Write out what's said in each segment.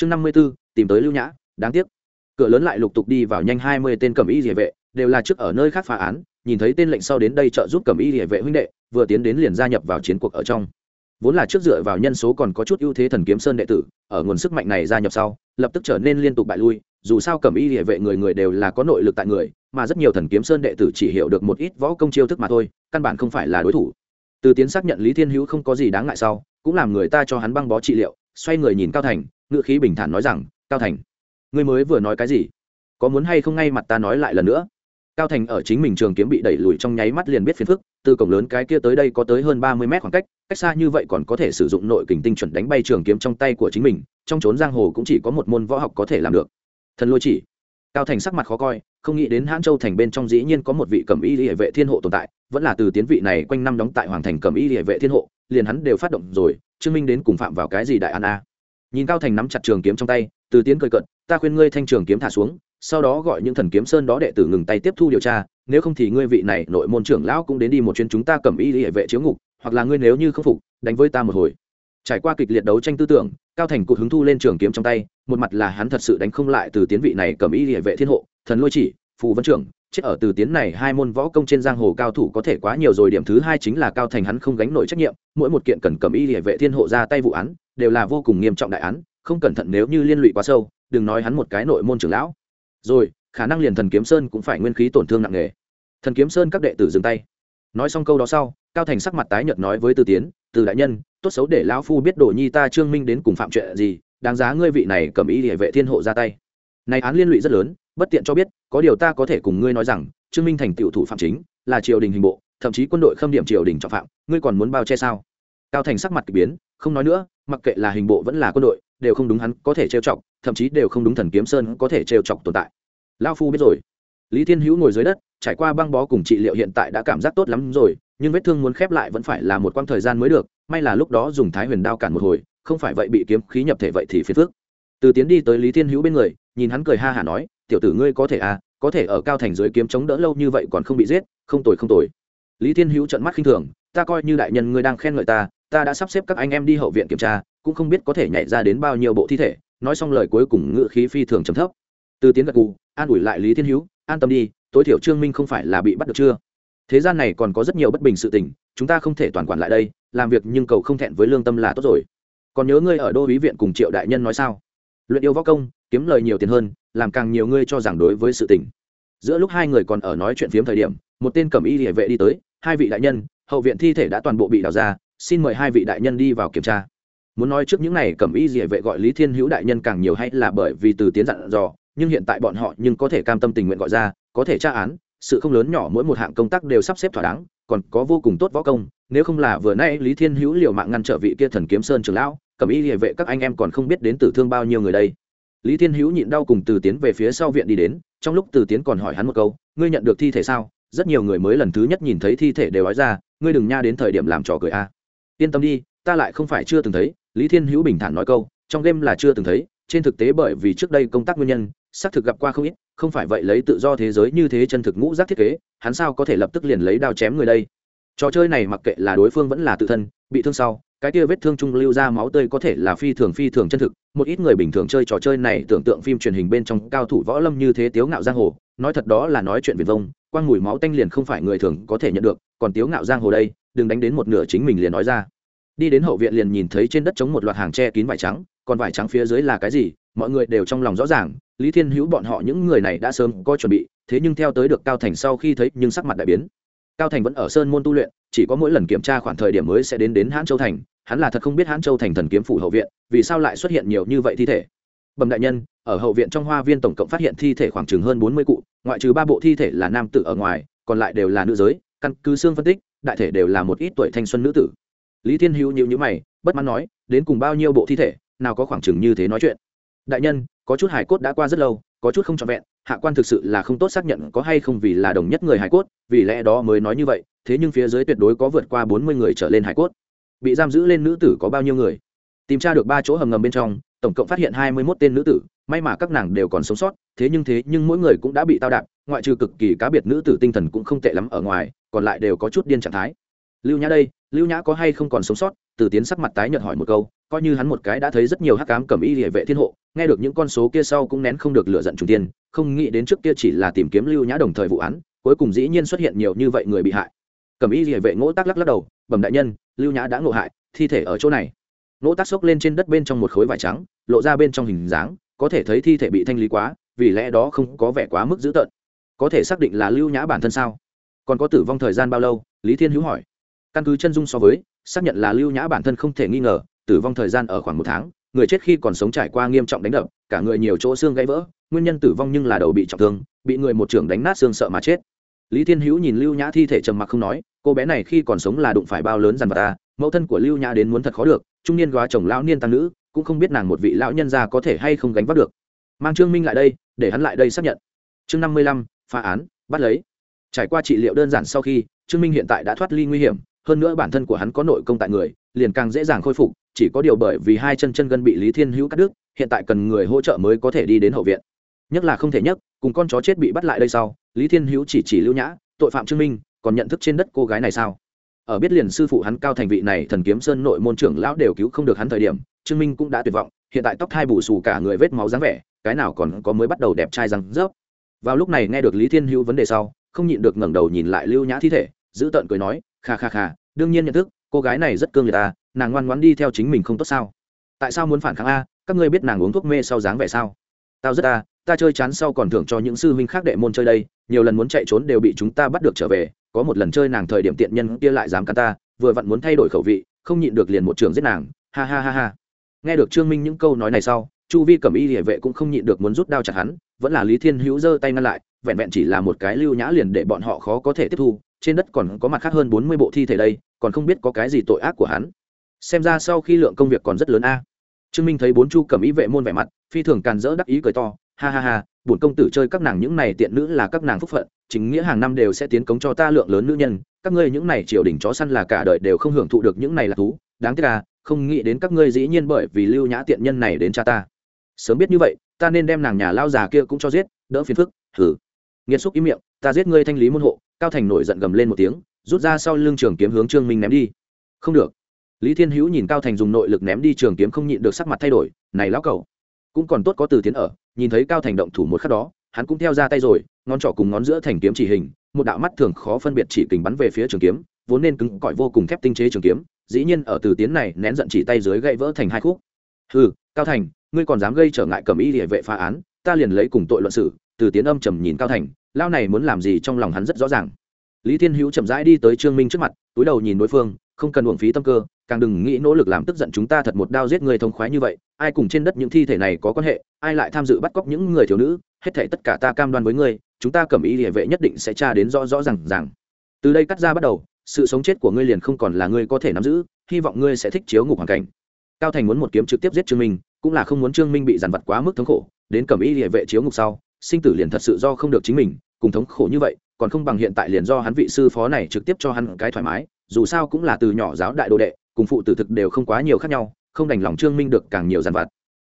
chương năm mươi b ố tìm tới lưu nhã, đáng tiếc. Cửa lớn lại lục tục đi vào nhanh hai mươi tên cầm y địa vệ, đều là trước ở nơi khác phá án, nhìn thấy tên lệnh sau đến đây trợ giúp cầm y địa vệ huynh đệ, vừa tiến đến liền gia nhập vào chiến cuộc ở trong. Vốn là trước dựa vào nhân số còn có chút ưu thế thần kiếm sơn đệ tử, ở nguồn sức mạnh này gia nhập sau, lập tức trở nên liên tục bại lui, dù sao cầm y địa vệ người người đều là có nội lực tại người, mà rất nhiều thần kiếm sơn đệ tử chỉ hiểu được một ít võ công chiêu thức mà thôi, căn bản không phải là đối thủ. Từ tiến xác nhận lý thiên hữu không có gì đáng ngại sau, cũng làm người ta cho hắn băng bó trị liệu, xoay người nhìn cao thành ngựa khí bình thản nói rằng, cao thành, ngươi mới vừa nói cái gì? Có muốn hay không ngay mặt ta nói lại lần nữa? Cao thành ở chính mình trường kiếm bị đẩy lùi trong nháy mắt liền biết phiền phức, từ cổng lớn cái kia tới đây có tới hơn ba mươi mét khoảng cách cách xa như vậy còn có thể sử dụng nội kình tinh chuẩn đánh bay trường kiếm trong tay của chính mình, trong trốn giang hồ cũng chỉ có một môn võ học có thể làm được. Thần lôi chỉ. Cao thành sắc mặt khó coi, không nghĩ đến hãn châu thành bên trong dĩ nhiên có một vị cẩm y địa vệ thiên hộ tồn tại, vẫn là từ tiến vị này quanh năm đóng tại hoàng thành cẩm y địa vệ thiên hộ, liền hắn đều phát động rồi, chứng minh đến cùng phạm vào cái gì đại an a nhìn cao thành nắm chặt trường kiếm trong tay, từ tiến cười cận ta khuyên ngươi thanh trường kiếm thả xuống, sau đó gọi những thần kiếm sơn đó đệ tử ngừng tay tiếp thu điều tra, nếu không thì ngươi vị này nội môn trưởng lão cũng đến đi một chuyến chúng ta cầm y hệ vệ chiếu ngục, hoặc là ngươi nếu như không phục, đánh với ta một hồi. Trải qua kịch liệt đấu tranh tư tưởng, cao thành cụt hứng thu lên trường kiếm trong tay, một mặt là hắn thật sự đánh không lại từ tiến vị này cầm y hệ vệ thiên hộ, thần lôi chỉ, phù vân trưởng chết ở từ tiến này hai môn võ công trên giang hồ cao thủ có thể quá nhiều rồi, điểm thứ hai chính là cao thành hắn không gánh nổi trách nhiệm, mỗi một kiện cần cầm y địa vệ thiên hộ ra tay vụ án, đều là vô cùng nghiêm trọng đại án, không cẩn thận nếu như liên lụy quá sâu, đừng nói hắn một cái nội môn trưởng lão. Rồi, khả năng liền thần kiếm sơn cũng phải nguyên khí tổn thương nặng nề. Thần kiếm sơn các đệ tử dừng tay. Nói xong câu đó sau, cao thành sắc mặt tái nhợt nói với từ tiến, từ đại nhân, tốt xấu để lão phu biết đồ nhi ta trương minh đến cùng phạm chuyện gì, đáng giá ngươi vị này cầm ý địa vệ thiên hộ ra tay. Này án liên lụy rất lớn, bất tiện cho biết có điều ta có thể cùng ngươi nói rằng, trương minh thành tiểu thủ phạm chính, là triều đình hình bộ, thậm chí quân đội khâm điểm triều đình trọng phạm, ngươi còn muốn bao che sao? Cao thành sắc mặt k ỳ biến, không nói nữa, mặc kệ là hình bộ vẫn là quân đội, đều không đúng hắn có thể trêu chọc, thậm chí đều không đúng thần kiếm sơn có thể trêu chọc tồn tại. Lao phu biết rồi. Lý thiên hữu ngồi dưới đất, trải qua băng bó cùng trị liệu hiện tại đã cảm giác tốt lắm rồi, nhưng vết thương muốn khép lại vẫn phải là một quãng thời gian mới được, may là lúc đó dùng thái huyền đao cản một hồi, không phải vậy bị kiếm khí nhập thể vậy thì phiền phước từ tiến đi tới lý thiên hữu bên người, nhìn hắn cười ha hả nói, tiểu tử ngươi có thể à có thể ở cao thành dưới kiếm chống đỡ lâu như vậy còn không bị giết, không tồi không tồi. Lý thiên hữu trận mắt khinh thường, ta coi như đại nhân ngươi đang khen ngợi ta ta đã sắp xếp các anh em đi hậu viện kiểm tra, cũng không biết có thể nhảy ra đến bao nhiêu bộ thi thể. Nói xong lời cuối cùng ngự khí phi thường trầm thấp. Từ tiến gật cù an ủi lại lý thiên hữu, an tâm đi, tối thiểu trương minh không phải là bị bắt được chưa? Thế gian này còn có rất nhiều bất bình sự tình, chúng ta không thể toàn quản lại đây, làm việc nhưng cầu không thẹn với lương tâm là tốt rồi. Còn nhớ ngươi ở đô ý viện cùng triệu đại nhân nói sao? Luyện yêu võ công, kiếm lời nhiều tiền hơn, làm càng nhiều ngươi cho rằng đối với sự tình. Giữa lúc hai người còn ở nói chuyện phiếm thời điểm, một tên cẩm y địa vệ đi tới, hai vị đại nhân, hậu viện thi thể đã toàn bộ bị đào ra, xin mời hai vị đại nhân đi vào kiểm tra. Muốn nói trước những này, cẩm y địa vệ gọi lý thiên hữu đại nhân càng nhiều hay là bởi vì từ tiến dặn dò, nhưng hiện tại bọn họ nhưng có thể cam tâm tình nguyện gọi ra, có thể tra án, sự không lớn nhỏ mỗi một hạng công tác đều sắp xếp thỏa đáng, còn có vô cùng tốt võ công, nếu không là vừa nay lý thiên hữu liều mạng ngăn trở vị kia thần kiếm sơn trường lão cẩm y địa vệ các anh em còn không biết đến tử thương bao nhiêu người đây. Lý thiên hữu nhịn đau cùng từ tiến về phía sau viện đi đến, trong lúc từ tiến còn hỏi hắn một câu, ngươi nhận được thi thể sao? Rất nhiều người mới lần thứ nhất nhìn thấy thi thể đều nói ra, ngươi đừng nha đến thời điểm làm trò cười a. Yên tâm đi, ta lại không phải chưa từng thấy. Lý thiên hữu bình thản nói câu, trong game là chưa từng thấy, trên thực tế bởi vì trước đây công tác nguyên nhân, xác thực gặp qua không ít, không phải vậy lấy tự do thế giới như thế chân thực ngũ giác thiết kế, hắn sao có thể lập tức liền lấy đao chém người đây? Trò chơi này mặc kệ là đối phương vẫn là tự thân, bị thương sau, cái kia vết thương trung lưu ra máu tươi có thể là phi thường phi thường chân thực. Một ít người bình thường chơi trò chơi này tưởng tượng phim truyền hình bên trong cao thủ võ lâm như thế tiếu ngạo giang hồ, nói thật đó là nói chuyện viền vông, quang mùi máu tanh liền không phải người thường có thể nhận được, còn tiếu ngạo giang hồ đây, đừng đánh đến một nửa chính mình liền nói ra. Đi đến hậu viện liền nhìn thấy trên đất chống một loạt hàng tre kín vải trắng, còn vải trắng phía dưới là cái gì, mọi người đều trong lòng rõ ràng, lý thiên hữu bọn họ những người này đã sớm có chuẩn bị, thế nhưng theo tới được cao thành sau khi thấy, nhưng sắc mặt đại biến cao thành vẫn ở sơn môn tu luyện, chỉ có mỗi lần kiểm tra khoảng thời điểm mới sẽ đến đến hãn châu thành, hắn là thật không biết hãn châu thành thần kiếm phủ hậu viện, vì sao lại xuất hiện nhiều như vậy thi thể. Bẩm đại nhân, ở hậu viện trong hoa viên tổng cộng phát hiện thi thể khoảng chừng hơn bốn mươi cụ, ngoại trừ ba bộ thi thể là nam tử ở ngoài, còn lại đều là nữ giới, căn cứ xương phân tích, đại thể đều là một ít tuổi thanh xuân nữ tử. Lý thiên hữu nhịu nhữ mày, bất mãn nói, đến cùng bao nhiêu bộ thi thể, nào có khoảng chừng như thế nói chuyện. Đại nhân, có chút hải cốt đã qua rất lâu có chút không trọn vẹn, hạ quan thực sự là không tốt xác nhận có hay không vì là đồng nhất người hải cốt, vì lẽ đó mới nói như vậy, thế nhưng phía dưới tuyệt đối có vượt qua bốn mươi người trở lên hải cốt. Bị giam giữ lên nữ tử có bao nhiêu người? Tìm tra được ba chỗ hầm ngầm bên trong, tổng cộng phát hiện hai mươi mốt tên nữ tử, may mà các nàng đều còn sống sót, thế nhưng thế nhưng mỗi người cũng đã bị tao đạp, ngoại trừ cực kỳ cá biệt nữ tử tinh thần cũng không tệ lắm ở ngoài, còn lại đều có chút điên trạng thái. Lưu nhã đây, lưu nhã có hay không còn sống sót? Từ tiến sắc mặt tái nhợt hỏi một câu, coi như hắn một cái đã thấy rất nhiều hắc cám cầm y địa vệ thiên hộ nghe được những con số kia sau cũng nén không được lựa giận trung tiên, không nghĩ đến trước kia chỉ là tìm kiếm lưu nhã đồng thời vụ án, cuối cùng dĩ nhiên xuất hiện nhiều như vậy người bị hại. Cầm y địa vệ ngỗ tác lắc lắc đầu, bẩm đại nhân, lưu nhã đã ngộ hại, thi thể ở chỗ này. Ngỗ tác xốc lên trên đất bên trong một khối vải trắng, lộ ra bên trong hình dáng, có thể thấy thi thể bị thanh lý quá, vì lẽ đó không có vẻ quá mức dữ tợn. Có thể xác định là lưu nhã bản thân sao? Còn có tử vong thời gian bao lâu? Lý thiên hữu hỏi. Căn cứ chân dung so với, xác nhận là lưu nhã bản thân không thể nghi ngờ, tử vong thời gian ở khoảng một tháng người chết khi còn sống trải qua nghiêm trọng đánh đập, cả người nhiều chỗ xương gãy vỡ, nguyên nhân tử vong nhưng là đầu bị trọng thương, bị người một trưởng đánh nát xương sợ mà chết. Lý thiên hữu nhìn lưu nhã thi thể trầm mặc không nói, cô bé này khi còn sống là đụng phải bao lớn dằn vật ta à, mẫu thân của lưu nhã đến muốn thật khó được, trung niên góa chồng lão niên tăng nữ, cũng không biết nàng một vị lão nhân già có thể hay không gánh vác được. Mang trương minh lại đây, để hắn lại đây xác nhận. Chương năm mươi lăm, phá án, bắt lấy. Trải qua trị liệu đơn giản sau khi, trương minh hiện tại đã thoát ly nguy hiểm hơn nữa bản thân của hắn có nội công tại người, liền càng dễ dàng khôi phục, chỉ có điều bởi vì hai chân chân gân bị lý thiên hữu cắt đứt, hiện tại cần người hỗ trợ mới có thể đi đến hậu viện. Nhất là không thể nhất, cùng con chó chết bị bắt lại đây sau, lý thiên hữu chỉ chỉ lưu nhã, tội phạm trương minh, còn nhận thức trên đất cô gái này sao? Ở biết liền sư phụ hắn cao thành vị này thần kiếm sơn nội môn trưởng lão đều cứu không được hắn thời điểm trương minh cũng đã tuyệt vọng, hiện tại tóc thai bù xù cả người vết máu dáng vẻ, cái nào còn có mới bắt đầu đẹp trai răng rớp. Vào lúc này nghe được lý thiên hữu vấn đề sau, không nhịn được ngẩng đầu nhìn lại lưu nhã thi thể, giữ tợn cười nói kha kha kha, đương nhiên nhận thức, cô gái này rất cương người ta à, nàng ngoan ngoãn đi theo chính mình không tốt sao? Tại sao muốn phản kháng a các ngươi biết nàng uống thuốc mê sau dáng vẻ sao? Tao rất a ta chơi chán sau còn thưởng cho những sư huynh khác đệ môn chơi đây, nhiều lần muốn chạy trốn đều bị chúng ta bắt được trở về, có một lần chơi nàng thời điểm tiện nhân kia lại dám cắn ta, vừa vặn muốn thay đổi khẩu vị, không nhịn được liền một trường giết nàng, ha ha ha ha. Nghe được trương minh những câu nói này sau, chu vi cầm y địa vệ cũng không nhịn được muốn rút đao chặt hắn, vẫn là lý thiên hữu giơ tay ngăn lại, vẹn vẹn chỉ là một cái lưu nhã liền để bọn họ khó có thể tiếp thu trên đất còn có mặt khác hơn bốn mươi bộ thi thể đây, còn không biết có cái gì tội ác của hắn. Xem ra sau khi lượng công việc còn rất lớn a. Trương minh thấy bốn chu cầm ý vệ môn vẻ mặt, phi thường càn rỡ đắc ý cười to, ha ha ha, bổn công tử chơi các nàng những này tiện nữ là các nàng phúc phận, chính nghĩa hàng năm đều sẽ tiến cống cho ta lượng lớn nữ nhân, các ngươi những này triều đình chó săn là cả đời đều không hưởng thụ được những này là thú, đáng tiếc là không nghĩ đến các ngươi dĩ nhiên bởi vì lưu nhã tiện nhân này đến cha ta. Sớm biết như vậy, ta nên đem nàng nhà lao già kia cũng cho giết, đỡ phiền phức thử nghiệt xúc ý miệng, ta giết ngươi thanh lý môn hộ cao thành nổi giận gầm lên một tiếng rút ra sau lưng trường kiếm hướng trương minh ném đi. Không được. Lý thiên hữu nhìn cao thành dùng nội lực ném đi trường kiếm không nhịn được sắc mặt thay đổi này lão cầu cũng còn tốt có từ tiến ở nhìn thấy cao thành động thủ một khắc đó hắn cũng theo ra tay rồi ngón trỏ cùng ngón giữa thành kiếm chỉ hình một đạo mắt thường khó phân biệt chỉ kình bắn về phía trường kiếm vốn nên cứng cỏi vô cùng thép tinh chế trường kiếm dĩ nhiên ở từ tiến này nén giận chỉ tay dưới gãy vỡ thành hai khúc. Hừ, cao thành ngươi còn dám gây trở ngại cầm y địa vệ phá án ta liền lấy cùng tội luận sự từ tiến âm trầm nhìn cao thành lao này muốn làm gì trong lòng hắn rất rõ ràng. Lý thiên hữu chậm rãi đi tới trương minh trước mặt, túi đầu nhìn đối phương, không cần uổng phí tâm cơ, càng đừng nghĩ nỗ lực làm tức giận chúng ta thật một đao giết người thông khoái như vậy, ai cùng trên đất những thi thể này có quan hệ, ai lại tham dự bắt cóc những người thiếu nữ, hết thể tất cả ta cam đoan với ngươi, chúng ta cầm ý địa vệ nhất định sẽ tra đến rõ rõ rằng rằng từ đây cắt ra bắt đầu, sự sống chết của ngươi liền không còn là ngươi có thể nắm giữ, hy vọng ngươi sẽ thích chiếu ngục hoàn cảnh. Cao thành muốn một kiếm trực tiếp giết trương minh, cũng là không muốn trương minh bị giàn vặt quá mức thống khổ, đến cầm ý địa vệ chiếu ngục sau, sinh tử liền thật sự do không được chính mình cùng thống khổ như vậy, còn không bằng hiện tại liền do hắn vị sư phó này trực tiếp cho hắn cái thoải mái, dù sao cũng là từ nhỏ giáo đại đồ đệ, cùng phụ tử thực đều không quá nhiều khác nhau, không đành lòng trương minh được càng nhiều dàn vặt.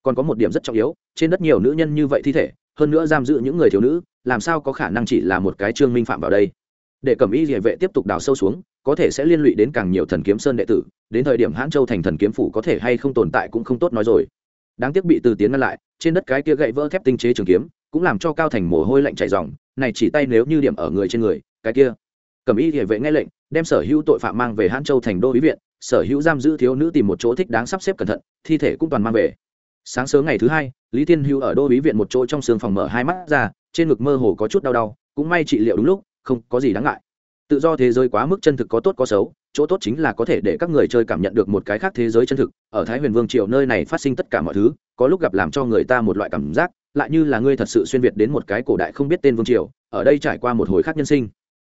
Còn có một điểm rất trọng yếu, trên đất nhiều nữ nhân như vậy thi thể, hơn nữa giam giữ những người thiếu nữ, làm sao có khả năng chỉ là một cái trương minh phạm vào đây? Để cầm y địa vệ tiếp tục đào sâu xuống, có thể sẽ liên lụy đến càng nhiều thần kiếm sơn đệ tử, đến thời điểm hãn châu thành thần kiếm phủ có thể hay không tồn tại cũng không tốt nói rồi. Đáng tiếc bị từ tiến ngăn lại, trên đất cái kia gậy vỡ thép tinh chế trường kiếm cũng làm cho cao thành mồ hôi lạnh chảy dòng, này chỉ tay nếu như điểm ở người trên người, cái kia. Cẩm y địa vệ nghe lệnh, đem sở hữu tội phạm mang về hãn châu thành đô ý viện, sở hữu giam giữ thiếu nữ tìm một chỗ thích đáng sắp xếp cẩn thận, thi thể cũng toàn mang về. Sáng sớm ngày thứ hai, lý thiên hữu ở đô ý viện một chỗ trong sương phòng mở hai mắt ra, trên ngực mơ hồ có chút đau đau, cũng may trị liệu đúng lúc, không có gì đáng ngại. Tự do thế giới quá mức chân thực có tốt có xấu, chỗ tốt chính là có thể để các người chơi cảm nhận được một cái khác thế giới chân thực, ở thái huyền vương triều nơi này phát sinh tất cả mọi thứ, có lúc gặp làm cho người ta một loại cảm giác lại như là ngươi thật sự xuyên việt đến một cái cổ đại không biết tên vương triều, ở đây trải qua một hồi khác nhân sinh.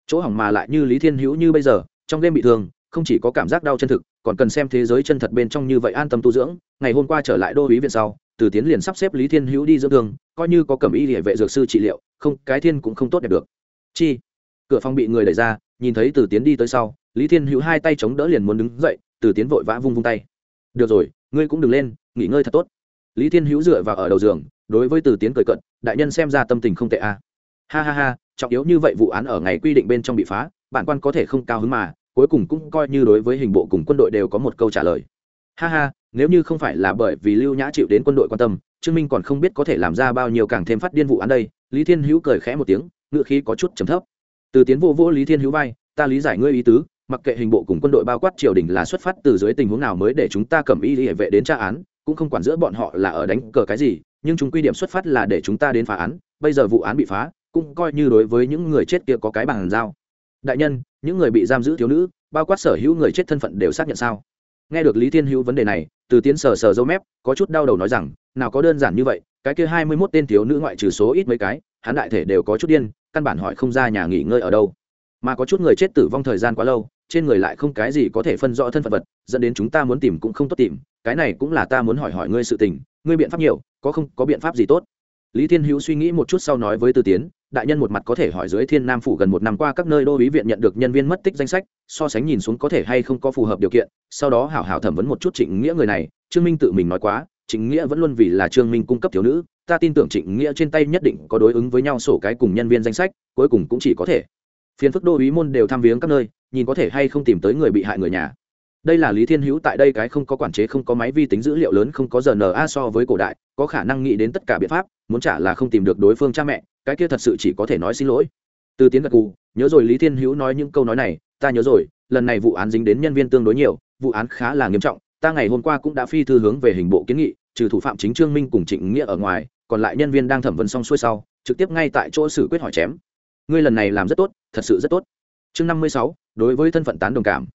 Chỗ hỏng mà lại như lý thiên hữu như bây giờ, trong game bị thương, không chỉ có cảm giác đau chân thực, còn cần xem thế giới chân thật bên trong như vậy an tâm tu dưỡng. Ngày hôm qua trở lại đô ý viện sau, từ tiến liền sắp xếp lý thiên hữu đi dưỡng thương, coi như có cầm y địa vệ dược sư trị liệu, không, cái thiên cũng không tốt đẹp được. Chi? Cửa phòng bị người đẩy ra, nhìn thấy từ tiến đi tới sau, lý thiên hữu hai tay chống đỡ liền muốn đứng dậy, từ tiến vội vã vung vung tay. Được rồi, ngươi cũng đừng lên, nghỉ ngơi thật tốt. Lý thiên hữu dựa vào ở đầu giường đối với từ tiến cười cận, đại nhân xem ra tâm tình không tệ a à. ha ha ha, trọng yếu như vậy vụ án ở ngày quy định bên trong bị phá, bản quan có thể không cao hứng mà, cuối cùng cũng coi như đối với hình bộ cùng quân đội đều có một câu trả lời ha ha, nếu như không phải là bởi vì lưu nhã chịu đến quân đội quan tâm, trương minh còn không biết có thể làm ra bao nhiêu càng thêm phát điên vụ án đây, lý thiên hữu cười khẽ một tiếng, ngựa khí có chút trầm thấp từ tiến vô vô lý thiên hữu vai, ta lý giải ngươi ý tứ, mặc kệ hình bộ cùng quân đội bao quát triều đình là xuất phát từ dưới tình huống nào mới để chúng ta cầm y hệ vệ đến tra án, cũng không quản giữa bọn họ là ở đánh cờ cái gì nhưng chúng quy điểm xuất phát là để chúng ta đến phá án, bây giờ vụ án bị phá, cũng coi như đối với những người chết kia có cái bàn giao. Đại nhân, những người bị giam giữ thiếu nữ, bao quát sở hữu người chết thân phận đều xác nhận sao? Nghe được lý thiên hữu vấn đề này, từ tiến sờ sờ dâu mép, có chút đau đầu nói rằng, nào có đơn giản như vậy, cái kia hai mươi mốt tên thiếu nữ ngoại trừ số ít mấy cái, hắn đại thể đều có chút điên, căn bản hỏi không ra nhà nghỉ ngơi ở đâu mà có chút người chết tử vong thời gian quá lâu, trên người lại không cái gì có thể phân rõ thân phận vật, dẫn đến chúng ta muốn tìm cũng không tốt tìm, cái này cũng là ta muốn hỏi hỏi ngươi sự tình, ngươi biện pháp nhiều, có không, có biện pháp gì tốt? Lý thiên hữu suy nghĩ một chút sau nói với tư tiến, đại nhân một mặt có thể hỏi dưới thiên nam phủ gần một năm qua các nơi đô ý viện nhận được nhân viên mất tích danh sách, so sánh nhìn xuống có thể hay không có phù hợp điều kiện, sau đó hảo hảo thẩm vấn một chút trịnh nghĩa người này, trương minh tự mình nói quá, trịnh nghĩa vẫn luôn vì là trương minh cung cấp thiếu nữ, ta tin tưởng trịnh nghĩa trên tay nhất định có đối ứng với nhau sổ cái cùng nhân viên danh sách, cuối cùng cũng chỉ có thể phiền phức đô ý môn đều tham viếng các nơi, nhìn có thể hay không tìm tới người bị hại người nhà. Đây là lý thiên hữu tại đây cái không có quản chế, không có máy vi tính dữ liệu lớn, không có giờ na so với cổ đại, có khả năng nghĩ đến tất cả biện pháp, muốn trả là không tìm được đối phương cha mẹ, cái kia thật sự chỉ có thể nói xin lỗi. Từ tiến gật cù nhớ rồi lý thiên hữu nói những câu nói này, ta nhớ rồi, lần này vụ án dính đến nhân viên tương đối nhiều, vụ án khá là nghiêm trọng, ta ngày hôm qua cũng đã phi thư hướng về hình bộ kiến nghị, trừ thủ phạm chính trương minh cùng trịnh nghĩa ở ngoài, còn lại nhân viên đang thẩm vấn xong xuôi sau, trực tiếp ngay tại chỗ xử quyết hỏi chém ngươi lần này làm rất tốt thật sự rất tốt. Chương năm mươi sáu đối với thân phận tán đồng cảm.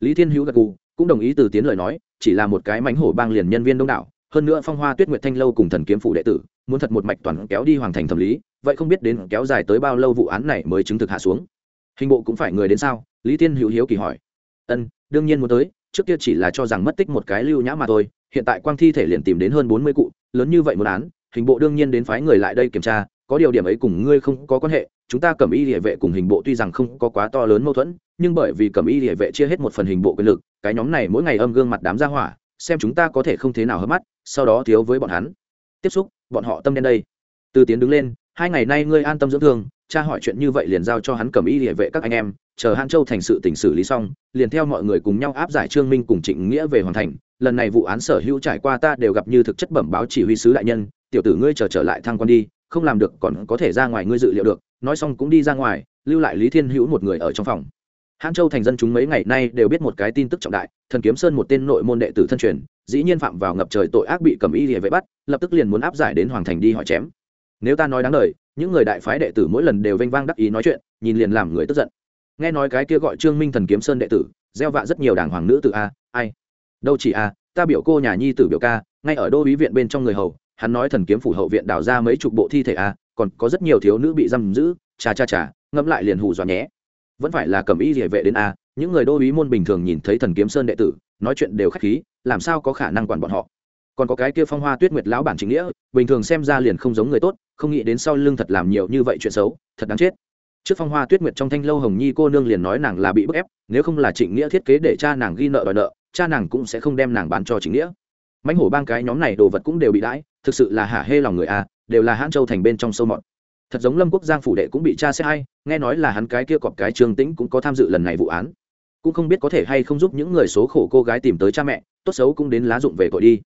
Lý thiên hữu gật gù, cũng đồng ý từ tiến lời nói chỉ là một cái mánh hổ bang liền nhân viên đông đảo hơn nữa phong hoa tuyết nguyệt thanh lâu cùng thần kiếm phụ đệ tử muốn thật một mạch toàn kéo đi hoàng thành thẩm lý vậy không biết đến kéo dài tới bao lâu vụ án này mới chứng thực hạ xuống. Hình bộ cũng phải người đến sao? Lý Thiên hữu hiếu kỳ hỏi. Ân đương nhiên muốn tới trước kia chỉ là cho rằng mất tích một cái lưu nhã mà thôi hiện tại quang thi thể liền tìm đến hơn bốn mươi cụ lớn như vậy một án hình bộ đương nhiên đến phái người lại đây kiểm tra có điều điểm ấy cùng ngươi không có quan hệ, chúng ta cầm y địa vệ cùng hình bộ tuy rằng không có quá to lớn mâu thuẫn, nhưng bởi vì cầm y địa vệ chia hết một phần hình bộ quyền lực, cái nhóm này mỗi ngày âm gương mặt đám ra hỏa, xem chúng ta có thể không thế nào hớp mắt, sau đó thiếu với bọn hắn. Tiếp xúc, bọn họ tâm đen đây. Từ tiến đứng lên, hai ngày nay ngươi an tâm dưỡng thương cha hỏi chuyện như vậy liền giao cho hắn cầm y địa vệ các anh em, chờ hãn châu thành sự tỉnh xử lý xong, liền theo mọi người cùng nhau áp giải trương minh cùng trịnh nghĩa về hoàn thành. Lần này vụ án sở hữu trải qua ta đều gặp như thực chất bẩm báo chỉ huy sứ đại nhân, tiểu tử ngươi chờ trở lại thăng quan đi không làm được còn có thể ra ngoài ngươi dự liệu được, nói xong cũng đi ra ngoài, lưu lại lý thiên hữu một người ở trong phòng. Hãn châu thành dân chúng mấy ngày nay đều biết một cái tin tức trọng đại, thần kiếm sơn một tên nội môn đệ tử thân truyền, dĩ nhiên phạm vào ngập trời tội ác bị cầm y địa vệ bắt, lập tức liền muốn áp giải đến hoàng thành đi hỏi chém. Nếu ta nói đáng lời, những người đại phái đệ tử mỗi lần đều vênh vang đắc ý nói chuyện, nhìn liền làm người tức giận. Nghe nói cái kia gọi trương minh thần kiếm sơn đệ tử, gieo vạ rất nhiều đảng hoàng nữ từ a, ai? Đâu chỉ a, ta biểu cô nhà nhi tử biểu ca, ngay ở đô ý viện bên trong người hầu hắn nói thần kiếm phủ hậu viện đào ra mấy chục bộ thi thể a còn có rất nhiều thiếu nữ bị giam giữ, cha cha cha, ngẫm lại liền hù dọa nhé. Vẫn phải là cầm y địa vệ đến a những người đô ý môn bình thường nhìn thấy thần kiếm sơn đệ tử, nói chuyện đều khách khí, làm sao có khả năng quản bọn họ. Còn có cái kia phong hoa tuyết nguyệt lão bản chính nghĩa, bình thường xem ra liền không giống người tốt, không nghĩ đến sau lưng thật làm nhiều như vậy chuyện xấu, thật đáng chết. Trước phong hoa tuyết nguyệt trong thanh lâu hồng nhi cô nương liền nói nàng là bị bức ép, nếu không là trịnh nghĩa thiết kế để cha nàng ghi nợ đòi nợ, cha nàng cũng sẽ không đem nàng bán cho trịnh nghĩa. Mãnh hổ bang cái nhóm này đồ vật cũng đều bị đãi thực sự là hả hê lòng người a, đều là hãn châu thành bên trong sâu mọt. Thật giống lâm quốc giang phủ đệ cũng bị cha xét hay, nghe nói là hắn cái kia cọp cái trương tĩnh cũng có tham dự lần này vụ án. Cũng không biết có thể hay không giúp những người số khổ cô gái tìm tới cha mẹ, tốt xấu cũng đến lá dụng về tội đi.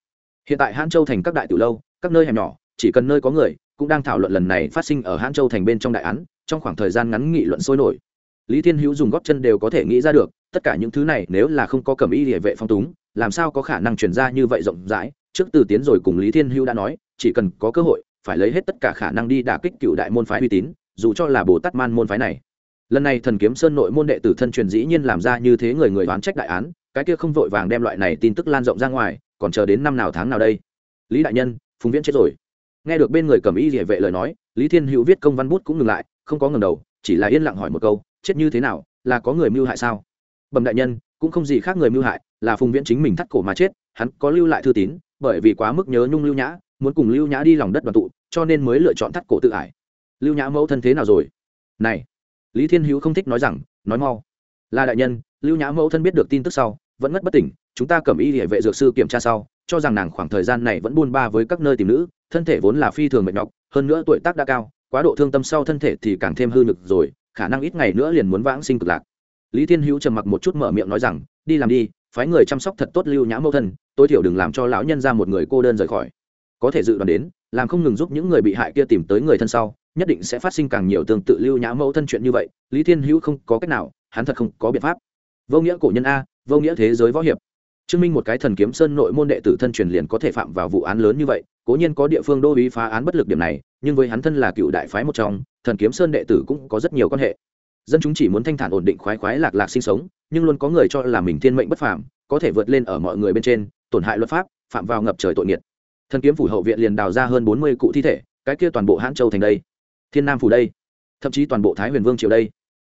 Hiện tại hãn châu thành các đại tiểu lâu, các nơi hẻm nhỏ, chỉ cần nơi có người, cũng đang thảo luận lần này phát sinh ở hãn châu thành bên trong đại án, trong khoảng thời gian ngắn nghị luận sôi nổi. Lý thiên hữu dùng góp chân đều có thể nghĩ ra được, tất cả những thứ này nếu là không có cầm y địa vệ phong túng, làm sao có khả năng chuyển ra như vậy rộng rãi trước từ tiến rồi cùng lý thiên hữu đã nói, chỉ cần có cơ hội, phải lấy hết tất cả khả năng đi đả kích cựu đại môn phái uy tín, dù cho là bồ tát man môn phái này. Lần này thần kiếm sơn nội môn đệ tử thân truyền dĩ nhiên làm ra như thế người người đoán trách đại án, cái kia không vội vàng đem loại này tin tức lan rộng ra ngoài, còn chờ đến năm nào tháng nào đây? Lý đại nhân, phùng viễn chết rồi. Nghe được bên người cầm y địa vệ lời nói, lý thiên hữu viết công văn bút cũng ngừng lại, không có ngừng đầu, chỉ là yên lặng hỏi một câu, chết như thế nào, là có người mưu hại sao? Bẩm đại nhân, cũng không gì khác người mưu hại, là phùng viễn chính mình thắt cổ mà chết, hắn có lưu lại thư tín bởi vì quá mức nhớ nhung lưu nhã, muốn cùng lưu nhã đi lòng đất đoàn tụ, cho nên mới lựa chọn thắt cổ tự ải. Lưu nhã mẫu thân thế nào rồi? Này, lý thiên hữu không thích nói rằng, nói mau. Là đại nhân, lưu nhã mẫu thân biết được tin tức sau, vẫn ngất bất tỉnh, chúng ta cầm y địa vệ dược sư kiểm tra sau, cho rằng nàng khoảng thời gian này vẫn buôn ba với các nơi tìm nữ, thân thể vốn là phi thường mệt nhọc, hơn nữa tuổi tác đã cao, quá độ thương tâm sau thân thể thì càng thêm hư lực rồi, khả năng ít ngày nữa liền muốn vãng sinh cực lạc. Lý thiên hữu trầm mặc một chút mở miệng nói rằng, đi làm đi phái người chăm sóc thật tốt lưu nhã mẫu thân, tối thiểu đừng làm cho lão nhân ra một người cô đơn rời khỏi. Có thể dự đoán đến, làm không ngừng giúp những người bị hại kia tìm tới người thân sau, nhất định sẽ phát sinh càng nhiều tương tự lưu nhã mẫu thân chuyện như vậy, lý thiên hữu không có cách nào, hắn thật không có biện pháp. Vô nghĩa cổ nhân a, vô nghĩa thế giới võ hiệp. Chứng minh một cái thần kiếm sơn nội môn đệ tử thân truyền liền có thể phạm vào vụ án lớn như vậy, cố nhiên có địa phương đô uý phá án bất lực điểm này, nhưng với hắn thân là cựu đại phái một trong, thần kiếm sơn đệ tử cũng có rất nhiều quan hệ dân chúng chỉ muốn thanh thản ổn định khoái khoái lạc lạc sinh sống, nhưng luôn có người cho là mình thiên mệnh bất phàm, có thể vượt lên ở mọi người bên trên, tổn hại luật pháp, phạm vào ngập trời tội nghiệt. Thần kiếm phủ hậu viện liền đào ra hơn bốn mươi cụ thi thể, cái kia toàn bộ hãn châu thành đây. Thiên nam phủ đây. Thậm chí toàn bộ thái huyền vương triều đây.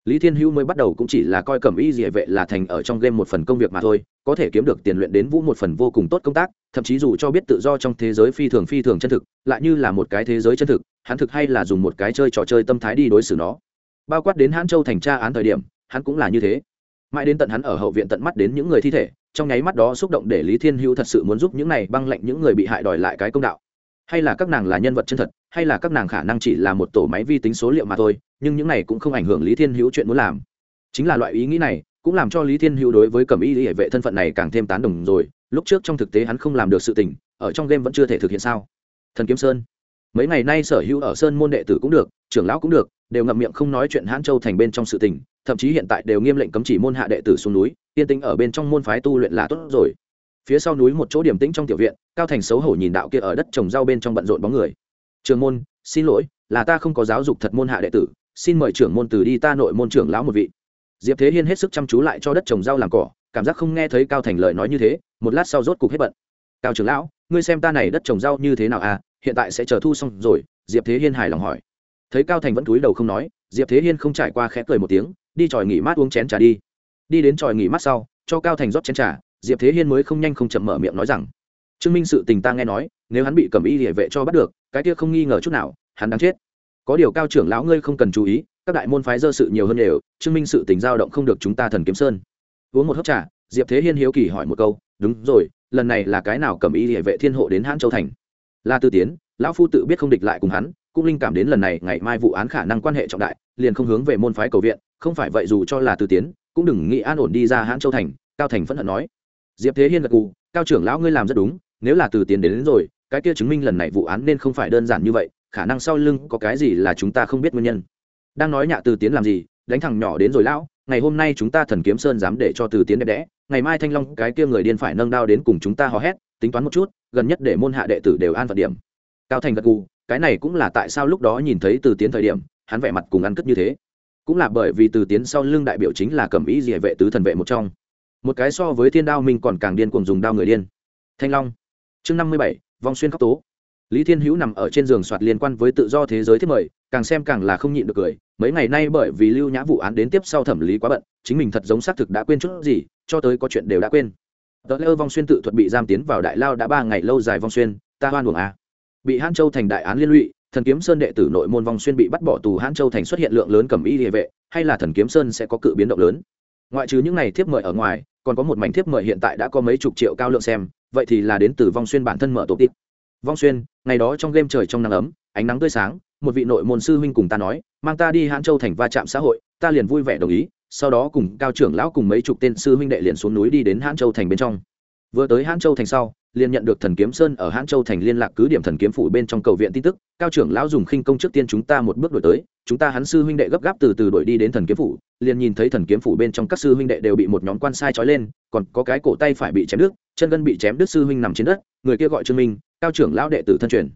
Lý thiên hữu mới bắt đầu cũng chỉ là coi cẩm y địa vệ là thành ở trong game một phần công việc mà thôi, có thể kiếm được tiền luyện đến vũ một phần vô cùng tốt công tác, thậm chí dù cho biết tự do trong thế giới phi thường phi thường chân thực, lại như là một cái thế giới chân thực, hắn thực hay là dùng một cái chơi trò chơi tâm thái đi đối xử nó bao quát đến hãn châu thành tra án thời điểm, hắn cũng là như thế. Mãi đến tận hắn ở hậu viện tận mắt đến những người thi thể, trong nháy mắt đó xúc động để lý thiên hữu thật sự muốn giúp những này băng lệnh những người bị hại đòi lại cái công đạo. Hay là các nàng là nhân vật chân thật, hay là các nàng khả năng chỉ là một tổ máy vi tính số liệu mà thôi, nhưng những này cũng không ảnh hưởng lý thiên hữu chuyện muốn làm. Chính là loại ý nghĩ này, cũng làm cho lý thiên hữu đối với cẩm y hệ vệ thân phận này càng thêm tán đồng rồi. Lúc trước trong thực tế hắn không làm được sự tình, ở trong game vẫn chưa thể thực hiện sao? Thần kiếm sơn mấy ngày nay sở hữu ở sơn môn đệ tử cũng được, trưởng lão cũng được, đều ngậm miệng không nói chuyện hãn châu thành bên trong sự tình, thậm chí hiện tại đều nghiêm lệnh cấm chỉ môn hạ đệ tử xuống núi yên tĩnh ở bên trong môn phái tu luyện là tốt rồi. Phía sau núi một chỗ điểm tĩnh trong tiểu viện, cao thành xấu hổ nhìn đạo kia ở đất trồng rau bên trong bận rộn bóng người. Trường môn, xin lỗi, là ta không có giáo dục thật môn hạ đệ tử, xin mời trưởng môn từ đi ta nội môn trưởng lão một vị. Diệp thế hiên hết sức chăm chú lại cho đất trồng rau làm cỏ, cảm giác không nghe thấy cao thành lời nói như thế, một lát sau rốt cục hết bận. Cao trưởng lão, ngươi xem ta này đất trồng rau như thế nào à hiện tại sẽ chờ thu xong rồi, diệp thế hiên hài lòng hỏi. Thấy cao thành vẫn cúi đầu không nói, diệp thế hiên không trải qua khẽ cười một tiếng, đi tròi nghỉ mát uống chén trà đi. Đi đến tròi nghỉ mát sau, cho cao thành rót chén trà, diệp thế hiên mới không nhanh không chậm mở miệng nói rằng chứng minh sự tình ta nghe nói, nếu hắn bị cầm y địa vệ cho bắt được, cái kia không nghi ngờ chút nào, hắn đang chết. Có điều cao trưởng lão ngươi không cần chú ý, các đại môn phái dơ sự nhiều hơn đều chứng minh sự tình giao động không được chúng ta thần kiếm sơn. Uống một hớp trà, diệp thế hiên hiếu kỳ hỏi một câu, đúng rồi, lần này là cái nào cầm y địa vệ thiên hộ đến hãn châu thành? La tư tiến lão phu tự biết không địch lại cùng hắn cũng linh cảm đến lần này ngày mai vụ án khả năng quan hệ trọng đại liền không hướng về môn phái cầu viện không phải vậy dù cho là tư tiến cũng đừng nghĩ an ổn đi ra hãn châu thành cao thành phẫn hận nói. Diệp thế hiên gật cù cao trưởng lão ngươi làm rất đúng nếu là từ tiến đến, đến rồi cái kia chứng minh lần này vụ án nên không phải đơn giản như vậy khả năng sau lưng có cái gì là chúng ta không biết nguyên nhân. Đang nói nhạ từ tiến làm gì đánh thằng nhỏ đến rồi lão ngày hôm nay chúng ta thần kiếm sơn dám để cho từ tiến đẹp đẽ, ngày mai thanh long, cái kia người điên phải nâng đao đến cùng chúng ta hò hét, tính toán một chút, gần nhất để môn hạ đệ tử đều an phận điểm. Cao thành gật gù, cái này cũng là tại sao lúc đó nhìn thấy từ tiến thời điểm, hắn vẻ mặt cùng ăn cất như thế. Cũng là bởi vì từ tiến sau lưng đại biểu chính là cẩm ý gì vệ tứ thần vệ một trong. Một cái so với thiên đao mình còn càng điên cuồng dùng đao người điên. Thanh long, chương năm mươi bảy, vong xuyên khóc tố lý thiên hữu nằm ở trên giường soạt liên quan với tự do thế giới thiết mời, càng xem càng là không nhịn được cười. Mấy ngày nay bởi vì lưu nhã vụ án đến tiếp sau thẩm lý quá bận, chính mình thật giống xác thực đã quên chút gì, cho tới có chuyện đều đã quên. Tờ lơ vong xuyên tự thuật bị giam tiến vào đại lao đã ba ngày lâu dài vong xuyên, ta hoan buồng a à. bị hãn châu thành đại án liên lụy, thần kiếm sơn đệ tử nội môn vong xuyên bị bắt bỏ tù hãn châu thành xuất hiện lượng lớn cầm y địa vệ, hay là thần kiếm sơn sẽ có cự biến động lớn. Ngoại trừ những này thiếp mời ở ngoài, còn có một mảnh thiếp mời hiện tại đã có mấy chục triệu cao lượng xem, vậy thì là đến từ vong xuyên bản thân mở tổ tít vong xuyên, ngày đó trong game trời trong nắng ấm, ánh nắng tươi sáng, một vị nội môn sư huynh cùng ta nói, mang ta đi hãn châu thành va chạm xã hội, ta liền vui vẻ đồng ý, sau đó cùng cao trưởng lão cùng mấy chục tên sư huynh đệ liền xuống núi đi đến hãn châu thành bên trong. Vừa tới hãn châu thành sau, liền nhận được thần kiếm sơn ở hãn châu thành liên lạc cứ điểm thần kiếm phủ bên trong cầu viện tin tức, cao trưởng lão dùng khinh công trước tiên chúng ta một bước đổi tới, chúng ta hắn sư huynh đệ gấp gáp từ từ đổi đi đến thần kiếm phủ, liền nhìn thấy thần kiếm phủ bên trong các sư huynh đệ đều bị một nhóm quan sai trói lên, còn có cái cổ tay phải bị chém đứt, chân gân bị chém đứt sư huynh nằm trên đất, người kia gọi trương minh cao trưởng lão đệ tử thân truyền.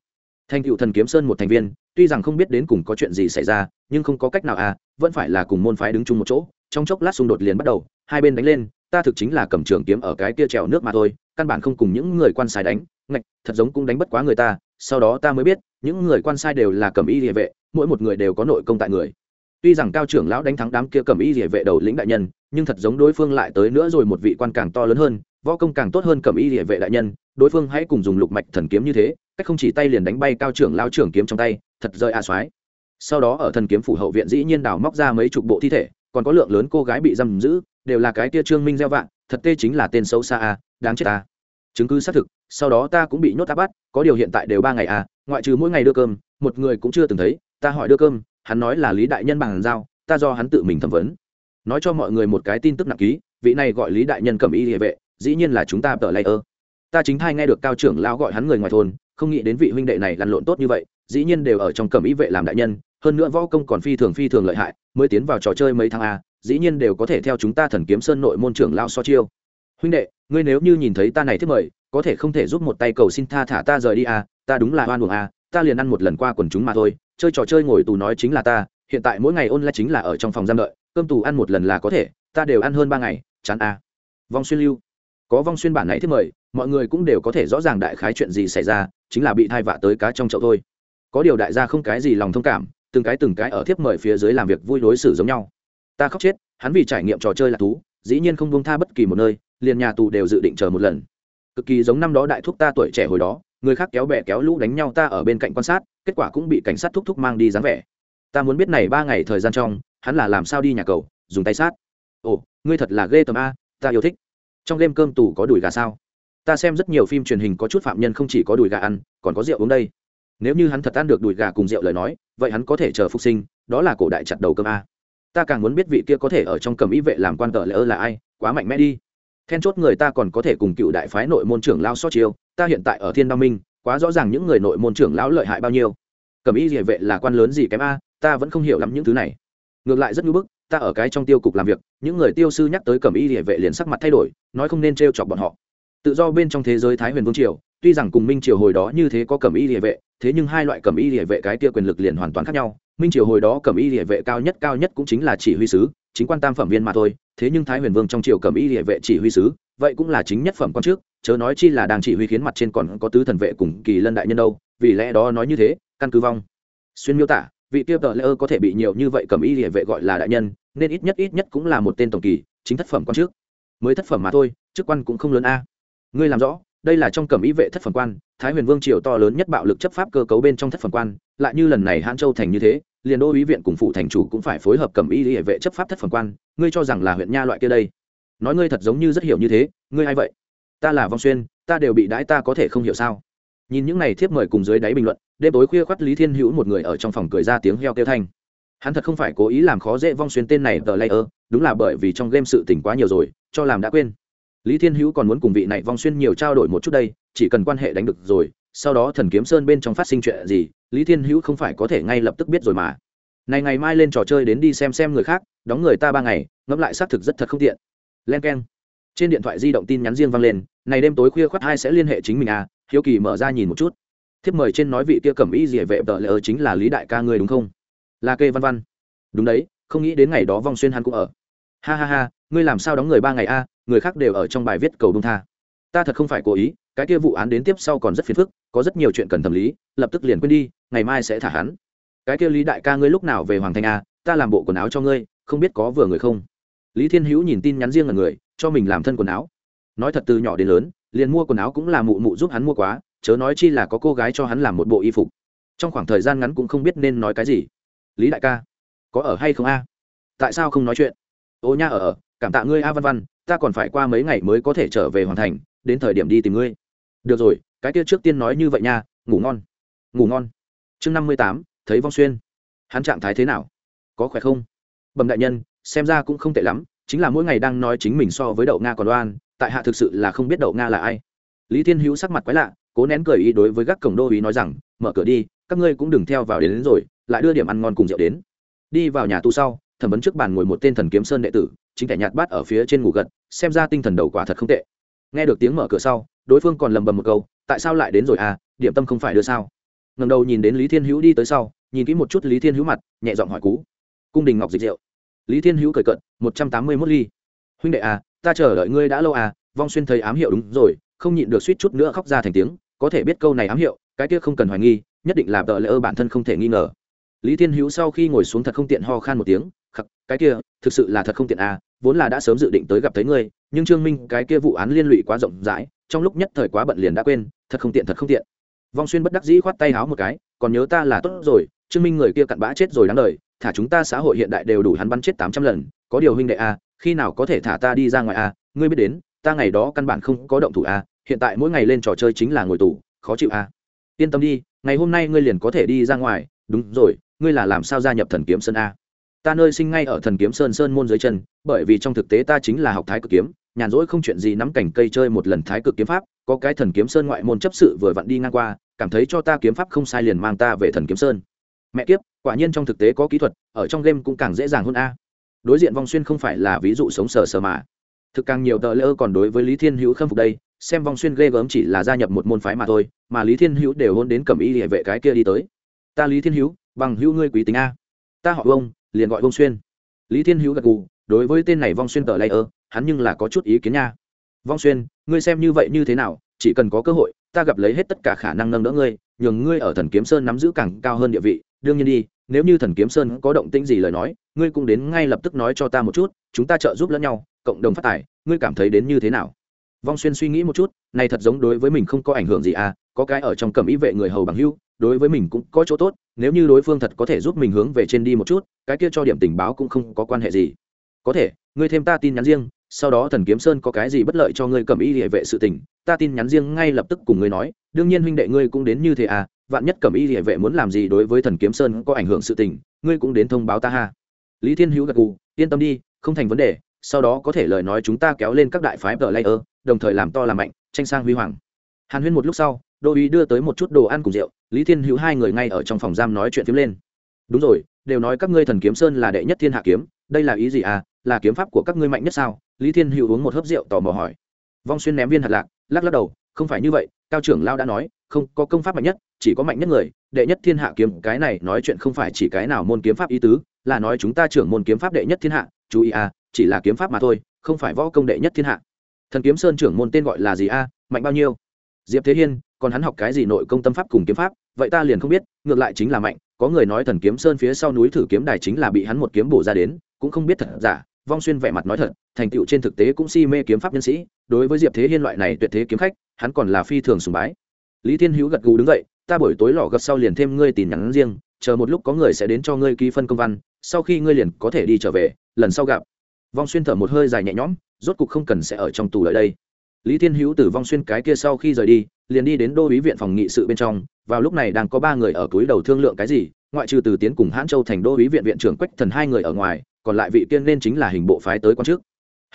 Thành cựu thần kiếm sơn một thành viên, tuy rằng không biết đến cùng có chuyện gì xảy ra, nhưng không có cách nào à vẫn phải là cùng môn phái đứng chung một chỗ. Trong chốc lát xung đột liền bắt đầu, hai bên đánh lên, ta thực chính là cầm trường kiếm ở cái kia trèo nước mà thôi, căn bản không cùng những người quan sai đánh, ngạch, thật giống cũng đánh bất quá người ta, sau đó ta mới biết, những người quan sai đều là cầm y địa vệ, mỗi một người đều có nội công tại người. Tuy rằng cao trưởng lão đánh thắng đám kia cầm y địa vệ đầu lĩnh đại nhân, nhưng thật giống đối phương lại tới nữa rồi một vị quan càng to lớn hơn võ công càng tốt hơn cẩm y địa vệ đại nhân, đối phương hãy cùng dùng lục mạch thần kiếm như thế, cách không chỉ tay liền đánh bay cao trưởng lao trưởng kiếm trong tay, thật rơi a à soái sau đó ở thần kiếm phủ hậu viện dĩ nhiên đào móc ra mấy chục bộ thi thể, còn có lượng lớn cô gái bị giam giữ, đều là cái tia trương minh gieo vạn thật tê chính là tên xấu xa a, đáng chết a. chứng cứ xác thực, sau đó ta cũng bị nhốt áp bắt có điều hiện tại đều ba ngày a, ngoại trừ mỗi ngày đưa cơm, một người cũng chưa từng thấy, ta hỏi đưa cơm, hắn nói là lý đại nhân bằng giao, ta do hắn tự mình thẩm vấn nói cho mọi người một cái tin tức nặng ký, vị này gọi lý đại nhân cầm y địa vệ dĩ nhiên là chúng ta tờ lây ơ. Ta chính thay nghe được cao trưởng lão gọi hắn người ngoài thôn, không nghĩ đến vị huynh đệ này lăn lộn tốt như vậy, dĩ nhiên đều ở trong cẩm ý vệ làm đại nhân, hơn nữa võ công còn phi thường phi thường lợi hại, mới tiến vào trò chơi mấy tháng a, dĩ nhiên đều có thể theo chúng ta thần kiếm sơn nội môn trưởng lao so chiêu. Huynh đệ, ngươi nếu như nhìn thấy ta này thích mời, có thể không thể giúp một tay cầu xin tha thả ta rời đi a, ta đúng là oan uổng a, ta liền ăn một lần qua quần chúng mà thôi, chơi trò chơi ngồi tù nói chính là ta, hiện tại mỗi ngày ôn lại chính là ở trong phòng giam đợi, cơm tù ăn một lần là có thể, ta đều ăn hơn ba ngày, chán a. Vong xuyên lưu có vong xuyên bản này thiết mời, mọi người cũng đều có thể rõ ràng đại khái chuyện gì xảy ra, chính là bị thai vạ tới cá trong chậu thôi. Có điều đại gia không cái gì lòng thông cảm, từng cái từng cái ở thiếp mời phía dưới làm việc vui đối xử giống nhau. Ta khóc chết, hắn vì trải nghiệm trò chơi là thú, dĩ nhiên không buông tha bất kỳ một nơi, liền nhà tù đều dự định chờ một lần. Cực kỳ giống năm đó đại thúc ta tuổi trẻ hồi đó, người khác kéo bè kéo lũ đánh nhau ta ở bên cạnh quan sát, kết quả cũng bị cảnh sát thúc thúc mang đi dáng vẻ. Ta muốn biết này ba ngày thời gian trong, hắn là làm sao đi nhà cầu, dùng tay sát. Ồ, ngươi thật là ghê tầm a, ta yêu thích trong đêm cơm tủ có đùi gà sao? Ta xem rất nhiều phim truyền hình có chút phạm nhân không chỉ có đùi gà ăn, còn có rượu uống đây. Nếu như hắn thật ăn được đùi gà cùng rượu lời nói, vậy hắn có thể chờ phục sinh, đó là cổ đại chặt đầu cơm a. Ta càng muốn biết vị kia có thể ở trong cầm ý vệ làm quan tờ lỡ là ai, quá mạnh mẽ đi. Then chốt người ta còn có thể cùng cựu đại phái nội môn trưởng lao xót chiêu, ta hiện tại ở thiên đao minh, quá rõ ràng những người nội môn trưởng lão lợi hại bao nhiêu. Cầm ý địa vệ là quan lớn gì kém a, ta vẫn không hiểu lắm những thứ này. Ngược lại rất ngưỡng bức, ta ở cái trong tiêu cục làm việc, những người tiêu sư nhắc tới cầm ý địa vệ liền sắc mặt thay đổi nói không nên t chọc bọn họ. Tự do bên trong thế giới thái huyền vương triều, tuy rằng cùng minh triều hồi đó như thế có cầm y địa vệ, thế nhưng hai loại cầm y địa vệ cái kia quyền lực liền hoàn toàn khác nhau. Minh triều hồi đó cầm y địa vệ cao nhất cao nhất cũng chính là chỉ huy sứ, chính quan tam phẩm viên mà thôi. Thế nhưng thái huyền vương trong triều cầm y địa vệ chỉ huy sứ, vậy cũng là chính nhất phẩm quan trước, chớ nói chi là đang chỉ huy khiến mặt trên còn có tứ thần vệ cùng kỳ lân đại nhân đâu, vì lẽ đó nói như thế, căn cứ vong. Xuyên miêu tả, vị kia tờ lễ ơ có thể bị nhiều như vậy cầm y địa vệ gọi là đại nhân, nên ít nhất ít nhất cũng là một tên tổng kỳ, chính thất phẩm quan trước mới thất phẩm mà thôi, chức quan cũng không lớn a. Ngươi làm rõ, đây là trong cẩm ý vệ thất phẩm quan, thái huyền vương triều to lớn nhất bạo lực chấp pháp cơ cấu bên trong thất phẩm quan, lại như lần này hãn châu thành như thế, liền đô ý viện cùng phụ thành chủ cũng phải phối hợp cẩm ý hệ vệ chấp pháp thất phẩm quan, ngươi cho rằng là huyện nha loại kia đây. Nói ngươi thật giống như rất hiểu như thế, ngươi hay vậy? Ta là vong xuyên, ta đều bị đãi ta có thể không hiểu sao? Nhìn những này thiếp mời cùng dưới đáy bình luận, đêm tối khuya khoắt lý thiên hữu một người ở trong phòng cười ra tiếng heo kêu thanh hắn thật không phải cố ý làm khó dễ vong xuyên tên này tờ layer, đúng là bởi vì trong game sự tỉnh quá nhiều rồi, cho làm đã quên. Lý thiên hữu còn muốn cùng vị này vong xuyên nhiều trao đổi một chút đây, chỉ cần quan hệ đánh được rồi, sau đó thần kiếm sơn bên trong phát sinh chuyện gì, lý thiên hữu không phải có thể ngay lập tức biết rồi mà. Này ngày mai lên trò chơi đến đi xem xem người khác, đóng người ta ba ngày, ngẫm lại xác thực rất thật không tiện. Len k e n trên điện thoại di động tin nhắn riêng vang lên, này đêm tối khuya khoắt hai sẽ liên hệ chính mình à hiếu kỳ mở ra nhìn một chút. Thiếp mời trên nói vị kia cẩm ý gì vệ vợ lỡ chính là lý đại ca ngươi đúng không? Là kê văn văn. Đúng đấy, không nghĩ đến ngày đó vong xuyên hắn cũng ở. Ha ha ha, ngươi làm sao đóng người ba ngày a, người khác đều ở trong bài viết cầu đông tha. Ta thật không phải cố ý, cái kia vụ án đến tiếp sau còn rất phiền phức, có rất nhiều chuyện cần thẩm lý, lập tức liền quên đi, ngày mai sẽ thả hắn. Cái kia lý đại ca ngươi lúc nào về hoàng thành a, ta làm bộ quần áo cho ngươi, không biết có vừa người không? Lý thiên hữu nhìn tin nhắn riêng là người, cho mình làm thân quần áo. Nói thật từ nhỏ đến lớn, liền mua quần áo cũng là mụ mụ giúp hắn mua quá, chớ nói chi là có cô gái cho hắn làm một bộ y phục. Trong khoảng thời gian ngắn cũng không biết nên nói cái gì lý đại ca có ở hay không a? Tại sao không nói chuyện? Ô nha ở ở cảm tạ ngươi a văn văn ta còn phải qua mấy ngày mới có thể trở về hoàn thành đến thời điểm đi tìm ngươi. Được rồi cái kia trước tiên nói như vậy nha ngủ ngon. Ngủ ngon. Chương năm mươi tám thấy vong xuyên. Hắn trạng thái thế nào? Có khỏe không? Bẩm đại nhân xem ra cũng không tệ lắm chính là mỗi ngày đang nói chính mình so với đậu nga còn đoan tại hạ thực sự là không biết đậu nga là ai. Lý thiên hữu sắc mặt quái lạ cố nén cười ý đối với các cổng đô ý nói rằng mở cửa đi các ngươi cũng đừng theo vào đến, đến rồi lại đưa điểm ăn ngon cùng rượu đến. Đi vào nhà tu sau, thẩm vấn trước bàn ngồi một tên thần kiếm sơn đệ tử, chính kẻ nhạt bát ở phía trên ngủ gật, xem ra tinh thần đầu quả thật không tệ. Nghe được tiếng mở cửa sau, đối phương còn lầm bầm một câu, tại sao lại đến rồi à? Điểm tâm không phải đưa sao? Ngầm đầu nhìn đến lý thiên hữu đi tới sau, nhìn kỹ một chút lý thiên hữu mặt, nhẹ giọng hỏi cú. Cung đình ngọc dịch rượu. Lý thiên hữu cười cận một trăm tám mươi mốt ly. Huynh đệ à ta chờ đợi ngươi đã lâu à vong xuyên thấy ám hiệu đúng rồi, không nhịn được suýt chút nữa khóc ra thành tiếng, có thể biết câu này ám hiệu, cái kia không cần hoài nghi, nhất định là tợ lỡ bản thân không thể nghi ngờ lý thiên hữu sau khi ngồi xuống thật không tiện ho khan một tiếng khắc cái kia thực sự là thật không tiện à vốn là đã sớm dự định tới gặp thấy ngươi nhưng trương minh cái kia vụ án liên lụy quá rộng rãi trong lúc nhất thời quá bận liền đã quên thật không tiện thật không tiện. Vong xuyên bất đắc dĩ khoát tay háo một cái còn nhớ ta là tốt rồi trương minh người kia cặn bã chết rồi đáng đời thả chúng ta xã hội hiện đại đều đủ hắn bắn chết tám trăm lần có điều huynh đệ a à, khi nào có thể thả ta đi ra ngoài a à, ngươi biết đến ta ngày đó căn bản không có động thủ a à, hiện tại mỗi ngày lên trò chơi chính là ngồi tù khó chịu a yên tâm đi ngày hôm nay ngươi liền có thể đi ra ngoài đúng rồi ngươi là làm sao gia nhập thần kiếm sơn a? Ta nơi sinh ngay ở thần kiếm sơn sơn môn dưới chân, bởi vì trong thực tế ta chính là học thái cực kiếm, nhàn rỗi không chuyện gì nắm cảnh cây chơi một lần thái cực kiếm pháp, có cái thần kiếm sơn ngoại môn chấp sự vừa vặn đi ngang qua, cảm thấy cho ta kiếm pháp không sai liền mang ta về thần kiếm sơn. Mẹ kiếp, quả nhiên trong thực tế có kỹ thuật, ở trong game cũng càng dễ dàng hơn a. Đối diện vong xuyên không phải là ví dụ sống sờ sờ mà. Thực càng nhiều tờ lỡ còn đối với lý thiên hữu khâm phục đây, xem vong xuyên ghê gớm chỉ là gia nhập một môn phái mà thôi, mà lý thiên hữu đều hôn đến cầm y địa vệ cái kia đi tới. Ta lý thiên hữu bằng hữu ngươi quý tính a. Ta họ vông liền gọi vông xuyên. Lý thiên hữu gật gù, đối với tên này vong xuyên tờ lây ơ hắn nhưng là có chút ý kiến nha. Vong xuyên, ngươi xem như vậy như thế nào, chỉ cần có cơ hội, ta gặp lấy hết tất cả khả năng nâng đỡ ngươi, nhường ngươi ở thần kiếm sơn nắm giữ càng cao hơn địa vị. Đương nhiên đi, nếu như thần kiếm sơn có động tĩnh gì lời nói, ngươi cũng đến ngay lập tức nói cho ta một chút, chúng ta trợ giúp lẫn nhau, cộng đồng phát tài, ngươi cảm thấy đến như thế nào? Vong xuyên suy nghĩ một chút, này thật giống đối với mình không có ảnh hưởng gì à có cái ở trong cầm ý vệ người hầu bằng hưu đối với mình cũng có chỗ tốt, nếu như đối phương thật có thể giúp mình hướng về trên đi một chút, cái kia cho điểm tình báo cũng không có quan hệ gì. Có thể, ngươi thêm ta tin nhắn riêng, sau đó thần kiếm sơn có cái gì bất lợi cho ngươi cầm y địa vệ sự tình, ta tin nhắn riêng ngay lập tức cùng ngươi nói, đương nhiên huynh đệ ngươi cũng đến như thế à vạn nhất cầm y địa vệ muốn làm gì đối với thần kiếm sơn có ảnh hưởng sự tình, ngươi cũng đến thông báo ta ha. Lý thiên hữu gật gù, yên tâm đi, không thành vấn đề, sau đó có thể lời nói chúng ta kéo lên các đại phái tờ layer, đồng thời làm to làm mạnh, tranh sang huy hoàng. Hàn huyên một lúc sau, đô uy đưa tới một chút đồ ăn cùng rượu lý thiên hữu hai người ngay ở trong phòng giam nói chuyện phiếm lên. Đúng rồi, đều nói các ngươi thần kiếm sơn là đệ nhất thiên hạ kiếm, đây là ý gì à? Là kiếm pháp của các ngươi mạnh nhất sao? Lý thiên hữu uống một hớp rượu tò mò hỏi. Vong xuyên ném viên hạt lạc, lắc lắc đầu, không phải như vậy, cao trưởng lao đã nói, không, có công pháp mạnh nhất, chỉ có mạnh nhất người, đệ nhất thiên hạ kiếm, cái này nói chuyện không phải chỉ cái nào môn kiếm pháp ý tứ, là nói chúng ta trưởng môn kiếm pháp đệ nhất thiên hạ, chú ý à chỉ là kiếm pháp mà thôi, không phải võ công đệ nhất thiên hạ. Thần kiếm sơn trưởng môn tên gọi là gì a mạnh bao nhiêu? Diệp thế hiên còn hắn học cái gì nội công tâm pháp cùng kiếm pháp, vậy ta liền không biết, ngược lại chính là mạnh, có người nói thần kiếm sơn phía sau núi thử kiếm đài chính là bị hắn một kiếm bổ ra đến, cũng không biết thật giả, vong xuyên vẻ mặt nói thật, thành tựu trên thực tế cũng si mê kiếm pháp nhân sĩ, đối với diệp thế hiên loại này tuyệt thế kiếm khách, hắn còn là phi thường sùng bái. Lý thiên hữu gật gù đứng dậy, ta buổi tối lò gập sau liền thêm ngươi tin nhắn riêng, chờ một lúc có người sẽ đến cho ngươi ký phân công văn, sau khi ngươi liền có thể đi trở về, lần sau gặp. Vong xuyên thở một hơi dài nhẹ nhõm, rốt cục không cần sẽ ở trong tù lợi đây. Lý thiên hữu từ vong xuyên cái kia sau khi rời đi liền đi đến đô ý viện phòng nghị sự bên trong, vào lúc này đang có ba người ở túi đầu thương lượng cái gì, ngoại trừ từ tiến cùng hãn châu thành đô ý viện viện trưởng quách thần hai người ở ngoài, còn lại vị tiên nên chính là hình bộ phái tới quan trước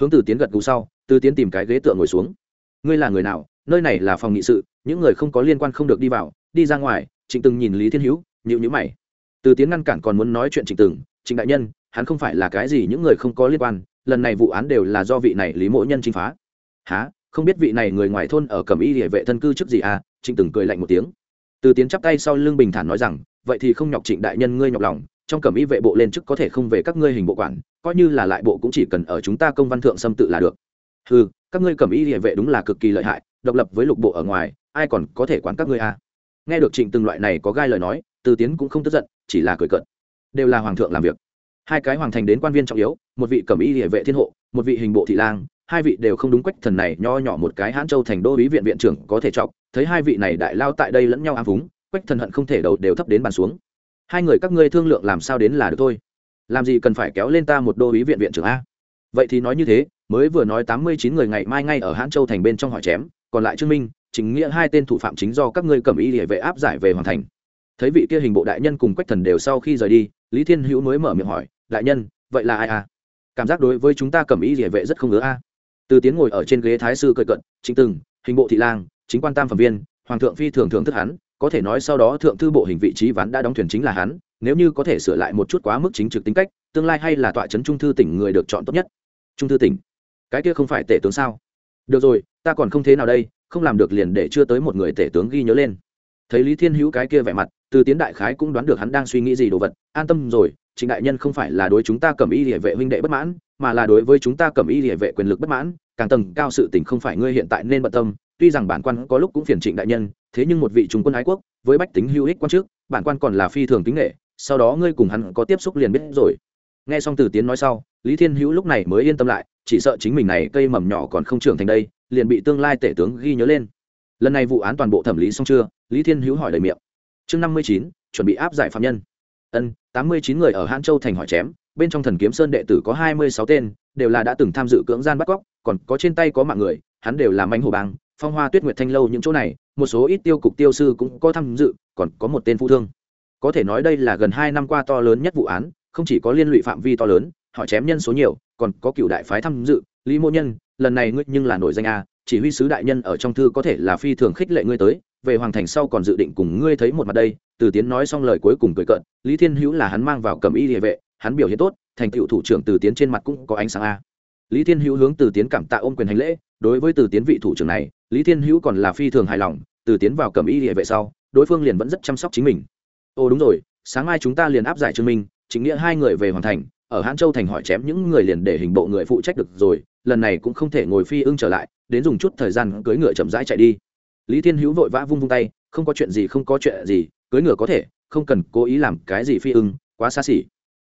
hướng từ tiến gật gù sau, từ tiến tìm cái ghế tựa ngồi xuống. Ngươi là người nào? Nơi này là phòng nghị sự, những người không có liên quan không được đi vào, đi ra ngoài. Trịnh từng nhìn lý thiên hữu nhịu nhữ mày. Từ tiến ngăn cản còn muốn nói chuyện trịnh từng, trịnh đại nhân, hắn không phải là cái gì những người không có liên quan, lần này vụ án đều là do vị này lý mỗ nhân chính phá. Há không biết vị này người ngoài thôn ở cẩm y địa vệ thân cư trước gì à trịnh từng cười lạnh một tiếng. Từ tiến chắp tay sau lưng bình thản nói rằng, vậy thì không nhọc trịnh đại nhân ngươi nhọc lòng, trong cẩm y vệ bộ lên chức có thể không về các ngươi hình bộ quản, coi như là lại bộ cũng chỉ cần ở chúng ta công văn thượng xâm tự là được. Ừ các ngươi cẩm y địa vệ đúng là cực kỳ lợi hại, độc lập với lục bộ ở ngoài, ai còn có thể quản các ngươi à? Nghe được trịnh từng loại này có gai lời nói, từ tiến cũng không tức giận, chỉ là cười cợt. Đều là hoàng thượng làm việc. Hai cái hoàng thành đến quan viên trọng yếu, một vị cẩm y địa vệ thiên hộ, một vị hình bộ thị lang hai vị đều không đúng quách thần này nho nhỏ một cái hãn châu thành đô ý viện viện trưởng có thể chọc, thấy hai vị này đại lao tại đây lẫn nhau ám vúng quách thần hận không thể đầu đều thấp đến bàn xuống. Hai người các ngươi thương lượng làm sao đến là được thôi. Làm gì cần phải kéo lên ta một đô ý viện viện trưởng a? Vậy thì nói như thế, mới vừa nói tám mươi chín người ngày mai ngay ở hãn châu thành bên trong hỏi chém, còn lại chứng minh chính nghĩa hai tên thủ phạm chính do các ngươi cầm ý địa vệ áp giải về hoàn thành. Thấy vị kia hình bộ đại nhân cùng quách thần đều sau khi rời đi, lý thiên hữu mới mở miệng hỏi, đại nhân, vậy là ai a cảm giác đối với chúng ta cầm ý địa vệ rất không ngứa a từ tiến ngồi ở trên ghế thái sư cơi cận chính từng, hình bộ thị lang, chính quan tam phẩm viên, hoàng thượng phi thường thưởng thức hắn, có thể nói sau đó thượng thư bộ hình vị trí ván đã đóng thuyền chính là hắn, nếu như có thể sửa lại một chút quá mức chính trực tính cách, tương lai hay là tọa trấn trung thư tỉnh người được chọn tốt nhất. Trung thư tỉnh? Cái kia không phải tể tướng sao? Được rồi, ta còn không thế nào đây, không làm được liền để chưa tới một người tể tướng ghi nhớ lên. Thấy lý thiên hữu cái kia vẻ mặt, từ tiến đại khái cũng đoán được hắn đang suy nghĩ gì đồ vật, an tâm rồi, trịnh đại nhân không phải là đối chúng ta cầm y địa vệ huynh đệ bất mãn mà là đối với chúng ta cầm y địa vệ quyền lực bất mãn, càng tầng cao sự tình không phải ngươi hiện tại nên bận tâm, tuy rằng bản quan có lúc cũng phiền trịnh đại nhân, thế nhưng một vị trung quân ái quốc, với bách tính hữu ích quan trước, bản quan còn là phi thường tính nghệ, sau đó ngươi cùng hắn có tiếp xúc liền biết rồi. Nghe xong từ tiến nói sau, lý thiên hữu lúc này mới yên tâm lại, chỉ sợ chính mình này cây mầm nhỏ còn không trưởng thành đây, liền bị tương lai tể tướng ghi nhớ lên. Lần này vụ án toàn bộ thẩm lý xong chưa? Lý thiên hữu hỏi đầy miệng. Chương năm mươi chín, chuẩn bị áp giải phạm nhân. Ân, tám mươi chín người ở hãn châu thành hỏi chém bên trong thần kiếm sơn đệ tử có hai mươi sáu tên, đều là đã từng tham dự cưỡng gian bắt cóc, còn có trên tay có mạng người, hắn đều là manh hồ bang, phong hoa tuyết nguyệt thanh lâu những chỗ này, một số ít tiêu cục tiêu sư cũng có tham dự, còn có một tên phụ thương. Có thể nói đây là gần hai năm qua to lớn nhất vụ án, không chỉ có liên lụy phạm vi to lớn, họ chém nhân số nhiều, còn có cựu đại phái tham dự, lý mô nhân, lần này ngươi nhưng là nổi danh a, chỉ huy sứ đại nhân ở trong thư có thể là phi thường khích lệ ngươi tới, về hoàng thành sau còn dự định cùng ngươi thấy một mặt đây, từ tiến nói xong lời cuối cùng cười cận lý thiên hữu là hắn mang vào cầm y địa vệ hắn biểu hiện tốt, thành tựu thủ trưởng từ tiến trên mặt cũng có ánh sáng a. Lý thiên hữu hướng từ tiến cảm tạ ôm quyền hành lễ, đối với từ tiến vị thủ trưởng này, lý thiên hữu còn là phi thường hài lòng, từ tiến vào cầm y địa vệ sau, đối phương liền vẫn rất chăm sóc chính mình. Ồ, đúng rồi, sáng mai chúng ta liền áp giải trương minh, chính nghĩa hai người về hoàn thành, ở hãn châu thành hỏi chém những người liền để hình bộ người phụ trách được rồi, lần này cũng không thể ngồi phi ưng trở lại, đến dùng chút thời gian cưỡi ngựa chậm rãi chạy đi. Lý thiên hữu vội vã vung vung tay, không có chuyện gì, không có chuyện gì, cưỡi ngựa có thể, không cần cố ý làm cái gì phi ưng, quá xa xỉ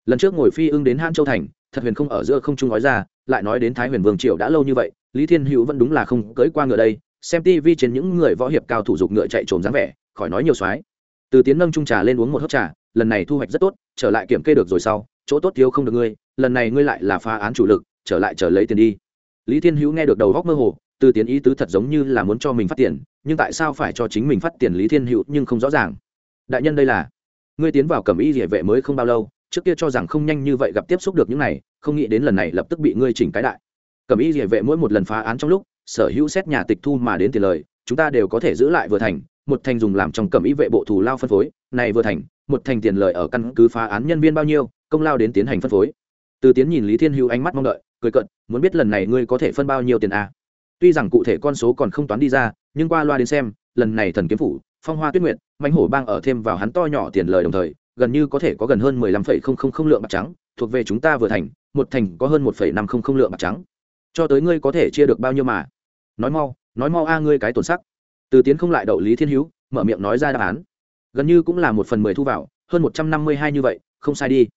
lần trước ngồi phi ưng đến hãn châu thành, thật huyền không ở giữa không trung nói ra, lại nói đến thái huyền vương triều đã lâu như vậy, lý thiên hữu vẫn đúng là không cưỡi qua ngựa đây, xem tv trên những người võ hiệp cao thủ dục ngựa chạy trồm dáng vẻ, khỏi nói nhiều soái. Từ tiến nâng trung trà lên uống một hớp trà, lần này thu hoạch rất tốt, trở lại kiểm kê được rồi sau, chỗ tốt thiếu không được ngươi, lần này ngươi lại là phá án chủ lực, trở lại trở lấy tiền đi. Lý thiên hữu nghe được đầu góc mơ hồ, từ tiến ý tứ thật giống như là muốn cho mình phát tiền, nhưng tại sao phải cho chính mình phát tiền lý thiên hữu nhưng không rõ ràng. Đại nhân đây là, ngươi tiến vào cầm y địa vệ mới không bao lâu trước kia cho rằng không nhanh như vậy gặp tiếp xúc được những này, không nghĩ đến lần này lập tức bị ngươi chỉnh cái đại cầm y địa vệ mỗi một lần phá án trong lúc, sở hữu xét nhà tịch thu mà đến tiền lời, chúng ta đều có thể giữ lại vừa thành, một thành dùng làm trong cầm y vệ bộ thù lao phân phối, này vừa thành, một thành tiền lời ở căn cứ phá án nhân viên bao nhiêu, công lao đến tiến hành phân phối từ tiến nhìn lý thiên hữu ánh mắt mong đợi, cười cận muốn biết lần này ngươi có thể phân bao nhiêu tiền à? tuy rằng cụ thể con số còn không toán đi ra, nhưng qua loa đến xem, lần này thần kiếm phủ, phong hoa tuyết nguyện Mạnh hổ bang ở thêm vào hắn to nhỏ tiền lời đồng thời gần như có thể có gần hơn mười lăm phẩy không không không lượng bạc trắng, thuộc về chúng ta vừa thành, một thành có hơn một phẩy năm không không lượng bạc trắng. Cho tới ngươi có thể chia được bao nhiêu mà? Nói mau nói mau a, ngươi cái tổn sắc. Từ tiến không lại đậu lý thiên hữu, mở miệng nói ra đáp án. Gần như cũng là một phần mười thu vào, hơn một trăm năm mươi hai như vậy, không sai đi.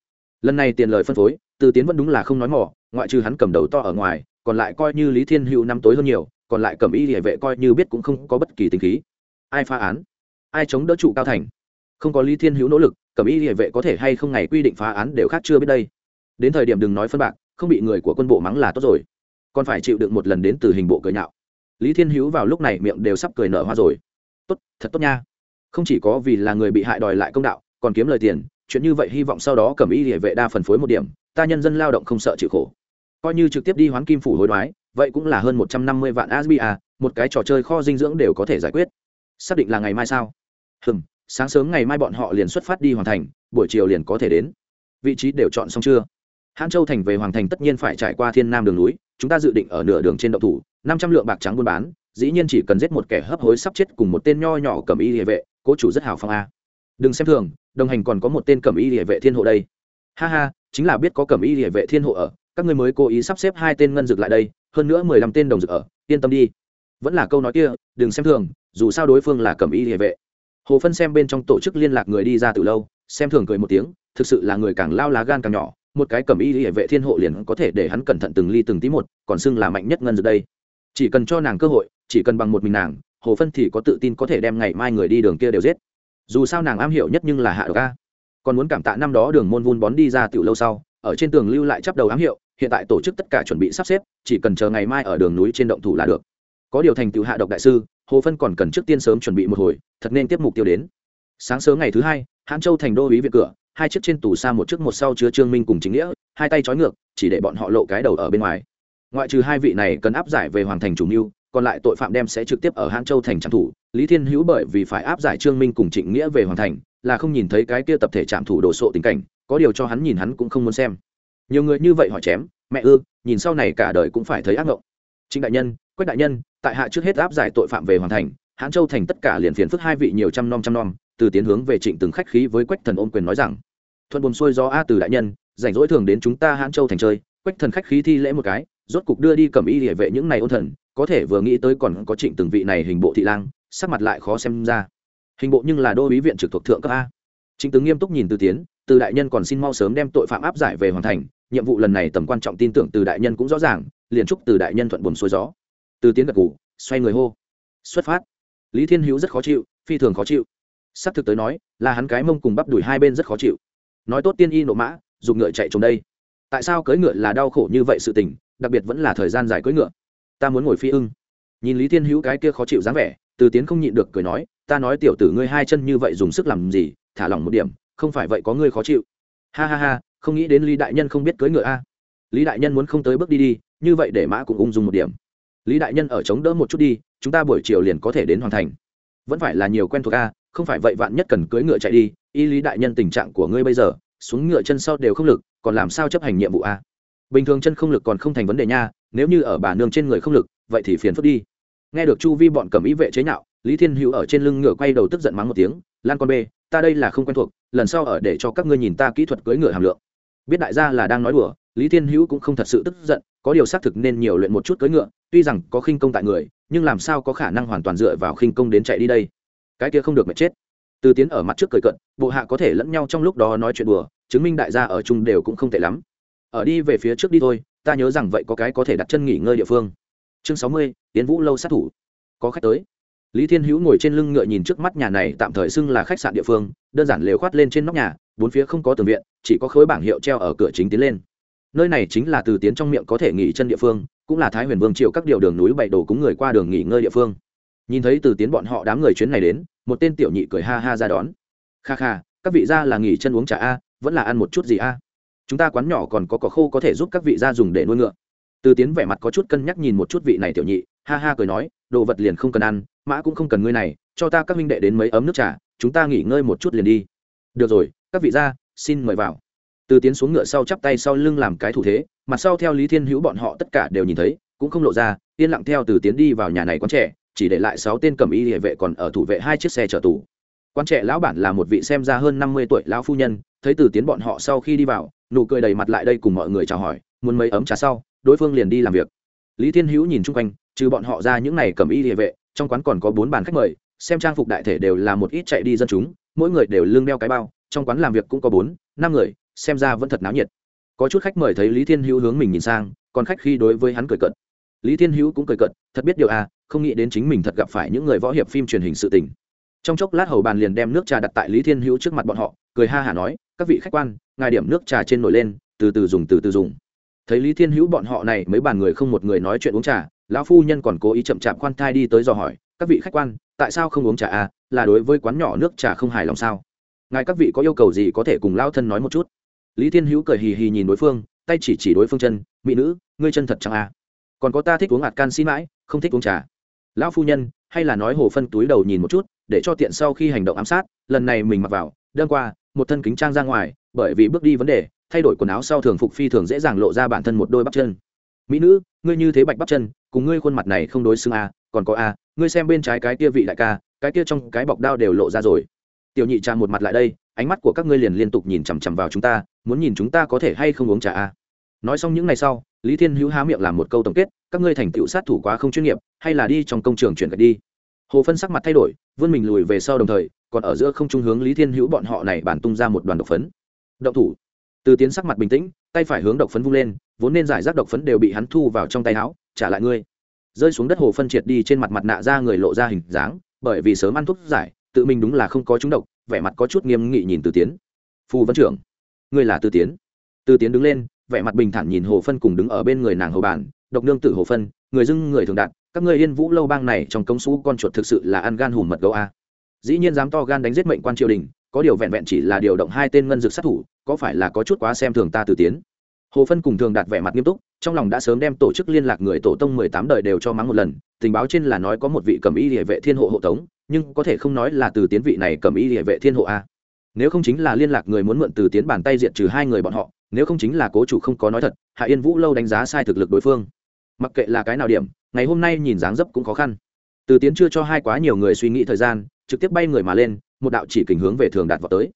Lần này tiền lời phân phối, từ tiến vẫn đúng là không nói mỏ, ngoại trừ hắn cầm đầu to ở ngoài, còn lại coi như lý thiên hữu năm tối hơn nhiều, còn lại cầm y liễu vệ coi như biết cũng không có bất kỳ tình khí. Ai phá án? Ai chống đỡ trụ cao thành? Không có lý thiên hữu nỗ lực Cẩm y địa vệ có thể hay không ngày quy định phá án đều khác chưa biết đây. Đến thời điểm đừng nói phân bạc, không bị người của quân bộ mắng là tốt rồi. Còn phải chịu đựng một lần đến từ hình bộ cười nhạo. Lý thiên hữu vào lúc này miệng đều sắp cười nở hoa rồi. Tốt, thật tốt nha. Không chỉ có vì là người bị hại đòi lại công đạo, còn kiếm lời tiền, chuyện như vậy hy vọng sau đó Cẩm y địa vệ đa phần phối một điểm, ta nhân dân lao động không sợ chịu khổ. Coi như trực tiếp đi hoán kim phủ hối đoái, vậy cũng là hơn một trăm năm mươi vạn asbia một cái trò chơi kho dinh dưỡng đều có thể giải quyết. Xác định là ngày mai sao? Hừm sáng sớm ngày mai bọn họ liền xuất phát đi hoàn thành, buổi chiều liền có thể đến. Vị trí đều chọn xong chưa? Hãn châu thành về hoàng thành tất nhiên phải trải qua thiên nam đường núi, chúng ta dự định ở nửa đường trên đậu thủ, năm trăm lượng bạc trắng buôn bán, dĩ nhiên chỉ cần giết một kẻ hấp hối sắp chết cùng một tên nho nhỏ cầm y địa vệ, cố chủ rất hào phong a. Đừng xem thường, đồng hành còn có một tên cầm y địa vệ thiên hộ đây. Ha ha, chính là biết có cầm y địa vệ thiên hộ ở, các ngươi mới cố ý sắp xếp hai tên ngân dực lại đây, hơn nữa mười lăm tên đồng dực ở, yên tâm đi. Vẫn là câu nói kia, đừng xem thường, dù sao đối phương là cầm y địa vệ hồ phân xem bên trong tổ chức liên lạc người đi ra từ lâu, xem thường cười một tiếng, thực sự là người càng lao lá gan càng nhỏ, một cái cầm y hệ vệ thiên hộ liền có thể để hắn cẩn thận từng ly từng tí một, còn xưng là mạnh nhất ngân giờ đây. Chỉ cần cho nàng cơ hội, chỉ cần bằng một mình nàng, hồ phân thì có tự tin có thể đem ngày mai người đi đường kia đều giết. Dù sao nàng am hiểu nhất nhưng là hạ độc ca còn muốn cảm tạ năm đó đường môn vun bón đi ra tiểu lâu sau, ở trên tường lưu lại chắp đầu ám hiệu, hiện tại tổ chức tất cả chuẩn bị sắp xếp, chỉ cần chờ ngày mai ở đường núi trên động thủ là được. Có điều thành tựu hạ độc đại sư hồ phân còn cần trước tiên sớm chuẩn bị một hồi, thật nên tiếp mục tiêu đến. Sáng sớm ngày thứ hai, hãn châu thành đô ý viện cửa, hai chiếc trên tủ xa một chiếc một sau chứa trương minh cùng chính nghĩa, hai tay trói ngược, chỉ để bọn họ lộ cái đầu ở bên ngoài. Ngoại trừ hai vị này cần áp giải về hoàng thành chủ mưu, còn lại tội phạm đem sẽ trực tiếp ở hãn châu thành trạm thủ. Lý thiên hữu bởi vì phải áp giải trương minh cùng trịnh nghĩa về hoàng thành, là không nhìn thấy cái kia tập thể trạm thủ đồ sộ tình cảnh, có điều cho hắn nhìn hắn cũng không muốn xem. Nhiều người như vậy hỏi chém, mẹ ư, nhìn sau này cả đời cũng phải thấy ác ngộng. Trịnh đại nhân quách đại nhân, tại hạ trước hết áp giải tội phạm về hoàn thành hãn châu thành tất cả liền phiền phức hai vị nhiều trăm nom trăm nom, từ tiến hướng về trịnh từng khách khí với quách thần ôm quyền nói rằng, thuận buồn xuôi do a từ đại nhân, rảnh rỗi thường đến chúng ta hãn châu thành chơi. Quách thần khách khí thi lễ một cái, rốt cục đưa đi cầm y địa vệ những này ôn thần, có thể vừa nghĩ tới còn có trịnh từng vị này hình bộ thị lang, sắc mặt lại khó xem ra. Hình bộ nhưng là đô ý viện trực thuộc thượng cấp a. Trịnh tướng nghiêm túc nhìn từ tiến, từ đại nhân còn xin mau sớm đem tội phạm áp giải về hoàn thành, nhiệm vụ lần này tầm quan trọng tin tưởng từ đại nhân cũng rõ ràng, liền chúc từ đại nhân thuận buồn xuôi gió từ tiến gật ngủ xoay người hô. Xuất phát. Lý thiên hữu rất khó chịu, phi thường khó chịu. S ắ c thực tới nói, là hắn cái mông cùng bắp đùi hai bên rất khó chịu. Nói tốt tiên y nộ mã dùng ngựa chạy trốn đây. Tại sao cưỡi ngựa là đau khổ như vậy sự tình, đặc biệt vẫn là thời gian dài cưỡi ngựa. Ta muốn ngồi phi ưng. Nhìn lý thiên hữu cái kia khó chịu dáng vẻ, từ tiến không nhịn được cười nói, ta nói tiểu tử ngươi hai chân như vậy dùng sức làm gì, thả lỏng một điểm, không phải vậy có ngươi khó chịu. Ha ha ha, không nghĩ đến lý đại nhân không biết cưỡi ngựa a. Lý đại nhân muốn không tới bước đi đi, như vậy để mã cũng ung dung một điểm lý đại nhân ở chống đỡ một chút đi, chúng ta buổi chiều liền có thể đến hoàn thành. Vẫn phải là nhiều quen thuộc a, không phải vậy vạn nhất cần cưỡi ngựa chạy đi, y lý đại nhân tình trạng của ngươi bây giờ, xuống ngựa chân sau đều không lực, còn làm sao chấp hành nhiệm vụ a? Bình thường chân không lực còn không thành vấn đề nha, nếu như ở bà nương trên người không lực, vậy thì phiền phức đi. Nghe được chu vi bọn cầm ý vệ chế nhạo, lý thiên hữu ở trên lưng ngựa quay đầu tức giận mắng một tiếng, lan con bê, ta đây là không quen thuộc, lần sau ở để cho các ngươi nhìn ta kỹ thuật cưỡi ngựa hàm lượng biết đại gia là đang nói đùa, lý thiên hữu cũng không thật sự tức giận, có điều xác thực nên nhiều luyện một chút cưỡi ngựa, tuy rằng có khinh công tại người, nhưng làm sao có khả năng hoàn toàn dựa vào khinh công đến chạy đi đây? Cái kia không được mà chết. Từ tiến ở mặt trước cười cận bộ hạ có thể lẫn nhau trong lúc đó nói chuyện đùa, chứng minh đại gia ở chung đều cũng không tệ lắm. Ở đi về phía trước đi thôi, ta nhớ rằng vậy có cái có thể đặt chân nghỉ ngơi địa phương. Chương sáu mươi tiến vũ lâu sát thủ. Có khách tới. Lý thiên hữu ngồi trên lưng ngựa nhìn trước mắt nhà này, tạm thời xưng là khách sạn địa phương, đơn giản lều khoát lên trên nóc nhà bốn phía không có tường viện, chỉ có khối bảng hiệu treo ở cửa chính tiến lên. Nơi này chính là từ tiến trong miệng có thể nghỉ chân địa phương, cũng là thái huyền vương triệu các điều đường núi bảy đồ cúng người qua đường nghỉ ngơi địa phương. Nhìn thấy từ tiến bọn họ đám người chuyến này đến, một tên tiểu nhị cười ha ha ra đón. Kha kha, các vị gia là nghỉ chân uống trà a, vẫn là ăn một chút gì a? Chúng ta quán nhỏ còn có cỏ khô có thể giúp các vị gia dùng để nuôi ngựa. Từ tiến vẻ mặt có chút cân nhắc nhìn một chút vị này tiểu nhị, ha ha cười nói, đồ vật liền không cần ăn, mã cũng không cần ngươi này, cho ta các minh đệ đến mấy ấm nước trà, chúng ta nghỉ ngơi một chút liền đi. Được rồi các vị gia, xin mời vào. Từ tiến xuống ngựa sau chắp tay sau lưng làm cái thủ thế mặt sau theo lý thiên hữu bọn họ tất cả đều nhìn thấy, cũng không lộ ra, yên lặng theo từ tiến đi vào nhà này quán trẻ, chỉ để lại sáu tên cầm y địa vệ còn ở thủ vệ hai chiếc xe chở tù. Quan trẻ lão bản là một vị xem ra hơn năm mươi tuổi lão phu nhân, thấy từ tiến bọn họ sau khi đi vào, nụ cười đầy mặt lại đây cùng mọi người chào hỏi, muốn mấy ấm trà sau, đối phương liền đi làm việc. Lý thiên hữu nhìn chung quanh, trừ bọn họ ra những này cầm y địa vệ, trong quán còn có bốn bàn khách mời, xem trang phục đại thể đều là một ít chạy đi dân chúng, mỗi người đều lưng đeo cái bao trong quán làm việc cũng có bốn, năm người, xem ra vẫn thật náo nhiệt. Có chút khách mời thấy lý thiên hữu hướng mình nhìn sang, còn khách khi đối với hắn cười cận lý thiên hữu cũng cười cận thật biết điều à không nghĩ đến chính mình thật gặp phải những người võ hiệp phim truyền hình sự tình. Trong chốc lát hầu bàn liền đem nước trà đặt tại lý thiên hữu trước mặt bọn họ, cười ha hả nói, các vị khách quan, ngài điểm nước trà trên nổi lên, từ từ dùng, từ từ dùng. Thấy lý thiên hữu bọn họ này, mấy bàn người không một người nói chuyện uống trà, lão phu nhân còn cố ý chậm chạp khoan thai đi tới dò hỏi, các vị khách quan, tại sao không uống trà à? Là đối với quán nhỏ nước trà không hài lòng sao? Ngài các vị có yêu cầu gì có thể cùng lao thân nói một chút? Lý thiên hữu cười hì hì nhìn đối phương tay chỉ chỉ đối phương chân mỹ nữ ngươi chân thật chẳng à? Còn có ta thích uống hạt can xin mãi không thích uống trà. Lão phu nhân hay là nói hồ phân túi đầu nhìn một chút để cho tiện sau khi hành động ám sát lần này mình mặc vào đơn qua một thân kính trang ra ngoài bởi vì bước đi vấn đề thay đổi quần áo sau thường phục phi thường dễ dàng lộ ra bản thân một đôi bắp chân. Mỹ nữ ngươi như thế bạch bắp chân cùng ngươi khuôn mặt này không đối xương a à, còn có a à, ngươi xem bên trái cái kia vị đại ca cái kia trong cái bọc đao đều lộ ra rồi tiểu nhị trà một mặt lại đây, ánh mắt của các ngươi liền liên tục nhìn chằm chằm vào chúng ta, muốn nhìn chúng ta có thể hay không uống trà a? À. nói xong những ngày sau, lý thiên hữu há miệng làm một câu tổng kết, các ngươi thành tựu sát thủ quá không chuyên nghiệp, hay là đi trong công trường chuyển gạch đi? Hồ phân sắc mặt thay đổi, vươn mình lùi về sau đồng thời, còn ở giữa không trung hướng lý thiên hữu bọn họ này bản tung ra một đoàn độc phấn. Động thủ. Từ tiến sắc mặt bình tĩnh, tay phải hướng độc phấn vung lên, vốn nên giải rác độc phấn đều bị hắn thu vào trong tay áo, trả lại ngươi. Rơi xuống đất hồ phân triệt đi trên mặt mặt nạ ra người lộ ra hình dáng, bởi vì sớm ăn thuốc giải tự mình đúng là không có chúng độc, vẻ mặt có chút nghiêm nghị nhìn từ tiến. Phù vân trưởng, ngươi là từ tiến. Từ tiến đứng lên, vẻ mặt bình thản nhìn hồ phân cùng đứng ở bên người nàng hầu bản độc nương tử hồ phân, người dưng người thường đạt, các ngươi yên vũ lâu bang này trong công xú con chuột thực sự là ăn gan hùm mật gấu a. Dĩ nhiên dám to gan đánh giết mệnh quan triều đình, có điều vẹn vẹn chỉ là điều động hai tên ngân dược sát thủ, có phải là có chút quá xem thường ta từ tiến? Hồ phân cùng thường đạt vẻ mặt nghiêm túc, trong lòng đã sớm đem tổ chức liên lạc người tổ tông mười tám đời đều cho mắng một lần, tình báo trên là nói có một vị cầm y địa vệ thiên hộ hộ tống nhưng có thể không nói là từ tiến vị này cầm y địa vệ thiên hộ a. Nếu không chính là liên lạc người muốn mượn từ tiến bàn tay diện trừ hai người bọn họ, nếu không chính là cố chủ không có nói thật, hạ yên vũ lâu đánh giá sai thực lực đối phương. Mặc kệ là cái nào điểm, ngày hôm nay nhìn dáng dấp cũng khó khăn. Từ tiến chưa cho hai quá nhiều người suy nghĩ thời gian, trực tiếp bay người mà lên, một đạo chỉ kình hướng về thường đạt vào tới.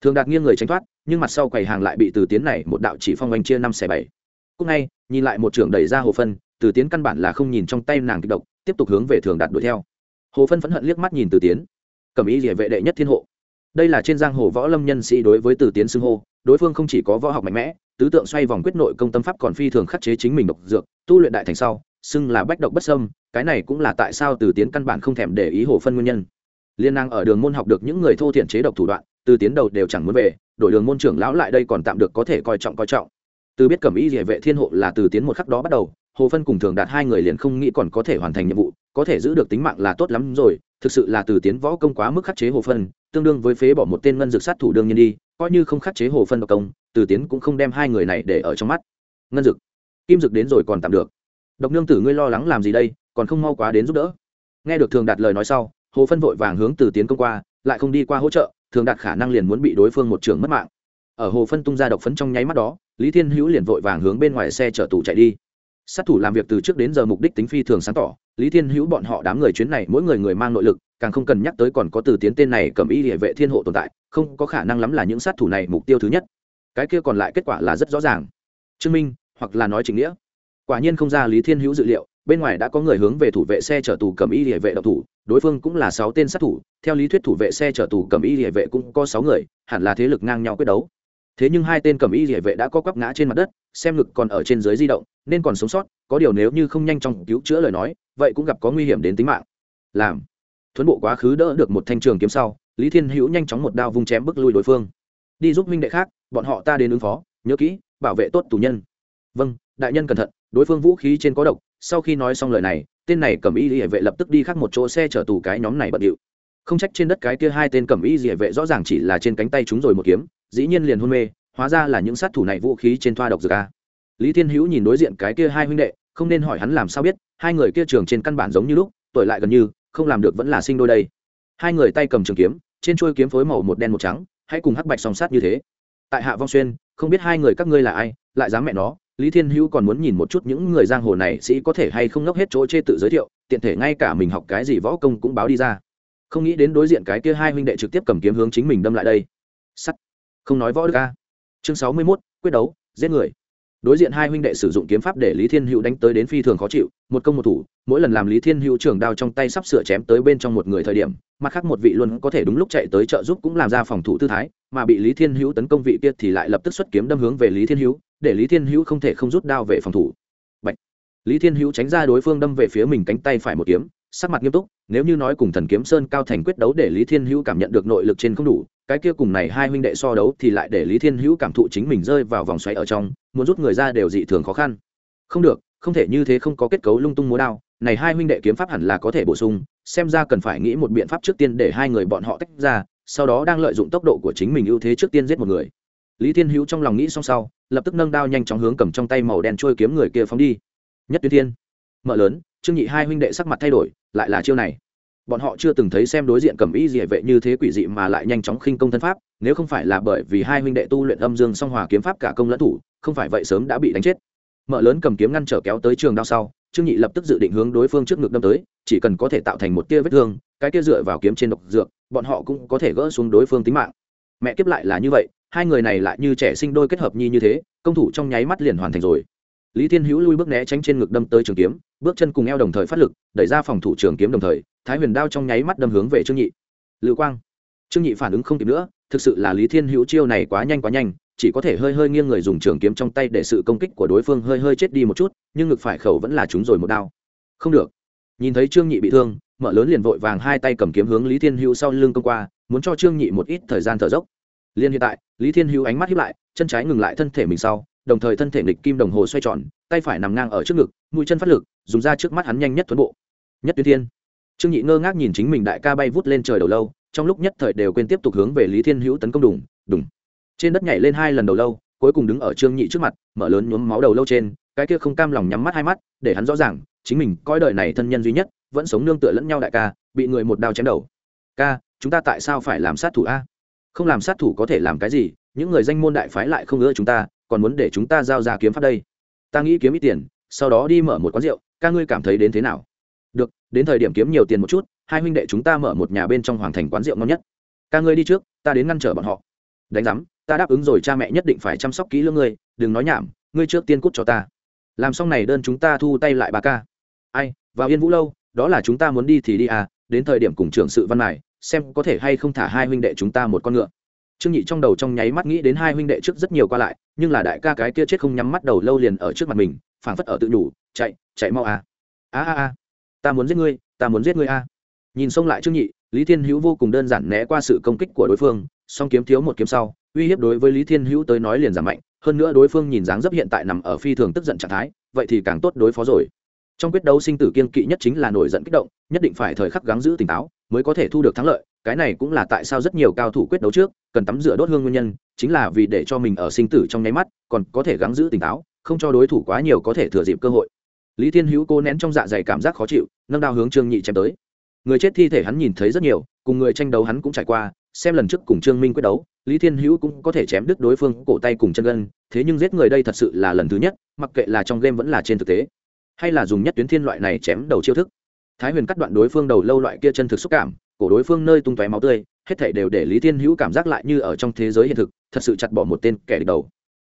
Thường đạt nghiêng người tránh thoát, nhưng mặt sau quầy hàng lại bị từ tiến này một đạo chỉ phong oanh chia năm xẻ bảy. Cúc ngay, nhìn lại một trưởng đẩy ra hồ phân, từ tiến căn bản là không nhìn trong tay nàng kịch độc, tiếp tục hướng về thường đạt đuổi theo hồ phân phẫn hận liếc mắt nhìn từ tiến. Cầm ý địa vệ đệ nhất thiên hộ. Đây là trên giang hồ võ lâm nhân sĩ đối với từ tiến xưng hô, đối phương không chỉ có võ học mạnh mẽ, tứ tượng xoay vòng quyết nội công tâm pháp còn phi thường khắc chế chính mình độc dược, tu luyện đại thành sau, xưng là bách độc bất sâm cái này cũng là tại sao từ tiến căn bản không thèm để ý hồ phân nguyên nhân. Liên năng ở đường môn học được những người thô thiện chế độc thủ đoạn, từ tiến đầu đều chẳng muốn về, đổi đường môn trưởng lão lại đây còn tạm được có thể coi trọng coi trọng. Từ biết cẩm ý địa vệ thiên hộ là từ tiến một khắc đó bắt đầu, hồ phân cùng thường đạt hai người liền không nghĩ còn có thể hoàn thành nhiệm vụ có thể giữ được tính mạng là tốt lắm rồi, thực sự là từ tiến võ công quá mức khắc chế hồ phân, tương đương với phế bỏ một tên ngân dược sát thủ đương nhiên đi, coi như không khắc chế hồ phân độc công, từ tiến cũng không đem hai người này để ở trong mắt. Ngân dược. Kim dực đến rồi còn tạm được. Độc nương tử ngươi lo lắng làm gì đây, còn không mau quá đến giúp đỡ. Nghe được thường đạt lời nói sau, hồ phân vội vàng hướng từ tiến công qua, lại không đi qua hỗ trợ, thường đạt khả năng liền muốn bị đối phương một trường mất mạng. Ở hồ phân tung ra độc phấn trong nháy mắt đó, lý thiên hữu liền vội vàng hướng bên ngoài xe chở tù chạy đi sát thủ làm việc từ trước đến giờ mục đích tính phi thường sáng tỏ, lý thiên hữu bọn họ đám người chuyến này mỗi người người mang nội lực, càng không cần nhắc tới còn có từ tiến tên này cầm y địa vệ thiên hộ tồn tại, không có khả năng lắm là những sát thủ này mục tiêu thứ nhất. Cái kia còn lại kết quả là rất rõ ràng. Chứng minh, hoặc là nói chính nghĩa. Quả nhiên không ra lý thiên hữu dự liệu, bên ngoài đã có người hướng về thủ vệ xe chở tù cầm y địa vệ độc thủ, đối phương cũng là sáu tên sát thủ, theo lý thuyết thủ vệ xe chở tù cầm y địa vệ cũng có sáu người, hẳn là thế lực ngang nhau quyết đấu thế nhưng hai tên cầm y địa vệ đã có quắp ngã trên mặt đất, xem ngực còn ở trên dưới di động, nên còn sống sót, có điều nếu như không nhanh chóng cứu chữa lời nói, vậy cũng gặp có nguy hiểm đến tính mạng. Làm. Thuấn bộ quá khứ đỡ được một thanh trường kiếm sau, lý thiên hữu nhanh chóng một đao vung chém bức lui đối phương. Đi giúp minh đệ khác, bọn họ ta đến ứng phó, nhớ kỹ, bảo vệ tốt tù nhân. Vâng đại nhân cẩn thận, đối phương vũ khí trên có độc, sau khi nói xong lời này, tên này cầm y địa vệ lập tức đi khác một chỗ xe chở tù cái nhóm này bận điệu. Không trách trên đất cái kia hai tên cầm y địa vệ rõ ràng chỉ là trên cánh tay chúng rồi một kiếm dĩ nhiên liền hôn mê, hóa ra là những sát thủ này vũ khí trên thoa độc dược a. Lý thiên hữu nhìn đối diện cái kia hai huynh đệ, không nên hỏi hắn làm sao biết, hai người kia trường trên căn bản giống như lúc, tuổi lại gần như, không làm được vẫn là sinh đôi đây. Hai người tay cầm trường kiếm, trên chuôi kiếm phối màu một đen một trắng hãy cùng hắc bạch song sát như thế. Tại hạ vong xuyên, không biết hai người các ngươi là ai, lại dám mẹ nó, lý thiên hữu còn muốn nhìn một chút những người giang hồ này sĩ có thể hay không ngốc hết chỗ chê tự giới thiệu, tiện thể ngay cả mình học cái gì võ công cũng báo đi ra. Không nghĩ đến đối diện cái kia hai huynh đệ trực tiếp cầm kiếm hướng chính mình đâm lại đây. Sắt không nói võ đức ca. Chương sáu mươi mốt, quyết đấu, giết người. Đối diện hai huynh đệ sử dụng kiếm pháp để lý thiên hữu đánh tới đến phi thường khó chịu, một công một thủ, mỗi lần làm lý thiên hữu trường đao trong tay sắp sửa chém tới bên trong một người thời điểm, mặt khác một vị luôn có thể đúng lúc chạy tới trợ giúp cũng làm ra phòng thủ tư thái, mà bị lý thiên hữu tấn công vị kia thì lại lập tức xuất kiếm đâm hướng về lý thiên hữu, để lý thiên hữu không thể không rút đao về phòng thủ. Bạch. lý thiên hữu tránh ra đối phương đâm về phía mình cánh tay phải một kiếm, sắc mặt nghiêm túc, nếu như nói cùng thần kiếm sơn cao thành quyết đấu để lý thiên hữu cảm nhận được nội lực trên không đủ cái kia cùng này hai huynh đệ so đấu thì lại để lý thiên hữu cảm thụ chính mình rơi vào vòng xoáy ở trong, muốn rút người ra đều dị thường khó khăn. Không được, không thể như thế không có kết cấu lung tung múa đao, này hai huynh đệ kiếm pháp hẳn là có thể bổ sung, xem ra cần phải nghĩ một biện pháp trước tiên để hai người bọn họ tách ra, sau đó đang lợi dụng tốc độ của chính mình ưu thế trước tiên giết một người. Lý thiên hữu trong lòng nghĩ xong sau, lập tức nâng đao nhanh chóng hướng cầm trong tay màu đen trôi kiếm người kia phóng đi. Nhất tuyến thiên, mở lớn, trương nhị hai huynh đệ sắc mặt thay đổi, lại là chiêu này bọn họ chưa từng thấy xem đối diện cầm ý gì vệ như thế quỷ dị mà lại nhanh chóng khinh công thân pháp, nếu không phải là bởi vì hai huynh đệ tu luyện âm dương song hòa kiếm pháp cả công lẫn thủ, không phải vậy sớm đã bị đánh chết. Mở lớn cầm kiếm ngăn trở kéo tới trường đao sau, trương nhị lập tức dự định hướng đối phương trước ngực đâm tới, chỉ cần có thể tạo thành một tia vết thương, cái tia dựa vào kiếm trên độc dược, bọn họ cũng có thể gỡ xuống đối phương tính mạng. Mẹ kiếp lại là như vậy, hai người này lại như trẻ sinh đôi kết hợp nhi như thế, công thủ trong nháy mắt liền hoàn thành rồi. Lý thiên hữu lui bước né tránh trên ngực đâm tới trường kiếm, bước chân cùng eo đồng thời phát lực, đẩy ra phòng thủ trường kiếm đồng thời thái huyền đao trong nháy mắt đâm hướng về trương nhị. Lưu quang. Trương nhị phản ứng không kịp nữa, thực sự là lý thiên hữu chiêu này quá nhanh quá nhanh, chỉ có thể hơi hơi nghiêng người dùng trường kiếm trong tay để sự công kích của đối phương hơi hơi chết đi một chút, nhưng ngực phải khẩu vẫn là chúng rồi một đao. Không được. Nhìn thấy trương nhị bị thương, mở lớn liền vội vàng hai tay cầm kiếm hướng lý thiên hữu sau lưng công qua, muốn cho trương nhị một ít thời gian thở dốc. Liên hiện tại, lý thiên hữu ánh mắt hiếp lại, chân trái ngừng lại thân thể mình sau, đồng thời thân thể nghịch kim đồng hồ xoay tròn, tay phải nằm ngang ở trước ngực, mũi chân phát lực, dùng ra trước mắt hắn nhanh nhất tuấn bộ. Nhất tuyến thiên trương nhị ngơ ngác nhìn chính mình đại ca bay vút lên trời đầu lâu, trong lúc nhất thời đều quên tiếp tục hướng về lý thiên hữu tấn công đùng đùng. Trên đất nhảy lên hai lần đầu lâu, cuối cùng đứng ở trương nhị trước mặt, mở lớn nhuốm máu đầu lâu trên, cái kia không cam lòng nhắm mắt hai mắt, để hắn rõ ràng, chính mình coi đời này thân nhân duy nhất, vẫn sống nương tựa lẫn nhau đại ca, bị người một đao chém đầu. Ca, chúng ta tại sao phải làm sát thủ a? Không làm sát thủ có thể làm cái gì? Những người danh môn đại phái lại không ưa chúng ta, còn muốn để chúng ta giao ra kiếm pháp đây? Ta nghĩ kiếm ít tiền, sau đó đi mở một quán rượu, ca ngươi cảm thấy đến thế nào? Được đến thời điểm kiếm nhiều tiền một chút hai huynh đệ chúng ta mở một nhà bên trong hoàng thành quán rượu ngon nhất. Ca ngươi đi trước ta đến ngăn trở bọn họ. Đánh giám ta đáp ứng rồi cha mẹ nhất định phải chăm sóc kỹ lưỡng ngươi đừng nói nhảm ngươi trước tiên cút cho ta. Làm xong này đơn chúng ta thu tay lại bà ca. Ai vào yên vũ lâu đó là chúng ta muốn đi thì đi à đến thời điểm cùng trưởng sự văn này, xem có thể hay không thả hai huynh đệ chúng ta một con ngựa. Trương nhị trong đầu trong nháy mắt nghĩ đến hai huynh đệ trước rất nhiều qua lại nhưng là đại ca cái kia chết không nhắm mắt đầu lâu liền ở trước mặt mình phảng phất ở tự nhủ chạy chạy mau à. A a a ta muốn giết ngươi, ta muốn giết ngươi a. Nhìn xông lại trương nhị, lý thiên hữu vô cùng đơn giản né qua sự công kích của đối phương, song kiếm thiếu một kiếm sau, uy hiếp đối với lý thiên hữu tới nói liền giảm mạnh, hơn nữa đối phương nhìn dáng dấp hiện tại nằm ở phi thường tức giận trạng thái, vậy thì càng tốt đối phó rồi. Trong quyết đấu sinh tử kiên kỵ nhất chính là nổi giận kích động, nhất định phải thời khắc gắng giữ tỉnh táo mới có thể thu được thắng lợi, cái này cũng là tại sao rất nhiều cao thủ quyết đấu trước cần tắm rửa đốt hương nguyên nhân, chính là vì để cho mình ở sinh tử trong nháy mắt còn có thể gắng giữ tỉnh táo, không cho đối thủ quá nhiều có thể thừa dịp cơ hội lý thiên hữu cố nén trong dạ dày cảm giác khó chịu, nâng đao hướng trương nhị chém tới. Người chết thi thể hắn nhìn thấy rất nhiều, cùng người tranh đấu hắn cũng trải qua, xem lần trước cùng trương minh quyết đấu, lý thiên hữu cũng có thể chém đứt đối phương cổ tay cùng chân gân, thế nhưng giết người đây thật sự là lần thứ nhất, mặc kệ là trong game vẫn là trên thực tế. Hay là dùng nhất tuyến thiên loại này chém đầu chiêu thức. Thái huyền cắt đoạn đối phương đầu lâu loại kia chân thực xúc cảm, cổ đối phương nơi tung tóe máu tươi, hết thể đều để lý thiên hữu cảm giác lại như ở trong thế giới hiện thực, thật sự chặt bỏ một tên kẻ địch đầu.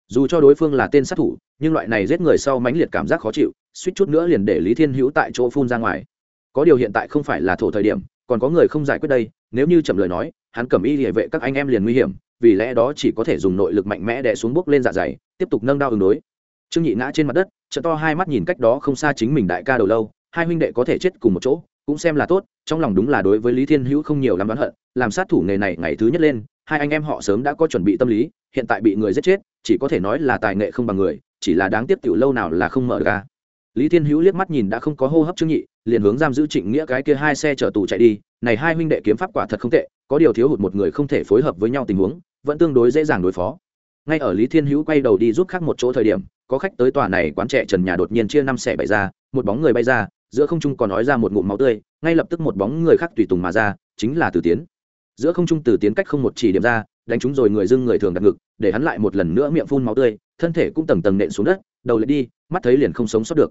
Dù cho đối phương là tên sát thủ, nhưng loại này giết người sau mãnh liệt cảm giác khó chịu suýt chút nữa liền để lý thiên hữu tại chỗ phun ra ngoài. Có điều hiện tại không phải là thổ thời điểm, còn có người không giải quyết đây, nếu như chậm lời nói, hắn cầm y địa vệ các anh em liền nguy hiểm, vì lẽ đó chỉ có thể dùng nội lực mạnh mẽ đè xuống bốc lên dạ dày, tiếp tục nâng đao ứng đối. Trương nhị ngã trên mặt đất chợ to hai mắt nhìn cách đó không xa chính mình đại ca đầu lâu, hai huynh đệ có thể chết cùng một chỗ, cũng xem là tốt, trong lòng đúng là đối với lý thiên hữu không nhiều lắm đoán hận, làm sát thủ nghề này ngày thứ nhất lên, hai anh em họ sớm đã có chuẩn bị tâm lý, hiện tại bị người giết chết, chỉ có thể nói là tài nghệ không bằng người, chỉ là đáng tiếc tiểu lâu nào là không mở ra lý thiên hữu liếc mắt nhìn đã không có hô hấp trương nhị, liền hướng giam giữ trịnh nghĩa cái kia hai xe chở tù chạy đi. Này hai huynh đệ kiếm pháp quả thật không tệ, có điều thiếu hụt một người không thể phối hợp với nhau tình huống, vẫn tương đối dễ dàng đối phó. Ngay ở lý thiên hữu quay đầu đi giúp khác một chỗ thời điểm, có khách tới tòa này quán trẻ trần nhà đột nhiên chia năm xẻ bảy ra, một bóng người bay ra, giữa không trung còn nói ra một ngụm máu tươi, ngay lập tức một bóng người khác tùy tùng mà ra, chính là từ tiến. Giữa không trung từ tiến cách không một chỉ điểm ra, đánh chúng rồi người dưng người thường đặt ngực, để hắn lại một lần nữa miệng phun máu tươi, thân thể cũng tầng tầng nện xuống đất, đầu lại đi, mắt thấy liền không sống sót được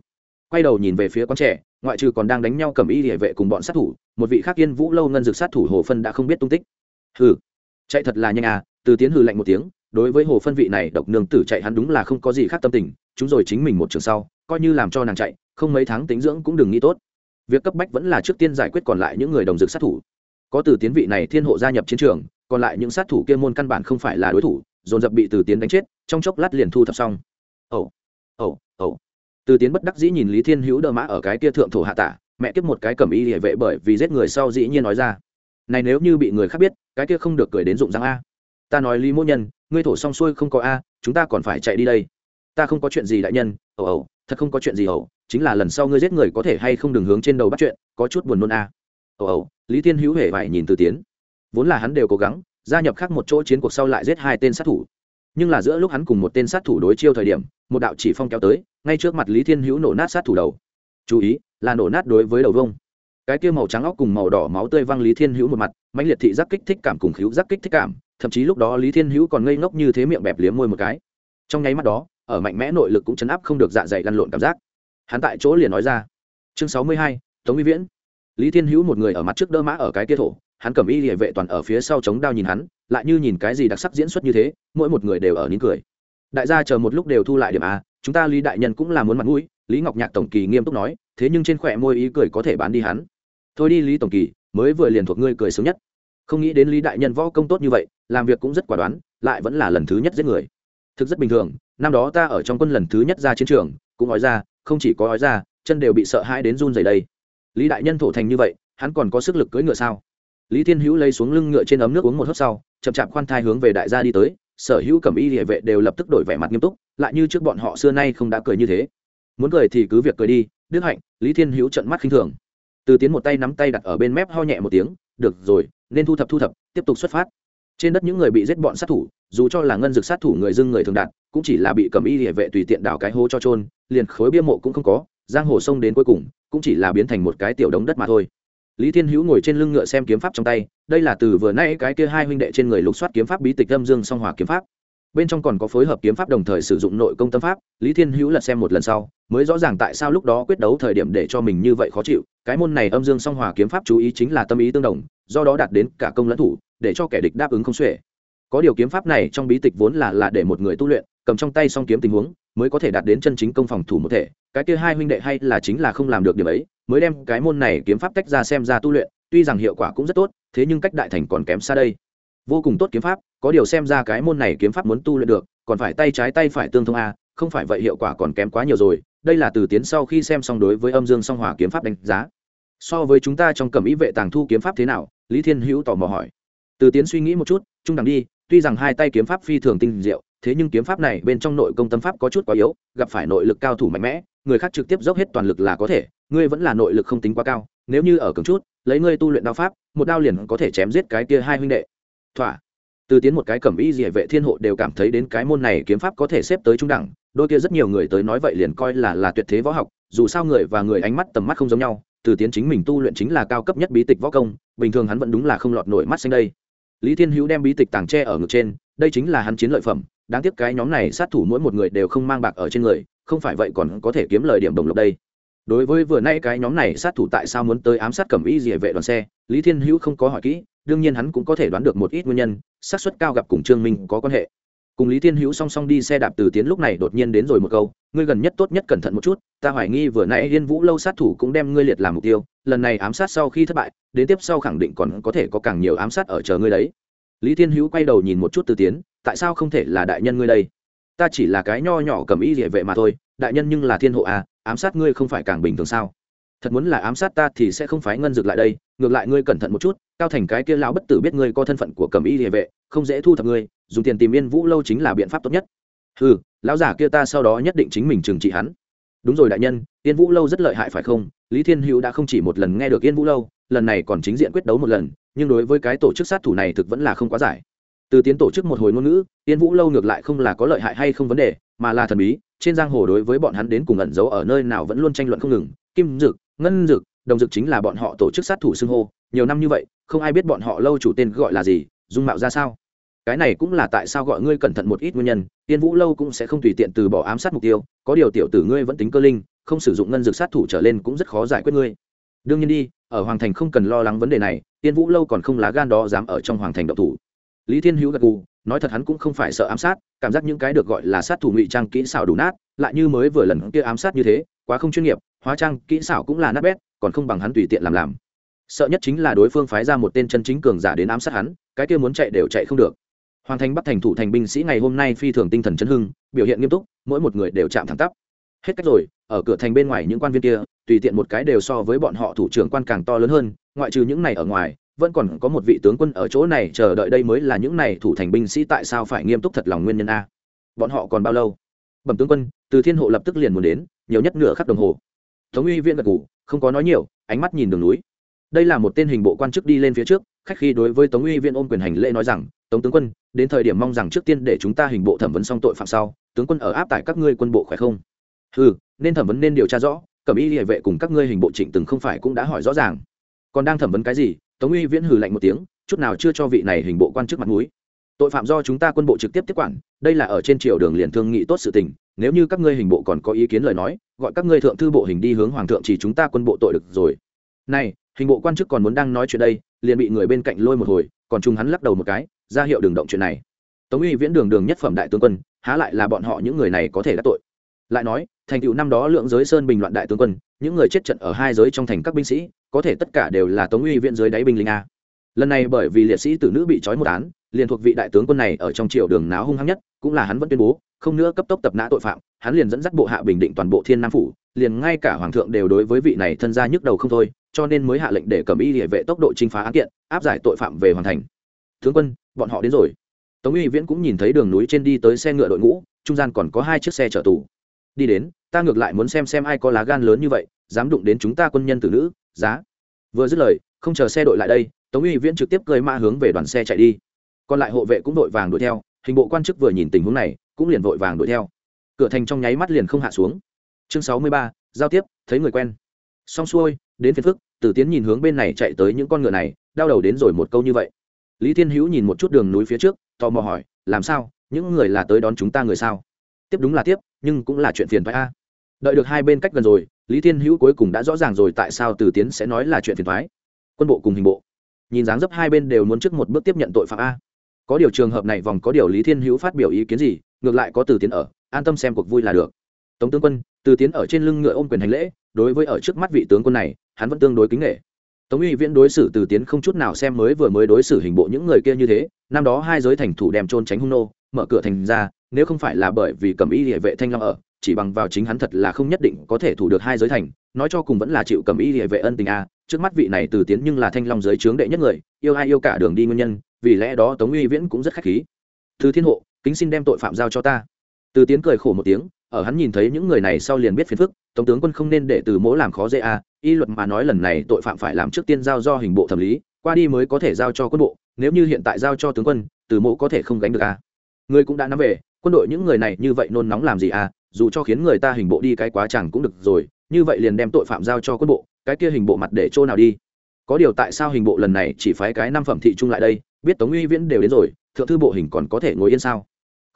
quay đầu nhìn về phía con trẻ, ngoại trừ còn đang đánh nhau cầm y địa vệ cùng bọn sát thủ, một vị khác yên vũ lâu ngân dược sát thủ hồ phân đã không biết tung tích. Hừ, chạy thật là nhanh à từ tiến hừ lạnh một tiếng, đối với hồ phân vị này độc nương tử chạy hắn đúng là không có gì khác tâm tình, chúng rồi chính mình một trường sau, coi như làm cho nàng chạy, không mấy tháng tính dưỡng cũng đừng nghĩ tốt. Việc cấp bách vẫn là trước tiên giải quyết còn lại những người đồng dược sát thủ. Có từ tiến vị này thiên hộ gia nhập chiến trường, còn lại những sát thủ kia môn căn bản không phải là đối thủ, dồn dập bị từ tiến đánh chết, trong chốc lát liền thu thập xong. Ẩu ẩu ẩu từ tiến bất đắc dĩ nhìn lý thiên hữu đờ mã ở cái kia thượng thổ hạ tả, mẹ kiếp một cái cầm y địa vệ bởi vì giết người sau dĩ nhiên nói ra. Này nếu như bị người khác biết, cái kia không được cười đến dụng răng a. Ta nói lý mỗ nhân, ngươi thổ xong xuôi không có a, chúng ta còn phải chạy đi đây. Ta không có chuyện gì đại nhân ẩu ẩu thật không có chuyện gì ẩu chính là lần sau ngươi giết người có thể hay không đừng hướng trên đầu bắt chuyện, có chút buồn nôn a. Ẩu ẩu lý thiên hữu hề vải nhìn từ tiến. Vốn là hắn đều cố gắng, gia nhập khác một chỗ chiến cuộc sau lại giết hai tên sát thủ. Nhưng là giữa lúc hắn cùng một tên sát thủ đối chiêu thời điểm, một đạo chỉ phong kéo tới ngay trước mặt lý thiên hữu nổ nát sát thủ đầu. Chú ý, là nổ nát đối với đầu vông. Cái kia màu trắng óc cùng màu đỏ máu tươi văng lý thiên hữu một mặt, mãnh liệt thị giác kích thích cảm cùng khíu giác kích thích cảm, thậm chí lúc đó lý thiên hữu còn ngây ngốc như thế miệng bẹp liếm môi một cái. Trong nháy mắt đó, ở mạnh mẽ nội lực cũng chấn áp không được dạ dày lăn lộn cảm giác. Hắn tại chỗ liền nói ra. Chương sáu mươi hai, tống huy viễn. Lý thiên hữu một người ở mặt trước đỡ mã ở cái kia thổ, hắn cầm y địa vệ toàn ở phía sau chống đao nhìn hắn, lại như nhìn cái gì đặc sắc diễn xuất như thế, mỗi một người đều ở nín cười. Đại gia chờ một lúc đều thu lại điểm a chúng ta lý đại nhân cũng là muốn mặt mũi, lý ngọc nhạc tổng kỳ nghiêm túc nói, thế nhưng trên khỏe môi ý cười có thể bán đi hắn. Thôi đi, lý tổng kỳ, mới vừa liền thuộc ngươi cười sớm nhất. Không nghĩ đến lý đại nhân võ công tốt như vậy, làm việc cũng rất quả đoán, lại vẫn là lần thứ nhất giết người. Thực rất bình thường, năm đó ta ở trong quân lần thứ nhất ra chiến trường, cũng nói ra, không chỉ có nói ra, chân đều bị sợ hãi đến run dày đây. Lý đại nhân thổ thành như vậy, hắn còn có sức lực cưỡi ngựa sao? Lý thiên hữu lấy xuống lưng ngựa trên ấm nước uống một hớp sau, chậm chạp khoan thai hướng về đại gia đi tới sở hữu cẩm y địa vệ đều lập tức đổi vẻ mặt nghiêm túc, lại như trước bọn họ xưa nay không đã cười như thế. Muốn cười thì cứ việc cười đi, đức hạnh, lý thiên hữu trận mắt khinh thường. Từ tiến một tay nắm tay đặt ở bên mép ho nhẹ một tiếng, được rồi, nên thu thập thu thập, tiếp tục xuất phát. Trên đất những người bị giết bọn sát thủ, dù cho là ngân dực sát thủ người dưng người thường đạt, cũng chỉ là bị cầm y địa vệ tùy tiện đào cái hố cho trôn liền khối bia mộ cũng không có, giang hồ sông đến cuối cùng, cũng chỉ là biến thành một cái tiểu đống đất mà thôi lý thiên hữu ngồi trên lưng ngựa xem kiếm pháp trong tay, đây là từ vừa nay cái kia hai huynh đệ trên người lục soát kiếm pháp bí tịch âm dương song hòa kiếm pháp. Bên trong còn có phối hợp kiếm pháp đồng thời sử dụng nội công tâm pháp, lý thiên hữu lật xem một lần sau, mới rõ ràng tại sao lúc đó quyết đấu thời điểm để cho mình như vậy khó chịu. Cái môn này âm dương song hòa kiếm pháp chú ý chính là tâm ý tương đồng, do đó đạt đến cả công lẫn thủ, để cho kẻ địch đáp ứng không xuể. Có điều kiếm pháp này trong bí tịch vốn là là để một người tu luyện, cầm trong tay song kiếm tình huống, mới có thể đạt đến chân chính công phòng thủ một thể. Cái kia hai huynh đệ hay là chính là không làm được điểm ấy mới đem cái môn này kiếm pháp tách ra xem ra tu luyện, tuy rằng hiệu quả cũng rất tốt, thế nhưng cách đại thành còn kém xa đây. Vô cùng tốt kiếm pháp, có điều xem ra cái môn này kiếm pháp muốn tu luyện được, còn phải tay trái tay phải tương thông a, không phải vậy hiệu quả còn kém quá nhiều rồi, đây là từ tiến sau khi xem xong đối với âm dương song hòa kiếm pháp đánh giá. So với chúng ta trong cầm ý vệ tàng thu kiếm pháp thế nào? Lý thiên hữu tò mò hỏi. Từ tiến suy nghĩ một chút, trung đẳng đi, tuy rằng hai tay kiếm pháp phi thường tinh diệu, thế nhưng kiếm pháp này bên trong nội công tâm pháp có chút quá yếu, gặp phải nội lực cao thủ mạnh mẽ, người khác trực tiếp dốc hết toàn lực là có thể ngươi vẫn là nội lực không tính quá cao, nếu như ở cường chút, lấy ngươi tu luyện đao pháp, một đao liền có thể chém giết cái kia hai huynh đệ. Thỏa. Từ tiến một cái cẩm y dị vệ thiên hộ đều cảm thấy đến cái môn này kiếm pháp có thể xếp tới trung đẳng, đôi kia rất nhiều người tới nói vậy liền coi là là tuyệt thế võ học, dù sao người và người ánh mắt tầm mắt không giống nhau, từ tiến chính mình tu luyện chính là cao cấp nhất bí tịch võ công, bình thường hắn vẫn đúng là không lọt nổi mắt xanh đây. Lý thiên hữu đem bí tịch tàng tre ở ngực trên, đây chính là hắn chiến lợi phẩm, đáng tiếc cái nhóm này sát thủ mỗi một người đều không mang bạc ở trên người, không phải vậy còn có thể kiếm lời điểm đồng lộc đây đối với vừa nay cái nhóm này sát thủ tại sao muốn tới ám sát cẩm y dỉa vệ đoàn xe, lý thiên hữu không có hỏi kỹ, đương nhiên hắn cũng có thể đoán được một ít nguyên nhân, xác suất cao gặp cùng trương minh có quan hệ. Cùng lý thiên hữu song song đi xe đạp từ tiến lúc này đột nhiên đến rồi một câu, ngươi gần nhất tốt nhất cẩn thận một chút, ta hoài nghi vừa nãy liên vũ lâu sát thủ cũng đem ngươi liệt làm mục tiêu, lần này ám sát sau khi thất bại, đến tiếp sau khẳng định còn có thể có càng nhiều ám sát ở chờ ngươi đấy. Lý thiên hữu quay đầu nhìn một chút từ tiến, tại sao không thể là đại nhân ngươi đây? Ta chỉ là cái nho nhỏ cầm ý địa vệ mà thôi, đại nhân nhưng là thiên hộ à ám sát ngươi không phải càng bình thường sao? Thật muốn là ám sát ta thì sẽ không phái ngân dược lại đây, ngược lại ngươi cẩn thận một chút, cao thành cái kia lão bất tử biết ngươi có thân phận của cầm y địa vệ, không dễ thu thập ngươi, dùng tiền tìm yên vũ lâu chính là biện pháp tốt nhất. Ừ lão giả kia ta sau đó nhất định chính mình trừng trị hắn. Đúng rồi đại nhân, yên vũ lâu rất lợi hại phải không? Lý thiên hữu đã không chỉ một lần nghe được yên vũ lâu, lần này còn chính diện quyết đấu một lần, nhưng đối với cái tổ chức sát thủ này thực vẫn là không quá giải. Từ tiến tổ chức một hồi ngôn ngữ, yên vũ lâu ngược lại không là có lợi hại hay không vấn đề mà là thần bí, trên giang hồ đối với bọn hắn đến cùng ẩn giấu ở nơi nào vẫn luôn tranh luận không ngừng. Kim dực, ngân dực, đồng dực chính là bọn họ tổ chức sát thủ xưng hô. Nhiều năm như vậy, không ai biết bọn họ lâu chủ tên gọi là gì, dung mạo ra sao. Cái này cũng là tại sao gọi ngươi cẩn thận một ít nguyên nhân. Tiên vũ lâu cũng sẽ không tùy tiện từ bỏ ám sát mục tiêu. Có điều tiểu tử ngươi vẫn tính cơ linh, không sử dụng ngân dược sát thủ trở lên cũng rất khó giải quyết ngươi. Đương nhiên đi, ở hoàng thành không cần lo lắng vấn đề này, tiên vũ lâu còn không lá gan đó dám ở trong hoàng thành độc thủ. Lý thiên hữu gật gù nói thật hắn cũng không phải sợ ám sát, cảm giác những cái được gọi là sát thủ ngụy trang kỹ xảo đủ nát, lại như mới vừa lần kia ám sát như thế, quá không chuyên nghiệp, hóa trang kỹ xảo cũng là nát bét, còn không bằng hắn tùy tiện làm làm. Sợ nhất chính là đối phương phái ra một tên chân chính cường giả đến ám sát hắn, cái kia muốn chạy đều chạy không được. Hoàng thành bắc thành thủ thành binh sĩ ngày hôm nay phi thường tinh thần chấn hưng, biểu hiện nghiêm túc, mỗi một người đều chạm thẳng tắp. Hết cách rồi, ở cửa thành bên ngoài những quan viên kia, tùy tiện một cái đều so với bọn họ thủ trưởng quan càng to lớn hơn, ngoại trừ những này ở ngoài vẫn còn có một vị tướng quân ở chỗ này chờ đợi đây mới là những này thủ thành binh sĩ tại sao phải nghiêm túc thật lòng nguyên nhân a? Bọn họ còn bao lâu? Bẩm tướng quân, từ thiên hộ lập tức liền muốn đến, nhiều nhất nửa khắc đồng hồ. Tống uy viên gật ngủ không có nói nhiều, ánh mắt nhìn đường núi. Đây là một tên hình bộ quan chức đi lên phía trước, khách khi đối với tống uy viên ôm quyền hành lễ nói rằng, tống tướng quân, đến thời điểm mong rằng trước tiên để chúng ta hình bộ thẩm vấn xong tội phạm sau, tướng quân ở áp tại các ngươi quân bộ khỏe không? Ừ nên thẩm vấn nên điều tra rõ, cẩm y địa vệ cùng các ngươi hình bộ trịnh từng không phải cũng đã hỏi rõ ràng. Còn đang thẩm vấn cái gì tống uy viễn hừ lạnh một tiếng, chút nào chưa cho vị này hình bộ quan chức mặt mũi. Tội phạm do chúng ta quân bộ trực tiếp tiếp quản, đây là ở trên triều đường liền thương nghị tốt sự tình, nếu như các ngươi hình bộ còn có ý kiến lời nói, gọi các ngươi thượng thư bộ hình đi hướng hoàng thượng chỉ chúng ta quân bộ tội được rồi. Này, hình bộ quan chức còn muốn đang nói chuyện đây, liền bị người bên cạnh lôi một hồi, còn chung hắn lắc đầu một cái, ra hiệu đường động chuyện này. Tống uy viễn đường đường nhất phẩm đại tướng quân, há lại là bọn họ những người này có thể đắc tội. Lại nói thành tựu năm đó lượng giới sơn bình loạn đại tướng quân, những người chết trận ở hai giới trong thành các binh sĩ, có thể tất cả đều là tống uy viện dưới đáy binh linh a. Lần này bởi vì liệt sĩ tử nữ bị trói một án, liền thuộc vị đại tướng quân này ở trong triều đường náo hung hăng nhất, cũng là hắn vẫn tuyên bố, không nữa cấp tốc tập nã tội phạm, hắn liền dẫn dắt bộ hạ bình định toàn bộ thiên nam phủ, liền ngay cả hoàng thượng đều đối với vị này thân gia nhức đầu không thôi, cho nên mới hạ lệnh để cầm y địa vệ tốc độ trinh phá án kiện, áp giải tội phạm về hoàn thành. Tướng quân, bọn họ đến rồi. Tống uy viễn cũng nhìn thấy đường núi trên đi tới xe ngựa đội ngũ, trung gian còn có hai chiếc xe chở tù. Đi đến ta ngược lại muốn xem xem ai có lá gan lớn như vậy, dám đụng đến chúng ta quân nhân tử nữ, giá. Vừa dứt lời, không chờ xe đội lại đây, tống uy viễn trực tiếp cười mã hướng về đoàn xe chạy đi. Còn lại hộ vệ cũng đội vàng đuổi theo, hình bộ quan chức vừa nhìn tình huống này, cũng liền vội vàng đuổi theo. Cửa thành trong nháy mắt liền không hạ xuống. Chương sáu mươi ba, giao tiếp, thấy người quen. Xong xuôi, đến phiền phức, tử tiến nhìn hướng bên này chạy tới những con ngựa này, đau đầu đến rồi một câu như vậy. Lý thiên hữu nhìn một chút đường núi phía trước, tò mò hỏi, làm sao? Những người là tới đón chúng ta người sao? Tiếp đúng là tiếp, nhưng cũng là chuyện phiền thoái a. Đợi được hai bên cách gần rồi, lý thiên hữu cuối cùng đã rõ ràng rồi tại sao từ tiến sẽ nói là chuyện phiền thoái quân bộ cùng hình bộ. Nhìn dáng dấp hai bên đều muốn trước một bước tiếp nhận tội phạm a. Có điều trường hợp này vòng có điều lý thiên hữu phát biểu ý kiến gì, ngược lại có từ tiến ở, an tâm xem cuộc vui là được. Tống tướng quân, từ tiến ở trên lưng ngựa ôm quyền hành lễ, đối với ở trước mắt vị tướng quân này, hắn vẫn tương đối kính nghệ tống uy viễn đối xử từ tiến không chút nào xem mới vừa mới đối xử hình bộ những người kia như thế, năm đó hai giới thành thủ đem trôn tránh hung nô, mở cửa thành ra, nếu không phải là bởi vì cầm y địa vệ thanh long ở, chỉ bằng vào chính hắn thật là không nhất định có thể thủ được hai giới thành, nói cho cùng vẫn là chịu cầm y địa vệ ân tình a, trước mắt vị này từ tiến nhưng là thanh long giới trướng đệ nhất người, yêu ai yêu cả đường đi nguyên nhân, vì lẽ đó tống uy viễn cũng rất khách khí. Thứ thiên hộ, kính xin đem tội phạm giao cho ta. Từ tiến cười khổ một tiếng ở hắn nhìn thấy những người này sau liền biết phiền phức tổng tướng quân không nên để từ mỗ làm khó dễ a y luật mà nói lần này tội phạm phải làm trước tiên giao do hình bộ thẩm lý, qua đi mới có thể giao cho quân bộ, nếu như hiện tại giao cho tướng quân, từ Mỗ có thể không gánh được à. người cũng đã nắm về, quân đội những người này như vậy nôn nóng làm gì à dù cho khiến người ta hình bộ đi cái quá chẳng cũng được rồi, như vậy liền đem tội phạm giao cho quân bộ, cái kia hình bộ mặt để chỗ nào đi có điều tại sao hình bộ lần này chỉ phái cái năm phẩm thị trung lại đây, biết tống uy viễn đều đến rồi, thượng thư bộ hình còn có thể ngồi yên sao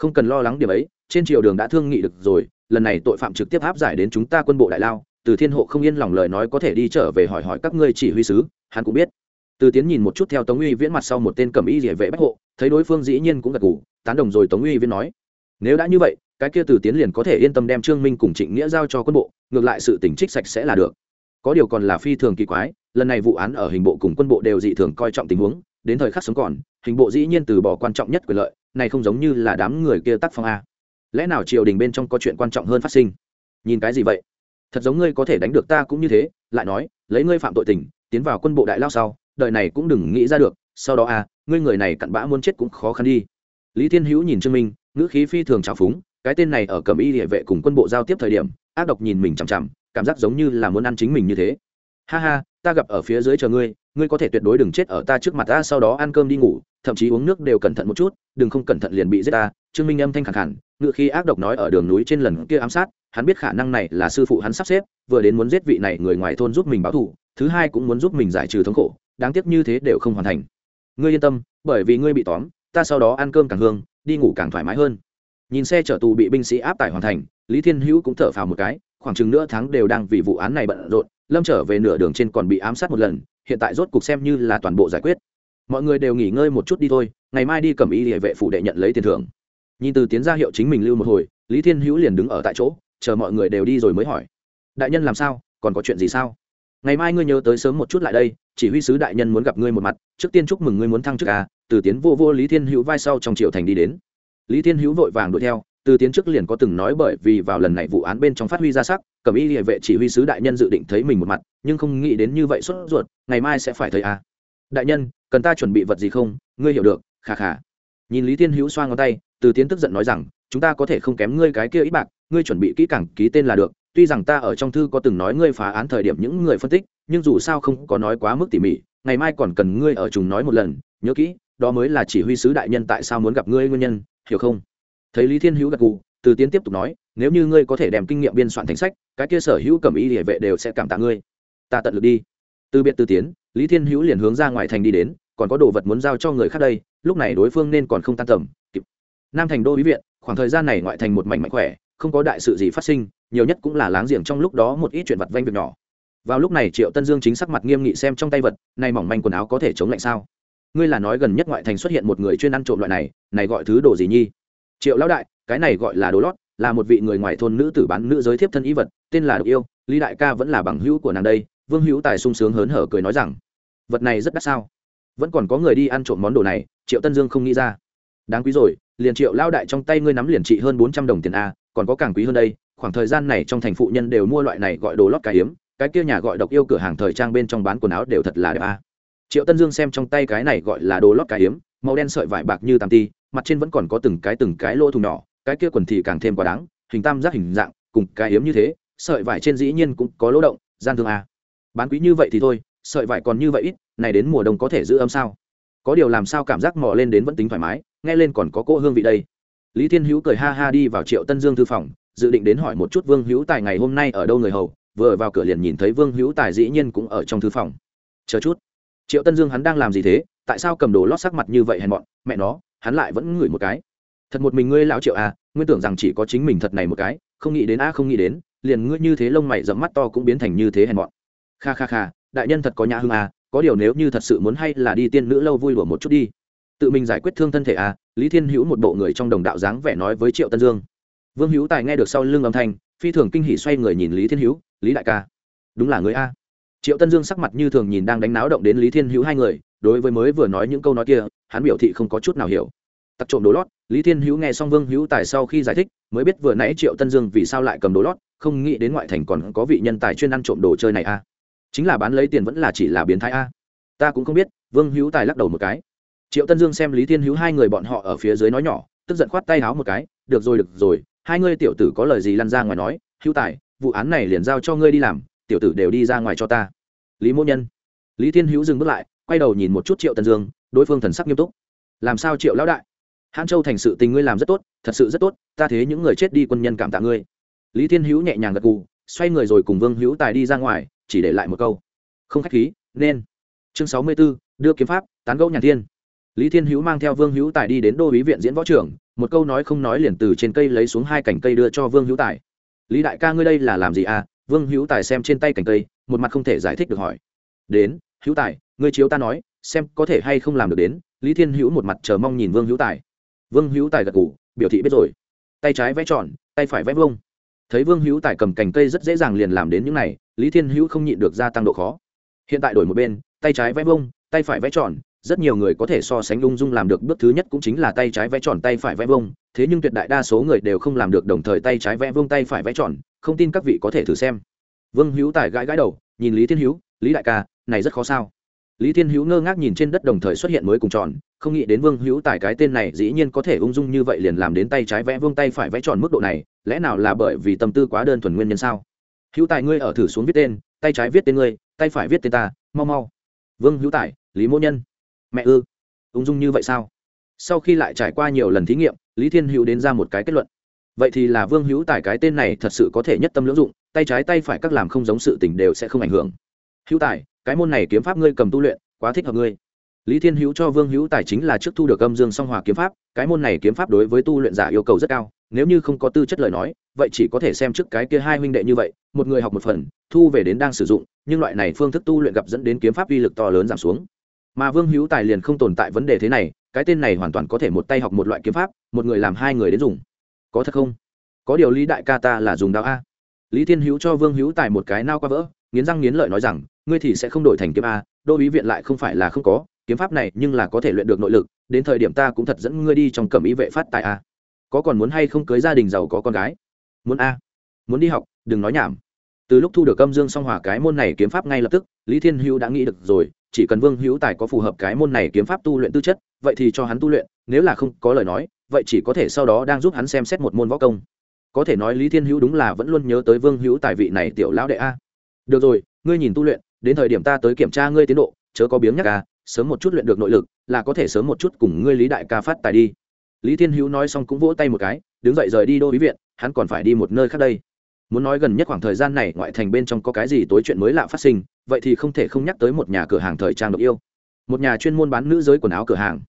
không cần lo lắng điểm ấy, trên triều đường đã thương nghị được rồi, lần này tội phạm trực tiếp áp giải đến chúng ta quân bộ đại lao, từ thiên hộ không yên lòng lời nói có thể đi trở về hỏi hỏi các ngươi chỉ huy sứ, hắn cũng biết. Từ tiến nhìn một chút theo tống uy viễn mặt sau một tên cầm y địa vệ bách hộ, thấy đối phương dĩ nhiên cũng gật gù, tán đồng rồi tống uy viễn nói, nếu đã như vậy, cái kia từ tiến liền có thể yên tâm đem trương minh cùng trịnh nghĩa giao cho quân bộ, ngược lại sự tỉnh trích sạch sẽ là được. Có điều còn là phi thường kỳ quái, lần này vụ án ở hình bộ cùng quân bộ đều dị thường coi trọng tình huống, đến thời khắc sống còn hình bộ dĩ nhiên từ bỏ quan trọng nhất quyền lợi, này không giống như là đám người kia tác phong a. Lẽ nào triều đình bên trong có chuyện quan trọng hơn phát sinh? Nhìn cái gì vậy? Thật giống ngươi có thể đánh được ta cũng như thế, lại nói, lấy ngươi phạm tội tình, tiến vào quân bộ đại lao sau, đời này cũng đừng nghĩ ra được, sau đó a, ngươi người này cặn bã muốn chết cũng khó khăn đi. Lý thiên hữu nhìn trương minh, ngữ khí phi thường trào phúng, cái tên này ở cẩm y địa vệ cùng quân bộ giao tiếp thời điểm, ác độc nhìn mình chằm chằm, cảm giác giống như là muốn ăn chính mình như thế ha ha, ta gặp ở phía dưới chờ ngươi ngươi có thể tuyệt đối đừng chết ở ta trước mặt ta, sau đó ăn cơm đi ngủ, thậm chí uống nước đều cẩn thận một chút, đừng không cẩn thận liền bị giết ta. Trương minh âm thanh khẳng hẳn ngự khi ác độc nói ở đường núi trên lần kia ám sát, hắn biết khả năng này là sư phụ hắn sắp xếp, vừa đến muốn giết vị này người ngoài thôn giúp mình báo thù, thứ hai cũng muốn giúp mình giải trừ thống khổ, đáng tiếc như thế đều không hoàn thành. Ngươi yên tâm, bởi vì ngươi bị tóm, ta sau đó ăn cơm càng hương, đi ngủ càng thoải mái hơn. Nhìn xe chở tù bị binh sĩ áp tải hoàn thành, lý thiên hữu cũng thở phào một cái, khoảng chừng nửa tháng đều đang vì vụ án này bận rộn lâm trở về nửa đường trên còn bị ám sát một lần, hiện tại rốt cục xem như là toàn bộ giải quyết. Mọi người đều nghỉ ngơi một chút đi thôi, ngày mai đi cầm y địa vệ phụ đệ nhận lấy tiền thưởng. Nhìn từ tiến ra hiệu chính mình lưu một hồi, lý thiên hữu liền đứng ở tại chỗ, chờ mọi người đều đi rồi mới hỏi. Đại nhân làm sao, còn có chuyện gì sao? Ngày mai ngươi nhớ tới sớm một chút lại đây, chỉ huy sứ đại nhân muốn gặp ngươi một mặt, trước tiên chúc mừng ngươi muốn thăng chức à từ tiến vô vô lý thiên hữu vai sau trong triều thành đi đến. Lý thiên hữu vội vàng đuổi theo từ tiến trước liền có từng nói bởi vì vào lần này vụ án bên trong phát huy ra sắc cẩm y địa vệ chỉ huy sứ đại nhân dự định thấy mình một mặt, nhưng không nghĩ đến như vậy sốt ruột, ngày mai sẽ phải thấy à. đại nhân, cần ta chuẩn bị vật gì không? Ngươi hiểu được khà khà nhìn lý thiên hữu xoa ngón tay, từ tiến tức giận nói rằng, chúng ta có thể không kém ngươi cái kia ít bạc, ngươi chuẩn bị kỹ càng, ký tên là được. Tuy rằng ta ở trong thư có từng nói ngươi phá án thời điểm những người phân tích, nhưng dù sao không có nói quá mức tỉ mỉ, ngày mai còn cần ngươi ở chúng nói một lần, nhớ kỹ, đó mới là chỉ huy sứ đại nhân tại sao muốn gặp ngươi nguyên nhân, hiểu không? Thấy lý thiên hữu gật gù, từ tiến tiếp tục nói, nếu như ngươi có thể đem kinh nghiệm biên soạn thành sách, cái kia sở hữu cầm ý địa vệ đều sẽ cảm tạ ngươi. Ta tận lực đi. Từ biệt từ tiến, lý thiên hữu liền hướng ra ngoài thành đi đến, còn có đồ vật muốn giao cho người khác đây, lúc này đối phương nên còn không tan tầm, kịp. Nam thành đô bí viện, khoảng thời gian này ngoại thành một mảnh mạnh khỏe, không có đại sự gì phát sinh, nhiều nhất cũng là láng giềng trong lúc đó một ít chuyện vặt vanh việc nhỏ. Vào lúc này triệu tân dương chính sắc mặt nghiêm nghị xem trong tay vật nay mỏng manh quần áo có thể chống lạnh sao? Ngươi là nói gần nhất ngoại thành xuất hiện một người chuyên ăn trộm loại này này gọi thứ đồ gì nhi? Triệu lão đại, cái này gọi là đồ lót, là một vị người ngoài thôn nữ tử bán nữ giới thiếp thân ý vật, tên là độc yêu, lý đại ca vẫn là bằng hữu của nàng đây, vương hữu tài sung sướng hớn hở cười nói rằng, vật này rất đắt sao? Vẫn còn có người đi ăn trộm món đồ này, triệu tân dương không nghĩ ra. Đáng quý rồi, liền triệu lao đại trong tay ngươi nắm liền trị hơn bốn trăm đồng tiền a, còn có càng quý hơn đây, khoảng thời gian này trong thành phụ nhân đều mua loại này gọi đồ lót cái hiếm cái kia nhà gọi độc yêu cửa hàng thời trang bên trong bán quần áo đều thật là đẹp a. Triệu tân dương xem trong tay cái này gọi là đồ lót cái hiếm màu đen sợi vải bạc như tam ti mặt trên vẫn còn có từng cái từng cái lỗ thùng nhỏ cái kia quần thì càng thêm quá đáng hình tam giác hình dạng cùng cái yếm như thế sợi vải trên dĩ nhiên cũng có lỗ động gian thương à, bán quý như vậy thì thôi sợi vải còn như vậy ít này đến mùa đông có thể giữ âm sao? Có điều làm sao cảm giác mò lên đến vẫn tính thoải mái nghe lên còn có cỗ hương vị đây. Lý thiên hữu cười ha ha đi vào triệu tân dương thư phòng dự định đến hỏi một chút vương hữu tài ngày hôm nay ở đâu người hầu vừa vào cửa liền nhìn thấy vương hữu tài dĩ nhiên cũng ở trong thư phòng. Chờ chút. Triệu tân dương hắn đang làm gì thế? Tại sao cầm đồ lót sắc mặt như vậy hèn mọn? Mẹ nó hắn lại vẫn ngửi một cái. Thật một mình ngươi lão triệu à nguyên tưởng rằng chỉ có chính mình thật này một cái, không nghĩ đến a, không nghĩ đến, liền ngươi như thế lông mày dẫm mắt to cũng biến thành như thế hèn mọn. Kha kha kha, đại nhân thật có nhã hương à có điều nếu như thật sự muốn hay là đi tiên nữ lâu vui đùa một chút đi. Tự mình giải quyết thương thân thể à lý thiên hữu một bộ người trong đồng đạo dáng vẻ nói với triệu tân dương. Vương hữu tài nghe được sau lưng âm thanh, phi thường kinh hỉ xoay người nhìn lý thiên hữu, lý đại ca, đúng là người a. Triệu tân dương sắc mặt như thường nhìn đang đánh náo động đến lý thiên hữu hai người, đối với mới vừa nói những câu nói kia hắn biểu thị không có chút nào hiểu. Tặc trộm đồ lót, lý thiên hữu nghe xong vương hữu tài sau khi giải thích, mới biết vừa nãy triệu tân dương vì sao lại cầm đồ lót, không nghĩ đến ngoại thành còn có vị nhân tài chuyên ăn trộm đồ chơi này a. Chính là bán lấy tiền vẫn là chỉ là biến thái a. Ta cũng không biết, vương hữu tài lắc đầu một cái. Triệu tân dương xem lý thiên hữu hai người bọn họ ở phía dưới nói nhỏ, tức giận khoát tay háo một cái, được rồi được rồi, hai ngươi tiểu tử có lời gì lăn ra ngoài nói, hữu tài, vụ án này liền giao cho ngươi đi làm, tiểu tử đều đi ra ngoài cho ta. Lý mô nhân. Lý thiên hữu dừng bước lại, quay đầu nhìn một chút triệu tân dương đối phương thần sắc nghiêm túc. Làm sao triệu lão đại? Hãn châu thành sự tình ngươi làm rất tốt, thật sự rất tốt, ta thế những người chết đi quân nhân cảm tạ ngươi. Lý thiên hữu nhẹ nhàng gật gù, xoay người rồi cùng vương hữu tài đi ra ngoài, chỉ để lại một câu. Không khách khí, nên. Chương sáu mươi b ố đưa kiếm pháp, tán gẫu nhàn thiên. Lý thiên hữu mang theo vương hữu tài đi đến đô ý viện diễn võ trưởng, một câu nói không nói liền từ trên cây lấy xuống hai cành cây đưa cho vương hữu tài. Lý đại ca ngươi đây là làm gì à? Vương hữu tài xem trên tay cành cây, một mặt không thể giải thích được hỏi. Đến, hữu tài ngươi chiếu ta nói, xem có thể hay không làm được đến, lý thiên hữu một mặt chờ mong nhìn vương hữu tài. Vương hữu tài gật g ủ biểu thị biết rồi. Tay trái vẽ tròn, tay phải vẽ vông thấy vương hữu tài cầm cành cây rất dễ dàng liền làm đến những này, lý thiên hữu không nhịn được gia tăng độ khó. Hiện tại đổi một bên, tay trái vẽ vông tay phải vẽ tròn, rất nhiều người có thể so sánh ung dung làm được, bước thứ nhất cũng chính là tay trái vẽ tròn, tay phải vẽ vông thế nhưng tuyệt đại đa số người đều không làm được, đồng thời tay trái vẽ vông tay phải vẽ tròn, không tin các vị có thể thử xem. Vương hữu tài gãi gãi đầu, nhìn lý thiên hữu, lý đại ca, này rất khó sao? Lý thiên hữu ngơ ngác nhìn trên đất đồng thời xuất hiện mới cùng tròn, không nghĩ đến vương hữu tài cái tên này dĩ nhiên có thể ung dung như vậy liền làm đến tay trái vẽ vương tay phải vẽ tròn mức độ này, lẽ nào là bởi vì tâm tư quá đơn thuần nguyên nhân sao? Hữu tài ngươi ở thử xuống viết tên, tay trái viết tên ngươi, tay phải viết tên ta, mau mau. Vương hữu tài, lý mỗ nhân. Mẹ ư? Ung dung như vậy sao? Sau khi lại trải qua nhiều lần thí nghiệm, lý thiên hữu đến ra một cái kết luận. Vậy thì là vương hữu tài cái tên này thật sự có thể nhất tâm lưỡng dụng, tay trái tay phải các làm không giống sự tình đều sẽ không ảnh hưởng. Hữu tài cái môn này kiếm pháp ngươi cầm tu luyện, quá thích hợp ngươi. Lý thiên hữu cho vương hữu tài chính là trước thu được âm dương song hòa kiếm pháp, cái môn này kiếm pháp đối với tu luyện giả yêu cầu rất cao, nếu như không có tư chất lời nói, vậy chỉ có thể xem trước cái kia hai huynh đệ như vậy, một người học một phần, thu về đến đang sử dụng, nhưng loại này phương thức tu luyện gặp dẫn đến kiếm pháp uy lực to lớn giảm xuống. Mà vương hữu tài liền không tồn tại vấn đề thế này, cái tên này hoàn toàn có thể một tay học một loại kiếm pháp, một người làm hai người đến dùng. Có thật không? Có điều lý đại ca ta là dùng đạo a. Lý thiên hữu cho vương hữu tài một cái nao qua vỡ nghiến răng nghiến lợi nói rằng, ngươi thì sẽ không đổi thành kiếm a, đô ý viện lại không phải là không có, kiếm pháp này nhưng là có thể luyện được nội lực, đến thời điểm ta cũng thật dẫn ngươi đi trong cẩm ý vệ phát tại a. Có còn muốn hay không cưới gia đình giàu có con gái? Muốn a. Muốn đi học, đừng nói nhảm. Từ lúc thu được âm dương song hòa cái môn này kiếm pháp ngay lập tức, lý thiên hữu đã nghĩ được rồi, chỉ cần vương hữu tài có phù hợp cái môn này kiếm pháp tu luyện tư chất, vậy thì cho hắn tu luyện, nếu là không có lời nói, vậy chỉ có thể sau đó đang giúp hắn xem xét một môn võ công. Có thể nói lý thiên hữu đúng là vẫn luôn nhớ tới vương hữu tài vị này tiểu lão đệ a được rồi, ngươi nhìn tu luyện, đến thời điểm ta tới kiểm tra ngươi tiến độ, chớ có biếng nhắc ca à, sớm một chút luyện được nội lực, là có thể sớm một chút cùng ngươi lý đại ca phát tài đi. Lý thiên hữu nói xong cũng vỗ tay một cái, đứng dậy rời đi đô ý viện, hắn còn phải đi một nơi khác đây. Muốn nói gần nhất khoảng thời gian này ngoại thành bên trong có cái gì tối chuyện mới lạ phát sinh, vậy thì không thể không nhắc tới một nhà cửa hàng thời trang độc yêu. Một nhà chuyên môn bán nữ giới quần áo cửa hàng.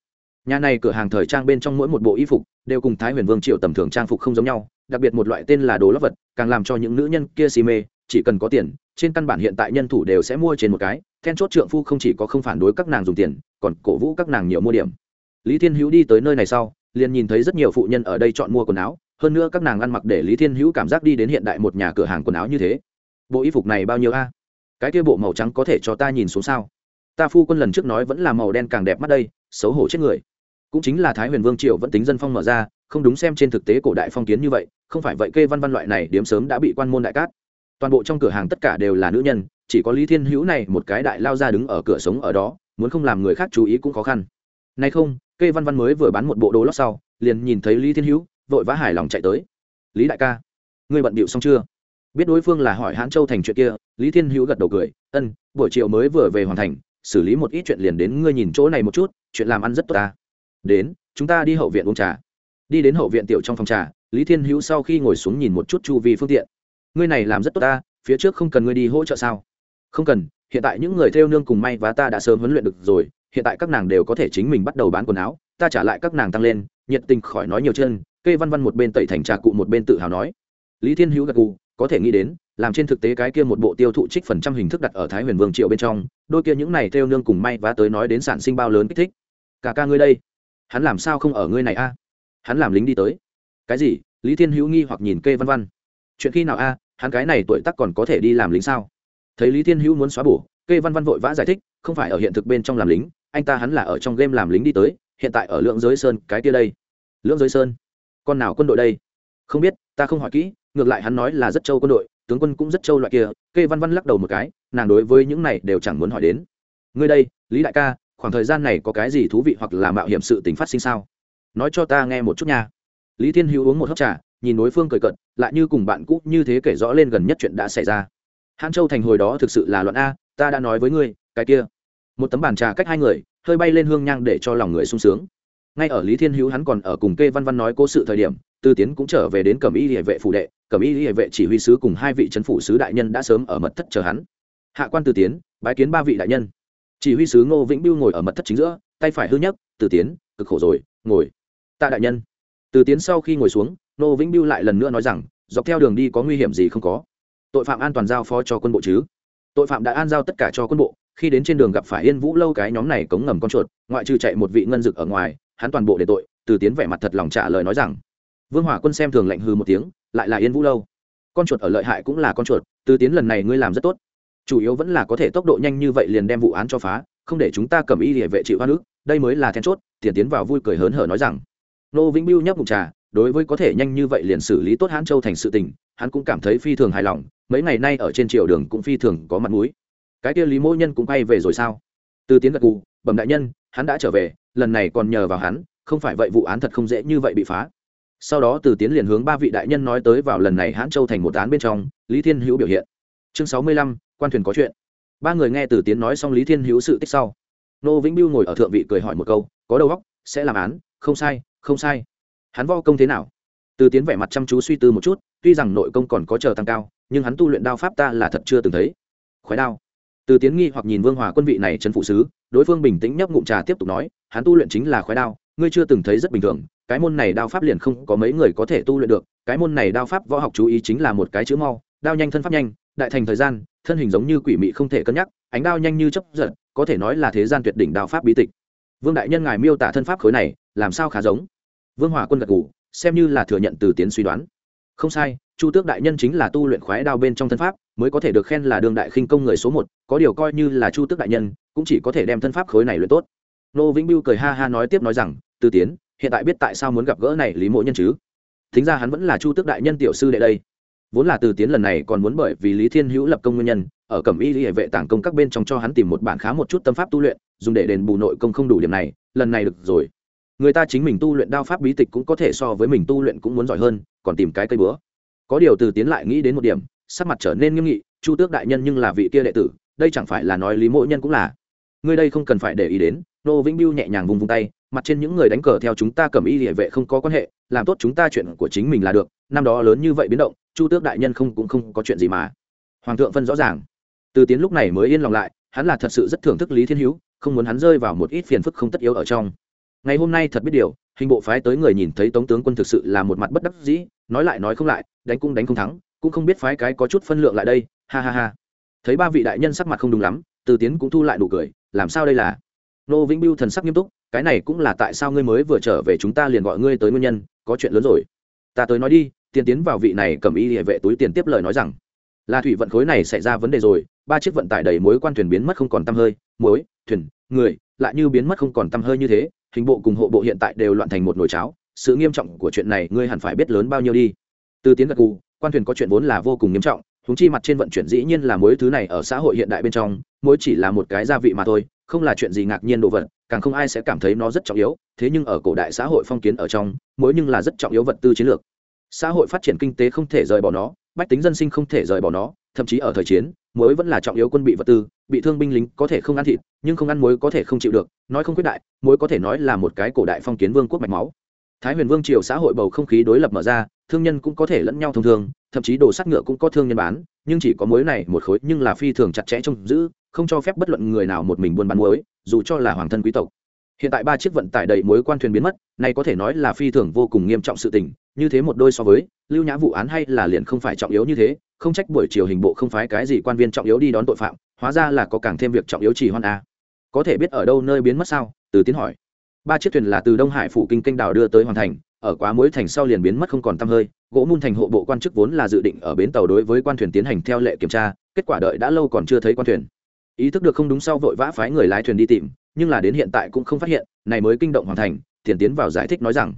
Nhà này cửa hàng thời trang bên trong mỗi một bộ y phục, đều cùng thái huyền vương triệu tầm thường trang phục không giống nhau, đặc biệt một loại tên là đồ lót vật, càng làm cho những nữ nhân kia si mê chỉ cần có tiền, trên căn bản hiện tại nhân thủ đều sẽ mua trên một cái, then chốt trượng phu không chỉ có không phản đối các nàng dùng tiền, còn cổ vũ các nàng nhiều mua điểm. Lý thiên hữu đi tới nơi này sau, liền nhìn thấy rất nhiều phụ nhân ở đây chọn mua quần áo, hơn nữa các nàng ăn mặc để lý thiên hữu cảm giác đi đến hiện đại một nhà cửa hàng quần áo như thế. Bộ y phục này bao nhiêu a? Cái kia bộ màu trắng có thể cho ta nhìn xuống sao? Ta phu quân lần trước nói vẫn là màu đen càng đẹp mắt đây, xấu hổ chết người. Cũng chính là thái huyền vương triều vẫn tính dân phong mở ra, không đúng xem trên thực tế cổ đại phong kiến như vậy, không phải vậy kê văn văn loại này điếm sớm đã bị quan môn đại cát toàn bộ trong cửa hàng tất cả đều là nữ nhân, chỉ có lý thiên hữu này một cái đại lao ra đứng ở cửa sống ở đó, muốn không làm người khác chú ý cũng khó khăn. Nay không, kê văn văn mới vừa bán một bộ đồ lót sau, liền nhìn thấy lý thiên hữu, vội vã hài lòng chạy tới. Lý đại ca, ngươi bận bịu xong chưa? Biết đối phương là hỏi hãn châu thành chuyện kia, lý thiên hữu gật đầu cười, ân, buổi chiều mới vừa về hoàn thành, xử lý một ít chuyện liền đến ngươi nhìn chỗ này một chút, chuyện làm ăn rất tốt ta. Đến, chúng ta đi hậu viện uống trà. Đi đến hậu viện tiểu trong phòng trà, lý thiên hữu sau khi ngồi xuống nhìn một chút chu vi phương tiện ngươi này làm rất tốt ta, phía trước không cần ngươi đi hỗ trợ sao? Không cần, hiện tại những người theo nương cùng may và ta đã sớm huấn luyện được rồi, hiện tại các nàng đều có thể chính mình bắt đầu bán quần áo, ta trả lại các nàng tăng lên, nhiệt tình khỏi nói nhiều chân, kê văn văn một bên tẩy thành trà cụ một bên tự hào nói. Lý thiên hữu gật gù, có thể nghĩ đến, làm trên thực tế cái kia một bộ tiêu thụ trích phần trăm hình thức đặt ở thái huyền vương triệu bên trong, đôi kia những này theo nương cùng may và tới nói đến sản sinh bao lớn kích thích. Cả ca ngươi đây, hắn làm sao không ở ngươi này a? Hắn làm lính đi tới. Cái gì? Lý thiên hữu nghi hoặc nhìn kê văn văn chuyện khi nào a, hắn cái này tuổi tắc còn có thể đi làm lính sao? Thấy lý thiên hữu muốn xóa bổ, kê văn văn vội vã giải thích, không phải ở hiện thực bên trong làm lính, anh ta hắn là ở trong game làm lính đi tới, hiện tại ở lượng giới sơn, cái kia đây. Lượng giới sơn? Con nào quân đội đây? Không biết, ta không hỏi kỹ, ngược lại hắn nói là rất châu quân đội, tướng quân cũng rất châu loại kia, kê văn văn lắc đầu một cái, nàng đối với những này đều chẳng muốn hỏi đến. Ngươi đây, lý đại ca, khoảng thời gian này có cái gì thú vị hoặc là mạo hiểm sự tình phát sinh sao? Nói cho ta nghe một chút nha. Lý thiên hữu uống một hớp trà nhìn đối phương cười cận lại như cùng bạn cũ như thế kể rõ lên gần nhất chuyện đã xảy ra. Hãn châu thành hồi đó thực sự là loạn a, ta đã nói với ngươi, cái kia. Một tấm bàn trà cách hai người, hơi bay lên hương nhang để cho lòng người sung sướng. Ngay ở lý thiên hữu hắn còn ở cùng kê văn văn nói cố sự thời điểm, tư tiến cũng trở về đến cẩm y địa vệ phủ đệ, cẩm y địa vệ chỉ huy sứ cùng hai vị trấn phủ sứ đại nhân đã sớm ở mật thất chờ hắn. Hạ quan tư tiến, bái kiến ba vị đại nhân. Chỉ huy sứ ngô vĩnh biêu ngồi ở mật thất chính giữa, tay phải hư nhất Tư tiến, cực khổ rồi, ngồi. Tạ đại nhân. Tư tiến sau khi ngồi xuống Nô vĩnh biêu lại lần nữa nói rằng, dọc theo đường đi có nguy hiểm gì không có? Tội phạm an toàn giao phó cho quân bộ chứ? Tội phạm đã an giao tất cả cho quân bộ, khi đến trên đường gặp phải yên vũ lâu cái nhóm này cống ngầm con chuột, ngoại trừ chạy một vị ngân dực ở ngoài, hắn toàn bộ để tội, từ tiến vẻ mặt thật lòng trả lời nói rằng, vương hỏa quân xem thường lạnh hư một tiếng, lại là yên vũ lâu. Con chuột ở lợi hại cũng là con chuột, từ tiến lần này ngươi làm rất tốt. Chủ yếu vẫn là có thể tốc độ nhanh như vậy liền đem vụ án cho phá, không để chúng ta cầm y địa vệ chịu hoa nước đây mới là then chốt, tiền tiến vào vui cười hớn hở nói rằng. Nô vĩnh biêu nhấp bụng trà đối với có thể nhanh như vậy liền xử lý tốt hãn châu thành sự tình, hắn cũng cảm thấy phi thường hài lòng, mấy ngày nay ở trên triều đường cũng phi thường có mặt mũi. Cái kia lý mỗ nhân cũng quay về rồi sao? Từ tiến gật gù, bẩm đại nhân, hắn đã trở về, lần này còn nhờ vào hắn, không phải vậy vụ án thật không dễ như vậy bị phá. Sau đó từ tiến liền hướng ba vị đại nhân nói tới vào lần này hãn châu thành một án bên trong, lý thiên hữu biểu hiện. Chương sáu mươi lăm, quan thuyền có chuyện. Ba người nghe từ tiến nói xong lý thiên hữu sự tích sau, nô vĩnh biêu ngồi ở thượng vị cười hỏi một câu, có đầu óc, sẽ làm án, không sai không sai hắn vo công thế nào? Từ tiến vẻ mặt chăm chú suy tư một chút, tuy rằng nội công còn có chờ tăng cao, nhưng hắn tu luyện đao pháp ta là thật chưa từng thấy. Khói đao. Từ tiến nghi hoặc nhìn vương hòa quân vị này trấn phụ sứ, đối phương bình tĩnh nhấp ngụm trà tiếp tục nói, hắn tu luyện chính là khói đao, ngươi chưa từng thấy rất bình thường, cái môn này đao pháp liền không có mấy người có thể tu luyện được, cái môn này đao pháp võ học chú ý chính là một cái chữ mau, đao nhanh thân pháp nhanh, đại thành thời gian, thân hình giống như quỷ mị không thể cân nhắc, ánh đao nhanh như chấp giật, có thể nói là thế gian tuyệt đỉnh đao pháp bí tịch. Vương đại nhân ngài miêu tả thân pháp khối này, làm sao khá giống? Vương hòa quân gật g ủ xem như là thừa nhận từ tiến suy đoán. Không sai, chu tước đại nhân chính là tu luyện khoái đao bên trong thân pháp, mới có thể được khen là đương đại khinh công người số một, có điều coi như là chu tước đại nhân, cũng chỉ có thể đem thân pháp khối này luyện tốt. Nô vĩnh biêu cười ha ha nói tiếp nói rằng, từ tiến, hiện tại biết tại sao muốn gặp gỡ này lý mộ nhân chứ? Thính ra hắn vẫn là chu tước đại nhân tiểu sư đệ đây. Vốn là từ tiến lần này còn muốn bởi vì lý thiên hữu lập công nguyên nhân, ở cẩm y hệ vệ tàng công các bên trong cho hắn tìm một bản khá một chút tâm pháp tu luyện, dùng để đền bù nội công không đủ điểm này, lần này được rồi người ta chính mình tu luyện đao pháp bí tịch cũng có thể so với mình tu luyện cũng muốn giỏi hơn, còn tìm cái cây bữa có điều từ tiến lại nghĩ đến một điểm, sắc mặt trở nên nghiêm nghị, chu tước đại nhân nhưng là vị kia đệ tử, đây chẳng phải là nói lý mộ nhân cũng là. Người đây không cần phải để ý đến, nô vĩnh biêu nhẹ nhàng vùng vùng tay, mặt trên những người đánh cờ theo chúng ta cầm y địa vệ không có quan hệ, làm tốt chúng ta chuyện của chính mình là được, năm đó lớn như vậy biến động, chu tước đại nhân không cũng không có chuyện gì mà. Hoàng thượng phân rõ ràng. Từ tiến lúc này mới yên lòng lại, hắn là thật sự rất thưởng thức lý thiên hữu, không muốn hắn rơi vào một ít phiền phức không tất yếu ở trong ngày hôm nay thật biết điều, hình bộ phái tới người nhìn thấy tống tướng quân thực sự là một mặt bất đắc dĩ, nói lại nói không lại, đánh cũng đánh không thắng, cũng không biết phái cái có chút phân lượng lại đây, ha ha ha. Thấy ba vị đại nhân sắc mặt không đúng lắm, từ tiến cũng thu lại nụ cười, làm sao đây là? Nô vĩnh biêu thần sắc nghiêm túc, cái này cũng là tại sao ngươi mới vừa trở về chúng ta liền gọi ngươi tới nguyên nhân, có chuyện lớn rồi. Ta tới nói đi tiền tiến vào vị này cầm y địa vệ túi tiền tiếp lời nói rằng là thủy vận khối này xảy ra vấn đề rồi, ba chiếc vận tải đầy mối quan thuyền biến mất không còn tăm hơi mối thuyền, người, lại như biến mất không còn tăm hơi như thế hình bộ cùng hộ bộ hiện tại đều loạn thành một nồi cháo, sự nghiêm trọng của chuyện này ngươi hẳn phải biết lớn bao nhiêu đi. Từ tiến gật cù quan thuyền có chuyện vốn là vô cùng nghiêm trọng húng chi mặt trên vận chuyển dĩ nhiên là mối thứ này ở xã hội hiện đại bên trong, mối chỉ là một cái gia vị mà thôi, không là chuyện gì ngạc nhiên đồ vật, càng không ai sẽ cảm thấy nó rất trọng yếu, thế nhưng ở cổ đại xã hội phong kiến ở trong, mối nhưng là rất trọng yếu vật tư chiến lược. Xã hội phát triển kinh tế không thể rời bỏ nó, bách tính dân sinh không thể rời bỏ nó thậm chí ở thời chiến, muối vẫn là trọng yếu quân bị vật tư, bị thương binh lính có thể không ăn thịt, nhưng không ăn muối có thể không chịu được, nói không quyết đại, muối có thể nói là một cái cổ đại phong kiến vương quốc mạch máu. Thái huyền vương triều xã hội bầu không khí đối lập mở ra, thương nhân cũng có thể lẫn nhau thông thường thậm chí đồ sắt ngựa cũng có thương nhân bán, nhưng chỉ có muối này một khối nhưng là phi thường chặt chẽ trong giữ, không cho phép bất luận người nào một mình buôn bán muối, dù cho là hoàng thân quý tộc. Hiện tại ba chiếc vận tải đầy muối quan thuyền biến mất này có thể nói là phi thường vô cùng nghiêm trọng sự tình, như thế một đôi so với, lưu nhã vụ án hay là liền không phải trọng yếu như thế không trách buổi chiều hình bộ không phái cái gì quan viên trọng yếu đi đón tội phạm, hóa ra là có càng thêm việc trọng yếu chỉ hoan a. Có thể biết ở đâu nơi biến mất sao? Từ tiến hỏi. Ba chiếc thuyền là từ đông hải phủ kinh kênh đảo đưa tới hoàn thành, ở quá mối thành sau liền biến mất không còn tăm hơi. Gỗ mun thành hộ bộ quan chức vốn là dự định ở bến tàu đối với quan thuyền tiến hành theo lệ kiểm tra, kết quả đợi đã lâu còn chưa thấy quan thuyền. Ý thức được không đúng sau vội vã phái người lái thuyền đi tìm, nhưng là đến hiện tại cũng không phát hiện, này mới kinh động hoàn thành tiền tiến vào giải thích nói rằng,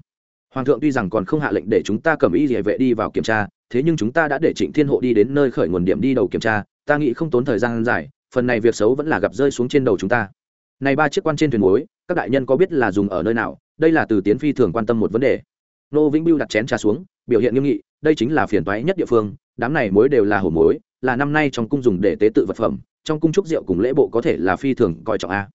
hoàng thượng tuy rằng còn không hạ lệnh để chúng ta cầm ý địa vệ đi vào kiểm tra thế nhưng chúng ta đã để trịnh thiên hộ đi đến nơi khởi nguồn điểm đi đầu kiểm tra, ta nghĩ không tốn thời gian dài, phần này việc xấu vẫn là gặp rơi xuống trên đầu chúng ta. Này ba chiếc quan trên thuyền muối, các đại nhân có biết là dùng ở nơi nào? Đây là từ tiến phi thường quan tâm một vấn đề. Nô vĩnh biêu đặt chén trà xuống, biểu hiện nghiêm nghị, đây chính là phiền toái nhất địa phương, đám này muối đều là hổ muối, là năm nay trong cung dùng để tế tự vật phẩm, trong cung trúc rượu cùng lễ bộ có thể là phi thường coi trọng a.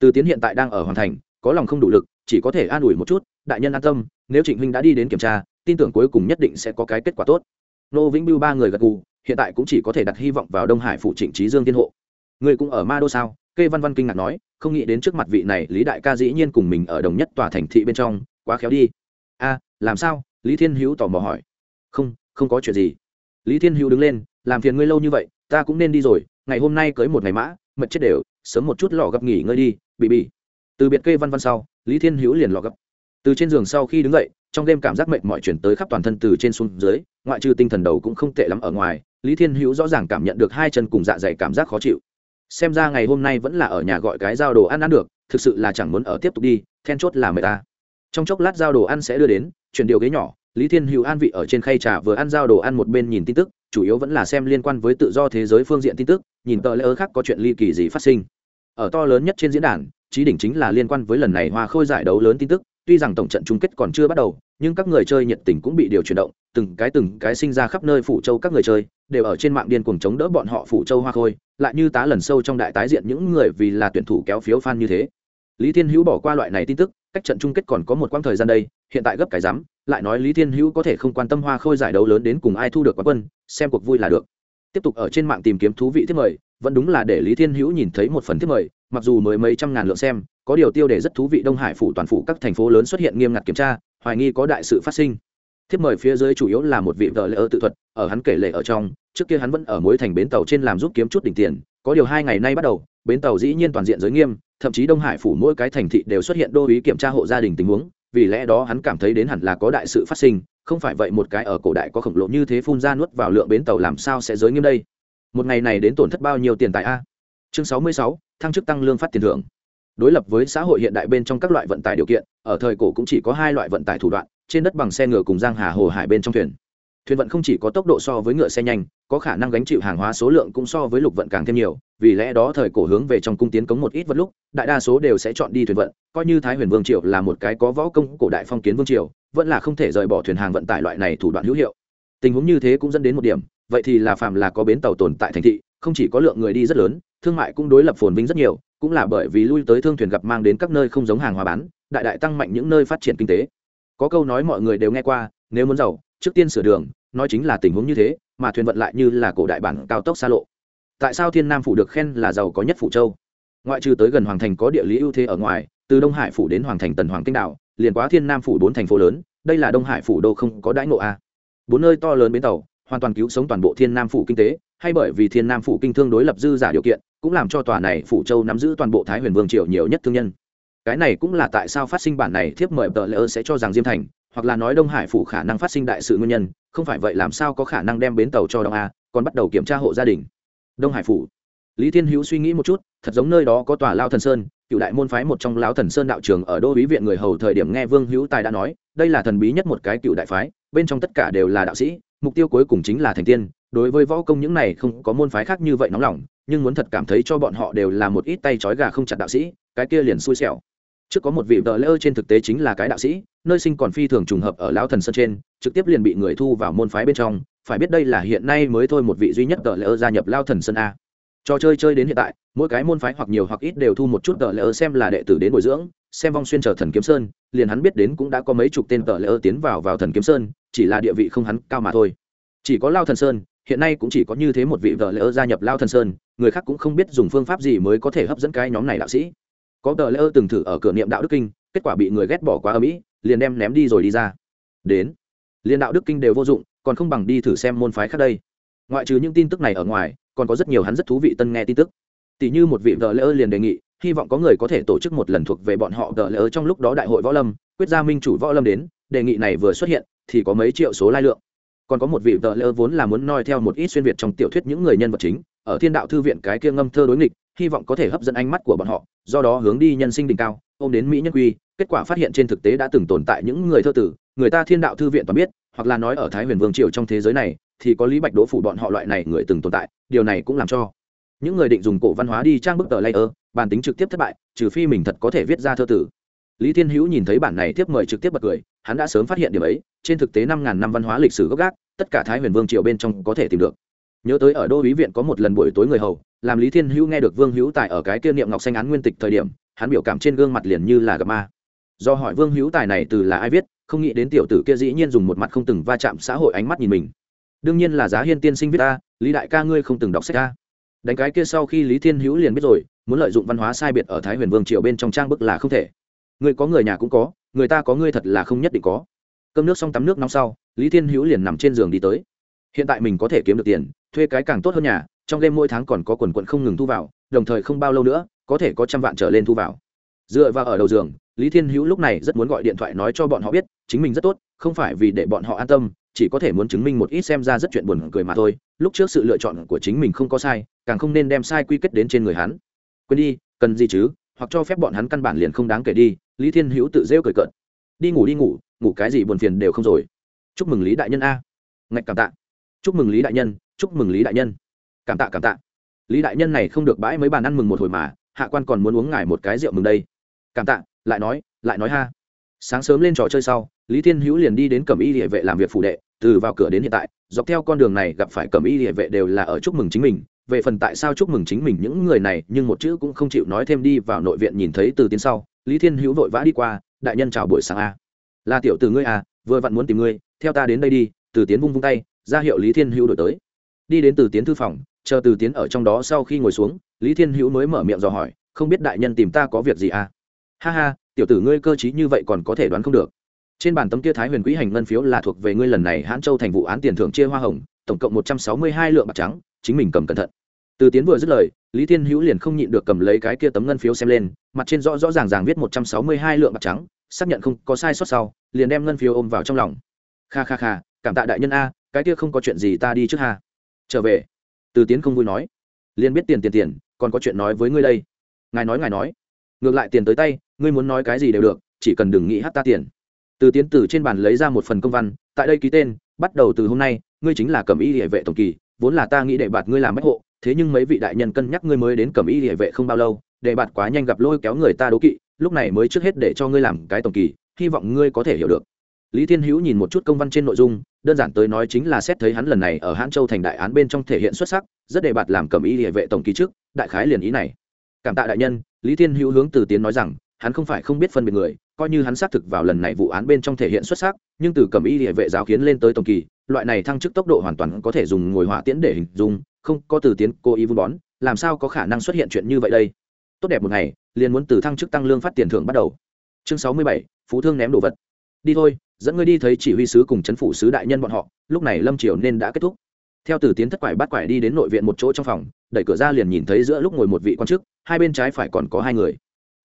Từ tiến hiện tại đang ở hoàn thành, có lòng không đủ lực, chỉ có thể an ủi một chút, đại nhân an tâm, nếu trịnh huynh đã đi đến kiểm tra, tin tưởng cuối cùng nhất định sẽ có cái kết quả tốt nô vĩnh biêu ba người gật gù, hiện tại cũng chỉ có thể đặt hy vọng vào đông hải phụ trịnh trí dương tiên hộ. Người cũng ở ma đô sao? Kê văn văn kinh ngạc nói, không nghĩ đến trước mặt vị này lý đại ca dĩ nhiên cùng mình ở đồng nhất tòa thành thị bên trong, quá khéo đi. A, làm sao? Lý thiên hữu tò mò hỏi. Không không có chuyện gì. Lý thiên hữu đứng lên, làm phiền ngươi lâu như vậy, ta cũng nên đi rồi, ngày hôm nay cưới một ngày mã mật chết đều, sớm một chút lò gặp nghỉ ngơi đi bị bị từ biệt kê văn văn sau, lý thiên hữu liền lò gấp từ trên giường sau khi đứng dậy, trong đêm cảm giác mệt mỏi chuyển tới khắp toàn thân từ trên xuống dưới, ngoại trừ tinh thần đầu cũng không tệ lắm ở ngoài, lý thiên hữu rõ ràng cảm nhận được hai chân cùng dạ dày cảm giác khó chịu. Xem ra ngày hôm nay vẫn là ở nhà gọi cái giao đồ ăn ăn được, thực sự là chẳng muốn ở tiếp tục đi, then chốt là mệt ta. Trong chốc lát giao đồ ăn sẽ đưa đến, chuyển điều ghế nhỏ, lý thiên hữu an vị ở trên khay trà vừa ăn giao đồ ăn một bên nhìn tin tức, chủ yếu vẫn là xem liên quan với tự do thế giới phương diện tin tức, nhìn tờ lễ ớ khác có chuyện ly kỳ gì phát sinh. Ở to lớn nhất trên diễn đàn, trí đỉnh chính là liên quan với lần này hoa khôi giải đấu lớn tin tức tuy rằng tổng trận chung kết còn chưa bắt đầu, nhưng các người chơi nhiệt tình cũng bị điều chuyển động, từng cái từng cái sinh ra khắp nơi phủ châu các người chơi, đều ở trên mạng điên cuồng chống đỡ bọn họ phủ châu hoa khôi, lại như tá lần sâu trong đại tái diện những người vì là tuyển thủ kéo phiếu fan như thế. Lý thiên hữu bỏ qua loại này tin tức, cách trận chung kết còn có một quãng thời gian đây, hiện tại gấp cái rắm, lại nói lý thiên hữu có thể không quan tâm hoa khôi giải đấu lớn đến cùng ai thu được quán quân, xem cuộc vui là được. Tiếp tục ở trên mạng tìm kiếm thú vị thiết mời, vẫn đúng là để lý thiên hữu nhìn thấy một phần thiết mời mặc dù mới mấy trăm ngàn lượng xem, có điều tiêu đề rất thú vị đông hải phủ toàn phủ các thành phố lớn xuất hiện nghiêm ngặt kiểm tra, hoài nghi có đại sự phát sinh. Thiếp mời phía dưới chủ yếu là một vị vợ lệ ở tự thuật, ở hắn kể lệ ở trong, trước kia hắn vẫn ở mối thành bến tàu trên làm giúp kiếm chút đỉnh tiền, có điều hai ngày nay bắt đầu, bến tàu dĩ nhiên toàn diện giới nghiêm, thậm chí đông hải phủ mỗi cái thành thị đều xuất hiện đô ý kiểm tra hộ gia đình tình huống, vì lẽ đó hắn cảm thấy đến hẳn là có đại sự phát sinh, không phải vậy một cái ở cổ đại có khổng lồ như thế phun ra nuốt vào lượng bến tàu làm sao sẽ giới nghiêm đây? Một ngày này đến tổn thất bao nhiêu tiền tại a? Chương sáu mươi sáu, thăng chức tăng lương phát tiền thưởng. Đối lập với xã hội hiện đại bên trong các loại vận tải điều kiện, ở thời cổ cũng chỉ có hai loại vận tải thủ đoạn, trên đất bằng xe ngựa cùng giang hà hồ hải bên trong thuyền. Thuyền vận không chỉ có tốc độ so với ngựa xe nhanh, có khả năng gánh chịu hàng hóa số lượng cũng so với lục vận càng thêm nhiều, vì lẽ đó thời cổ hướng về trong cung tiến cống một ít vật lúc, đại đa số đều sẽ chọn đi thuyền vận, coi như thái huyền vương triều là một cái có võ công cổ đại phong kiến vương triều, vẫn là không thể rời bỏ thuyền hàng vận tải loại này thủ đoạn hữu hiệu. Tình huống như thế cũng dẫn đến một điểm, vậy thì là phạm là có bến tàu tồn tại thành thị, không chỉ có lượng người đi rất lớn thương mại cũng đối lập phồn vinh rất nhiều, cũng là bởi vì lui tới thương thuyền gặp mang đến các nơi không giống hàng hóa bán, đại đại tăng mạnh những nơi phát triển kinh tế. Có câu nói mọi người đều nghe qua, nếu muốn giàu, trước tiên sửa đường, nói chính là tình huống như thế, mà thuyền vận lại như là cổ đại bản cao tốc xa lộ. Tại sao thiên nam phủ được khen là giàu có nhất phủ châu? Ngoại trừ tới gần hoàng thành có địa lý ưu thế ở ngoài, từ đông hải phủ đến hoàng thành tần hoàng kinh đạo liền quá thiên nam phủ bốn thành phố lớn, đây là đông hải phủ đô không có đãi ngộ a. Bốn nơi to lớn bến tàu, hoàn toàn cứu sống toàn bộ thiên nam phủ kinh tế hay bởi vì thiên nam phủ kinh thương đối lập dư giả điều kiện, cũng làm cho tòa này phủ châu nắm giữ toàn bộ thái huyền vương triều nhiều nhất thương nhân. Cái này cũng là tại sao phát sinh bản này thiếp mời tờ lỡ sẽ cho rằng diêm thành, hoặc là nói đông hải phủ khả năng phát sinh đại sự nguyên nhân, không phải vậy làm sao có khả năng đem bến tàu cho đông a, còn bắt đầu kiểm tra hộ gia đình. Đông hải phủ. Lý thiên hữu suy nghĩ một chút, thật giống nơi đó có tòa lao thần sơn, cựu đại môn phái một trong lão thần sơn đạo trường ở đô ý viện người hầu thời điểm nghe vương hữu tài đã nói, đây là thần bí nhất một cái cựu đại phái, bên trong tất cả đều là đạo sĩ, mục tiêu cuối cùng chính là thành tiên đối với võ công những này không có môn phái khác như vậy nóng lòng, nhưng muốn thật cảm thấy cho bọn họ đều là một ít tay trói gà không chặt đạo sĩ, cái kia liền xui xẻo. Trước có một vị vợ lỡ trên thực tế chính là cái đạo sĩ, nơi sinh còn phi thường trùng hợp ở lão thần sơn trên, trực tiếp liền bị người thu vào môn phái bên trong, phải biết đây là hiện nay mới thôi một vị duy nhất vợ lỡ gia nhập lao thần sơn a. Trò chơi chơi đến hiện tại, mỗi cái môn phái hoặc nhiều hoặc ít đều thu một chút vợ lỡ xem là đệ tử đến bồi dưỡng, xem vong xuyên trở thần kiếm sơn, liền hắn biết đến cũng đã có mấy chục tên vợ lỡ tiến vào vào thần kiếm sơn, chỉ là địa vị không hắn cao mà thôi. Chỉ có lao thần sơn hiện nay cũng chỉ có như thế một vị vợ lỡ gia nhập lao thần sơn, người khác cũng không biết dùng phương pháp gì mới có thể hấp dẫn cái nhóm này đạo sĩ. Có vợ lỡ từng thử ở cửa niệm đạo đức kinh, kết quả bị người ghét bỏ quá ở mỹ liền đem ném đi rồi đi ra. Đến, liền đạo đức kinh đều vô dụng, còn không bằng đi thử xem môn phái khác đây. Ngoại trừ những tin tức này ở ngoài, còn có rất nhiều hắn rất thú vị tân nghe tin tức. Tỷ như một vị vợ lỡ liền đề nghị, hy vọng có người có thể tổ chức một lần thuộc về bọn họ vợ lỡ trong lúc đó đại hội võ lâm, quyết gia minh chủ võ lâm đến, đề nghị này vừa xuất hiện, thì có mấy triệu số lai lượng còn có một vị vợ lỡ vốn là muốn noi theo một ít xuyên việt trong tiểu thuyết những người nhân vật chính, ở thiên đạo thư viện cái kia ngâm thơ đối nghịch, hy vọng có thể hấp dẫn ánh mắt của bọn họ, do đó hướng đi nhân sinh đỉnh cao, ôm đến mỹ nhân quy, kết quả phát hiện trên thực tế đã từng tồn tại những người thơ tử, người ta thiên đạo thư viện toàn biết, hoặc là nói ở thái huyền vương triều trong thế giới này, thì có lý bạch đỗ phủ bọn họ loại này người từng tồn tại, điều này cũng làm cho những người định dùng cổ văn hóa đi trang bức tờ layer bản tính trực tiếp thất bại, trừ phi mình thật có thể viết ra thơ tử lý thiên hữu nhìn thấy bản này tiếp mời trực tiếp bật cười, hắn đã sớm phát hiện điểm ấy, trên thực tế năm ngàn năm văn hóa lịch sử gốc gác, tất cả thái huyền vương triều bên trong có thể tìm được. Nhớ tới ở đô ý viện có một lần buổi tối người hầu, làm lý thiên hữu nghe được vương hữu Tài ở cái kia niệm ngọc xanh án nguyên tịch thời điểm, hắn biểu cảm trên gương mặt liền như là gặp ma. Do hỏi vương hữu tài này từ là ai viết, không nghĩ đến tiểu tử kia dĩ nhiên dùng một mặt không từng va chạm xã hội ánh mắt nhìn mình. Đương nhiên là giá hiên tiên sinh viết ta, lý đại ca ngươi không từng đọc sách ta. Đánh cái kia sau khi lý thiên hữu liền biết rồi, muốn lợi dụng văn hóa sai biệt ở thái huyền vương triều bên trong trang bức là không thể người có người nhà cũng có, người ta có ngươi thật là không nhất định có. Cơm nước xong tắm nước nóng sau, lý thiên hữu liền nằm trên giường đi tới. Hiện tại mình có thể kiếm được tiền, thuê cái càng tốt hơn nhà, trong game mỗi tháng còn có quần quận không ngừng thu vào, đồng thời không bao lâu nữa, có thể có trăm vạn trở lên thu vào. Dựa vào ở đầu giường, lý thiên hữu lúc này rất muốn gọi điện thoại nói cho bọn họ biết, chính mình rất tốt, không phải vì để bọn họ an tâm, chỉ có thể muốn chứng minh một ít xem ra rất chuyện buồn cười mà thôi. Lúc trước sự lựa chọn của chính mình không có sai, càng không nên đem sai quy kết đến trên người hắn. Quên đi, cần gì chứ, hoặc cho phép bọn hắn căn bản liền không đáng kể đi lý thiên hữu tự rêu cười cợt. Đi ngủ đi ngủ ngủ cái gì buồn phiền đều không rồi. Chúc mừng lý đại nhân a. Ngạch cảm tạ. Chúc mừng lý đại nhân, chúc mừng lý đại nhân. Cảm tạ cảm tạ. Lý đại nhân này không được bãi mấy bàn ăn mừng một hồi mà, hạ quan còn muốn uống ngài một cái rượu mừng đây. Cảm tạ, lại nói lại nói ha. Sáng sớm lên trò chơi sau, lý thiên hữu liền đi đến cẩm y địa vệ làm việc phụ đệ, từ vào cửa đến hiện tại, dọc theo con đường này gặp phải cẩm y địa vệ đều là ở chúc mừng chính mình. Về phần tại sao chúc mừng chính mình, những người này nhưng một chữ cũng không chịu nói thêm đi vào nội viện nhìn thấy từ tiến sau lý thiên hữu vội vã đi qua, đại nhân chào buổi sáng a. Là tiểu từ ngươi à vừa vặn muốn tìm ngươi, theo ta đến đây đi. Từ tiến vung vung tay, ra hiệu lý thiên hữu đổi tới. Đi đến từ tiến thư phòng, chờ từ tiến ở trong đó sau khi ngồi xuống, lý thiên hữu mới mở miệng dò hỏi, không biết đại nhân tìm ta có việc gì à? Ha ha, tiểu tử ngươi cơ t như vậy còn có thể đoán không được. Trên bàn tấm kia thái huyền quỹ hành ngân phiếu là thuộc về ngươi lần này hãn châu thành vụ án tiền thưởng chia hoa hồng, tổng cộng một trăm sáu mươi hai lượng bạc trắng, chính mình cầm cẩn thận từ tiến vừa dứt lời, lý thiên hữu liền không nhịn được cầm lấy cái kia tấm ngân phiếu xem lên, mặt trên rõ rõ ràng ràng viết một trăm sáu mươi hai lượng bạc trắng, xác nhận không có sai sót sau, liền đem ngân phiếu ôm vào trong lòng. Kha kha kha, cảm tạ đại nhân a, cái kia không có chuyện gì ta đi trước ha. Trở về. Từ tiến không vui nói. Liền biết tiền tiền tiền, còn có chuyện nói với ngươi đây. Ngài nói ngài nói. Ngược lại tiền tới tay, ngươi muốn nói cái gì đều được, chỉ cần đừng nghĩ hát ta tiền. Từ tiến từ trên bàn lấy ra một phần công văn, tại đây ký tên, bắt đầu từ hôm nay, ngươi chính là cẩm y địa vệ tổng kỳ, vốn là ta nghĩ để bạt ngươi làm bách hộ thế nhưng mấy vị đại nhân cân nhắc ngươi mới đến cẩm y địa vệ không bao lâu để bạt quá nhanh gặp lôi kéo người ta đố kỵ, lúc này mới trước hết để cho ngươi làm cái tổng kỳ, hy vọng ngươi có thể hiểu được. Lý thiên hữu nhìn một chút công văn trên nội dung, đơn giản tới nói chính là xét thấy hắn lần này ở hãn châu thành đại án bên trong thể hiện xuất sắc, rất đề bạt làm cẩm y địa vệ tổng kỳ trước, đại khái liền ý này. Cảm tạ đại nhân, lý thiên hữu hướng từ tiến nói rằng hắn không phải không biết phân biệt người, coi như hắn xác thực vào lần này vụ án bên trong thể hiện xuất sắc, nhưng từ cẩm y địa vệ giáo khiến lên tới tổng kỳ, loại này thăng chức tốc độ hoàn toàn có thể dùng ngồi hỏa tiễn để hình dung, không có từ tiến cố ý vun bón, làm sao có khả năng xuất hiện chuyện như vậy đây? Tốt đẹp một ngày, liền muốn từ thăng chức tăng lương phát tiền thưởng bắt đầu. Chương sáu mươi bảy, phú thương ném đồ vật. Đi thôi, dẫn ngươi đi thấy chỉ huy sứ cùng chấn phủ sứ đại nhân bọn họ, lúc này lâm triều nên đã kết thúc. Theo từ tiến thất quải bắt quải đi đến nội viện một chỗ trong phòng, đẩy cửa ra liền nhìn thấy giữa lúc ngồi một vị quan chức, hai bên trái phải còn có hai người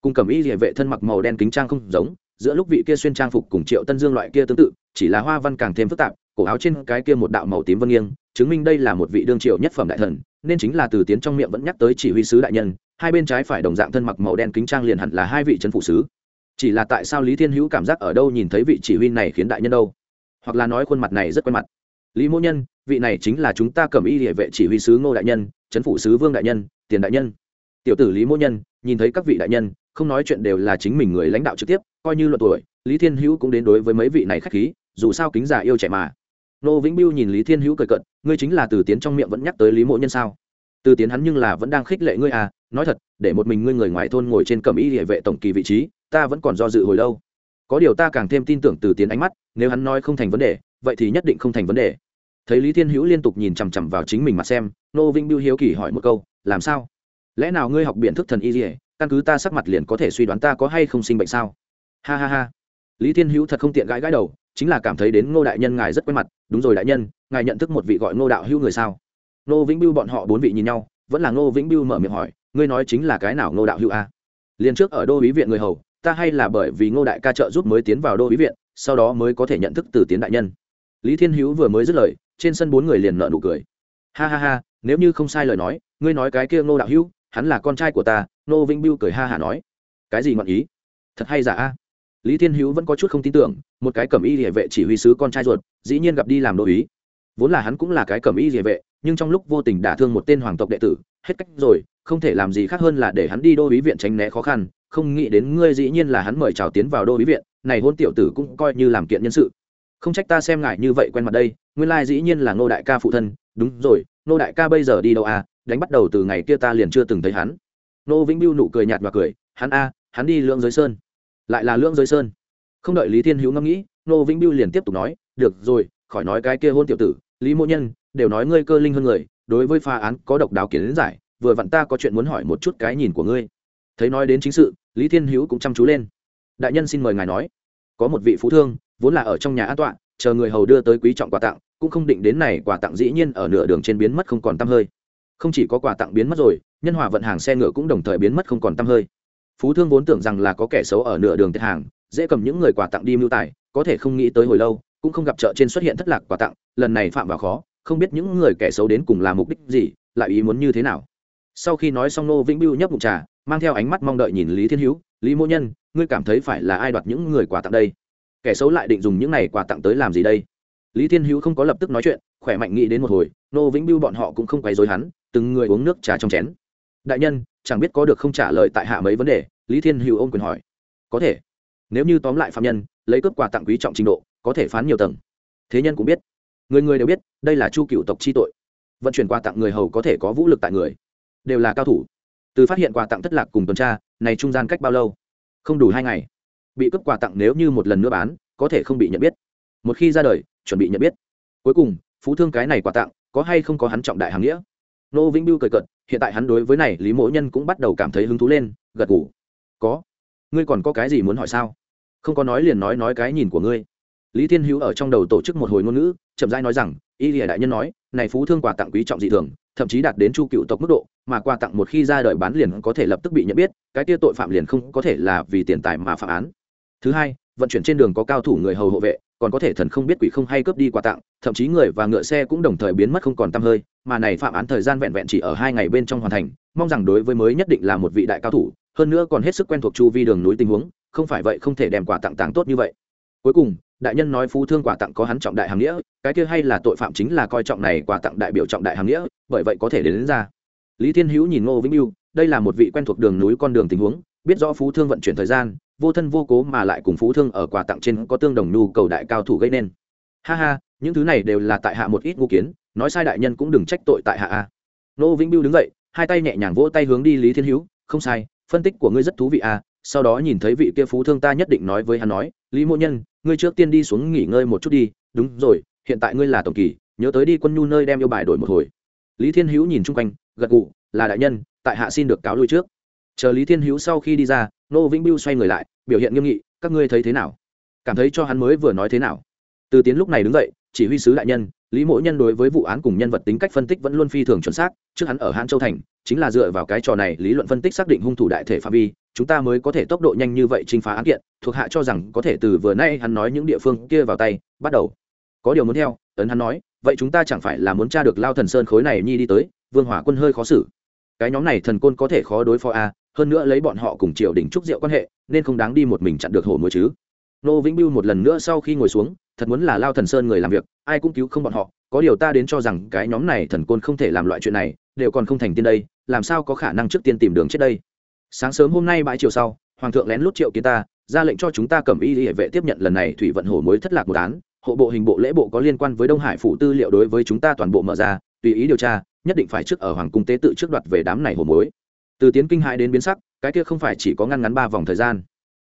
cùng cầm y địa vệ thân mặc màu đen kính trang không giống, giữa lúc vị kia xuyên trang phục cùng triệu tân dương loại kia tương tự, chỉ là hoa văn càng thêm phức tạp, cổ áo trên cái kia một đạo màu tím vân nghiêng, chứng minh đây là một vị đương triệu nhất phẩm đại thần, nên chính là từ tiến trong miệng vẫn nhắc tới chỉ huy sứ đại nhân, hai bên trái phải đồng dạng thân mặc màu đen kính trang liền hẳn là hai vị trấn phụ sứ. Chỉ là tại sao lý thiên hữu cảm giác ở đâu nhìn thấy vị chỉ huy này khiến đại nhân đâu? Hoặc là nói khuôn mặt này rất quen mặt. Lý mỗ nhân, vị này chính là chúng ta cầm y địa vệ chỉ huy sứ ngô đại nhân, trấn phụ sứ vương đại nhân, tiền đại nhân. Tiểu tử lý mỗ nhân, nhìn thấy các vị đại nhân không nói chuyện đều là chính mình người lãnh đạo trực tiếp, coi như luận tuổi, lý thiên hữu cũng đến đối với mấy vị này khách khí, dù sao kính già yêu trẻ mà. Nô vĩnh biêu nhìn lý thiên hữu cười cận ngươi chính là từ tiến trong miệng vẫn nhắc tới lý mộ nhân sao? Từ tiến hắn nhưng là vẫn đang khích lệ ngươi à nói thật, để một mình ngươi người ngoài thôn ngồi trên cầm y địa vệ tổng kỳ vị trí, ta vẫn còn do dự hồi lâu. Có điều ta càng thêm tin tưởng từ tiến ánh mắt, nếu hắn nói không thành vấn đề, vậy thì nhất định không thành vấn đề. Thấy lý thiên hữu liên tục nhìn chằm chằm vào chính mình mà xem, nô vĩnh biêu hiếu kỳ hỏi một câu, làm sao? Lẽ nào ngươi học biện thức thần y dỉa căn cứ ta sắc mặt liền có thể suy đoán ta có hay không sinh bệnh sao? Ha ha ha. Lý thiên hữu thật không tiện gãi gãi đầu, chính là cảm thấy đến ngô đại nhân ngài rất quen mặt. Đúng rồi đại nhân, ngài nhận thức một vị gọi ngô đạo hữu người sao? Ngô vĩnh biêu bọn họ bốn vị nhìn nhau, vẫn là ngô vĩnh biêu mở miệng hỏi, ngươi nói chính là cái nào ngô đạo hữu a? Liền trước ở đô ý viện người hầu, ta hay là bởi vì ngô đại ca trợ giúp mới tiến vào đô ý viện, sau đó mới có thể nhận thức từ tiến đại nhân. Lý thiên hữu vừa mới dứt lời, trên sân bốn người liền nợ nụ cười. Ha ha ha, nếu như không sai lời nói, ngươi nói cái kia ngô đạo hữu, hắn là con trai của ta Nô vĩnh biêu cười ha hả nói, cái gì ngọn ý? Thật hay giả a? Lý thiên hữu vẫn có chút không tin tưởng, một cái cẩm y địa vệ chỉ huy sứ con trai ruột, dĩ nhiên gặp đi làm đô ý. Vốn là hắn cũng là cái cẩm y địa vệ, nhưng trong lúc vô tình đả thương một tên hoàng tộc đệ tử, hết cách rồi, không thể làm gì khác hơn là để hắn đi đô ý viện tránh né khó khăn. Không nghĩ đến ngươi dĩ nhiên là hắn mời chào tiến vào đô ý viện, này hôn tiểu tử cũng coi như làm kiện nhân sự. Không trách ta xem ngại như vậy quen mặt đây, nguyên lai dĩ nhiên là ngô đại ca phụ thân. Đúng rồi, ngô đại ca bây giờ đi đâu à? Đánh bắt đầu từ ngày kia ta liền chưa từng thấy hắn. Nô vĩnh biêu nụ cười nhạt và cười, hắn a, hắn đi lưỡng giới sơn. Lại là lưỡng giới sơn? Không đợi lý thiên hữu ngẫm nghĩ, nô vĩnh biêu liền tiếp tục nói, được rồi, khỏi nói cái kia hôn tiểu tử, lý mộ nhân đều nói ngươi cơ linh hơn người, đối với pha án có độc đáo kiến giải, vừa vặn ta có chuyện muốn hỏi một chút cái nhìn của ngươi. Thấy nói đến chính sự, lý thiên hữu cũng chăm chú lên. Đại nhân xin mời ngài nói. Có một vị phú thương, vốn là ở trong nhà an tọa, chờ người hầu đưa tới quý trọng quà tặng, cũng không định đến này quà tặng dĩ nhiên ở nửa đường trên biến mất không còn t hơi không chỉ có quà tặng biến mất rồi, nhân hòa vận hàng xe ngựa cũng đồng thời biến mất không còn t hơi. Phú thương vốn tưởng rằng là có kẻ xấu ở nửa đường tiệt hàng, dễ cầm những người quà tặng đi mưu tài, có thể không nghĩ tới hồi lâu, cũng không gặp chợ trên xuất hiện thất lạc quà tặng, lần này phạm vào khó, không biết những người kẻ xấu đến cùng là mục đích gì, lại ý muốn như thế nào. Sau khi nói xong nô vĩnh biêu nhấp bụng trà, mang theo ánh mắt mong đợi nhìn lý thiên hữu, lý mỗ nhân, ngươi cảm thấy phải là ai đoạt những người quà tặng đây? Kẻ xấu lại định dùng những này quà tặng tới làm gì đây? Lý thiên hữu không có lập tức nói chuyện, khỏe mạnh nghĩ đến một hồi, nô vĩnh biêu bọn họ cũng không quấy dối hắn từng người uống nước trà trong chén. Đại nhân, chẳng biết có được không trả lời tại hạ mấy vấn đề, lý thiên hữu ôm quyền hỏi. Có thể. Nếu như tóm lại phạm nhân, lấy cướp quà tặng quý trọng trình độ, có thể phán nhiều tầng. Thế nhân cũng biết. Người người đều biết, đây là chu cựu tộc chi tội. Vận chuyển quà tặng người hầu có thể có vũ lực tại người. Đều là cao thủ. Từ phát hiện quà tặng thất lạc cùng tuần tra, này trung gian cách bao lâu? Không đủ hai ngày. Bị cướp quà tặng nếu như một lần nữa bán, có thể không bị nhận biết. Một khi ra đời, chuẩn bị nhận biết. Cuối cùng, phú thương cái này quà tặng, có hay không có hắn trọng đại hàng nghĩa? Nô vĩnh biêu cười cợt, hiện tại hắn đối với này lý mỗ nhân cũng bắt đầu cảm thấy hứng thú lên, gật gù. Có. Ngươi còn có cái gì muốn hỏi sao? Không có nói liền nói nói cái nhìn của ngươi. Lý thiên hữu ở trong đầu tổ chức một hồi ngôn ngữ, chậm rãi nói rằng, y lìa đại nhân nói, này phú thương quà tặng quý trọng dị thường, thậm chí đạt đến chu cựu tộc mức độ, mà quà tặng một khi ra đời bán liền có thể lập tức bị nhận biết, cái tia tội phạm liền không có thể là vì tiền tài mà phạm án. Thứ hai, vận chuyển trên đường có cao thủ người hầu hộ vệ còn có thể thần không biết quỷ không hay cướp đi quà tặng thậm chí người và ngựa xe cũng đồng thời biến mất không còn tăm hơi mà này phạm án thời gian vẹn vẹn chỉ ở hai ngày bên trong hoàn thành mong rằng đối với mới nhất định là một vị đại cao thủ hơn nữa còn hết sức quen thuộc chu vi đường núi tình huống không phải vậy không thể đem quà tặng tàng tốt như vậy. Cuối cùng đại nhân nói phú thương quà tặng có hắn trọng đại hàm nghĩa cái kia hay là tội phạm chính là coi trọng này quà tặng đại biểu trọng đại hàm nghĩa bởi vậy có thể đến, đến ra. Lý thiên hữu nhìn ngô vĩnh yêu đây là một vị quen thuộc đường núi con đường tình huống biết rõ phú thương vận chuyển thời gian vô thân vô cố mà lại cùng phú thương ở quà tặng trên có tương đồng nhu cầu đại cao thủ gây nên. Ha ha, những thứ này đều là tại hạ một ít ngu kiến, nói sai đại nhân cũng đừng trách tội tại hạ a. Nô vĩnh biêu đứng dậy, hai tay nhẹ nhàng vỗ tay hướng đi lý thiên hữu, không sai, phân tích của ngươi rất thú vị a, sau đó nhìn thấy vị kia phú thương ta nhất định nói với hắn nói, lý mộ nhân, ngươi trước tiên đi xuống nghỉ ngơi một chút đi, đúng rồi, hiện tại ngươi là tổng kỳ, nhớ tới đi quân nhu nơi đem yêu bài đổi một hồi. Lý thiên hữu nhìn chung quanh, gật gù, là đại nhân, tại hạ xin được cáo lui trước. Chờ lý thiên hữu sau khi đi ra nô vĩnh biêu xoay người lại, biểu hiện nghiêm nghị, các ngươi thấy thế nào? Cảm thấy cho hắn mới vừa nói thế nào? Từ tiến lúc này đứng dậy, chỉ huy sứ đại nhân, lý mỗ nhân đối với vụ án cùng nhân vật tính cách phân tích vẫn luôn phi thường chuẩn xác, trước hắn ở hãn châu thành, chính là dựa vào cái trò này lý luận phân tích xác định hung thủ đại thể phạm vi, chúng ta mới có thể tốc độ nhanh như vậy trinh phá án kiện, thuộc hạ cho rằng có thể từ vừa nay hắn nói những địa phương kia vào tay, bắt đầu. Có điều muốn theo, ấn hắn nói, vậy chúng ta chẳng phải là muốn tra được lao thần sơn khối này nhi đi tới, vương hỏa quân hơi khó xử. Cái nhóm này thần côn có thể khó đối phó a hơn nữa lấy bọn họ cùng triều đình trúc diệu quan hệ, nên không đáng đi một mình chặn được hổ muối chứ. Nô vĩnh biêu một lần nữa sau khi ngồi xuống, thật muốn là lao thần sơn người làm việc, ai cũng cứu không bọn họ, có điều ta đến cho rằng cái nhóm này thần côn không thể làm loại chuyện này, đều còn không thành tiên đây, làm sao có khả năng trước tiên tìm đường chết đây? Sáng sớm hôm nay bãi chiều sau, hoàng thượng lén lút triệu kiến ta, ra lệnh cho chúng ta cầm y hệ vệ tiếp nhận lần này thủy vận hổ mối thất lạc một án. Hộ bộ hình bộ lễ bộ có liên quan với đông hải phủ tư liệu đối với chúng ta toàn bộ mở ra, tùy ý điều tra, nhất định phải trước ở hoàng cung tế tự trước đoạt về đám này hổ mối từ tiến kinh hãi đến biến sắc, cái kia không phải chỉ có ngăn ngắn ba vòng thời gian.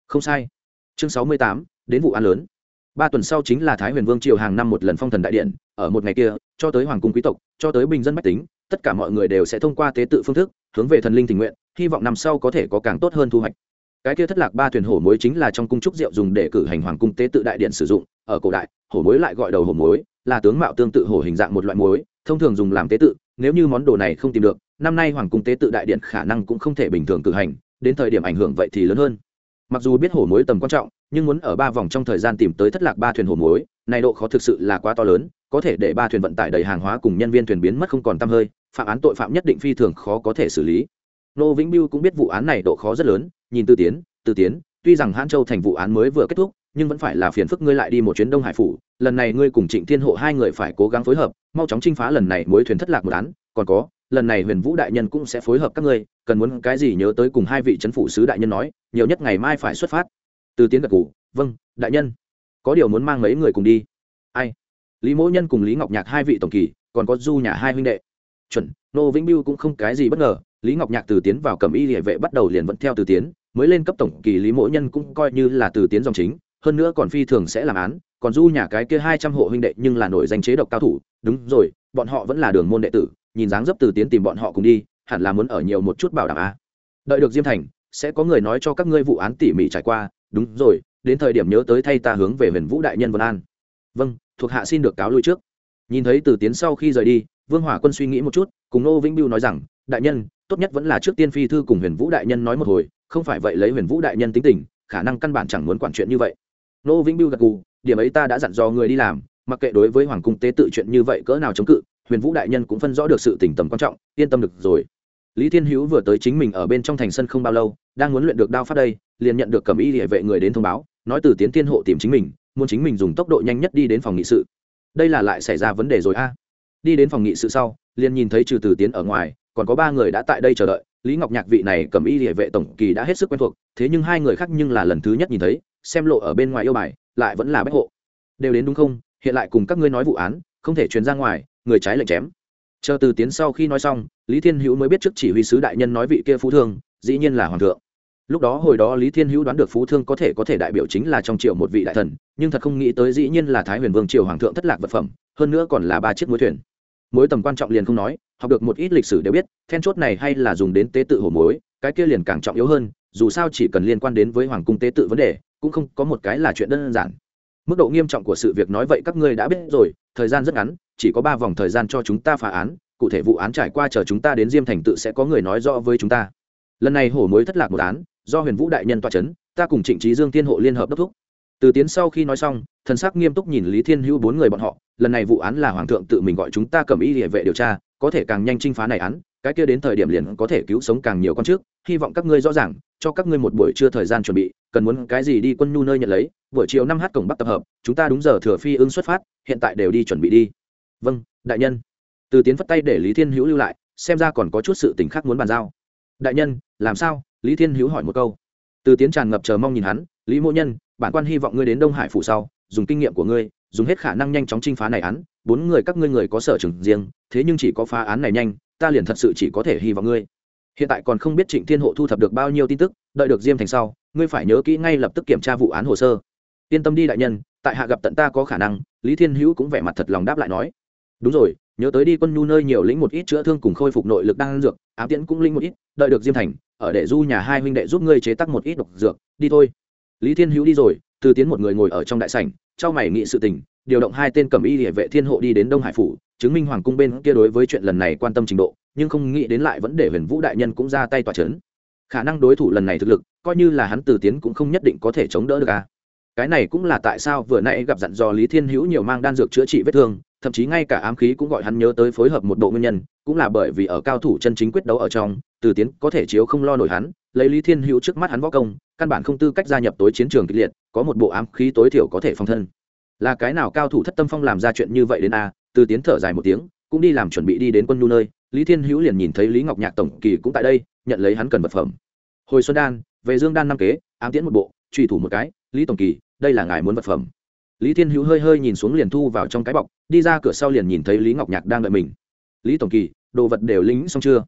Không sai. Chương sáu mươi tám, đến vụ án lớn. Ba tuần sau chính là thái huyền vương triều hàng năm một lần phong thần đại điện, ở một ngày kia, cho tới hoàng cung quý tộc, cho tới bình dân bách tính, tất cả mọi người đều sẽ thông qua tế tự phương thức, hướng về thần linh tình nguyện, hy vọng năm sau có thể có càng tốt hơn thu hoạch. Cái kia thất lạc ba thuyền hổ mối chính là trong cung trúc rượu dùng để cử hành hoàng cung tế tự đại điện sử dụng, ở cổ đại, hổ mối lại gọi đầu hổ mối là tướng mạo tương tự hổ hình dạng một loại mối thông thường dùng làm tế tự, nếu như món đồ này không tìm được năm nay hoàng cung tế tự đại điện khả năng cũng không thể bình thường cử hành, đến thời điểm ảnh hưởng vậy thì lớn hơn. Mặc dù biết hổ mối tầm quan trọng, nhưng muốn ở ba vòng trong thời gian tìm tới thất lạc ba thuyền hổ mối này độ khó thực sự là quá to lớn, có thể để ba thuyền vận tải đầy hàng hóa cùng nhân viên thuyền biến mất không còn tăm hơi, phạm án tội phạm nhất định phi thường khó có thể xử lý. Nô vĩnh biêu cũng biết vụ án này độ khó rất lớn, nhìn tư tiến tư tiến, tuy rằng hãn châu thành vụ án mới vừa kết thúc, nhưng vẫn phải là phiền phức ngươi lại đi một chuyến đông hải phủ, lần này ngươi cùng trịnh thiên hộ hai người phải cố gắng phối hợp, mau chóng chinh phá lần này mối thuyền thất lạc một án, còn có lần này huyền vũ đại nhân cũng sẽ phối hợp các ngươi, cần muốn cái gì nhớ tới cùng hai vị c phủ sứ đại nhân nói, nhiều nhất ngày mai phải xuất phát. Từ tiến gật g ủ vâng đại nhân. Có điều muốn mang mấy người cùng đi. Ai? Lý mỗ nhân cùng lý ngọc nhạc hai vị tổng kỳ, còn có du nhà hai huynh đệ. Chuẩn, nô vĩnh biêu cũng không cái gì bất ngờ. Lý ngọc nhạc từ tiến vào cầm y địa vệ bắt đầu liền vẫn theo từ tiến, mới lên cấp tổng kỳ lý Mỗ nhân cũng coi như là từ tiến dòng chính hơn nữa còn phi thường sẽ làm án, còn du nhà cái kia hai trăm hộ huynh đệ nhưng là nổi danh chế độc cao thủ, đúng rồi, bọn họ vẫn là đường môn đệ tử, nhìn dáng dấp từ tiến tìm bọn họ cùng đi, hẳn là muốn ở nhiều một chút bảo đảm a đợi được diêm thành, sẽ có người nói cho các ngươi vụ án tỉ mỉ trải qua, đúng rồi, đến thời điểm nhớ tới thay ta hướng về huyền vũ đại nhân vân an. Vâng thuộc hạ xin được cáo lui trước. Nhìn thấy từ tiến sau khi rời đi, vương hỏa quân suy nghĩ một chút, cùng nô vĩnh biêu nói rằng, đại nhân, tốt nhất vẫn là trước tiên phi thư cùng huyền vũ đại nhân nói một hồi, không phải vậy lấy huyền vũ đại nhân tính tình, khả năng căn bản chẳng muốn quản chuyện như vậy nô vĩnh biêu gật gù, điểm ấy ta đã dặn dò người đi làm, mặc kệ đối với hoàng cung tế tự chuyện như vậy cỡ nào chống cự, huyền vũ đại nhân cũng phân rõ được sự tỉnh tầm quan trọng, yên tâm được rồi. Lý thiên hữu vừa tới chính mình ở bên trong thành sân không bao lâu, đang muốn luyện được đao phát đây, liền nhận được cầm y địa vệ người đến thông báo, nói từ tiến thiên hộ tìm chính mình, muốn chính mình dùng tốc độ nhanh nhất đi đến phòng nghị sự. Đây là lại xảy ra vấn đề rồi a. Đi đến phòng nghị sự sau, liền nhìn thấy trừ từ tiến ở ngoài, còn có ba người đã tại đây chờ đợi. Lý ngọc nhạc vị này cầm y địa vệ tổng kỳ đã hết sức quen thuộc, thế nhưng hai người khác nhưng là lần thứ nhất nhìn thấy xem lộ ở bên ngoài yêu bài, lại vẫn là bách hộ. Đều đến đúng không? Hiện lại cùng các ngươi nói vụ án, không thể truyền ra ngoài, người trái lệnh chém. Chờ từ tiến sau khi nói xong, lý thiên hữu mới biết trước chỉ huy sứ đại nhân nói vị kia phú thương, dĩ nhiên là hoàng thượng. Lúc đó hồi đó lý thiên hữu đoán được phú thương có thể có thể đại biểu chính là trong triệu một vị đại thần, nhưng thật không nghĩ tới dĩ nhiên là thái huyền vương triều hoàng thượng thất lạc vật phẩm, hơn nữa còn là ba chiếc mối thuyền. Mối tầm quan trọng liền không nói, học được một ít lịch sử đều biết, then chốt này hay là dùng đến tế tự hổ mối cái kia liền càng trọng yếu hơn dù sao chỉ cần liên quan đến với hoàng cung tế tự vấn đề, cũng không có một cái là chuyện đơn giản. Mức độ nghiêm trọng của sự việc nói vậy các ngươi đã biết rồi, thời gian rất ngắn, chỉ có ba vòng thời gian cho chúng ta phá án, cụ thể vụ án trải qua chờ chúng ta đến diêm thành tự sẽ có người nói rõ với chúng ta. Lần này hổ mới thất lạc một án, do huyền vũ đại nhân toa c h ấ n ta cùng trịnh trí dương thiên hộ liên hợp đốc thúc. Từ tiến sau khi nói xong, thần sắc nghiêm túc nhìn lý thiên hữu bốn người bọn họ, lần này vụ án là hoàng thượng tự mình gọi chúng ta cầm ý địa vệ điều tra, có thể càng nhanh chinh phá này án cái kia đến thời điểm liền có thể cứu sống càng nhiều con trước, hy vọng các ngươi rõ ràng, cho các ngươi một buổi trưa thời gian chuẩn bị, cần muốn cái gì đi quân nhu nơi nhận lấy, buổi chiều năm h cổng bắc tập hợp, chúng ta đúng giờ thừa phi ưng xuất phát, hiện tại đều đi chuẩn bị đi. Vâng đại nhân. Từ tiến phất tay để lý thiên hữu lưu lại, xem ra còn có chút sự tình khác muốn bàn giao. Đại nhân, làm sao? Lý thiên hữu hỏi một câu. Từ tiến tràn ngập chờ mong nhìn hắn, lý mỗ nhân, bản quan hy vọng ngươi đến đông hải phủ sau, dùng kinh nghiệm của ngươi, dùng hết khả năng nhanh chóng chinh phá này án, bốn người các ngươi người có sở trường riêng, thế nhưng chỉ có phá án này nhanh ta liền thật sự chỉ có thể hy vọng ngươi. Hiện tại còn không biết trịnh thiên hộ thu thập được bao nhiêu tin tức, đợi được diêm thành sau, ngươi phải nhớ kỹ ngay lập tức kiểm tra vụ án hồ sơ. Yên tâm đi đại nhân, tại hạ gặp tận ta có khả năng, lý thiên hữu cũng vẻ mặt thật lòng đáp lại nói. Đúng rồi, nhớ tới đi quân nhu nơi nhiều lĩnh một ít chữa thương cùng khôi phục nội lực đang dược, ám tiễn cũng linh một ít, đợi được diêm thành, ở để du nhà hai huynh đệ giúp ngươi chế tác một ít độc dược, đi thôi. Lý thiên hữu đi rồi, từ tiến một người ngồi ở trong đại sảnh, trao mày nghị sự tình điều động hai tên cầm y địa vệ thiên hộ đi đến đông hải phủ, chứng minh hoàng cung bên kia đối với chuyện lần này quan tâm trình độ, nhưng không nghĩ đến lại vẫn để huyền vũ đại nhân cũng ra tay tỏa chấn. Khả năng đối thủ lần này thực lực, coi như là hắn từ tiến cũng không nhất định có thể chống đỡ được à. Cái này cũng là tại sao vừa nãy gặp dặn dò lý thiên hữu nhiều mang đan dược chữa trị vết thương, thậm chí ngay cả ám khí cũng gọi hắn nhớ tới phối hợp một bộ nguyên nhân, cũng là bởi vì ở cao thủ chân chính quyết đấu ở trong, từ tiến có thể chiếu không lo nổi hắn, lấy lý thiên hữu trước mắt hắn võ công, căn bản không tư cách gia nhập tối chiến trường kịch liệt, có một bộ ám khí tối thiểu có thể phòng thân là cái nào cao thủ thất tâm phong làm ra chuyện như vậy đến a? Từ tiến thở dài một tiếng, cũng đi làm chuẩn bị đi đến quân nhu nơi. Lý thiên hữu liền nhìn thấy lý ngọc nhạc tổng kỳ cũng tại đây, nhận lấy hắn cần vật phẩm. Hồi xuân đan, về dương đan năm kế, ám tiễn một bộ, truy thủ một cái, lý tổng kỳ, đây là ngài muốn vật phẩm. Lý thiên hữu hơi hơi nhìn xuống liền thu vào trong cái bọc, đi ra cửa sau liền nhìn thấy lý ngọc nhạc đang đợi mình. Lý tổng kỳ, đồ vật đều lính xong chưa?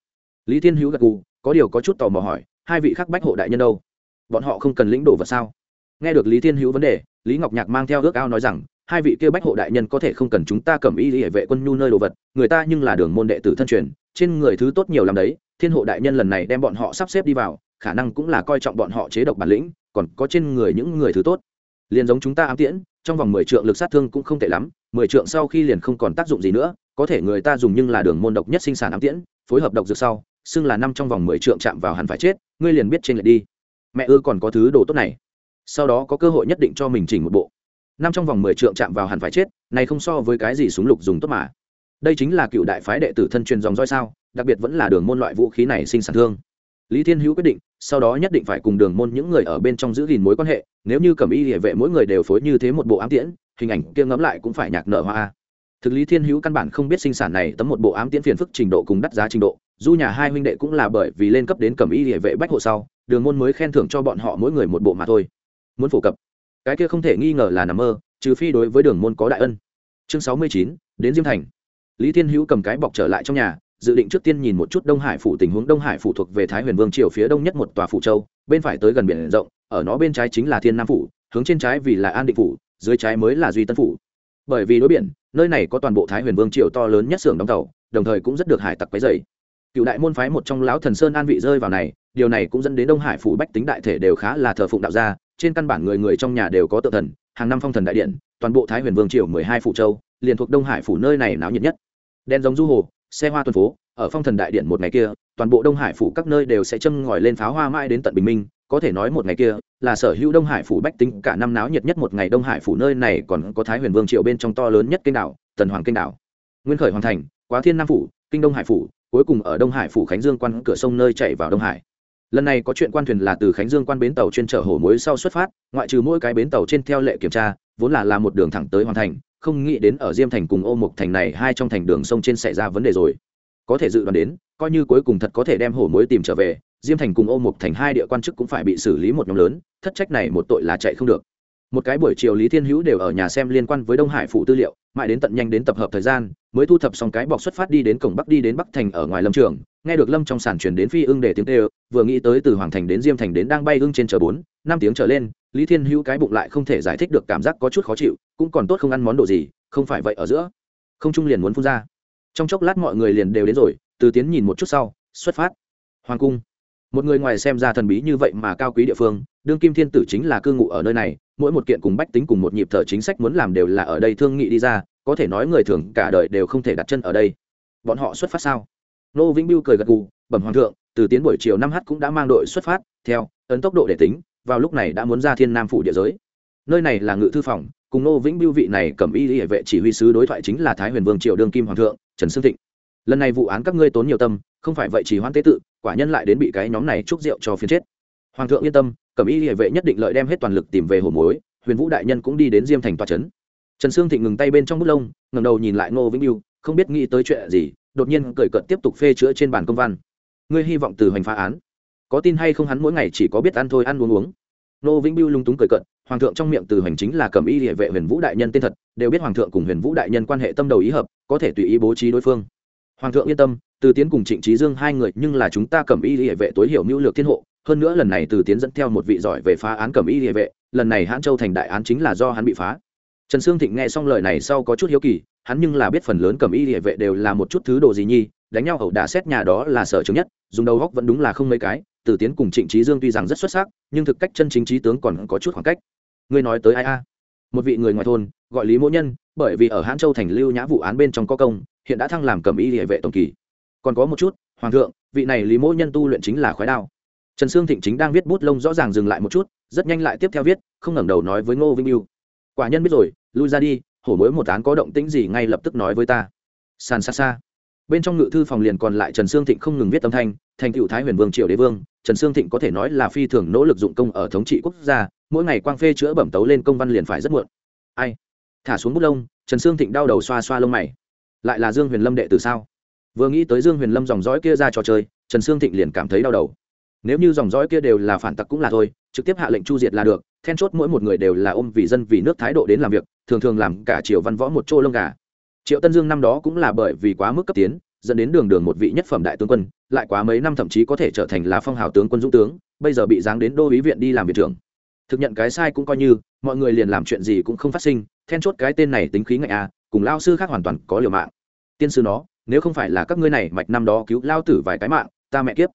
Lý thiên hữu gật gù, có điều có chút tò mò hỏi, hai vị khắc bách hộ đại nhân đâu? Bọn họ không cần lĩnh đồ vật sao? Nghe được lý thiên hữu vấn đề lý ngọc nhạc mang theo ước ao nói rằng, hai vị kia bách hộ đại nhân có thể không cần chúng ta cầm y hệ vệ quân nhu nơi đồ vật, người ta nhưng là đường môn đệ tử thân truyền, trên người thứ tốt nhiều làm đấy, thiên hộ đại nhân lần này đem bọn họ sắp xếp đi vào, khả năng cũng là coi trọng bọn họ chế độc bản lĩnh, còn có trên người những người thứ tốt. Liền giống chúng ta ám tiễn, trong vòng mười trượng lực sát thương cũng không tệ lắm, mười trượng sau khi liền không còn tác dụng gì nữa, có thể người ta dùng nhưng là đường môn độc nhất sinh sản ám tiễn, phối hợp độc dược sau, xưng là năm trong vòng mười trượng chạm vào hẳn phải chết, ngươi liền biết trên lại đi. Mẹ ư còn có thứ đồ tốt này sau đó có cơ hội nhất định cho mình chỉnh một bộ. Năm trong vòng mười trượng chạm vào hẳn phải chết, này không so với cái gì súng lục dùng tốt mà. Đây chính là cựu đại phái đệ tử thân truyền dòng roi sao, đặc biệt vẫn là đường môn loại vũ khí này sinh sản thương. Lý thiên hữu quyết định, sau đó nhất định phải cùng đường môn những người ở bên trong giữ gìn mối quan hệ, nếu như cẩm y địa vệ mỗi người đều phối như thế một bộ ám tiễn, hình ảnh kia ngẫm lại cũng phải nhạc nở hoa thực lý thiên hữu căn bản không biết sinh sản này tấm một bộ ám tiễn phiền phức trình độ cùng đắt giá trình độ du nhà hai huynh đệ cũng là bởi vì lên cấp đến cẩm y địa vệ bách hộ sau, đường môn mới khen thưởng cho bọn họ mỗi người một bộ mà thôi muốn phổ cập. Cái kia không thể nghi ngờ là nằm mơ, trừ phi đối với đường môn có đại ân. Chương sáu mươi chín, đến diêm thành. Lý thiên hữu cầm cái bọc trở lại trong nhà, dự định trước tiên nhìn một chút đông hải phủ tình huống. Đông hải phụ thuộc về thái huyền vương triều phía đông nhất một tòa phủ châu, bên phải tới gần biển rộng, ở nó bên trái chính là thiên nam phủ, hướng trên trái vì là an định phủ, dưới trái mới là duy tân phủ. Bởi vì đối biển, nơi này có toàn bộ thái huyền vương triều to lớn nhất xưởng đóng tàu, đồng thời cũng rất được hải tặc quấy dày cựu đại môn phái một trong lão thần sơn an vị rơi vào này, điều này cũng dẫn đến đông hải phủ bách tính đại thể đều khá là thờ phụng đạo gia trên căn bản người người trong nhà đều có tự thần, hàng năm phong thần đại điện, toàn bộ thái huyền vương triều mười hai phủ châu, liền thuộc đông hải phủ nơi này náo nhiệt nhất. Đen giống du hồ, xe hoa tuần phố, ở phong thần đại điện một ngày kia, toàn bộ đông hải phủ các nơi đều sẽ châm ngòi lên pháo hoa mãi đến tận bình minh, có thể nói một ngày kia, là sở hữu đông hải phủ bách tính cả năm náo nhiệt nhất một ngày. Đông hải phủ nơi này còn có thái huyền vương triều bên trong to lớn nhất kênh đảo, tần hoàng kênh đảo. Nguyên khởi hoàn thành, quá thiên nam phủ, kinh đông hải phủ, cuối cùng ở đông hải phủ khánh dương quan cửa sông nơi chạy vào đông hải lần này có chuyện quan thuyền là từ khánh dương quan bến tàu chuyên chở hổ mối sau xuất phát, ngoại trừ mỗi cái bến tàu trên theo lệ kiểm tra, vốn là là một đường thẳng tới hoàn thành, không nghĩ đến ở diêm thành cùng ô mục thành này hai trong thành đường sông trên xảy ra vấn đề rồi. Có thể dự đoán đến, coi như cuối cùng thật có thể đem hổ mối tìm trở về, diêm thành cùng ô mục thành hai địa quan chức cũng phải bị xử lý một nhóm lớn, thất trách này một tội là chạy không được. Một cái buổi chiều lý thiên hữu đều ở nhà xem liên quan với đông hải phụ tư liệu mãi đến tận nhanh đến tập hợp thời gian, mới thu thập xong cái bọc xuất phát đi đến cổng bắc đi đến bắc thành ở ngoài lâm trường, nghe được lâm trong sản chuyển đến phi ưng để tiếng tê vừa nghĩ tới từ hoàng thành đến diêm thành đến đang bay ưng trên chờ bốn, năm tiếng trở lên, lý thiên hữu cái bụng lại không thể giải thích được cảm giác có chút khó chịu, cũng còn tốt không ăn món đồ gì, không phải vậy ở giữa. Không trung liền muốn phun ra. Trong chốc lát mọi người liền đều đến rồi, từ tiến nhìn một chút sau, xuất phát. Hoàng cung. Một người ngoài xem ra thần bí như vậy mà cao quý địa phương, đương kim thiên tử chính là cư ngụ ở nơi này mỗi một kiện cùng bách tính cùng một nhịp thở chính sách muốn làm đều là ở đây thương nghị đi ra, có thể nói người thường cả đời đều không thể đặt chân ở đây. Bọn họ xuất phát sao? Nô vĩnh biêu cười gật gù, bẩm hoàng thượng, từ tiến buổi chiều năm h cũng đã mang đội xuất phát, theo, ấn tốc độ để tính, vào lúc này đã muốn ra thiên nam phủ địa giới. Nơi này là ngự thư phòng, cùng nô vĩnh biêu vị này cầm y hệ vệ chỉ huy sứ đối thoại chính là thái huyền vương triều đương kim hoàng thượng, trần sương thịnh. Lần này vụ án các ngươi tốn nhiều tâm, không phải vậy chỉ hoãn tế tự, quả nhân lại đến bị cái nhóm này chúc rượu cho phiên chết hoàng thượng yên tâm cẩm y địa vệ nhất định lợi đem hết toàn lực tìm về hồ mối huyền vũ đại nhân cũng đi đến diêm thành tòa trấn. Trần sương thịnh ngừng tay bên trong bút lông ngầm đầu nhìn lại ngô vĩnh Biêu, không biết nghĩ tới chuyện gì đột nhiên cười cợt tiếp tục phê chữa trên bàn công văn. Ngươi hy vọng từ hoành phá án. Có tin hay không hắn mỗi ngày chỉ có biết ăn thôi ăn uống uống. Ngô vĩnh biêu lung túng cười cợt hoàng thượng trong miệng từ hoành chính là cẩm y địa vệ huyền vũ đại nhân tên thật đều biết hoàng thượng cùng huyền vũ đại nhân quan hệ tâm đầu ý hợp có thể tùy ý bố trí đối phương hoàng thượng yên tâm, từ tiến cùng trịnh trí dương hai người nhưng là chúng ta cầm y địa vệ tối hiểu mưu lược thiên hộ, hơn nữa lần này từ tiến dẫn theo một vị giỏi về phá án cầm y địa vệ, lần này hãn châu thành đại án chính là do hắn bị phá. Trần sương thịnh nghe xong lời này sau có chút hiếu kỳ, hắn nhưng là biết phần lớn cầm y địa vệ đều là một chút thứ đồ gì nhi, đánh nhau hậu đả xét nhà đó là sở trường nhất, dùng đầu góc vẫn đúng là không mấy cái, từ tiến cùng trịnh trí dương tuy rằng rất xuất sắc, nhưng thực cách chân chính trí tướng còn có chút khoảng cách. Ngươi nói tới ai a? Một vị người ngoài thôn, gọi lý mỗ nhân, bởi vì ở hãn châu thành lưu nhã vụ án bên trong có công hiện đã thăng làm cầm y địa vệ tổng kỳ. Còn có một chút, hoàng thượng, vị này lý mỗ nhân tu luyện chính là khói đao. Trần sương thịnh chính đang viết bút lông rõ ràng dừng lại một chút, rất nhanh lại tiếp theo viết, không ngẩng đầu nói với ngô vinh yêu quả nhân biết rồi, lui ra đi, hổ mối một án có động tĩnh gì ngay lập tức nói với ta. Sàn xa xa. Bên trong ngự thư phòng liền còn lại trần sương thịnh không ngừng viết âm thanh, thành cựu thái huyền vương, triều đế vương. Trần sương thịnh có thể nói là phi thường nỗ lực dụng công ở thống trị quốc gia, mỗi ngày quang phê chữa bẩm tấu lên công văn liền phải rất muộn. Ai? Thả xuống bút lông, trần sương thịnh đau đầu xoa xoa lông mày lại là dương huyền lâm đệ từ sao? Vừa nghĩ tới dương huyền lâm dòng dõi kia ra trò chơi, trần sương thịnh liền cảm thấy đau đầu. Nếu như dòng dõi kia đều là phản tặc cũng là thôi, trực tiếp hạ lệnh chu diệt là được, then chốt mỗi một người đều là ôm vì dân vì nước thái độ đến làm việc, thường thường làm cả triều văn võ một chỗ lông gà. Triệu tân dương năm đó cũng là bởi vì quá mức cấp tiến, dẫn đến đường đường một vị nhất phẩm đại tướng quân, lại quá mấy năm thậm chí có thể trở thành là phong hào tướng quân dũng tướng, bây giờ bị giáng đến đô ý viện đi làm viện trưởng. Thực nhận cái sai cũng coi như, mọi người liền làm chuyện gì cũng không phát sinh, then chốt cái tên này tính khí ngạnh à cùng lao sư khác hoàn toàn có liều mạng. Tiên sư nó nếu không phải là các ngươi này mạch năm đó cứu lao tử vài cái mạng ta mẹ kiếp.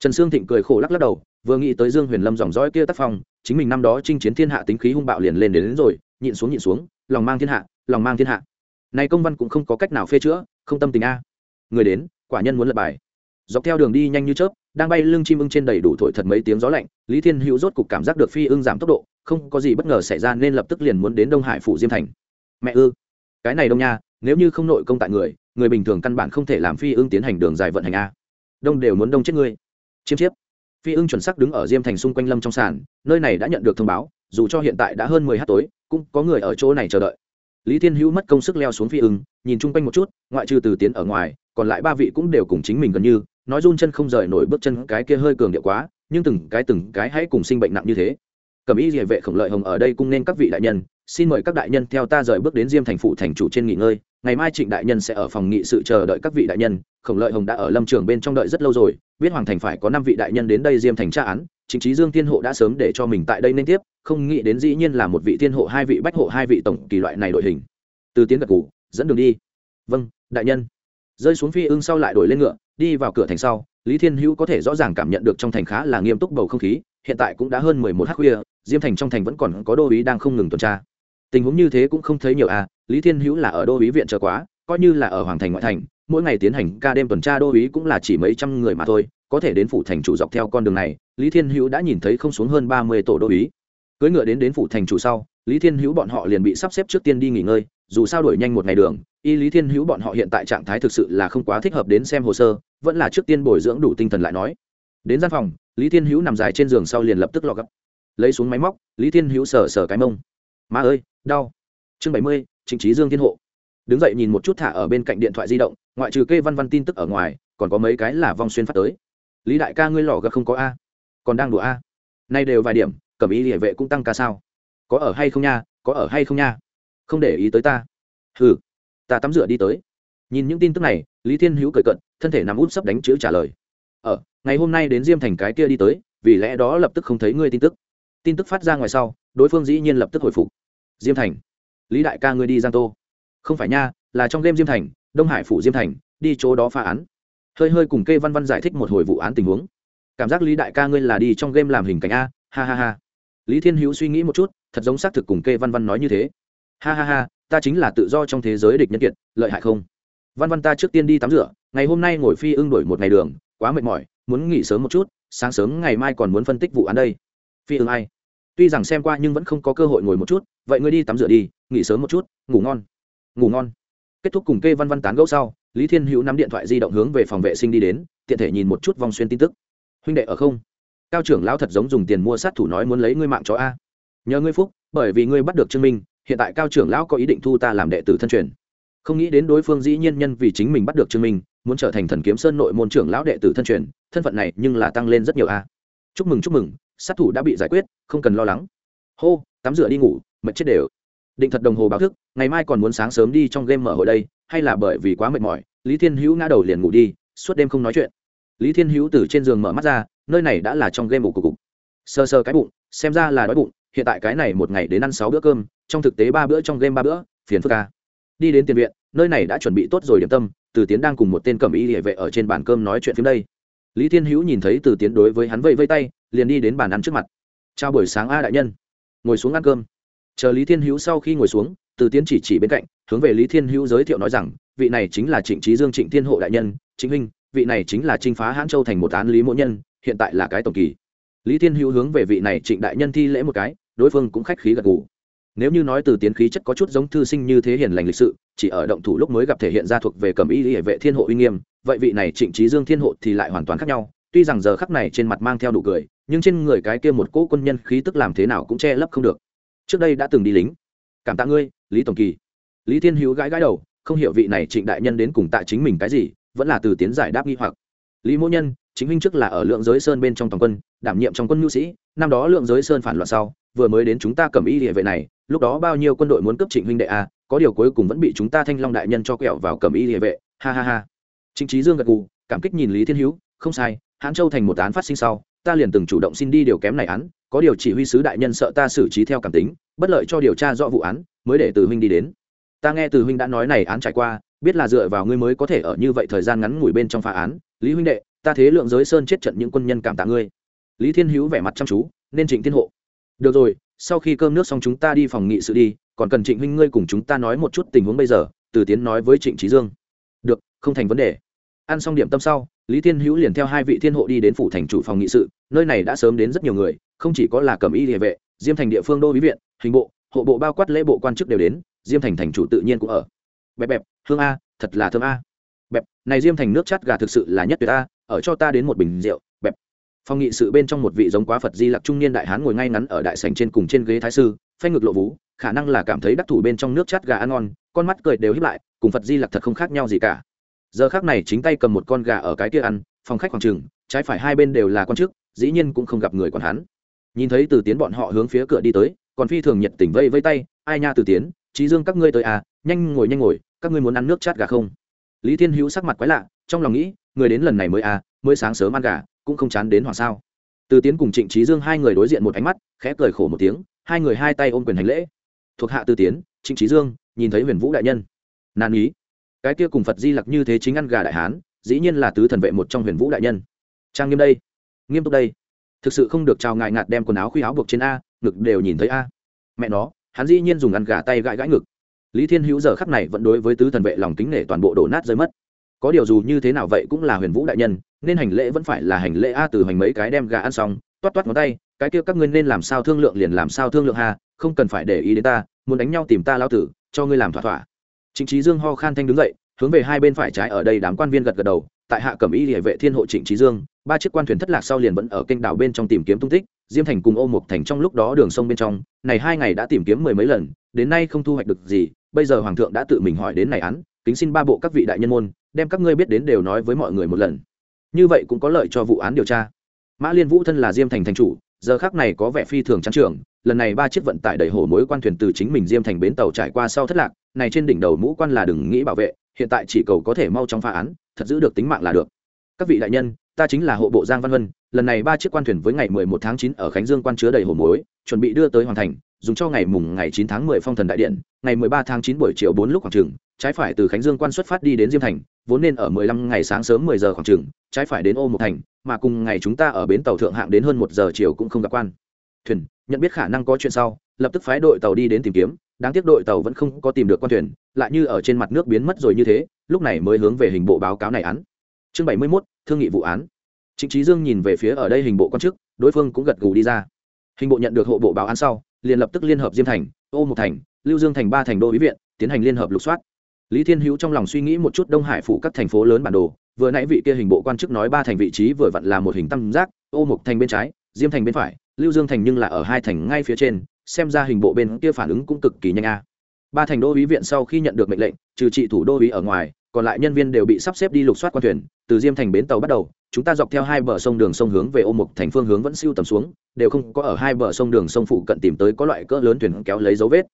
Trần sương thịnh cười khổ lắc lắc đầu vừa nghĩ tới dương huyền lâm dòng dõi kia tác phong chính mình năm đó chinh chiến thiên hạ tính khí hung bạo liền lên đến, đến rồi nhịn xuống nhịn xuống lòng mang thiên hạ lòng mang thiên hạ. Này công văn cũng không có cách nào phê chữa không tâm tình a. Người đến quả nhân muốn lập bài. Dọc theo đường đi nhanh như chớp đang bay lưng chim ưng trên đầy đủ thổi thật mấy tiếng gió lạnh lý thiên hữu rốt cục cảm giác được phi ưng giảm tốc độ không có gì bất ngờ xảy ra nên lập tức liền muốn đến đông hải phủ diêm thành. Mẹ ư? Cái này đông nha, nếu như không nội công tại người người bình thường căn bản không thể làm phi ưng tiến hành đường dài vận hành a. Đông đều muốn đông chết ngươi. Chiêm chiếp. Phi ưng chuẩn sắc đứng ở diêm thành xung quanh lâm trong sàn, nơi này đã nhận được thông báo, dù cho hiện tại đã hơn mười h tối, cũng có người ở chỗ này chờ đợi. Lý thiên hữu mất công sức leo xuống phi ưng, nhìn chung quanh một chút, ngoại trừ từ tiến ở ngoài, còn lại ba vị cũng đều cùng chính mình gần như, nói run chân không rời nổi bước chân cái kia hơi cường điệu quá, nhưng từng cái từng cái hãy cùng sinh bệnh nặng như thế. Cầm ý địa vệ khổng lợi hồng ở đây cung nên các vị đại nhân xin mời các đại nhân theo ta rời bước đến diêm thành phủ thành chủ trên nghỉ ngơi, ngày mai trịnh đại nhân sẽ ở phòng nghị sự chờ đợi các vị đại nhân, khổng lợi hồng đã ở lâm trường bên trong đợi rất lâu rồi, biết hoàng thành phải có năm vị đại nhân đến đây diêm thành tra án, chính trí dương thiên hộ đã sớm để cho mình tại đây nên tiếp, không nghĩ đến dĩ nhiên là một vị thiên hộ, hai vị bách hộ, hai vị tổng kỳ loại này đội hình. Từ tiến gật cụ dẫn đường đi. Vâng đại nhân. Rơi xuống phi ưng sau lại đổi lên ngựa, đi vào cửa thành sau, lý thiên hữu có thể rõ ràng cảm nhận được trong thành khá là nghiêm túc bầu không khí, hiện tại cũng đã hơn mười một h khuya, diêm thành trong thành vẫn còn có đô ý đang không ngừng tuần tra tình huống như thế cũng không thấy nhiều à lý thiên hữu là ở đô ý viện chờ quá, coi như là ở hoàng thành ngoại thành, mỗi ngày tiến hành ca đêm tuần tra đô ý cũng là chỉ mấy trăm người mà thôi, có thể đến phủ thành chủ dọc theo con đường này, lý thiên hữu đã nhìn thấy không xuống hơn ba mươi tổ đô ý cưỡi ngựa đến đến phủ thành chủ sau, lý thiên hữu bọn họ liền bị sắp xếp trước tiên đi nghỉ ngơi, dù sao đổi nhanh một ngày đường, y lý thiên hữu bọn họ hiện tại trạng thái thực sự là không quá thích hợp đến xem hồ sơ, vẫn là trước tiên bồi dưỡng đủ tinh thần lại nói. Đến gian phòng, lý thiên hữu nằm dài trên giường sau liền lập tức lọ gấp. Lấy xuống máy móc, lý thiên hữu sờ sờ cái mông. Má ơi đau. Chương bảy mươi, trịnh trí dương thiên hộ. Đứng dậy nhìn một chút thả ở bên cạnh điện thoại di động, ngoại trừ kê văn văn tin tức ở ngoài, còn có mấy cái là vong xuyên phát tới. Lý đại ca ngươi lò gặp không có a. Còn đang đùa a. Nay đều vài điểm cẩm ý địa vệ cũng tăng ca sao. Có ở hay không nha, có ở hay không nha. Không để ý tới ta. Hừ, ta tắm rửa đi tới. Nhìn những tin tức này, lý thiên hữu cười cận thân thể nằm út sấp đánh chữ trả lời. Ở ngày hôm nay đến diêm thành cái kia đi tới, vì lẽ đó lập tức không thấy ngươi tin tức. Tin tức phát ra ngoài sau, đối phương dĩ nhiên lập tức hồi phục diêm thành. Lý đại ca ngươi đi giang tô. Không phải nha, là trong game diêm thành, đông hải phủ diêm thành, đi chỗ đó phá án. Hơi hơi cùng kê văn văn giải thích một hồi vụ án tình huống. Cảm giác lý đại ca ngươi là đi trong game làm hình cảnh a, ha ha ha. Lý thiên hữu suy nghĩ một chút, thật giống xác thực cùng kê văn văn nói như thế. Ha ha ha, ta chính là tự do trong thế giới địch nhân kiệt, lợi hại không? Văn văn ta trước tiên đi tắm rửa, ngày hôm nay ngồi phi ưng đổi một ngày đường, quá mệt mỏi, muốn nghỉ sớm một chút, sáng sớm ngày mai còn muốn phân tích vụ án đây. Phi ưng ai? Tuy rằng xem qua nhưng vẫn không có cơ hội ngồi một chút vậy ngươi đi tắm rửa đi, nghỉ sớm một chút, ngủ ngon. Ngủ ngon. Kết thúc cùng kê văn văn tán gẫu sau, lý thiên hữu nắm điện thoại di động hướng về phòng vệ sinh đi đến, tiện thể nhìn một chút vòng xuyên tin tức. Huynh đệ ở không? Cao trưởng lão thật giống dùng tiền mua sát thủ nói muốn lấy ngươi mạng cho a. Nhờ ngươi phúc, bởi vì ngươi bắt được chứng minh, hiện tại cao trưởng lão có ý định thu ta làm đệ tử thân truyền. Không nghĩ đến đối phương dĩ nhiên nhân vì chính mình bắt được chứng minh, muốn trở thành thần kiếm sơn nội môn trưởng lão đệ tử thân truyền, thân phận này nhưng là tăng lên rất nhiều a. Chúc mừng chúc mừng, sát thủ đã bị giải quyết, không cần lo lắng. Hô, tắm rửa đi ngủ mệt chết đều. Định thật đồng hồ báo thức, ngày mai còn muốn sáng sớm đi trong game mở hội đây, hay là bởi vì quá mệt mỏi, lý thiên hữu ngã đầu liền ngủ đi, suốt đêm không nói chuyện. Lý thiên hữu từ trên giường mở mắt ra, nơi này đã là trong game ngủ cục cục. Sơ sơ cái bụng, xem ra là đói bụng, hiện tại cái này một ngày đến ăn sáu bữa cơm, trong thực tế ba bữa trong game ba bữa, phiền phức ca đi đến tiền viện, nơi này đã chuẩn bị tốt rồi điểm tâm, từ tiến đang cùng một tên cầm y địa vệ ở trên bàn cơm nói chuyện phim đây. Lý thiên hữu nhìn thấy từ tiến đối với hắn vây vây tay, liền đi đến bàn ăn trước mặt. Chào buổi sáng a đại nhân. Ngồi xuống ăn cơm chờ lý thiên hữu sau khi ngồi xuống, từ tiến chỉ chỉ bên cạnh, hướng về lý thiên hữu giới thiệu nói rằng, vị này chính là trịnh trí dương trịnh thiên hộ đại nhân chính huynh, vị này chính là trinh phá hãn châu thành một án lý mỗ nhân, hiện tại là cái tổng kỳ. Lý thiên hữu hướng về vị này trịnh đại nhân thi lễ một cái, đối phương cũng khách khí gật gù. Nếu như nói từ tiến khí chất có chút giống thư sinh như thế hiền lành lịch sự, chỉ ở động thủ lúc mới gặp thể hiện ra thuộc về cầm y hệ vệ thiên hộ uy nghiêm, vậy vị này trịnh trí dương thiên hộ thì lại hoàn toàn khác nhau. Tuy rằng giờ khắc này trên mặt mang theo đủ cười, nhưng trên người cái kia một cỗ quân nhân khí tức làm thế nào cũng che lấp không được trước đây đã từng đi lính. Cảm tạ ngươi, lý tổng kỳ. Lý thiên hữu gãi gãi đầu, không hiểu vị này trịnh đại nhân đến cùng tạ chính mình cái gì, vẫn là từ tiến giải đáp nghi hoặc. Lý mỗ nhân, chính huynh trước là ở lượng giới sơn bên trong toàn quân, đảm nhiệm trong quân nhu sĩ, năm đó lượng giới sơn phản loạn sau, vừa mới đến chúng ta cầm y địa vệ này, lúc đó bao nhiêu quân đội muốn cấp trịnh huynh đệ a có điều cuối cùng vẫn bị chúng ta thanh long đại nhân cho kẹo vào cầm y địa vệ, ha ha ha. Trịnh trí dương gật gù, cảm kích nhìn lý thiên hữu, không sai hãn châu thành một án phát sinh sau ta liền từng chủ động xin đi điều kém này án, có điều chỉ huy sứ đại nhân sợ ta xử trí theo cảm tính, bất lợi cho điều tra rõ vụ án, mới để từ huynh đi đến. Ta nghe từ huynh đã nói này án trải qua, biết là dựa vào ngươi mới có thể ở như vậy thời gian ngắn ngủi bên trong phá án. Lý huynh đệ, ta thế lượng giới sơn chết trận những quân nhân cảm tạ ngươi. Lý thiên hữu vẻ mặt chăm chú, nên trịnh thiên hộ. Được rồi, sau khi cơm nước xong chúng ta đi phòng nghị sự đi, còn cần trịnh huynh ngươi cùng chúng ta nói một chút tình huống bây giờ, từ tiến nói với trịnh trí dương. Được, không thành vấn đề. Ăn xong điểm tâm sau lý thiên hữu liền theo hai vị thiên hộ đi đến phủ thành chủ phòng nghị sự, nơi này đã sớm đến rất nhiều người, không chỉ có là cầm y địa vệ, diêm thành địa phương đô bí viện, hình bộ, hộ bộ bao quát lễ bộ quan chức đều đến, diêm thành thành chủ tự nhiên cũng ở. Bẹp bẹp, hương a, thật là thơm a. Bẹp, này diêm thành nước chát gà thực sự là nhất tuyệt a, ở cho ta đến một bình rượu, bẹp. Phòng nghị sự bên trong một vị giống quá phật di lặc trung niên đại hán ngồi ngay ngắn ở đại sành trên cùng trên ghế thái sư, phanh ngực lộ vú, khả năng là cảm thấy đắc thủ bên trong nước chát gà ăn ngon, con mắt cười đều hiếp lại, cùng phật di lặc thật không khác nhau gì cả giờ khác này chính tay cầm một con gà ở cái kia ăn, phòng khách khoảng trừng trái phải hai bên đều là con chức dĩ nhiên cũng không gặp người còn hắn. Nhìn thấy từ tiến bọn họ hướng phía cửa đi tới, còn phi thường nhiệt tình vây vây tay, ai nha từ tiến trí dương các ngươi tới à nhanh ngồi nhanh ngồi, các ngươi muốn ăn nước chát gà không? Lý thiên hữu sắc mặt quái lạ, trong lòng nghĩ, người đến lần này mới à mới sáng sớm ăn gà, cũng không chán đến hoặc sao? Từ tiến cùng trịnh trí dương hai người đối diện một ánh mắt, khẽ cười khổ một tiếng, hai người hai tay ôm quyền hành lễ. Thuộc hạ từ tiến, trịnh trí dương, nhìn thấy huyền vũ đại nhân. Nan ý cái kia cùng phật di lặc như thế chính ăn gà đại hán, dĩ nhiên là tứ thần vệ một trong huyền vũ đại nhân. Trang nghiêm đây, nghiêm túc đây. Thực sự không được chào ngại ngạt đem quần áo khuy áo buộc trên a, ngực đều nhìn thấy a. Mẹ nó, hắn dĩ nhiên dùng ăn gà tay gãi gãi ngực. Lý thiên hữu giờ khắc này vẫn đối với tứ thần vệ lòng kính nể toàn bộ đổ nát rơi mất. Có điều dù như thế nào vậy cũng là huyền vũ đại nhân, nên hành lễ vẫn phải là hành lễ a từ hành mấy cái đem gà ăn xong, toát toát ngón tay, cái kia các ngươi nên làm sao thương lượng liền làm sao thương lượng hà không cần phải để ý đến ta, muốn đánh nhau tìm ta lao tử, cho ngươi làm thỏa thỏa. Trịnh Chí dương ho khan thanh đứng dậy, hướng về hai bên phải trái ở đây đám quan viên gật gật đầu, tại hạ cẩm y liễu vệ thiên hộ trịnh Chí dương, ba chiếc quan thuyền thất lạc sau liền vẫn ở kênh đảo bên trong tìm kiếm tung tích, diêm thành cùng ô mục thành trong lúc đó đường sông bên trong, này hai ngày đã tìm kiếm mười mấy lần, đến nay không thu hoạch được gì, bây giờ hoàng thượng đã tự mình hỏi đến này án, kính xin ba bộ các vị đại nhân môn, đem các ngươi biết đến đều nói với mọi người một lần. Như vậy cũng có lợi cho vụ án điều tra. Mã liên vũ thân là diêm thành thành chủ giờ khác này có vẻ phi thường trắng trường, lần này ba chiếc vận tải đầy hổ mối quan thuyền từ chính mình diêm thành bến tàu trải qua sau thất lạc, này trên đỉnh đầu mũ quan là đừng nghĩ bảo vệ, hiện tại chỉ cầu có thể mau chóng phá án, thật giữ được tính mạng là được. Các vị đại nhân, ta chính là hộ bộ giang văn vân lần này ba chiếc quan thuyền với ngày 11 tháng 9 ở khánh dương quan chứa đầy hổ mối, chuẩn bị đưa tới hoàn thành, dùng cho ngày mùng ngày 9 tháng 10 phong thần đại điện, ngày 13 tháng 9 buổi chiều 4 lúc khoảng trường trái phải từ khánh dương quan xuất phát đi đến diêm thành vốn nên ở 15 ngày sáng sớm 10 giờ khoảng trường trái phải đến ô một thành mà cùng ngày chúng ta ở bến tàu thượng hạng đến hơn một giờ chiều cũng không gặp quan. Thuyền nhận biết khả năng có chuyện sau lập tức phái đội tàu đi đến tìm kiếm đáng tiếc đội tàu vẫn không có tìm được quan thuyền lại như ở trên mặt nước biến mất rồi như thế lúc này mới hướng về hình bộ báo cáo này án. Chương 71, thương nghị vụ án. Trịnh chí dương nhìn về phía ở đây hình bộ quan chức đối phương cũng gật gù đi ra. Hình bộ nhận được hộ bộ báo án sau liền lập tức liên hợp diêm thành ô một thành lưu dương thành ba thành đô ý viện tiến hành liên hợp lục soát lý thiên hữu trong lòng suy nghĩ một chút đông hải phủ các thành phố lớn bản đồ, vừa nãy vị kia hình bộ quan chức nói ba thành vị trí vừa vặn là một hình tam giác, ô mục thành bên trái, diêm thành bên phải, lưu dương thành nhưng là ở hai thành ngay phía trên, xem ra hình bộ bên kia phản ứng cũng cực kỳ nhanh a. Ba thành đô ý viện sau khi nhận được mệnh lệnh, trừ trị thủ đô ý ở ngoài, còn lại nhân viên đều bị sắp xếp đi lục soát quan thuyền, từ diêm thành bến tàu bắt đầu, chúng ta dọc theo hai bờ sông đường sông hướng về ô mục thành phương hướng vẫn siêu tầm xuống, đều không có ở hai bờ sông đường sông phụ cận tìm tới có loại cỡ lớn thuyền kéo lấy dấu vết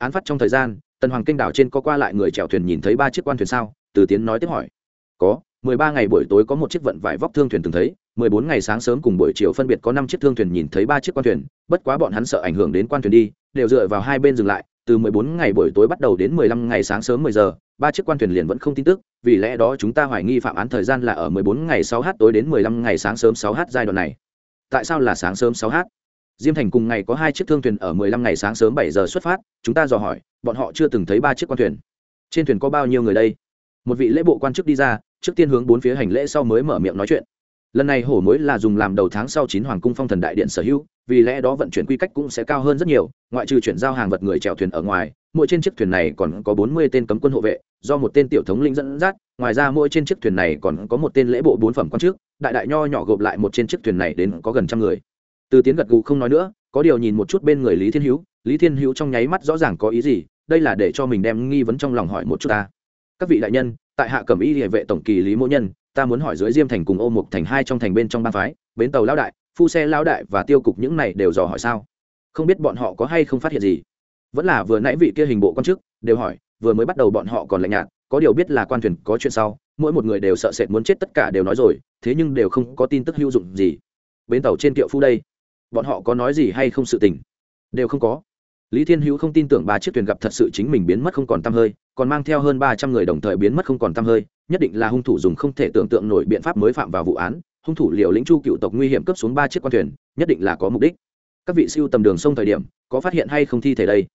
án phát trong thời gian, tần hoàng kinh đảo trên có qua lại người chèo thuyền nhìn thấy ba chiếc quan thuyền sao? Từ tiến nói tiếp hỏi. Có, mười ba ngày buổi tối có một chiếc vận vải vóc thương thuyền từng thấy, mười bốn ngày sáng sớm cùng buổi chiều phân biệt có năm chiếc thương thuyền nhìn thấy ba chiếc quan thuyền, bất quá bọn hắn sợ ảnh hưởng đến quan thuyền đi, đều dựa vào hai bên dừng lại, từ mười bốn ngày buổi tối bắt đầu đến mười lăm ngày sáng sớm mười giờ, ba chiếc quan thuyền liền vẫn không tin tức, vì lẽ đó chúng ta hoài nghi phạm án thời gian là ở mười bốn ngày sáu h tối đến mười lăm ngày sáng sớm sáu h giai đoạn này. Tại sao là sáng sớm sáu h diêm thành cùng ngày có hai chiếc thương thuyền ở mười lăm ngày sáng sớm bảy giờ xuất phát, chúng ta dò hỏi, bọn họ chưa từng thấy ba chiếc quan thuyền. Trên thuyền có bao nhiêu người đây? Một vị lễ bộ quan chức đi ra, trước tiên hướng bốn phía hành lễ sau mới mở miệng nói chuyện. Lần này hổ mối là dùng làm đầu tháng sau chín hoàng cung phong thần đại điện sở hữu, vì lẽ đó vận chuyển quy cách cũng sẽ cao hơn rất nhiều, ngoại trừ chuyển giao hàng vật người chèo thuyền ở ngoài, mỗi trên chiếc thuyền này còn có bốn mươi tên cấm quân hộ vệ, do một tên tiểu thống lĩnh dẫn dắt, ngoài ra mỗi trên chiếc thuyền này còn có một tên lễ bộ bốn phẩm quan chức, đại đại nho nhỏ gộp lại một trên chiếc thuyền này đến có gần trăm người từ tiến gật gù không nói nữa, có điều nhìn một chút bên người lý thiên hữu, lý thiên hữu trong nháy mắt rõ ràng có ý gì, đây là để cho mình đem nghi vấn trong lòng hỏi một chút ta. Các vị đại nhân, tại hạ cẩm y địa vệ tổng kỳ lý mỗ nhân, ta muốn hỏi dưới diêm thành cùng ô mục thành hai trong thành bên trong ban phái, bến tàu lão đại, phu xe lão đại và tiêu cục những này đều dò hỏi sao? Không biết bọn họ có hay không phát hiện gì? Vẫn là vừa nãy vị kia hình bộ quan chức, đều hỏi, vừa mới bắt đầu bọn họ còn lạnh nhạt, có điều biết là quan thuyền có chuyện sau, mỗi một người đều sợ sệt muốn chết tất cả đều nói rồi, thế nhưng đều không có tin tức hữu dụng gì. Bến tàu trên kiệu phu đây bọn họ có nói gì hay không sự tình? Đều không có. Lý thiên hữu không tin tưởng ba chiếc thuyền gặp thật sự chính mình biến mất không còn t hơi, còn mang theo hơn ba trăm người đồng thời biến mất không còn t hơi, nhất định là hung thủ dùng không thể tưởng tượng nổi biện pháp mới phạm vào vụ án, hung thủ liều lĩnh chu cựu tộc nguy hiểm cấp xuống ba chiếc quan thuyền, nhất định là có mục đích. Các vị siêu tầm đường sông thời điểm, có phát hiện hay không thi thể đây?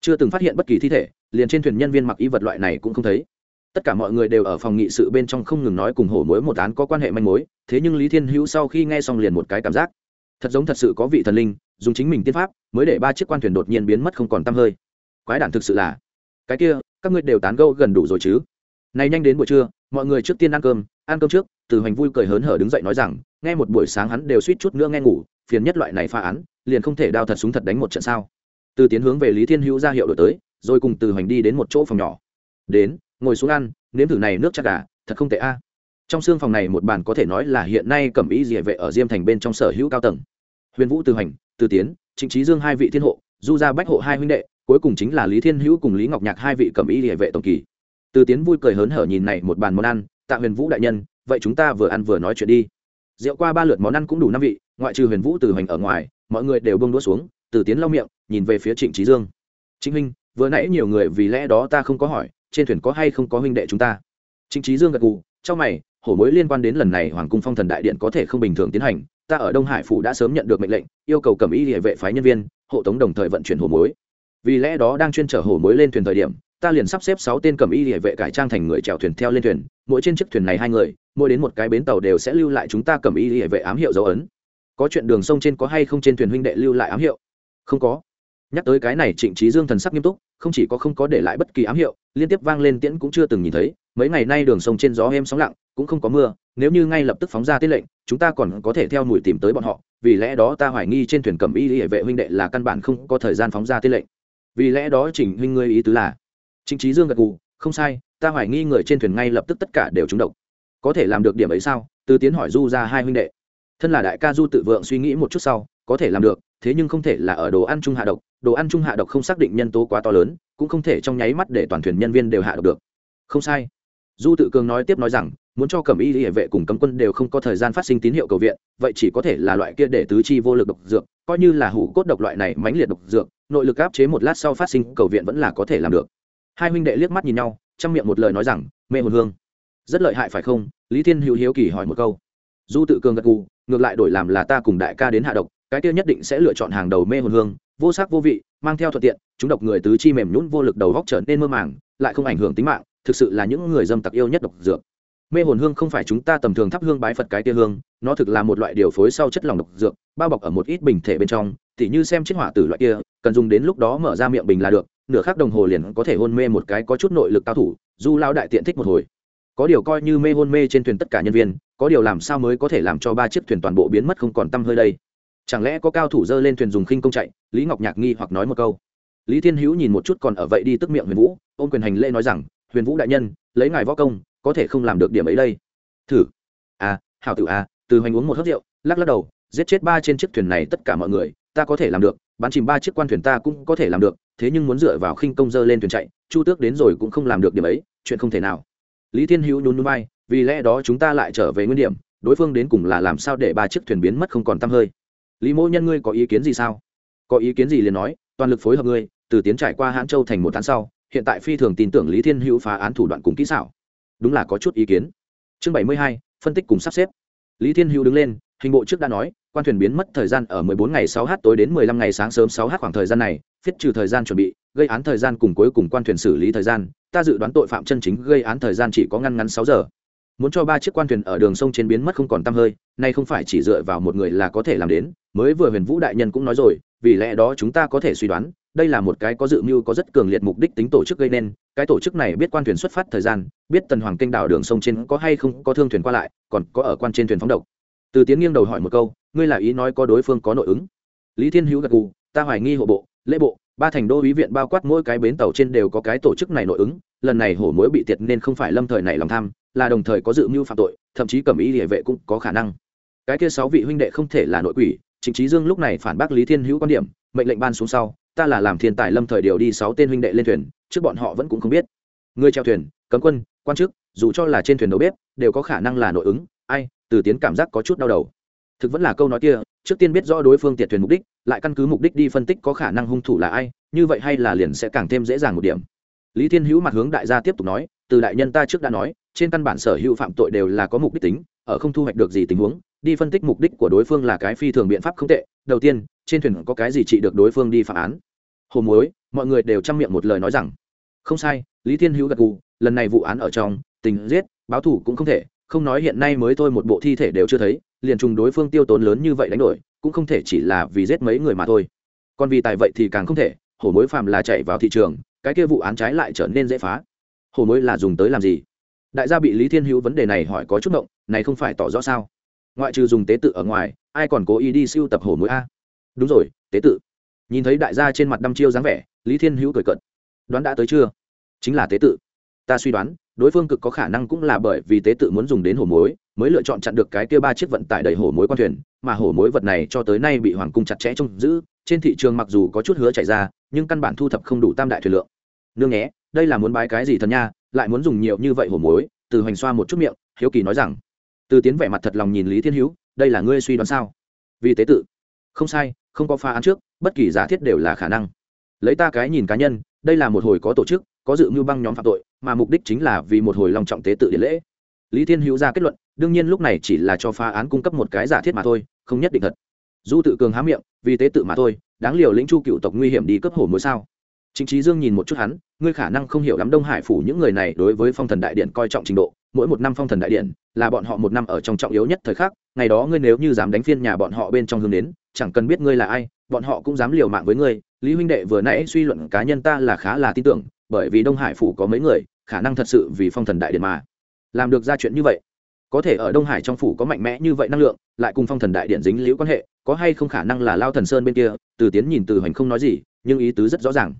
Chưa từng phát hiện bất kỳ thi thể, liền trên thuyền nhân viên mặc y vật loại này cũng không thấy. Tất cả mọi người đều ở phòng nghị sự bên trong không ngừng nói cùng hổ mối một án có quan hệ manh mối, thế nhưng lý thiên hữu sau khi nghe xong liền một cái cảm giác thật giống thật sự có vị thần linh, dùng chính mình tiên pháp, mới để ba chiếc quan thuyền đột nhiên biến mất không còn tăm hơi. Quái đản thực sự là. Cái kia, các ngươi đều tán gẫu gần đủ rồi chứ? Này nhanh đến buổi trưa, mọi người trước tiên ăn cơm ăn cơm trước, từ hoành vui cười hớn hở đứng dậy nói rằng, nghe một buổi sáng hắn đều suýt chút nữa nghe ngủ, phiền nhất loại này pha án, liền không thể đao thật súng thật đánh một trận sao? Từ tiến hướng về lý thiên hữu ra hiệu đổi tới, rồi cùng từ hoành đi đến một chỗ phòng nhỏ. Đến, ngồi xuống ăn, nếm thử này nước chắc gà thật không tệ a trong xương phòng này một bàn có thể nói là hiện nay cẩm ý địa vệ ở diêm thành bên trong sở hữu cao tầng. Huyền vũ từ hành, từ tiến, trịnh trí dương hai vị thiên hộ, du gia bách hộ hai huynh đệ, cuối cùng chính là lý thiên hữu cùng lý ngọc nhạc hai vị cẩm ý địa vệ tổng kỳ. Từ tiến vui cười hớn hở nhìn này một bàn món ăn, tạ huyền vũ đại nhân, vậy chúng ta vừa ăn vừa nói chuyện đi. Rượu qua ba lượt món ăn cũng đủ năm vị, ngoại trừ huyền vũ từ hành ở ngoài, mọi người đều bông đũa xuống, từ tiến lau miệng, nhìn về phía trịnh trí dương. Chính huynh, vừa nãy nhiều người vì lẽ đó ta không có hỏi, trên thuyền có hay không có huynh đệ chúng ta? Trịnh trí dương gật gù, trong mày hổ mối liên quan đến lần này hoàng cung phong thần đại điện có thể không bình thường tiến hành, ta ở đông hải phủ đã sớm nhận được mệnh lệnh, yêu cầu cầm y địa vệ phái nhân viên, hộ tống đồng thời vận chuyển hổ mối vì lẽ đó đang chuyên chở hổ mối lên thuyền thời điểm, ta liền sắp xếp sáu tên cầm y địa vệ cải trang thành người chèo thuyền theo lên thuyền, mỗi trên chiếc thuyền này hai người, mỗi đến một cái bến tàu đều sẽ lưu lại chúng ta cầm y địa vệ ám hiệu dấu ấn. Có chuyện đường sông trên có hay không trên thuyền huynh đệ lưu lại ám hiệu? Không có. Nhắc tới cái này trịnh trí dương thần sắc nghiêm túc, không chỉ có không có để lại bất kỳ ám hiệu, liên tiếp vang lên tiễn cũng chưa từng nhìn thấy, mấy ngày nay đường sông trên gió êm sóng lặng cũng không có mưa, nếu như ngay lập tức phóng ra tiết lệnh, chúng ta còn có thể theo mùi tìm tới bọn họ, vì lẽ đó ta hoài nghi trên thuyền cầm y hệ vệ huynh đệ là căn bản không có thời gian phóng ra tiết lệnh. Vì lẽ đó chỉnh huynh ngươi ý tứ là chính trí dương gật gù, không sai, ta hoài nghi người trên thuyền ngay lập tức tất cả đều trúng độc. Có thể làm được điểm ấy sao? Từ tiến hỏi du ra hai huynh đệ. Thân là đại ca du tự vượng suy nghĩ một chút sau, có thể làm được, thế nhưng không thể là ở đồ ăn chung hạ độc, đồ ăn chung hạ độc không xác định nhân tố quá to lớn, cũng không thể trong nháy mắt để toàn thuyền nhân viên đều hạ độc được. Không sai. Du tự cường nói tiếp nói rằng muốn cho cẩm y hệ vệ cùng cấm quân đều không có thời gian phát sinh tín hiệu cầu viện, vậy chỉ có thể là loại kia để tứ chi vô lực độc dược, coi như là hủ cốt độc loại này mãnh liệt độc dược, nội lực áp chế một lát sau phát sinh cầu viện vẫn là có thể làm được. Hai huynh đệ liếc mắt nhìn nhau, trong miệng một lời nói rằng, mê hồn hương. Rất lợi hại, phải không? Lý thiên hữu hiếu kỳ hỏi một câu. Du tự cường gật gù, ngược lại đổi làm là ta cùng đại ca đến hạ độc, cái kia nhất định sẽ lựa chọn hàng đầu mê hồn hương, vô sắc vô vị, mang theo thuận tiện, chúng độc người tứ chi mềm nhũn vô lực đầu góc trở nên mơ màng, lại không ảnh hưởng tính mạng, thực sự là những người dâm tặc yêu nhất độc dược mê hồn hương không phải chúng ta tầm thường thắp hương bái phật cái tia hương, nó thực là một loại điều phối sau chất lỏng độc dược, bao bọc ở một ít bình thể bên trong, tỉ như xem chiếc hỏa tử loại kia, cần dùng đến lúc đó mở ra miệng bình là được, nửa khắc đồng hồ liền có thể hôn mê một cái có chút nội lực cao thủ, du lao đại tiện thích một hồi. Có điều coi như mê hôn mê trên thuyền tất cả nhân viên, có điều làm sao mới có thể làm cho ba chiếc thuyền toàn bộ biến mất không còn t hơi đây? Chẳng lẽ có cao thủ dơ lên thuyền dùng khinh công chạy? Lý ngọc nhạc nghi hoặc nói một câu. Lý thiên hữu nhìn một chút còn ở vậy đi tức miệng huyền vũ, ôm quyền hành lễ nói rằng, huyền vũ đại nhân, lấy ngài võ công có thể không làm được điểm ấy đây. Thử. À hảo tử à từ hoành uống một hớt rượu, lắc lắc đầu, giết chết ba trên chiếc thuyền này tất cả mọi người, ta có thể làm được, bắn chìm ba chiếc quan thuyền ta cũng có thể làm được, thế nhưng muốn dựa vào khinh công dơ lên thuyền chạy, chu tước đến rồi cũng không làm được điểm ấy, chuyện không thể nào. Lý thiên hữu nhún núi bay vì lẽ đó chúng ta lại trở về nguyên điểm, đối phương đến cùng là làm sao để ba chiếc thuyền biến mất không còn t hơi? Lý mỗ nhân ngươi có ý kiến gì sao? Có ý kiến gì liền nói, toàn lực phối hợp ngươi, từ tiến trải qua hãn châu thành một tháng sau, hiện tại phi thường tin tưởng lý thiên hữu phá án thủ đoạn cùng kỹ xảo đúng là có chút ý kiến. Chương bảy mươi hai, phân tích cùng sắp xếp. Lý thiên hữu đứng lên, hình bộ trước đã nói, quan thuyền biến mất thời gian ở 14 ngày 6 h tối đến 15 ngày sáng sớm 6 h khoảng thời gian này phiết trừ thời gian chuẩn bị, gây án thời gian cùng cuối cùng quan thuyền xử lý thời gian, ta dự đoán tội phạm chân chính gây án thời gian chỉ có ngăn ngắn 6 giờ. Muốn cho ba chiếc quan thuyền ở đường sông trên biến mất không còn tăm hơi, nay không phải chỉ dựa vào một người là có thể làm đến, mới vừa huyền vũ đại nhân cũng nói rồi, vì lẽ đó chúng ta có thể suy đoán đây là một cái có dự mưu có rất cường liệt mục đích tính tổ chức gây nên, cái tổ chức này biết quan thuyền xuất phát thời gian, biết tần hoàng kênh đảo đường sông trên có hay không có thương thuyền qua lại, còn có ở quan trên thuyền phóng độc. Từ tiến nghiêng đầu hỏi một câu, ngươi là ý nói có đối phương có nội ứng? Lý thiên hữu gật gù, ta hoài nghi hộ bộ, lễ bộ, ba thành đô ý viện bao quát mỗi cái bến tàu trên đều có cái tổ chức này nội ứng, lần này hổ mối bị tiệt nên không phải lâm thời này lòng tham, là đồng thời có dự mưu phạm tội, thậm chí cầm ý địa vệ cũng có khả năng. Cái kia sáu vị huynh đệ không thể là nội quỷ chính trí dương lúc này phản bác lý thiên hữu quan điểm, mệnh lệnh ban xuống sau ta là làm thiên tài lâm thời điều đi sáu tên huynh đệ lên thuyền, trước bọn họ vẫn cũng không biết. Người treo thuyền, cấm quân, quan chức, dù cho là trên thuyền đầu bếp, đều có khả năng là nội ứng, ai, từ tiến cảm giác có chút đau đầu. Thực vẫn là câu nói kia, trước tiên biết rõ đối phương tiệt thuyền mục đích, lại căn cứ mục đích đi phân tích có khả năng hung thủ là ai, như vậy hay là liền sẽ càng thêm dễ dàng một điểm. Lý thiên hữu mặt hướng đại gia tiếp tục nói, từ đại nhân ta trước đã nói, trên căn bản sở hữu phạm tội đều là có mục đích tính, ở không thu hoạch được gì tình huống, đi phân tích mục đích của đối phương là cái phi thường biện pháp không tệ. Đầu tiên trên thuyền có cái gì trị được đối phương đi phản án. Hồ muối, mọi người đều chăm miệng một lời nói rằng, không sai, lý thiên hữu gật gù, lần này vụ án ở trong, tình giết, báo thủ cũng không thể, không nói hiện nay mới thôi một bộ thi thể đều chưa thấy, liền trùng đối phương tiêu tốn lớn như vậy đánh đổi, cũng không thể chỉ là vì giết mấy người mà thôi. Còn vì tài vậy thì càng không thể hổ mối phàm là chạy vào thị trường, cái kia vụ án trái lại trở nên dễ phá. Hổ mối là dùng tới làm gì? Đại gia bị lý thiên hữu vấn đề này hỏi có chút động này không phải tỏ rõ sao? Ngoại trừ dùng tế tự ở ngoài, ai còn cố ý đi siêu tập hổ mối a? Đúng rồi, tế tự. Nhìn thấy đại gia trên mặt đăm chiêu dáng vẻ, lý thiên hữu cười cận đoán đã tới chưa? Chính là tế tự. Ta suy đoán, đối phương cực có khả năng cũng là bởi vì tế tự muốn dùng đến hổ mối mới lựa chọn chặn được cái kia ba chiếc vận tải đầy hổ mối quan thuyền, mà hổ mối vật này cho tới nay bị hoàng cung chặt chẽ trông giữ, trên thị trường mặc dù có chút hứa chạy ra, nhưng căn bản thu thập không đủ tam đại thuyền lượng. Nương nhé, đây là muốn bái cái gì thần nha, lại muốn dùng nhiều như vậy hổ mối từ hoành xoa một chút miệng, hiếu kỳ nói rằng. Từ tiến vẻ mặt thật lòng nhìn lý thiên hữu, đây là ngươi suy đoán sao? Vì tế tự. Không sai không có phá án trước bất kỳ giả thiết đều là khả năng. Lấy ta cái nhìn cá nhân đây là một hồi có tổ chức có dự mưu băng nhóm phạm tội mà mục đích chính là vì một hồi long trọng tế tự điện lễ. Lý thiên hữu ra kết luận đương nhiên lúc này chỉ là cho phá án cung cấp một cái giả thiết mà thôi không nhất định thật. Du tự cường há miệng vì tế tự mà thôi đáng liều lĩnh chu cựu tộc nguy hiểm đi cấp hổ mối sao? Chính Chí Dương nhìn một chút hắn, ngươi khả năng không hiểu lắm Đông Hải phủ những người này đối với Phong Thần Đại Điện coi trọng trình độ, mỗi một năm Phong Thần Đại Điện là bọn họ một năm ở trong trọng yếu nhất thời khắc, ngày đó ngươi nếu như dám đánh phiên nhà bọn họ bên trong hướng đến, chẳng cần biết ngươi là ai, bọn họ cũng dám liều mạng với ngươi. Lý huynh đệ vừa nãy suy luận cá nhân ta là khá là tin tưởng, bởi vì Đông Hải phủ có mấy người, khả năng thật sự vì Phong Thần Đại Điện mà làm được ra chuyện như vậy. Có thể ở Đông Hải trong phủ có mạnh mẽ như vậy năng lượng, lại cùng Phong Thần Đại Điện dính liễu quan hệ, có hay không khả năng là Lao Thần Sơn bên kia, Từ Tiến nhìn Từ Hoành không nói gì, nhưng ý tứ rất rõ ràng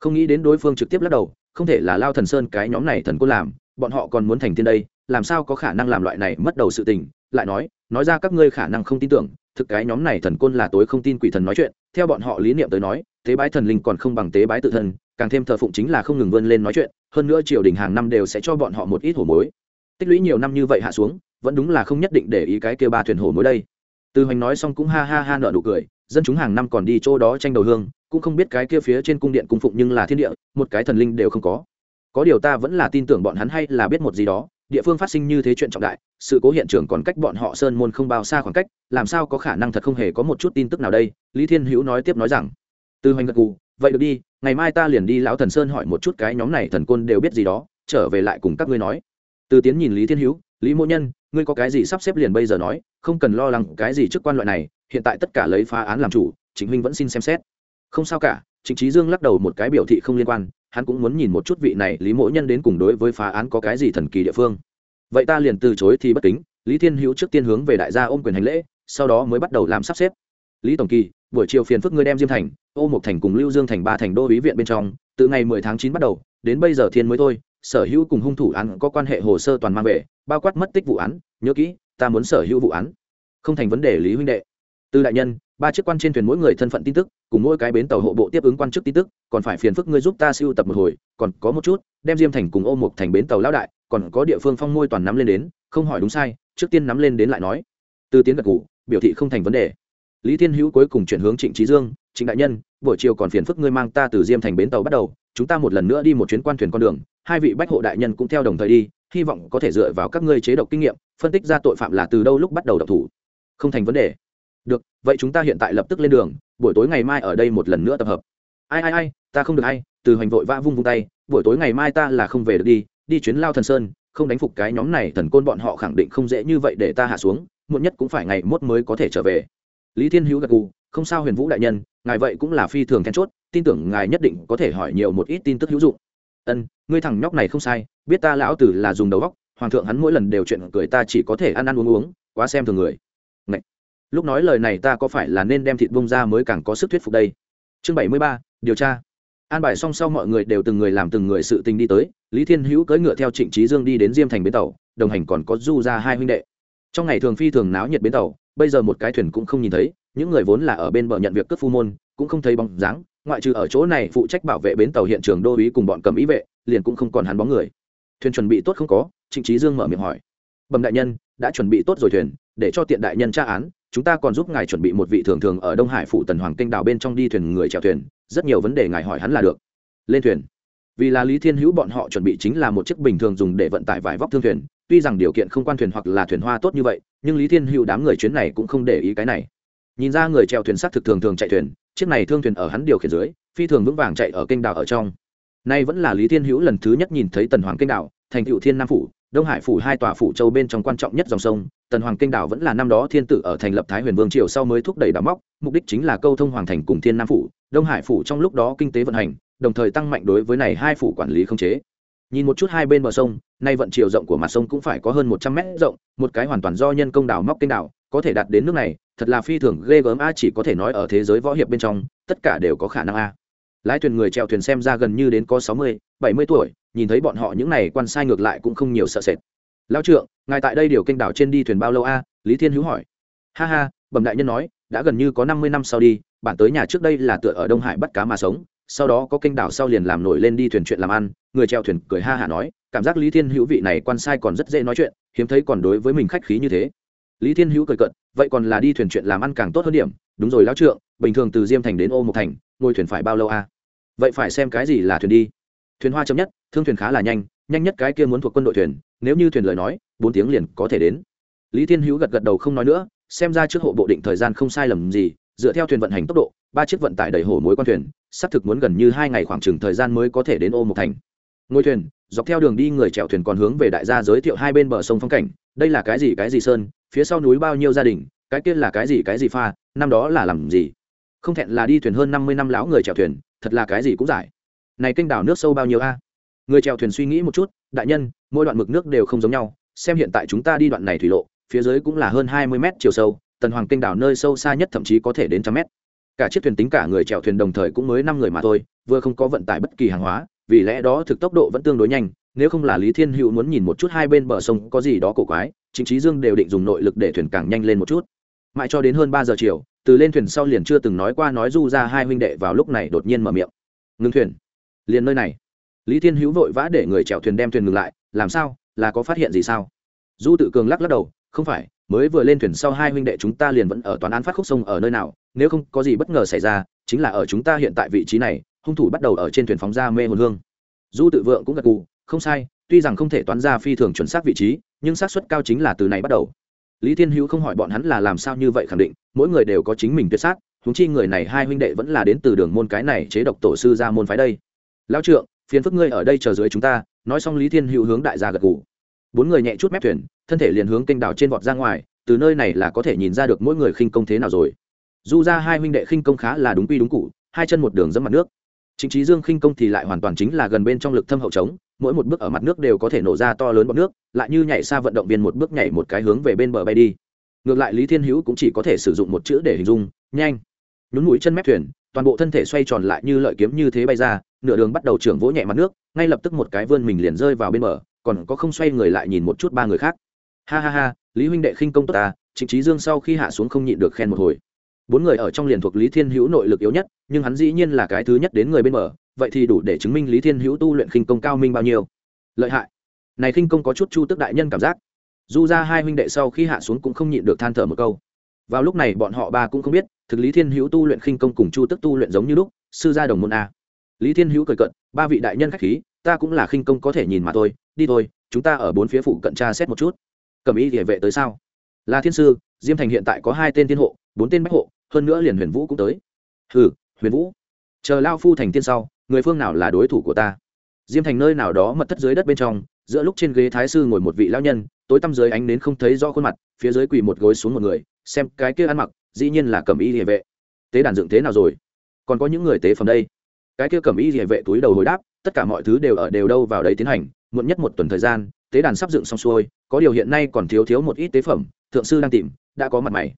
không nghĩ đến đối phương trực tiếp lắc đầu không thể là lao thần sơn cái nhóm này thần cô làm bọn họ còn muốn thành tiên đây làm sao có khả năng làm loại này mất đầu sự tình lại nói nói ra các ngươi khả năng không tin tưởng thực cái nhóm này thần côn là tối không tin quỷ thần nói chuyện, theo bọn họ lý niệm tới nói, tế bái thần linh còn không bằng tế bái tự thân, càng thêm thờ phụng chính là không ngừng vươn lên nói chuyện, hơn nữa triều đình hàng năm đều sẽ cho bọn họ một ít hổ mối. Tích lũy nhiều năm như vậy hạ xuống, vẫn đúng là không nhất định để ý cái kia ba thuyền hổ mối đây. Từ hoành nói xong cũng ha ha ha nợ nụ cười, dân chúng hàng năm còn đi chỗ đó tranh đầu hương, cũng không biết cái kia phía trên cung điện cung phụng nhưng là thiên địa, một cái thần linh đều không có. Có điều ta vẫn là tin tưởng bọn hắn hay là biết một gì đó địa phương phát sinh như thế chuyện trọng đại sự cố hiện trường còn cách bọn họ sơn môn không bao xa khoảng cách làm sao có khả năng thật không hề có một chút tin tức nào đây? Lý thiên hữu nói tiếp nói rằng từ hoành gật gù, vậy được đi ngày mai ta liền đi lão thần sơn hỏi một chút cái nhóm này thần côn đều biết gì đó trở về lại cùng các ngươi nói. Từ tiến nhìn lý thiên hữu lý mỗ nhân ngươi có cái gì sắp xếp liền bây giờ nói không cần lo lắng cái gì trước quan loại này hiện tại tất cả lấy phá án làm chủ chính huynh vẫn xin xem xét. Không sao cả chính trí dương lắc đầu một cái biểu thị không liên quan hắn cũng muốn nhìn một chút vị này, lý mỗ nhân đến cùng đối với phá án có cái gì thần kỳ địa phương. Vậy ta liền từ chối thì bất kính, lý thiên hữu trước tiên hướng về đại gia ôm quyền hành lễ, sau đó mới bắt đầu làm sắp xếp. Lý tổng kỳ, buổi chiều phiền phức ngươi đem diêm thành, ô một thành cùng lưu dương thành ba thành đô ý viện bên trong, từ ngày mười tháng chín bắt đầu, đến bây giờ thiên mới thôi, sở hữu cùng hung thủ án có quan hệ hồ sơ toàn mang về, bao quát mất tích vụ án, nhớ kỹ, ta muốn sở hữu vụ án. Không thành vấn đề, lý huynh đệ. Từ đại nhân ba chiếc quan trên thuyền mỗi người thân phận tin tức, cùng mỗi cái bến tàu hộ bộ tiếp ứng quan chức tin tức, còn phải phiền phức ngươi giúp ta siêu tập một hồi, còn có một chút, đem diêm thành cùng ô mục thành bến tàu lão đại, còn có địa phương phong môi toàn nắm lên đến, không hỏi đúng sai, trước tiên nắm lên đến lại nói. Từ tiến gật cụ biểu thị không thành vấn đề. Lý thiên hữu cuối cùng chuyển hướng trịnh trí dương, trịnh đại nhân, buổi chiều còn phiền phức ngươi mang ta từ diêm thành bến tàu bắt đầu, chúng ta một lần nữa đi một chuyến quan thuyền con đường, hai vị bách hộ đại nhân cũng theo đồng thời đi, hy vọng có thể dựa vào các ngươi chế độ kinh nghiệm, phân tích ra tội phạm là từ đâu lúc bắt đầu độc thủ. Không thành vấn đề được, vậy chúng ta hiện tại lập tức lên đường, buổi tối ngày mai ở đây một lần nữa tập hợp. Ai ai ai, ta không được ai, từ hoành vội vã vung vung tay, buổi tối ngày mai ta là không về được đi đi chuyến lao thần sơn, không đánh phục cái nhóm này thần côn bọn họ khẳng định không dễ như vậy để ta hạ xuống, muộn nhất cũng phải ngày mốt mới có thể trở về. Lý thiên hữu gật gù, không sao huyền vũ đại nhân, ngài vậy cũng là phi thường then chốt, tin tưởng ngài nhất định có thể hỏi nhiều một ít tin tức hữu dụng. Ân, ngươi thằng nhóc này không sai, biết ta lão tử là dùng đầu góc hoàng thượng hắn mỗi lần đều chuyện cười ta chỉ có thể ăn ăn uống uống, quá xem thường người lúc nói lời này ta có phải là nên đem thịt bông ra mới càng có sức thuyết phục đây? Chương bảy mươi ba, điều tra. An bài song sau mọi người đều từng người làm từng người sự tình đi tới, lý thiên hữu cưỡi ngựa theo trịnh trí dương đi đến diêm thành bến tàu, đồng hành còn có du ra hai huynh đệ. Trong ngày thường phi thường náo nhiệt bến tàu, bây giờ một cái thuyền cũng không nhìn thấy, những người vốn là ở bên bờ nhận việc cướp phu môn, cũng không thấy bóng dáng, ngoại trừ ở chỗ này phụ trách bảo vệ bến tàu hiện trường đô ý cùng bọn cầm ý vệ, liền cũng không còn hắn bóng người. Thuyền chuẩn bị tốt không có, trịnh trí dương mở miệng hỏi. Bẩm đại nhân, đã chuẩn bị tốt rồi thuyền để cho tiện đại nhân tra án chúng ta còn giúp ngài chuẩn bị một vị thường thường ở đông hải Phụ tần hoàng kênh đào bên trong đi thuyền người chèo thuyền rất nhiều vấn đề ngài hỏi hắn là được. Lên thuyền. Vì là lý thiên hữu bọn họ chuẩn bị chính là một chiếc bình thường dùng để vận tải vải vóc thương thuyền tuy rằng điều kiện không quan thuyền hoặc là thuyền hoa tốt như vậy nhưng lý thiên hữu đám người chuyến này cũng không để ý cái này. Nhìn ra người chèo thuyền sắt thực thường thường chạy thuyền chiếc này thương thuyền ở hắn điều khiển dưới phi thường vững vàng chạy ở kênh đảo ở trong. Nay vẫn là lý thiên hữu lần thứ nhất nhìn thấy tần hoàng kênh Đảo, thành cựu thiên nam phủ đông hải phủ hai tòa phủ châu bên trong quan trọng nhất dòng sông tần hoàng kinh đảo vẫn là năm đó thiên tử ở thành lập thái huyền vương triều sau mới thúc đẩy đào móc, mục đích chính là câu thông hoàng thành cùng thiên nam phủ, đông hải phủ trong lúc đó kinh tế vận hành, đồng thời tăng mạnh đối với này hai phủ quản lý không chế. Nhìn một chút hai bên bờ sông, nay vận chiều rộng của mặt sông cũng phải có hơn một trăm mét rộng, một cái hoàn toàn do nhân công đào móc kênh đảo, có thể đạt đến nước này, thật là phi thường ghê gớm a, chỉ có thể nói ở thế giới võ hiệp bên trong, tất cả đều có khả năng a. Lái thuyền người chèo thuyền xem ra gần như đến có sáu mươi, bảy mươi tuổi, nhìn thấy bọn họ những này quan sai ngược lại cũng không nhiều sợ sệt lão trượng, ngài tại đây điều kênh đảo trên đi thuyền bao lâu a? Lý thiên hữu hỏi. Ha ha, bẩm đại nhân nói, đã gần như có năm mươi năm sau đi, bản tới nhà trước đây là tựa ở đông hải bắt cá mà sống, sau đó có kênh đảo sau liền làm nổi lên đi thuyền chuyện làm ăn, người chèo thuyền cười ha hả nói, cảm giác lý thiên hữu vị này quan sai còn rất dễ nói chuyện, hiếm thấy còn đối với mình khách khí như thế. Lý thiên hữu cười cận vậy còn là đi thuyền chuyện làm ăn càng tốt hơn điểm. Đúng rồi lão trượng, bình thường từ diêm thành đến ô một thành, ngồi thuyền phải bao lâu à? vậy phải xem cái gì là thuyền đi. Thuyền hoa chậm nhất, thương thuyền khá là nhanh nhanh nhất cái kia muốn thuộc quân đội thuyền nếu như thuyền lời nói, bốn tiếng liền có thể đến. Lý thiên hữu gật gật đầu không nói nữa, xem ra trước hộ bộ định thời gian không sai lầm gì, dựa theo thuyền vận hành tốc độ, ba chiếc vận tải đầy hổ mối con thuyền, xác thực muốn gần như hai ngày khoảng chừng thời gian mới có thể đến ô một thành. Ngôi thuyền, dọc theo đường đi người chèo thuyền còn hướng về đại gia giới thiệu hai bên bờ sông phong cảnh, đây là cái gì cái gì sơn, phía sau núi bao nhiêu gia đình, cái kia là cái gì cái gì pha, năm đó là làm gì? Không thẹn là đi thuyền hơn năm mươi năm lão người chèo thuyền, thật là cái gì cũng giải. Này kênh đảo nước sâu bao nhiêu a? Người chèo thuyền suy nghĩ một chút, đại nhân, mỗi đoạn mực nước đều không giống nhau, xem hiện tại chúng ta đi đoạn này thủy lộ, phía dưới cũng là hơn hai mươi mét chiều sâu, tần hoàng kênh đảo nơi sâu xa nhất thậm chí có thể đến trăm mét. Cả chiếc thuyền tính cả người chèo thuyền đồng thời cũng mới năm người mà thôi, vừa không có vận tải bất kỳ hàng hóa, vì lẽ đó thực tốc độ vẫn tương đối nhanh, nếu không là lý thiên hữu muốn nhìn một chút hai bên bờ sông có gì đó cổ quái chính trí dương đều định dùng nội lực để thuyền càng nhanh lên một chút. Mãi cho đến hơn ba giờ chiều, từ lên thuyền sau liền chưa từng nói qua nói du ra hai huynh đệ vào lúc này đột nhiên mở miệng. Ngưng thuyền, liền nơi này lý thiên hữu vội vã để người chèo thuyền đem thuyền ngừng lại, làm sao? Là có phát hiện gì sao? Du tự cường lắc lắc đầu, không phải, mới vừa lên thuyền sau hai huynh đệ chúng ta liền vẫn ở toán án phát khúc sông ở nơi nào, nếu không có gì bất ngờ xảy ra, chính là ở chúng ta hiện tại vị trí này, hung thủ bắt đầu ở trên thuyền phóng ra mê hồn hương. Du tự vượng cũng gật cù không sai, tuy rằng không thể toán ra phi thường chuẩn xác vị trí, nhưng xác suất cao chính là từ này bắt đầu. Lý thiên hữu không hỏi bọn hắn là làm sao như vậy khẳng định, mỗi người đều có chính mình tuyệt sát húng chi người này hai huynh đệ vẫn là đến từ đường môn cái này chế độc tổ sư ra môn phái đây. Lão trượng phiền phức ngươi ở đây chờ dưới chúng ta, nói xong lý thiên hữu hướng đại gia gật gù. Bốn người nhẹ chút mép thuyền, thân thể liền hướng kênh đảo trên vọt ra ngoài, từ nơi này là có thể nhìn ra được mỗi người khinh công thế nào rồi. Du ra hai huynh đệ khinh công khá là đúng quy đúng cụ, hai chân một đường dẫm mặt nước. Chính trí dương khinh công thì lại hoàn toàn chính là gần bên trong lực thâm hậu trống, mỗi một bước ở mặt nước đều có thể nổ ra to lớn bọt nước, lại như nhảy xa vận động viên một bước nhảy một cái hướng về bên bờ bay đi. Ngược lại lý thiên hữu cũng chỉ có thể sử dụng một chữ để hình dung, nhanh. Nhún mũi chân mép thuyền toàn bộ thân thể xoay tròn lại như lợi kiếm như thế bay ra, nửa đường bắt đầu trưởng vỗ nhẹ mặt nước, ngay lập tức một cái vươn mình liền rơi vào bên bờ, còn có không xoay người lại nhìn một chút ba người khác. Ha ha ha, lý huynh đệ khinh công tốt ta, trịnh trí dương sau khi hạ xuống không nhịn được khen một hồi. Bốn người ở trong liền thuộc lý thiên hữu nội lực yếu nhất, nhưng hắn dĩ nhiên là cái thứ nhất đến người bên bờ, vậy thì đủ để chứng minh lý thiên hữu tu luyện khinh công cao minh bao nhiêu. Lợi hại. Này khinh công có chút chu tức đại nhân cảm giác. Du ra hai huynh đệ sau khi hạ xuống cũng không nhịn được than thở một câu vào lúc này bọn họ ba cũng không biết, thực lý thiên hữu tu luyện khinh công cùng chu tức tu luyện giống như lúc, sư gia đồng môn a. Lý thiên hữu cười cận ba vị đại nhân khách khí, ta cũng là khinh công có thể nhìn mà thôi, đi thôi, chúng ta ở bốn phía phụ cận tra xét một chút. Cầm ý địa vệ tới sao? Là thiên sư, diêm thành hiện tại có hai tên thiên hộ, bốn tên bách hộ, hơn nữa liền huyền vũ cũng tới. Ừ huyền vũ, chờ lao phu thành tiên sau, người phương nào là đối thủ của ta? Diêm thành nơi nào đó mật thất dưới đất bên trong, giữa lúc trên ghế thái sư ngồi một vị lao nhân, tối tăm dưới ánh nến không thấy do khuôn mặt, phía dưới quỳ một gối xuống một người xem cái kia ăn mặc, dĩ nhiên là cầm y địa vệ. Tế đàn dựng thế nào rồi? Còn có những người tế phẩm đây. Cái kia cầm y địa vệ túi đầu hồi đáp, tất cả mọi thứ đều ở đều đâu vào đấy tiến hành, muộn nhất một tuần thời gian, tế đàn sắp dựng xong xuôi, có điều hiện nay còn thiếu thiếu một ít tế phẩm, thượng sư đang tìm, đã có mặt mày.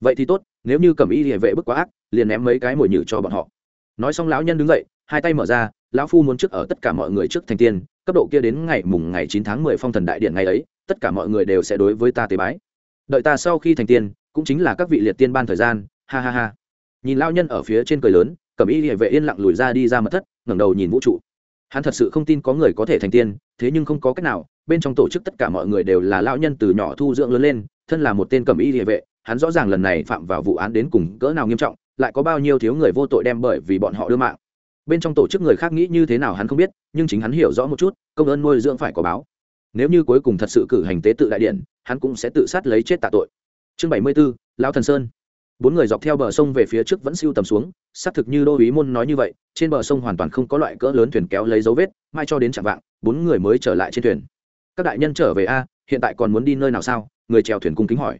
Vậy thì tốt, nếu như cầm y địa vệ bức quá ác, liền ném mấy cái mồi nhử cho bọn họ. Nói xong lão nhân đứng dậy, hai tay mở ra, lão phu muốn trước ở tất cả mọi người trước thành tiên, cấp độ kia đến ngày mùng ngày chín tháng mười phong thần đại điện ngày ấy, tất cả mọi người đều sẽ đối với ta tế bái. Đợi ta sau khi thành tiên cũng chính là các vị liệt tiên ban thời gian, ha ha ha. Nhìn lão nhân ở phía trên cười lớn, cẩm y địa vệ yên lặng lùi ra đi ra mật thất, ngẩng đầu nhìn vũ trụ. Hắn thật sự không tin có người có thể thành tiên, thế nhưng không có cách nào, bên trong tổ chức tất cả mọi người đều là lão nhân từ nhỏ thu dưỡng lớn lên, thân là một tên cẩm y địa vệ, hắn rõ ràng lần này phạm vào vụ án đến cùng cỡ nào nghiêm trọng, lại có bao nhiêu thiếu người vô tội đem bởi vì bọn họ đưa mạng. Bên trong tổ chức người khác nghĩ như thế nào hắn không biết, nhưng chính hắn hiểu rõ một chút, công ơn nuôi dưỡng phải có báo. Nếu như cuối cùng thật sự cử hành tế tự đại điện hắn cũng sẽ tự sát lấy chết tạ tội chương bảy mươi b ố lão thần sơn. Bốn người dọc theo bờ sông về phía trước vẫn siêu tầm xuống, xác thực như đô ý môn nói như vậy, trên bờ sông hoàn toàn không có loại cỡ lớn thuyền kéo lấy dấu vết, mai cho đến chạm vạng, bốn người mới trở lại trên thuyền. Các đại nhân trở về a, hiện tại còn muốn đi nơi nào sao? Người chèo thuyền cung kính hỏi.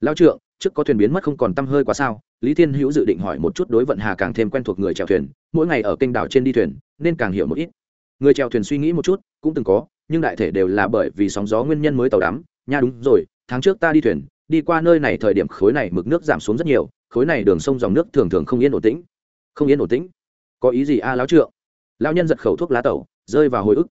Lao trượng, trước có thuyền biến mất không còn t hơi quá sao? Lý thiên hữu dự định hỏi một chút đối vận hà càng thêm quen thuộc người chèo thuyền, mỗi ngày ở kênh đảo trên đi thuyền, nên càng hiểu một ít. Người chèo thuyền suy nghĩ một chút, cũng từng có, nhưng đại thể đều là bởi vì sóng gió nguyên nhân mới tàu đắm. Nha đúng rồi, tháng trước ta đi thuyền đi qua nơi này thời điểm khối này mực nước giảm xuống rất nhiều khối này đường sông dòng nước thường thường không yên ổn tĩnh. Không yên ổn tĩnh. Có ý gì a à, lão trượng? Lão nhân giật khẩu thuốc lá tẩu rơi vào hồi ức.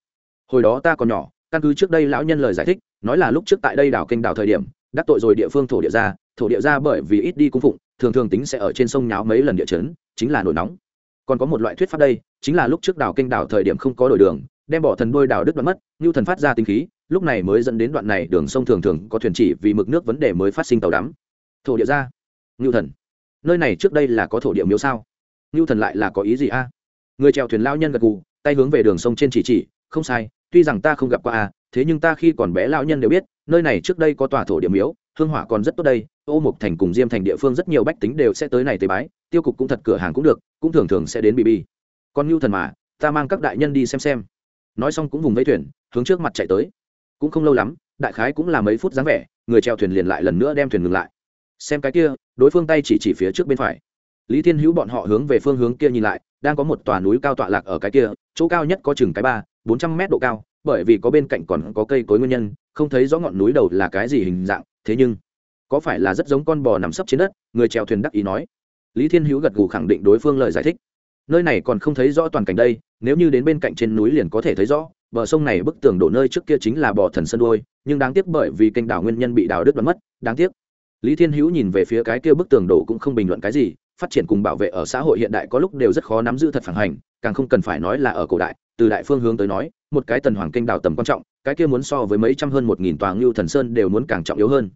Hồi đó ta còn nhỏ căn cứ trước đây lão nhân lời giải thích nói là lúc trước tại đây đảo kênh đảo thời điểm đắc tội rồi địa phương thổ địa ra thổ địa ra bởi vì ít đi cung phụng thường thường tính sẽ ở trên sông nháo mấy lần địa chấn chính là nổi nóng. Còn có một loại thuyết pháp đây chính là lúc trước đảo kênh đảo thời điểm không có đổi đường đem bỏ thần đôi đào đứt đoạn mất ngưu thần phát ra tinh khí, lúc này mới dẫn đến đoạn này đường sông thường thường có thuyền chỉ vì mực nước vấn đề mới phát sinh tàu đắm. Thổ địa ra. Ngưu thần. Nơi này trước đây là có thổ địa miếu sao? Ngưu thần lại là có ý gì a? Người chèo thuyền lao nhân gật gù, tay hướng về đường sông trên chỉ chỉ, không sai, tuy rằng ta không gặp qua a, thế nhưng ta khi còn bé lao nhân đều biết, nơi này trước đây có tòa thổ địa miếu, hương hỏa còn rất tốt đây, ô mục thành cùng diêm thành địa phương rất nhiều bách tính đều sẽ tới này tế bái, tiêu cục cũng thật cửa hàng cũng được, cũng thường thường sẽ đến bb còn ngưu thần mà, ta mang các đại nhân đi xem xem nói xong cũng vùng vây thuyền, hướng trước mặt chạy tới. Cũng không lâu lắm, đại khái cũng là mấy phút dáng vẻ, người treo thuyền liền lại lần nữa đem thuyền ngừng lại. Xem cái kia, đối phương tay chỉ chỉ phía trước bên phải. Lý thiên hữu bọn họ hướng về phương hướng kia nhìn lại, đang có một tòa núi cao tọa lạc ở cái kia, chỗ cao nhất có chừng cái ba, bốn trăm mét độ cao, bởi vì có bên cạnh còn có cây cối nguyên nhân, không thấy rõ ngọn núi đầu là cái gì hình dạng, thế nhưng, có phải là rất giống con bò nằm sấp trên đất, người treo thuyền đắc ý nói. Lý thiên hữu gật gù khẳng định đối phương lời giải thích nơi này còn không thấy rõ toàn cảnh đây, nếu như đến bên cạnh trên núi liền có thể thấy rõ, bờ sông này bức tường đổ nơi trước kia chính là bò thần sân đôi nhưng đáng tiếc bởi vì kênh đảo nguyên nhân bị đào đứt đoán mất, đáng tiếc. Lý thiên hữu nhìn về phía cái kia bức tường đổ cũng không bình luận cái gì, phát triển cùng bảo vệ ở xã hội hiện đại có lúc đều rất khó nắm giữ thật phản hành, càng không cần phải nói là ở cổ đại, từ đại phương hướng tới nói, một cái tần hoàng kênh đảo tầm quan trọng, cái kia muốn so với mấy trăm hơn một nghìn tòa ngưu thần sơn đều muốn càng trọng yếu hơn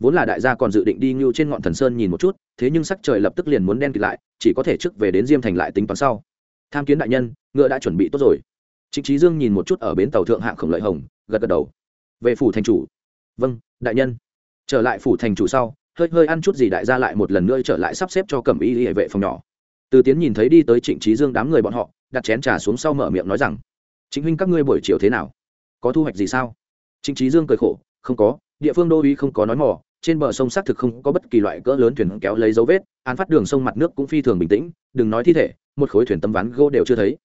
vốn là đại gia còn dự định đi ngưu trên ngọn thần sơn nhìn một chút, thế nhưng sắc trời lập tức liền muốn đen kịt lại, chỉ có thể trước về đến diêm thành lại tính toán sau. Tham kiến đại nhân, ngựa đã chuẩn bị tốt rồi. Trịnh trí dương nhìn một chút ở bến tàu thượng hạng khổng lợi hồng, gật gật đầu. Về phủ thành chủ. Vâng đại nhân. Trở lại phủ thành chủ sau, hơi hơi ăn chút gì đại gia lại một lần nữa trở lại sắp xếp cho cẩm y hệ vệ phòng nhỏ. Từ tiến nhìn thấy đi tới trịnh trí dương đám người bọn họ, đặt chén trà xuống sau mở miệng nói rằng chính huynh các ngươi buổi chiều thế nào? Có thu hoạch gì sao? Trịnh trí dương cười khổ, không có, địa phương đô uy không có nói mỏ trên bờ sông xác thực không có bất kỳ loại cỡ lớn thuyền kéo lấy dấu vết án phát đường sông mặt nước cũng phi thường bình tĩnh, đừng nói thi thể, một khối thuyền tấm ván gỗ đều chưa thấy.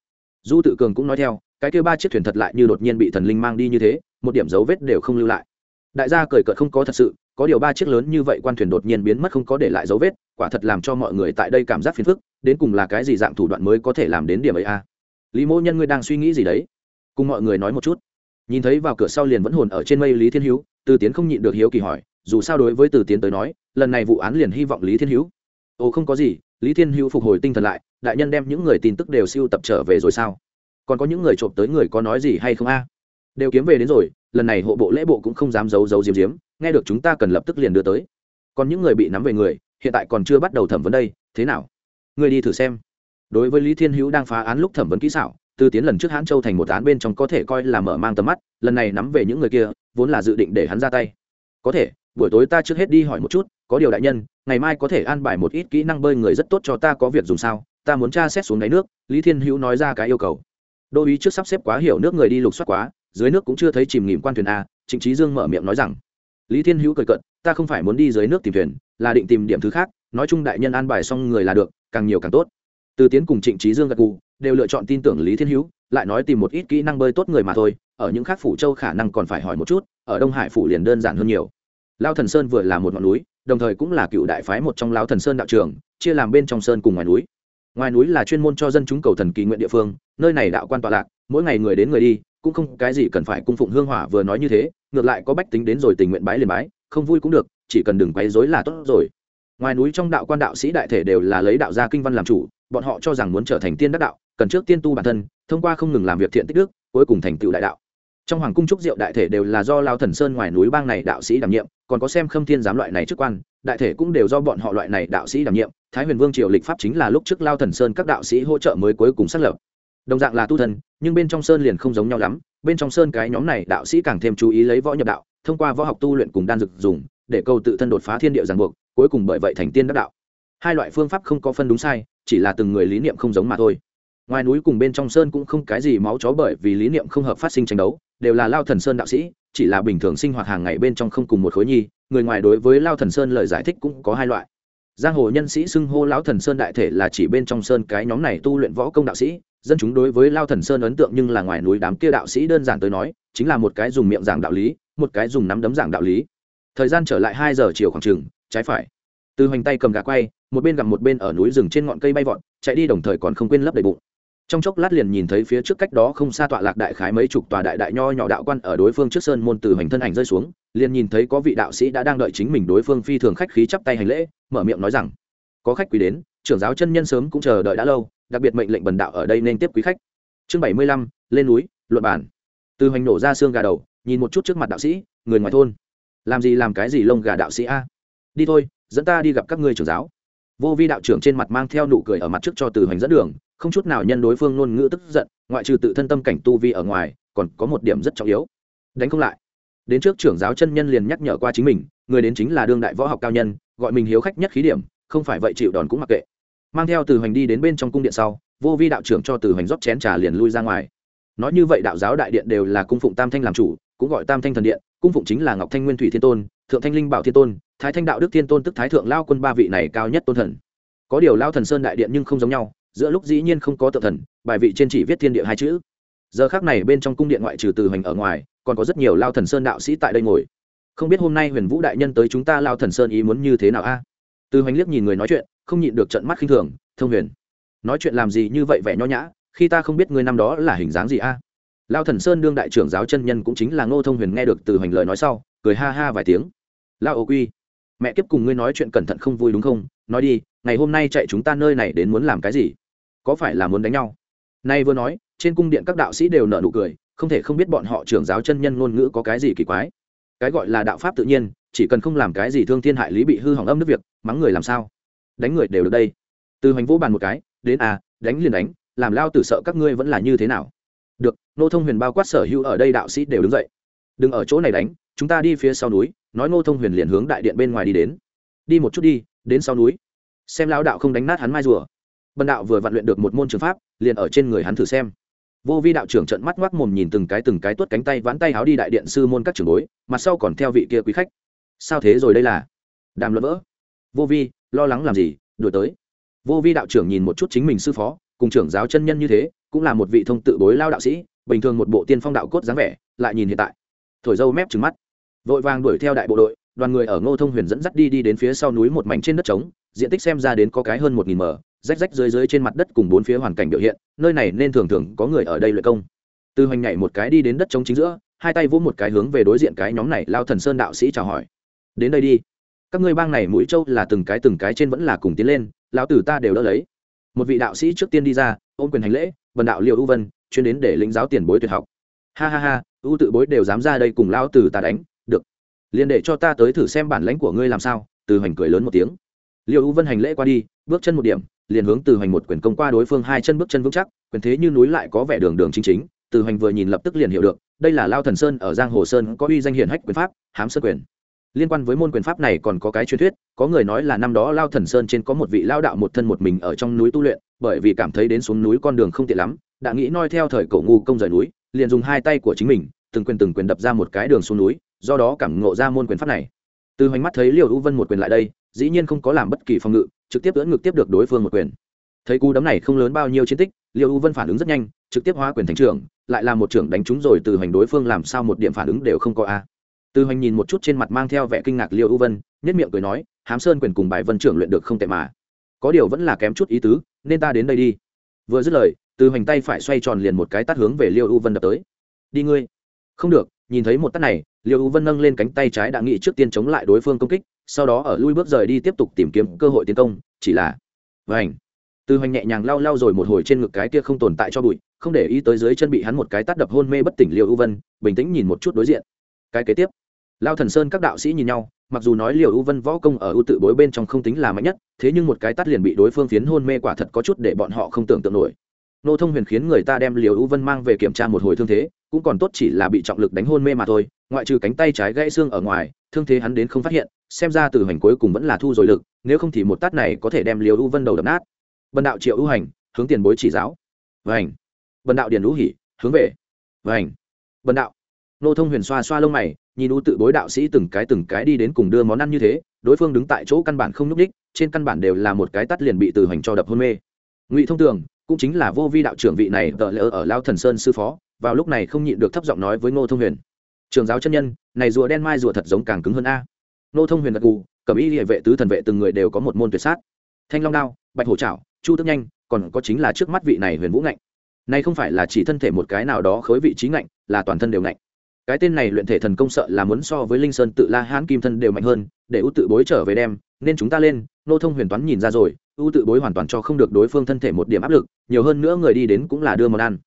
Du tự cường cũng nói theo, cái kêu ba chiếc thuyền thật lại như đột nhiên bị thần linh mang đi như thế, một điểm dấu vết đều không lưu lại. Đại gia cười cợt không có thật sự, có điều ba chiếc lớn như vậy quan thuyền đột nhiên biến mất không có để lại dấu vết, quả thật làm cho mọi người tại đây cảm giác phiền phức, đến cùng là cái gì dạng thủ đoạn mới có thể làm đến điểm ấy a? À? lý mô nhân ngươi đang suy nghĩ gì đấy? Cùng mọi người nói một chút. Nhìn thấy vào cửa sau liền vẫn hồn ở trên mây lý thiên hữu từ tiến không nhịn được hiếu kỳ hỏi dù sao đối với từ tiến tới nói, lần này vụ án liền hy vọng lý thiên hữu. Ồ, không có gì, lý thiên hữu phục hồi tinh thần lại, đại nhân đem những người tin tức đều siêu tập trở về rồi sao? Còn có những người trộm tới người có nói gì hay không a? Đều kiếm về đến rồi, lần này hộ bộ lễ bộ cũng không dám giấu giấu diếm diếm nghe được chúng ta cần lập tức liền đưa tới. Còn những người bị nắm về người, hiện tại còn chưa bắt đầu thẩm vấn đây, thế nào? Người đi thử xem. Đối với lý thiên hữu đang phá án lúc thẩm vấn kỹ xảo, từ tiến lần trước hãn châu thành một án bên trong có thể coi là mở mang tầm mắt, lần này nắm về những người kia, vốn là dự định để hắn ra tay. Có thể buổi tối ta trước hết đi hỏi một chút, có điều đại nhân, ngày mai có thể an bài một ít kỹ năng bơi người rất tốt cho ta có việc dùng sao? Ta muốn tra xét xuống đáy nước, lý thiên hữu nói ra cái yêu cầu. Đô ý trước sắp xếp quá hiểu nước người đi lục soát quá, dưới nước cũng chưa thấy chìm nghỉm quan thuyền a, trịnh trí dương mở miệng nói rằng, lý thiên hữu cười cận ta không phải muốn đi dưới nước tìm thuyền, là định tìm điểm thứ khác, nói chung đại nhân an bài xong người là được, càng nhiều càng tốt. Từ tiến cùng trịnh trí dương gật gù, đều lựa chọn tin tưởng lý thiên hữu, lại nói tìm một ít kỹ năng bơi tốt người mà thôi, ở những khác phủ châu khả năng còn phải hỏi một chút, ở đông hải phủ liền đơn giản hơn nhiều lao thần sơn vừa là một ngọn núi, đồng thời cũng là cựu đại phái một trong lao thần sơn đạo trường, chia làm bên trong sơn cùng ngoài núi. Ngoài núi là chuyên môn cho dân chúng cầu thần kỳ nguyện địa phương, nơi này đạo quan tọa lạc, mỗi ngày người đến người đi, cũng không cái gì cần phải cung phụng hương hỏa vừa nói như thế, ngược lại có bách tính đến rồi tình nguyện bái liền bái, không vui cũng được, chỉ cần đừng quấy dối là tốt rồi. Ngoài núi trong đạo quan đạo sĩ đại thể đều là lấy đạo gia kinh văn làm chủ, bọn họ cho rằng muốn trở thành tiên đắc đạo, cần trước tiên tu bản thân, thông qua không ngừng làm việc thiện tích đức, cuối cùng thành tựu đại đạo trong hoàng cung trúc diệu đại thể đều là do lao thần sơn ngoài núi bang này đạo sĩ đảm nhiệm, còn có xem khâm thiên giám loại này chức quan, đại thể cũng đều do bọn họ loại này đạo sĩ đảm nhiệm. Thái huyền vương triều lịch pháp chính là lúc trước lao thần sơn các đạo sĩ hỗ trợ mới cuối cùng xác lập. Đồng dạng là tu thần, nhưng bên trong sơn liền không giống nhau lắm. Bên trong sơn cái nhóm này đạo sĩ càng thêm chú ý lấy võ nhập đạo, thông qua võ học tu luyện cùng đan dược dùng, để cầu tự thân đột phá thiên địa giàn buộc, cuối cùng bởi vậy thành tiên đắc đạo. Hai loại phương pháp không có phân đúng sai, chỉ là từng người lý niệm không giống mà thôi. Ngoài núi cùng bên trong sơn cũng không cái gì máu chó bởi vì lý niệm không hợp phát sinh tranh đấu đều là lao thần sơn đạo sĩ, chỉ là bình thường sinh hoạt hàng ngày bên trong không cùng một khối nhi, người ngoài đối với lao thần sơn lời giải thích cũng có hai loại. Giang hồ nhân sĩ xưng hô lão thần sơn đại thể là chỉ bên trong sơn cái nhóm này tu luyện võ công đạo sĩ, dân chúng đối với lao thần sơn ấn tượng nhưng là ngoài núi đám kia đạo sĩ đơn giản tới nói, chính là một cái dùng miệng giảng đạo lý, một cái dùng nắm đấm giảng đạo lý. Thời gian trở lại hai giờ chiều khoảng chừng, trái phải. Từ hoành tay cầm gà quay, một bên gặp một bên ở núi rừng trên ngọn cây bay vọt, chạy đi đồng thời còn không quên lấp đầy bụng trong chốc lát liền nhìn thấy phía trước cách đó không xa tọa lạc đại khái mấy chục tòa đại đại nho nhỏ đạo quan ở đối phương trước sơn môn từ hành thân ảnh rơi xuống, liền nhìn thấy có vị đạo sĩ đã đang đợi chính mình đối phương phi thường khách khí chắp tay hành lễ, mở miệng nói rằng, có khách quý đến, trưởng giáo chân nhân sớm cũng chờ đợi đã lâu, đặc biệt mệnh lệnh bần đạo ở đây nên tiếp quý khách. Chương bảy mươi lăm, lên núi, luận bản từ hành nổ ra xương gà đầu, nhìn một chút trước mặt đạo sĩ, người ngoài thôn. Làm gì làm cái gì lông gà đạo sĩ a? Đi thôi, dẫn ta đi gặp các ngươi trưởng giáo. Vô vi đạo trưởng trên mặt mang theo nụ cười ở mặt trước cho từ hành dẫn đường không chút nào nhân đối phương ngôn ngữ tức giận, ngoại trừ tự thân tâm cảnh tu vi ở ngoài, còn có một điểm rất trọng yếu. Đánh không lại. Đến trước trưởng giáo chân nhân liền nhắc nhở qua chính mình, người đến chính là đương đại võ học cao nhân, gọi mình hiếu khách nhất khí điểm, không phải vậy chịu đòn cũng mặc kệ. Mang theo từ hoành đi đến bên trong cung điện sau, vô vi đạo trưởng cho từ hoành rót chén trà liền lui ra ngoài. Nói như vậy đạo giáo đại điện đều là cung phụng tam thanh làm chủ, cũng gọi tam thanh thần điện, cung phụng chính là ngọc thanh nguyên thủy thiên tôn, thượng thanh linh bảo thiên tôn, thái thanh đạo đức thiên tôn tức thái thượng lao quân ba vị này cao nhất tôn thần. Có điều lao thần sơn đại điện nhưng không giống nhau giữa lúc dĩ nhiên không có tự thần, bài vị trên chỉ viết thiên địa hai chữ. Giờ khác này bên trong cung điện ngoại trừ từ hoành ở ngoài, còn có rất nhiều lao thần sơn đạo sĩ tại đây ngồi. Không biết hôm nay huyền vũ đại nhân tới chúng ta lao thần sơn ý muốn như thế nào a? Từ hoành liếc nhìn người nói chuyện, không nhịn được trận mắt khinh thường, thông huyền, nói chuyện làm gì như vậy vẻ nho nhã, khi ta không biết người năm đó là hình dáng gì a? Lao thần sơn đương đại trưởng giáo chân nhân cũng chính là ngô thông huyền nghe được từ hoành lời nói sau, cười ha ha vài tiếng. Lao ô quy, mẹ kiếp cùng ngươi nói chuyện cẩn thận không vui đúng không? Nói đi, ngày hôm nay chạy chúng ta nơi này đến muốn làm cái gì? Có phải là muốn đánh nhau? Nay vừa nói, trên cung điện các đạo sĩ đều nở nụ cười, không thể không biết bọn họ trưởng giáo chân nhân ngôn ngữ có cái gì kỳ quái. Cái gọi là đạo pháp tự nhiên, chỉ cần không làm cái gì thương thiên hại lý bị hư hỏng âm nước việc, mắng người làm sao? Đánh người đều được đây. Từ hoành vũ bàn một cái, đến à đánh liền đánh, làm lao tử sợ các ngươi vẫn là như thế nào? Được nô thông huyền bao quát sở hữu ở đây đạo sĩ đều đứng dậy. Đừng ở chỗ này đánh, chúng ta đi phía sau núi, nói nô thông huyền liền hướng đại điện bên ngoài đi đến. Đi một chút đi, đến sau núi. Xem lao đạo không đánh nát hắn mai rùa bần đạo vừa vặn luyện được một môn trường pháp, liền ở trên người hắn thử xem. Vô vi đạo trưởng trận mắt ngoác mồm nhìn từng cái từng cái tuốt cánh tay vãn tay háo đi đại điện sư môn các trường bối, mặt sau còn theo vị kia quý khách. Sao thế rồi đây là? Đàm luận vỡ. Vô vi, lo lắng làm gì? Đổi tới. Vô vi đạo trưởng nhìn một chút chính mình sư phó, cùng trưởng giáo chân nhân như thế, cũng là một vị thông tự bối lao đạo sĩ, bình thường một bộ tiên phong đạo cốt dáng vẻ, lại nhìn hiện tại. Thổi dâu mép trứng mắt. Vội vàng đuổi theo đại bộ đội, đoàn người ở ngô thông huyền dẫn dắt đi đi đến phía sau núi một mảnh trên đất trống, diện tích xem ra đến có cái hơn một nghìn m rách rách dưới dưới trên mặt đất cùng bốn phía hoàn cảnh biểu hiện, nơi này nên thường thường có người ở đây luyện công. Từ hoành nhảy một cái đi đến đất trống chính giữa, hai tay vỗ một cái hướng về đối diện cái nhóm này lao thần sơn đạo sĩ chào hỏi. Đến đây đi. Các ngươi bang này mũi trâu là từng cái từng cái trên vẫn là cùng tiến lên, lão tử ta đều đỡ lấy. Một vị đạo sĩ trước tiên đi ra, ôm quyền hành lễ vần đạo liệu ưu vân, chuyên đến để lĩnh giáo tiền bối tuyệt học. Ha ha ha ưu tự bối đều dám ra đây cùng lão tử ta đánh, được. Liền để cho ta tới thử xem bản lãnh của ngươi làm sao. Từ hoành cười lớn một tiếng. Liệu ưu vân hành lễ qua đi, bước chân một điểm liền hướng từ hoành một quyền công qua đối phương hai chân bước chân vững chắc, quyền thế như núi lại có vẻ đường đường chính chính, từ hoành vừa nhìn lập tức liền hiểu được, đây là lao thần sơn, ở giang hồ sơn có uy danh hiển hách quyền pháp, hám sơ quyền. Liên quan với môn quyền pháp này còn có cái truyền thuyết, có người nói là năm đó lao thần sơn trên có một vị lao đạo một thân một mình ở trong núi tu luyện, bởi vì cảm thấy đến xuống núi con đường không tiện lắm, đã nghĩ noi theo thời cổ ngu công rời núi, liền dùng hai tay của chính mình, từng quyền từng quyền đập ra một cái đường xuống núi, do đó cảm ngộ ra môn quyền pháp này. Từ hoành mắt thấy liều u vân một quyền lại đây, dĩ nhiên không có làm bất kỳ phòng ngự trực tiếp ưỡn ngực tiếp được đối phương một quyền. Thấy cú đấm này không lớn bao nhiêu chiến tích, liêu u vân phản ứng rất nhanh, trực tiếp hóa quyền thành trưởng, lại là một trưởng đánh trúng rồi từ hoành đối phương làm sao một điểm phản ứng đều không có a. Từ hoành nhìn một chút trên mặt mang theo vẻ kinh ngạc liêu u vân nhất miệng cười nói, hám sơn quyền cùng bài vân trưởng luyện được không tệ mà. Có điều vẫn là kém chút ý tứ, nên ta đến đây đi. Vừa dứt lời, từ hoành tay phải xoay tròn liền một cái tắt hướng về liêu u vân đập tới. Đi ngươi. Không được. Nhìn thấy một tắt này, liêu u vân nâng lên cánh tay trái đã nghĩ trước tiên chống lại đối phương công kích sau đó ở lui bước rời đi tiếp tục tìm kiếm cơ hội tiến công, chỉ là vảnh từ hoành nhẹ nhàng lau lau rồi một hồi trên ngực cái kia không tồn tại cho bụi, không để ý tới dưới chân bị hắn một cái tắt đập hôn mê bất tỉnh liều ưu vân, bình tĩnh nhìn một chút đối diện. Cái kế tiếp, lao thần sơn các đạo sĩ nhìn nhau, mặc dù nói liều ưu vân võ công ở ưu tự bối bên trong không tính là mạnh nhất, thế nhưng một cái tắt liền bị đối phương phiến hôn mê quả thật có chút để bọn họ không tưởng tượng nổi. Nô thông huyền khiến người ta đem liều ưu vân mang về kiểm tra một hồi thương thế, cũng còn tốt chỉ là bị trọng lực đánh hôn mê mà thôi, ngoại trừ cánh tay trái gãy xương ở ngoài, thương thế hắn đến không phát hiện xem ra từ hành cuối cùng vẫn là thu rồi lực, nếu không thì một tát này có thể đem liều ưu vân đầu đập nát. Bần đạo triệu ưu hành, hướng tiền bối chỉ giáo. Vảnh bần đạo điền lũ hỉ, hướng về. Vảnh bần đạo. Nô thông huyền xoa xoa lông mày, nhìn ưu tự bối đạo sĩ từng cái từng cái đi đến cùng đưa món ăn như thế, đối phương đứng tại chỗ căn bản không nhúc ních trên căn bản đều là một cái tắt liền bị từ hành cho đập hôn mê. Ngụy thông tường, cũng chính là vô vi đạo trưởng vị này, tợ lỡ ở lao thần sơn sư phó, vào lúc này không nhịn được thấp giọng nói với ngô thông huyền. Trường giáo chân nhân, này rùa đen mai rùa thật giống càng cứng hơn a. Nô thông huyền đặc cù cẩm y địa vệ tứ thần vệ từng người đều có một môn tuyệt sát. Thanh long đao, bạch hổ trảo chu tức nhanh, còn có chính là trước mắt vị này huyền vũ ngạnh. Nay không phải là chỉ thân thể một cái nào đó khối vị trí ngạnh, là toàn thân đều ngạnh. Cái tên này luyện thể thần công sợ là muốn so với linh sơn tự la hán kim thân đều mạnh hơn, để ưu tự bối trở về đem, nên chúng ta lên, nô thông huyền toán nhìn ra rồi ưu tự bối hoàn toàn cho không được đối phương thân thể một điểm áp lực, nhiều hơn nữa người đi đến cũng là đưa món ăn.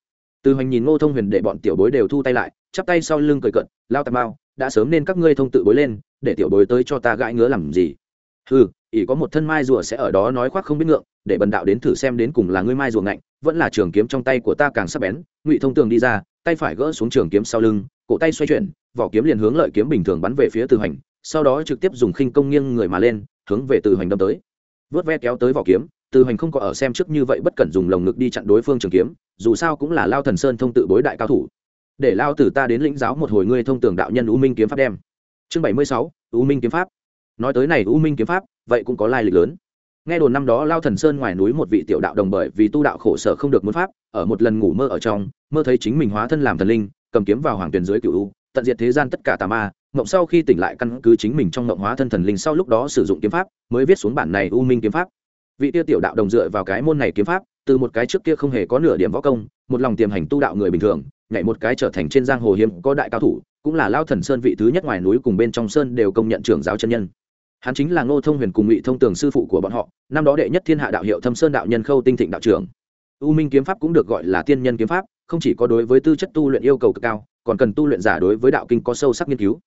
Từ hoành nhìn ngô thông huyền để bọn tiểu bối đều thu tay lại, chắp tay sau lưng cười cận lao tà mao đã sớm nên các ngươi thông tự bối lên, để tiểu bối tới cho ta gãi ngứa làm gì? Ừ ỷ có một thân mai rùa sẽ ở đó nói khoác không biết ngượng, để bần đạo đến thử xem đến cùng là ngươi mai rùa ngạnh, vẫn là trường kiếm trong tay của ta càng sắc bén, ngụy thông tường đi ra, tay phải gỡ xuống trường kiếm sau lưng, cổ tay xoay chuyển, vỏ kiếm liền hướng lợi kiếm bình thường bắn về phía từ hành sau đó trực tiếp dùng khinh công nghiêng người mà lên, hướng về từ hành đâm tới. Vớt ve kéo tới vỏ kiếm, từ hành không có ở xem trước như vậy bất cẩn dùng lồng ngực đi chặn đối phương trường kiếm, dù sao cũng là lao thần sơn thông tự bối đại cao thủ để lao từ ta đến lĩnh giáo một hồi ngươi thông tường đạo nhân u minh kiếm pháp đem. Chương bảy mươi sáu, u minh kiếm pháp. Nói tới này u minh kiếm pháp, vậy cũng có lai lịch lớn. Nghe đồn năm đó lao thần sơn ngoài núi một vị tiểu đạo đồng bởi vì tu đạo khổ sở không được muốn pháp, ở một lần ngủ mơ ở trong, mơ thấy chính mình hóa thân làm thần linh, cầm kiếm vào hoàng tuyền dưới cựu u, tận diệt thế gian tất cả tà ma, mộng sau khi tỉnh lại căn cứ chính mình trong mộng hóa thân thần linh sau lúc đó sử dụng kiếm pháp, mới viết xuống bản này u minh kiếm pháp. Vị tiêu tiểu đạo đồng dựa vào cái môn này kiếm pháp, từ một cái trước kia không hề có nửa điểm võ công, một lòng tiềm hành tu đạo người bình thường nhảy một cái trở thành trên giang hồ hiếm có đại cao thủ, cũng là lao thần sơn vị thứ nhất ngoài núi cùng bên trong sơn đều công nhận trưởng giáo chân nhân. Hắn chính là ngô thông huyền cùng ngụy thông tường sư phụ của bọn họ, năm đó đệ nhất thiên hạ đạo hiệu thâm sơn đạo nhân khâu tinh thịnh đạo trưởng. U minh kiếm pháp cũng được gọi là tiên nhân kiếm pháp, không chỉ có đối với tư chất tu luyện yêu cầu cực cao, còn cần tu luyện giả đối với đạo kinh có sâu sắc nghiên cứu.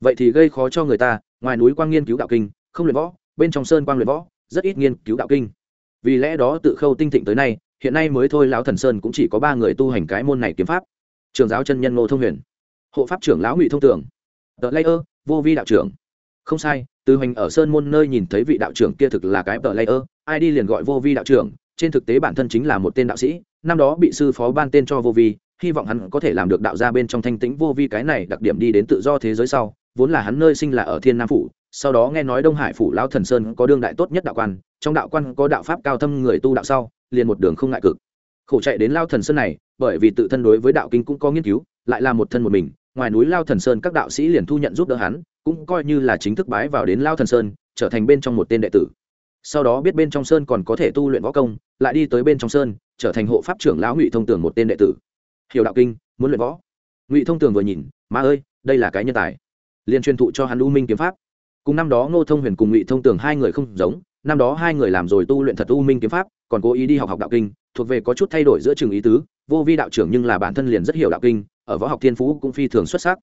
Vậy thì gây khó cho người ta, ngoài núi quang nghiên cứu đạo kinh, không luyện võ, bên trong sơn quang luyện võ, rất ít nghiên cứu đạo kinh. Vì lẽ đó tự khâu tinh thịnh tới nay, hiện nay mới thôi lão thần sơn cũng chỉ có ba người tu hành cái môn này kiếm pháp trường giáo chân nhân ngô thông huyền. Hộ pháp trưởng lão ngụy thông tưởng. Tờ layer, vô vi đạo trưởng. Không sai, từ hoành ở sơn môn nơi nhìn thấy vị đạo trưởng kia thực là cái tờ layer, ai đi liền gọi vô vi đạo trưởng. Trên thực tế bản thân chính là một tên đạo sĩ, năm đó bị sư phó ban tên cho vô vi, hy vọng hắn có thể làm được đạo gia bên trong thanh tĩnh vô vi cái này đặc điểm đi đến tự do thế giới sau, vốn là hắn nơi sinh là ở thiên nam phủ, sau đó nghe nói đông hải phủ lão thần sơn có đương đại tốt nhất đạo quan, trong đạo quan có đạo pháp cao thâm người tu đạo sau, liền một đường không ngại cực khổ chạy đến lao thần sơn này, bởi vì tự thân đối với đạo kinh cũng có nghiên cứu, lại là một thân một mình, ngoài núi lao thần sơn các đạo sĩ liền thu nhận giúp đỡ hắn, cũng coi như là chính thức bái vào đến lao thần sơn, trở thành bên trong một tên đệ tử. Sau đó biết bên trong sơn còn có thể tu luyện võ công, lại đi tới bên trong sơn, trở thành hộ pháp trưởng lão ngụy thông tường một tên đệ tử. Hiểu đạo kinh, muốn luyện võ. Ngụy thông tường vừa nhìn, má ơi, đây là cái nhân tài. Liền truyền thụ cho hắn u minh kiếm pháp. Cùng năm đó ngô thông huyền cùng ngụy thông tường hai người không giống năm đó hai người làm rồi tu luyện thật u minh kiếm pháp, còn cố ý đi học học đạo kinh, thuộc về có chút thay đổi giữa trường ý tứ, vô vi đạo trưởng nhưng là bản thân liền rất hiểu đạo kinh, ở võ học thiên phú cũng phi thường xuất sắc.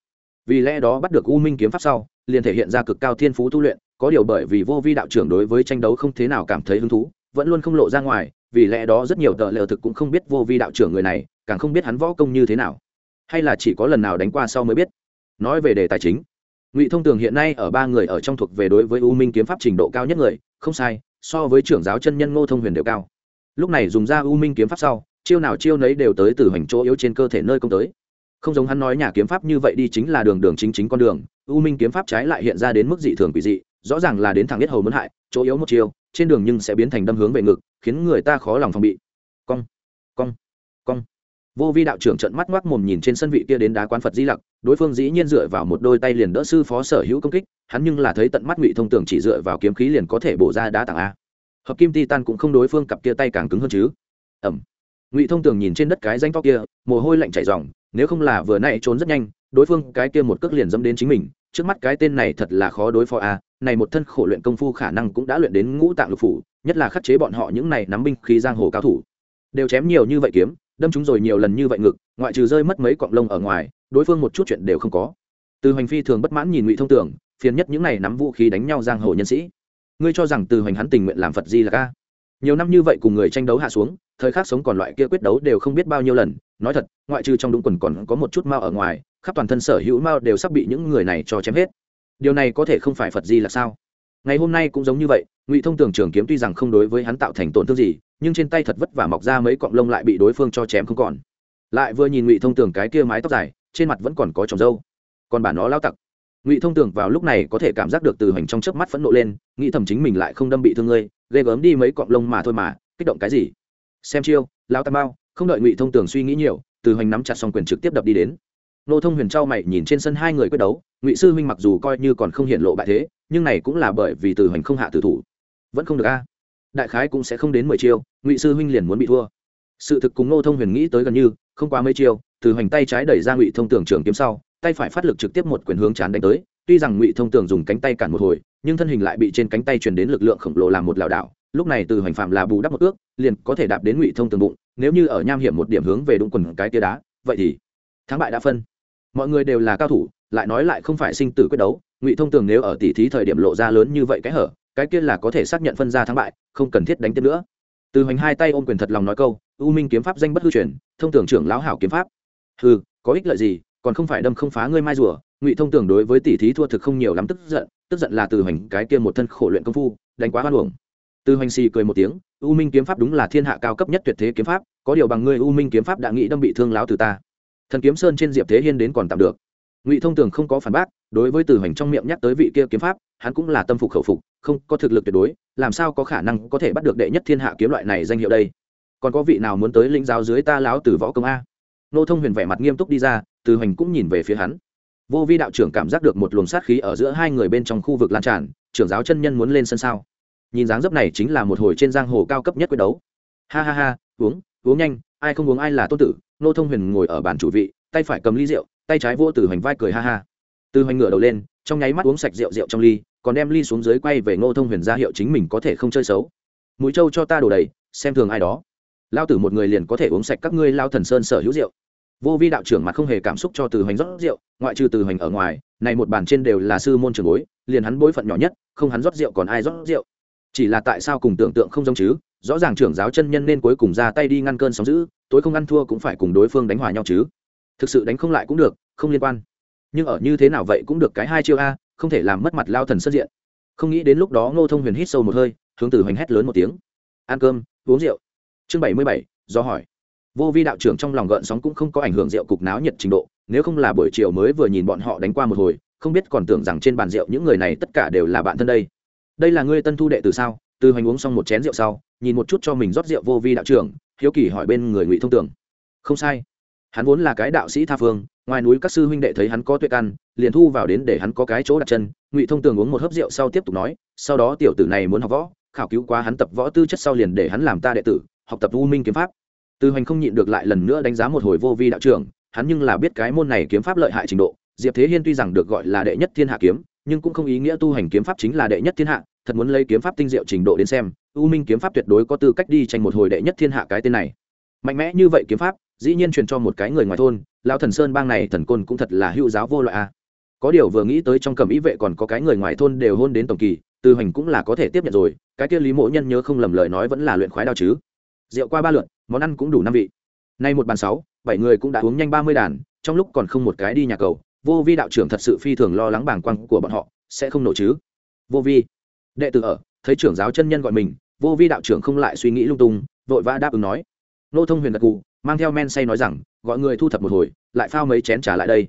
Vì lẽ đó bắt được u minh kiếm pháp sau, liền thể hiện ra cực cao thiên phú tu luyện, có điều bởi vì vô vi đạo trưởng đối với tranh đấu không thế nào cảm thấy hứng thú, vẫn luôn không lộ ra ngoài, vì lẽ đó rất nhiều tờ lờ thực cũng không biết vô vi đạo trưởng người này, càng không biết hắn võ công như thế nào, hay là chỉ có lần nào đánh qua sau mới biết. Nói về đề tài chính ngụy thông tường hiện nay ở ba người ở trong thuộc về đối với u minh kiếm pháp trình độ cao nhất người, không sai, so với trưởng giáo chân nhân ngô thông huyền đều cao. Lúc này dùng ra u minh kiếm pháp sau, chiêu nào chiêu nấy đều tới từ hoành chỗ yếu trên cơ thể nơi công tới. Không giống hắn nói nhà kiếm pháp như vậy đi chính là đường đường chính chính con đường, u minh kiếm pháp trái lại hiện ra đến mức dị thường quỷ dị, rõ ràng là đến thẳng nhất hầu muốn hại, chỗ yếu một chiêu, trên đường nhưng sẽ biến thành đâm hướng về ngực, khiến người ta khó lòng phòng bị. Cong cong vô vi đạo trưởng trận mắt ngoác mồm nhìn trên sân vị kia đến đá quán phật di lặc, đối phương dĩ nhiên dựa vào một đôi tay liền đỡ sư phó sở hữu công kích, hắn nhưng là thấy tận mắt ngụy thông tưởng chỉ dựa vào kiếm khí liền có thể bổ ra đá tảng a. Hợp kim titan cũng không đối phương cặp kia tay càng cứng hơn chứ. Ẩm ngụy thông tường nhìn trên đất cái danh to kia, mồ hôi lạnh chảy dòng nếu không là vừa nãy trốn rất nhanh, đối phương cái kia một cước liền dẫm đến chính mình, trước mắt cái tên này thật là khó đối phó a, này một thân khổ luyện công phu khả năng cũng đã luyện đến ngũ tạng lục phủ, nhất là khắc chế bọn họ những này nắm binh khí giang hồ cao thủ. Đều chém nhiều như vậy kiếm đâm chúng rồi nhiều lần như vậy ngực, ngoại trừ rơi mất mấy cọng lông ở ngoài, đối phương một chút chuyện đều không có. Từ hành phi thường bất mãn nhìn ngụy thông tưởng, phiền nhất những này nắm vũ khí đánh nhau giang hồ nhân sĩ. Ngươi cho rằng từ hành hắn tình nguyện làm phật di là ca nhiều năm như vậy cùng người tranh đấu hạ xuống, thời khắc sống còn loại kia quyết đấu đều không biết bao nhiêu lần, nói thật, ngoại trừ trong đúng quần còn có một chút mao ở ngoài, khắp toàn thân sở hữu mao đều sắp bị những người này cho chém hết. Điều này có thể không phải phật di là sao? Ngày hôm nay cũng giống như vậy, ngụy thông tưởng trường kiếm tuy rằng không đối với hắn tạo thành tổn thương gì, nhưng trên tay thật vất vả mọc ra mấy cọng lông lại bị đối phương cho chém không còn. Lại vừa nhìn ngụy thông tưởng cái kia mái tóc dài, trên mặt vẫn còn có trồng dâu còn bà nó lao tặc. Ngụy thông tưởng vào lúc này có thể cảm giác được từ hoành trong chớp mắt phẫn nộ lên, nghĩ thầm chính mình lại không đâm bị thương ngươi, ghê gớm đi mấy cọng lông mà thôi mà, kích động cái gì? Xem chiêu, lao tam bao, không đợi ngụy thông tưởng suy nghĩ nhiều, từ hoành nắm chặt xong quyền trực tiếp đập đi đến nô thông huyền trao mày nhìn trên sân hai người quyết đấu, ngụy sư huynh mặc dù coi như còn không hiện lộ bại thế, nhưng này cũng là bởi vì từ hành không hạ tử thủ. Vẫn không được a. Đại khái cũng sẽ không đến mười chiêu, ngụy sư huynh liền muốn bị thua. Sự thực cùng nô thông huyền nghĩ tới gần như, không qua mấy chiêu, từ hành tay trái đẩy ra ngụy thông tưởng trường kiếm sau, tay phải phát lực trực tiếp một quyền hướng chán đánh tới. Tuy rằng ngụy thông tưởng dùng cánh tay cản một hồi, nhưng thân hình lại bị trên cánh tay truyền đến lực lượng khổng lồ làm một lảo đảo. Lúc này từ hoành phạm là bù đắp một ước, liền có thể đạp đến ngụy thông tường bụng. Nếu như ở nham hiểm một điểm hướng về đúng quần cái tia đá, vậy thì thắng bại đã phân mọi người đều là cao thủ, lại nói lại không phải sinh tử quyết đấu, ngụy thông tường nếu ở tỉ thí thời điểm lộ ra lớn như vậy cái hở, cái kia là có thể xác nhận phân ra thắng bại, không cần thiết đánh tiếp nữa. Từ hoành hai tay ôm quyền thật lòng nói câu, u minh kiếm pháp danh bất hư truyền, thông tưởng trưởng lão hảo kiếm pháp. Hư có ích lợi gì, còn không phải đâm không phá ngươi mai rùa. Ngụy thông tưởng đối với tỷ thí thua thực không nhiều lắm tức giận tức giận là từ hoành cái kia một thân khổ luyện công phu, đánh quá hoan hưởng từ hoành xì cười một tiếng, u minh kiếm pháp đúng là thiên hạ cao cấp nhất tuyệt thế kiếm pháp, có điều bằng ngươi u minh kiếm pháp đã nghĩ đâm bị thương láo từ ta thần kiếm sơn trên diệp thế hiên đến còn tạm được. Ngụy thông tường không có phản bác, đối với từ hoành trong miệng nhắc tới vị kia kiếm pháp, hắn cũng là tâm phục khẩu phục, không có thực lực tuyệt đối, làm sao có khả năng có thể bắt được đệ nhất thiên hạ kiếm loại này danh hiệu đây? Còn có vị nào muốn tới lĩnh giáo dưới ta láo từ võ công a? Nô thông huyền vẻ mặt nghiêm túc đi ra, từ hoành cũng nhìn về phía hắn. Vô vi đạo trưởng cảm giác được một luồng sát khí ở giữa hai người bên trong khu vực lan tràn, trưởng giáo chân nhân muốn lên sân sao? Nhìn dáng dấp này chính là một hồi trên giang hồ cao cấp nhất quyết đấu. Ha ha ha, uống uống nhanh ai không uống ai là tôn tử, nô thông huyền ngồi ở bàn chủ vị, tay phải cầm ly rượu, tay trái vô từ hoành vai cười ha ha. Từ hoành ngửa đầu lên, trong nháy mắt uống sạch rượu rượu trong ly, còn đem ly xuống dưới quay về ngô thông huyền ra hiệu chính mình có thể không chơi xấu. Mũi trâu cho ta đổ đầy, xem thường ai đó. Lao tử một người liền có thể uống sạch các ngươi lao thần sơn sở hữu rượu. Vô vi đạo trưởng mặt không hề cảm xúc cho từ hoành rót rượu, ngoại trừ từ hoành ở ngoài, này một bàn trên đều là sư môn trường bối, liền hắn bối phận nhỏ nhất, không hắn rót rượu còn ai rót rượu. Chỉ là tại sao cùng tưởng tượng không giống chứ? Rõ ràng trưởng giáo chân nhân nên cuối cùng ra tay đi ngăn cơn sóng giữ tối không ăn thua cũng phải cùng đối phương đánh hòa nhau chứ. Thực sự đánh không lại cũng được, không liên quan. Nhưng ở như thế nào vậy cũng được cái hai chiêu a, không thể làm mất mặt lao thần xuất diện. Không nghĩ đến lúc đó ngô thông huyền hít sâu một hơi, hướng từ hoành hét lớn một tiếng. Ăn cơm, uống rượu. Chương bảy mươi bảy, do hỏi. Vô vi đạo trưởng trong lòng gợn sóng cũng không có ảnh hưởng rượu cục náo nhiệt trình độ, nếu không là buổi chiều mới vừa nhìn bọn họ đánh qua một hồi, không biết còn tưởng rằng trên bàn rượu những người này tất cả đều là bạn thân đây. Đây là ngươi tân thu đệ từ sao? Từ hoành uống xong một chén rượu sau, nhìn một chút cho mình rót rượu vô vi đạo trưởng, hiếu kỳ hỏi bên người ngụy thông tưởng. Không sai. Hắn vốn là cái đạo sĩ tha phương, ngoài núi các sư huynh đệ thấy hắn có tuệ căn, liền thu vào đến để hắn có cái chỗ đặt chân. Ngụy thông tường uống một hớp rượu sau tiếp tục nói, sau đó tiểu tử này muốn học võ, khảo cứu quá hắn tập võ tư chất sau liền để hắn làm ta đệ tử, học tập u minh kiếm pháp. Tư hoành không nhịn được lại lần nữa đánh giá một hồi vô vi đạo trưởng, hắn nhưng là biết cái môn này kiếm pháp lợi hại trình độ. Diệp thế hiên tuy rằng được gọi là đệ nhất thiên hạ kiếm, nhưng cũng không ý nghĩa tu hành kiếm pháp chính là đệ nhất thiên hạ thật muốn lấy kiếm pháp tinh diệu trình độ đến xem, u minh kiếm pháp tuyệt đối có tư cách đi tranh một hồi đệ nhất thiên hạ cái tên này. Mạnh mẽ như vậy kiếm pháp, dĩ nhiên truyền cho một cái người ngoài thôn, lão thần sơn bang này thần côn cũng thật là hữu giáo vô loại a. Có điều vừa nghĩ tới trong cầm ý vệ còn có cái người ngoài thôn đều hôn đến tổng kỳ, từ hành cũng là có thể tiếp nhận rồi, cái kia lý mộ nhân nhớ không lầm lời nói vẫn là luyện khoái đao chứ. Rượu qua ba lượn món ăn cũng đủ năm vị. Nay một bàn sáu, bảy người cũng đã uống nhanh ba mươi đàn, trong lúc còn không một cái đi nhà cầu, vô vi đạo trưởng thật sự phi thường lo lắng bảng quang của bọn họ, sẽ không nổ chứ. Vô vi đệ tử ở, thấy trưởng giáo chân nhân gọi mình, vô vi đạo trưởng không lại suy nghĩ lung tung, vội vã đáp ứng nói. Nô thông huyền đặc cụ mang theo men say nói rằng, gọi người thu thập một hồi, lại phao mấy chén trả lại đây.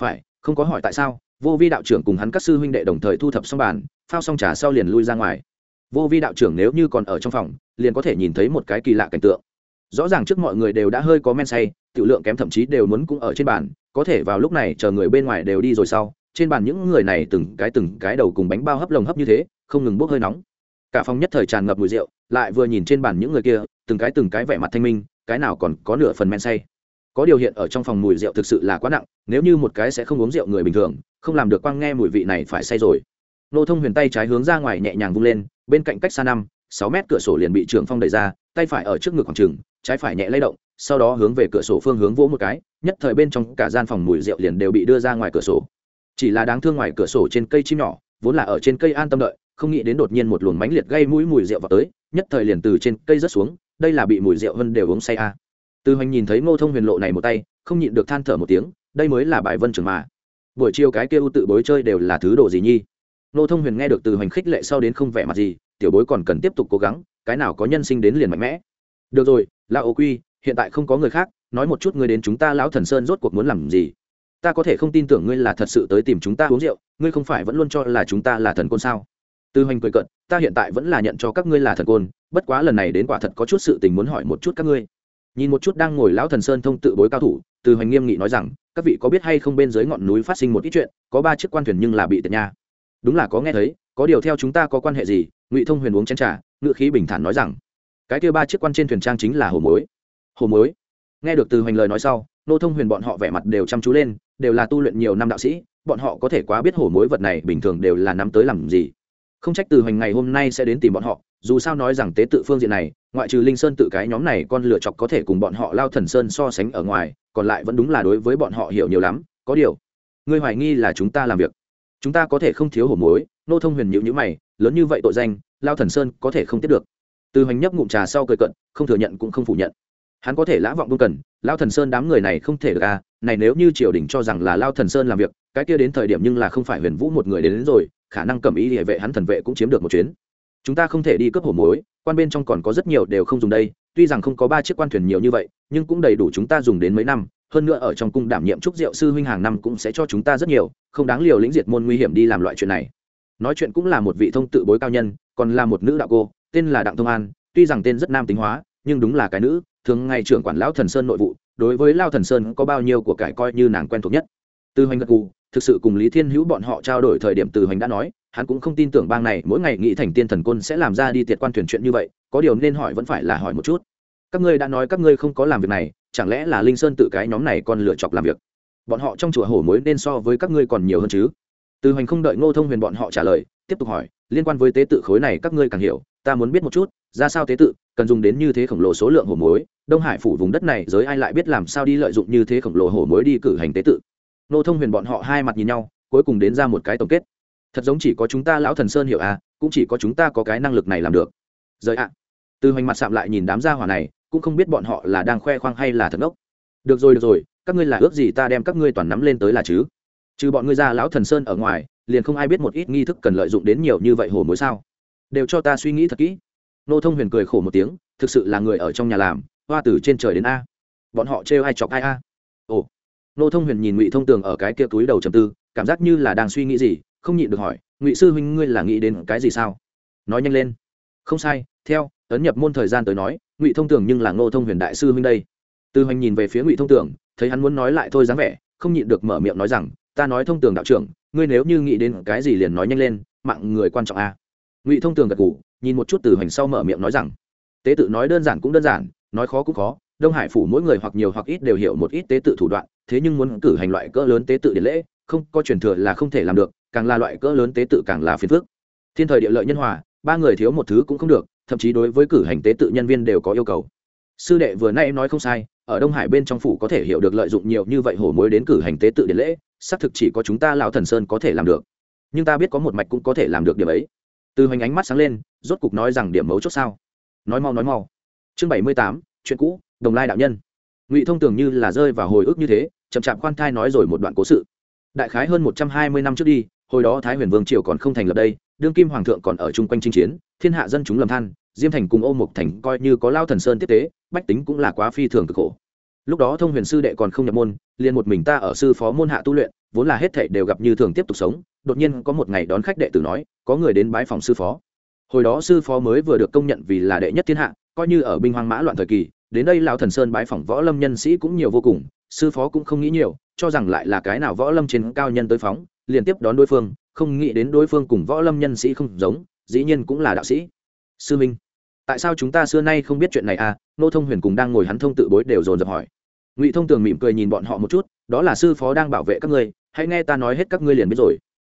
Phải, không có hỏi tại sao, vô vi đạo trưởng cùng hắn các sư huynh đệ đồng thời thu thập xong bàn, phao xong trà sau liền lui ra ngoài. Vô vi đạo trưởng nếu như còn ở trong phòng, liền có thể nhìn thấy một cái kỳ lạ cảnh tượng. Rõ ràng trước mọi người đều đã hơi có men say, tiểu lượng kém thậm chí đều muốn cũng ở trên bàn, có thể vào lúc này chờ người bên ngoài đều đi rồi sau, trên bàn những người này từng cái từng cái đầu cùng bánh bao hấp lồng hấp như thế không ngừng bốc hơi nóng. Cả phòng nhất thời tràn ngập mùi rượu, lại vừa nhìn trên bàn những người kia, từng cái từng cái vẻ mặt thanh minh, cái nào còn có nửa phần men say. Có điều hiện ở trong phòng mùi rượu thực sự là quá nặng, nếu như một cái sẽ không uống rượu người bình thường, không làm được quang nghe mùi vị này phải say rồi. Nô thông huyền tay trái hướng ra ngoài nhẹ nhàng vung lên, bên cạnh cách xa năm, sáu mét cửa sổ liền bị trường phong đẩy ra, tay phải ở trước ngực khoảng trừng trái phải nhẹ lay động, sau đó hướng về cửa sổ phương hướng vỗ một cái, nhất thời bên trong cả gian phòng mùi rượu liền đều bị đưa ra ngoài cửa sổ. Chỉ là đáng thương ngoài cửa sổ trên cây chim nhỏ vốn là ở trên cây an tâm đợi, không nghĩ đến đột nhiên một luồng mánh liệt gây mũi mùi rượu vào tới, nhất thời liền từ trên cây rớt xuống, đây là bị mùi rượu vân đều uống say a. À. từ hoành nhìn thấy ngô thông huyền lộ này một tay, không nhịn được than thở một tiếng, đây mới là bài vân trường mà. Buổi chiều cái kêu tự bối chơi đều là thứ đồ gì nhi? Ngô thông huyền nghe được từ hoành khích lệ sau đến không vẻ mặt gì, tiểu bối còn cần tiếp tục cố gắng, cái nào có nhân sinh đến liền mạnh mẽ. Được rồi, lão ô quy, hiện tại không có người khác, nói một chút ngươi đến chúng ta lão thần sơn rốt cuộc muốn làm gì? Ta có thể không tin tưởng ngươi là thật sự tới tìm chúng ta uống rượu, ngươi không phải vẫn luôn cho là chúng ta là thần côn sao? Tư hoành cười cận ta hiện tại vẫn là nhận cho các ngươi là thần côn, bất quá lần này đến quả thật có chút sự tình muốn hỏi một chút các ngươi. Nhìn một chút đang ngồi lão thần sơn thông tự bối cao thủ từ hoành nghiêm nghị nói rằng, các vị có biết hay không bên dưới ngọn núi phát sinh một ít chuyện, có ba chiếc quan thuyền nhưng là bị tận nha. Đúng là có nghe thấy, có điều theo chúng ta có quan hệ gì? Ngụy thông huyền uống chén trà ngự khí bình thản nói rằng, cái kia ba chiếc quan trên thuyền trang chính là hồ mối hồ mối nghe được từ hoành lời nói sau nô thông huyền bọn họ vẻ mặt đều chăm chú lên, đều là tu luyện nhiều năm đạo sĩ, bọn họ có thể quá biết hổ mối vật này bình thường đều là nắm tới làm gì. Không trách từ hoành ngày hôm nay sẽ đến tìm bọn họ, dù sao nói rằng tế tự phương diện này, ngoại trừ linh sơn tự cái nhóm này con lựa chọc có thể cùng bọn họ lao thần sơn so sánh ở ngoài, còn lại vẫn đúng là đối với bọn họ hiểu nhiều lắm, có điều, ngươi hoài nghi là chúng ta làm việc. Chúng ta có thể không thiếu hổ mối nô thông huyền nhịu nhữ mày, lớn như vậy tội danh, lao thần sơn có thể không tiếp được. Từ hoành nhấp ngụm trà sau cười cận, không thừa nhận cũng không phủ nhận hắn có thể lã vọng công cần lao thần sơn đám người này không thể được à này nếu như triều đình cho rằng là lao thần sơn làm việc cái kia đến thời điểm nhưng là không phải huyền vũ một người đến, đến rồi khả năng cầm ý địa vệ hắn thần vệ cũng chiếm được một chuyến. Chúng ta không thể đi cướp hổ mối quan bên trong còn có rất nhiều đều không dùng đây tuy rằng không có ba chiếc quan thuyền nhiều như vậy nhưng cũng đầy đủ chúng ta dùng đến mấy năm hơn nữa ở trong cung đảm nhiệm trúc diệu sư huynh hàng năm cũng sẽ cho chúng ta rất nhiều không đáng liều lĩnh diệt môn nguy hiểm đi làm loại chuyện này. Nói chuyện cũng là một vị thông tự bối cao nhân còn là một nữ đạo cô tên là đặng thông an tuy rằng tên rất nam tính hóa nhưng đúng là cái nữ, thường ngày trưởng quản lão thần sơn nội vụ, đối với lao thần sơn có bao nhiêu của cải coi như nàng quen thuộc nhất. Từ hoành gật cù thực sự cùng lý thiên hữu bọn họ trao đổi thời điểm từ hoành đã nói, hắn cũng không tin tưởng bang này, mỗi ngày nghĩ thành tiên thần côn sẽ làm ra đi tiệt quan thuyền chuyện như vậy, có điều nên hỏi vẫn phải là hỏi một chút. Các ngươi đã nói các ngươi không có làm việc này, chẳng lẽ là linh sơn tự cái nhóm này còn lựa chọc làm việc? Bọn họ trong chùa hổ mối nên so với các ngươi còn nhiều hơn chứ? Từ hoành không đợi ngô thông huyền bọn họ trả lời, tiếp tục hỏi, liên quan với tế tự khối này các ngươi càng hiểu, ta muốn biết một chút ra sao tế tự, cần dùng đến như thế khổng lồ số lượng hổ mối đông hải phủ vùng đất này, giới ai lại biết làm sao đi lợi dụng như thế khổng lồ hổ mối đi cử hành tế tự. Nô thông huyền bọn họ hai mặt nhìn nhau, cuối cùng đến ra một cái tổng kết. Thật giống chỉ có chúng ta lão thần sơn hiểu à cũng chỉ có chúng ta có cái năng lực này làm được. Rời ạ. Từ hoành mặt sạm lại nhìn đám gia hỏa này, cũng không biết bọn họ là đang khoe khoang hay là thật ngốc được rồi được rồi, các ngươi là ước gì ta đem các ngươi toàn nắm lên tới là chứ? Trừ bọn ngươi ra lão thần sơn ở ngoài, liền không ai biết một ít nghi thức cần lợi dụng đến nhiều như vậy hồ mối sao? Đều cho ta suy nghĩ thật kỹ nô thông huyền cười khổ một tiếng, thực sự là người ở trong nhà làm, hoa từ trên trời đến a. Bọn họ trêu ai chọc ai a? Ồ. Nô thông huyền nhìn ngụy thông tường ở cái kia túi đầu trầm tư, cảm giác như là đang suy nghĩ gì, không nhịn được hỏi, ngụy sư huynh ngươi là nghĩ đến cái gì sao? Nói nhanh lên. Không sai, theo, ấn nhập môn thời gian tới nói, ngụy thông tưởng nhưng là ngô thông huyền đại sư huynh đây. Tư hoành nhìn về phía ngụy thông tưởng thấy hắn muốn nói lại thôi dáng vẻ, không nhịn được mở miệng nói rằng, ta nói thông tưởng đạo trưởng, ngươi nếu như nghĩ đến cái gì liền nói nhanh lên, mạng người quan trọng a. Ngụy thông tưởng gật ngủ nhìn một chút từ hoành sau mở miệng nói rằng, tế tự nói đơn giản cũng đơn giản, nói khó cũng khó, đông hải phủ mỗi người hoặc nhiều hoặc ít đều hiểu một ít tế tự thủ đoạn, thế nhưng muốn cử hành loại cỡ lớn tế tự điện lễ, không, có truyền thừa là không thể làm được, càng là loại cỡ lớn tế tự càng là phiền phức. Thiên thời địa lợi nhân hòa, ba người thiếu một thứ cũng không được, thậm chí đối với cử hành tế tự nhân viên đều có yêu cầu. Sư đệ vừa nay nói không sai, ở đông hải bên trong phủ có thể hiểu được lợi dụng nhiều như vậy hổ mối đến cử hành tế tự điện lễ, xác thực chỉ có chúng ta lão thần sơn có thể làm được. Nhưng ta biết có một mạch cũng có thể làm được điểm ấy từ hoành ánh mắt sáng lên, rốt cục nói rằng điểm mấu chốt sao? Nói mau nói mau. Chương bảy mươi tám, chuyện cũ, đồng lai đạo nhân. Ngụy thông tưởng như là rơi vào hồi ức như thế, chậm chạp khoan thai nói rồi một đoạn cố sự. Đại khái hơn một trăm hai mươi năm trước đi, hồi đó thái huyền vương triều còn không thành lập đây, đương kim hoàng thượng còn ở chung quanh chinh chiến, thiên hạ dân chúng lầm than, diêm thành cùng ô mục thành coi như có lao thần sơn tiếp tế, bách tính cũng là quá phi thường cực khổ. Lúc đó thông huyền sư đệ còn không nhập môn, liền một mình ta ở sư phó môn hạ tu luyện, vốn là hết thệ đều gặp như thường tiếp tục sống đột nhiên có một ngày đón khách đệ tử nói, có người đến bái phòng sư phó. Hồi đó sư phó mới vừa được công nhận vì là đệ nhất thiên hạ, coi như ở binh hoang mã loạn thời kỳ, đến đây lão thần sơn bái phỏng võ lâm nhân sĩ cũng nhiều vô cùng, sư phó cũng không nghĩ nhiều, cho rằng lại là cái nào võ lâm trên cao nhân tới phóng liên tiếp đón đối phương, không nghĩ đến đối phương cùng võ lâm nhân sĩ không giống, dĩ nhiên cũng là đạo sĩ. Sư minh, tại sao chúng ta xưa nay không biết chuyện này à? Nô thông huyền cùng đang ngồi hắn thông tự bối đều dồn dập hỏi. Ngụy thông tường mỉm cười nhìn bọn họ một chút, đó là sư phó đang bảo vệ các ngươi, hãy nghe ta nói hết các ngươi liền biết rồi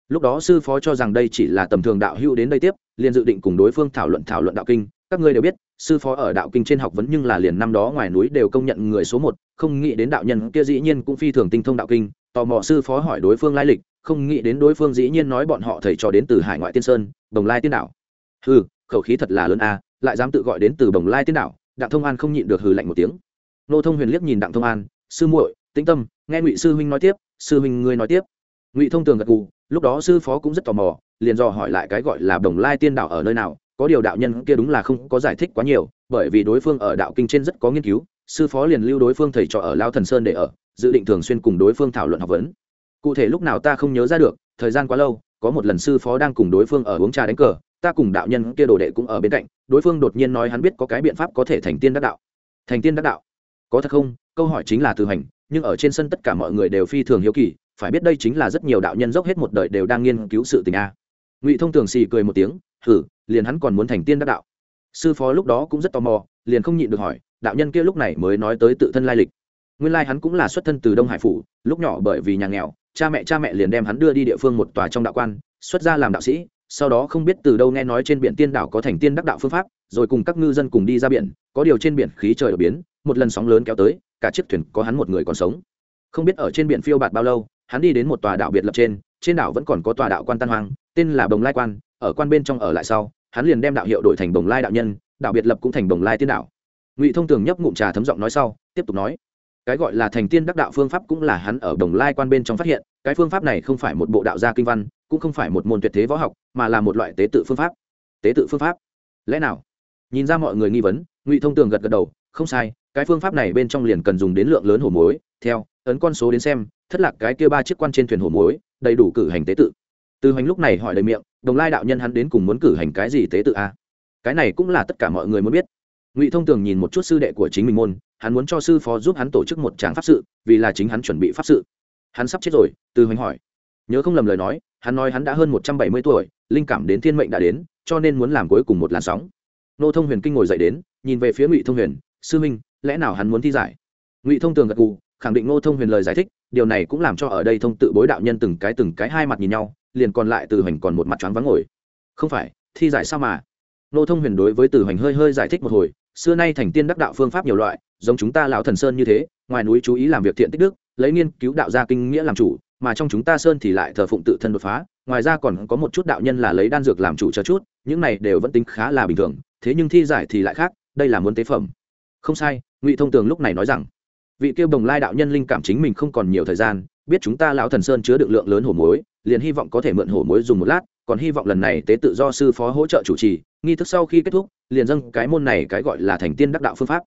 lúc đó sư phó cho rằng đây chỉ là tầm thường đạo hữu đến đây tiếp, liền dự định cùng đối phương thảo luận thảo luận đạo kinh. Các ngươi đều biết, sư phó ở đạo kinh trên học vấn nhưng là liền năm đó ngoài núi đều công nhận người số một, không nghĩ đến đạo nhân kia dĩ nhiên cũng phi thường tinh thông đạo kinh. Tò mò sư phó hỏi đối phương lai lịch, không nghĩ đến đối phương dĩ nhiên nói bọn họ thầy trò đến từ hải ngoại tiên sơn, bồng lai tiên đảo. Hừ, khẩu khí thật là lớn a, lại dám tự gọi đến từ bồng lai tiên đảo, đặng thông an không nhịn được hừ lạnh một tiếng. Nô thông huyền liếc nhìn đặng thông an, sư muội, tĩnh tâm, nghe ngụy sư huynh nói tiếp, sư huynh ngươi nói tiếp. Ngụy thông tường gật gù lúc đó sư phó cũng rất tò mò, liền dò hỏi lại cái gọi là đồng lai tiên đạo ở nơi nào, có điều đạo nhân kia đúng là không có giải thích quá nhiều, bởi vì đối phương ở đạo kinh trên rất có nghiên cứu, sư phó liền lưu đối phương thầy trò ở lao thần sơn để ở, dự định thường xuyên cùng đối phương thảo luận học vấn. Cụ thể lúc nào ta không nhớ ra được, thời gian quá lâu, có một lần sư phó đang cùng đối phương ở uống trà đánh cờ, ta cùng đạo nhân kia đồ đệ cũng ở bên cạnh, đối phương đột nhiên nói hắn biết có cái biện pháp có thể thành tiên đắc đạo. Thành tiên đắc đạo? Có thật không? Câu hỏi chính là từ hành nhưng ở trên sân tất cả mọi người đều phi thường hiếu kỳ, phải biết đây chính là rất nhiều đạo nhân dốc hết một đời đều đang nghiên cứu sự tình a. Ngụy thông tường xì cười một tiếng thử liền hắn còn muốn thành tiên đắc đạo. Sư phó lúc đó cũng rất tò mò, liền không nhịn được hỏi, đạo nhân kia lúc này mới nói tới tự thân lai lịch. Nguyên lai hắn cũng là xuất thân từ đông hải phủ, lúc nhỏ bởi vì nhà nghèo, cha mẹ cha mẹ liền đem hắn đưa đi địa phương một tòa trong đạo quan, xuất gia làm đạo sĩ, sau đó không biết từ đâu nghe nói trên biển tiên đảo có thành tiên đắc đạo phương pháp, rồi cùng các ngư dân cùng đi ra biển, có điều trên biển khí trời ở biến, một lần sóng lớn kéo tới cả chiếc thuyền có hắn một người còn sống. Không biết ở trên biển phiêu bạt bao lâu, hắn đi đến một tòa đảo biệt lập trên trên đảo vẫn còn có tòa đạo quan tan hoang, tên là bồng lai quan, ở quan bên trong ở lại sau, hắn liền đem đạo hiệu đổi thành bồng lai đạo nhân đạo biệt lập cũng thành bồng lai tiên đạo ngụy thông tường nhấp ngụm trà thấm giọng nói sau, tiếp tục nói, cái gọi là thành tiên đắc đạo phương pháp cũng là hắn ở đồng lai quan bên trong phát hiện, cái phương pháp này không phải một bộ đạo gia kinh văn, cũng không phải một môn tuyệt thế võ học, mà là một loại tế tự phương pháp. Tế tự phương pháp? Lẽ nào? Nhìn ra mọi người nghi vấn, ngụy thông tường gật gật đầu không sai, cái phương pháp này bên trong liền cần dùng đến lượng lớn hổ muối. Theo, ấn con số đến xem, thất lạc cái kia ba chiếc quan trên thuyền hổ muối, đầy đủ cử hành tế tự. Từ hoành lúc này hỏi lời miệng, đồng lai đạo nhân hắn đến cùng muốn cử hành cái gì tế tự a? À? cái này cũng là tất cả mọi người muốn biết. Ngụy thông tường nhìn một chút sư đệ của chính mình môn, hắn muốn cho sư phó giúp hắn tổ chức một tràng pháp sự, vì là chính hắn chuẩn bị pháp sự. Hắn sắp chết rồi, từ hoành hỏi. Nhớ không lầm lời nói, hắn nói hắn đã hơn một trăm bảy mươi tuổi, linh cảm đến thiên mệnh đã đến, cho nên muốn làm cuối cùng một làn sóng. Nô thông huyền kinh ngồi dậy đến, nhìn về phía ngụy thông huyền sư minh, lẽ nào hắn muốn thi giải? Ngụy thông tường gật gù, khẳng định Ngô thông huyền lời giải thích, điều này cũng làm cho ở đây thông tự bối đạo nhân từng cái từng cái hai mặt nhìn nhau, liền còn lại từ hoành còn một mặt choáng vắng ngồi. Không phải, thi giải sao mà? Ngô thông huyền đối với từ hoành hơi hơi giải thích một hồi, xưa nay thành tiên đắc đạo phương pháp nhiều loại, giống chúng ta lão thần sơn như thế, ngoài núi chú ý làm việc thiện tích đức, lấy nghiên cứu đạo gia kinh nghĩa làm chủ, mà trong chúng ta sơn thì lại thờ phụng tự thân đột phá, ngoài ra còn có một chút đạo nhân là lấy đan dược làm chủ cho chút, những này đều vẫn tính khá là bình thường, thế nhưng thi giải thì lại khác, đây là muốn tế phẩm không sai, ngụy thông tường lúc này nói rằng, vị kêu đồng lai đạo nhân linh cảm chính mình không còn nhiều thời gian, biết chúng ta lão thần sơn chứa được lượng lớn hổ mối liền hy vọng có thể mượn hổ mối dùng một lát, còn hy vọng lần này tế tự do sư phó hỗ trợ chủ trì, nghi thức sau khi kết thúc, liền dâng cái môn này cái gọi là thành tiên đắc đạo phương pháp.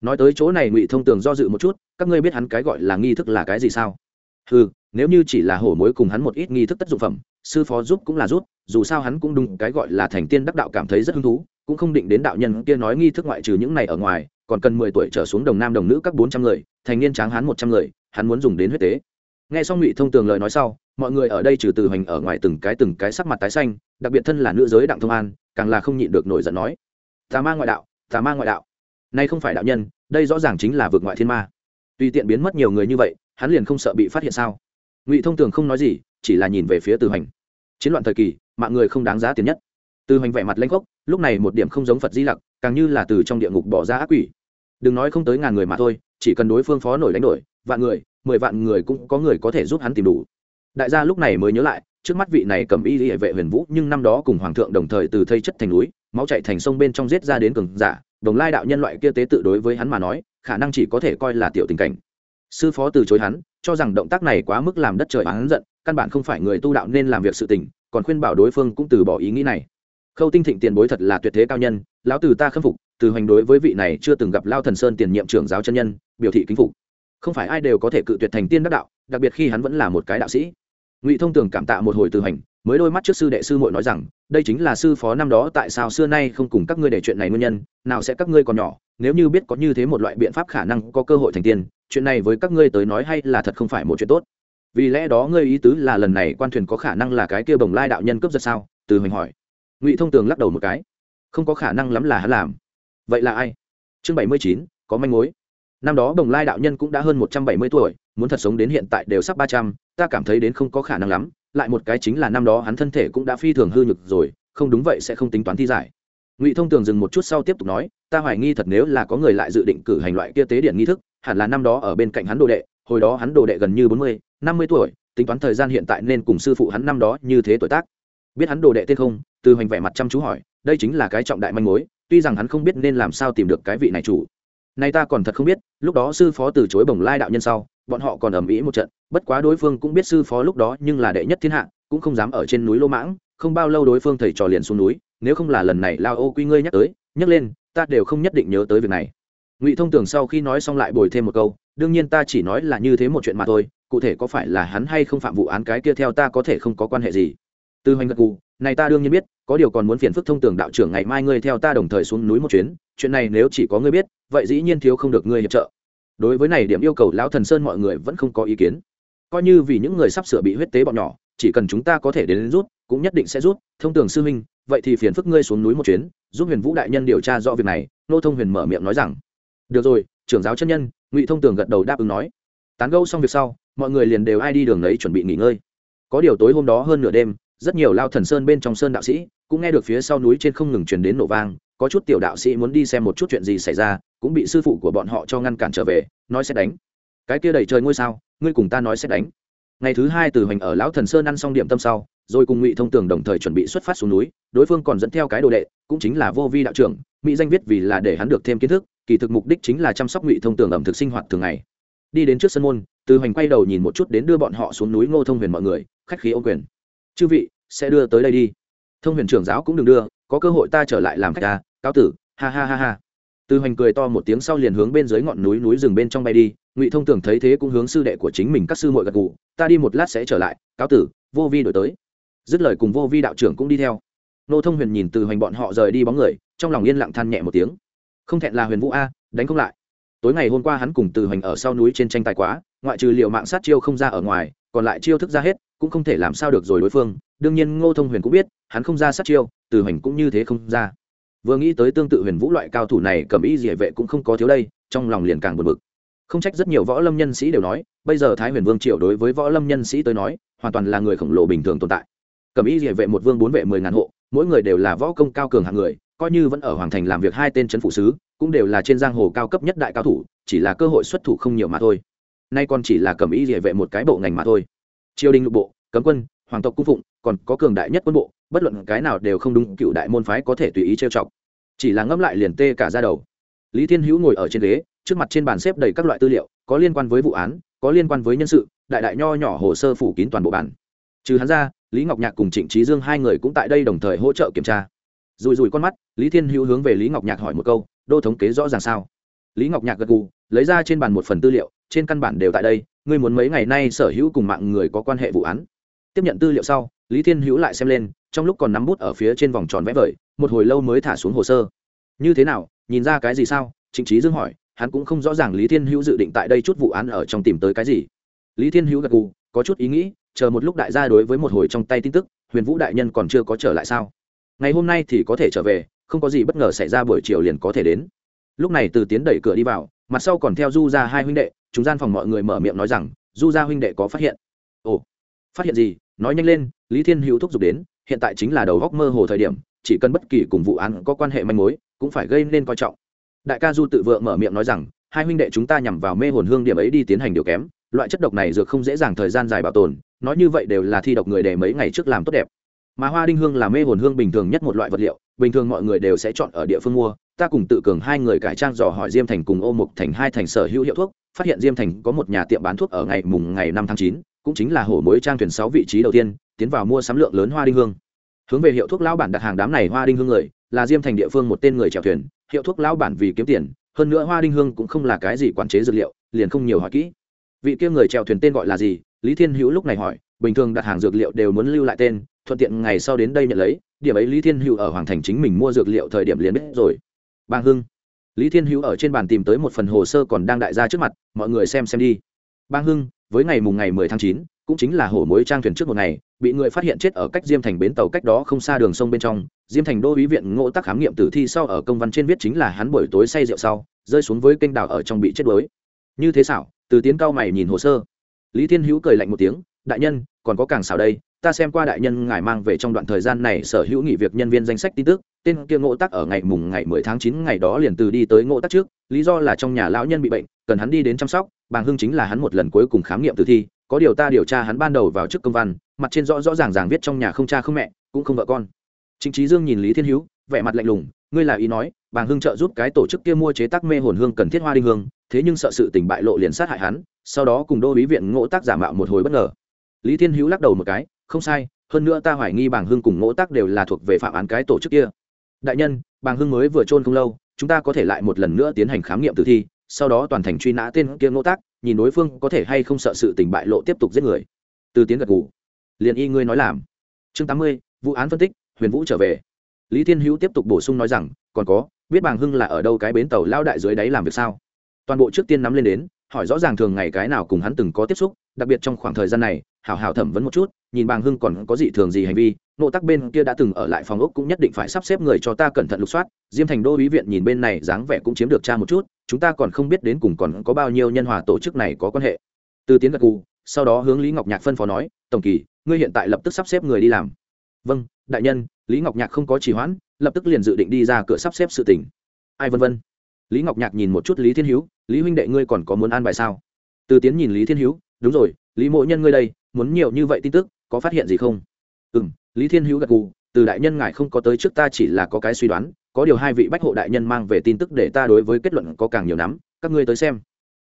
Nói tới chỗ này ngụy thông tường do dự một chút, các ngươi biết hắn cái gọi là nghi thức là cái gì sao? Ừ nếu như chỉ là hổ mối cùng hắn một ít nghi thức tất dụng phẩm, sư phó giúp cũng là giúp, dù sao hắn cũng đúng cái gọi là thành tiên đắc đạo cảm thấy rất hứng thú, cũng không định đến đạo nhân kia nói nghi thức ngoại trừ những này ở ngoài còn cần mười tuổi trở xuống đồng nam đồng nữ các bốn trăm người, thành niên tráng hắn một trăm người, hắn muốn dùng đến huyết tế. Nghe xong ngụy thông tường lời nói sau, mọi người ở đây trừ từ hành ở ngoài từng cái từng cái sắc mặt tái xanh, đặc biệt thân là nữ giới đặng thông an, càng là không nhịn được nổi giận nói, tà ma ngoại đạo, tà ma ngoại đạo. Nay không phải đạo nhân, đây rõ ràng chính là vượt ngoại thiên ma. Tùy tiện biến mất nhiều người như vậy, hắn liền không sợ bị phát hiện sao? Ngụy thông tường không nói gì, chỉ là nhìn về phía từ hành chiến loạn thời kỳ, mạng người không đáng giá tiền nhất. Từ hành vẻ mặt lanh gốc lúc này một điểm không giống phật di lặc, càng như là từ trong địa ngục bỏ ra ác quỷ đừng nói không tới ngàn người mà thôi, chỉ cần đối phương phó nổi đánh đổi, vạn người, mười vạn người cũng có người có thể giúp hắn tìm đủ. Đại gia lúc này mới nhớ lại, trước mắt vị này cầm y hệ vệ huyền vũ, nhưng năm đó cùng hoàng thượng đồng thời từ thây chất thành núi, máu chạy thành sông bên trong giết ra đến cường giả, đồng lai đạo nhân loại kia tế tự đối với hắn mà nói, khả năng chỉ có thể coi là tiểu tình cảnh. Sư phó từ chối hắn, cho rằng động tác này quá mức làm đất trời hắn giận, căn bản không phải người tu đạo nên làm việc sự tình, còn khuyên bảo đối phương cũng từ bỏ ý nghĩ này. Khâu tinh thịnh tiền bối thật là tuyệt thế cao nhân, lão từ ta khâm phục từ hoành đối với vị này chưa từng gặp lao thần sơn tiền nhiệm trưởng giáo chân nhân, biểu thị kính phục. Không phải ai đều có thể cự tuyệt thành tiên đắc đạo, đặc biệt khi hắn vẫn là một cái đạo sĩ. Ngụy thông tường cảm tạ một hồi từ hành mới đôi mắt trước sư đệ sư muội nói rằng, đây chính là sư phó năm đó tại sao xưa nay không cùng các ngươi để chuyện này nguyên nhân, nào sẽ các ngươi còn nhỏ, nếu như biết có như thế một loại biện pháp khả năng có cơ hội thành tiên, chuyện này với các ngươi tới nói hay là thật không phải một chuyện tốt. Vì lẽ đó ngươi ý tứ là lần này quan thuyền có khả năng là cái kia bồng lai đạo nhân cướp giật sao? Từ hành hỏi. Ngụy thông tường lắc đầu một cái. Không có khả năng lắm là hắn làm vậy là ai? Chương bảy mươi chín, có manh mối. Năm đó bồng lai đạo nhân cũng đã hơn một trăm bảy mươi tuổi, muốn thật sống đến hiện tại đều sắp ba trăm, ta cảm thấy đến không có khả năng lắm, lại một cái chính là năm đó hắn thân thể cũng đã phi thường hư nhược rồi, không đúng vậy sẽ không tính toán thi giải. Ngụy thông tường dừng một chút sau tiếp tục nói, ta hoài nghi thật nếu là có người lại dự định cử hành loại kia tế điện nghi thức, hẳn là năm đó ở bên cạnh hắn đồ đệ, hồi đó hắn đồ đệ gần như bốn mươi, năm mươi tuổi, tính toán thời gian hiện tại nên cùng sư phụ hắn năm đó như thế tuổi tác. Biết hắn đồ đệ tên không? Từ hoành vẻ mặt chăm chú hỏi, đây chính là cái trọng đại manh mối tuy rằng hắn không biết nên làm sao tìm được cái vị này chủ. Nay ta còn thật không biết, lúc đó sư phó từ chối bồng lai đạo nhân sau, bọn họ còn ầm ĩ một trận, bất quá đối phương cũng biết sư phó lúc đó nhưng là đệ nhất thiên hạ, cũng không dám ở trên núi lô mãng, không bao lâu đối phương thầy trò liền xuống núi, nếu không là lần này lao ô quy ngươi nhắc tới, nhắc lên, ta đều không nhất định nhớ tới việc này. Ngụy thông tưởng sau khi nói xong lại bồi thêm một câu, đương nhiên ta chỉ nói là như thế một chuyện mà thôi, cụ thể có phải là hắn hay không phạm vụ án cái kia theo ta có thể không có quan hệ gì. Từ hoành gật cụ này ta đương nhiên biết có điều còn muốn phiền phức thông tường đạo trưởng ngày mai ngươi theo ta đồng thời xuống núi một chuyến chuyện này nếu chỉ có ngươi biết vậy dĩ nhiên thiếu không được ngươi hiệp trợ. Đối với này điểm yêu cầu lão thần sơn mọi người vẫn không có ý kiến. Coi như vì những người sắp sửa bị huyết tế bọn nhỏ chỉ cần chúng ta có thể đến, đến rút cũng nhất định sẽ rút. Thông tường sư huynh vậy thì phiền phức ngươi xuống núi một chuyến giúp huyền vũ đại nhân điều tra rõ việc này nô thông huyền mở miệng nói rằng. Được rồi trưởng giáo chân nhân ngụy thông tường gật đầu đáp ứng nói. Tán gẫu xong việc sau mọi người liền đều ai đi đường lấy chuẩn bị nghỉ ngơi. Có điều tối hôm đó hơn nửa đêm rất nhiều lao thần sơn bên trong sơn đạo sĩ cũng nghe được phía sau núi trên không ngừng truyền đến nổ vang, có chút tiểu đạo sĩ muốn đi xem một chút chuyện gì xảy ra, cũng bị sư phụ của bọn họ cho ngăn cản trở về, nói sẽ đánh. Cái kia đầy trời ngôi sao, ngươi cùng ta nói sẽ đánh. Ngày thứ hai từ hoành ở lão thần sơn ăn xong điểm tâm sau, rồi cùng ngụy thông tường đồng thời chuẩn bị xuất phát xuống núi, đối phương còn dẫn theo cái đồ đệ, cũng chính là vô vi đạo trưởng, mỹ danh viết vì là để hắn được thêm kiến thức, kỳ thực mục đích chính là chăm sóc ngụy thông tường ẩm thực sinh hoạt thường ngày. Đi đến trước sân môn, từ hoành quay đầu nhìn một chút đến đưa bọn họ xuống núi ngô thông huyền mọi người, khách khí ô quyền. Chư vị, sẽ đưa tới đây đi thông huyền trưởng giáo cũng đừng đưa, có cơ hội ta trở lại làm khách ta cáo tử, ha ha ha ha. Từ hoành cười to một tiếng sau liền hướng bên dưới ngọn núi núi rừng bên trong bay đi, ngụy thông tưởng thấy thế cũng hướng sư đệ của chính mình các sư muội gật gù, ta đi một lát sẽ trở lại, cáo tử, vô vi đổi tới. Dứt lời cùng vô vi đạo trưởng cũng đi theo. Nô thông huyền nhìn từ hoành bọn họ rời đi bóng người, trong lòng yên lặng than nhẹ một tiếng. Không thẹn là huyền vũ a, đánh không lại. Tối ngày hôm qua hắn cùng từ hoành ở sau núi trên tranh tài quá, ngoại trừ liệu mạng sát chiêu không ra ở ngoài, còn lại chiêu thức ra hết, cũng không thể làm sao được rồi đối phương. Đương nhiên ngô thông huyền cũng biết hắn không ra sát chiêu, từ hoành cũng như thế không ra. Vừa nghĩ tới tương tự huyền vũ loại cao thủ này, cầm ý địa vệ cũng không có thiếu đây, trong lòng liền càng buồn bực. Không trách rất nhiều võ lâm nhân sĩ đều nói, bây giờ thái huyền vương triệu đối với võ lâm nhân sĩ tới nói, hoàn toàn là người khổng lồ bình thường tồn tại. Cầm ý địa vệ một vương bốn vệ mười ngàn hộ, mỗi người đều là võ công cao cường hạng người, coi như vẫn ở hoàng thành làm việc hai tên c phụ sứ, cũng đều là trên giang hồ cao cấp nhất đại cao thủ, chỉ là cơ hội xuất thủ không nhiều mà thôi. Nay còn chỉ là cầm ý địa vệ một cái bộ ngành mà thôi. Triều đình lục bộ, cấm quân hoàng tộc cung phụng, còn có cường đại nhất quân bộ, bất luận cái nào đều không đúng, cựu đại môn phái có thể tùy ý trêu chọc. Chỉ là ngẫm lại liền tê cả ra đầu. Lý thiên hữu ngồi ở trên ghế, trước mặt trên bàn xếp đầy các loại tư liệu, có liên quan với vụ án, có liên quan với nhân sự, đại đại nho nhỏ hồ sơ phủ kín toàn bộ bản. Trừ hắn ra, lý ngọc nhạc cùng trịnh trí dương hai người cũng tại đây đồng thời hỗ trợ kiểm tra. Rùi rùi con mắt, lý thiên hữu hướng về lý ngọc nhạc hỏi một câu, đô thống kế rõ ràng sao? Lý ngọc nhạc gật gù, lấy ra trên bàn một phần tư liệu, trên căn bản đều tại đây, ngươi muốn mấy ngày nay sở hữu cùng mạng người có quan hệ vụ án? Tiếp nhận tư liệu sau, lý thiên hữu lại xem lên, trong lúc còn nắm bút ở phía trên vòng tròn vẽ vời, một hồi lâu mới thả xuống hồ sơ. Như thế nào, nhìn ra cái gì sao? Trịnh trí dương hỏi, hắn cũng không rõ ràng lý thiên hữu dự định tại đây chút vụ án ở trong tìm tới cái gì. Lý thiên hữu gật gù, có chút ý nghĩ, chờ một lúc đại gia đối với một hồi trong tay tin tức, huyền vũ đại nhân còn chưa có trở lại sao? Ngày hôm nay thì có thể trở về, không có gì bất ngờ xảy ra buổi chiều liền có thể đến. Lúc này từ tiến đẩy cửa đi vào, mặt sau còn theo du ra hai huynh đệ, chúng gian phòng mọi người mở miệng nói rằng, du ra huynh đệ có phát hiện. Ồ phát hiện gì? Nói nhanh lên, lý thiên hữu thúc giục đến, hiện tại chính là đầu góc mơ hồ thời điểm, chỉ cần bất kỳ cùng vụ án có quan hệ manh mối, cũng phải gây nên coi trọng. Đại ca du tự vượng mở miệng nói rằng, hai huynh đệ chúng ta nhằm vào mê hồn hương điểm ấy đi tiến hành điều kém, loại chất độc này dược không dễ dàng thời gian dài bảo tồn, nói như vậy đều là thi độc người để mấy ngày trước làm tốt đẹp. Mà hoa đinh hương là mê hồn hương bình thường nhất một loại vật liệu, bình thường mọi người đều sẽ chọn ở địa phương mua, ta cùng tự cường hai người cải trang dò hỏi diêm thành cùng ô mục thành hai thành sở hữu hiệu thuốc, phát hiện diêm thành có một nhà tiệm bán thuốc ở ngày mùng ngày năm tháng chín cũng chính là hổ mối trang thuyền sáu vị trí đầu tiên, tiến vào mua sắm lượng lớn hoa đinh hương. Hướng về hiệu thuốc lão bản đặt hàng đám này hoa đinh hương người, là diêm thành địa phương một tên người chèo thuyền, hiệu thuốc lão bản vì kiếm tiền, hơn nữa hoa đinh hương cũng không là cái gì quản chế dược liệu, liền không nhiều hỏi kỹ. Vị kia người chèo thuyền tên gọi là gì? Lý thiên hữu lúc này hỏi, bình thường đặt hàng dược liệu đều muốn lưu lại tên, thuận tiện ngày sau đến đây nhận lấy, điểm ấy lý thiên hữu ở hoàng thành chính mình mua dược liệu thời điểm liền biết rồi. Bang hưng. Lý thiên hữu ở trên bàn tìm tới một phần hồ sơ còn đang đại ra trước mặt, mọi người xem xem đi. Bang hưng với ngày mùng ngày mười tháng 9, cũng chính là hổ mối trang thuyền trước một ngày bị người phát hiện chết ở cách diêm thành bến tàu cách đó không xa đường sông bên trong. Diêm thành đô ý viện ngộ tắc khám nghiệm tử thi sau ở công văn trên viết chính là hắn buổi tối say rượu sau rơi xuống với kênh đào ở trong bị chết đuối. Như thế xảo từ tiến cao mày nhìn hồ sơ. Lý thiên hữu cười lạnh một tiếng đại nhân còn có càng xảo đây ta xem qua đại nhân ngài mang về trong đoạn thời gian này sở hữu nghỉ việc nhân viên danh sách tin tức, tên kia ngộ tác ở ngày mùng ngày mười tháng chín ngày đó liền từ đi tới ngộ tác trước, lý do là trong nhà lão nhân bị bệnh, cần hắn đi đến chăm sóc, bàng hưng chính là hắn một lần cuối cùng khám nghiệm tử thi, có điều ta điều tra hắn ban đầu vào trước công văn, mặt trên rõ rõ ràng ràng viết trong nhà không cha không mẹ, cũng không vợ con. Chính trí dương nhìn lý thiên hữu, vẻ mặt lạnh lùng, ngươi là ý nói, bàng hưng trợ giúp cái tổ chức kia mua chế tác mê hồn hương cần thiết hoa đinh hương, thế nhưng sợ sự tình bại lộ liền sát hại hắn, sau đó cùng đô bí viện ngộ tác giả mạo một hồi bất ngờ. Lý thiên hữu lắc đầu một cái không sai, hơn nữa ta hoài nghi bàng hưng cùng ngỗ tác đều là thuộc về phạm án cái tổ chức kia. Đại nhân, bàng hưng mới vừa trôn không lâu, chúng ta có thể lại một lần nữa tiến hành khám nghiệm tử thi, sau đó toàn thành truy nã tên kia ngỗ tác nhìn đối phương có thể hay không sợ sự tình bại lộ tiếp tục giết người. Từ tiến gật ngủ liền y ngươi nói làm. Chương tám mươi, vụ án phân tích, huyền vũ trở về. Lý thiên hữu tiếp tục bổ sung nói rằng, còn có, biết bàng hưng là ở đâu cái bến tàu lao đại dưới đáy làm việc sao? Toàn bộ trước tiên nắm lên đến, hỏi rõ ràng thường ngày cái nào cùng hắn từng có tiếp xúc đặc biệt trong khoảng thời gian này, hảo hảo thẩm vấn một chút, nhìn bàng hưng còn có gì thường gì hành vi, nộ tắc bên kia đã từng ở lại phòng ốc cũng nhất định phải sắp xếp người cho ta cẩn thận lục soát, diêm thành đô ý viện nhìn bên này dáng vẻ cũng chiếm được cha một chút, chúng ta còn không biết đến cùng còn có bao nhiêu nhân hòa tổ chức này có quan hệ. Từ tiến gật cù sau đó hướng lý ngọc nhạc phân phó nói, tổng kỳ, ngươi hiện tại lập tức sắp xếp người đi làm. Vâng đại nhân. Lý ngọc nhạc không có trì hoãn, lập tức liền dự định đi ra cửa sắp xếp sự tình. Ai vân vân? Lý ngọc nhạc nhìn một chút lý thiên hữu, lý huynh đệ ngươi còn có muốn an bài sao? Từ tiến nhìn lý thiên hữu đúng rồi, lý mộ nhân ngươi đây, muốn nhiều như vậy tin tức, có phát hiện gì không? Ừ m lý thiên hữu gật gù, từ đại nhân ngài không có tới trước ta chỉ là có cái suy đoán, có điều hai vị bách hộ đại nhân mang về tin tức để ta đối với kết luận có càng nhiều nắm, các ngươi tới xem.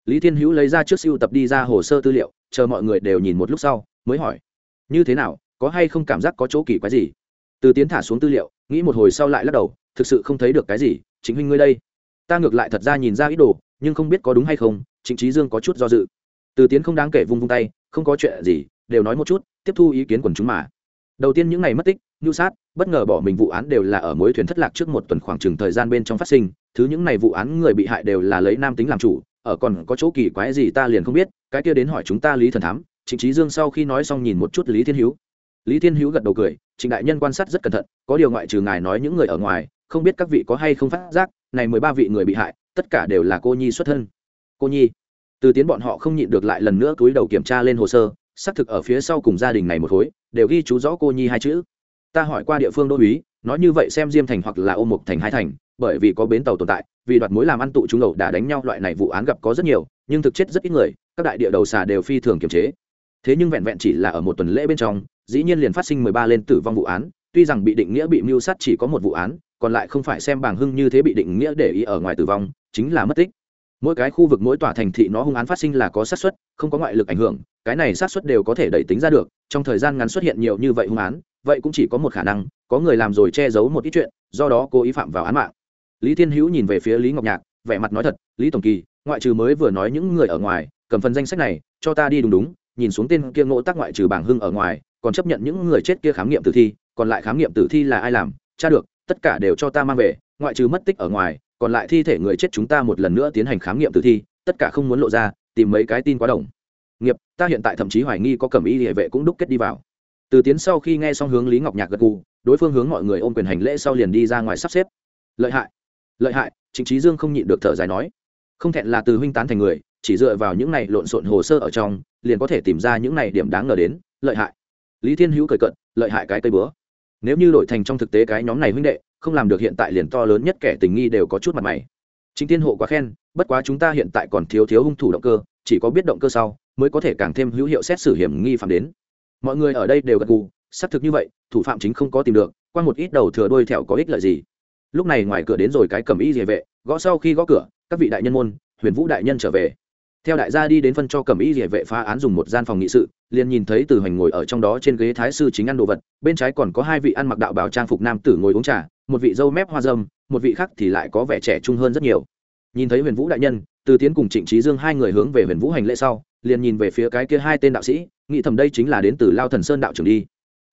Lý thiên hữu lấy ra trước siêu tập đi ra hồ sơ tư liệu, chờ mọi người đều nhìn một lúc sau, mới hỏi. Như thế nào, có hay không cảm giác có chỗ kỳ quái gì? Từ tiến thả xuống tư liệu, nghĩ một hồi sau lại lắc đầu, thực sự không thấy được cái gì, chính huynh ngươi đây. Ta ngược lại thật ra nhìn ra ít đồ, nhưng không biết có đúng hay không chính trí dương có chút do dự từ tiến không đáng kể vung vung tay, không có chuyện gì, đều nói một chút, tiếp thu ý kiến quần chúng mà. Đầu tiên những ngày mất tích, nhu sát, bất ngờ bỏ mình vụ án đều là ở mối thuyền thất lạc trước một tuần khoảng chừng thời gian bên trong phát sinh, thứ những ngày vụ án người bị hại đều là lấy nam tính làm chủ, ở còn có chỗ kỳ quái gì ta liền không biết, cái kia đến hỏi chúng ta lý thần thám, trịnh trí dương sau khi nói xong nhìn một chút lý thiên hữu. Lý thiên hữu gật đầu cười, trịnh đại nhân quan sát rất cẩn thận, có điều ngoại trừ ngài nói những người ở ngoài, không biết các vị có hay không phát giác, này mười ba vị người bị hại, tất cả đều là cô nhi xuất thân. Cô nhi từ tiến bọn họ không nhịn được lại lần nữa túi đầu kiểm tra lên hồ sơ, xác thực ở phía sau cùng gia đình này một khối, đều ghi chú rõ cô nhi hai chữ. Ta hỏi qua địa phương đô uý, nói như vậy xem diêm thành hoặc là ô mục thành hai thành, bởi vì có bến tàu tồn tại, vì đoạt mối làm ăn tụ chúng đầu đã đánh nhau loại này vụ án gặp có rất nhiều, nhưng thực chất rất ít người, các đại địa đầu xà đều phi thường kiềm chế. Thế nhưng vẹn vẹn chỉ là ở một tuần lễ bên trong, dĩ nhiên liền phát sinh mười ba lên tử vong vụ án, tuy rằng bị định nghĩa bị mưu sát chỉ có một vụ án, còn lại không phải xem bảng hưng như thế bị định nghĩa để ý ở ngoài tử vong, chính là mất tích mỗi cái khu vực mỗi tòa thành thị nó hung án phát sinh là có xác suất, không có ngoại lực ảnh hưởng, cái này xác suất đều có thể đẩy tính ra được, trong thời gian ngắn xuất hiện nhiều như vậy hung án, vậy cũng chỉ có một khả năng, có người làm rồi che giấu một ít chuyện, do đó cố ý phạm vào án mạng. Lý thiên hữu nhìn về phía lý ngọc nhạc, vẻ mặt nói thật, lý tổng kỳ, ngoại trừ mới vừa nói những người ở ngoài, cầm phần danh sách này, cho ta đi đúng đúng, nhìn xuống tên kia ngộ tác ngoại trừ bảng hưng ở ngoài, còn chấp nhận những người chết kia khám nghiệm tử thi, còn lại khám nghiệm tử thi là ai làm? Cha được, tất cả đều cho ta mang về, ngoại trừ mất tích ở ngoài còn lại thi thể người chết chúng ta một lần nữa tiến hành khám nghiệm tử thi, tất cả không muốn lộ ra, tìm mấy cái tin quá đồng. Nghiệp, ta hiện tại thậm chí hoài nghi có cầm y địa vệ cũng đúc kết đi vào. Từ tiến sau khi nghe xong hướng lý ngọc nhạc gật gù, đối phương hướng mọi người ôm quyền hành lễ sau liền đi ra ngoài sắp xếp. Lợi hại lợi hại chính trí dương không nhịn được thở dài nói. Không thẹn là từ huynh tán thành người, chỉ dựa vào những này lộn xộn hồ sơ ở trong, liền có thể tìm ra những này điểm đáng ngờ đến, lợi hại. Lý thiên hữu cười cận lợi hại cái cây bữa nếu như đổi thành trong thực tế cái nhóm này huynh đệ không làm được hiện tại liền to lớn nhất kẻ tình nghi đều có chút mặt mày. Chính tiên hộ quá khen, bất quá chúng ta hiện tại còn thiếu thiếu hung thủ động cơ, chỉ có biết động cơ sau, mới có thể càng thêm hữu hiệu xét xử hiểm nghi phạm đến. Mọi người ở đây đều gật gù, xác thực như vậy, thủ phạm chính không có tìm được, qua một ít đầu thừa đôi thẹo có ích lợi gì. Lúc này ngoài cửa đến rồi cái cầm y địa vệ, gõ sau khi gõ cửa, các vị đại nhân môn, huyền vũ đại nhân trở về theo đại gia đi đến phân cho cầm y địa vệ phá án dùng một gian phòng nghị sự, liền nhìn thấy từ hoành ngồi ở trong đó trên ghế thái sư chính ăn đồ vật, bên trái còn có hai vị ăn mặc đạo bào trang phục nam tử ngồi uống trà, một vị dâu mép hoa dâm, một vị khác thì lại có vẻ trẻ trung hơn rất nhiều. Nhìn thấy huyền vũ đại nhân, từ tiến cùng trịnh trí dương hai người hướng về huyền vũ hành lễ sau, liền nhìn về phía cái kia hai tên đạo sĩ, nghĩ thầm đây chính là đến từ lao thần sơn đạo trưởng đi.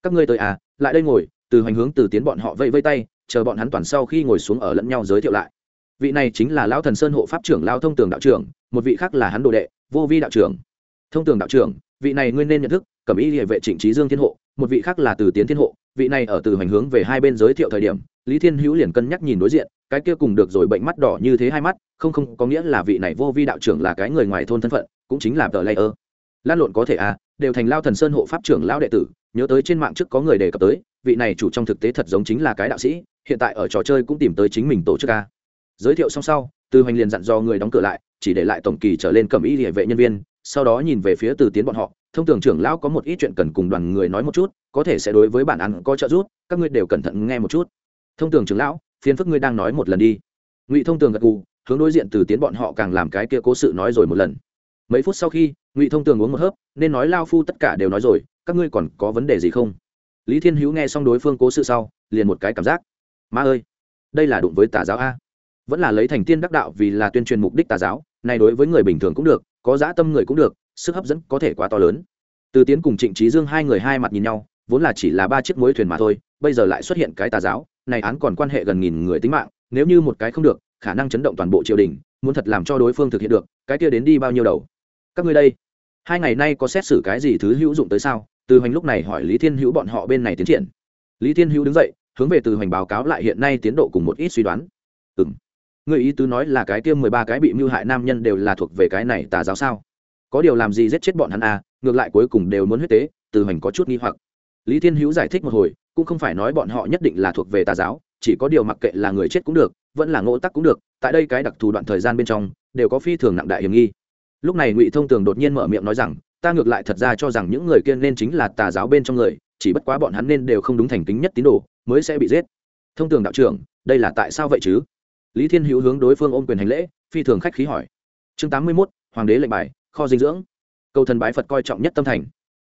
Các ngươi tới à lại đây ngồi. Từ hoành hướng từ tiến bọn họ vây vây tay, chờ bọn hắn toàn sau khi ngồi xuống ở lẫn nhau giới thiệu lại. Vị này chính là lão thần sơn hộ pháp trưởng lao thông tường đạo trưởng một vị khác là hắn đồ đệ, vô vi đạo trưởng. Thông tường đạo trưởng, vị này nguyên nên nhận thức, cẩm y địa vệ trịnh trí dương thiên hộ, một vị khác là từ tiến thiên hộ, vị này ở từ hoành hướng về hai bên giới thiệu thời điểm, lý thiên hữu liền cân nhắc nhìn đối diện, cái kia cùng được rồi bệnh mắt đỏ như thế hai mắt, không không, có nghĩa là vị này vô vi đạo trưởng là cái người ngoài thôn thân phận, cũng chính là tờ layer lan lộn có thể à đều thành lao thần sơn hộ pháp trưởng lao đệ tử, nhớ tới trên mạng trước có người đề cập tới, vị này chủ trong thực tế thật giống chính là cái đạo sĩ, hiện tại ở trò chơi cũng tìm tới chính mình tổ chức a giới thiệu xong sau, từ hoành liền dặn do người đóng cửa lại chỉ để lại tổng kỳ trở lên cầm y địa vệ nhân viên, sau đó nhìn về phía từ tiến bọn họ, thông thường trưởng lão có một ít chuyện cần cùng đoàn người nói một chút, có thể sẽ đối với bản án có trợ giúp, các ngươi đều cẩn thận nghe một chút. Thông thường trưởng lão, phiền phức ngươi đang nói một lần đi. Ngụy thông tường gật gù, hướng đối diện từ tiến bọn họ càng làm cái kia cố sự nói rồi một lần. Mấy phút sau khi, ngụy thông tường uống một hớp, nên nói lao phu tất cả đều nói rồi, các ngươi còn có vấn đề gì không? Lý thiên hữu nghe xong đối phương cố sự sau, liền một cái cảm giác. Ma ơi, đây là đụng với tà giáo a. Vẫn là lấy thành tiên đắc đạo vì là tuyên truyền mục đích tà giáo này đối với người bình thường cũng được, có dã tâm người cũng được, sức hấp dẫn có thể quá to lớn. Từ tiến cùng trịnh trí dương hai người hai mặt nhìn nhau, vốn là chỉ là ba chiếc mối thuyền mà thôi, bây giờ lại xuất hiện cái tà giáo, này án còn quan hệ gần nghìn người tính mạng, nếu như một cái không được, khả năng chấn động toàn bộ triều đình, muốn thật làm cho đối phương thực hiện được, cái kia đến đi bao nhiêu đầu? Các ngươi đây, hai ngày nay có xét xử cái gì thứ hữu dụng tới sao? Từ hoành lúc này hỏi lý thiên hữu bọn họ bên này tiến triển. Lý thiên hữu đứng dậy, hướng về từ hoành báo cáo lại hiện nay tiến độ cùng một ít suy đoán. Ừ m người ý tứ nói là cái tiêm mười ba cái bị mưu hại nam nhân đều là thuộc về cái này tà giáo sao? Có điều làm gì giết chết bọn hắn à? Ngược lại cuối cùng đều muốn huyết tế, từ hoành có chút nghi hoặc. Lý thiên hữu giải thích một hồi, cũng không phải nói bọn họ nhất định là thuộc về tà giáo, chỉ có điều mặc kệ là người chết cũng được, vẫn là ngộ tắc cũng được, tại đây cái đặc thù đoạn thời gian bên trong, đều có phi thường nặng đại hiểm nghi. Lúc này ngụy thông tường đột nhiên mở miệng nói rằng, ta ngược lại thật ra cho rằng những người kia nên chính là tà giáo bên trong người, chỉ bất quá bọn hắn nên đều không đúng thành kính nhất tín đồ, mới sẽ bị giết. Thông tường đạo trưởng, đây là tại sao vậy chứ? Lý thiên hữu hướng đối phương ôm quyền hành lễ, phi thường khách khí hỏi. Chương tám mươi mốt, hoàng đế lệnh bài, kho dinh dưỡng. Cầu thần bái phật coi trọng nhất tâm thành.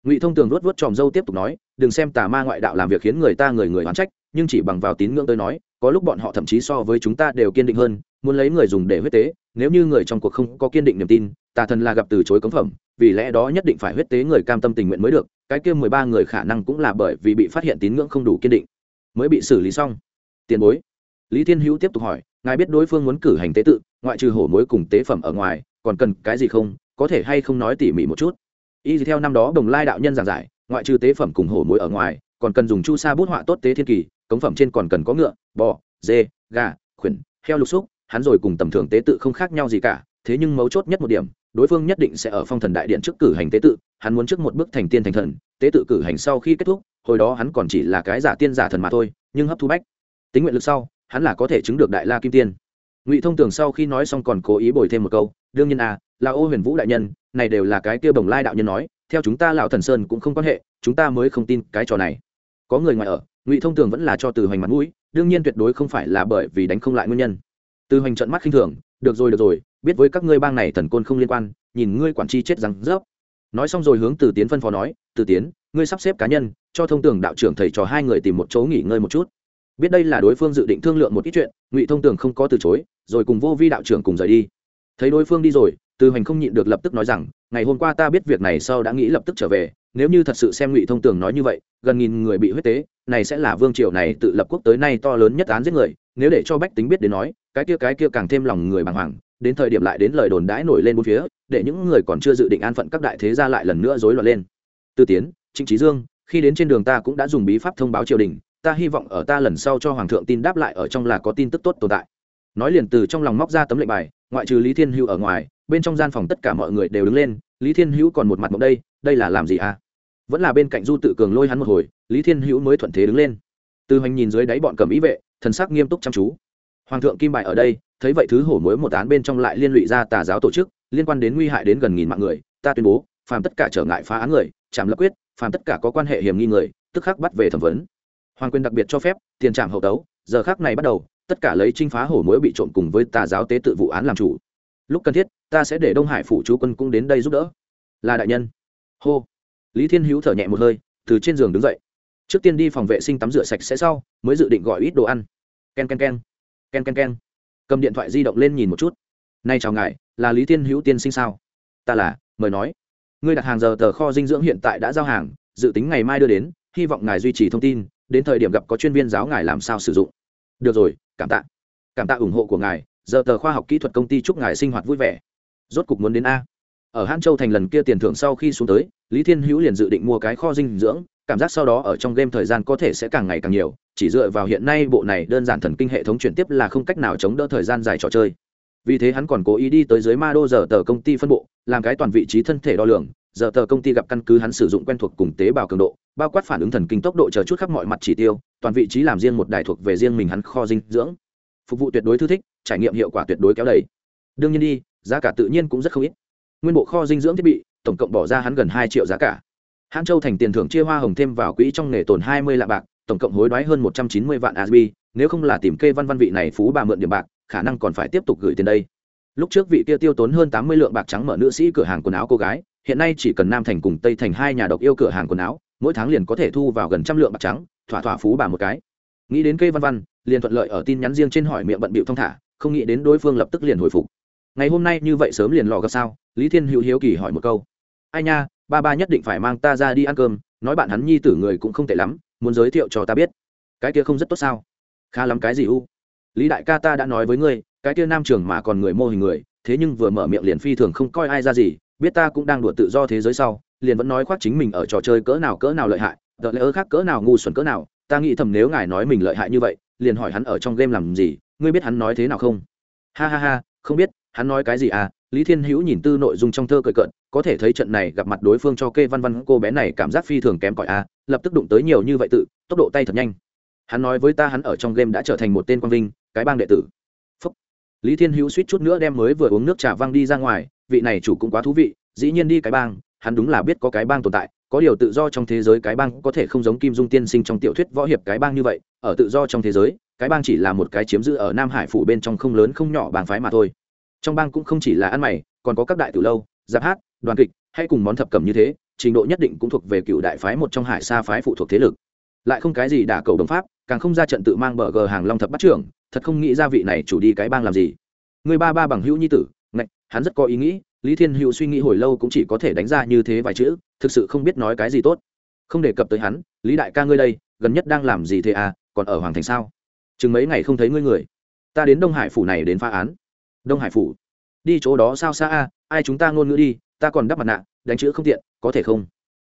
Ngụy thông tường luốt vớt tròm dâu tiếp tục nói, đừng xem tà ma ngoại đạo làm việc khiến người ta người người oán trách, nhưng chỉ bằng vào tín ngưỡng tôi nói, có lúc bọn họ thậm chí so với chúng ta đều kiên định hơn, muốn lấy người dùng để huyết tế, nếu như người trong cuộc không có kiên định niềm tin, tà thần là gặp từ chối cống phẩm, vì lẽ đó nhất định phải huyết tế người cam tâm tình nguyện mới được, cái kia mười ba người khả năng cũng là bởi vì bị phát hiện tín ngưỡng không đủ kiên định, mới bị xử lý xong. Tiền bối lý thiên hữu tiếp tục hỏi, ngài biết đối phương muốn cử hành tế tự, ngoại trừ hổ mối cùng tế phẩm ở ngoài, còn cần cái gì không? Có thể hay không nói tỉ mỉ một chút? Y theo năm đó đồng lai đạo nhân giảng giải, ngoại trừ tế phẩm cùng hổ mối ở ngoài, còn cần dùng chu sa bút họa tốt tế thiên kỳ, cống phẩm trên còn cần có ngựa, bò, dê, gà, khuyển, heo lục xúc, hắn rồi cùng tầm thường tế tự không khác nhau gì cả, thế nhưng mấu chốt nhất một điểm, đối phương nhất định sẽ ở phong thần đại điện trước cử hành tế tự, hắn muốn trước một bước thành tiên thành thần, tế tự cử hành sau khi kết thúc, hồi đó hắn còn chỉ là cái giả tiên giả thần mà thôi, nhưng hấp thu bách tính nguyện lực sau hắn là có thể chứng được đại la kim tiên. Ngụy thông tường sau khi nói xong còn cố ý bồi thêm một câu, đương nhiên à là ô huyền vũ đại nhân, này đều là cái kia bồng lai đạo nhân nói, theo chúng ta lão thần sơn cũng không quan hệ, chúng ta mới không tin cái trò này. Có người ngoài ở, ngụy thông tường vẫn là cho từ hoành mặt mũi, đương nhiên tuyệt đối không phải là bởi vì đánh không lại nguyên nhân. Từ hoành trận mắt khinh thường, được rồi được rồi, biết với các ngươi bang này thần côn không liên quan, nhìn ngươi quản chi chết rằng rớp. Nói xong rồi hướng từ tiến phân phó nói, từ tiến, ngươi sắp xếp cá nhân, cho thông tường đạo trưởng thầy trò hai người tìm một chỗ nghỉ ngơi một chút biết đây là đối phương dự định thương lượng một ít chuyện, ngụy thông tường không có từ chối, rồi cùng vô vi đạo trưởng cùng rời đi. Thấy đối phương đi rồi, từ hành không nhịn được lập tức nói rằng, ngày hôm qua ta biết việc này sau đã nghĩ lập tức trở về, nếu như thật sự xem ngụy thông tường nói như vậy, gần nghìn người bị huyết tế, này sẽ là vương triều này tự lập quốc tới nay to lớn nhất án giết người, nếu để cho bách tính biết đến nói, cái kia cái kia càng thêm lòng người bàng hoàng, đến thời điểm lại đến lời đồn đãi nổi lên bốn phía, để những người còn chưa dự định an phận các đại thế gia lại lần nữa rối loạn lên. Tư tiến, trịnh trí dương, khi đến trên đường ta cũng đã dùng bí pháp thông báo triều đình ta hy vọng ở ta lần sau cho hoàng thượng tin đáp lại ở trong là có tin tức tốt tồn tại. Nói liền từ trong lòng móc ra tấm lệnh bài, ngoại trừ lý thiên hữu ở ngoài, bên trong gian phòng tất cả mọi người đều đứng lên, lý thiên hữu còn một mặt mộng đây đây là làm gì à? Vẫn là bên cạnh du tự cường lôi hắn một hồi, lý thiên hữu mới thuận thế đứng lên. Từ hoành nhìn dưới đáy bọn cầm ý vệ, thần sắc nghiêm túc chăm chú. Hoàng thượng kim bài ở đây, thấy vậy thứ hổ mối một án bên trong lại liên lụy ra tà giáo tổ chức, liên quan đến nguy hại đến gần nghìn mạng người, ta tuyên bố, phàm tất cả trở ngại phá án người, chạm lập quyết, phàm tất cả có quan hệ hiểm nghi người, tức khắc bắt về thẩm vấn hoàng quyền đặc biệt cho phép, tiền trạm hậu tấu, giờ khác này bắt đầu, tất cả lấy trinh phá hổ mối bị trộm cùng với tà giáo tế tự vụ án làm chủ. Lúc cần thiết, ta sẽ để đông hải phủ chú quân cũng đến đây giúp đỡ. Là đại nhân. Hô. Lý thiên hữu thở nhẹ một hơi, từ trên giường đứng dậy. Trước tiên đi phòng vệ sinh tắm rửa sạch sẽ sau, mới dự định gọi ít đồ ăn. K e n k e n k e n k e n k e n k e n cầm điện thoại di động lên nhìn một chút. Nay chào ngài, là lý thiên hữu tiên sinh sao? Ta là, mời nói. Ngươi đặt hàng giờ tờ kho dinh dưỡng hiện tại đã giao hàng, dự tính ngày mai đưa đến, hy vọng ngài duy trì thông tin đến thời điểm gặp có chuyên viên giáo ngài làm sao sử dụng. Được rồi, cảm tạ. Cảm tạ ủng hộ của ngài, giờ tờ khoa học kỹ thuật công ty chúc ngài sinh hoạt vui vẻ. Rốt cục muốn đến a. Ở hãn châu thành lần kia tiền thưởng sau khi xuống tới, lý thiên hữu liền dự định mua cái kho dinh dưỡng, cảm giác sau đó ở trong game thời gian có thể sẽ càng ngày càng nhiều, chỉ dựa vào hiện nay bộ này đơn giản thần kinh hệ thống chuyển tiếp là không cách nào chống đỡ thời gian dài trò chơi. Vì thế hắn còn cố ý đi tới dưới ma đô giờ tờ công ty phân bộ, làm cái toàn vị trí thân thể đo lường, giờ tờ công ty gặp căn cứ hắn sử dụng quen thuộc cùng tế bào cường độ bao quát phản ứng thần kinh tốc độ chờ chút khắp mọi mặt chỉ tiêu, toàn vị trí làm riêng một đài thuộc về riêng mình hắn kho dinh dưỡng. Phục vụ tuyệt đối thư thích, trải nghiệm hiệu quả tuyệt đối kéo đầy. Đương nhiên đi, giá cả tự nhiên cũng rất không ít. Nguyên bộ kho dinh dưỡng thiết bị, tổng cộng bỏ ra hắn gần hai triệu giá cả. Hãn châu thành tiền thưởng chia hoa hồng thêm vào quỹ trong nghề tồn hai mươi lạng bạc, tổng cộng hối đoái hơn một trăm chín mươi vạn asb nếu không là tìm kê văn văn vị này phú bà mượn điểm bạc, khả năng còn phải tiếp tục gửi tiền đây. Lúc trước vị kia tiêu tốn hơn tám mươi lượng bạc trắng mở nữ sĩ cửa hàng quần áo cô gái, hiện nay chỉ cần nam thành cùng tây thành hai nhà độc yêu cửa hàng quần áo mỗi tháng liền có thể thu vào gần trăm lượng bạc trắng, thỏa thỏa phú bà một cái. Nghĩ đến cây văn văn, liền thuận lợi ở tin nhắn riêng trên hỏi miệng bận bịu thong thả, không nghĩ đến đối phương lập tức liền hồi phục. Ngày hôm nay như vậy sớm liền lò gặp sao? Lý thiên hữu hiếu kỳ hỏi một câu. Ai nha, ba ba nhất định phải mang ta ra đi ăn cơm, nói bạn hắn nhi tử người cũng không tệ lắm, muốn giới thiệu cho ta biết. Cái kia không rất tốt sao? Khá lắm cái gì u? Lý đại ca ta đã nói với ngươi, cái kia nam trường mà còn người mô hình người, thế nhưng vừa mở miệng liền phi thường không coi ai ra gì, biết ta cũng đang đùa tự do thế giới sau liền vẫn nói khoác chính mình ở trò chơi cỡ nào cỡ nào lợi hại đợt lẽ ơ khác cỡ nào ngu xuẩn cỡ nào, ta nghĩ thầm nếu ngài nói mình lợi hại như vậy, liền hỏi hắn ở trong game làm gì, ngươi biết hắn nói thế nào không ha ha ha, không biết, hắn nói cái gì à lý thiên hữu nhìn tư nội dung trong thơ cười cợt, có thể thấy trận này gặp mặt đối phương cho kê văn văn cô bé này cảm giác phi thường kém cỏi à? lập tức đụng tới nhiều như vậy tự, tốc độ tay thật nhanh hắn nói với ta hắn ở trong game đã trở thành một tên quang vinh, cái bang đệ tử Phúc. lý thiên hữu suýt chút nữa đem mới vừa uống nước trà văng đi ra ngoài, vị này chủ cũng quá thú vị, dĩ nhiên đi cái bang hắn đúng là biết có cái bang tồn tại, có điều tự do trong thế giới cái bang có thể không giống kim dung tiên sinh trong tiểu thuyết võ hiệp cái bang như vậy, ở tự do trong thế giới, cái bang chỉ là một cái chiếm giữ ở nam hải phủ bên trong không lớn không nhỏ bang phái mà thôi. Trong bang cũng không chỉ là ăn mày, còn có các đại tử lâu, giáp hát, đoàn kịch, hay cùng món thập cẩm như thế, trình độ nhất định cũng thuộc về cựu đại phái một trong hải xa phái phụ thuộc thế lực. Lại không cái gì đả cầu đồng pháp, càng không ra trận tự mang bờ gờ hàng long thập bắt trưởng, thật không nghĩ ra vị này chủ đi cái bang làm gì. Người ba ba bằng hữu nhi tử, ngạch, hắn rất có ý nghĩ lý thiên hữu suy nghĩ hồi lâu cũng chỉ có thể đánh ra như thế vài chữ, thực sự không biết nói cái gì tốt. Không đề cập tới hắn, lý đại ca ngươi đây, gần nhất đang làm gì thế à còn ở hoàng thành sao? Chừng mấy ngày không thấy ngươi người. Ta đến đông hải phủ này đến phá án. Đông hải phủ? Đi chỗ đó sao xa a ai chúng ta ngôn ngữ đi, ta còn đắp mặt nạ, đánh chữ không tiện, có thể không?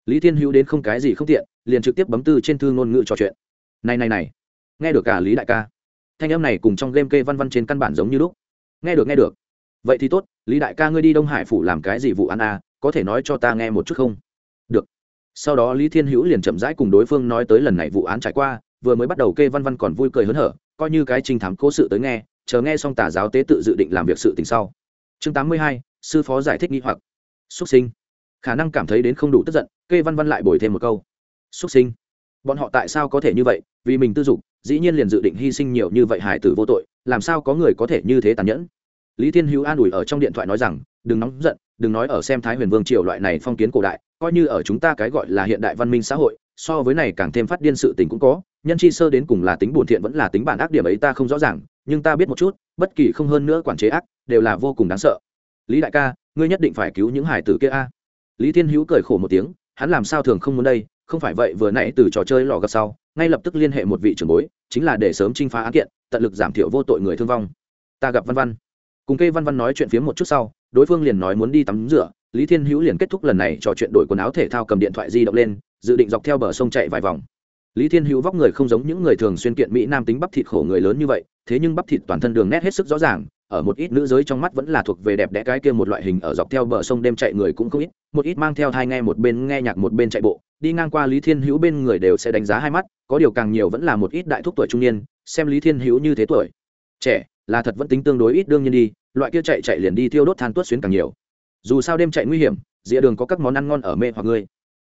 Lý thiên hữu đến không cái gì không tiện, liền trực tiếp bấm tư trên thư ngôn ngữ trò chuyện. Này này này. Nghe được cả lý đại ca? Thanh âm này cùng trong game kê văn văn trên căn bản giống như lúc. Nghe được nghe được vậy thì tốt, lý đại ca ngươi đi đông hải phủ làm cái gì vụ án a có thể nói cho ta nghe một chút không? Được. Sau đó lý thiên hữu liền chậm rãi cùng đối phương nói tới lần này vụ án trải qua, vừa mới bắt đầu kê văn văn còn vui cười hớn hở, coi như cái trinh thám cố sự tới nghe, chờ nghe xong tà giáo tế tự dự định làm việc sự tình sau. Chương tám mươi hai, sư phó giải thích nghi hoặc. Xuất sinh. Khả năng cảm thấy đến không đủ tức giận, kê văn văn lại bồi thêm một câu. Xuất sinh. Bọn họ tại sao có thể như vậy, vì mình tư dục, dĩ nhiên liền dự định hy sinh nhiều như vậy hải tử vô tội, làm sao có người có thể như thế tàn nhẫn? Lý thiên hữu an ủi ở trong điện thoại nói rằng, đừng nóng giận, đừng nói ở xem thái huyền vương triều loại này phong kiến cổ đại, coi như ở chúng ta cái gọi là hiện đại văn minh xã hội, so với này càng thêm phát điên sự tình cũng có. Nhân chi sơ đến cùng là tính buồn thiện vẫn là tính bản ác điểm ấy ta không rõ ràng, nhưng ta biết một chút, bất kỳ không hơn nữa quản chế ác, đều là vô cùng đáng sợ. Lý đại ca, ngươi nhất định phải cứu những hải tử kia a. Lý thiên hữu cười khổ một tiếng, hắn làm sao thường không muốn đây, không phải vậy vừa nãy từ trò chơi lò gặp sau, ngay lập tức liên hệ một vị trưởng bối, chính là để sớm trinh phá án kiện, tận lực giảm thiểu vô tội người thương vong. Ta gặp văn văn cùng kê văn văn nói chuyện phiếm một chút sau, đối phương liền nói muốn đi tắm rửa, lý thiên hữu liền kết thúc lần này trò chuyện đổi quần áo thể thao cầm điện thoại di động lên, dự định dọc theo bờ sông chạy vài vòng. Lý thiên hữu vóc người không giống những người thường xuyên kiện mỹ nam tính bắp thịt khổ người lớn như vậy, thế nhưng bắp thịt toàn thân đường nét hết sức rõ ràng, ở một ít nữ giới trong mắt vẫn là thuộc về đẹp đẽ cái kia một loại hình ở dọc theo bờ sông đêm chạy người cũng không ít, một ít mang theo thai nghe một bên nghe nhạc một bên chạy bộ, đi ngang qua lý thiên hữu bên người đều sẽ đánh giá hai mắt, có điều càng nhiều vẫn là một ít đại thúc tuổi trung niên, xem lý thiên hữu như thế tuổi. Trẻ là thật vẫn tính tương đối ít đương nhiên đi, loại kia chạy chạy liền đi thiêu đốt than tuốt xuyến càng nhiều. Dù sao đêm chạy nguy hiểm dĩa đường có các món ăn ngon ở mê hoặc ngươi.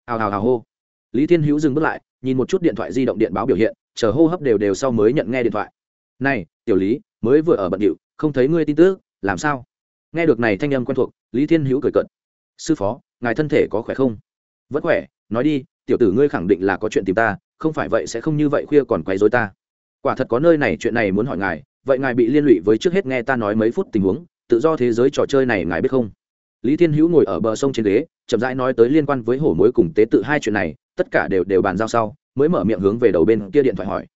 Hào hào hào hô. Lý thiên hữu dừng bước lại, nhìn một chút điện thoại di động điện báo biểu hiện, chờ hô hấp đều đều sau mới nhận nghe điện thoại. Này, tiểu lý, mới vừa ở bận điệu, không thấy ngươi tin tức, làm sao? Nghe được này thanh âm quen thuộc, lý thiên hữu cười cận sư phó, ngài thân thể có khỏe không? Vẫn khỏe, nói đi, tiểu tử ngươi khẳng định là có chuyện tìm ta, không phải vậy sẽ không như vậy khuya còn quấy dối ta. Quả thật có nơi này, chuyện này muốn hỏi ngài vậy ngài bị liên lụy với trước hết nghe ta nói mấy phút tình huống, tự do thế giới trò chơi này ngài biết không? Lý thiên hữu ngồi ở bờ sông trên ghế, chậm rãi nói tới liên quan với hổ mối cùng tế tự hai chuyện này, tất cả đều đều bàn giao sau, mới mở miệng hướng về đầu bên kia điện thoại hỏi.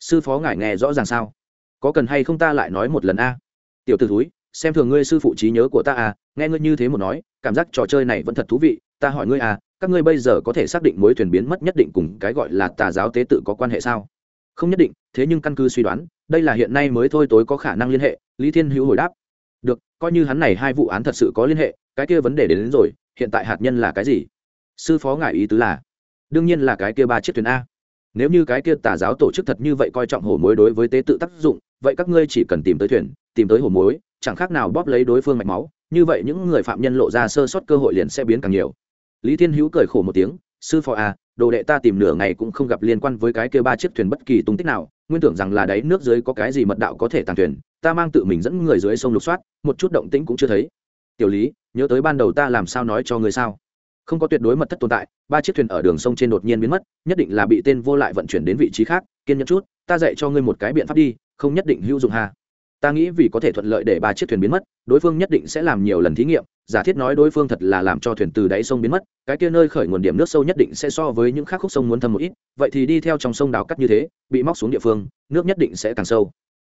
Sư phó ngài nghe rõ ràng sao? Có cần hay không ta lại nói một lần a? Tiểu t ử thúi, xem thường ngươi sư phụ trí nhớ của ta à nghe ngươi như thế một nói, cảm giác trò chơi này vẫn thật thú vị, ta hỏi ngươi à các ngươi bây giờ có thể xác định mối thuyền biến mất nhất định cùng cái gọi là tà giáo tế tự có quan hệ sao? Không nhất định thế nhưng căn cứ suy đoán đây là hiện nay mới thôi tối có khả năng liên hệ lý thiên hữu hồi đáp. Được coi như hắn này hai vụ án thật sự có liên hệ cái kia vấn đề đến, đến rồi hiện tại hạt nhân là cái gì? Sư phó ngại ý tứ là đương nhiên là cái kia ba chiếc thuyền a. Nếu như cái kia tà giáo tổ chức thật như vậy coi trọng hổ mối đối với tế tự tác dụng vậy các ngươi chỉ cần tìm tới thuyền tìm tới hổ mối chẳng khác nào bóp lấy đối phương mạch máu như vậy những người phạm nhân lộ ra sơ sót cơ hội liền sẽ biến càng nhiều. Lý thiên hữu cười khổ một tiếng sư phó à, đồ đệ ta tìm nửa ngày cũng không gặp liên quan với cái kia ba chiếc thuyền bất kỳ tung tích nào nguyên tưởng rằng là đáy nước dưới có cái gì mật đạo có thể tàn thuyền ta mang tự mình dẫn người dưới sông lục soát một chút động tĩnh cũng chưa thấy. Tiểu lý nhớ tới ban đầu ta làm sao nói cho người sao? Không có tuyệt đối mật thất tồn tại ba chiếc thuyền ở đường sông trên đột nhiên biến mất nhất định là bị tên vô lại vận chuyển đến vị trí khác kiên nhẫn chút ta dạy cho ngươi một cái biện pháp đi không nhất định hữu dụng hà ta nghĩ vì có thể thuận lợi để ba chiếc thuyền biến mất đối phương nhất định sẽ làm nhiều lần thí nghiệm giả thiết nói đối phương thật là làm cho thuyền từ đáy sông biến mất cái kia nơi khởi nguồn điểm nước sâu nhất định sẽ so với những khác khúc sông muốn thâm một ít vậy thì đi theo trong sông đào cắt như thế bị móc xuống địa phương nước nhất định sẽ càng sâu.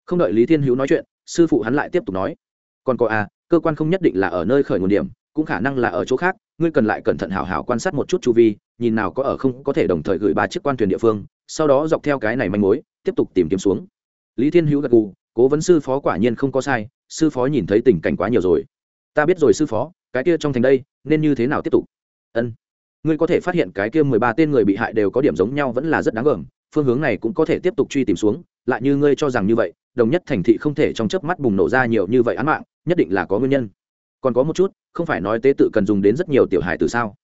Không đợi lý thiên hữu nói chuyện sư phụ hắn lại tiếp tục nói còn có a à, cơ quan không nhất định là ở nơi khởi nguồn điểm cũng khả năng là ở chỗ khác ngươi cần lại cẩn thận hảo hảo quan sát một chút chu vi nhìn nào có ở không có thể đồng thời gửi ba chiếc quan thuyền địa phương sau đó dọc theo cái này manh mối tiếp tục tìm kiếm xuống. Lý thiên hữu gật gù cố vấn sư phó quả nhiên không có sai, sư phó nhìn thấy tình cảnh quá nhiều rồi. Ta biết rồi sư phó, cái kia trong thành đây, nên như thế nào tiếp tục? Ân. Ngươi có thể phát hiện cái kia mười ba tên người bị hại đều có điểm giống nhau vẫn là rất đáng gờm phương hướng này cũng có thể tiếp tục truy tìm xuống, lại như ngươi cho rằng như vậy, đồng nhất thành thị không thể trong chớp mắt bùng nổ ra nhiều như vậy án mạng, nhất định là có nguyên nhân. Còn có một chút, không phải nói tế tự cần dùng đến rất nhiều tiểu hài từ sao?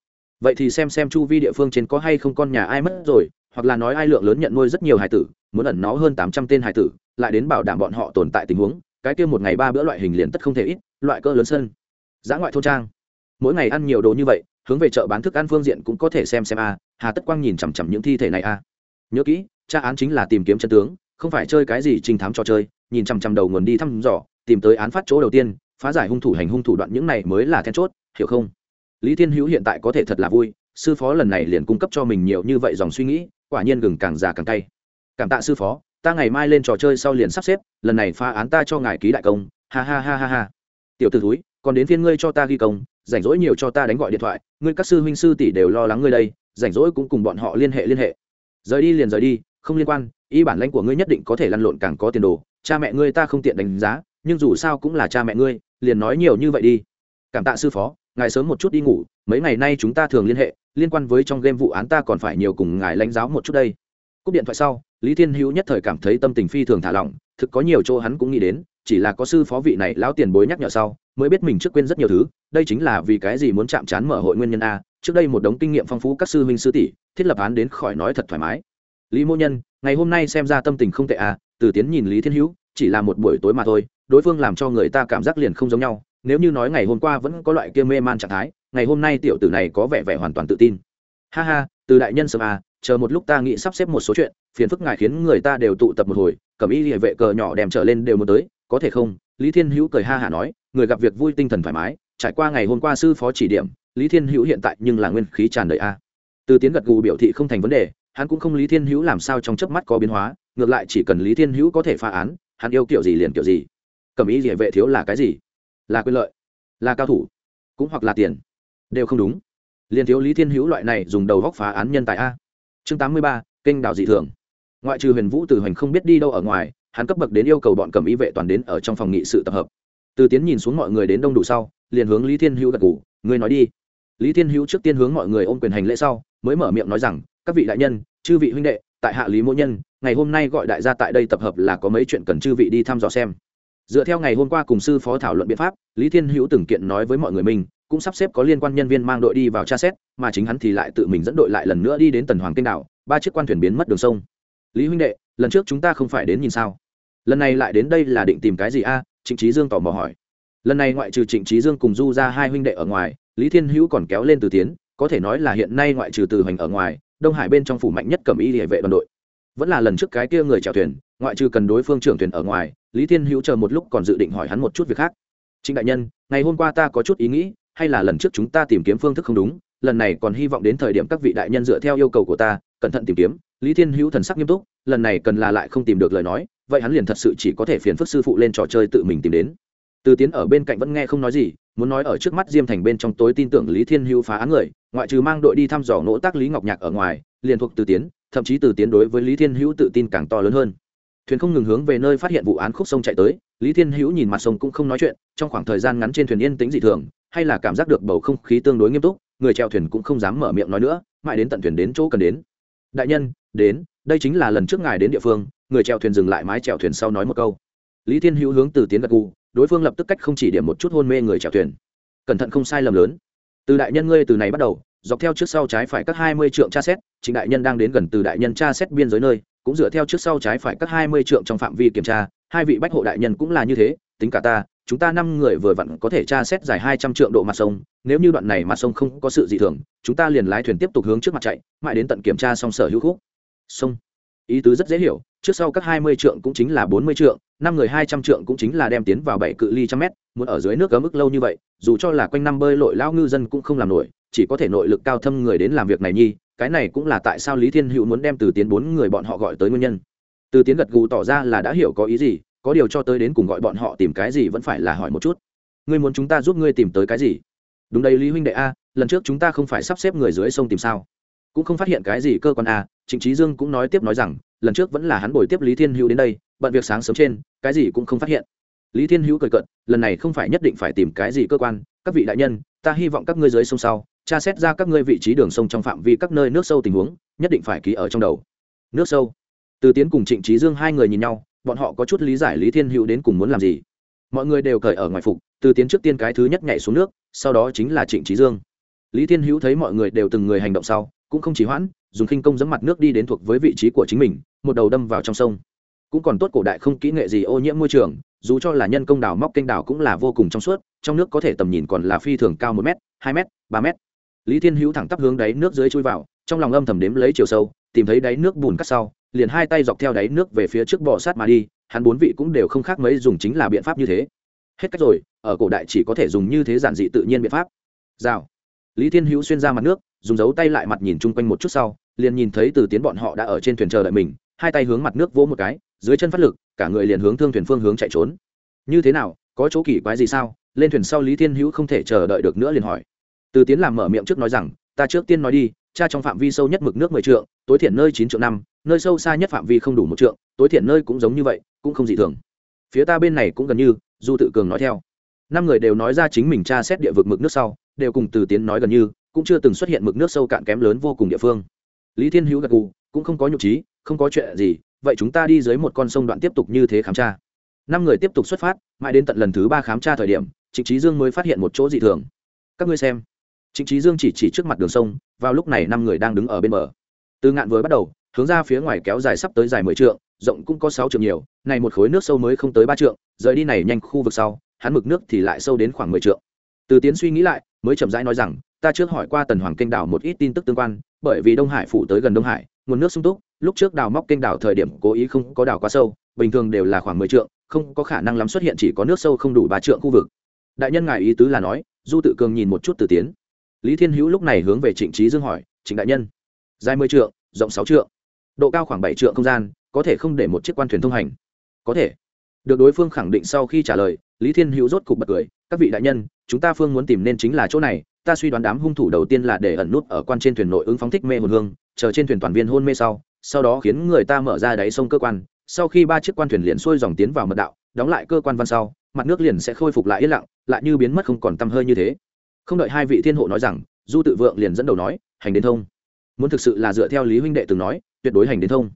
Vậy thì xem xem chu vi địa phương trên có hay không con nhà ai mất rồi hoặc là nói ai lượng lớn nhận nuôi rất nhiều hài tử, muốn ẩn nó hơn tám trăm tên hài tử, lại đến bảo đảm bọn họ tồn tại tình huống, cái kia một ngày ba bữa loại hình liền tất không thể ít, loại cỡ lớn sân. Giã ngoại thôn trang. Mỗi ngày ăn nhiều đồ như vậy, hướng về chợ bán thức ăn phương diện cũng có thể xem xem a, hà tất quang nhìn chằm chằm những thi thể này a. Nhớ kỹ, tra án chính là tìm kiếm chân tướng, không phải chơi cái gì trình thám trò chơi, nhìn chằm chằm đầu nguồn đi thăm dò, tìm tới án phát chỗ đầu tiên, phá giải hung thủ hành hung thủ đoạn những này mới là then chốt, hiểu không? Lý thiên hữu hiện tại có thể thật là vui, sư phó lần này liền cung cấp cho mình nhiều như vậy dòng suy nghĩ quả nhiên gừng càng già càng cay. Cảm tạ sư phó, ta ngày mai lên trò chơi sau liền sắp xếp, lần này pha án ta cho ngài ký đại công. Ha ha ha ha ha. Tiểu t ử còn đến phiên ngươi cho ta ghi công, rảnh rỗi nhiều cho ta đánh gọi điện thoại, ngươi các sư huynh sư tỷ đều lo lắng ngươi đây, rảnh rỗi cũng cùng bọn họ liên hệ liên hệ. Rời đi liền rời đi, không liên quan y bản lãnh của ngươi nhất định có thể lăn lộn càng có tiền đồ, cha mẹ ngươi ta không tiện đánh giá, nhưng dù sao cũng là cha mẹ ngươi, liền nói nhiều như vậy đi. Cảm tạ sư phó, ngài sớm một chút đi ngủ, mấy ngày nay chúng ta thường liên hệ liên quan với trong game vụ án ta còn phải nhiều cùng ngài lãnh giáo một chút đây. Cúp điện thoại sau, lý thiên hữu nhất thời cảm thấy tâm tình phi thường thả lỏng, thực có nhiều chỗ hắn cũng nghĩ đến, chỉ là có sư phó vị này lão tiền bối nhắc nhở sau, mới biết mình trước quên rất nhiều thứ, đây chính là vì cái gì muốn chạm trán mở hội nguyên nhân a, trước đây một đống kinh nghiệm phong phú các sư huynh sư tỷ, thiết lập án đến khỏi nói thật thoải mái. Lý mô nhân, ngày hôm nay xem ra tâm tình không tệ à từ tiến nhìn lý thiên hữu, chỉ là một buổi tối mà thôi, đối phương làm cho người ta cảm giác liền không giống nhau, nếu như nói ngày hôm qua vẫn có loại kia mê man trạng thái ngày hôm nay tiểu tử này có vẻ vẻ hoàn toàn tự tin. Ha ha, từ đại nhân sớm à chờ một lúc ta nghĩ sắp xếp một số chuyện, phiền phức ngài khiến người ta đều tụ tập một hồi, cầm y địa vệ cờ nhỏ đem trở lên đều muốn tới, có thể không? Lý thiên hữu cười ha hả nói, người gặp việc vui tinh thần thoải mái, trải qua ngày hôm qua sư phó chỉ điểm, lý thiên hữu hiện tại nhưng là nguyên khí tràn đầy a. Từ tiến gật gù biểu thị không thành vấn đề, hắn cũng không lý thiên hữu làm sao trong chớp mắt có biến hóa, ngược lại chỉ cần lý thiên hữu có thể phá án, hắn yêu kiểu gì liền kiểu gì. Cầm ý địa vệ thiếu là cái gì? Là quyền lợi, là cao thủ, cũng hoặc là tiền đều không đúng. Liền thiếu lý thiên hữu loại này dùng đầu góc phá án nhân tài a. Chương tám mươi ba, kênh đảo dị thường. Ngoại trừ huyền vũ từ hoành không biết đi đâu ở ngoài, hắn cấp bậc đến yêu cầu bọn cầm y vệ toàn đến ở trong phòng nghị sự tập hợp. Từ tiến nhìn xuống mọi người đến đông đủ sau, liền hướng lý thiên hữu gật ngủ ngươi nói đi. Lý thiên hữu trước tiên hướng mọi người ôm quyền hành lễ sau, mới mở miệng nói rằng, các vị đại nhân, chư vị huynh đệ, tại hạ lý mỗ nhân, ngày hôm nay gọi đại gia tại đây tập hợp là có mấy chuyện cần chư vị đi thăm dò xem. Dựa theo ngày hôm qua cùng sư phó thảo luận biện pháp, lý thiên hữu từng kiện nói với mọi người mình cũng sắp xếp có liên quan nhân viên mang đội đi vào tra xét, mà chính hắn thì lại tự mình dẫn đội lại lần nữa đi đến tần hoàng kênh đảo, ba chiếc quan thuyền biến mất đường sông. Lý huynh đệ, lần trước chúng ta không phải đến nhìn sao? Lần này lại đến đây là định tìm cái gì a? Trịnh trí dương tò mò hỏi. Lần này ngoại trừ trịnh trí dương cùng du ra hai huynh đệ ở ngoài, lý thiên hữu còn kéo lên từ tiến, có thể nói là hiện nay ngoại trừ từ hoành ở ngoài, đông hải bên trong phủ mạnh nhất cầm y địa vệ đoàn đội. Vẫn là lần trước cái kia người chèo thuyền, ngoại trừ cần đối phương trưởng thuyền ở ngoài, lý thiên hữu chờ một lúc còn dự định hỏi hắn một chút việc khác. Trịnh đại nhân, ngày hôm qua ta có chút ý nghĩ hay là lần trước chúng ta tìm kiếm phương thức không đúng, lần này còn hy vọng đến thời điểm các vị đại nhân dựa theo yêu cầu của ta, cẩn thận tìm kiếm, lý thiên hữu thần sắc nghiêm túc, lần này cần là lại không tìm được lời nói, vậy hắn liền thật sự chỉ có thể phiền phức sư phụ lên trò chơi tự mình tìm đến. Từ tiến ở bên cạnh vẫn nghe không nói gì, muốn nói ở trước mắt diêm thành bên trong tối tin tưởng lý thiên hữu phá án người, ngoại trừ mang đội đi thăm dò nỗ tác lý ngọc nhạc ở ngoài, liền thuộc từ tiến, thậm chí từ tiến đối với lý thiên hữu tự tin càng to lớn hơn. Thuyền không ngừng hướng về nơi phát hiện vụ án khúc sông chạy tới, lý thiên hữu nhìn mặt sông cũng không nói chuyện, trong khoảng thời gian ngắn trên thuyền yên tĩnh dị thường hay là cảm giác được bầu không khí tương đối nghiêm túc, người treo thuyền cũng không dám mở miệng nói nữa, mãi đến tận thuyền đến chỗ cần đến. Đại nhân, đến, đây chính là lần trước ngài đến địa phương, người treo thuyền dừng lại mái treo thuyền sau nói một câu. Lý thiên hữu hướng từ tiến gật gù, đối phương lập tức cách không chỉ điểm một chút hôn mê người treo thuyền. Cẩn thận không sai lầm lớn. Từ đại nhân ngươi từ này bắt đầu, dọc theo trước sau trái phải các hai mươi trượng tra xét, chính đại nhân đang đến gần từ đại nhân tra xét biên giới nơi, cũng dựa theo trước sau trái phải các hai mươi trượng trong phạm vi kiểm tra, hai vị bách hộ đại nhân cũng là như thế, tính cả ta chúng ta năm người vừa vặn có thể tra xét dài hai trăm trượng độ mặt sông, nếu như đoạn này mặt sông không có sự gì thường, chúng ta liền lái thuyền tiếp tục hướng trước mặt chạy, mãi đến tận kiểm tra xong sở hữu khúc. Sông. Ý tứ rất dễ hiểu, trước sau các hai mươi trượng cũng chính là bốn mươi trượng, năm người hai trăm trượng cũng chính là đem tiến vào bảy cự ly trăm mét, muốn ở dưới nước ở mức lâu như vậy, dù cho là quanh năm bơi lội lao ngư dân cũng không làm nổi, chỉ có thể nội lực cao thâm người đến làm việc này nhi, cái này cũng là tại sao lý thiên hữu muốn đem từ tiến bốn người bọn họ gọi tới nguyên nhân. Từ tiến gật gù tỏ ra là đã hiểu có ý gì có điều cho tới đến cùng gọi bọn họ tìm cái gì vẫn phải là hỏi một chút. Ngươi muốn chúng ta giúp ngươi tìm tới cái gì? Đúng đây lý huynh đệ a, lần trước chúng ta không phải sắp xếp người dưới sông tìm sao? Cũng không phát hiện cái gì cơ quan a, trịnh trí dương cũng nói tiếp nói rằng, lần trước vẫn là hắn bồi tiếp lý thiên hữu đến đây, bận việc sáng sớm trên, cái gì cũng không phát hiện. Lý thiên hữu cười cận lần này không phải nhất định phải tìm cái gì cơ quan, các vị đại nhân, ta hy vọng các ngươi dưới sông sau, tra xét ra các ngươi vị trí đường sông trong phạm vi các nơi nước sâu tình huống, nhất định phải ký ở trong đầu. Nước sâu. Từ tiến cùng trịnh trí dương hai người nhìn nhau bọn họ có chút lý giải lý thiên hữu đến cùng muốn làm gì. Mọi người đều cởi ở ngoài phục, từ tiến trước tiên cái thứ nhất nhảy xuống nước, sau đó chính là trịnh trí dương. Lý thiên hữu thấy mọi người đều từng người hành động sau, cũng không chỉ hoãn, dùng khinh công dẫm mặt nước đi đến thuộc với vị trí của chính mình, một đầu đâm vào trong sông. Cũng còn tốt cổ đại không kỹ nghệ gì ô nhiễm môi trường, dù cho là nhân công đào móc kênh đào cũng là vô cùng trong suốt, trong nước có thể tầm nhìn còn là phi thường cao một m hai m ba m lý thiên hữu thẳng tắp hướng đáy nước dưới chui vào, trong lòng âm thầm đếm lấy chiều sâu tìm thấy đáy nước bùn cắt sau, liền hai tay dọc theo đáy nước về phía trước bò sát mà đi, hắn bốn vị cũng đều không khác mấy dùng chính là biện pháp như thế. Hết cách rồi, ở cổ đại chỉ có thể dùng như thế giản dị tự nhiên biện pháp. Rào. Lý thiên hữu xuyên ra mặt nước, dùng dấu tay lại mặt nhìn chung quanh một chút sau, liền nhìn thấy từ tiến bọn họ đã ở trên thuyền chờ đợi mình, hai tay hướng mặt nước vỗ một cái, dưới chân phát lực, cả người liền hướng thương thuyền phương hướng chạy trốn. Như thế nào, có chỗ kỳ quái gì sao? Lên thuyền sau lý thiên hữu không thể chờ đợi được nữa liền hỏi. Từ tiến làm mở miệng trước nói rằng, ta trước tiên nói đi tra trong phạm vi sâu nhất mực nước mười trượng, tối thiện nơi chín trượng năm, nơi sâu xa nhất phạm vi không đủ một trượng, tối thiện nơi cũng giống như vậy, cũng không dị thường. Phía ta bên này cũng gần như, du tự cường nói theo. Năm người đều nói ra chính mình tra xét địa vực mực nước sau, đều cùng từ tiến nói gần như, cũng chưa từng xuất hiện mực nước sâu cạn kém lớn vô cùng địa phương. Lý thiên hữu gật gù, cũng không có nhục trí, không có chuyện gì, vậy chúng ta đi dưới một con sông đoạn tiếp tục như thế khám tra. Năm người tiếp tục xuất phát, mãi đến tận lần thứ ba khám tra thời điểm, trịnh Chí dương mới phát hiện một chỗ dị thường. Các ngươi xem. Trịnh Chí dương chỉ chỉ trước mặt đường sông vào lúc này năm người đang đứng ở bên bờ. Từ ngạn vừa bắt đầu, hướng ra phía ngoài kéo dài sắp tới dài mười trượng, rộng cũng có sáu trượng nhiều, này một khối nước sâu mới không tới ba trượng, rời đi này nhanh khu vực sau, hắn mực nước thì lại sâu đến khoảng mười trượng. Từ tiến suy nghĩ lại, mới chậm rãi nói rằng, ta trước hỏi qua tần hoàng kênh đảo một ít tin tức tương quan, bởi vì đông hải phủ tới gần đông hải, nguồn nước sung túc, lúc trước đào móc kênh đảo thời điểm cố ý không có đào quá sâu, bình thường đều là khoảng mười trượng, không có khả năng lắm xuất hiện chỉ có nước sâu không đủ ba trượng khu vực. Đại nhân ngài ý tứ là nói, du tự cường nhìn một chút từ tiến lý thiên hữu lúc này hướng về trịnh trí dương hỏi, trịnh đại nhân, dài mười trượng, rộng sáu trượng, độ cao khoảng bảy trượng không gian, có thể không để một chiếc quan thuyền thông hành? Có thể. Được đối phương khẳng định sau khi trả lời, lý thiên hữu rốt cục bật cười, các vị đại nhân, chúng ta phương muốn tìm nên chính là chỗ này, ta suy đoán đám hung thủ đầu tiên là để ẩn nút ở quan trên thuyền nội ứng phóng thích mê hồn hương, chờ trên thuyền toàn viên hôn mê sau sau đó khiến người ta mở ra đáy sông cơ quan, sau khi ba chiếc quan thuyền liền xuôi dòng tiến vào mật đạo, đóng lại cơ quan văn sau, mặt nước liền sẽ khôi phục lại yên lặng, lại như biến mất không còn tăm hơi như thế không đợi hai vị thiên hộ nói rằng, du tự vượng liền dẫn đầu nói, hành đến thông. Muốn thực sự là dựa theo lý huynh đệ từng nói, tuyệt đối hành đến thông.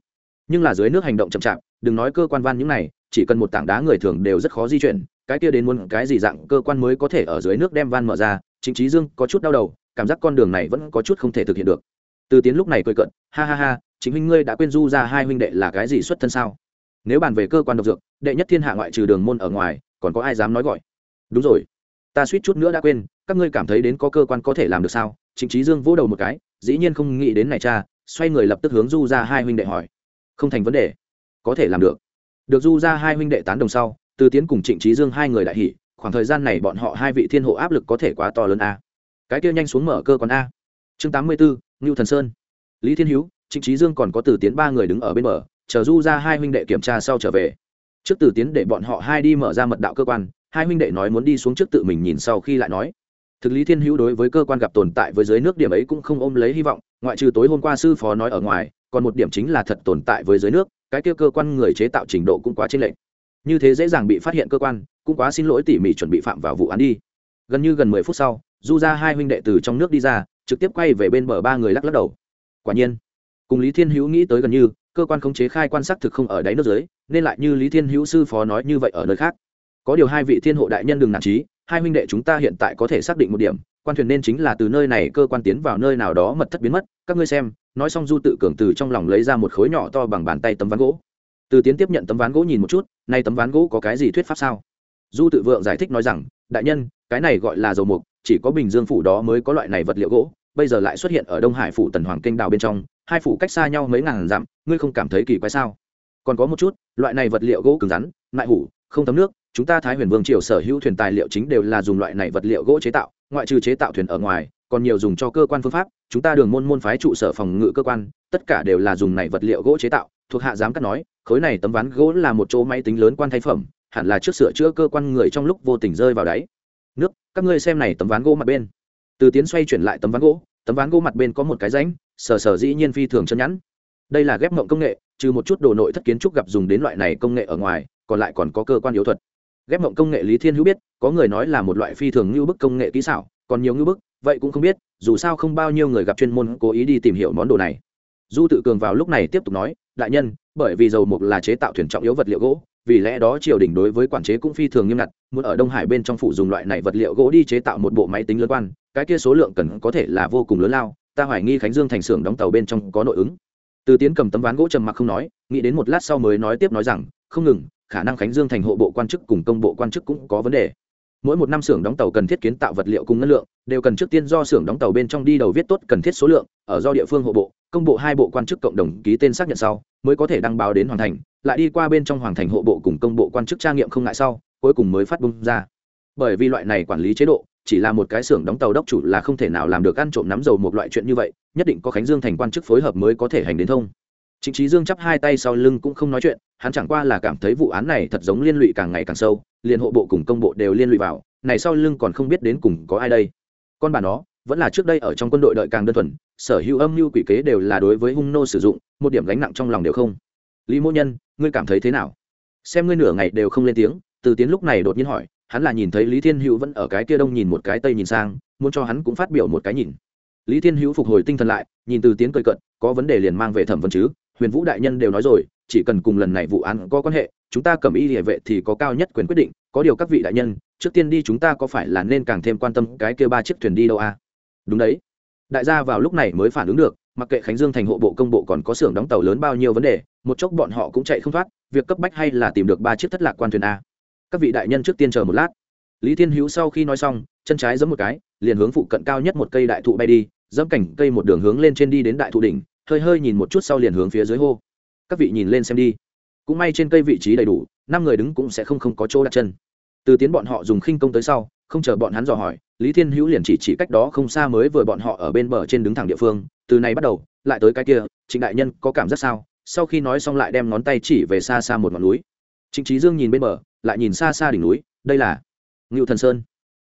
Nhưng là dưới nước hành động chậm chạp, đừng nói cơ quan van những này, chỉ cần một tảng đá người thường đều rất khó di chuyển, cái kia đến muốn cái gì dạng cơ quan mới có thể ở dưới nước đem van mở ra chính trí dương có chút đau đầu, cảm giác con đường này vẫn có chút không thể thực hiện được. Từ tiến lúc này cười cận ha ha ha chính huynh ngươi đã quên du ra hai huynh đệ là cái gì xuất thân sao? Nếu bàn về cơ quan độc dược, đệ nhất thiên hạ ngoại trừ đường môn ở ngoài, còn có ai dám nói gọi? Đúng rồi ta suýt chút nữa đã quên, các ngươi cảm thấy đến có cơ quan có thể làm được sao? Chính trí dương vỗ đầu một cái, dĩ nhiên không nghĩ đến này cha, xoay người lập tức hướng du ra hai huynh đệ hỏi. Không thành vấn đề, có thể làm được. Được du ra hai huynh đệ tán đồng sau, từ tiến cùng trịnh trí dương hai người đại hỷ khoảng thời gian này bọn họ hai vị thiên hộ áp lực có thể quá to lớn a. Cái kia nhanh xuống mở cơ quan a. Chương tám mươi bốn ngưu thần sơn. Lý thiên hữu, trịnh trí dương còn có từ tiến ba người đứng ở bên bờ, chờ du ra hai huynh đệ kiểm tra sau trở về. Trước từ tiến để bọn họ hai đi mở ra mật đạo cơ quan hai huynh đệ nói muốn đi xuống trước tự mình nhìn sau khi lại nói. Thực lý thiên hữu đối với cơ quan gặp tồn tại với dưới nước điểm ấy cũng không ôm lấy hy vọng, ngoại trừ tối hôm qua sư phó nói ở ngoài, còn một điểm chính là thật tồn tại với dưới nước, cái kia cơ quan người chế tạo trình độ cũng quá chênh lệch. Như thế dễ dàng bị phát hiện cơ quan, cũng quá xin lỗi tỉ mỉ chuẩn bị phạm vào vụ án đi. Gần như gần mười phút sau, du ra hai huynh đệ từ trong nước đi ra, trực tiếp quay về bên bờ ba người lắc lắc đầu. Quả nhiên, cùng lý thiên hữu nghĩ tới gần như, cơ quan khống chế khai quan sát thực không ở đáy nước dưới, nên lại như lý thiên hữu sư phó nói như vậy ở nơi khác có điều hai vị thiên hộ đại nhân đừng nản trí, hai huynh đệ chúng ta hiện tại có thể xác định một điểm, quan thuyền nên chính là từ nơi này cơ quan tiến vào nơi nào đó mật thất biến mất, các ngươi xem, nói xong du tự cường từ trong lòng lấy ra một khối nhỏ to bằng bàn tay tấm ván gỗ. Từ tiến tiếp nhận tấm ván gỗ nhìn một chút, nay tấm ván gỗ có cái gì thuyết pháp sao? Du tự vượng giải thích nói rằng, đại nhân, cái này gọi là dầu mục, chỉ có bình dương phủ đó mới có loại này vật liệu gỗ, bây giờ lại xuất hiện ở đông hải phủ tần hoàng kênh đào bên trong, hai phủ cách xa nhau mấy ngàn dặm, ngươi không cảm thấy kỳ quái sao? Còn có một chút, loại này vật liệu gỗ cứng rắn lại hủ, không thấm nước chúng ta thái huyền vương triều sở hữu thuyền tài liệu chính đều là dùng loại này vật liệu gỗ chế tạo, ngoại trừ chế tạo thuyền ở ngoài, còn nhiều dùng cho cơ quan phương pháp. Chúng ta đường môn môn phái trụ sở phòng ngự cơ quan, tất cả đều là dùng này vật liệu gỗ chế tạo, thuộc hạ giám cắt nói, khối này tấm ván gỗ là một chỗ máy tính lớn quan thay phẩm, hẳn là trước sửa chữa cơ quan người trong lúc vô tình rơi vào đáy. Nước, các ngươi xem này tấm ván gỗ mặt bên. Từ tiến xoay chuyển lại tấm ván gỗ, tấm ván gỗ mặt bên có một cái rãnh, sờ sờ dĩ nhiên phi thường chân nhẵn. Đây là ghép mộng công nghệ, trừ một chút đồ nội thất kiến trúc gặp dùng đến loại này công nghệ ở ngoài, còn lại còn có cơ quan yếu thuật ghép mộng công nghệ lý thiên hữu biết, có người nói là một loại phi thường như bức công nghệ kỹ xảo, còn nhiều như bức, vậy cũng không biết, dù sao không bao nhiêu người gặp chuyên môn cố ý đi tìm hiểu món đồ này. Du tự cường vào lúc này tiếp tục nói, đại nhân, bởi vì dầu mục là chế tạo thuyền trọng yếu vật liệu gỗ, vì lẽ đó triều đình đối với quản chế cũng phi thường nghiêm ngặt, muốn ở đông hải bên trong phủ dùng loại này vật liệu gỗ đi chế tạo một bộ máy tính lớn quan, cái kia số lượng cần có thể là vô cùng lớn lao, ta hoài nghi khánh dương thành xưởng đóng tàu bên trong có nội ứng. Từ tiến cầm tấm ván gỗ trầm mặc không nói, nghĩ đến một lát sau mới nói tiếp nói rằng, không ngừng khả năng khánh dương thành hộ bộ quan chức cùng công bộ quan chức cũng có vấn đề. Mỗi một năm xưởng đóng tàu cần thiết kiến tạo vật liệu cùng ngân lượng, đều cần trước tiên do xưởng đóng tàu bên trong đi đầu viết tốt cần thiết số lượng, ở do địa phương hộ bộ, công bộ hai bộ quan chức cộng đồng ký tên xác nhận sau, mới có thể đăng báo đến hoàn thành, lại đi qua bên trong hoàng thành hộ bộ cùng công bộ quan chức tra nghiệm không ngại sau, cuối cùng mới phát bung ra. Bởi vì loại này quản lý chế độ, chỉ là một cái xưởng đóng tàu đốc chủ là không thể nào làm được ăn trộm nắm dầu một loại chuyện như vậy, nhất định có khánh dương thành quan chức phối hợp mới có thể hành đến thông chính chí dương chắp hai tay sau lưng cũng không nói chuyện hắn chẳng qua là cảm thấy vụ án này thật giống liên lụy càng ngày càng sâu liên hộ bộ cùng công bộ đều liên lụy vào này sau lưng còn không biết đến cùng có ai đây. Con bà nó vẫn là trước đây ở trong quân đội đợi càng đơn thuần sở hữu âm mưu quỷ kế đều là đối với hung nô sử dụng một điểm gánh nặng trong lòng đều không. Lý mô nhân ngươi cảm thấy thế nào? Xem ngươi nửa ngày đều không lên tiếng từ tiến lúc này đột nhiên hỏi hắn là nhìn thấy lý thiên hữu vẫn ở cái kia đông nhìn một cái tây nhìn sang muốn cho hắn cũng phát biểu một cái nhìn. Lý thiên hữu phục hồi tinh thần lại nhìn từ tiến cười cợt, có vấn đề liền mang về thẩm vấn chứ huyền vũ đại nhân đều nói rồi, chỉ cần cùng lần này vụ án có quan hệ, chúng ta cầm y địa vệ thì có cao nhất quyền quyết định, có điều các vị đại nhân, trước tiên đi chúng ta có phải là nên càng thêm quan tâm cái kia ba chiếc thuyền đi đâu à? đúng đấy. Đại gia vào lúc này mới phản ứng được, mặc kệ khánh dương thành hộ bộ công bộ còn có xưởng đóng tàu lớn bao nhiêu vấn đề, một chốc bọn họ cũng chạy không thoát, việc cấp bách hay là tìm được ba chiếc thất lạc quan thuyền a các vị đại nhân trước tiên chờ một lát. Lý thiên hữu sau khi nói xong, chân trái giẫm một cái, liền hướng phụ cận cao nhất một cây đại thụ bay đi dẫm cảnh cây một đường hướng lên trên đi đến đại thụ đỉnh hơi hơi nhìn một chút sau liền hướng phía dưới hô. Các vị nhìn lên xem đi. Cũng may trên cây vị trí đầy đủ, năm người đứng cũng sẽ không không có chỗ đặt chân. Từ tiến bọn họ dùng khinh công tới sau, không chờ bọn hắn dò hỏi, lý thiên hữu liền chỉ chỉ cách đó không xa mới vừa bọn họ ở bên bờ trên đứng thẳng địa phương, từ này bắt đầu, lại tới cái kia, trịnh đại nhân có cảm giác sao? Sau khi nói xong lại đem ngón tay chỉ về xa xa một ngọn núi. Trịnh trí dương nhìn bên bờ, lại nhìn xa xa đỉnh núi, đây là ngưu thần sơn.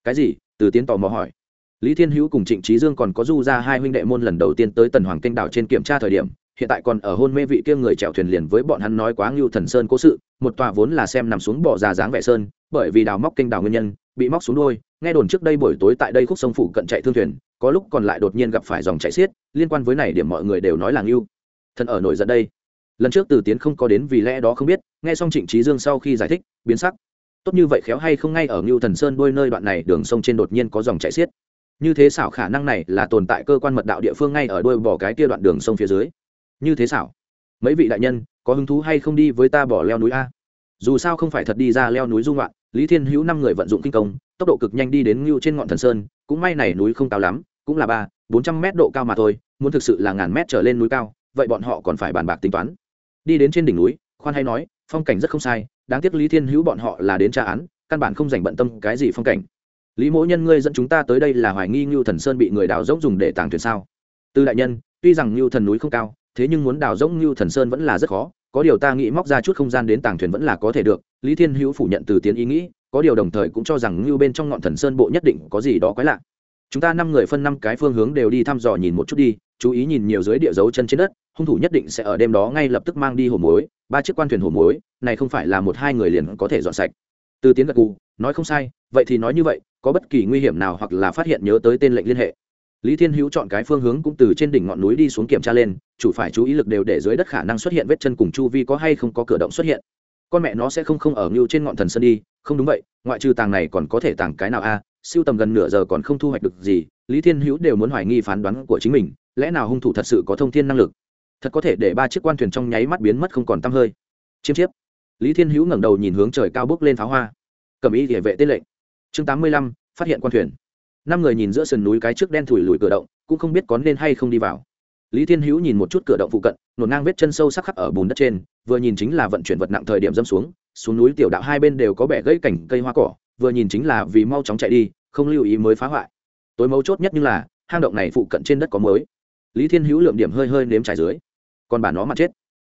Cái gì? Từ tiến tò mò hỏi lý thiên hữu cùng trịnh trí dương còn có du ra hai huynh đệ môn lần đầu tiên tới tần hoàng kênh đảo trên kiểm tra thời điểm, hiện tại còn ở hôn mê vị kia người chèo thuyền liền với bọn hắn nói quá ngưu thần sơn cố sự, một tòa vốn là xem nằm xuống bỏ già dáng vẻ sơn, bởi vì đào móc kênh đào nguyên nhân, bị móc xuống đôi, nghe đồn trước đây buổi tối tại đây khúc sông phủ cận chạy thương thuyền, có lúc còn lại đột nhiên gặp phải dòng chạy xiết, liên quan với này điểm mọi người đều nói là ngưu thần ở nổi giận đây. Lần trước từ tiến không có đến vì lẽ đó không biết, nghe xong trịnh trí dương sau khi giải thích, biến sắc. Tốt như vậy khéo hay không ngay ở ngưu thần sơn đôi nơi đoạn này đường sông trên đột nhiên có dòng chạy xiết như thế xảo khả năng này là tồn tại cơ quan mật đạo địa phương ngay ở đôi bỏ cái kia đoạn đường sông phía dưới. Như thế xảo. Mấy vị đại nhân, có hứng thú hay không đi với ta bỏ leo núi a? Dù sao không phải thật đi ra leo núi dung loạn lý thiên hữu năm người vận dụng kinh công, tốc độ cực nhanh đi đến ngưu trên ngọn thần sơn, cũng may này núi không cao lắm, cũng là ba, bốn trăm mét độ cao mà thôi, muốn thực sự là ngàn mét trở lên núi cao, vậy bọn họ còn phải bàn bạc tính toán. Đi đến trên đỉnh núi, khoan hay nói, phong cảnh rất không sai, đáng tiếc lý thiên hữu bọn họ là đến tra án, căn bản không dành bận tâm cái gì phong cảnh lý mỗ nhân ngươi dẫn chúng ta tới đây là hoài nghi ngưu thần sơn bị người đào dốc dùng để tàng thuyền sao? Tư đại nhân, tuy rằng ngưu thần núi không cao, thế nhưng muốn đào dốc ngưu thần sơn vẫn là rất khó, có điều ta nghĩ móc ra chút không gian đến tàng thuyền vẫn là có thể được, lý thiên hữu phủ nhận từ tiến ý nghĩ, có điều đồng thời cũng cho rằng ngưu bên trong ngọn thần sơn bộ nhất định có gì đó quái lạ. Chúng ta năm người phân năm cái phương hướng đều đi thăm dò nhìn một chút đi, chú ý nhìn nhiều dưới địa dấu chân trên đất, hung thủ nhất định sẽ ở đêm đó ngay lập tức mang đi hồ muối, ba chiếc quan thuyền hồ muối, này không phải là một hai người liền có thể dọn sạch. Từ tiến gật cù nói không sai, vậy thì nói như vậy có bất kỳ nguy hiểm nào hoặc là phát hiện nhớ tới tên lệnh liên hệ. Lý thiên hữu chọn cái phương hướng cũng từ trên đỉnh ngọn núi đi xuống kiểm tra lên, chủ phải chú ý lực đều để dưới đất khả năng xuất hiện vết chân cùng chu vi có hay không có cửa động xuất hiện. Con mẹ nó sẽ không không ở ngưu trên ngọn thần sơn đi, không đúng vậy, ngoại trừ tàng này còn có thể tàng cái nào a, siêu tầm gần nửa giờ còn không thu hoạch được gì, lý thiên hữu đều muốn hoài nghi phán đoán của chính mình, lẽ nào hung thủ thật sự có thông thiên năng lực? Thật có thể để ba chiếc quan thuyền trong nháy mắt biến mất không còn t hơi. Chiêm chiếp. Lý thiên hữu ngẩng đầu nhìn hướng trời cao bước lên pháo hoa. Cầm ý địa vệ tên lệnh chương tám mươi lăm, phát hiện quan thuyền. Năm người nhìn giữa sườn núi cái trước đen thủi lùi cửa động, cũng không biết có nên hay không đi vào. Lý thiên hữu nhìn một chút cửa động phụ cận, nổn ngang vết chân sâu sắc khắc ở bùn đất trên, vừa nhìn chính là vận chuyển vật nặng thời điểm dâm xuống xuống núi tiểu đạo hai bên đều có bẻ gãy cảnh cây hoa cỏ, vừa nhìn chính là vì mau chóng chạy đi, không lưu ý mới phá hoại. Tối mấu chốt nhất như là, hang động này phụ cận trên đất có mới lý thiên hữu lượm điểm hơi hơi nếm trải dưới. Còn bản nó mặt chết.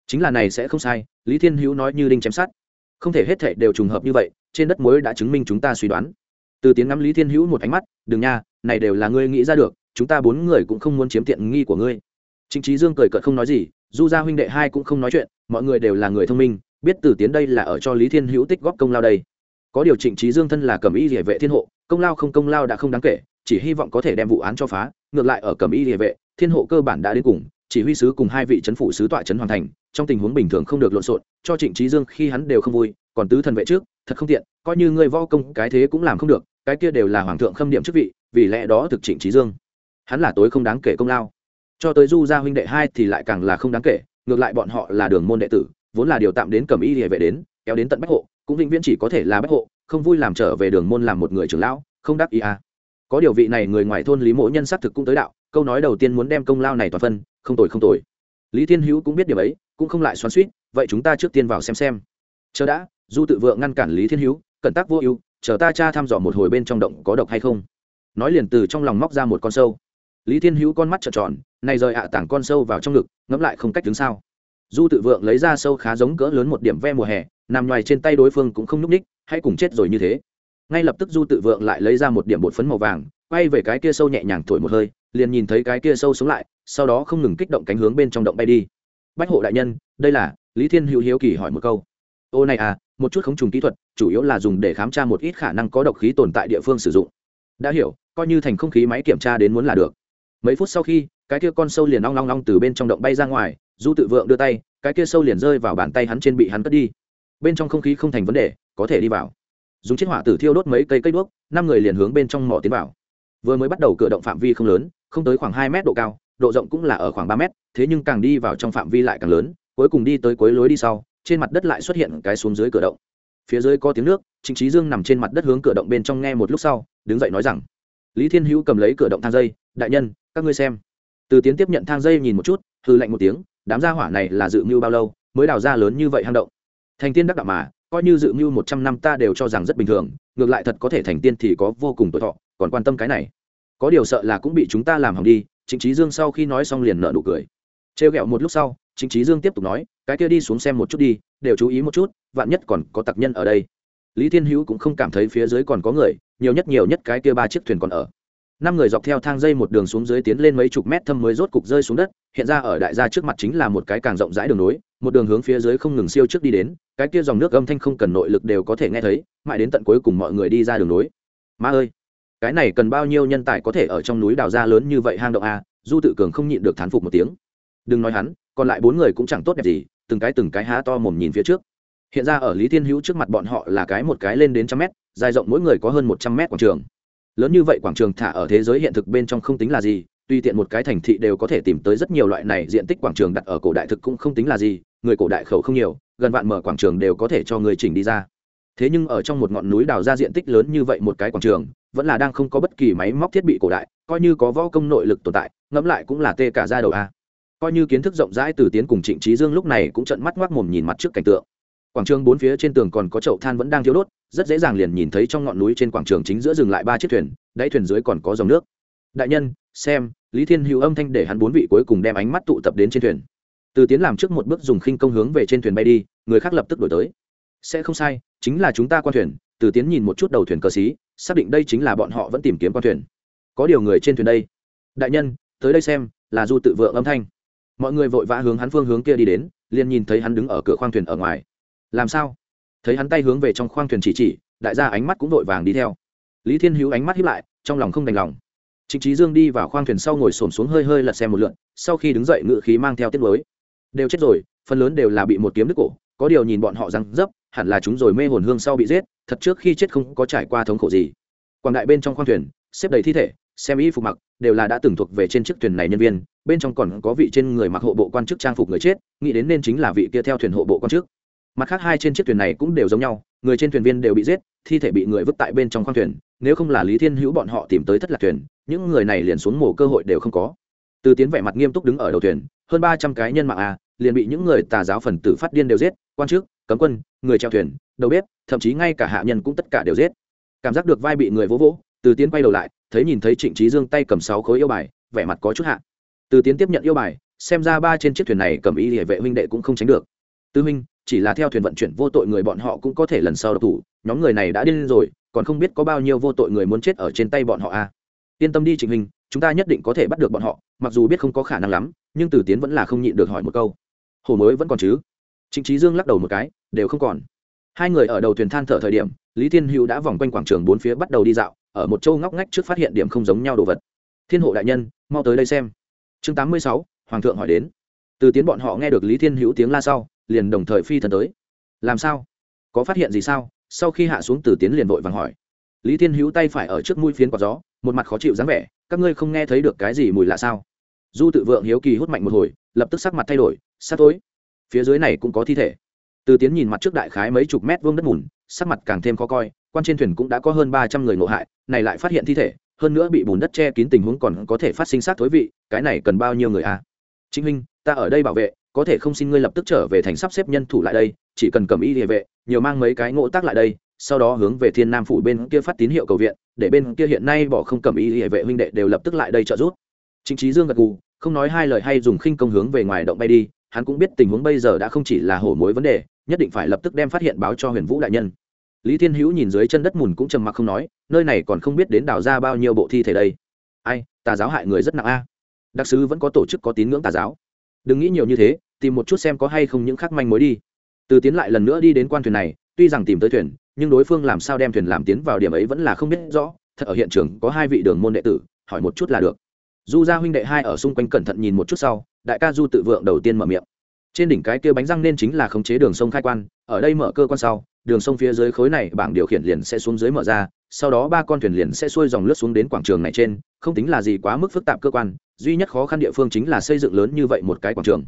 Chính là này sẽ không sai, lý thiên hữu nói như đinh chém sát không thể hết thệ đều trùng hợp như vậy, trên đất muối đã chứng minh chúng ta suy đoán từ tiếng ngắm lý thiên hữu một ánh mắt, đừng nha, này đều là ngươi nghĩ ra được, chúng ta bốn người cũng không muốn chiếm tiện nghi của ngươi. Chính trí dương cười cợt không nói gì, du gia huynh đệ hai cũng không nói chuyện, mọi người đều là người thông minh, biết từ tiến đây là ở cho lý thiên hữu tích góp công lao đây. Có điều trịnh trí dương thân là cầm y địa vệ thiên hộ, công lao không công lao đã không đáng kể, chỉ hy vọng có thể đem vụ án cho phá, ngược lại ở cầm y địa vệ, thiên hộ cơ bản đã đến cùng, chỉ huy sứ cùng hai vị c h ấ n phủ sứ tọa c h ấ n hoàn thành, trong tình huống bình thường không được lộn xộn, cho trịnh trí dương khi hắn đều không vui, còn tứ thần vệ trước, thật không tiện, coi như người vo công cái thế cũng làm không được cái kia đều là hoàng thượng khâm điểm chức vị, vì lẽ đó thực trịnh trí dương. Hắn là tối không đáng kể công lao. Cho tới du gia huynh đệ hai thì lại càng là không đáng kể, ngược lại bọn họ là đường môn đệ tử, vốn là điều tạm đến cầm y địa vệ đến, kéo đến tận bách hộ, cũng vĩnh viễn chỉ có thể là bách hộ, không vui làm trở về đường môn làm một người trưởng lão, không đáp ý à. Có điều vị này người ngoài thôn lý mỗ nhân xác thực cũng tới đạo, câu nói đầu tiên muốn đem công lao này toàn phân, không tồi không tồi. Lý thiên hữu cũng biết điều ấy, cũng không lại xoắn suýt vậy chúng ta trước tiên vào xem xem. Chờ đã, du tự vượng ngăn cản lý thiên hữu, cẩn tác vô ưu chờ ta cha thăm dò một hồi bên trong động có độc hay không. Nói liền từ trong lòng móc ra một con sâu. Lý thiên hữu con mắt trợn tròn, này rời ạ à tảng con sâu vào trong ngực, ngẫm lại không cách đứng sao. Du tự vượng lấy ra sâu khá giống cỡ lớn một điểm ve mùa hè, nằm ngoài trên tay đối phương cũng không n ú c ních hãy cùng chết rồi như thế. Ngay lập tức du tự vượng lại lấy ra một điểm bột phấn màu vàng, quay về cái kia sâu nhẹ nhàng thổi một hơi, liền nhìn thấy cái kia sâu sống lại, sau đó không ngừng kích động cánh hướng bên trong động bay đi. Bách hộ đại nhân, đây là, lý thiên hữu hiếu kỳ hỏi một câu ô này à một chút khống trùng kỹ thuật, chủ yếu là dùng để khám tra một ít khả năng có độc khí tồn tại địa phương sử dụng. Đã hiểu, coi như thành không khí máy kiểm tra đến muốn là được. Mấy phút sau khi, cái kia con sâu liền long long long từ bên trong động bay ra ngoài, du tự vượng đưa tay, cái kia sâu liền rơi vào bàn tay hắn trên bị hắn cất đi. Bên trong không khí không thành vấn đề, có thể đi vào. Dùng chiếc hỏa tử thiêu đốt mấy cây cây đuốc, năm người liền hướng bên trong mỏ tiến vào. Vừa mới bắt đầu cửa động phạm vi không lớn, không tới khoảng hai mét độ cao, độ rộng cũng là ở khoảng ba mét, thế nhưng càng đi vào trong phạm vi lại càng lớn, cuối cùng đi tới cuối lối đi sau trên mặt đất lại xuất hiện cái xuống dưới cửa động. Phía dưới có tiếng nước, trịnh trí dương nằm trên mặt đất hướng cửa động bên trong nghe một lúc sau, đứng dậy nói rằng, lý thiên hữu cầm lấy cửa động thang dây, đại nhân, các ngươi xem. Từ tiến tiếp nhận thang dây nhìn một chút hư lạnh một tiếng, đám gia hỏa này là dự mưu bao lâu, mới đào ra lớn như vậy hang động? Thành tiên đắc đạo mà, coi như dự mưu một trăm năm ta đều cho rằng rất bình thường, ngược lại thật có thể thành tiên thì có vô cùng tuổi thọ, còn quan tâm cái này. Có điều sợ là cũng bị chúng ta làm hỏng đi, trịnh trí dương sau khi nói xong liền nợ nụ cười. Trêu ghẹo một lúc sau trịnh trí dương tiếp tục nói, cái kia đi xuống xem một chút đi, đều chú ý một chút, vạn nhất còn có tặc nhân ở đây. Lý thiên hữu cũng không cảm thấy phía dưới còn có người, nhiều nhất nhiều nhất cái kia ba chiếc thuyền còn ở. Năm người dọc theo thang dây một đường xuống dưới tiến lên mấy chục mét thâm mới rốt cục rơi xuống đất, hiện ra ở đại gia trước mặt chính là một cái càng rộng rãi đường nối, một đường hướng phía dưới không ngừng siêu trước đi đến, cái kia dòng nước âm thanh không cần nội lực đều có thể nghe thấy, mãi đến tận cuối cùng mọi người đi ra đường nối. Ma ơi, cái này cần bao nhiêu nhân tài có thể ở trong núi đào ra lớn như vậy hang động a? Du tự cường không nhịn được thán phục một tiếng. Đừng nói hắn còn lại bốn người cũng chẳng tốt đẹp gì, từng cái từng cái há to mồm nhìn phía trước. Hiện ra ở lý thiên hữu trước mặt bọn họ là cái một cái lên đến trăm mét, dài rộng mỗi người có hơn một trăm mét quảng trường. Lớn như vậy quảng trường thả ở thế giới hiện thực bên trong không tính là gì tuy tiện một cái thành thị đều có thể tìm tới rất nhiều loại này diện tích quảng trường đặt ở cổ đại thực cũng không tính là gì, người cổ đại khẩu không nhiều, gần vạn mở quảng trường đều có thể cho người chỉnh đi ra. Thế nhưng ở trong một ngọn núi đào ra diện tích lớn như vậy một cái quảng trường, vẫn là đang không có bất kỳ máy móc thiết bị cổ đại, coi như có võ công nội lực tồn tại, ngẫm lại cũng là tê cả ra đầu a coi như kiến thức rộng rãi từ tiến cùng trịnh trí dương lúc này cũng trận mắt ngoác mồm nhìn mặt trước cảnh tượng. Quảng trường bốn phía trên tường còn có chậu than vẫn đang thiếu đốt, rất dễ dàng liền nhìn thấy trong ngọn núi trên quảng trường chính giữa dừng lại ba chiếc thuyền, đáy thuyền dưới còn có dòng nước. Đại nhân, xem, lý thiên hữu âm thanh để hắn bốn vị cuối cùng đem ánh mắt tụ tập đến trên thuyền. Từ tiến làm trước một bước dùng khinh công hướng về trên thuyền bay đi, người khác lập tức đổi tới. Sẽ không sai, chính là chúng ta quan thuyền, từ tiến nhìn một chút đầu thuyền cờ xí, xác định đây chính là bọn họ vẫn tìm kiếm quan thuyền. Có điều người trên thuyền đây. Đại nhân, tới đây xem, là du tự vượng âm thanh mọi người vội vã hướng hắn phương hướng kia đi đến, liền nhìn thấy hắn đứng ở cửa khoang thuyền ở ngoài. Làm sao? Thấy hắn tay hướng về trong khoang thuyền chỉ chỉ, đại gia ánh mắt cũng vội vàng đi theo. Lý thiên hữu ánh mắt hiếp lại, trong lòng không đành lòng. Trịnh trí dương đi vào khoang thuyền sau ngồi xổm xuống hơi hơi lật xem một lượn, sau khi đứng dậy ngự khí mang theo tiết mới. Đều chết rồi, phần lớn đều là bị một kiếm đứt cổ, có điều nhìn bọn họ răng dấp, hẳn là chúng rồi mê hồn hương sau bị giết, thật trước khi chết không có trải qua thống khổ gì. Quảng đại bên trong khoang thuyền, xếp đầy thi thể xem y phục mặc, đều là đã từng thuộc về trên chiếc thuyền này nhân viên, bên trong còn có vị trên người mặc hộ bộ quan chức trang phục người chết, nghĩ đến nên chính là vị kia theo thuyền hộ bộ quan chức. Mặt khác hai trên chiếc thuyền này cũng đều giống nhau, người trên thuyền viên đều bị giết, thi thể bị người vứt tại bên trong khoang thuyền, nếu không là lý thiên hữu bọn họ tìm tới thất lạc thuyền, những người này liền xuống mổ cơ hội đều không có. Từ tiến vẻ mặt nghiêm túc đứng ở đầu thuyền, hơn ba trăm cái nhân mạng a liền bị những người tà giáo phần tử phát điên đều giết, quan chức, cấm quân, người treo thuyền, đầu bếp, thậm chí ngay cả hạ nhân cũng tất cả đều giết. Cảm giác được vai bị người vỗ vỗ, từ tiến quay đầu lại thấy nhìn thấy trịnh trí dương tay cầm sáu khối yêu bài, vẻ mặt có chút hạ. Từ tiến tiếp nhận yêu bài, xem ra ba trên chiếc thuyền này cầm ý hệ vệ huynh đệ cũng không tránh được. Tư huynh, chỉ là theo thuyền vận chuyển vô tội người bọn họ cũng có thể lần sau độc thủ, nhóm người này đã điên rồi, còn không biết có bao nhiêu vô tội người muốn chết ở trên tay bọn họ a à. yên tâm đi trịnh huynh, chúng ta nhất định có thể bắt được bọn họ, mặc dù biết không có khả năng lắm, nhưng từ tiến vẫn là không nhịn được hỏi một câu. Hồ mới vẫn còn chứ? Trịnh trí dương lắc đầu một cái, đều không còn. Hai người ở đầu thuyền than thở thời điểm, lý thiên hữu đã vòng quanh quảng trường bốn phía bắt đầu đi dạo ở một châu ngóc ngách trước phát hiện điểm không giống nhau đồ vật. Thiên hộ đại nhân, mau tới đây xem. Chương tám mươi sáu, hoàng thượng hỏi đến. Từ tiến bọn họ nghe được lý thiên hữu tiếng la sau, liền đồng thời phi thần tới. Làm sao? Có phát hiện gì sao? Sau khi hạ xuống từ tiến liền vội vàng hỏi. Lý thiên hữu tay phải ở trước mũi phiến quạt gió, một mặt khó chịu dáng vẻ, các ngươi không nghe thấy được cái gì mùi lạ sao? Du tự vượng hiếu kỳ hút mạnh một hồi, lập tức sắc mặt thay đổi sát tối. Phía dưới này cũng có thi thể. Từ tiến nhìn mặt trước đại khái mấy chục mét vuông đất mùn, sắc mặt càng thêm khó coi quan trên thuyền cũng đã có hơn ba trăm người ngộ hại, này lại phát hiện thi thể, hơn nữa bị bùn đất che kín tình huống còn có thể phát sinh sát thối vị, cái này cần bao nhiêu người a à? chính minh ta ở đây bảo vệ, có thể không xin ngươi lập tức trở về thành sắp xếp nhân thủ lại đây, chỉ cần cầm y địa vệ, nhiều mang mấy cái ngộ tác lại đây, sau đó hướng về thiên nam phủ bên kia phát tín hiệu cầu viện, để bên kia hiện nay bỏ không cầm y địa vệ huynh đệ đều lập tức lại đây trợ giúp chính trí dương gật gù, không nói hai lời hay dùng khinh công hướng về ngoài động bay đi, hắn cũng biết tình huống bây giờ đã không chỉ là hổ mối vấn đề, nhất định phải lập tức đem phát hiện báo cho huyền vũ đại nhân lý thiên hữu nhìn dưới chân đất mùn cũng trầm mặc không nói, nơi này còn không biết đến đào ra bao nhiêu bộ thi thể đây. Ai, tà giáo hại người rất nặng a. Đặc sứ vẫn có tổ chức có tín ngưỡng tà giáo. Đừng nghĩ nhiều như thế, tìm một chút xem có hay không những khác manh mối đi. Từ tiến lại lần nữa đi đến quan thuyền này, tuy rằng tìm tới thuyền, nhưng đối phương làm sao đem thuyền làm tiến vào điểm ấy vẫn là không biết rõ. Thật ở hiện trường có hai vị đường môn đệ tử, hỏi một chút là được. Du gia huynh đệ hai ở xung quanh cẩn thận nhìn một chút sau, đại ca du tự vượng đầu tiên mở miệng. Trên đỉnh cái kia bánh răng nên chính là khống chế đường sông khai quan, ở đây mở cơ quan sau đường sông phía dưới khối này bảng điều khiển liền sẽ xuống dưới mở ra, sau đó ba con thuyền liền sẽ xuôi dòng lướt xuống đến quảng trường này trên, không tính là gì quá mức phức tạp cơ quan, duy nhất khó khăn địa phương chính là xây dựng lớn như vậy một cái quảng trường.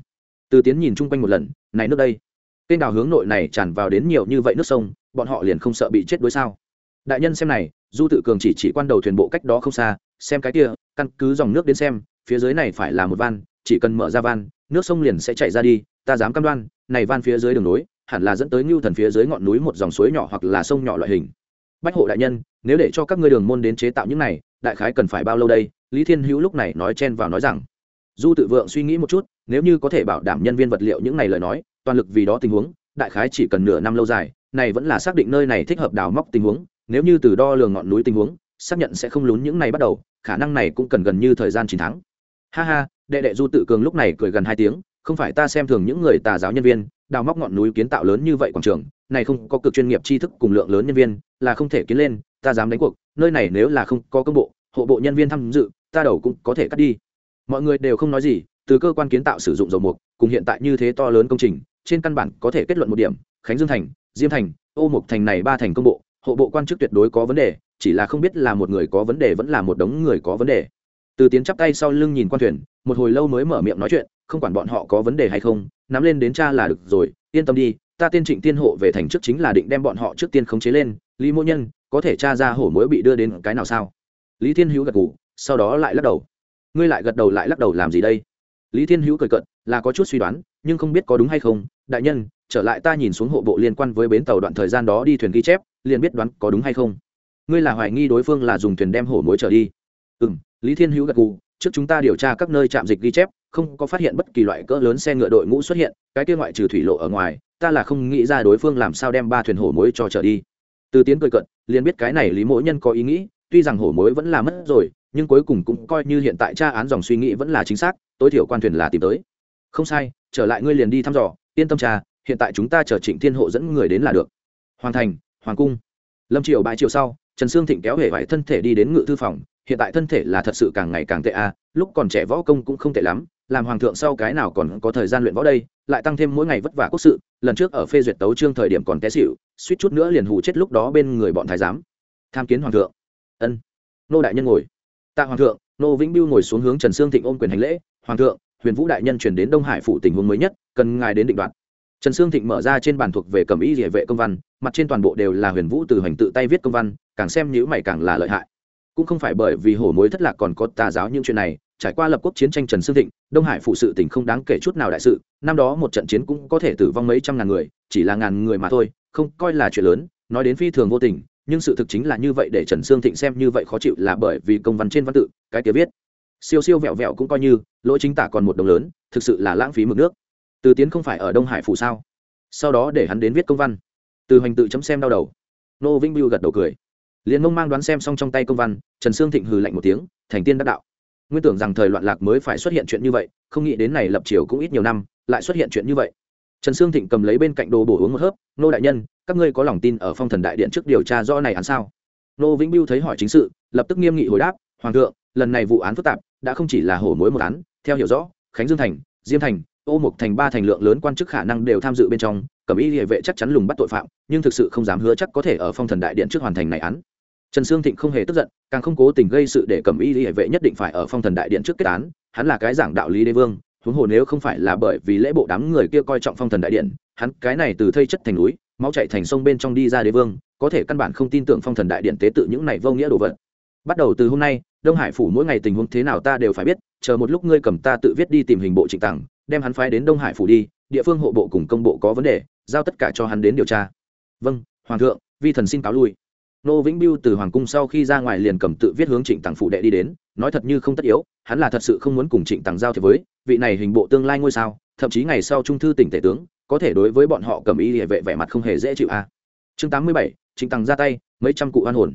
Từ tiến nhìn chung quanh một lần, này nước đây, kênh đào hướng nội này tràn vào đến nhiều như vậy nước sông, bọn họ liền không sợ bị chết đối sao? Đại nhân xem này, du tự cường chỉ chỉ quan đầu thuyền bộ cách đó không xa, xem cái kia, căn cứ dòng nước đến xem, phía dưới này phải là một van, chỉ cần mở ra van, nước sông liền sẽ chạy ra đi, ta dám cam đoan, này van phía dưới đường nối hẳn là dẫn tới ngưu thần phía dưới ngọn núi một dòng suối nhỏ hoặc là sông nhỏ loại hình. Bách hộ đại nhân, nếu để cho các ngươi đường môn đến chế tạo những này, đại khái cần phải bao lâu đây? Lý thiên hữu lúc này nói chen vào nói rằng, du tự vượng suy nghĩ một chút, nếu như có thể bảo đảm nhân viên vật liệu những này lời nói, toàn lực vì đó tình huống, đại khái chỉ cần nửa năm lâu dài, này vẫn là xác định nơi này thích hợp đào móc tình huống, nếu như từ đo lường ngọn núi tình huống, xác nhận sẽ không lún những này bắt đầu, khả năng này cũng cần gần như thời gian chín tháng. Ha ha, đệ đệ du tự cường lúc này cười gần hai tiếng, không phải ta xem thường những người tà giáo nhân viên đào móc ngọn núi kiến tạo lớn như vậy quảng trường, này không có cực chuyên nghiệp tri thức cùng lượng lớn nhân viên, là không thể kiến lên, ta dám đánh cuộc, nơi này nếu là không có công bộ, hộ bộ nhân viên tham dự, ta đầu cũng có thể cắt đi. Mọi người đều không nói gì, từ cơ quan kiến tạo sử dụng dầu mục, cùng hiện tại như thế to lớn công trình, trên căn bản có thể kết luận một điểm, khánh dương thành, diêm thành, ô mục thành này ba thành công bộ, hộ bộ quan chức tuyệt đối có vấn đề, chỉ là không biết là một người có vấn đề vẫn là một đống người có vấn đề. Từ tiến chắp tay sau lưng nhìn quan thuyền, một hồi lâu mới mở miệng nói chuyện, không quản bọn họ có vấn đề hay không nắm lên đến cha là được rồi, yên tâm đi, ta tiên trịnh tiên hộ về thành trước chính là định đem bọn họ trước tiên khống chế lên, lý mỗ nhân, có thể tra ra hổ mối bị đưa đến cái nào sao? Lý thiên hữu gật gù, sau đó lại lắc đầu. Ngươi lại gật đầu lại lắc đầu làm gì đây? Lý thiên hữu cười cận là có chút suy đoán, nhưng không biết có đúng hay không. Đại nhân, trở lại ta nhìn xuống hộ bộ liên quan với bến tàu đoạn thời gian đó đi thuyền ghi chép, liền biết đoán có đúng hay không. Ngươi là hoài nghi đối phương là dùng thuyền đem hổ mối trở đi. Ừ m lý thiên hữu gật gù, trước chúng ta điều tra các nơi trạm dịch ghi chép không có phát hiện bất kỳ loại cỡ lớn xe ngựa đội ngũ xuất hiện cái kia ngoại trừ thủy lộ ở ngoài ta là không nghĩ ra đối phương làm sao đem ba thuyền hổ mối cho trở đi. Từ tiến cười cận liền biết cái này lý mỗi nhân có ý nghĩ tuy rằng hổ mối vẫn là mất rồi nhưng cuối cùng cũng coi như hiện tại tra án dòng suy nghĩ vẫn là chính xác tối thiểu quan thuyền là tìm tới. Không sai trở lại ngươi liền đi thăm dò yên tâm trà hiện tại chúng ta chờ trịnh thiên hộ dẫn người đến là được. Hoàng thành hoàng cung. Lâm triều bãi triều sau trần sương thịnh kéo hể vải thân thể đi đến ngự thư phòng hiện tại thân thể là thật sự càng ngày càng tệ a à, lúc còn trẻ võ công cũng không tệ lắm làm hoàng thượng sau cái nào còn có thời gian luyện võ đây, lại tăng thêm mỗi ngày vất vả quốc sự, lần trước ở phê duyệt tấu trương thời điểm còn té xịu suýt chút nữa liền hù chết lúc đó bên người bọn thái giám. Tham kiến hoàng thượng. Ân. Nô đại nhân ngồi. Tạ hoàng thượng, nô vĩnh biêu ngồi xuống hướng trần sương thịnh ôm quyền hành lễ. Hoàng thượng, huyền vũ đại nhân chuyển đến đông hải phủ tình huống mới nhất, cần ngài đến định đoạt. Trần sương thịnh mở ra trên bàn thuộc về cầm ý địa vệ công văn, mặt trên toàn bộ đều là huyền vũ từ hoành tự tay viết công văn, càng xem nhữ mày càng là lợi hại. Cũng không phải bởi vì hổ mối thất lạc còn có tà giáo những chuyện này trải qua lập quốc chiến tranh trần sương thịnh, đông hải phụ sự tỉnh không đáng kể chút nào đại sự, năm đó một trận chiến cũng có thể tử vong mấy trăm ngàn người, chỉ là ngàn người mà thôi, không coi là chuyện lớn, nói đến phi thường vô tình, nhưng sự thực chính là như vậy để trần sương thịnh xem như vậy khó chịu là bởi vì công văn trên văn tự, cái kia viết. Siêu siêu vẹo vẹo cũng coi như lỗi chính tả còn một đồng lớn, thực sự là lãng phí mực nước. Từ tiến không phải ở đông hải phủ sao? Sau đó để hắn đến viết công văn. Từ hoành tự chấm xem đau đầu. Nô vĩnh biêu gật đầu cười. Liền mông mang đoán xem xong trong tay công văn, trần sương thịnh hừ lạnh một tiếng, thành tiên đắc đạo nguyên tưởng rằng thời loạn lạc mới phải xuất hiện chuyện như vậy, không nghĩ đến này lập triều cũng ít nhiều năm, lại xuất hiện chuyện như vậy. Trần sương thịnh cầm lấy bên cạnh đồ bổ uống một hớp, nô đại nhân, các ngươi có lòng tin ở phong thần đại điện trước điều tra rõ này án sao? Nô vĩnh biêu thấy hỏi chính sự, lập tức nghiêm nghị hồi đáp, hoàng thượng, lần này vụ án phức tạp, đã không chỉ là hổ mối một án, theo hiểu rõ, khánh dương thành, diêm thành, ô mục thành ba thành lượng lớn quan chức khả năng đều tham dự bên trong cẩm y địa vệ chắc chắn lùng bắt tội phạm, nhưng thực sự không dám hứa chắc có thể ở phong thần đại điện trước hoàn thành này án trần sương thịnh không hề tức giận, càng không cố tình gây sự để cẩm y địa vệ nhất định phải ở phong thần đại điện trước kết án, hắn là cái giảng đạo lý đế vương, huống hồ nếu không phải là bởi vì lễ bộ đám người kia coi trọng phong thần đại điện, hắn cái này từ thây chất thành núi, máu chạy thành sông bên trong đi ra đế vương, có thể căn bản không tin tưởng phong thần đại điện tế tự những này vô nghĩa đồ vật. Bắt đầu từ hôm nay, đông hải phủ mỗi ngày tình huống thế nào ta đều phải biết, chờ một lúc ngươi cầm ta tự viết đi tìm hình bộ trịnh tặng đem hắn phái đến đông hải phủ đi, địa phương hộ bộ cùng công bộ có vấn đề, giao tất cả cho hắn đến điều tra. Vâng hoàng thượng, vi thần xin cáo lui nô vĩnh biêu từ hoàng cung sau khi ra ngoài liền cầm tự viết hướng trịnh tằng phụ đệ đi đến, nói thật như không tất yếu, hắn là thật sự không muốn cùng trịnh tằng giao thiệp với, vị này hình bộ tương lai ngôi sao, thậm chí ngày sau trung thư tỉnh tể tướng, có thể đối với bọn họ cầm ý địa vệ vẻ mặt không hề dễ chịu a. À. chương tám mươi bảy, trịnh tằng ra tay, mấy trăm cụ an hồn.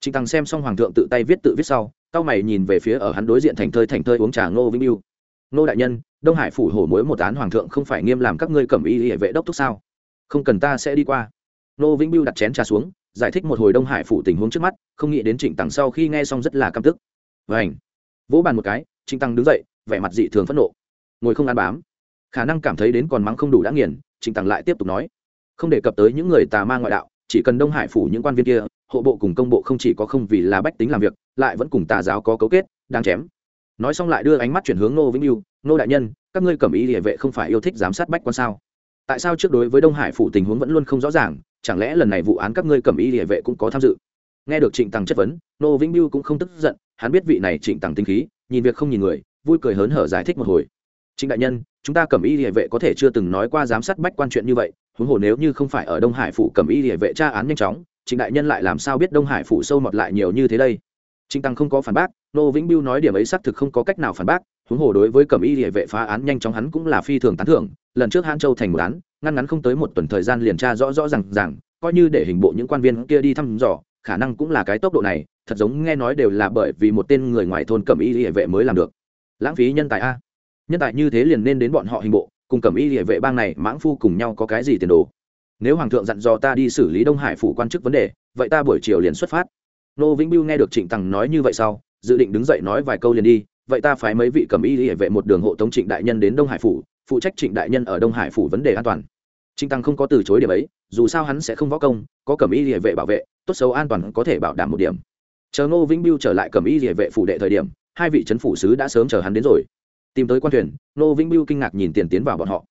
Trịnh tằng xem xong hoàng thượng tự tay viết tự viết sau cao mày nhìn về phía ở hắn đối diện thành thơi thành thơi uống trà ngô vĩnh biêu Nô đại nhân, đông hải phủ hổ mối một án hoàng thượng không phải nghiêm làm các ngươi cầm y hệ vệ đốc thúc sao? Không cần ta sẽ đi qua. Nô vĩnh biêu đặt chén trà xuống giải thích một hồi đông hải phủ tình huống trước mắt, không nghĩ đến trịnh tằng sau khi nghe xong rất là căm tức. Vảnh vỗ bàn một cái, trịnh tăng đứng dậy, vẻ mặt dị thường phẫn nộ. Ngồi không ăn bám. Khả năng cảm thấy đến còn mắng không đủ đã nghiền, trịnh tăng lại tiếp tục nói. Không đề cập tới những người tà ma ngoại đạo, chỉ cần đông hải phủ những quan viên kia, hộ bộ cùng công bộ không chỉ có không vì là bách tính làm việc, lại vẫn cùng tà giáo có cấu kết đang chém. Nói xong lại đưa ánh mắt chuyển hướng nô vĩnh yêu nô đại nhân, các ngươi cầm ý địa vệ không phải yêu thích giám sát bách quan sao? Tại sao trước đối với đông hải phủ tình huống vẫn luôn không rõ ràng chẳng lẽ lần này vụ án các ngươi cầm Y địa vệ cũng có tham dự? Nghe được trịnh tăng chất vấn, nô vĩnh biêu cũng không tức giận, hắn biết vị này trịnh tăng tinh khí, nhìn việc không nhìn người, vui cười hớn hở giải thích một hồi. Trịnh đại nhân, chúng ta cầm y địa vệ có thể chưa từng nói qua giám sát bách quan chuyện như vậy, huống hồ nếu như không phải ở đông hải phủ cầm y địa vệ tra án nhanh chóng, trịnh đại nhân lại làm sao biết đông hải phủ sâu mọt lại nhiều như thế đây? Trịnh tăng không có phản bác, nô vĩnh biêu nói điểm ấy xác thực không có cách nào phản bác, huống hồ đối với cầm y địa vệ phá án nhanh chóng hắn cũng là phi thường tán thưởng, lần trước hãn châu thành một án ngăn ngắn không tới một tuần thời gian liền tra rõ rõ rằng rằng coi như để hình bộ những quan viên kia đi thăm dò, khả năng cũng là cái tốc độ này, thật giống nghe nói đều là bởi vì một tên người ngoài thôn cẩm y địa vệ mới làm được. Lãng phí nhân tài a. Nhân tài như thế liền nên đến bọn họ hình bộ, cùng cẩm y địa vệ bang này mãng phu cùng nhau có cái gì tiền đồ? Nếu hoàng thượng dặn dò ta đi xử lý đông hải phủ quan chức vấn đề, vậy ta buổi chiều liền xuất phát. Nô vĩnh biêu nghe được trịnh tằng nói như vậy sau, dự định đứng dậy nói vài câu liền đi, vậy ta phái mấy vị cẩm y hệ vệ một đường hộ tống trịnh đại nhân đến đông hải phủ phụ trách trịnh đại nhân ở đông hải phủ vấn đề an toàn. Trịnh tăng không có từ chối điểm ấy, dù sao hắn sẽ không võ công, có cẩm y địa vệ bảo vệ, tốt xấu an toàn có thể bảo đảm một điểm. Chờ ngô vĩnh biêu trở lại cẩm y địa vệ phủ đệ thời điểm, hai vị trấn phủ sứ đã sớm chờ hắn đến rồi. Tìm tới quan thuyền, ngô vĩnh biêu kinh ngạc nhìn tiền tiến vào bọn họ.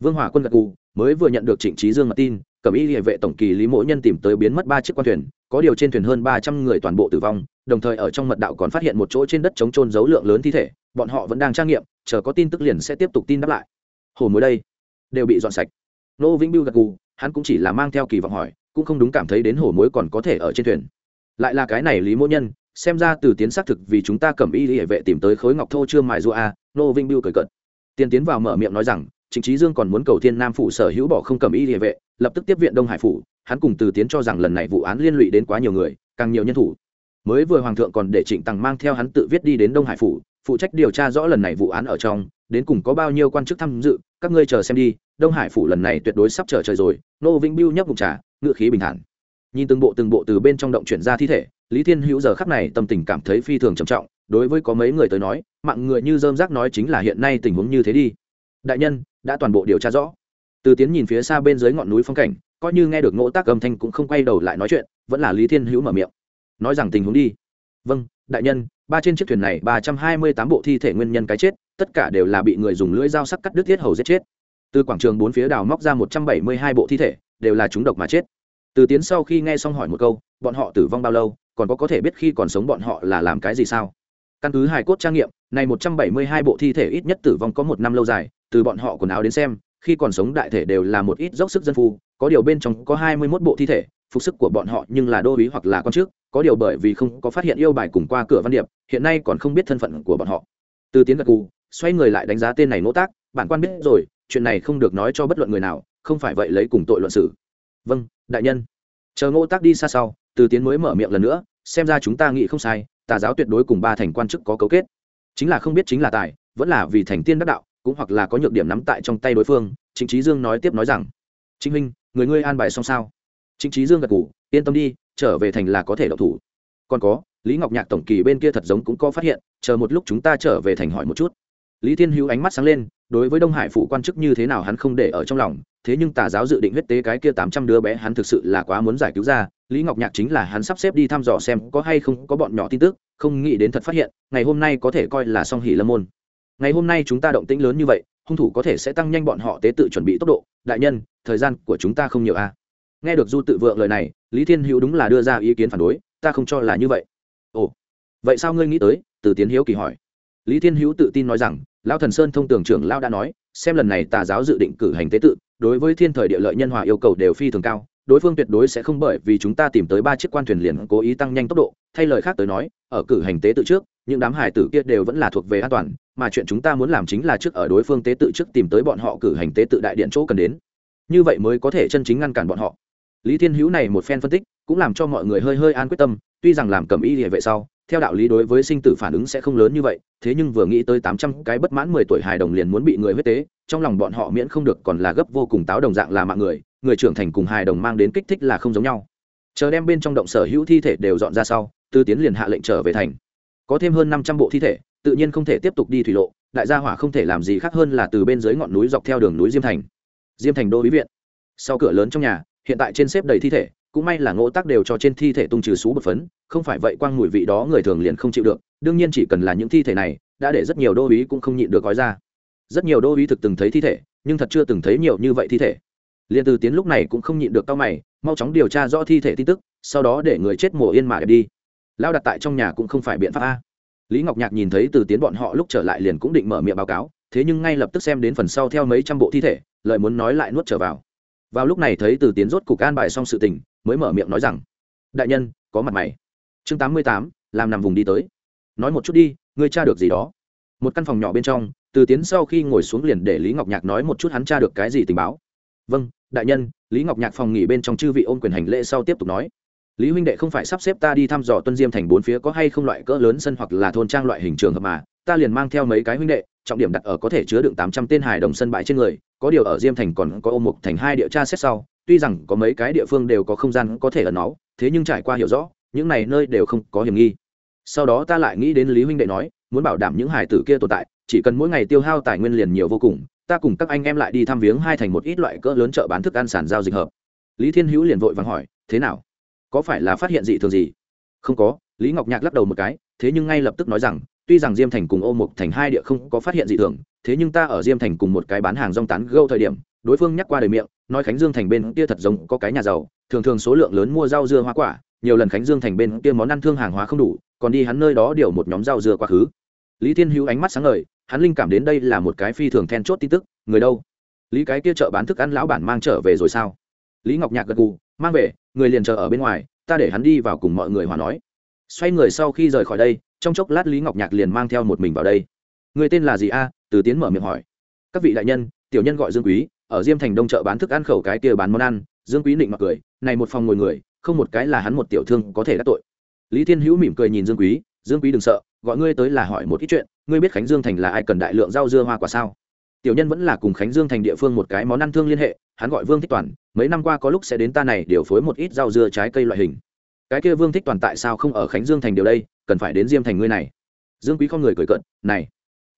Vương hòa quân gật cù mới vừa nhận được trịnh trí dương mật tin, cẩm y địa vệ tổng kỳ lý mỗi nhân tìm tới biến mất ba chiếc quan thuyền, có điều trên thuyền hơn ba trăm người toàn bộ tử vong, đồng thời ở trong mật đạo còn phát hiện một chỗ trên đất chống trôn dấu lượng lớn thi thể, bọn họ vẫn đang trang nghiệm, chờ có tin tức liền sẽ tiếp tục tin đáp lại hồ mối đây, đều bị dọn sạch. Nô vĩnh biêu gật gù, hắn cũng chỉ là mang theo kỳ vọng hỏi, cũng không đúng cảm thấy đến hổ mối còn có thể ở trên thuyền. Lại là cái này lý mỗ nhân, xem ra từ tiến xác thực vì chúng ta cầm y hệ vệ tìm tới khối ngọc thô chưa mài rua a nô vinh biêu cười cận Tiền tiến vào mở miệng nói rằng, trịnh trí dương còn muốn cầu thiên nam phủ sở hữu bỏ không cầm y hệ vệ, lập tức tiếp viện đông hải phủ, hắn cùng từ tiến cho rằng lần này vụ án liên lụy đến quá nhiều người, càng nhiều nhân thủ. Mới vừa hoàng thượng còn để trịnh tằng mang theo hắn tự viết đi đến đông hải phủ phụ trách điều tra rõ lần này vụ án ở trong, đến cùng có bao nhiêu quan chức tham dự, các ngươi chờ xem đi, đông hải phủ lần này tuyệt đối sắp trở trời rồi nô vĩnh biêu nhấp bụng trà ngựa khí bình thản. Nhìn từng bộ từng bộ từ bên trong động chuyển ra thi thể, lý thiên hữu giờ khắc này tâm tình cảm thấy phi thường trầm trọng, đối với có mấy người tới nói, mạng người như dơm rác nói chính là hiện nay tình huống như thế đi. Đại nhân, đã toàn bộ điều tra rõ. Từ tiến nhìn phía xa bên dưới ngọn núi phong cảnh, coi như nghe được ngỗ tác âm thanh cũng không quay đầu lại nói chuyện, vẫn là lý thiên hữu mở miệng. Nói rằng tình huống đi. Vâng đại nhân ba trên chiếc thuyền này ba trăm hai mươi tám bộ thi thể nguyên nhân cái chết, tất cả đều là bị người dùng lưỡi dao sắc cắt đứt thiết hầu giết chết. Từ quảng trường bốn phía đào móc ra một trăm bảy mươi hai bộ thi thể, đều là chúng độc mà chết. Từ tiến sau khi nghe xong hỏi một câu, bọn họ tử vong bao lâu, còn có có thể biết khi còn sống bọn họ là làm cái gì sao? Căn cứ hài cốt trang nghiệm, này một trăm bảy mươi hai bộ thi thể ít nhất tử vong có một năm lâu dài, từ bọn họ quần áo đến xem, khi còn sống đại thể đều là một ít dốc sức dân phu, có điều bên trong có hai mươi 21 bộ thi thể, phục sức của bọn họ nhưng là đô úy hoặc là con trước có điều bởi vì không có phát hiện yêu bài cùng qua cửa văn điệp, hiện nay còn không biết thân phận của bọn họ. Từ tiến gật cù xoay người lại đánh giá tên này nỗ tác bản quan biết rồi, chuyện này không được nói cho bất luận người nào, không phải vậy lấy cùng tội luận xử. Vâng đại nhân. Chờ ngô tác đi xa sau, từ tiến mới mở miệng lần nữa, xem ra chúng ta nghĩ không sai, tà giáo tuyệt đối cùng ba thành quan chức có cấu kết. Chính là không biết chính là tài, vẫn là vì thành tiên đắc đạo, cũng hoặc là có nhược điểm nắm tại trong tay đối phương, trịnh trí dương nói tiếp nói rằng, trịnh huynh, người ngươi an bài xong sao? Trịnh trí dương gật cù yên tâm đi trở về thành là có thể đậu thủ. Còn có, lý ngọc nhạc tổng kỳ bên kia thật giống cũng có phát hiện, chờ một lúc chúng ta trở về thành hỏi một chút. Lý thiên hữu ánh mắt sáng lên, đối với đông hải phủ quan chức như thế nào hắn không để ở trong lòng, thế nhưng tà giáo dự định huyết tế cái kia tám trăm đứa bé hắn thực sự là quá muốn giải cứu ra, lý ngọc nhạc chính là hắn sắp xếp đi thăm dò xem có hay không có bọn nhỏ tin tức, không nghĩ đến thật phát hiện, ngày hôm nay có thể coi là song hỷ lâm môn. Ngày hôm nay chúng ta động tĩnh lớn như vậy, hung thủ có thể sẽ tăng nhanh bọn họ tế tự chuẩn bị tốc độ, đại nhân, thời gian của chúng ta không nhiều a à. nghe được du tự vượng lời này lý thiên hữu đúng là đưa ra ý kiến phản đối, ta không cho là như vậy. Ồ, vậy sao ngươi nghĩ tới? Từ tiến hiếu kỳ hỏi. Lý thiên hữu tự tin nói rằng, lão thần sơn thông tưởng trưởng lão đã nói, xem lần này tà giáo dự định cử hành tế tự, đối với thiên thời địa lợi nhân hòa yêu cầu đều phi thường cao, đối phương tuyệt đối sẽ không bởi vì chúng ta tìm tới ba chiếc quan thuyền liền cố ý tăng nhanh tốc độ, thay lời khác tới nói, ở cử hành tế tự trước, những đám hải tử kia đều vẫn là thuộc về an toàn, mà chuyện chúng ta muốn làm chính là trước ở đối phương tế tự trước tìm tới bọn họ cử hành tế tự đại điện chỗ cần đến. Như vậy mới có thể chân chính ngăn cản bọn họ lý thiên hữu này một phen phân tích, cũng làm cho mọi người hơi hơi an quyết tâm, tuy rằng làm cầm y địa vệ sau, theo đạo lý đối với sinh tử phản ứng sẽ không lớn như vậy, thế nhưng vừa nghĩ tới tám trăm cái bất mãn mười tuổi hài đồng liền muốn bị người huyết tế, trong lòng bọn họ miễn không được còn là gấp vô cùng táo đồng dạng là mạng người người trưởng thành cùng hài đồng mang đến kích thích là không giống nhau. Chờ đem bên trong động sở hữu thi thể đều dọn ra sau, tư tiến liền hạ lệnh trở về thành. Có thêm hơn năm trăm bộ thi thể, tự nhiên không thể tiếp tục đi thủy lộ, đại gia hỏa không thể làm gì khác hơn là từ bên dưới ngọn núi dọc theo đường núi diêm thành. Diêm thành đô bí viện. Sau cửa lớn trong nhà hiện tại trên xếp đầy thi thể, cũng may là ngỗ tác đều cho trên thi thể tung trừ xú bột phấn, không phải vậy quang mùi vị đó người thường liền không chịu được, đương nhiên chỉ cần là những thi thể này, đã để rất nhiều đô uý cũng không nhịn được gói ra. Rất nhiều đô uý thực từng thấy thi thể, nhưng thật chưa từng thấy nhiều như vậy thi thể. Liền từ tiến lúc này cũng không nhịn được cao mày, mau chóng điều tra rõ thi thể tin tức, sau đó để người chết mổ yên mà đẹp đi. Lao đặt tại trong nhà cũng không phải biện pháp a. Lý ngọc nhạc nhìn thấy từ tiến bọn họ lúc trở lại liền cũng định mở miệng báo cáo, thế nhưng ngay lập tức xem đến phần sau theo mấy trăm bộ thi thể lợi muốn nói lại nuốt trở vào vào lúc này thấy từ tiến rốt cục an bài xong sự tình, mới mở miệng nói rằng, đại nhân, có mặt mày. Chương tám mươi tám, làm nằm vùng đi tới. Nói một chút đi, ngươi tra được gì đó? Một căn phòng nhỏ bên trong, từ tiến sau khi ngồi xuống liền để lý ngọc nhạc nói một chút hắn tra được cái gì tình báo. Vâng đại nhân, lý ngọc nhạc phòng nghỉ bên trong chư vị ôm quyền hành lễ sau tiếp tục nói. Lý huynh đệ không phải sắp xếp ta đi thăm dò tuân diêm thành bốn phía có hay không loại cỡ lớn sân hoặc là thôn trang loại hình trường hợp mà, ta liền mang theo mấy cái huynh đệ trọng điểm đặt ở có thể chứa đựng tám trăm tên hài đồng sân bãi trên người, có điều ở diêm thành còn có ôm mục thành hai địa tra xét sau, tuy rằng có mấy cái địa phương đều có không gian có thể ẩn náu, thế nhưng trải qua hiểu rõ, những này nơi đều không có hiểm nghi. Sau đó ta lại nghĩ đến lý huynh đệ nói, muốn bảo đảm những hải tử kia tồn tại, chỉ cần mỗi ngày tiêu hao tài nguyên liền nhiều vô cùng, ta cùng các anh em lại đi thăm viếng hai thành một ít loại cỡ lớn chợ bán thức ăn sản giao dịch hợp. Lý thiên hữu liền vội vàng hỏi, thế nào? Có phải là phát hiện dị thường gì? Không có. Lý ngọc nhạc lắc đầu một cái, thế nhưng ngay lập tức nói rằng tuy rằng diêm thành cùng ô mục thành hai địa không có phát hiện dị thường, thế nhưng ta ở diêm thành cùng một cái bán hàng rong tán gâu thời điểm, đối phương nhắc qua đời miệng, nói khánh dương thành bên kia thật giống có cái nhà giàu, thường thường số lượng lớn mua rau dưa hoa quả, nhiều lần khánh dương thành bên kia món ăn thương hàng hóa không đủ, còn đi hắn nơi đó điều một nhóm rau dưa quá khứ. Lý thiên hữu ánh mắt sáng ngời, hắn linh cảm đến đây là một cái phi thường then chốt tin tức, người đâu? Lý cái kia chợ bán thức ăn lão bản mang trở về rồi sao? Lý ngọc nhạc gật gù, mang về, người liền chờ ở bên ngoài, ta để hắn đi vào cùng mọi người hòa nói. Xoay người sau khi rời khỏi đây trong chốc lát lý ngọc nhạc liền mang theo một mình vào đây. Người tên là gì a? Từ tiến mở miệng hỏi. Các vị đại nhân, tiểu nhân gọi dương quý, ở diêm thành đông chợ bán thức ăn khẩu cái kia bán món ăn. Dương quý định mặc cười, này một phòng ngồi người, không một cái là hắn một tiểu thương có thể đắc tội. Lý thiên hữu mỉm cười nhìn dương quý dương quý đừng sợ, gọi ngươi tới là hỏi một ít chuyện, ngươi biết khánh dương thành là ai, cần đại lượng rau dưa hoa quả sao? Tiểu nhân vẫn là cùng khánh dương thành địa phương một cái món ăn thương liên hệ, hắn gọi vương thích toàn, mấy năm qua có lúc sẽ đến ta này điều phối một ít rau dưa trái cây loại hình. Cái kia vương thích toàn tại sao không ở khánh dương thành điều đây? Cần phải đến diêm thành ngươi này. Dương quý không người cười cận này,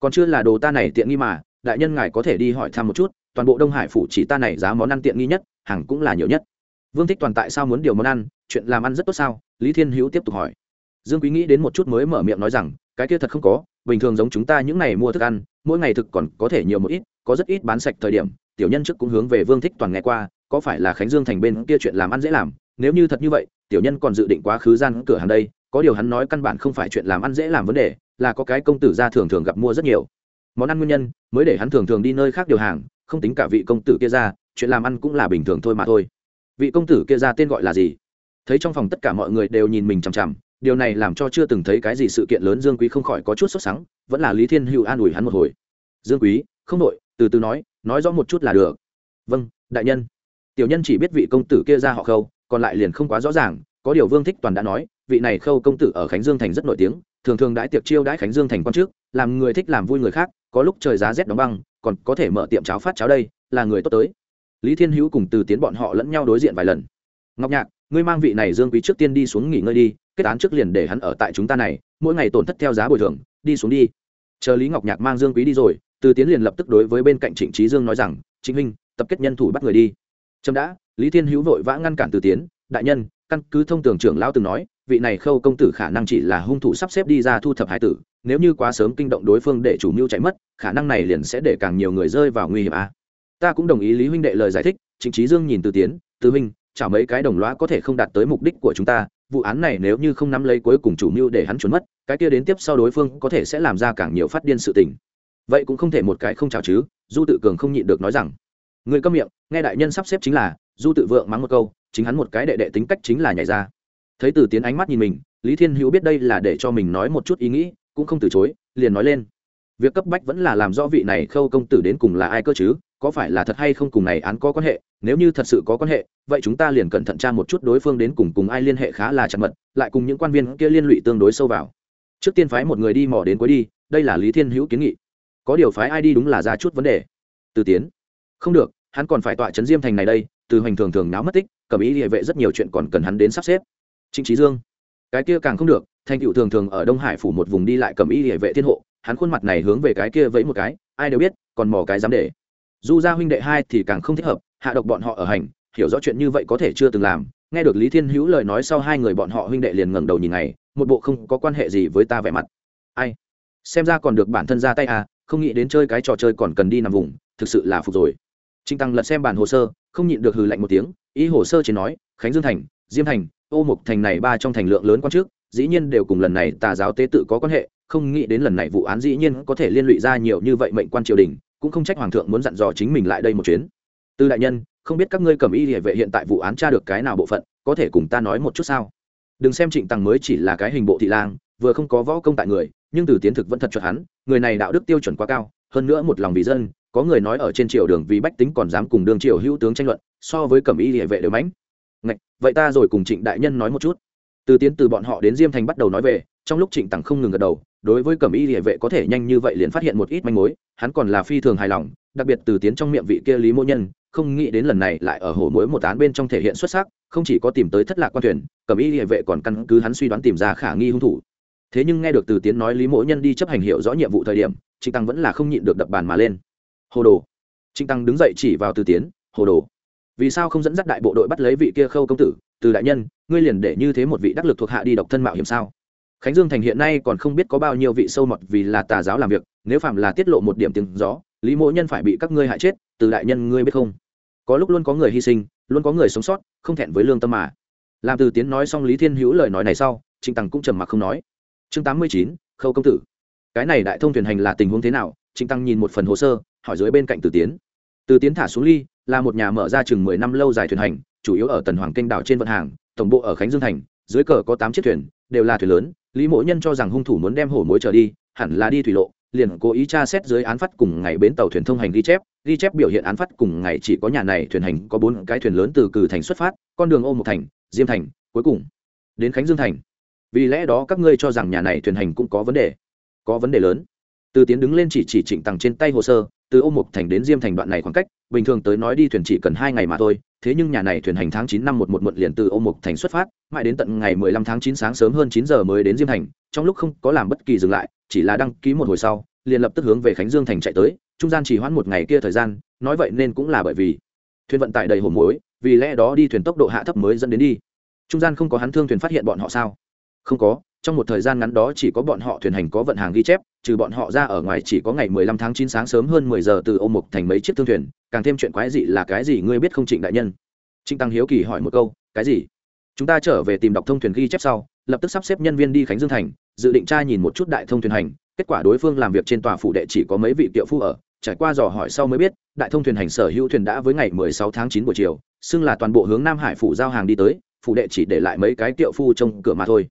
còn chưa là đồ ta này tiện nghi mà, đại nhân ngài có thể đi hỏi thăm một chút, toàn bộ đông hải phủ chỉ ta này giá món ăn tiện nghi nhất, hàng cũng là nhiều nhất. Vương thích toàn tại sao muốn điều món ăn, chuyện làm ăn rất tốt sao? Lý thiên hữu tiếp tục hỏi. Dương quý nghĩ đến một chút mới mở miệng nói rằng, cái kia thật không có, bình thường giống chúng ta những ngày mua thức ăn, mỗi ngày thực còn có thể nhiều một ít, có rất ít bán sạch thời điểm, tiểu nhân trước cũng hướng về vương thích toàn nghe qua, có phải là khánh dương thành bên kia chuyện làm ăn dễ làm, nếu như thật như vậy, tiểu nhân còn dự định quá khứ gian cửa hàng đây có điều hắn nói căn bản không phải chuyện làm ăn dễ làm vấn đề, là có cái công tử ra thường thường gặp mua rất nhiều. Món ăn nguyên nhân, mới để hắn thường thường đi nơi khác điều hàng, không tính cả vị công tử kia ra, chuyện làm ăn cũng là bình thường thôi mà thôi. Vị công tử kia ra tên gọi là gì? Thấy trong phòng tất cả mọi người đều nhìn mình chằm chằm, điều này làm cho chưa từng thấy cái gì sự kiện lớn dương quý không khỏi có chút sốt sắng, vẫn là lý thiên hữu an ủi hắn một hồi. Dương quý, không đội từ từ nói nói rõ một chút là được. Vâng đại nhân. Tiểu nhân chỉ biết vị công tử kia ra họ khâu, còn lại liền không quá rõ ràng, có điều vương thích toàn đã nói vị này khâu công tử ở khánh dương thành rất nổi tiếng, thường thường đãi tiệc chiêu đãi khánh dương thành quan trước, làm người thích làm vui người khác, có lúc trời giá rét đóng băng, còn có thể mở tiệm cháo phát cháo đây, là người tốt tới. Lý thiên hữu cùng từ tiến bọn họ lẫn nhau đối diện vài lần. Ngọc nhạc, ngươi mang vị này dương quý trước tiên đi xuống nghỉ ngơi đi, kết án trước liền để hắn ở tại chúng ta này, mỗi ngày tổn thất theo giá bồi thường, đi xuống đi. Chờ lý ngọc nhạc mang dương quý đi rồi, từ tiến liền lập tức đối với bên cạnh trịnh trí dương nói rằng chính huynh, tập kết nhân thủ bắt người đi. Trâm đã, lý thiên hữu vội vã ngăn cản từ tiến, đại nhân, căn cứ thông tưởng trưởng lão từng nói vị này khâu công tử khả năng chỉ là hung thủ sắp xếp đi ra thu thập hải tử, nếu như quá sớm kinh động đối phương để chủ mưu chạy mất, khả năng này liền sẽ để càng nhiều người rơi vào nguy hiểm a. Ta cũng đồng ý lý huynh đệ lời giải thích, trịnh trí dương nhìn từ tiến, từ huynh, chả mấy cái đồng loa có thể không đạt tới mục đích của chúng ta, vụ án này nếu như không nắm lấy cuối cùng chủ mưu để hắn trốn mất, cái kia đến tiếp sau đối phương có thể sẽ làm ra càng nhiều phát điên sự tình. Vậy cũng không thể một cái không chào chứ, du tự cường không nhịn được nói rằng, người câm miệng, nghe đại nhân sắp xếp chính là, du tự vượng mắng một câu, chính hắn một cái đệ đệ tính cách chính là nhảy ra thấy từ tiến ánh mắt nhìn mình, lý thiên hữu biết đây là để cho mình nói một chút ý nghĩ, cũng không từ chối, liền nói lên. Việc cấp bách vẫn là làm rõ vị này khâu công tử đến cùng là ai cơ chứ, có phải là thật hay không cùng này án có quan hệ, nếu như thật sự có quan hệ, vậy chúng ta liền cẩn thận tra một chút đối phương đến cùng cùng ai liên hệ khá là chặt mật, lại cùng những quan viên kia liên lụy tương đối sâu vào. Trước tiên phái một người đi mò đến cuối đi, đây là lý thiên hữu kiến nghị. Có điều phái ai đi đúng là ra chút vấn đề. Từ tiến, không được, hắn còn phải tọa trấn diêm thành này đây, từ hoành thường thường náo mất tích, cầm ý địa vệ rất nhiều chuyện còn cần hắn đến sắp xếp trịnh trí dương. Cái kia càng không được, thành cựu thường thường ở đông hải phủ một vùng đi lại cầm y địa vệ thiên hộ, hắn khuôn mặt này hướng về cái kia vẫy một cái, ai đều biết, còn mò cái dám để. Du gia huynh đệ hai thì càng không thích hợp, hạ độc bọn họ ở hành, hiểu rõ chuyện như vậy có thể chưa từng làm. Nghe được lý thiên hữu lời nói sau hai người bọn họ huynh đệ liền ngẩng đầu nhìn này một bộ không có quan hệ gì với ta vẻ mặt. Ai? Xem ra còn được bản thân ra tay à không nghĩ đến chơi cái trò chơi còn cần đi nằm vùng, thực sự là phục rồi. Trinh tăng lật xem bản hồ sơ, không nhịn được hừ lạnh một tiếng, ý hồ sơ chỉ nói, khánh dương thành, diêm thành ô mục thành này ba trong thành lượng lớn quan trước dĩ nhiên đều cùng lần này tà giáo tế tự có quan hệ, không nghĩ đến lần này vụ án dĩ nhiên có thể liên lụy ra nhiều như vậy mệnh quan triều đình, cũng không trách hoàng thượng muốn dặn dò chính mình lại đây một chuyến. Tư đại nhân, không biết các ngươi cầm y địa vệ hiện tại vụ án tra được cái nào bộ phận, có thể cùng ta nói một chút sao? Đừng xem trịnh tăng mới chỉ là cái hình bộ thị lang, vừa không có võ công tại người, nhưng từ tiến thực vẫn thật chuẩn hắn, người này đạo đức tiêu chuẩn quá cao, hơn nữa một lòng vì dân, có người nói ở trên triều đường vì bách tính còn dám cùng đương triều hữu tướng tranh luận, so với cẩm y địa vệ đều mãnh vậy ta rồi cùng trịnh đại nhân nói một chút. Từ tiến từ bọn họ đến diêm thành bắt đầu nói về, trong lúc trịnh tặng không ngừng gật đầu, đối với cẩm y địa vệ có thể nhanh như vậy liền phát hiện một ít manh mối, hắn còn là phi thường hài lòng, đặc biệt từ tiến trong miệng vị kia lý mô nhân, không nghĩ đến lần này lại ở hồ mối một án bên trong thể hiện xuất sắc, không chỉ có tìm tới thất lạc quan thuyền, cẩm y địa vệ còn căn cứ hắn suy đoán tìm ra khả nghi hung thủ. Thế nhưng nghe được từ tiến nói lý mỗ nhân đi chấp hành hiệu rõ nhiệm vụ thời điểm, trịnh tăng vẫn là không nhịn được đập bàn mà lên. Hồ đồ. Trịnh tăng đứng dậy chỉ vào từ tiến, hồ đồ vì sao không dẫn dắt đại bộ đội bắt lấy vị kia khâu công tử, từ đại nhân, ngươi liền để như thế một vị đắc lực thuộc hạ đi độc thân mạo hiểm sao? Khánh dương thành hiện nay còn không biết có bao nhiêu vị sâu mọt vì là tà giáo làm việc, nếu phạm là tiết lộ một điểm tiếng gió, lý mỗ nhân phải bị các ngươi hại chết, từ đại nhân ngươi biết không? Có lúc luôn có người hy sinh, luôn có người sống sót, không thẹn với lương tâm mà. Làm từ tiến nói xong lý thiên hữu lời nói này sau, trịnh tằng cũng trầm mặc không nói. Chương tám mươi chín, khâu công tử. Cái này đại thông thuyền hành là tình huống thế nào? Trịnh tăng nhìn một phần hồ sơ, hỏi dưới bên cạnh từ tiến. Từ tiến thả xuống ly là một nhà mở ra chừng mười năm lâu dài thuyền hành, chủ yếu ở tần hoàng kênh đảo trên vận hàng, tổng bộ ở khánh dương thành, dưới cờ có tám chiếc thuyền, đều là thuyền lớn. Lý mỗ nhân cho rằng hung thủ muốn đem hổ mối trở đi, hẳn là đi thủy lộ, liền cố ý tra xét dưới án phát cùng ngày bến tàu thuyền thông hành ghi chép. Ghi chép biểu hiện án phát cùng ngày chỉ có nhà này thuyền hành có bốn cái thuyền lớn từ cử thành xuất phát, con đường ô một thành, diêm thành, cuối cùng đến khánh dương thành. Vì lẽ đó các ngươi cho rằng nhà này thuyền hành cũng có vấn đề, có vấn đề lớn. Từ tiến đứng lên chỉ chỉ chỉnh tằng trên tay hồ sơ từ ô mục thành đến diêm thành đoạn này khoảng cách, bình thường tới nói đi thuyền chỉ cần hai ngày mà thôi, thế nhưng nhà này thuyền hành tháng chín năm một một muộn liền từ ô mục thành xuất phát, mãi đến tận ngày mười lăm tháng chín sáng sớm hơn chín giờ mới đến diêm thành, trong lúc không có làm bất kỳ dừng lại, chỉ là đăng ký một hồi sau, liền lập tức hướng về khánh dương thành chạy tới, trung gian chỉ hoãn một ngày kia thời gian, nói vậy nên cũng là bởi vì thuyền vận tải đầy hồ muối, vì lẽ đó đi thuyền tốc độ hạ thấp mới dẫn đến đi. Trung gian không có hắn thương thuyền phát hiện bọn họ sao? Không có trong một thời gian ngắn đó chỉ có bọn họ thuyền hành có vận hàng ghi chép, trừ bọn họ ra ở ngoài chỉ có ngày 15 tháng 9 sáng sớm hơn 10 giờ từ ô mục thành mấy chiếc thương thuyền, càng thêm chuyện quái dị là cái gì ngươi biết không trịnh đại nhân? Trịnh tăng hiếu kỳ hỏi một câu, cái gì? Chúng ta trở về tìm đọc thông thuyền ghi chép sau, lập tức sắp xếp nhân viên đi khánh dương thành, dự định tra nhìn một chút đại thông thuyền hành, kết quả đối phương làm việc trên tòa phủ đệ chỉ có mấy vị tiệu phu ở, trải qua dò hỏi sau mới biết, đại thông thuyền hành sở hữu thuyền đã với ngày 16 tháng 9 buổi chiều, xưng là toàn bộ hướng nam hải phủ giao hàng đi tới, phủ đệ chỉ để lại mấy cái tiệu phu trong cửa mà thôi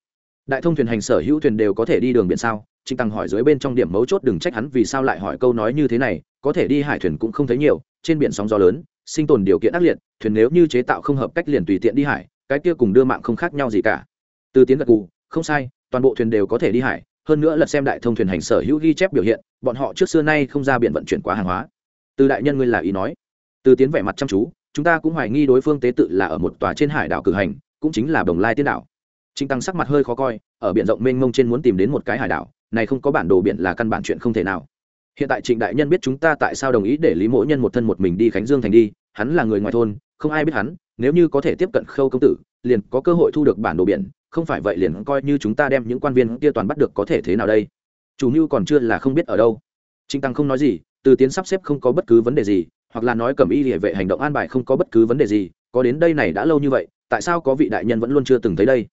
đại thông thuyền hành sở hữu thuyền đều có thể đi đường biển sao? Trịnh tăng hỏi dưới bên trong điểm mấu chốt đừng trách hắn vì sao lại hỏi câu nói như thế này, có thể đi hải thuyền cũng không thấy nhiều, trên biển sóng gió lớn, sinh tồn điều kiện ác liệt, thuyền nếu như chế tạo không hợp cách liền tùy tiện đi hải, cái kia cùng đưa mạng không khác nhau gì cả. Từ tiến gật cù không sai, toàn bộ thuyền đều có thể đi hải, hơn nữa lật xem đại thông thuyền hành sở hữu ghi chép biểu hiện, bọn họ trước xưa nay không ra biển vận chuyển quá hàng hóa. Từ đại nhân ngươi là ý nói. Từ tiến vẻ mặt chăm chú, chúng ta cũng hoài nghi đối phương tế tự là ở một tòa trên hải đảo cử hành, cũng chính là Đồng lai tiên đảo. Trịnh Tăng sắc mặt hơi khó coi, ở biển rộng mênh mông trên muốn tìm đến một cái hải đảo, này không có bản đồ biển là căn bản chuyện không thể nào. Hiện tại trịnh đại nhân biết chúng ta tại sao đồng ý để lý mỗ nhân một thân một mình đi khánh dương thành đi hắn là người ngoài thôn không ai biết hắn nếu như có thể tiếp cận khâu công tử liền có cơ hội thu được bản đồ biển không phải vậy liền coi như chúng ta đem những quan viên kia toàn bắt được có thể thế nào đây? Chủ Nưu còn chưa là không biết ở đâu. Trịnh tăng không nói gì từ tiến sắp xếp không có bất cứ vấn đề gì hoặc là nói cầm y liễu vệ hành động an bài không có bất cứ vấn đề gì có đến đây này đã lâu như vậy tại sao có vị đại nhân vẫn luôn chưa từng thấy đây?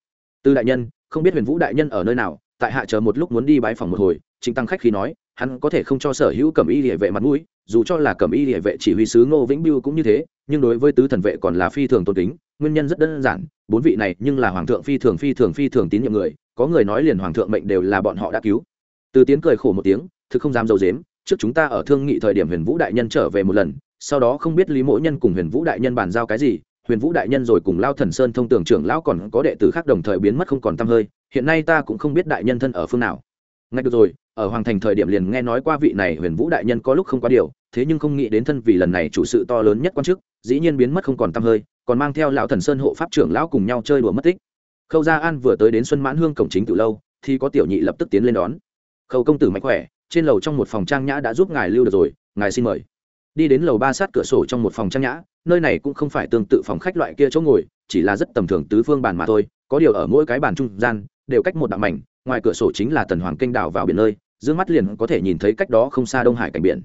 Từ đại nhân, không biết huyền vũ đại nhân ở nơi nào, tại hạ chờ một lúc muốn đi bãi phòng một hồi, trịnh tăng khách khi nói, hắn có thể không cho sở hữu cẩm y địa vệ mặt mũi, dù cho là cẩm y địa vệ chỉ huy sứ ngô vĩnh biêu cũng như thế, nhưng đối với tứ thần vệ còn là phi thường tôn kính, nguyên nhân rất đơn giản, bốn vị này nhưng là hoàng thượng phi thường phi thường phi thường tín nhiệm người, có người nói liền hoàng thượng mệnh đều là bọn họ đã cứu. Từ tiến cười khổ một tiếng, thực không dám dầu dếm trước chúng ta ở thương nghị thời điểm huyền vũ đại nhân trở về một lần, sau đó không biết lý mỗ nhân cùng huyền vũ đại nhân bàn giao cái gì huyền vũ đại nhân rồi cùng lao thần sơn thông tưởng trưởng lão còn có đệ tử khác đồng thời biến mất không còn t hơi, hiện nay ta cũng không biết đại nhân thân ở phương nào. Ngay được rồi, ở hoàng thành thời điểm liền nghe nói qua vị này huyền vũ đại nhân có lúc không quá điều, thế nhưng không nghĩ đến thân vì lần này chủ sự to lớn nhất quan chức, dĩ nhiên biến mất không còn t hơi, còn mang theo lão thần sơn hộ pháp trưởng lão cùng nhau chơi đùa mất tích. Khâu gia an vừa tới đến xuân mãn hương cổng chính từ lâu, thì có tiểu nhị lập tức tiến lên đón. Khâu công tử mạnh khỏe, trên lầu trong một phòng trang nhã đã giúp ngài lưu được rồi, ngài xin mời đi đến lầu ba sát cửa sổ trong một phòng trang nhã, nơi này cũng không phải tương tự phòng khách loại kia chỗ ngồi, chỉ là rất tầm thường tứ phương bàn mà thôi, có điều ở mỗi cái bàn trung gian, đều cách một đạo mảnh, ngoài cửa sổ chính là tần hoàng kênh đảo vào biển nơi, dương mắt liền có thể nhìn thấy cách đó không xa đông hải cảnh biển.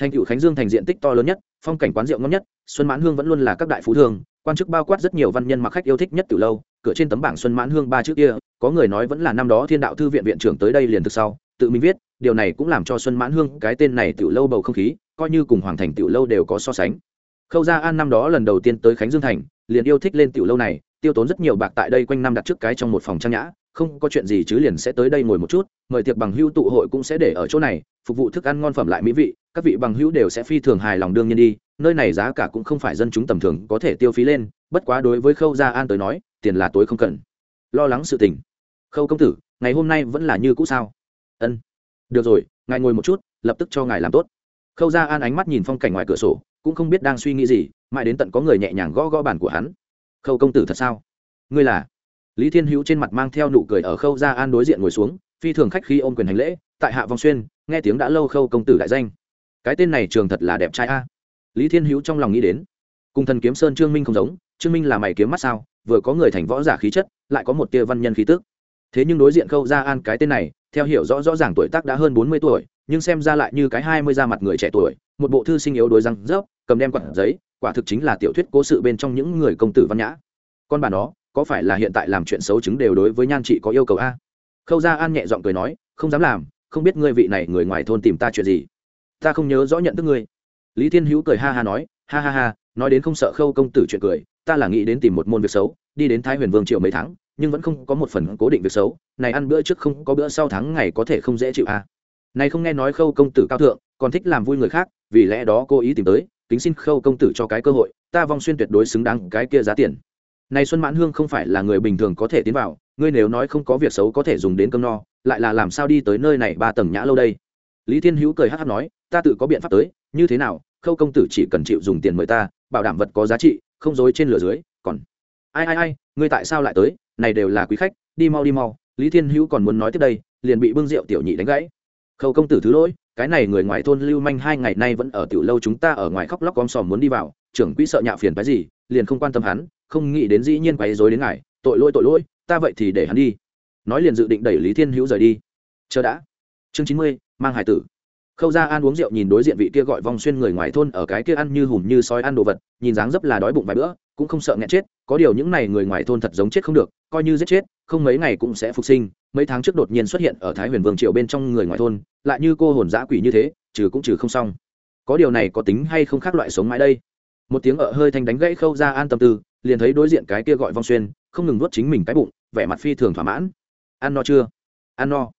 Thành cựu khánh dương thành diện tích to lớn nhất, phong cảnh quán rượu ngon nhất, xuân mãn hương vẫn luôn là các đại phú thương quan chức bao quát rất nhiều văn nhân mặc khách yêu thích nhất từ lâu, cửa trên tấm bảng xuân mãn hương ba trước kia, có người nói vẫn là năm đó thiên đạo thư viện viện trưởng tới đây liền thực sau, tự mình viết, điều này cũng làm cho xuân mãn hương cái tên này từ lâu bầu không khí coi như cùng hoàng thành tiểu lâu đều có so sánh. Khâu gia an năm đó lần đầu tiên tới khánh dương thành, liền yêu thích lên tiểu lâu này, tiêu tốn rất nhiều bạc tại đây quanh năm đặt trước cái trong một phòng trang nhã, không có chuyện gì chứ liền sẽ tới đây ngồi một chút, mời tiệc bằng hữu tụ hội cũng sẽ để ở chỗ này, phục vụ thức ăn ngon phẩm lại mỹ vị, các vị bằng hữu đều sẽ phi thường hài lòng đương nhiên đi, nơi này giá cả cũng không phải dân chúng tầm thường có thể tiêu phí lên, bất quá đối với khâu gia an tới nói, tiền là tối không cần. Lo lắng sự tình. Khâu công tử, ngày hôm nay vẫn là như cũ sao? Ân. Được rồi, ngài ngồi một chút, lập tức cho ngài làm tốt khâu gia an ánh mắt nhìn phong cảnh ngoài cửa sổ, cũng không biết đang suy nghĩ gì, mãi đến tận có người nhẹ nhàng gõ gõ bàn của hắn. Khâu công tử thật sao? Ngươi là? Lý thiên hữu trên mặt mang theo nụ cười ở khâu gia an đối diện ngồi xuống, phi thường khách khi ôm quyền hành lễ, tại hạ vong xuyên, nghe tiếng đã lâu khâu công tử đại danh. Cái tên này trường thật là đẹp trai a. Lý thiên hữu trong lòng nghĩ đến, cùng thần kiếm sơn trương minh không giống, trương minh là mày kiếm mắt sao, vừa có người thành võ giả khí chất, lại có một tia văn nhân khí tức. Thế nhưng đối diện khâu gia an cái tên này, theo hiểu rõ rõ ràng tuổi tác đã hơn bốn mươi tuổi nhưng xem ra lại như cái hai mươi da mặt người trẻ tuổi, một bộ thư sinh yếu đuối răng rớp, cầm đem quặn giấy, quả thực chính là tiểu thuyết cố sự bên trong những người công tử văn nhã. Con bà nó, có phải là hiện tại làm chuyện xấu chứng đều đối với nhan chị có yêu cầu a? Khâu gia an nhẹ giọng cười nói, không dám làm, không biết ngươi vị này người ngoài thôn tìm ta chuyện gì. Ta không nhớ rõ nhận thức ngươi. Lý thiên hữu cười ha ha nói, ha ha ha, nói đến không sợ khâu công tử chuyện cười, ta là nghĩ đến tìm một môn việc xấu, đi đến thái huyền vương triệu mấy tháng, nhưng vẫn không có một phần cố định việc xấu, này ăn bữa trước không có bữa sau tháng ngày có thể không dễ chịu à này không nghe nói khâu công tử cao thượng, còn thích làm vui người khác, vì lẽ đó cô ý tìm tới, kính xin khâu công tử cho cái cơ hội, ta vong xuyên tuyệt đối xứng đáng cái kia giá tiền. Này xuân mãn hương không phải là người bình thường có thể tiến vào, ngươi nếu nói không có việc xấu có thể dùng đến cơm no, lại là làm sao đi tới nơi này ba tầng nhã lâu đây? Lý thiên hữu cười hát hát nói, ta tự có biện pháp tới, như thế nào, khâu công tử chỉ cần chịu dùng tiền mời ta, bảo đảm vật có giá trị, không dối trên lửa dưới, còn ai ai ai, ngươi tại sao lại tới? Này đều là quý khách, đi mau đi mau. Lý thiên hữu còn muốn nói tiếp đây, liền bị bưng rượu tiểu nhị đánh gãy khâu công tử thứ lỗi, cái này người ngoài thôn lưu manh hai ngày nay vẫn ở tiểu lâu chúng ta ở ngoài khóc lóc om sòm muốn đi vào, trưởng quỹ sợ nhạo phiền cái gì, liền không quan tâm hắn, không nghĩ đến dĩ nhiên quấy rối đến ngài, tội lỗi tội lỗi, ta vậy thì để hắn đi. Nói liền dự định đẩy lý thiên hữu rời đi. Chờ đã. Chương chín mươi, mang hải tử khâu ra an uống rượu nhìn đối diện vị kia gọi vong xuyên người ngoài thôn ở cái kia ăn như hùm như sói ăn đồ vật, nhìn dáng dấp là đói bụng vài bữa, cũng không sợ nghẹn chết, có điều những này người ngoài thôn thật giống chết không được, coi như giết chết, không mấy ngày cũng sẽ phục sinh, mấy tháng trước đột nhiên xuất hiện ở thái huyền vương triều bên trong người ngoài thôn, lại như cô hồn dã quỷ như thế, trừ cũng trừ không xong. Có điều này có tính hay không khác loại sống mãi đây? Một tiếng ở hơi thanh đánh gãy khâu ra an tâm tư, liền thấy đối diện cái kia gọi vong xuyên, không ngừng nuốt chính mình cái bụng, vẻ mặt phi thường thỏa mãn. Ăn no chưa? Ăn no.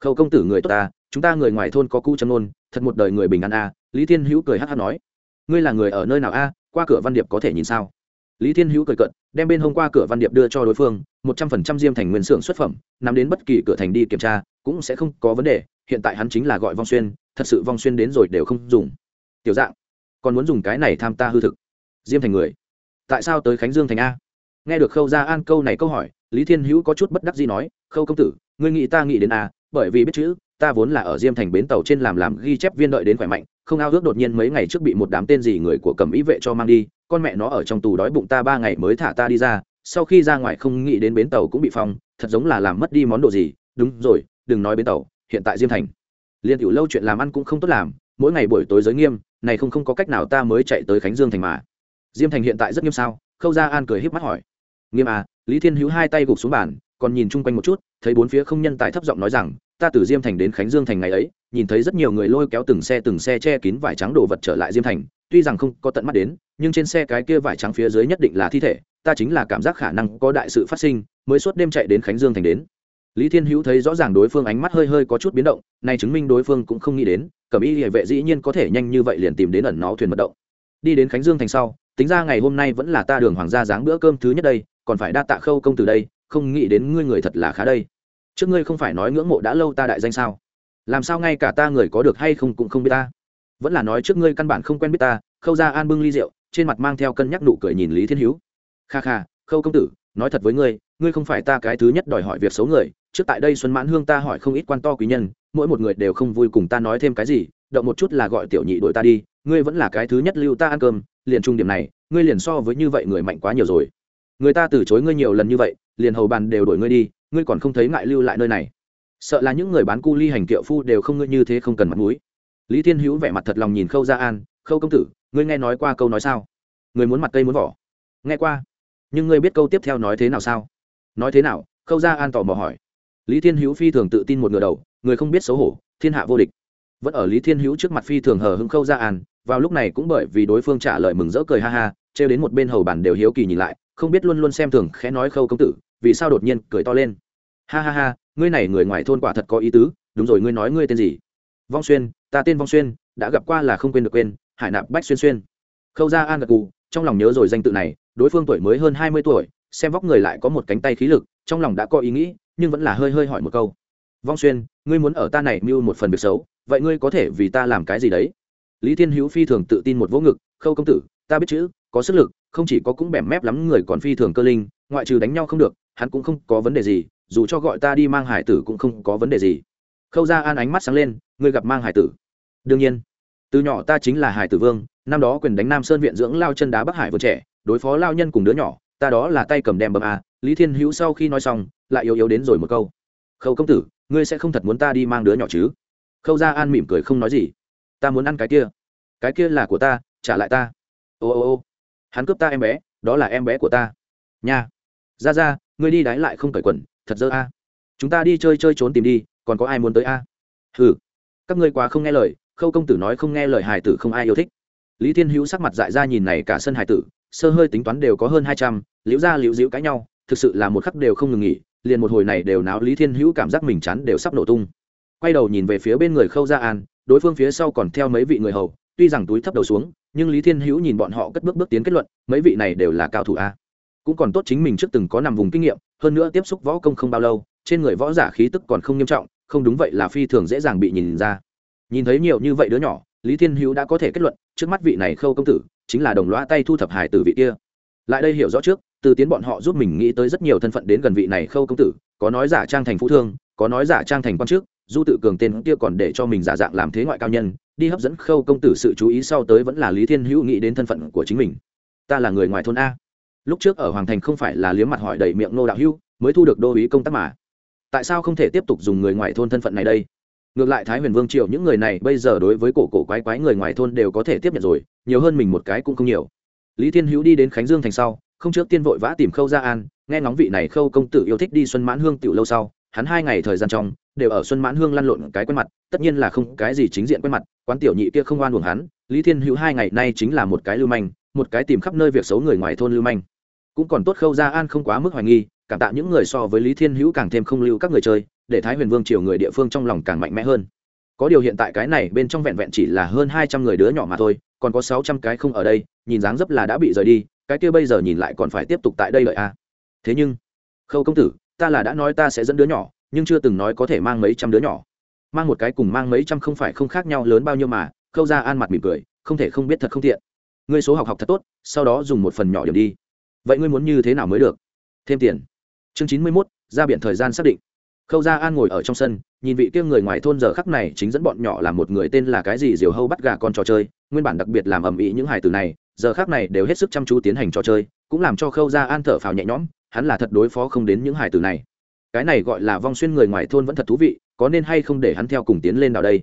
Khâu công tử người tốt ta chúng ta người ngoài thôn có cũ châm nôn thật một đời người bình an a, lý thiên hữu cười hát hát nói. Ngươi là người ở nơi nào a, qua cửa văn điệp có thể nhìn sao? Lý thiên hữu cười cận đem bên hôm qua cửa văn điệp đưa cho đối phương, một trăm phần trăm diêm thành nguyên xưởng xuất phẩm, nắm đến bất kỳ cửa thành đi kiểm tra, cũng sẽ không có vấn đề, hiện tại hắn chính là gọi vong xuyên, thật sự vong xuyên đến rồi đều không dùng. Tiểu dạng, còn muốn dùng cái này tham ta hư thực. Diêm thành người, tại sao tới khánh dương thành a? Nghe được khâu gia an câu này câu hỏi, lý thiên hữu có chút bất đắc gì nói, khâu công tử, ngươi nghĩ ta nghĩ đến a? Bởi vì biết chữ ta vốn là ở diêm thành bến tàu trên làm làm ghi chép viên đợi đến khỏe mạnh, không ao ước đột nhiên mấy ngày trước bị một đám tên gì người của cầm ý vệ cho mang đi, con mẹ nó ở trong tù đói bụng ta ba ngày mới thả ta đi ra, sau khi ra ngoài không nghĩ đến bến tàu cũng bị phong, thật giống là làm mất đi món đồ gì. Đúng rồi, đừng nói bến tàu, hiện tại diêm thành. Liên tiểu lâu chuyện làm ăn cũng không tốt làm, mỗi ngày buổi tối giới nghiêm, này không không có cách nào ta mới chạy tới khánh dương thành mà. Diêm thành hiện tại rất nghiêm sao? Khâu gia an cười híp mắt hỏi. Nghiêm à lý thiên hữu hai tay gục xuống bàn, còn nhìn chung quanh một chút, thấy bốn phía không nhân tài thấp giọng nói rằng ta từ diêm thành đến khánh dương thành ngày ấy, nhìn thấy rất nhiều người lôi kéo từng xe từng xe che kín vải trắng đồ vật trở lại diêm thành, tuy rằng không có tận mắt đến, nhưng trên xe cái kia vải trắng phía dưới nhất định là thi thể, ta chính là cảm giác khả năng có đại sự phát sinh, mới suốt đêm chạy đến khánh dương thành đến. Lý thiên hữu thấy rõ ràng đối phương ánh mắt hơi hơi có chút biến động, này chứng minh đối phương cũng không nghĩ đến, cẩm y địa vệ dĩ nhiên có thể nhanh như vậy liền tìm đến ẩn nó thuyền mật động. Đi đến khánh dương thành sau, tính ra ngày hôm nay vẫn là ta đường hoàng gia dáng bữa cơm thứ nhất đây, còn phải đa tạ khâu công từ đây, không nghĩ đến ngươi người thật là khá đây trước ngươi không phải nói ngưỡng mộ đã lâu ta đại danh sao? Làm sao ngay cả ta người có được hay không cũng không biết ta. Vẫn là nói trước ngươi căn bản không quen biết ta, khâu ra an bưng ly rượu, trên mặt mang theo cân nhắc nụ cười nhìn lý thiên hữu. Kha kha, khâu công tử, nói thật với ngươi ngươi không phải ta cái thứ nhất đòi hỏi việc xấu người. Trước tại đây xuân mãn hương ta hỏi không ít quan to quý nhân, mỗi một người đều không vui cùng ta nói thêm cái gì, động một chút là gọi tiểu nhị đội ta đi, ngươi vẫn là cái thứ nhất lưu ta ăn cơm, liền trung điểm này, ngươi liền so với như vậy người mạnh quá nhiều rồi. Người ta từ chối ngươi nhiều lần như vậy, liền hầu bàn đều đổi ngươi đi ngươi còn không thấy ngại lưu lại nơi này. Sợ là những người bán cu ly hành kiệu phu đều không ngươi như thế không cần mặt mũi. Lý thiên hữu vẻ mặt thật lòng nhìn khâu gia an, khâu công tử, ngươi nghe nói qua câu nói sao? Người muốn mặt cây muốn vỏ. Nghe qua. Nhưng ngươi biết câu tiếp theo nói thế nào sao? Nói thế nào? Khâu gia an tỏ mò hỏi. Lý thiên hữu phi thường tự tin một ngựa đầu, người không biết xấu hổ, thiên hạ vô địch. Vẫn ở lý thiên hữu trước mặt phi thường hờ hững khâu gia an, vào lúc này cũng bởi vì đối phương trả lời mừng rỡ cười ha ha, trêu đến một bên hầu bàn đều hiếu kỳ nhìn lại, không biết luôn luôn xem thường khẽ nói khâu công tử, vì sao đột nhiên cười to lên ha ha ha, ngươi này người ngoài thôn quả thật có ý tứ, đúng rồi, ngươi nói ngươi tên gì? Vong xuyên, ta tên vong xuyên, đã gặp qua là không quên được quên, hải nạp bách xuyên xuyên. Khâu gia an gật cù trong lòng nhớ rồi danh tự này, đối phương tuổi mới hơn hai mươi tuổi, xem vóc người lại có một cánh tay khí lực, trong lòng đã có ý nghĩ, nhưng vẫn là hơi hơi hỏi một câu. Vong xuyên, ngươi muốn ở ta này mưu một phần việc xấu, vậy ngươi có thể vì ta làm cái gì đấy? Lý thiên hữu phi thường tự tin một vỗ ngực, khâu công tử, ta biết chữ, có sức lực, không chỉ có cũng bẻm mép lắm người còn phi thường cơ linh, ngoại trừ đánh nhau không được hắn cũng không có vấn đề gì, dù cho gọi ta đi mang hải tử cũng không có vấn đề gì. Khâu ra an ánh mắt sáng lên, ngươi gặp mang hải tử? Đương nhiên. Từ nhỏ ta chính là hải tử vương, năm đó quyền đánh nam sơn viện dưỡng lao chân đá bắc hải vừa trẻ, đối phó lao nhân cùng đứa nhỏ, ta đó là tay cầm đem bầm a, lý thiên hữu sau khi nói xong, lại yếu yếu đến rồi một câu. Khâu công tử, ngươi sẽ không thật muốn ta đi mang đứa nhỏ chứ? Khâu ra an mỉm cười không nói gì. Ta muốn ăn cái kia. Cái kia là của ta, trả lại ta. Ô ô ô. Hắn cướp ta em bé, đó là em bé của ta. Nha. Ra ra ngươi đi đái lại không cởi quần, thật dơ a. Chúng ta đi chơi chơi trốn tìm đi, còn có ai muốn tới a? À? ừ các ngươi quá không nghe lời, khâu công tử nói không nghe lời hài tử không ai yêu thích. Lý thiên hữu sắc mặt dại ra nhìn này cả sân hài tử, sơ hơi tính toán đều có hơn hai trăm, liễu ra liễu dĩu cãi nhau, thực sự là một khắc đều không ngừng nghỉ, liền một hồi này đều náo lý thiên hữu cảm giác mình chán đều sắp nổ tung. Quay đầu nhìn về phía bên người khâu gia an, đối phương phía sau còn theo mấy vị người hầu, tuy rằng túi thấp đầu xuống, nhưng lý thiên hữu nhìn bọn họ cất bước bước tiến kết luận, mấy vị này đều là cao thủ a cũng còn tốt chính mình trước từng có nằm vùng kinh nghiệm, hơn nữa tiếp xúc võ công không bao lâu, trên người võ giả khí tức còn không nghiêm trọng, không đúng vậy là phi thường dễ dàng bị nhìn ra. Nhìn thấy nhiều như vậy đứa nhỏ, lý thiên hữu đã có thể kết luận, trước mắt vị này khâu công tử chính là đồng loa tay thu thập hải tử vị kia. Lại đây hiểu rõ trước, từ tiến bọn họ giúp mình nghĩ tới rất nhiều thân phận đến gần vị này khâu công tử, có nói giả trang thành phú thương, có nói giả trang thành quan chức du tự cường tên kia còn để cho mình giả dạng làm thế ngoại cao nhân, đi hấp dẫn khâu công tử sự chú ý sau tới vẫn là lý thiên hữu nghĩ đến thân phận của chính mình. Ta là người ngoài thôn a lúc trước ở hoàng thành không phải là liếm mặt hỏi đầy miệng nô đạo hưu, mới thu được đô ý công tác mà. Tại sao không thể tiếp tục dùng người ngoài thôn thân phận này đây? Ngược lại thái huyền vương triều những người này bây giờ đối với cổ cổ quái quái người ngoài thôn đều có thể tiếp nhận rồi, nhiều hơn mình một cái cũng không nhiều. Lý thiên hữu đi đến khánh dương thành sau, không trước tiên vội vã tìm khâu gia an, nghe ngóng vị này khâu công tử yêu thích đi xuân mãn hương tiểu lâu sau, hắn hai ngày thời gian trong, đều ở xuân mãn hương lăn lộn cái quen mặt, tất nhiên là không cái gì chính diện quen mặt, quán tiểu nhị kia không oan buồn hắn, lý thiên hữu hai ngày nay chính là một cái lưu manh, một cái tìm khắp nơi việc xấu người ngoài thôn lưu manh cũng còn tốt khâu gia an không quá mức hoài nghi, cảm tạ những người so với lý thiên hữu càng thêm không lưu các người chơi, để thái huyền vương triều người địa phương trong lòng càng mạnh mẽ hơn. Có điều hiện tại cái này bên trong vẹn vẹn chỉ là hơn hai trăm người đứa nhỏ mà thôi, còn có sáu trăm cái không ở đây, nhìn dáng dấp là đã bị rời đi, cái kia bây giờ nhìn lại còn phải tiếp tục tại đây lợi à. thế nhưng, khâu công tử, ta là đã nói ta sẽ dẫn đứa nhỏ, nhưng chưa từng nói có thể mang mấy trăm đứa nhỏ. Mang một cái cùng mang mấy trăm không phải không khác nhau lớn bao nhiêu mà, khâu ra an mặt mỉm cười, không thể không biết thật không tiện. Ngươi số học học thật tốt, sau đó dùng một phần nhỏ điểm đi vậy ngươi muốn như thế nào mới được? Thêm tiền. Chương chín mươi mốt, ra biển thời gian xác định. Khâu gia an ngồi ở trong sân, nhìn vị kia người ngoài thôn giờ khắc này chính dẫn bọn nhỏ làm một người tên là cái gì diều hâu bắt gà con trò chơi, nguyên bản đặc biệt làm ầm ĩ những hải tử này, giờ khắc này đều hết sức chăm chú tiến hành trò chơi, cũng làm cho khâu gia an thở phào nhẹ nhõm, hắn là thật đối phó không đến những hải tử này. Cái này gọi là vong xuyên người ngoài thôn vẫn thật thú vị, có nên hay không để hắn theo cùng tiến lên nào đây?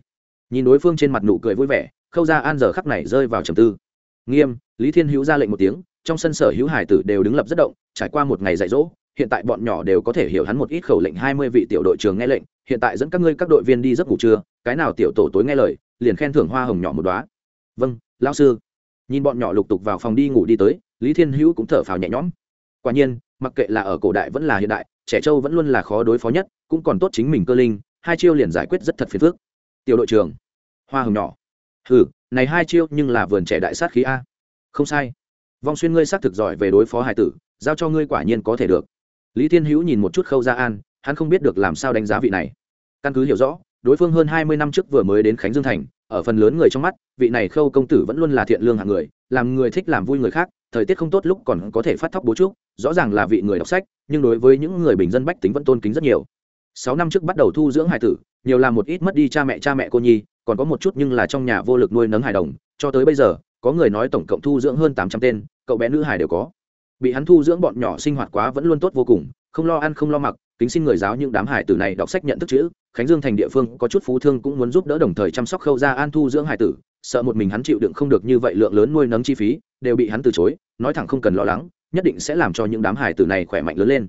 Nhìn đối phương trên mặt nụ cười vui vẻ, khâu gia an giờ khắc này rơi vào trầm tư. Nghiêm, lý thiên hữu ra lệnh một tiếng trong sân sở hữu hải tử đều đứng lập rất động, trải qua một ngày dạy dỗ, hiện tại bọn nhỏ đều có thể hiểu hắn một ít khẩu lệnh hai mươi vị tiểu đội trưởng nghe lệnh, hiện tại dẫn các ngươi các đội viên đi giấc ngủ trưa, cái nào tiểu tổ tối nghe lời, liền khen thưởng hoa hồng nhỏ một đóa. Vâng lão sư. Nhìn bọn nhỏ lục tục vào phòng đi ngủ đi tới, lý thiên hữu cũng thở phào nhẹ nhõm. Quả nhiên, mặc kệ là ở cổ đại vẫn là hiện đại, trẻ trâu vẫn luôn là khó đối phó nhất, cũng còn tốt chính mình cơ linh, hai chiêu liền giải quyết rất thật phiền phức. Tiểu đội trưởng, hoa hồng nhỏ. Ừ này hai chiêu nhưng là vườn trẻ đại sát khí a. Không sai vong xuyên ngươi xác thực giỏi về đối phó hải tử, giao cho ngươi quả nhiên có thể được. Lý thiên hữu nhìn một chút khâu gia an, hắn không biết được làm sao đánh giá vị này. Căn cứ hiểu rõ, đối phương hơn hai mươi năm trước vừa mới đến khánh dương thành, ở phần lớn người trong mắt, vị này khâu công tử vẫn luôn là thiện lương hạng người, làm người thích làm vui người khác, thời tiết không tốt lúc còn có thể phát thóc bố trúc, rõ ràng là vị người đọc sách, nhưng đối với những người bình dân bách tính vẫn tôn kính rất nhiều. Sáu năm trước bắt đầu thu dưỡng hải tử, nhiều làm một ít mất đi cha mẹ cha mẹ cô nhi, còn có một chút nhưng là trong nhà vô lực nuôi nấng hài đồng, cho tới bây giờ, có người nói tổng cộng thu dưỡng hơn tám trăm tên cậu bé nữ hải đều có. Bị hắn thu dưỡng bọn nhỏ sinh hoạt quá vẫn luôn tốt vô cùng, không lo ăn không lo mặc, kính xin người giáo những đám hải tử này đọc sách nhận thức chữ. Khánh dương thành địa phương có chút phú thương cũng muốn giúp đỡ đồng thời chăm sóc khâu ra an thu dưỡng hải tử. Sợ một mình hắn chịu đựng không được như vậy lượng lớn nuôi nấng chi phí, đều bị hắn từ chối, nói thẳng không cần lo lắng, nhất định sẽ làm cho những đám hải tử này khỏe mạnh lớn lên.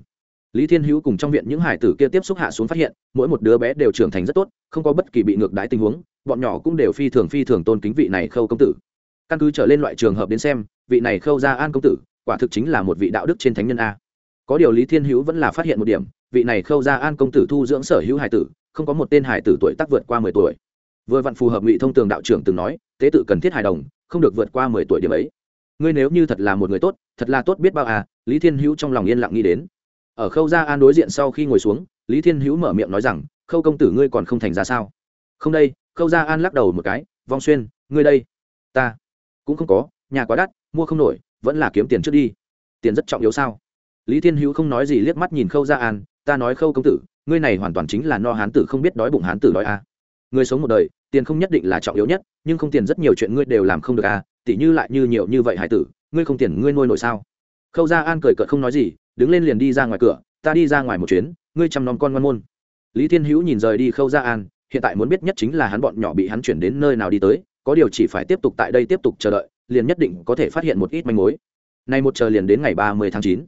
Lý thiên hữu cùng trong viện những hải tử kia tiếp xúc hạ xuống phát hiện, mỗi một đứa bé đều trưởng thành rất tốt, không có bất kỳ bị ngược đái tình huống, bọn nhỏ cũng đều phi thường phi thường tôn kính vị này khâu công tử. Căn cứ trở lên loại trường hợp đến xem vị này khâu ra an công tử, quả thực chính là một vị đạo đức trên thánh nhân a. Có điều lý thiên hữu vẫn là phát hiện một điểm, vị này khâu ra an công tử thu dưỡng sở hữu hải tử, không có một tên hải tử tuổi tác vượt qua mười tuổi. Vừa vặn phù hợp ngụy thông tường đạo trưởng từng nói, tế tự cần thiết hài đồng, không được vượt qua mười tuổi điểm ấy. Ngươi nếu như thật là một người tốt, thật là tốt biết bao à lý thiên hữu trong lòng yên lặng nghĩ đến. Ở khâu gia an đối diện sau khi ngồi xuống, lý thiên hữu mở miệng nói rằng, khâu công tử ngươi còn không thành ra sao? Không đây, khâu gia an lắc đầu một cái, vong xuyên, ngươi đây. Ta cũng không có, nhà quá đắt mua không nổi, vẫn là kiếm tiền trước đi. Tiền rất trọng yếu sao? Lý thiên hữu không nói gì liếc mắt nhìn khâu gia an, ta nói khâu công tử, ngươi này hoàn toàn chính là no hán tử không biết đói bụng hán tử đói à. người sống một đời, tiền không nhất định là trọng yếu nhất, nhưng không tiền rất nhiều chuyện ngươi đều làm không được à tỉ như lại như nhiều như vậy hải tử, ngươi không tiền ngươi nuôi nổi sao? Khâu gia an cười cợt không nói gì, đứng lên liền đi ra ngoài cửa, ta đi ra ngoài một chuyến, ngươi chăm nom con ngoan môn. Lý thiên hữu nhìn rời đi khâu gia an, hiện tại muốn biết nhất chính là hắn bọn nhỏ bị hắn chuyển đến nơi nào đi tới, có điều chỉ phải tiếp tục tại đây tiếp tục chờ đợi liền nhất định có thể phát hiện một ít manh mối. Nay một chờ liền đến ngày ba mươi tháng chín.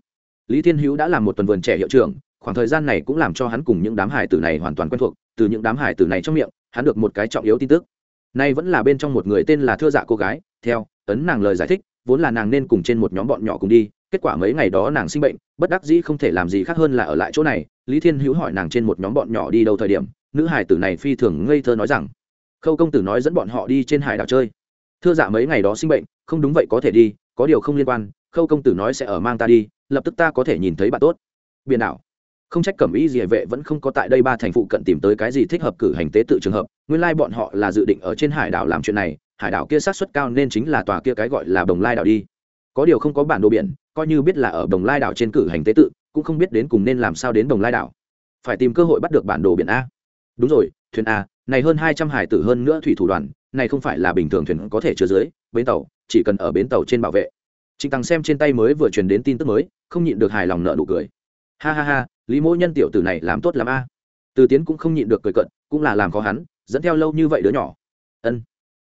Lý thiên hữu đã làm một tuần vườn trẻ hiệu trưởng, khoảng thời gian này cũng làm cho hắn cùng những đám hải tử này hoàn toàn quen thuộc, từ những đám hải tử này trong miệng, hắn được một cái trọng yếu tin tức. Nay vẫn là bên trong một người tên là thưa dạ cô gái, theo, ấn nàng lời giải thích, vốn là nàng nên cùng trên một nhóm bọn nhỏ cùng đi, kết quả mấy ngày đó nàng sinh bệnh, bất đắc dĩ không thể làm gì khác hơn là ở lại chỗ này, lý thiên hữu hỏi nàng trên một nhóm bọn nhỏ đi đâu thời điểm, nữ hải tử này phi thường ngây thơ nói rằng, khâu công tử nói dẫn bọn họ đi trên hải đảo chơi thưa dạ mấy ngày đó sinh bệnh, không đúng vậy có thể đi, có điều không liên quan, khâu công tử nói sẽ ở mang ta đi, lập tức ta có thể nhìn thấy bạn tốt. Biển đảo. Không trách cẩm y gì vệ vẫn không có tại đây ba thành phụ cận tìm tới cái gì thích hợp cử hành tế tự trường hợp, nguyên lai bọn họ là dự định ở trên hải đảo làm chuyện này, hải đảo kia sát xuất cao nên chính là tòa kia cái gọi là đồng lai đảo đi. Có điều không có bản đồ biển, coi như biết là ở đồng lai đảo trên cử hành tế tự, cũng không biết đến cùng nên làm sao đến đồng lai đảo. Phải tìm cơ hội bắt được bản đồ biển a. Đúng rồi, thuyền a, này hơn hai trăm hải tử hơn nữa thủy thủ đoàn này không phải là bình thường thuyền có thể chứa dưới, bến tàu, chỉ cần ở bến tàu trên bảo vệ. Trịnh tăng xem trên tay mới vừa truyền đến tin tức mới, không nhịn được hài lòng nợ nụ cười. Ha ha ha, lý mỗ nhân tiểu tử này làm tốt làm a. Từ tiến cũng không nhịn được cười cận cũng là làm khó hắn, dẫn theo lâu như vậy đứa nhỏ. Ân.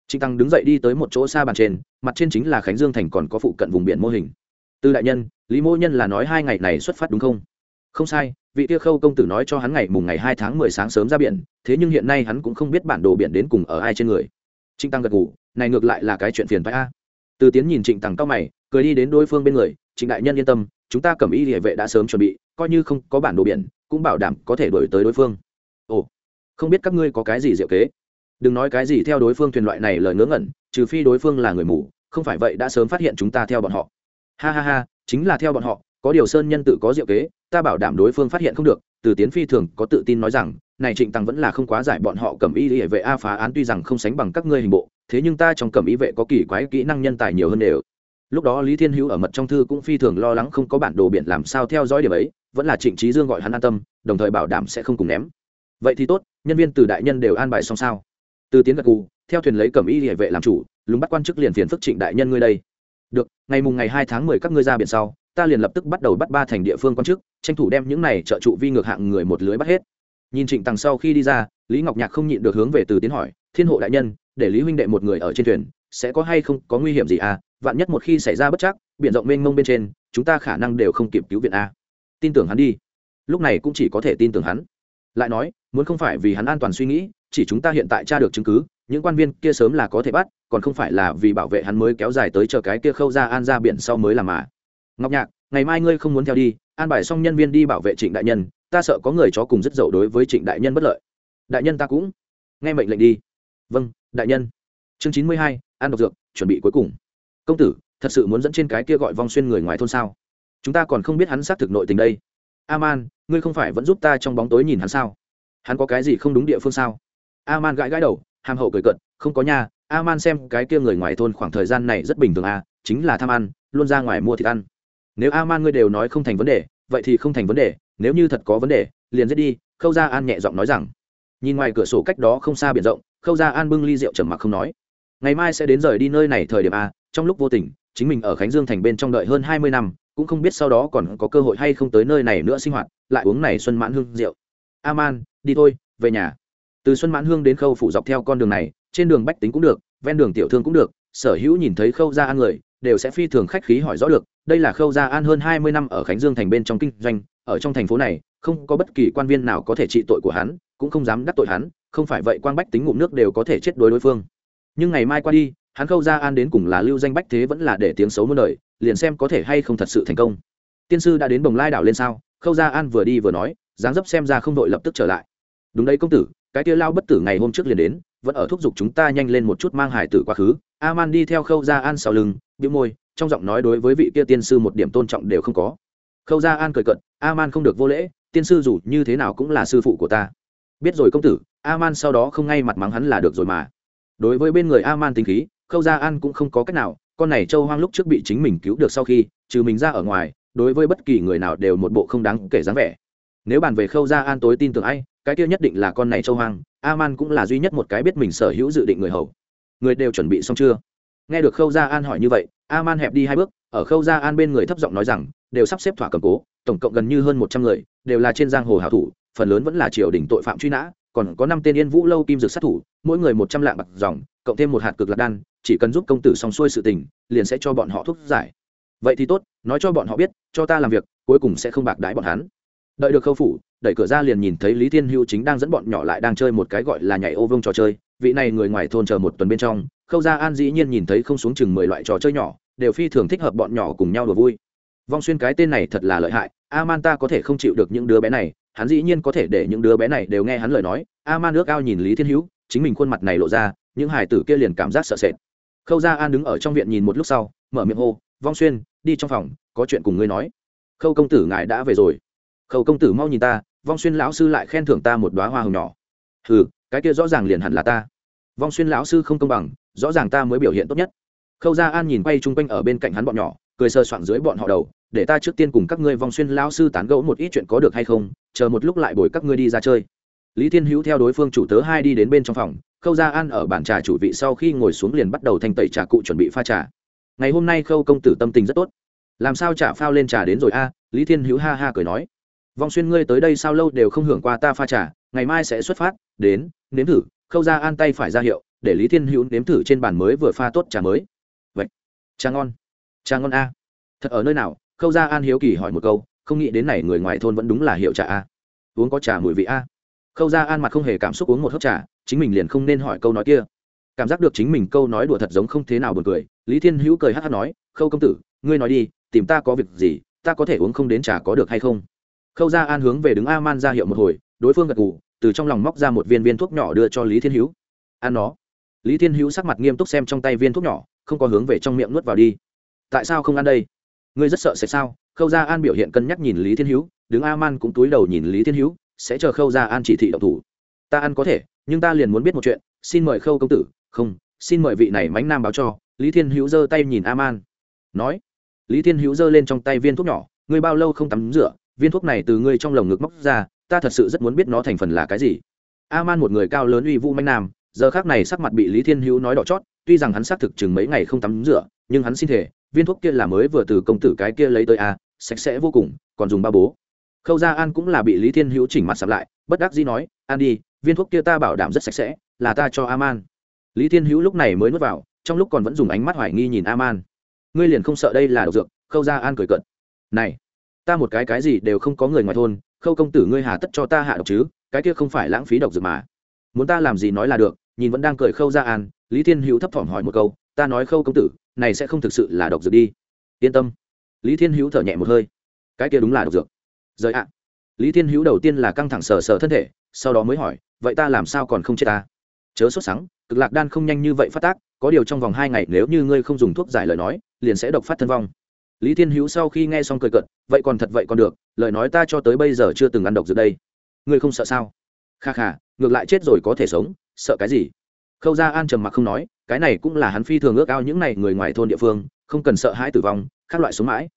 Trịnh tăng đứng dậy đi tới một chỗ xa bàn trên, mặt trên chính là khánh dương thành còn có phụ cận vùng biển mô hình. Từ đại nhân, lý mỗ nhân là nói hai ngày này xuất phát đúng không? Không sai, vị tia khâu công tử nói cho hắn ngày mùng ngày hai tháng mười sáng sớm ra biển, thế nhưng hiện nay hắn cũng không biết bản đồ biển đến cùng ở ai trên người trịnh tăng gật ngủ này ngược lại là cái chuyện phiền phái a. Từ tiến nhìn trịnh tăng cao mày, cười đi đến đối phương bên người, trịnh đại nhân yên tâm, chúng ta cầm y địa vệ đã sớm chuẩn bị, coi như không có bản đồ biển, cũng bảo đảm có thể đổi tới đối phương. Ồ, không biết các ngươi có cái gì diệu kế? Đừng nói cái gì theo đối phương thuyền loại này lời ngớ ngẩn, trừ phi đối phương là người mù, không phải vậy đã sớm phát hiện chúng ta theo bọn họ. Ha ha ha, chính là theo bọn họ, có điều sơn nhân tự có diệu kế, ta bảo đảm đối phương phát hiện không được. Từ tiến phi thường có tự tin nói rằng này trịnh tăng vẫn là không quá giải bọn họ cầm y địa vệ a phá án tuy rằng không sánh bằng các ngươi hình bộ, thế nhưng ta trong cầm y vệ có kỳ quái kỹ năng nhân tài nhiều hơn đều. Lúc đó lý thiên hữu ở mật trong thư cũng phi thường lo lắng không có bản đồ biển làm sao theo dõi điểm ấy, vẫn là trịnh trí dương gọi hắn an tâm, đồng thời bảo đảm sẽ không cùng ném. Vậy thì tốt, nhân viên từ đại nhân đều an bài xong sao? Từ tiến gật cù theo thuyền lấy cẩm y địa vệ làm chủ lúng bắt quan chức liền phiền phức trịnh đại nhân ngươi đây. Được, ngày mùng ngày hai tháng mười các ngươi ra biển sau, ta liền lập tức bắt đầu bắt ba thành địa phương quan chức, tranh thủ đem những này trợ trụ vi ngược hạng người một lưới bắt hết nhìn trịnh tằng sau khi đi ra, lý ngọc nhạc không nhịn được hướng về từ tiến hỏi, thiên hộ đại nhân, để lý huynh đệ một người ở trên thuyền, sẽ có hay không, có nguy hiểm gì à? Vạn nhất một khi xảy ra bất chắc, biển rộng mênh mông bên trên, chúng ta khả năng đều không kịp cứu viện a tin tưởng hắn đi. Lúc này cũng chỉ có thể tin tưởng hắn. Lại nói, muốn không phải vì hắn an toàn suy nghĩ, chỉ chúng ta hiện tại tra được chứng cứ, những quan viên kia sớm là có thể bắt, còn không phải là vì bảo vệ hắn mới kéo dài tới chờ cái kia khâu ra an ra biển sau mới làm mà. Ngọc nhạc, ngày mai ngươi không muốn theo đi, an bài xong nhân viên đi bảo vệ trịnh đại nhân ta sợ có người chó cùng rất dậu đối với trịnh đại nhân bất lợi. Đại nhân ta cũng nghe mệnh lệnh đi. Vâng đại nhân. Chương chín mươi hai an độc dược, chuẩn bị cuối cùng. Công tử, thật sự muốn dẫn trên cái kia gọi vong xuyên người ngoài thôn sao? Chúng ta còn không biết hắn xác thực nội tình đây. Aman, ngươi không phải vẫn giúp ta trong bóng tối nhìn hắn sao? Hắn có cái gì không đúng địa phương sao? Aman gãi gãi đầu, hàm hậu cười cận không có nhà aman xem cái kia người ngoài thôn khoảng thời gian này rất bình thường à chính là tham ăn, luôn ra ngoài mua thịt ăn. Nếu aman ngươi đều nói không thành vấn đề vậy thì không thành vấn đề, nếu như thật có vấn đề, liền giết đi, khâu gia an nhẹ giọng nói rằng. Nhìn ngoài cửa sổ cách đó không xa biển rộng, khâu gia an bưng ly rượu trầm mặc không nói. Ngày mai sẽ đến rời đi nơi này thời điểm a, trong lúc vô tình, chính mình ở khánh dương thành bên trong đợi hơn hai mươi năm, cũng không biết sau đó còn có cơ hội hay không tới nơi này nữa sinh hoạt, lại uống này xuân mãn hương rượu. Aman, đi thôi, về nhà. Từ xuân mãn hương đến khâu phủ dọc theo con đường này, trên đường bách tính cũng được, ven đường tiểu thương cũng được, sở hữu nhìn thấy khâu gia an người, đều sẽ phi thường khách khí hỏi rõ được đây là khâu gia an hơn hai mươi năm ở khánh dương thành bên trong kinh doanh, ở trong thành phố này, không có bất kỳ quan viên nào có thể trị tội của hắn, cũng không dám đắc tội hắn, không phải vậy quan bách tính ngụm nước đều có thể chết đối đối phương. Nhưng ngày mai qua đi, hắn khâu gia an đến cùng là lưu danh bách thế vẫn là để tiếng xấu muôn đời, liền xem có thể hay không thật sự thành công. Tiên sư đã đến bồng lai đảo lên sao? Khâu gia an vừa đi vừa nói, dáng dấp xem ra không đội lập tức trở lại. Đúng đấy công tử, cái kia lao bất tử ngày hôm trước liền đến, vẫn ở thúc giục chúng ta nhanh lên một chút mang hải tử quá khứ. A man đi theo khâu gia an sau lưng, bĩu môi trong giọng nói đối với vị kia tiên sư một điểm tôn trọng đều không có. Khâu gia an cười cận a man không được vô lễ, tiên sư dù như thế nào cũng là sư phụ của ta. Biết rồi công tử a man sau đó không ngay mặt mắng hắn là được rồi mà. Đối với bên người a man tính khí, khâu gia an cũng không có cách nào, con này châu hoang lúc trước bị chính mình cứu được sau khi, trừ mình ra ở ngoài, đối với bất kỳ người nào đều một bộ không đáng kể dáng vẻ. Nếu bàn về khâu gia an tối tin tưởng ai, cái kia nhất định là con này châu hoang a man cũng là duy nhất một cái biết mình sở hữu dự định người hầu. Người đều chuẩn bị xong chưa? Nghe được khâu gia an hỏi như vậy a man hẹp đi hai bước, ở khâu gia an bên người thấp giọng nói rằng, đều sắp xếp thỏa cầm cố, tổng cộng gần như hơn một trăm người, đều là trên giang hồ hảo thủ, phần lớn vẫn là triều đình tội phạm truy nã, còn có năm tên yên vũ lâu kim dược sát thủ, mỗi người một trăm lạng bạc dòng, cộng thêm một hạt cực lạc đan, chỉ cần giúp công tử xong xuôi sự tình, liền sẽ cho bọn họ thuốc giải. Vậy thì tốt, nói cho bọn họ biết, cho ta làm việc, cuối cùng sẽ không bạc đái bọn hắn. Đợi được khâu phủ, đẩy cửa ra liền nhìn thấy lý thiên hữu chính đang dẫn bọn nhỏ lại đang chơi một cái gọi là nhảy ô vương trò chơi, vị này người ngoài thôn chờ một tuần bên trong khâu gia an dĩ nhiên nhìn thấy không xuống chừng mười loại trò chơi nhỏ, đều phi thường thích hợp bọn nhỏ cùng nhau đùa vui. Vong xuyên cái tên này thật là lợi hại a man ta có thể không chịu được những đứa bé này, hắn dĩ nhiên có thể để những đứa bé này đều nghe hắn lời nói. A man ước ao nhìn lý thiên hữu, chính mình khuôn mặt này lộ ra, những hải tử kia liền cảm giác sợ sệt. Khâu gia an đứng ở trong viện nhìn một lúc sau, mở miệng hô, vong xuyên, đi trong phòng, có chuyện cùng ngươi nói. Khâu công tử, ngài đã về rồi. Khâu công tử, mau nhìn ta. Vong xuyên lão sư lại khen thưởng ta một đoá hoa hồng nhỏ. Ừ cái kia rõ ràng liền hẳn là ta. Vong xuyên lão sư không công bằng rõ ràng ta mới biểu hiện tốt nhất. Khâu gia an nhìn quay chung quanh ở bên cạnh hắn bọn nhỏ, cười sơ soạn dưới bọn họ đầu, để ta trước tiên cùng các ngươi vong xuyên lão sư tán gẫu một ít chuyện có được hay không, chờ một lúc lại bồi các ngươi đi ra chơi. Lý thiên hữu theo đối phương chủ tớ hai đi đến bên trong phòng, khâu gia an ở bàn trà chủ vị sau khi ngồi xuống liền bắt đầu thanh tẩy trà cụ chuẩn bị pha trà. Ngày hôm nay khâu công tử tâm tình rất tốt. Làm sao trà phao lên trà đến rồi a? Lý thiên hữu ha ha cười nói. Vong xuyên ngươi tới đây sao lâu đều không hưởng qua ta pha trà, ngày mai sẽ xuất phát, đến, nếm thử. Khâu gia an tay phải ra hiệu để lý thiên hữu nếm thử trên bàn mới vừa pha tốt trà mới. Vậy, trà ngon. Trà ngon a. Thật ở nơi nào? Khâu gia an hiếu kỳ hỏi một câu, không nghĩ đến này người ngoài thôn vẫn đúng là hiệu trà a. Uống có trà mùi vị a. Khâu gia an mặt không hề cảm xúc uống một hớp trà, chính mình liền không nên hỏi câu nói kia. Cảm giác được chính mình câu nói đùa thật giống không thế nào buồn cười, lý thiên hữu cười hát hát nói, khâu công tử, ngươi nói đi, tìm ta có việc gì, ta có thể uống không đến trà có được hay không? Khâu gia an hướng về đứng a man ra hiệu một hồi, đối phương gật gù, từ trong lòng móc ra một viên viên thuốc nhỏ đưa cho lý thiên hữu. Ăn nó lý thiên hữu sắc mặt nghiêm túc xem trong tay viên thuốc nhỏ, không có hướng về trong miệng nuốt vào đi. Tại sao không ăn đây? Ngươi rất sợ sẽ sao? Khâu gia an biểu hiện cân nhắc nhìn lý thiên hữu, đứng a man cũng túi đầu nhìn lý thiên hữu, sẽ chờ khâu gia an chỉ thị độc thủ. Ta ăn có thể, nhưng ta liền muốn biết một chuyện, xin mời khâu công tử. Không, xin mời vị này mánh nam báo cho. Lý thiên hữu giơ tay nhìn a man. Nói, lý thiên hữu giơ lên trong tay viên thuốc nhỏ, ngươi bao lâu không tắm rửa? Viên thuốc này từ ngươi trong lồng ngực móc ra, ta thật sự rất muốn biết nó thành phần là cái gì. A man một người cao lớn uy vũ mánh nam giờ khác này sắc mặt bị lý thiên hữu nói đỏ chót, tuy rằng hắn xác thực chừng mấy ngày không tắm rửa, nhưng hắn xin thể viên thuốc kia là mới vừa từ công tử cái kia lấy tới a sạch sẽ vô cùng, còn dùng ba bố. Khâu gia an cũng là bị lý thiên hữu chỉnh mặt sạp lại, bất đắc dĩ nói, an đi, viên thuốc kia ta bảo đảm rất sạch sẽ, là ta cho a man lý thiên hữu lúc này mới nuốt vào, trong lúc còn vẫn dùng ánh mắt hoài nghi nhìn a man ngươi liền không sợ đây là độc dược? Khâu gia an cười cận này, ta một cái cái gì đều không có người ngoài thôn, khâu công tử ngươi hà tất cho ta hạ độc chứ, cái kia không phải lãng phí độc dược mà muốn ta làm gì nói là được, nhìn vẫn đang cười khâu ra an, lý thiên hữu thấp thỏm hỏi một câu, ta nói khâu công tử, này sẽ không thực sự là độc dược đi. Yên tâm. Lý thiên hữu thở nhẹ một hơi. Cái kia đúng là độc dược. Rời ạ. Lý thiên hữu đầu tiên là căng thẳng sờ sờ thân thể, sau đó mới hỏi, vậy ta làm sao còn không chết ta? Chớ sốt sắng, cực lạc đan không nhanh như vậy phát tác, có điều trong vòng hai ngày nếu như ngươi không dùng thuốc giải lời nói, liền sẽ độc phát thân vong. Lý thiên hữu sau khi nghe xong cười cận vậy còn thật vậy còn được, lời nói ta cho tới bây giờ chưa từng ăn độc dược đây. Ngươi không sợ sao? Kha kha, ngược lại chết rồi có thể sống, sợ cái gì? Khâu gia an trầm mặc không nói, cái này cũng là hắn phi thường ước ao những n à y người ngoài thôn địa phương, không cần sợ hãi tử vong các loại sống mãi.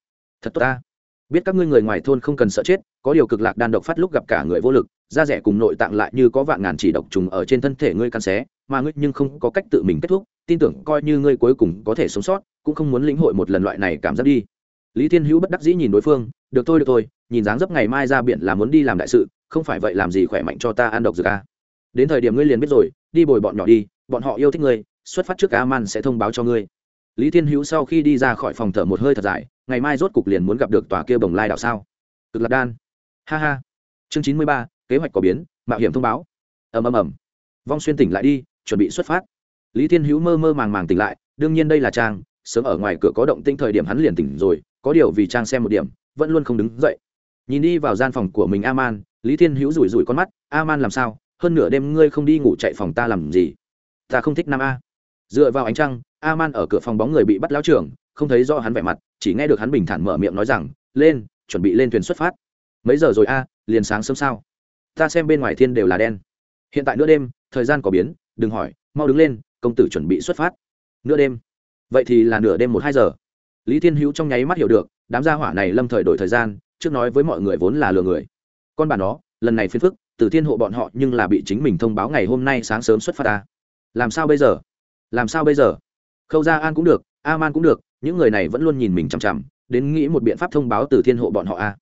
Thật tốt ta. Biết các ngươi người ngoài thôn không cần sợ chết, có điều cực lạc đan độc phát lúc gặp cả người vô lực, da rẻ cùng nội tạng lại như có vạn ngàn chỉ độc trùng ở trên thân thể ngươi căn xé, mà ngươi nhưng không có cách tự mình kết thúc, tin tưởng coi như ngươi cuối cùng có thể sống sót, cũng không muốn lĩnh hội một lần loại này cảm giác đi. Lý thiên hữu bất đắc dĩ nhìn đối phương, được thôi được thôi, nhìn dáng dấp ngày mai ra biển là muốn đi làm đại sự không phải vậy làm gì khỏe mạnh cho ta ăn độc dược a đến thời điểm ngươi liền biết rồi, đi bồi bọn nhỏ đi, bọn họ yêu thích ngươi, xuất phát trước a man sẽ thông báo cho ngươi. Lý thiên hữu sau khi đi ra khỏi phòng thở một hơi thật dài, ngày mai rốt cục liền muốn gặp được tòa kia bồng lai đảo sao? Cực lạc đan. Ha ha. Chương chín mươi ba, kế hoạch có biến, mạo hiểm thông báo. Ầm ầm ầm. Vong xuyên tỉnh lại đi, chuẩn bị xuất phát. Lý thiên hữu mơ mơ màng màng tỉnh lại, đương nhiên đây là trang, sớm ở ngoài cửa có động tinh thời điểm hắn liền tỉnh rồi, có điều vì trang xem một điểm, vẫn luôn không đứng dậy. Nhìn đi vào gian phòng của mình a man lý thiên hữu rủi rủi con mắt, a man làm sao? Hơn nửa đêm ngươi không đi ngủ chạy phòng ta làm gì? Ta không thích nam a. Dựa vào ánh trăng, a man ở cửa phòng bóng người bị bắt lao trưởng, không thấy do hắn vẻ mặt, chỉ nghe được hắn bình thản mở miệng nói rằng, lên, chuẩn bị lên thuyền xuất phát. Mấy giờ rồi a? Liền sáng sớm sao? Ta xem bên ngoài thiên đều là đen. Hiện tại nửa đêm, thời gian có biến, đừng hỏi, mau đứng lên, công tử chuẩn bị xuất phát. Nửa đêm? Vậy thì là nửa đêm một hai giờ. Lý thiên hữu trong nháy mắt hiểu được, đám gia hỏa này lâm thời đổi thời gian, trước nói với mọi người vốn là lừa người con bà nó, lần này phiền phức, từ thiên hộ bọn họ nhưng là bị chính mình thông báo ngày hôm nay sáng sớm xuất phát ta. Làm sao bây giờ? Làm sao bây giờ? Khâu gia an cũng được, a man cũng được, những người này vẫn luôn nhìn mình chằm chằm, đến nghĩ một biện pháp thông báo từ thiên hộ bọn họ a.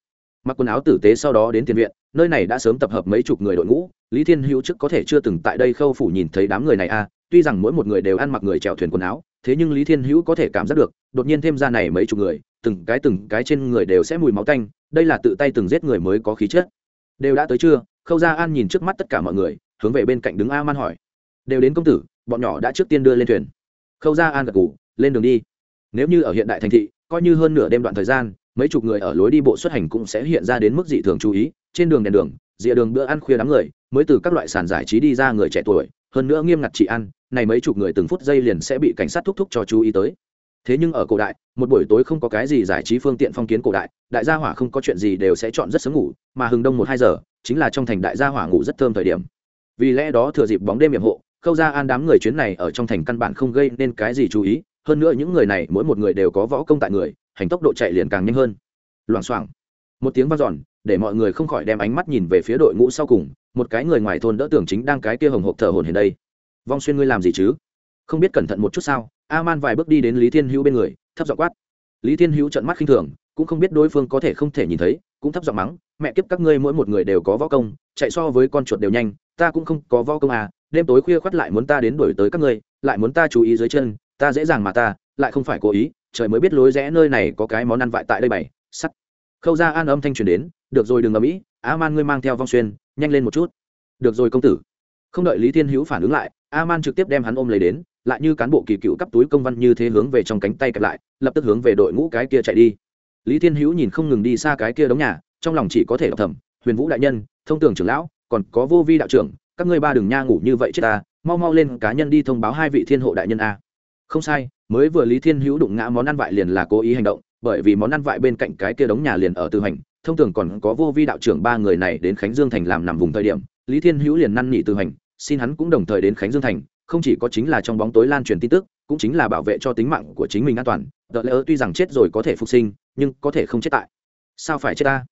Mặc quần áo tử tế sau đó đến tiền viện, nơi này đã sớm tập hợp mấy chục người đội ngũ, lý thiên hữu chức có thể chưa từng tại đây khâu phủ nhìn thấy đám người này a, tuy rằng mỗi một người đều ăn mặc người chèo thuyền quần áo, thế nhưng lý thiên hữu có thể cảm giác được, đột nhiên thêm ra này mấy chục người, từng cái từng cái trên người đều sẽ mùi máu tanh, đây là tự tay từng giết người mới có khí chất đều đã tới chưa? Khâu gia an nhìn trước mắt tất cả mọi người, hướng về bên cạnh đứng a man hỏi. Đều đến công tử, bọn nhỏ đã trước tiên đưa lên thuyền. Khâu gia an gật ngủ lên đường đi. Nếu như ở hiện đại thành thị, coi như hơn nửa đêm đoạn thời gian, mấy chục người ở lối đi bộ xuất hành cũng sẽ hiện ra đến mức dị thường chú ý. Trên đường đèn đường, rìa đường bữa ăn khuya đám người, mới từ các loại sàn giải trí đi ra người trẻ tuổi, hơn nữa nghiêm ngặt chỉ ăn, này mấy chục người từng phút giây liền sẽ bị cảnh sát thúc thúc cho chú ý tới thế nhưng ở cổ đại một buổi tối không có cái gì giải trí phương tiện phong kiến cổ đại đại gia hỏa không có chuyện gì đều sẽ chọn rất sớm ngủ mà hừng đông một hai giờ chính là trong thành đại gia hỏa ngủ rất thơm thời điểm. Vì lẽ đó thừa dịp bóng đêm hiểm hộ khâu ra an đám người chuyến này ở trong thành căn bản không gây nên cái gì chú ý hơn nữa những người này mỗi một người đều có võ công tại người hành tốc độ chạy liền càng nhanh hơn. Loảng xoảng. Một tiếng vang giòn, để mọi người không khỏi đem ánh mắt nhìn về phía đội ngũ sau cùng một cái người ngoài thôn đỡ tưởng chính đang cái kia hồng hộp thở hồn hiện đây. Vong xuyên ngươi làm gì chứ? Không biết cẩn thận một chút sao? A man vài bước đi đến lý thiên hữu bên người, thấp giọng quát. Lý thiên hữu trận mắt khinh thường, cũng không biết đối phương có thể không thể nhìn thấy, cũng thấp giọng mắng, mẹ kiếp, các ngươi mỗi một người đều có võ công, chạy so với con chuột đều nhanh, ta cũng không có võ công à đêm tối khuya khoắt lại muốn ta đến đuổi tới các ngươi, lại muốn ta chú ý dưới chân, ta dễ dàng mà ta, lại không phải cố ý, trời mới biết lối rẽ nơi này có cái món ăn vại tại đây bày. Sắt. Khâu ra an âm thanh truyền đến, được rồi đừng ở mỹ a man ngươi mang theo vong xuyên, nhanh lên một chút. Được rồi công tử. Không đợi lý thiên hữu phản ứng lại a man trực tiếp đem hắn ôm lấy đến lại như cán bộ kỳ cựu cấp túi công văn như thế hướng về trong cánh tay kẹp lại, lập tức hướng về đội ngũ cái kia chạy đi. Lý thiên hữu nhìn không ngừng đi xa cái kia đống nhà, trong lòng chỉ có thể đọc thầm, huyền vũ đại nhân, thông tường trưởng lão, còn có vô vi đạo trưởng, các ngươi ba đừng nha ngủ như vậy chết ta, mau mau lên cá nhân đi thông báo hai vị thiên hộ đại nhân a. Không sai, mới vừa lý thiên hữu đụng ngã món ăn vại liền là cố ý hành động, bởi vì món ăn vại bên cạnh cái kia đống nhà liền ở tư hành, thông thường còn có vô vi đạo trưởng ba người này đến khánh dương thành làm nằm vùng thời điểm, lý thiên hữu liền năn nỉ tư hành, xin hắn cũng đồng thời đến khánh dương thành không chỉ có chính là trong bóng tối lan truyền tin tức, cũng chính là bảo vệ cho tính mạng của chính mình an toàn. Đợt lỡ tuy rằng chết rồi có thể phục sinh, nhưng có thể không chết tại. Sao phải chết ta?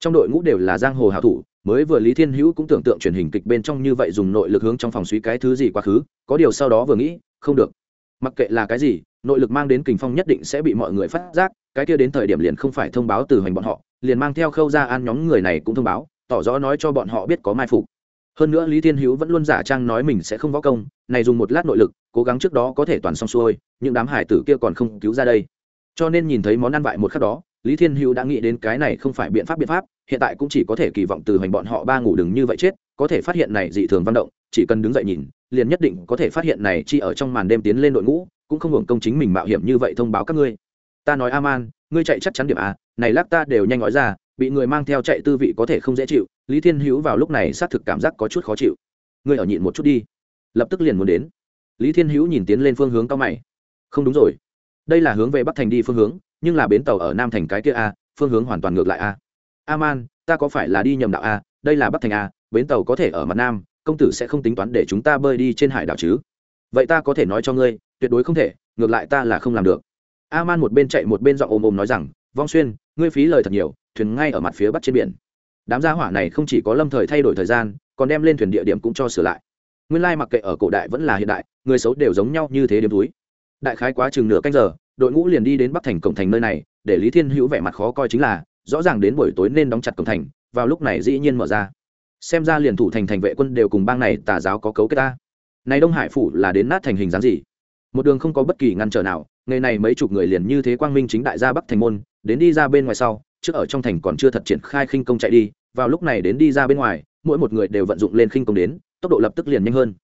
Trong đội ngũ đều là giang hồ hảo thủ, mới vừa lý thiên hữu cũng tưởng tượng truyền hình kịch bên trong như vậy dùng nội lực hướng trong phòng suy cái thứ gì quá khứ, có điều sau đó vừa nghĩ, không được. Mặc kệ là cái gì, nội lực mang đến kình phong nhất định sẽ bị mọi người phát giác, cái kia đến thời điểm liền không phải thông báo từ hoành bọn họ, liền mang theo khâu ra an nhóm người này cũng thông báo, tỏ rõ nói cho bọn họ biết có mai phục hơn nữa lý thiên hữu vẫn luôn giả trang nói mình sẽ không võ công, này dùng một lát nội lực, cố gắng trước đó có thể toàn xong xuôi, những đám hải tử kia còn không cứu ra đây. Cho nên nhìn thấy món ăn vại một khắc đó, lý thiên hữu đã nghĩ đến cái này không phải biện pháp biện pháp, hiện tại cũng chỉ có thể kỳ vọng từ hoành bọn họ ba ngủ đừng như vậy chết, có thể phát hiện này dị thường văn động, chỉ cần đứng dậy nhìn, liền nhất định có thể phát hiện này chi ở trong màn đêm tiến lên đội ngũ, cũng không hưởng công chính mình mạo hiểm như vậy thông báo các ngươi. Ta nói a man ngươi chạy chắc chắn điểm a, này lắc ta đều nhanh nói ra, bị người mang theo chạy tư vị có thể không dễ chịu lý thiên hữu vào lúc này xác thực cảm giác có chút khó chịu. Ngươi ở nhịn một chút đi. Lập tức liền muốn đến. Lý thiên hữu nhìn tiến lên phương hướng cao mày. Không đúng rồi. Đây là hướng về bắc thành đi phương hướng, nhưng là bến tàu ở nam thành cái kia a, phương hướng hoàn toàn ngược lại a. A man ta có phải là đi nhầm đạo a? Đây là bắc thành a, bến tàu có thể ở mặt nam, công tử sẽ không tính toán để chúng ta bơi đi trên hải đảo chứ? Vậy ta có thể nói cho ngươi, tuyệt đối không thể, ngược lại ta là không làm được. A man một bên chạy một bên dọn ôm ôm nói rằng, vong xuyên, ngươi phí lời thật nhiều, thuyền ngay ở mặt phía bắc trên biển đám gia hỏa này không chỉ có lâm thời thay đổi thời gian, còn đem lên thuyền địa điểm cũng cho sửa lại. Nguyên lai mặc kệ ở cổ đại vẫn là hiện đại, người xấu đều giống nhau như thế điểm túi. Đại khái quá chừng nửa canh giờ, đội ngũ liền đi đến bắc thành cổng thành nơi này, để lý thiên hữu vẻ mặt khó coi chính là, rõ ràng đến buổi tối nên đóng chặt cổng thành, vào lúc này dĩ nhiên mở ra. Xem ra liền thủ thành thành vệ quân đều cùng bang này tà giáo có cấu kết ta. Này đông hải phủ là đến nát thành hình dáng gì? Một đường không có bất kỳ ngăn trở nào, ngày này mấy chục người liền như thế quang minh chính đại gia bắc thành môn, đến đi ra bên ngoài sau trước ở trong thành còn chưa thật triển khai khinh công chạy đi, vào lúc này đến đi ra bên ngoài, mỗi một người đều vận dụng lên khinh công đến, tốc độ lập tức liền nhanh hơn.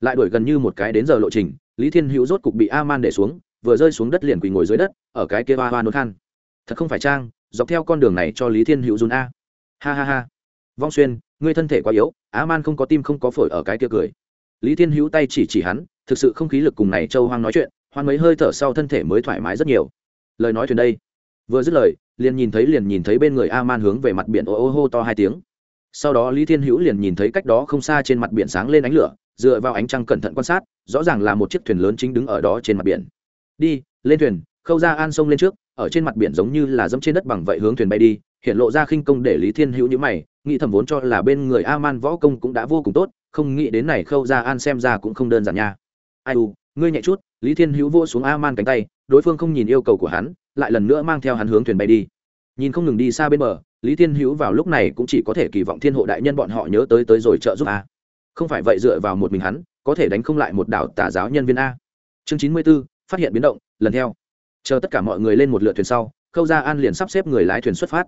Lại đuổi gần như một cái đến giờ lộ trình, lý thiên hữu rốt cục bị a man để xuống, vừa rơi xuống đất liền quỳ ngồi dưới đất, ở cái kia ba hoa nôn khan. Thật không phải trang, dọc theo con đường này cho lý thiên hữu dùn a. Ha ha ha. Vong xuyên, ngươi thân thể quá yếu a man không có tim không có phổi ở cái kia cười. Lý thiên hữu tay chỉ chỉ hắn, thực sự không khí lực cùng này châu hoang nói chuyện, hoan mấy hơi thở sau thân thể mới thoải mái rất nhiều. Lời nói thuyền đây vừa dứt lời, liền nhìn thấy liền nhìn thấy bên người a man hướng về mặt biển ô ô hô to hai tiếng. Sau đó lý thiên hữu liền nhìn thấy cách đó không xa trên mặt biển sáng lên ánh lửa, dựa vào ánh trăng cẩn thận quan sát, rõ ràng là một chiếc thuyền lớn chính đứng ở đó trên mặt biển. Đi, lên thuyền. Khâu ra an sông lên trước, ở trên mặt biển giống như là dẫm trên đất bằng vậy hướng thuyền bay đi, hiện lộ ra khinh công để lý thiên hữu nhữ mày, nghĩ thầm vốn cho là bên người a man võ công cũng đã vô cùng tốt, không nghĩ đến này khâu ra an xem ra cũng không đơn giản nha. Ai u, ngươi nhẹ chút. Lý thiên hữu vô xuống a man cánh tay, đối phương không nhìn yêu cầu của hắn lại lần nữa mang theo hắn hướng thuyền bay đi. Nhìn không ngừng đi xa bên bờ, lý thiên hữu vào lúc này cũng chỉ có thể kỳ vọng thiên hộ đại nhân bọn họ nhớ tới tới rồi trợ giúp a. Không phải vậy dựa vào một mình hắn, có thể đánh không lại một đảo tà giáo nhân viên a. Chương chín mươi b ố phát hiện biến động, lần theo. Chờ tất cả mọi người lên một lượt thuyền sau, khâu gia an liền sắp xếp người lái thuyền xuất phát.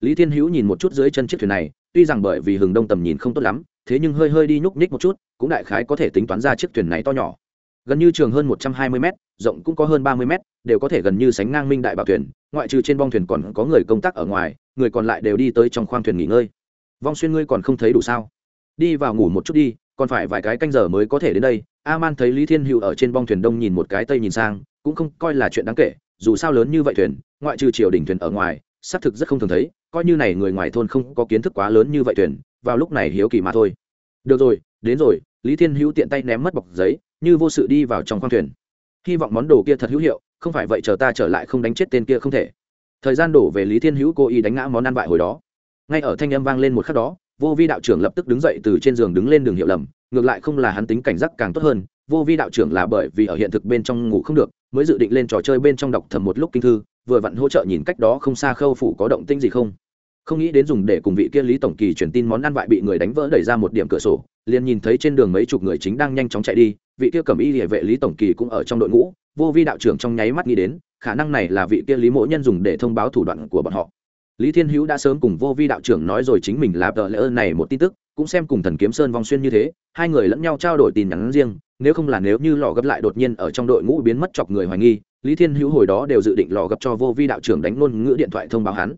Lý thiên hữu nhìn một chút dưới chân chiếc thuyền này, tuy rằng bởi vì hừng đông tầm nhìn không tốt lắm, thế nhưng hơi hơi đi nhúc nhích một chút, cũng đại khái có thể tính toán ra chiếc thuyền này to nhỏ gần như trường hơn một trăm hai mươi m rộng cũng có hơn ba mươi m đều có thể gần như sánh ngang minh đại bảo thuyền, ngoại trừ trên bong thuyền còn có người công tác ở ngoài, người còn lại đều đi tới trong khoang thuyền nghỉ ngơi. Vong xuyên, ngươi còn không thấy đủ sao? Đi vào ngủ một chút đi, còn phải vài cái canh giờ mới có thể đến đây. A man thấy lý thiên hữu ở trên bong thuyền đông nhìn một cái tây nhìn sang, cũng không coi là chuyện đáng kể, dù sao lớn như vậy thuyền, ngoại trừ triều đình thuyền ở ngoài, xác thực rất không thường thấy, coi như này người ngoài thôn không có kiến thức quá lớn như vậy thuyền, vào lúc này hiếu kỳ mà thôi. Được rồi, đến rồi, lý thiên hữu tiện tay ném mất bọc giấy như vô sự đi vào trong khoang thuyền. Hy vọng món đồ kia thật hữu hiệu, không phải vậy chờ ta trở lại không đánh chết tên kia không thể. Thời gian đổ về lý thiên hữu cố ý đánh ngã món ăn vại hồi đó. Ngay ở thanh âm vang lên một khắc đó, vô vi đạo trưởng lập tức đứng dậy từ trên giường đứng lên đường hiệu lầm, ngược lại không là hắn tính cảnh giác càng tốt hơn, vô vi đạo trưởng là bởi vì ở hiện thực bên trong ngủ không được, mới dự định lên trò chơi bên trong đọc thầm một lúc kinh thư, vừa vặn hỗ trợ nhìn cách đó không xa khâu phủ có động tinh gì không. Không nghĩ đến dùng để cùng vị kia lý tổng kỳ truyền tin món ăn vại bị người đánh vỡ đẩy ra một điểm cửa sổ, liền nhìn thấy trên đường mấy chục người chính đang nhanh chóng chạy đi vị kia cầm y địa vệ lý tổng kỳ cũng ở trong đội ngũ, vô vi đạo trưởng trong nháy mắt nghĩ đến, khả năng này là vị kia lý mỗ nhân dùng để thông báo thủ đoạn của bọn họ. Lý thiên hữu đã sớm cùng vô vi đạo trưởng nói rồi chính mình là tờ lễ ơn này một tin tức, cũng xem cùng thần kiếm sơn vong xuyên như thế, hai người lẫn nhau trao đổi tin nhắn riêng, nếu không là nếu như lò gấp lại đột nhiên ở trong đội ngũ biến mất chọc người hoài nghi, lý thiên hữu hồi đó đều dự định lò gấp cho vô vi đạo trưởng đánh ngôn ngữ điện thoại thông báo hắn.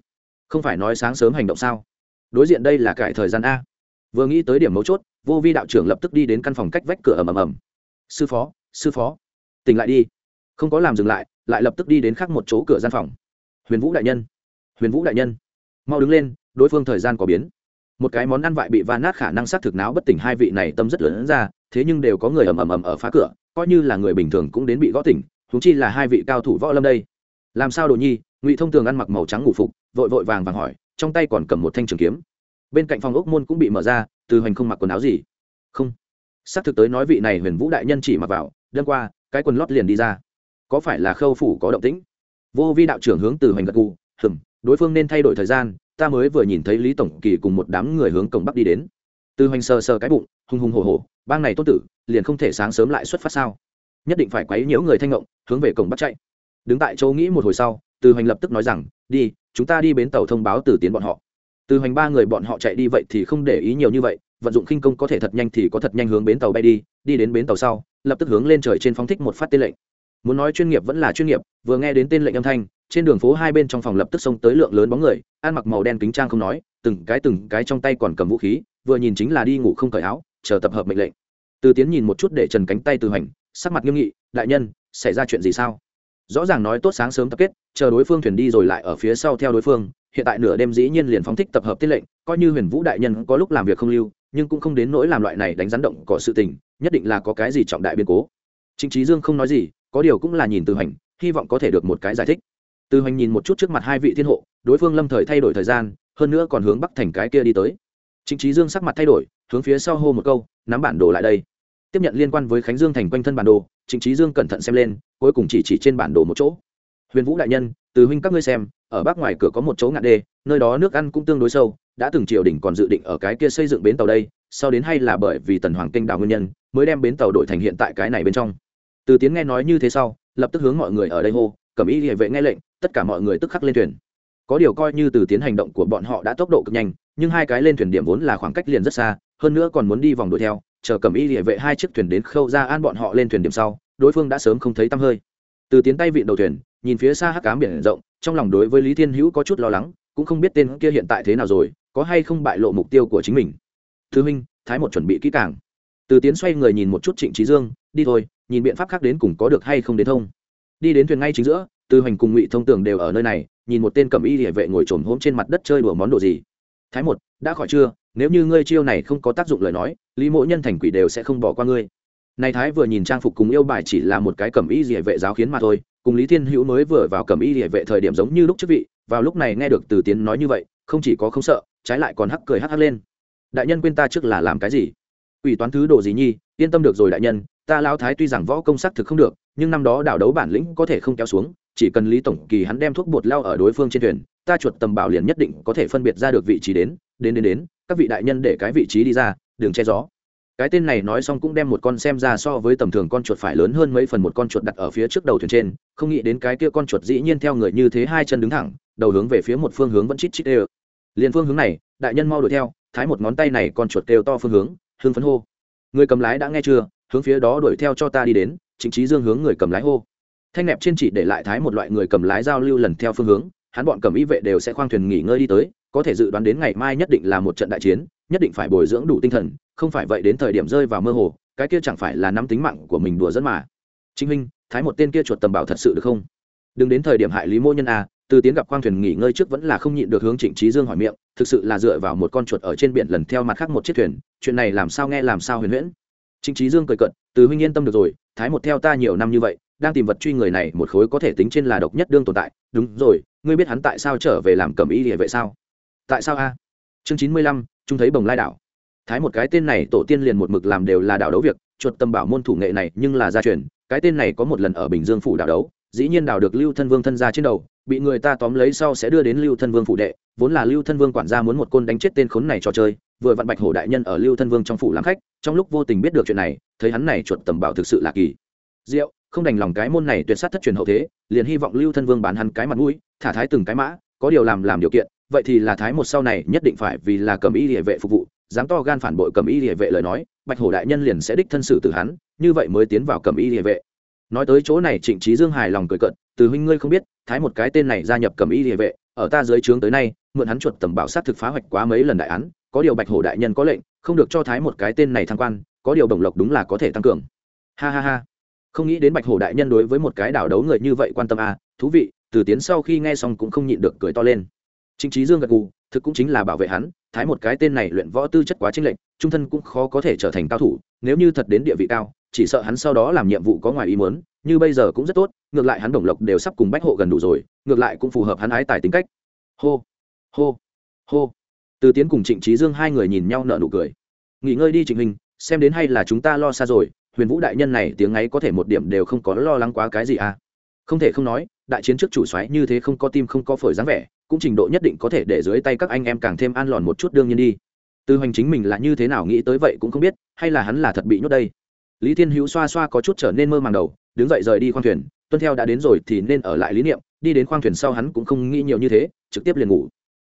Không phải nói sáng sớm hành động sao? Đối diện đây là cải thời gian a. Vừa nghĩ tới điểm mấu chốt, vô vi đạo trưởng lập tức đi đến căn phòng cách vách cửa ầm ầm ầm sư phó sư phó, tỉnh lại đi. Không có làm dừng lại lại lập tức đi đến khác một chỗ cửa gian phòng. Huyền vũ đại nhân, huyền vũ đại nhân, mau đứng lên, đối phương thời gian có biến. Một cái món ăn vại bị va nát khả năng xác thực não bất tỉnh hai vị này tâm rất lớn ra, thế nhưng đều có người ầm ầm ầm ở phá cửa, coi như là người bình thường cũng đến bị gõ tỉnh thúng chi là hai vị cao thủ võ lâm đây. Làm sao đồ nhi, ngụy thông tường ăn mặc màu trắng ngủ phục, vội vội vàng vàng hỏi, trong tay còn cầm một thanh trường kiếm. Bên cạnh phòng ốc môn cũng bị mở ra, từ hoành không mặc quần áo gì. Không xác thực tới nói vị này huyền vũ đại nhân chỉ mặc vào, đâm qua, cái quần lót liền đi ra. Có phải là khâu phủ có động tĩnh? Vô vi đạo trưởng hướng từ hoành gật gù, hừm, đối phương nên thay đổi thời gian, ta mới vừa nhìn thấy lý tổng kỳ cùng một đám người hướng cổng bắc đi đến. Từ hoành sờ sờ cái bụng hùng hùng hổ hổ, bang này tốt tử, liền không thể sáng sớm lại xuất phát sao? Nhất định phải quấy nhiễu người thanh ngộng, hướng về cổng bắc chạy. Đứng tại chỗ nghĩ một hồi sau, từ hoành lập tức nói rằng, đi, chúng ta đi bến tàu thông báo từ tiến bọn họ. Từ hoành ba người bọn họ chạy đi vậy thì không để ý nhiều như vậy vận dụng khinh công có thể thật nhanh thì có thật nhanh hướng bến tàu bay đi đi đến bến tàu sau, lập tức hướng lên trời trên phóng thích một phát tên lệnh. Muốn nói chuyên nghiệp vẫn là chuyên nghiệp, vừa nghe đến tên lệnh âm thanh, trên đường phố hai bên trong phòng lập tức xông tới lượng lớn bóng người, ăn mặc màu đen kính trang không nói, từng cái từng cái trong tay còn cầm vũ khí, vừa nhìn chính là đi ngủ không cởi áo, chờ tập hợp mệnh lệnh. Từ tiến nhìn một chút để trần cánh tay từ hành, sắc mặt nghiêm nghị, đại nhân, xảy ra chuyện gì sao? Rõ ràng nói tốt sáng sớm tập kết, chờ đối phương thuyền đi rồi lại ở phía sau theo đối phương, hiện tại nửa đêm dĩ nhiên liền phóng thích tập hợp tiết lệnh, coi như huyền vũ đại nhân có lúc làm việc không lưu nhưng cũng không đến nỗi làm loại này đánh rắn động cỏ sự tình, nhất định là có cái gì trọng đại biến cố. Trịnh trí dương không nói gì, có điều cũng là nhìn từ hành hy vọng có thể được một cái giải thích. Từ hành nhìn một chút trước mặt hai vị thiên hộ, đối phương lâm thời thay đổi thời gian, hơn nữa còn hướng bắc thành cái kia đi tới. Trịnh trí dương sắc mặt thay đổi, hướng phía sau hô một câu, nắm bản đồ lại đây. Tiếp nhận liên quan với khánh dương thành quanh thân bản đồ, trịnh trí dương cẩn thận xem lên, cuối cùng chỉ chỉ trên bản đồ một chỗ. Huyền vũ đại nhân, từ huynh các ngươi xem, ở bắc ngoài cửa có một chỗ ngạn đê, nơi đó nước ăn cũng tương đối sâu đã từng triều đình còn dự định ở cái kia xây dựng bến tàu đây, sau đến hay là bởi vì tần hoàng kinh đảo nguyên nhân, mới đem bến tàu đổi thành hiện tại cái này bên trong. Từ tiến nghe nói như thế sau, lập tức hướng mọi người ở đây hô, cẩm ý địa vệ nghe lệnh, tất cả mọi người tức khắc lên thuyền. Có điều coi như từ tiến hành động của bọn họ đã tốc độ cực nhanh, nhưng hai cái lên thuyền điểm vốn là khoảng cách liền rất xa, hơn nữa còn muốn đi vòng đuổi theo, chờ cẩm ý địa vệ hai chiếc thuyền đến khâu ra an bọn họ lên thuyền điểm sau, đối phương đã sớm không thấy tăm hơi. Từ tiến tay vịn đầu thuyền, nhìn phía xa hắc cám biển rộng, trong lòng đối với lý thiên hữu có chút lo lắng, cũng không biết tên kia hiện tại thế nào rồi có hay không bại lộ mục tiêu của chính mình? Thứ minh, thái một chuẩn bị kỹ càng. Từ tiến xoay người nhìn một chút trịnh trí dương, đi thôi, nhìn biện pháp khác đến cùng có được hay không đến thông. Đi đến thuyền ngay chính giữa, từ hoành cùng ngụy thông tường đều ở nơi này, nhìn một tên cầm y địa vệ ngồi trồm hôm trên mặt đất chơi đùa món đồ gì. Thái một, đã khỏi chưa? Nếu như ngươi chiêu này không có tác dụng lời nói, lý mỗ nhân thành quỷ đều sẽ không bỏ qua ngươi. Này thái vừa nhìn trang phục cùng yêu bài chỉ là một cái cầm y địa vệ giáo khiến mà thôi, cùng lý thiên hữu mới vừa vào cầm y địa vệ thời điểm giống như lúc trước vị, vào lúc này nghe được từ tiến nói như vậy, không chỉ có không sợ trái lại còn hắc cười hắc hắc lên. Đại nhân quên ta trước là làm cái gì? Ủy toán thứ đồ gì nhi? Yên tâm được rồi đại nhân, ta lao thái tuy rằng võ công sắc thực không được, nhưng năm đó đảo đấu bản lĩnh có thể không kéo xuống, chỉ cần lý tổng kỳ hắn đem thuốc bột lao ở đối phương trên thuyền, ta chuột tầm bảo liền nhất định có thể phân biệt ra được vị trí đến đến đến đến, các vị đại nhân để cái vị trí đi ra đường che gió. Cái tên này nói xong cũng đem một con xem ra so với tầm thường con chuột phải lớn hơn mấy phần một con chuột đặt ở phía trước đầu thuyền trên, không nghĩ đến cái kia con chuột dĩ nhiên theo người như thế hai chân đứng thẳng, đầu hướng về phía một phương hướng vẫn chít chít ê liền phương hướng này, đại nhân mau đuổi theo, thái một ngón tay này còn chuột kêu to phương hướng hương phấn hô. Người cầm lái đã nghe chưa? Hướng phía đó đuổi theo cho ta đi đến, chính trí dương hướng người cầm lái hô. Thanh nẹp trên chỉ để lại thái một loại người cầm lái giao lưu lần theo phương hướng, hắn bọn cầm y vệ đều sẽ khoang thuyền nghỉ ngơi đi tới, có thể dự đoán đến ngày mai nhất định là một trận đại chiến, nhất định phải bồi dưỡng đủ tinh thần, không phải vậy đến thời điểm rơi vào mơ hồ, cái kia chẳng phải là nắm tính mạng của mình đùa dẫn mà. Chính minh thái một tên kia chuột tầm bảo thật sự được không? Đừng đến thời điểm hại lý mô nhân a từ tiến gặp Quang thuyền nghỉ ngơi trước vẫn là không nhịn được hướng trịnh trí dương hỏi miệng, thực sự là dựa vào một con chuột ở trên biển lần theo mặt khác một chiếc thuyền, chuyện này làm sao nghe làm sao huyền huyễn. Trịnh trí dương cười cận từ huynh yên tâm được rồi, thái một theo ta nhiều năm như vậy, đang tìm vật truy người này một khối có thể tính trên là độc nhất đương tồn tại. Đúng rồi, ngươi biết hắn tại sao trở về làm cầm ý địa vậy sao? Tại sao a? Chương chín mươi lăm chúng thấy bồng lai đảo. Thái một cái tên này tổ tiên liền một mực làm đều là đảo đấu việc, chuột tâm bảo môn thủ nghệ này nhưng là gia truyền, cái tên này có một lần ở bình dương phủ đảo đấu, dĩ nhiên đảo được lưu thân vương thân ra trên đầu bị người ta tóm lấy sau sẽ đưa đến lưu thân vương phụ đệ, vốn là lưu thân vương quản gia muốn một côn đánh chết tên khốn này trò chơi, vừa vặn bạch hổ đại nhân ở lưu thân vương trong phủ làm khách, trong lúc vô tình biết được chuyện này, thấy hắn này chuột tầm bảo thực sự là kỳ. Diệu, không đành lòng cái môn này tuyệt sát thất truyền hậu thế, liền hy vọng lưu thân vương bán hắn cái mặt mũi, thả thái từng cái mã, có điều làm làm điều kiện, vậy thì là thái một sau này nhất định phải vì là cầm y địa vệ phục vụ, dám to gan phản bội cầm y địa vệ lời nói, bạch hổ đại nhân liền sẽ đích thân xử từ hắn, như vậy mới tiến vào cầm y địa vệ. Nói tới chỗ này trịnh trí dương hài lòng cười cận từ huynh ngươi không biết, thái một cái tên này gia nhập cầm y địa vệ, ở ta dưới trướng tới nay, mượn hắn chuột tầm bảo sát thực phá hoạch quá mấy lần đại án, có điều bạch hổ đại nhân có lệnh, không được cho thái một cái tên này thăng quan, có điều đồng lộc đúng là có thể tăng cường. Ha ha ha. Không nghĩ đến bạch hổ đại nhân đối với một cái đảo đấu người như vậy quan tâm à thú vị, từ tiến sau khi nghe xong cũng không nhịn được cười to lên. Chính trí dương gật gù, thực cũng chính là bảo vệ hắn, thái một cái tên này luyện võ tư chất quá chính lệnh trung thân cũng khó có thể trở thành cao thủ, nếu như thật đến địa vị cao, chỉ sợ hắn sau đó làm nhiệm vụ có ngoài ý muốn, như bây giờ cũng rất tốt ngược lại hắn đồng lộc đều sắp cùng bách hộ gần đủ rồi, ngược lại cũng phù hợp hắn ái tài tính cách. Hô hô hô. Từ tiến cùng trịnh trí dương hai người nhìn nhau nợ nụ cười. Nghỉ ngơi đi trịnh hình, xem đến hay là chúng ta lo xa rồi, huyền vũ đại nhân này tiếng ấy có thể một điểm đều không có lo lắng quá cái gì à? Không thể không nói, đại chiến trước chủ xoáy như thế không có tim không có phổi dáng vẻ, cũng trình độ nhất định có thể để dưới tay các anh em càng thêm an lòn một chút đương nhiên đi. Từ hoành chính mình là như thế nào nghĩ tới vậy cũng không biết, hay là hắn là thật bị nhốt đây. Lý thiên hữu xoa xoa có chút trở nên mơ màng đầu, đứng dậy rời đi khoang thuyền tuân theo đã đến rồi thì nên ở lại lý niệm, đi đến khoang thuyền sau hắn cũng không nghĩ nhiều như thế, trực tiếp liền ngủ.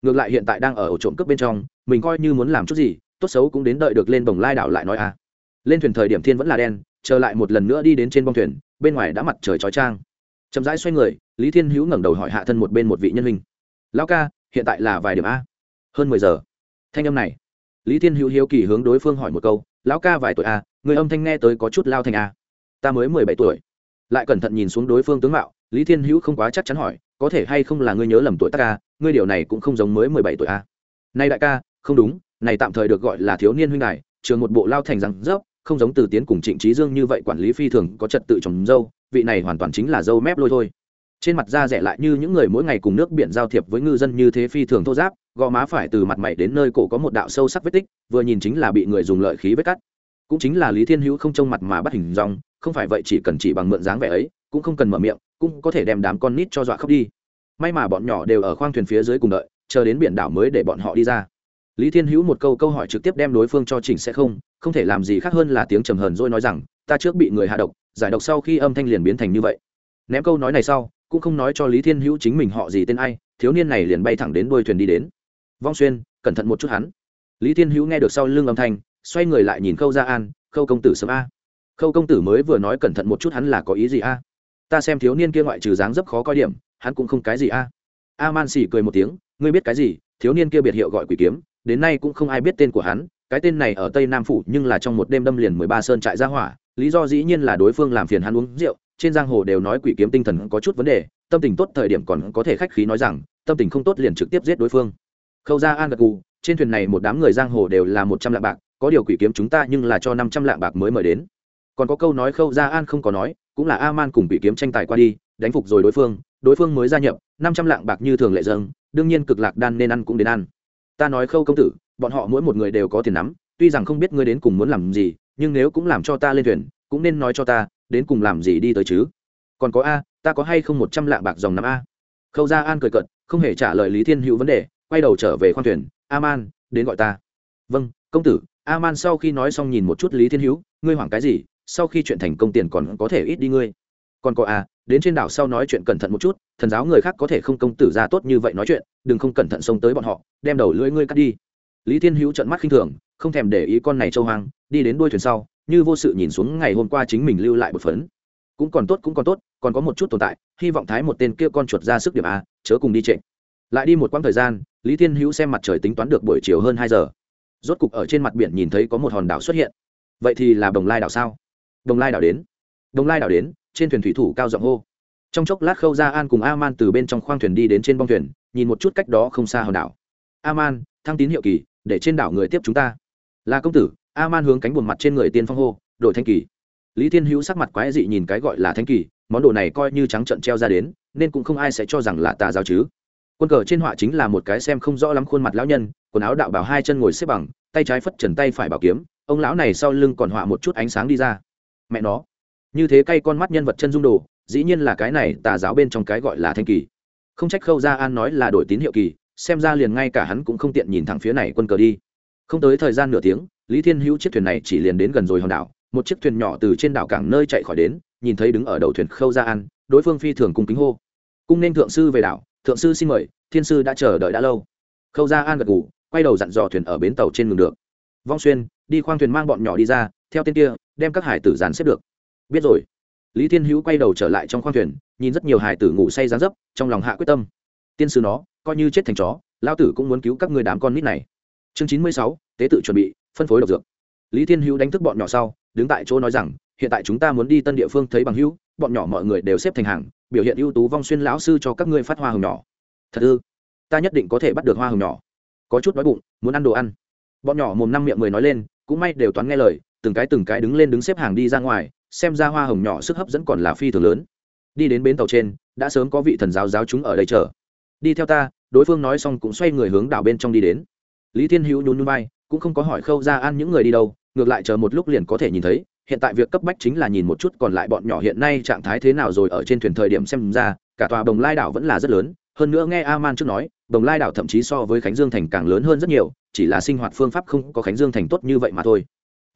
Ngược lại hiện tại đang ở ổ trộm cướp bên trong, mình coi như muốn làm chút gì, tốt xấu cũng đến đợi được lên bồng lai đảo lại nói à. Lên thuyền thời điểm thiên vẫn là đen trở lại một lần nữa đi đến trên bông thuyền, bên ngoài đã mặt trời chói trang chậm rãi xoay người, lý thiên hữu ngẩng đầu hỏi hạ thân một bên một vị nhân hình lão ca, hiện tại là vài điểm a? Hơn mười giờ. Thanh âm này, lý thiên hữu hiếu kỳ hướng đối phương hỏi một câu, lão ca vài tuổi a? Người âm thanh nghe tới có chút lao thành a? Ta mới mười bảy tuổi lại cẩn thận nhìn xuống đối phương tướng mạo, lý thiên hữu không quá chắc chắn hỏi, có thể hay không là ngươi nhớ lầm tuổi ta ca, ngươi điều này cũng không giống mới mười bảy tuổi a. Nay đại ca, không đúng, này tạm thời được gọi là thiếu niên huynh đài, trường một bộ lao thành rằng dốc không giống từ tiến cùng trịnh trí dương như vậy quản lý phi thường, có trật tự trồng dâu, vị này hoàn toàn chính là dâu mép lôi thôi. Trên mặt da rẻ lại như những người mỗi ngày cùng nước biển giao thiệp với ngư dân như thế phi thường thô giáp, gò má phải từ mặt mày đến nơi cổ có một đạo sâu sắc vết tích, vừa nhìn chính là bị người dùng lợi khí vết cắt. Cũng chính là lý thiên hữu không trông mặt mà bắt hình dòng không phải vậy chỉ cần chỉ bằng mượn dáng vẻ ấy, cũng không cần mở miệng, cũng có thể đem đám con nít cho dọa khóc đi. May mà bọn nhỏ đều ở khoang thuyền phía dưới cùng đợi, chờ đến biển đảo mới để bọn họ đi ra. Lý thiên hữu một câu câu hỏi trực tiếp đem đối phương cho chỉnh sẽ không không thể làm gì khác hơn là tiếng trầm hờn rồi nói rằng, ta trước bị người hạ độc, giải độc sau khi âm thanh liền biến thành như vậy. Ném câu nói này sau, cũng không nói cho lý thiên hữu chính mình họ gì tên ai, thiếu niên này liền bay thẳng đến đuôi thuyền đi đến. Vong xuyên, cẩn thận một chút hắn. Lý thiên hữu nghe được sau lưng âm thanh, xoay người lại nhìn khâu gia an, khâu công tử sớm a khâu công tử mới vừa nói cẩn thận một chút hắn là có ý gì a? Ta xem thiếu niên kia ngoại trừ dáng dấp khó coi điểm, hắn cũng không cái gì a. A man xỉ cười một tiếng, ngươi biết cái gì? Thiếu niên kia biệt hiệu gọi quỷ kiếm, đến nay cũng không ai biết tên của hắn, cái tên này ở tây nam phủ nhưng là trong một đêm đâm liền mười ba sơn trại ra hỏa, lý do dĩ nhiên là đối phương làm phiền hắn uống rượu, trên giang hồ đều nói quỷ kiếm tinh thần có chút vấn đề, tâm tình tốt thời điểm còn có thể khách khí nói rằng, tâm tình không tốt liền trực tiếp giết đối phương. Khâu ra an gật gù, trên thuyền này một đám người giang hồ đều là một trăm lạng bạc, có điều quỷ kiếm chúng ta nhưng là cho năm trăm lạng bạc mới mời đến còn có câu nói khâu ra an không có nói, cũng là a man cùng bị kiếm tranh tài qua đi, đánh phục rồi đối phương đối phương mới gia nhập, năm trăm lạng bạc như thường lệ dâng, đương nhiên cực lạc đan nên ăn cũng đến ăn. Ta nói khâu công tử, bọn họ mỗi một người đều có tiền nắm tuy rằng không biết ngươi đến cùng muốn làm gì, nhưng nếu cũng làm cho ta lên thuyền, cũng nên nói cho ta, đến cùng làm gì đi tới chứ? Còn có a, ta có hay không một trăm lạng bạc dòng năm a? Khâu gia an cười cận không hề trả lời lý thiên hữu vấn đề, quay đầu trở về khoang thuyền a man đến gọi ta. Vâng công tử. A man sau khi nói xong nhìn một chút lý thiên hữu, ngươi hoảng cái gì? Sau khi chuyện thành công tiền còn có thể ít đi ngươi. Còn có à, đến trên đảo sau nói chuyện cẩn thận một chút thần giáo người khác có thể không công tử ra tốt như vậy nói chuyện đừng không cẩn thận xông tới bọn họ đem đầu lưỡi ngươi cắt đi. Lý thiên hữu trận mắt khinh thường không thèm để ý con này châu hoang đi đến đuôi thuyền sau như vô sự nhìn xuống ngày hôm qua chính mình lưu lại một phấn. Cũng còn tốt cũng còn tốt còn có một chút tồn tại hy vọng thái một tên kia con chuột ra sức điểm a chớ cùng đi trịnh lại đi một quãng thời gian lý thiên hữu xem mặt trời tính toán được buổi chiều hơn hai giờ. Rốt cục ở trên mặt biển nhìn thấy có một hòn đảo xuất hiện. Vậy thì là đồng lai đảo sao? Đồng lai đảo đến. Đồng lai đảo đến, trên thuyền thủy thủ cao giọng hô. Trong chốc lát khâu ra an cùng a man từ bên trong khoang thuyền đi đến trên bong thuyền, nhìn một chút cách đó không xa hòn đảo. A man thăng tín hiệu kỳ, để trên đảo người tiếp chúng ta. Là công tử a man hướng cánh buồn mặt trên người tiên phong hô, đội thanh kỳ. Lý thiên hữu sắc mặt quái dị nhìn cái gọi là thanh kỳ, món đồ này coi như trắng trận treo ra đến, nên cũng không ai sẽ cho rằng là tà giáo chứ. Quân cờ trên họa chính là một cái xem không rõ lắm khuôn mặt lão nhân, quần áo đạo bảo hai chân ngồi xếp bằng, tay trái phất trần tay phải bảo kiếm, ông lão này sau lưng còn họa một chút ánh sáng đi ra mẹ nó. Như thế cay con mắt nhân vật chân dung đồ, dĩ nhiên là cái này tà giáo bên trong cái gọi là thanh kỳ. Không trách khâu gia an nói là đổi tín hiệu kỳ, xem ra liền ngay cả hắn cũng không tiện nhìn thẳng phía này quân cờ đi. Không tới thời gian nửa tiếng, lý thiên hữu chiếc thuyền này chỉ liền đến gần rồi hòn đảo, một chiếc thuyền nhỏ từ trên đảo cảng nơi chạy khỏi đến, nhìn thấy đứng ở đầu thuyền khâu gia an, đối phương phi thường cung kính hô. Cung nên thượng sư về đảo, thượng sư xin mời, thiên sư đã chờ đợi đã lâu. Khâu gia an gật ngủ quay đầu dặn dò thuyền ở bến tàu trên ngừng được. Vong xuyên, đi khoang thuyền mang bọn nhỏ đi ra theo tên kia, đem các hải tử dàn xếp được. Biết rồi. Lý thiên hữu quay đầu trở lại trong khoang thuyền, nhìn rất nhiều hải tử ngủ say dán dấp, trong lòng hạ quyết tâm. Tiên sư nó, coi như chết thành chó lao tử cũng muốn cứu các người đám con nít này. Chương chín mươi sáu, tế tự chuẩn bị, phân phối độc dược. Lý thiên hữu đánh thức bọn nhỏ sau, đứng tại chỗ nói rằng, hiện tại chúng ta muốn đi tân địa phương thấy bằng hữu, bọn nhỏ mọi người đều xếp thành hàng, biểu hiện ưu tú vong xuyên lão sư cho các ngươi phát hoa hồng nhỏ. Thật ư? Ta nhất định có thể bắt được hoa hồng nhỏ. Có chút đói bụng, muốn ăn đồ ăn. Bọn nhỏ mồm năm miệng mười nói lên, cũng may đều toán nghe lời từng cái từng cái đứng lên đứng xếp hàng đi ra ngoài, xem ra hoa hồng nhỏ sức hấp dẫn còn là phi thường lớn. Đi đến bến tàu trên, đã sớm có vị thần giáo giáo chúng ở đây chờ. Đi theo ta, đối phương nói xong cũng xoay người hướng đảo bên trong đi đến. Lý thiên hữu nhún nhún vai, cũng không có hỏi khâu ra an những người đi đâu, ngược lại chờ một lúc liền có thể nhìn thấy, hiện tại việc cấp bách chính là nhìn một chút còn lại bọn nhỏ hiện nay trạng thái thế nào rồi ở trên thuyền thời điểm xem ra, cả tòa bồng lai đảo vẫn là rất lớn. Hơn nữa nghe a man trước nói, bồng lai đảo thậm chí so với khánh dương thành càng lớn hơn rất nhiều, chỉ là sinh hoạt phương pháp không có khánh dương thành tốt như vậy mà thôi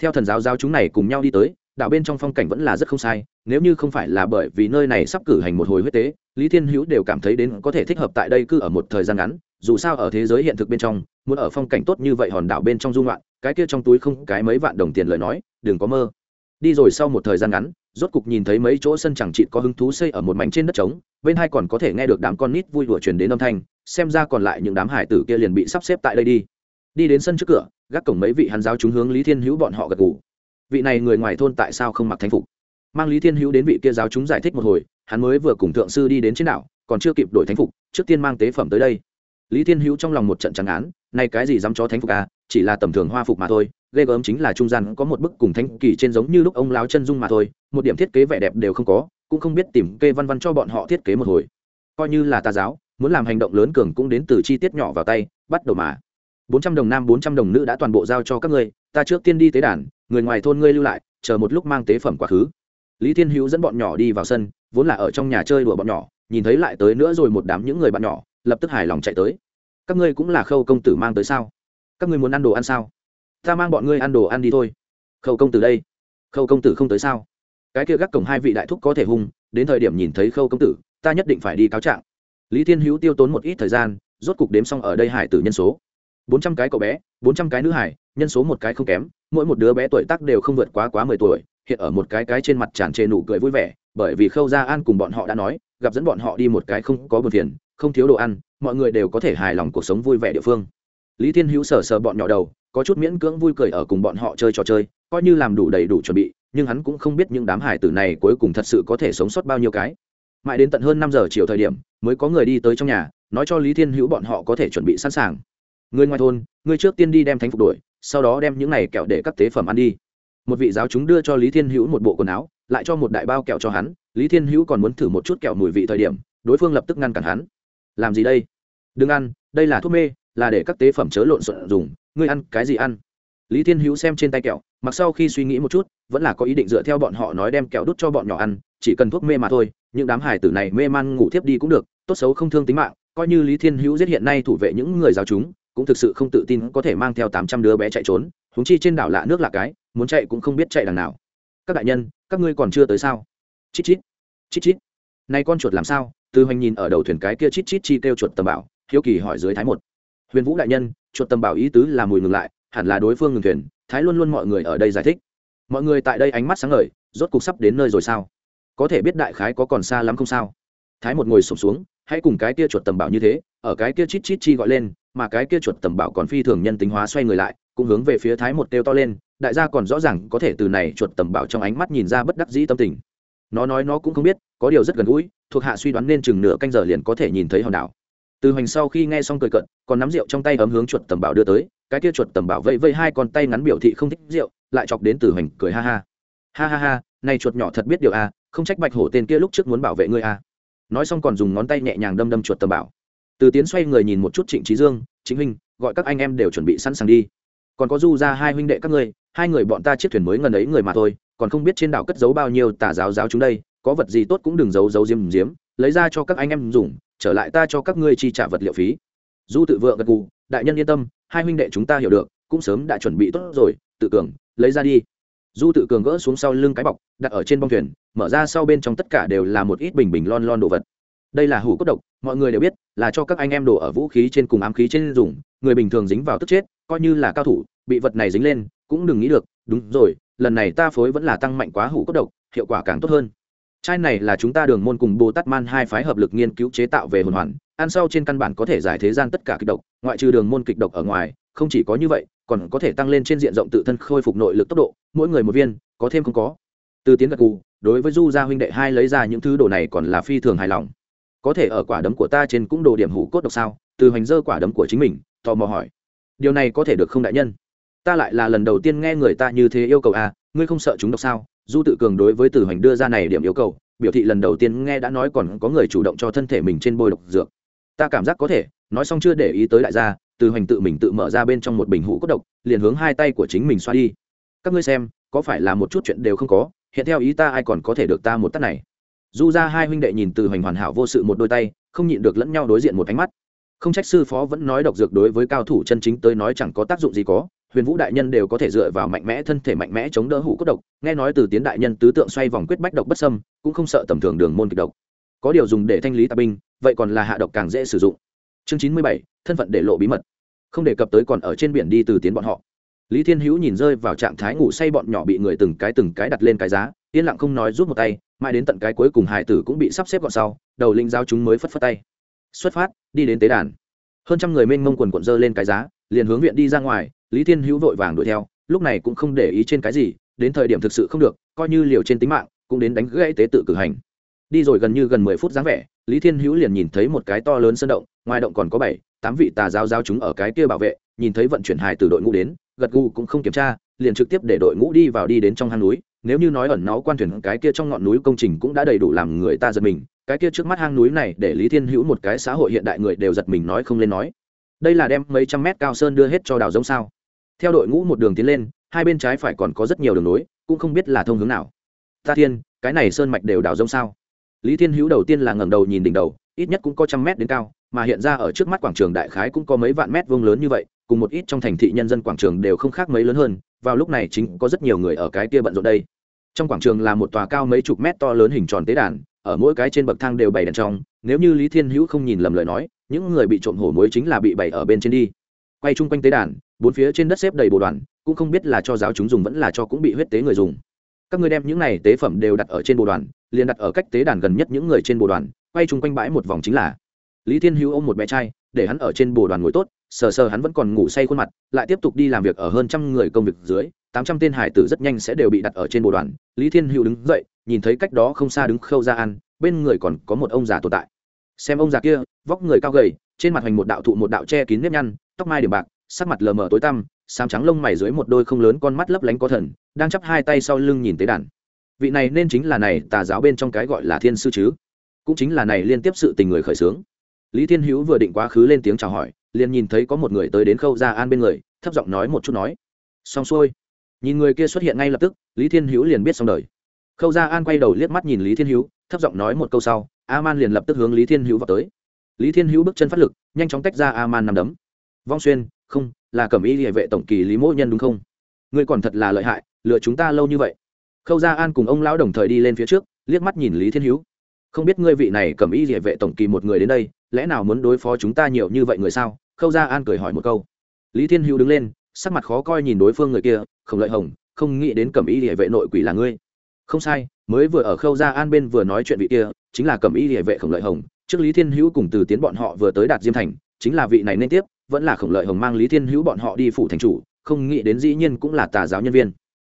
theo thần giáo giáo chúng này cùng nhau đi tới đảo bên trong phong cảnh vẫn là rất không sai, nếu như không phải là bởi vì nơi này sắp cử hành một hồi huyết tế, lý thiên hữu đều cảm thấy đến có thể thích hợp tại đây cứ ở một thời gian ngắn, dù sao ở thế giới hiện thực bên trong, muốn ở phong cảnh tốt như vậy hòn đảo bên trong dung loạn cái kia trong túi không cái mấy vạn đồng tiền lời nói, đừng có mơ. Đi rồi sau một thời gian ngắn, rốt cục nhìn thấy mấy chỗ sân chẳng chịt có hứng thú xây ở một mảnh trên đất trống, bên hai còn có thể nghe được đám con nít vui đùa truyền đến âm thanh, xem ra còn lại những đám hải tử kia liền bị sắp xếp tại đây đi đi đến sân trước cửa, gác cổng mấy vị hắn giáo chúng hướng lý thiên hữu bọn họ gật gù. Vị này người ngoài thôn tại sao không mặc thánh phục? Mang lý thiên hữu đến vị kia giáo chúng giải thích một hồi, hắn mới vừa cùng thượng sư đi đến trên đảo, còn chưa kịp đổi thánh phục, trước tiên mang tế phẩm tới đây. Lý thiên hữu trong lòng một trận trắng án, nay cái gì dám cho thánh phục à chỉ là tầm thường hoa phục mà thôi, ghê gớm chính là trung gian có một bức cùng thanh kỳ trên giống như lúc ông láo chân dung mà thôi, một điểm thiết kế vẻ đẹp đều không có, cũng không biết tìm kê văn văn cho bọn họ thiết kế một hồi. Coi như là tà giáo, muốn làm hành động lớn cường cũng đến từ chi tiết nhỏ vào tay, bắt đầu mà bốn trăm đồng nam, bốn trăm đồng nữ đã toàn bộ giao cho các ngươi, ta trước tiên đi tế đàn, người ngoài thôn ngươi lưu lại, chờ một lúc mang tế phẩm quá khứ. Lý thiên hữu dẫn bọn nhỏ đi vào sân, vốn là ở trong nhà chơi đùa bọn nhỏ, nhìn thấy lại tới nữa rồi một đám những người bạn nhỏ, lập tức hài lòng chạy tới. Các ngươi cũng là khâu công tử mang tới sao? Các ngươi muốn ăn đồ ăn sao? Ta mang bọn ngươi ăn đồ ăn đi thôi. Khâu công tử đây. Khâu công tử không tới sao? Cái kia gác cổng hai vị đại thúc có thể hung đến thời điểm nhìn thấy khâu công tử, ta nhất định phải đi cáo trạng. Lý thiên hữu tiêu tốn một ít thời gian, rốt cục đếm xong ở đây hải tử nhân số bốn trăm cái cậu bé, bốn trăm cái nữ hải nhân số một cái không kém, mỗi một đứa bé tuổi tác đều không vượt quá quá mười tuổi, hiện ở một cái cái trên mặt tràn trề nụ cười vui vẻ, bởi vì khâu gia an cùng bọn họ đã nói, gặp dẫn bọn họ đi một cái không có buồn phiền, không thiếu đồ ăn, mọi người đều có thể hài lòng cuộc sống vui vẻ địa phương. Lý thiên hữu sờ sờ bọn nhỏ đầu, có chút miễn cưỡng vui cười ở cùng bọn họ chơi trò chơi, coi như làm đủ đầy đủ chuẩn bị, nhưng hắn cũng không biết những đám hải tử này cuối cùng thật sự có thể sống sót bao nhiêu cái. Mãi đến tận hơn năm giờ chiều thời điểm, mới có người đi tới trong nhà, nói cho lý thiên hữu bọn họ có thể chuẩn bị sẵn sàng người ngoài thôn người trước tiên đi đem thánh phục đổi, sau đó đem những này kẹo để các tế phẩm ăn đi. Một vị giáo chúng đưa cho lý thiên hữu một bộ quần áo lại cho một đại bao kẹo cho hắn. Lý thiên hữu còn muốn thử một chút kẹo mùi vị thời điểm đối phương lập tức ngăn cản hắn. Làm gì đây? Đừng ăn đây là thuốc mê là để các tế phẩm chớ lộn xộn dùng. Ngươi ăn cái gì ăn? Lý thiên hữu xem trên tay kẹo mặc sau khi suy nghĩ một chút vẫn là có ý định dựa theo bọn họ nói đem kẹo đút cho bọn nhỏ ăn chỉ cần thuốc mê mà thôi những đám hải tử này mê man ngủ thiếp đi cũng được tốt xấu không thương tính mạng coi như lý thiên hữu giết hiện nay thủ vệ những người giáo chúng cũng thực sự không tự tin có thể mang theo tám trăm đứa bé chạy trốn húng chi trên đảo lạ nước lạ cái, muốn chạy cũng không biết chạy đằng nào. Các đại nhân, các ngươi còn chưa tới sao? Chít chít chít chít. Nay con chuột làm sao? Từ hoành nhìn ở đầu thuyền cái kia chít chít chi kêu chuột tầm bảo, hiếu kỳ hỏi dưới thái một. Huyền vũ đại nhân, chuột tầm bảo ý tứ là mùi ngừng lại, hẳn là đối phương ngừng thuyền, thái luôn luôn mọi người ở đây giải thích. Mọi người tại đây ánh mắt sáng ngời, rốt cục sắp đến nơi rồi sao? Có thể biết đại khái có còn xa lắm không sao? Thái một ngồi sụp xuống hãy cùng cái kia chuột tầm bảo như thế ở cái kia chít chít chi gọi lên mà cái kia chuột tầm bảo còn phi thường nhân tính hóa xoay người lại cũng hướng về phía thái một kêu to lên đại gia còn rõ ràng có thể từ này chuột tầm bảo trong ánh mắt nhìn ra bất đắc dĩ tâm tình. Nó nói nó cũng không biết có điều rất gần gũi thuộc hạ suy đoán nên chừng nửa canh giờ liền có thể nhìn thấy hòn đảo. Từ hoành sau khi nghe xong cười cận còn nắm rượu trong tay ấm hướng chuột tầm bảo đưa tới cái kia chuột tầm bảo vẫy vây hai con tay ngắn biểu thị không thích rượu lại chọc đến từ hoành cười ha ha. Ha ha ha này chuột nhỏ thật biết điều a à, không trách bạch hổ tên kia lúc trước muốn bảo vệ ngươi a à nói xong còn dùng ngón tay nhẹ nhàng đâm đâm chuột tầm bảo. Từ tiến xoay người nhìn một chút trịnh trí dương chính huynh, gọi các anh em đều chuẩn bị sẵn sàng đi. Còn có du ra hai huynh đệ các ngươi, hai người bọn ta chiếc thuyền mới ngần ấy người mà thôi, còn không biết trên đảo cất giấu bao nhiêu tà giáo giáo chúng đây, có vật gì tốt cũng đừng giấu giấu diếm diếm lấy ra cho các anh em dùng, trở lại ta cho các ngươi chi trả vật liệu phí. Du tự vượng gật gù, đại nhân yên tâm, hai huynh đệ chúng ta hiểu được, cũng sớm đã chuẩn bị tốt rồi, tự cường, lấy ra đi du tự cường gỡ xuống sau lưng cái bọc, đặt ở trên bông thuyền, mở ra sau bên trong tất cả đều là một ít bình bình lon lon đồ vật. Đây là hủ cốt độc, mọi người đều biết, là cho các anh em đổ ở vũ khí trên cùng ám khí trên dùng, người bình thường dính vào tức chết, coi như là cao thủ, bị vật này dính lên, cũng đừng nghĩ được, đúng rồi, lần này ta phối vẫn là tăng mạnh quá hủ cốt độc, hiệu quả càng tốt hơn. Chai này là chúng ta đường môn cùng bồ tát man hai phái hợp lực nghiên cứu chế tạo về hồn hoàn, ăn sau trên căn bản có thể giải thế gian tất cả kịch độc, ngoại trừ đường môn kịch độc ở ngoài không chỉ có như vậy, còn có thể tăng lên trên diện rộng tự thân khôi phục nội lực tốc độ, mỗi người một viên, có thêm không có. Từ tiến gật cù đối với du gia huynh đệ hai lấy ra những thứ đồ này còn là phi thường hài lòng. Có thể ở quả đấm của ta trên cũng đồ điểm hủ cốt độc sao? Từ hoành dơ quả đấm của chính mình, tò mò hỏi. Điều này có thể được không đại nhân? Ta lại là lần đầu tiên nghe người ta như thế yêu cầu à ngươi không sợ chúng độc sao? Du tự cường đối với từ hoành đưa ra này điểm yêu cầu, biểu thị lần đầu tiên nghe đã nói còn có người chủ động cho thân thể mình trên bôi độc dược. Ta cảm giác có thể, nói xong chưa để ý tới đại gia từ hoành tự mình tự mở ra bên trong một bình hũ cốt độc, liền hướng hai tay của chính mình xoa đi. Các ngươi xem, có phải là một chút chuyện đều không có? Hiện theo ý ta ai còn có thể được ta một tắt này? Du ra hai huynh đệ nhìn từ hoành hoàn hảo vô sự một đôi tay, không nhịn được lẫn nhau đối diện một ánh mắt. Không trách sư phó vẫn nói độc dược đối với cao thủ chân chính tới nói chẳng có tác dụng gì có, huyền vũ đại nhân đều có thể dựa vào mạnh mẽ thân thể mạnh mẽ chống đỡ hủ cốt độc, nghe nói từ tiến đại nhân tứ tượng xoay vòng quyết bách độc bất sâm cũng không sợ tầm thường đường môn kịch độc. Có điều dùng để thanh lý tà binh, vậy còn là hạ độc càng dễ sử dụng chương chín mươi bảy, thân phận để lộ bí mật. Không đề cập tới còn ở trên biển đi từ tiến bọn họ. Lý thiên hữu nhìn rơi vào trạng thái ngủ say bọn nhỏ bị người từng cái từng cái đặt lên cái giá, yên lặng không nói rút một tay, mãi đến tận cái cuối cùng hải tử cũng bị sắp xếp gọn sau, đầu linh giao chúng mới phất phất tay. Xuất phát, đi đến tế đàn. Hơn trăm người mênh mông quần cuộn dơ lên cái giá, liền hướng viện đi ra ngoài, lý thiên hữu vội vàng đuổi theo, lúc này cũng không để ý trên cái gì, đến thời điểm thực sự không được, coi như liều trên tính mạng, cũng đến đánh gãy tế tự cử hành. Đi rồi gần như gần mười phút dáng vẻ, lý thiên hữu liền nhìn thấy một cái to lớn sơn động ngoài động còn có bảy, tám vị tà giáo giáo chúng ở cái kia bảo vệ, nhìn thấy vận chuyển hài từ đội ngũ đến, gật gù cũng không kiểm tra, liền trực tiếp để đội ngũ đi vào đi đến trong hang núi. Nếu như nói ẩn nó quan thuyền cái kia trong ngọn núi công trình cũng đã đầy đủ làm người ta giật mình, cái kia trước mắt hang núi này để lý thiên hữu một cái xã hội hiện đại người đều giật mình nói không lên nói. Đây là đem mấy trăm mét cao sơn đưa hết cho đào giống sao. Theo đội ngũ một đường tiến lên, hai bên trái phải còn có rất nhiều đường nối, cũng không biết là thông hướng nào. Ta thiên, cái này sơn mạch đều đào giống sao? Lý thiên hữu đầu tiên là ngẩng đầu nhìn đỉnh đầu, ít nhất cũng có trăm mét đến cao mà hiện ra ở trước mắt quảng trường đại khái cũng có mấy vạn mét vuông lớn như vậy, cùng một ít trong thành thị nhân dân quảng trường đều không khác mấy lớn hơn, vào lúc này chính có rất nhiều người ở cái kia bận rộn đây. Trong quảng trường là một tòa cao mấy chục mét to lớn hình tròn tế đàn, ở mỗi cái trên bậc thang đều bày đèn trong, nếu như lý thiên hữu không nhìn lầm lời nói, những người bị trộm hổ muối chính là bị bày ở bên trên đi. Quay chung quanh tế đàn, bốn phía trên đất xếp đầy bồ đoàn, cũng không biết là cho giáo chúng dùng vẫn là cho cũng bị huyết tế người dùng. Các người đem những này tế phẩm đều đặt ở trên bồ đoàn, liền đặt ở cách tế đàn gần nhất những người trên bồ đoàn, quay chung quanh bãi một vòng chính là lý thiên hữu ôm một bé trai, để hắn ở trên bồ đoàn ngồi tốt, sờ sờ hắn vẫn còn ngủ say khuôn mặt, lại tiếp tục đi làm việc ở hơn trăm người công việc dưới, tám trăm tên hải tử rất nhanh sẽ đều bị đặt ở trên bồ đoàn. Lý thiên hữu đứng dậy, nhìn thấy cách đó không xa đứng khâu ra ăn bên người còn có một ông già tồn tại. Xem ông già kia, vóc người cao gầy, trên mặt hoành một đạo thụ một đạo che kín nếp nhăn, tóc mai điểm bạc, sắc mặt lờ mờ tối tăm sám trắng lông mày dưới một đôi không lớn con mắt lấp lánh có thần, đang chắp hai tay sau lưng nhìn tế đàn. Vị này nên chính là này tà giáo bên trong cái gọi là thiên sư chứ? Cũng chính là này liên tiếp sự tình người khởi xướng lý thiên hữu vừa định quá khứ lên tiếng chào hỏi, liền nhìn thấy có một người tới đến khâu Gia an bên người, thấp giọng nói một chút nói. Xong xuôi. Nhìn người kia xuất hiện ngay lập tức, lý thiên hữu liền biết xong đời. Khâu Gia an quay đầu liếc mắt nhìn lý thiên hữu, thấp giọng nói một câu sau a man liền lập tức hướng lý thiên hữu vào tới. Lý thiên hữu bước chân phát lực, nhanh chóng tách ra a man nằm đấm. Vong xuyên, không, là cẩm y địa vệ tổng kỳ lý mỗ nhân đúng không? Ngươi còn thật là lợi hại lựa chúng ta lâu như vậy. Khâu gia an cùng ông lão đồng thời đi lên phía trước, liếc mắt nhìn lý thiên hữu không biết ngươi vị này cẩm y địa vệ tổng kỳ một người đến đây, lẽ nào muốn đối phó chúng ta nhiều như vậy người sao? Khâu gia an cười hỏi một câu. Lý thiên hữu đứng lên, sắc mặt khó coi nhìn đối phương người kia không lợi hồng, không nghĩ đến cẩm y địa vệ nội quỷ là ngươi. Không sai, mới vừa ở khâu gia an bên vừa nói chuyện vị kia, chính là cẩm y địa vệ khổng lợi hồng. Trước lý thiên hữu cùng từ tiến bọn họ vừa tới đạt diêm thành, chính là vị này nên tiếp, vẫn là khổng lợi hồng mang lý thiên hữu bọn họ đi phủ thành chủ, không nghĩ đến dĩ nhiên cũng là tà giáo nhân viên.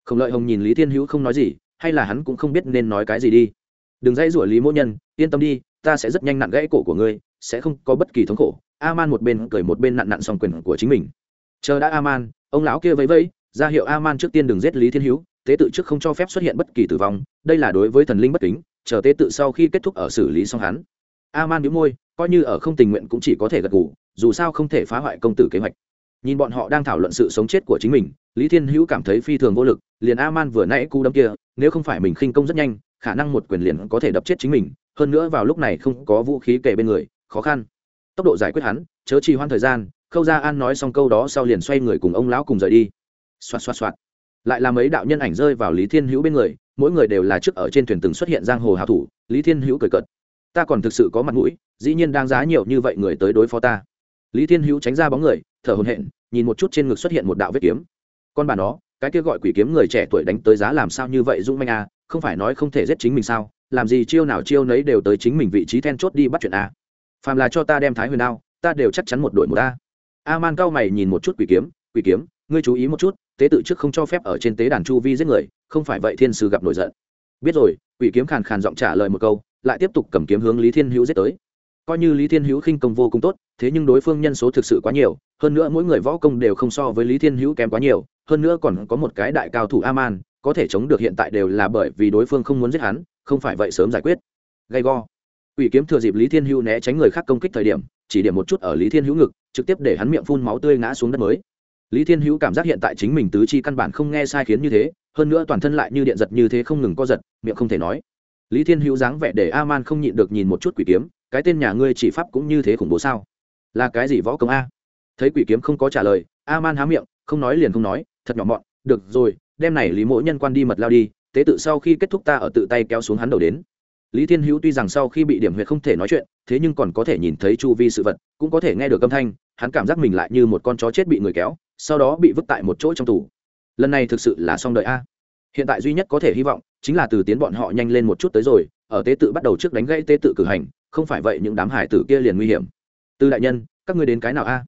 Khổng lợi hồng nhìn lý thiên hữu không nói gì, hay là hắn cũng không biết nên nói cái gì đi đừng dãy rủa lý mỗ nhân, yên tâm đi, ta sẽ rất nhanh nặn gãy cổ của ngươi, sẽ không có bất kỳ thống khổ. A man một bên cười một bên nặn nặn xong quyền của chính mình. Chờ đã a man ông lão kia vẫy vẫy, ra hiệu a man trước tiên đừng giết lý thiên hữu, tế tự trước không cho phép xuất hiện bất kỳ tử vong, đây là đối với thần linh bất kính, chờ tế tự sau khi kết thúc ở xử lý xong hắn. A man đĩu môi, coi như ở không tình nguyện cũng chỉ có thể gật ngủ dù sao không thể phá hoại công tử kế hoạch. Nhìn bọn họ đang thảo luận sự sống chết của chính mình, lý thiên hữu cảm thấy phi thường vô lực, liền a man vừa nãy cú đấm kia, nếu không phải mình khinh công rất nhanh khả năng một quyền liền có thể đập chết chính mình, hơn nữa vào lúc này không có vũ khí kề bên người, khó khăn. Tốc độ giải quyết hắn, chớ trì hoãn thời gian, khâu gia an nói xong câu đó sau liền xoay người cùng ông lão cùng rời đi. Xoạt xoạt xoạt. Lại là mấy đạo nhân ảnh rơi vào lý thiên hữu bên người, mỗi người đều là trước ở trên thuyền từng xuất hiện giang hồ hào thủ, lý thiên hữu cười cợt. Ta còn thực sự có mặt mũi, dĩ nhiên đang giá nhiều như vậy người tới đối phó ta. Lý thiên hữu tránh ra bóng người, thở hồn hện nhìn một chút trên ngực xuất hiện một đạo vết kiếm. Con bà nó cái kia gọi quỷ kiếm người trẻ tuổi đánh tới giá làm sao như vậy dũng manh à không phải nói không thể giết chính mình sao, làm gì chiêu nào chiêu nấy đều tới chính mình vị trí then chốt đi bắt chuyện à. Phàm là cho ta đem thái huyền đao, ta đều chắc chắn một đội một a. A man cao mày nhìn một chút quỷ kiếm quỷ kiếm, ngươi chú ý một chút, tế tự trước không cho phép ở trên tế đàn chu vi giết người, không phải vậy thiên sư gặp nổi giận. Biết rồi, quỷ kiếm khàn khàn giọng trả lời một câu, lại tiếp tục cầm kiếm hướng lý thiên hữu giết tới. Coi như lý thiên hữu khinh công vô cùng tốt, thế nhưng đối phương nhân số thực sự quá nhiều, hơn nữa mỗi người võ công đều không so với lý thiên hữu kém quá nhiều hơn nữa còn có một cái đại cao thủ aman, có thể chống được hiện tại đều là bởi vì đối phương không muốn giết hắn, không phải vậy sớm giải quyết. Gay go. Quỷ kiếm thừa dịp lý thiên hữu né tránh người khác công kích thời điểm, chỉ điểm một chút ở lý thiên hữu ngực, trực tiếp để hắn miệng phun máu tươi ngã xuống đất mới. Lý thiên hữu cảm giác hiện tại chính mình tứ chi căn bản không nghe sai khiến như thế, hơn nữa toàn thân lại như điện giật như thế không ngừng co giật, miệng không thể nói. Lý thiên hữu dáng vẻ để a man không nhịn được nhìn một chút quỷ kiếm, cái tên nhà ngươi chỉ pháp cũng như thế khủng bố sao? Là cái gì võ công a? Thấy quỷ kiếm không có trả lời a man há miệng, không nói liền không nói thật nhỏ mọn, được rồi, đem này lý mỗi nhân quan đi mật lao đi, tế tự sau khi kết thúc ta ở tự tay kéo xuống hắn đầu đến. Lý thiên hữu tuy rằng sau khi bị điểm huyệt không thể nói chuyện, thế nhưng còn có thể nhìn thấy chu vi sự vật, cũng có thể nghe được âm thanh, hắn cảm giác mình lại như một con chó chết bị người kéo, sau đó bị vứt tại một chỗ trong tủ lần này thực sự là xong đợi a. Hiện tại duy nhất có thể hy vọng chính là từ tiến bọn họ nhanh lên một chút tới rồi, ở tế tự bắt đầu trước đánh gãy tế tự cử hành, không phải vậy những đám hải tử kia liền nguy hiểm. Từ đại nhân, các ngươi đến cái nào a?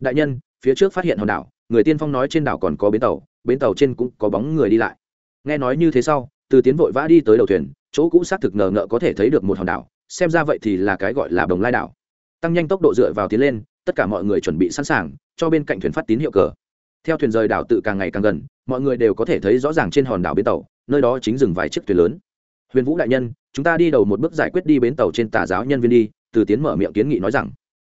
Đại nhân phía trước phát hiện hòn đảo, người tiên phong nói trên đảo còn có bến tàu bến tàu trên cũng có bóng người đi lại. Nghe nói như thế sau, từ tiến vội vã đi tới đầu thuyền, chỗ cũ xác thực ngờ ngợ có thể thấy được một hòn đảo, xem ra vậy thì là cái gọi là đồng lai đảo. Tăng nhanh tốc độ dựa vào tiến lên, tất cả mọi người chuẩn bị sẵn sàng, cho bên cạnh thuyền phát tín hiệu cờ. Theo thuyền rời đảo tự càng ngày càng gần, mọi người đều có thể thấy rõ ràng trên hòn đảo bến tàu, nơi đó chính dừng vài chiếc thuyền lớn. Huyền vũ đại nhân, chúng ta đi đầu một bước giải quyết đi bến tàu trên tà giáo nhân viên đi, từ tiến mở miệng kiến nghị nói rằng.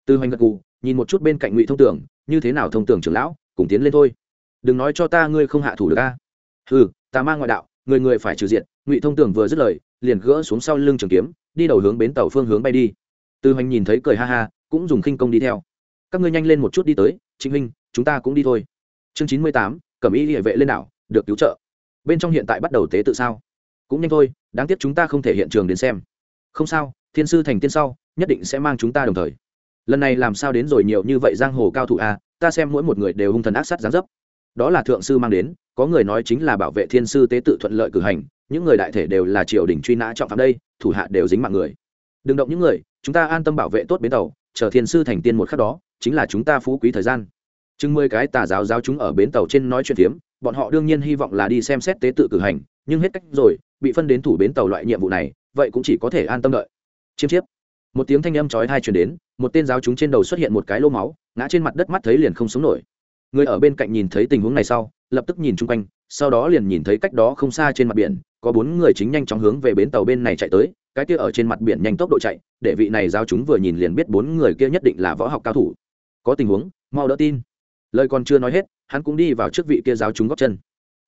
Từ hoành gật cù nhìn một chút bên cạnh ngụy thông tưởng như thế nào thông tưởng trưởng lão, cùng tiến lên thôi. Đừng nói cho ta ngươi không hạ thủ được a. Ừ ta mang ngoại đạo, người người phải trừ diện, ngụy thông tưởng vừa dứt lời, liền gỡ xuống sau lưng trường kiếm, đi đầu hướng bến tàu phương hướng bay đi. Từ hoành nhìn thấy cười ha ha, cũng dùng khinh công đi theo. Các ngươi nhanh lên một chút đi tới chính huynh, chúng ta cũng đi thôi. Chương chín mươi tám, cẩm y địa vệ lên đảo, được cứu trợ. Bên trong hiện tại bắt đầu tế tự sao? Cũng nhanh thôi, đáng tiếc chúng ta không thể hiện trường đến xem. Không sao, thiên sư thành tiên sau, nhất định sẽ mang chúng ta đồng thời lần này làm sao đến rồi nhiều như vậy giang hồ cao thủ a, ta xem mỗi một người đều hung thần ác sát gián dấp. Đó là thượng sư mang đến, có người nói chính là bảo vệ thiên sư tế tự thuận lợi cử hành, những người đại thể đều là triều đình truy nã trọng phạm đây, thủ hạ đều dính mạng người. Đừng động những người, chúng ta an tâm bảo vệ tốt bến tàu, chờ thiên sư thành tiên một khắc đó, chính là chúng ta phú quý thời gian. Chừng mười cái tà giáo giáo chúng ở bến tàu trên nói chuyện phiếm, bọn họ đương nhiên hy vọng là đi xem xét tế tự cử hành, nhưng hết cách rồi, bị phân đến thủ bến tàu loại nhiệm vụ này, vậy cũng chỉ có thể an tâm đợi. Chiêm chiếp một tiếng thanh âm chói tai truyền đến, một tên giáo chúng trên đầu xuất hiện một cái lô máu, ngã trên mặt đất mắt thấy liền không sống nổi. Người ở bên cạnh nhìn thấy tình huống này sau, lập tức nhìn chung quanh, sau đó liền nhìn thấy cách đó không xa trên mặt biển, có bốn người chính nhanh chóng hướng về bến tàu bên này chạy tới, cái kia ở trên mặt biển nhanh tốc độ chạy, để vị này giáo chúng vừa nhìn liền biết bốn người kia nhất định là võ học cao thủ. Có tình huống, mau đỡ tin. Lời còn chưa nói hết, hắn cũng đi vào trước vị kia giáo chúng góp chân.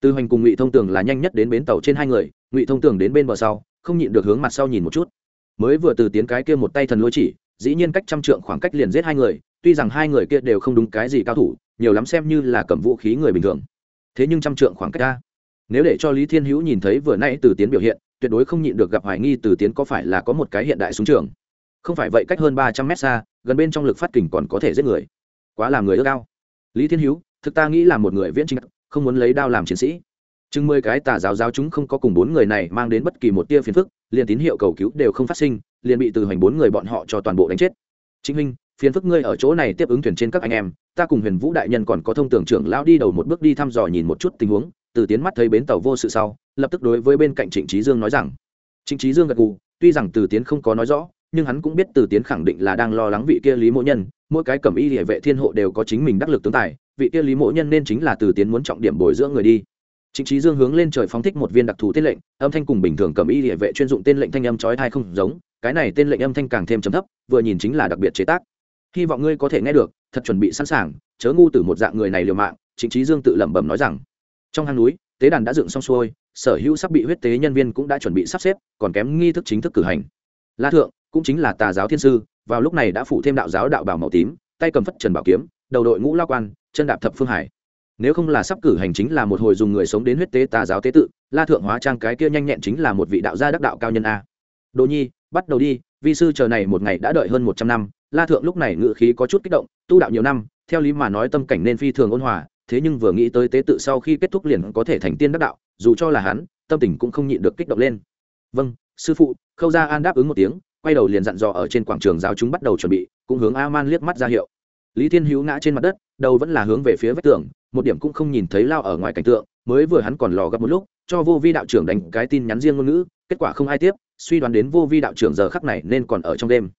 Tư hoành cùng ngụy thông tường là nhanh nhất đến bến tàu trên hai người, ngụy thông tường đến bên bờ sau, không nhịn được hướng mặt sau nhìn một chút mới vừa từ tiến cái kia một tay thần lôi chỉ, dĩ nhiên cách trăm trượng khoảng cách liền giết hai người, tuy rằng hai người kia đều không đúng cái gì cao thủ, nhiều lắm xem như là cầm vũ khí người bình thường. Thế nhưng trăm trượng khoảng cách ra nếu để cho lý thiên hữu nhìn thấy vừa nãy từ tiến biểu hiện, tuyệt đối không nhịn được gặp hoài nghi từ tiến có phải là có một cái hiện đại súng trường. Không phải vậy cách hơn ba trăm mét xa, gần bên trong lực phát kình còn có thể giết người. Quá làm người ước ao. Lý thiên hữu, thực ta nghĩ là một người viễn trinh không muốn lấy đao làm chiến sĩ chừng mười cái tà giáo giáo chúng không có cùng bốn người này mang đến bất kỳ một tia phiền phức, liền tín hiệu cầu cứu đều không phát sinh, liền bị từ hoành bốn người bọn họ cho toàn bộ đánh chết. Chính minh phiền phức ngươi ở chỗ này tiếp ứng thuyền trên các anh em, ta cùng huyền vũ đại nhân còn có thông tưởng trưởng lão đi đầu một bước đi thăm dò nhìn một chút tình huống, từ tiến mắt thấy bến tàu vô sự sau, lập tức đối với bên cạnh trịnh trí dương nói rằng, trịnh trí dương gật gù, tuy rằng từ tiến không có nói rõ, nhưng hắn cũng biết từ tiến khẳng định là đang lo lắng vị kia lý mỗ nhân, mỗi cái cẩm y địa vệ thiên hộ đều có chính mình đắc lực tướng tài, vị kia lý mỗ nhân nên chính là từ tiến muốn trọng điểm bồi dưỡng người đi. Trịnh Chí Dương hướng lên trời phóng thích một viên đặc thù tên lệnh, âm thanh cùng bình thường cầm y liễu vệ chuyên dụng tên lệnh thanh âm chói tai không giống, cái này tên lệnh âm thanh càng thêm trầm thấp, vừa nhìn chính là đặc biệt chế tác. Hy vọng ngươi có thể nghe được, thật chuẩn bị sẵn sàng, chớ ngu tử một dạng người này liều mạng, Trịnh Chí Dương tự lẩm bẩm nói rằng. Trong hang núi, tế đàn đã dựng xong xuôi, sở hữu sắp bị huyết tế nhân viên cũng đã chuẩn bị sắp xếp, còn kém nghi thức chính thức cử hành. La thượng, cũng chính là tà giáo thiên sư, vào lúc này đã phụ thêm đạo giáo đạo bào màu tím, tay cầm phất trần bảo kiếm, đầu đội ngũ lao quan, chân đạp thập phương hải nếu không là sắp cử hành chính là một hồi dùng người sống đến huyết tế tà giáo tế tự, la thượng hóa trang cái kia nhanh nhẹn chính là một vị đạo gia đắc đạo cao nhân a. Đồ nhi, bắt đầu đi, vi sư chờ này một ngày đã đợi hơn một trăm năm, la thượng lúc này ngự khí có chút kích động, tu đạo nhiều năm, theo lý mà nói tâm cảnh nên phi thường ôn hòa, thế nhưng vừa nghĩ tới tế tự sau khi kết thúc liền có thể thành tiên đắc đạo, dù cho là hắn, tâm tình cũng không nhịn được kích động lên. Vâng sư phụ, khâu gia an đáp ứng một tiếng, quay đầu liền dặn dò ở trên quảng trường giáo chúng bắt đầu chuẩn bị, cũng hướng a man liếc mắt ra hiệu lý thiên hữu ngã trên mặt đất, đầu vẫn là hướng về phía vách tường, một điểm cũng không nhìn thấy lao ở ngoài cảnh tượng, mới vừa hắn còn lò gấp một lúc, cho vô vi đạo trưởng đánh cái tin nhắn riêng ngôn ngữ, kết quả không ai tiếp, suy đoán đến vô vi đạo trưởng giờ khắc này nên còn ở trong đêm.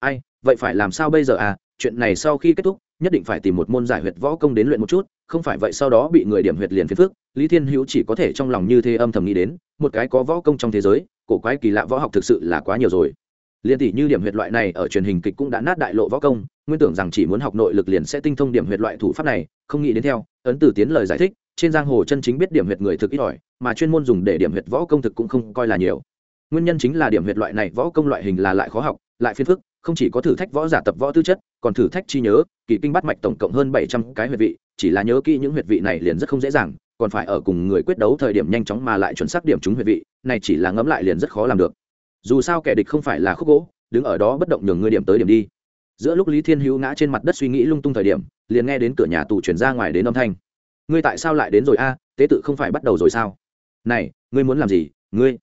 Ai, vậy phải làm sao bây giờ à? Chuyện này sau khi kết thúc, nhất định phải tìm một môn giải huyệt võ công đến luyện một chút, không phải vậy sau đó bị người điểm huyệt liền phiền phức, lý thiên hữu chỉ có thể trong lòng như thế âm thầm nghĩ đến, một cái có võ công trong thế giới, cổ quái kỳ lạ võ học thực sự là quá nhiều rồi. Liên tỷ như điểm huyệt loại này ở truyền hình kịch cũng đã nát đại lộ võ công nguyên tưởng rằng chỉ muốn học nội lực liền sẽ tinh thông điểm huyệt loại thủ pháp này, không nghĩ đến theo, ấn từ tiến lời giải thích, trên giang hồ chân chính biết điểm huyệt người thực ít ỏi, mà chuyên môn dùng để điểm huyệt võ công thực cũng không coi là nhiều. Nguyên nhân chính là điểm huyệt loại này võ công loại hình là lại khó học, lại phiền phức, không chỉ có thử thách võ giả tập võ tư chất, còn thử thách chi nhớ, kỳ kinh bắt mạch tổng cộng hơn bảy trăm cái huyệt vị, chỉ là nhớ kỹ những huyệt vị này liền rất không dễ dàng, còn phải ở cùng người quyết đấu thời điểm nhanh chóng mà lại chuẩn xác điểm trúng huyệt vị, này chỉ là ngẫm lại liền rất khó làm được. Dù sao kẻ địch không phải là khúc gỗ, đứng ở đó bất động nhường ngươi điểm tới điểm đi giữa lúc lý thiên hữu ngã trên mặt đất suy nghĩ lung tung thời điểm, liền nghe đến cửa nhà tù chuyển ra ngoài đến âm thanh. Ngươi tại sao lại đến rồi a? Tế tự không phải bắt đầu rồi sao? Này, ngươi muốn làm gì? Ngươi?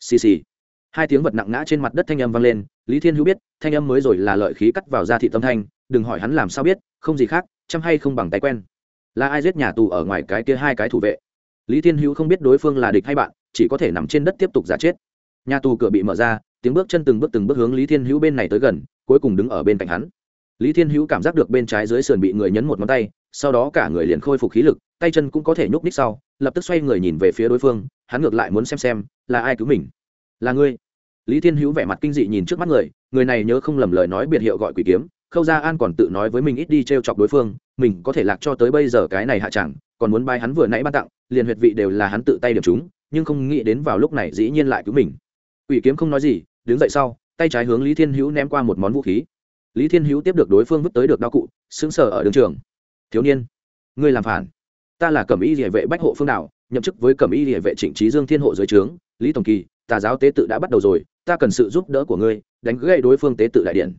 Xì xì. Hai tiếng vật nặng ngã trên mặt đất thanh âm vang lên, lý thiên hữu biết, thanh âm mới rồi là lợi khí cắt vào da thị tâm thanh, đừng hỏi hắn làm sao biết, không gì khác, chăm hay không bằng tay quen. Là ai giết nhà tù ở ngoài cái kia hai cái thủ vệ? Lý thiên hữu không biết đối phương là địch hay bạn, chỉ có thể nằm trên đất tiếp tục giả chết. Nhà tù cửa bị mở ra tiếng bước chân từng bước từng bước hướng lý thiên hữu bên này tới gần, cuối cùng đứng ở bên cạnh hắn. Lý thiên hữu cảm giác được bên trái dưới sườn bị người nhấn một ngón tay, sau đó cả người liền khôi phục khí lực, tay chân cũng có thể nhúc ních sau, lập tức xoay người nhìn về phía đối phương, hắn ngược lại muốn xem xem, là ai cứu mình? Là ngươi. Lý thiên hữu vẻ mặt kinh dị nhìn trước mắt người người này nhớ không lầm lời nói biệt hiệu gọi quỷ kiếm, khâu gia an còn tự nói với mình ít đi t r e o chọc đối phương, mình có thể lạc cho tới bây giờ cái này hạ chẳng, còn muốn bay hắn vừa nãy ban tặng, liền huyệt vị đều là hắn tự tay điểm chúng, nhưng không nghĩ đến vào lúc này dĩ nhiên lại cứu mình quỷ kiếm không nói gì, đứng dậy sau, tay trái hướng lý thiên hữu ném qua một món vũ khí. Lý thiên hữu tiếp được đối phương vứt tới được đao cụ, sững sờ ở đường trường. Thiếu niên, ngươi làm phản. Ta là cẩm y Liễu vệ bách hộ phương đạo, nhậm chức với cẩm y Liễu vệ trịnh Chí dương thiên hộ dưới trướng, lý tổng kỳ, tà giáo tế tự đã bắt đầu rồi, ta cần sự giúp đỡ của ngươi, đánh gãy đối phương tế tự đại điện.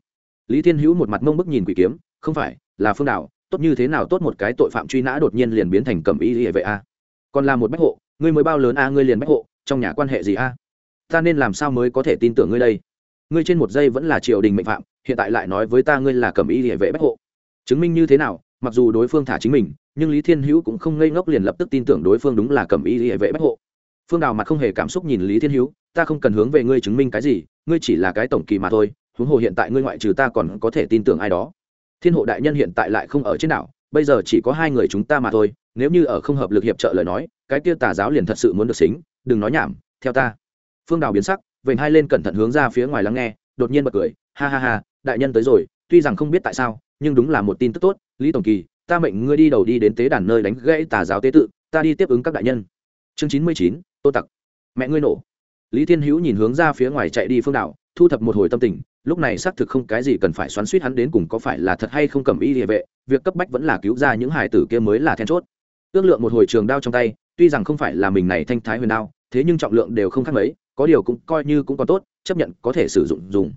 Lý thiên hữu một mặt mông bức nhìn quỷ kiếm, không phải, là phương đạo, tốt như thế nào tốt một cái tội phạm truy nã đột nhiên liền biến thành cẩm y Liễu vệ a. Còn là một bách hộ, ngươi mới bao lớn a, ngươi liền bách hộ, trong nhà quan hệ gì a? Ta nên làm sao mới có thể tin tưởng ngươi đây? Ngươi trên một giây vẫn là triều đình mệnh phạm, hiện tại lại nói với ta ngươi là cẩm y địa vệ bách hộ. Chứng minh như thế nào, mặc dù đối phương thả chính mình, nhưng lý thiên hữu cũng không ngây ngốc liền lập tức tin tưởng đối phương đúng là cẩm y địa vệ bách hộ. Phương đào mặt không hề cảm xúc nhìn lý thiên hữu, ta không cần hướng về ngươi chứng minh cái gì, ngươi chỉ là cái tổng kỳ mà thôi, huống hồ hiện tại ngươi ngoại trừ ta còn có thể tin tưởng ai đó. Thiên hộ đại nhân hiện tại lại không ở trên đảo, bây giờ chỉ có hai người chúng ta mà thôi, nếu như ở không hợp lực hiệp trợ lời nói, cái kia tà giáo liền thật sự muốn được xính, đừng nói nhảm, theo ta phương đào biến sắc vểnh hai lên cẩn thận hướng ra phía ngoài lắng nghe đột nhiên bật cười ha ha ha đại nhân tới rồi tuy rằng không biết tại sao nhưng đúng là một tin tức tốt lý tổng kỳ ta mệnh ngươi đi đầu đi đến tế đàn nơi đánh gãy tà giáo tế tự ta đi tiếp ứng các đại nhân. Chương chín mươi chín tô tặc. Mẹ ngươi nổ. Lý thiên hữu nhìn hướng ra phía ngoài chạy đi phương Đảo, thu thập một hồi tâm tình lúc này xác thực không cái gì cần phải xoắn suýt hắn đến cùng có phải là thật hay không cầm y địa vệ việc cấp bách vẫn là cứu ra những hải tử kia mới là then chốt. Ước lượng một hồi trường đao trong tay tuy rằng không phải là mình này thanh thái huyền đao thế nhưng trọng lượng đều không khác mấy có điều cũng coi như cũng còn tốt, chấp nhận có thể sử dụng dùng.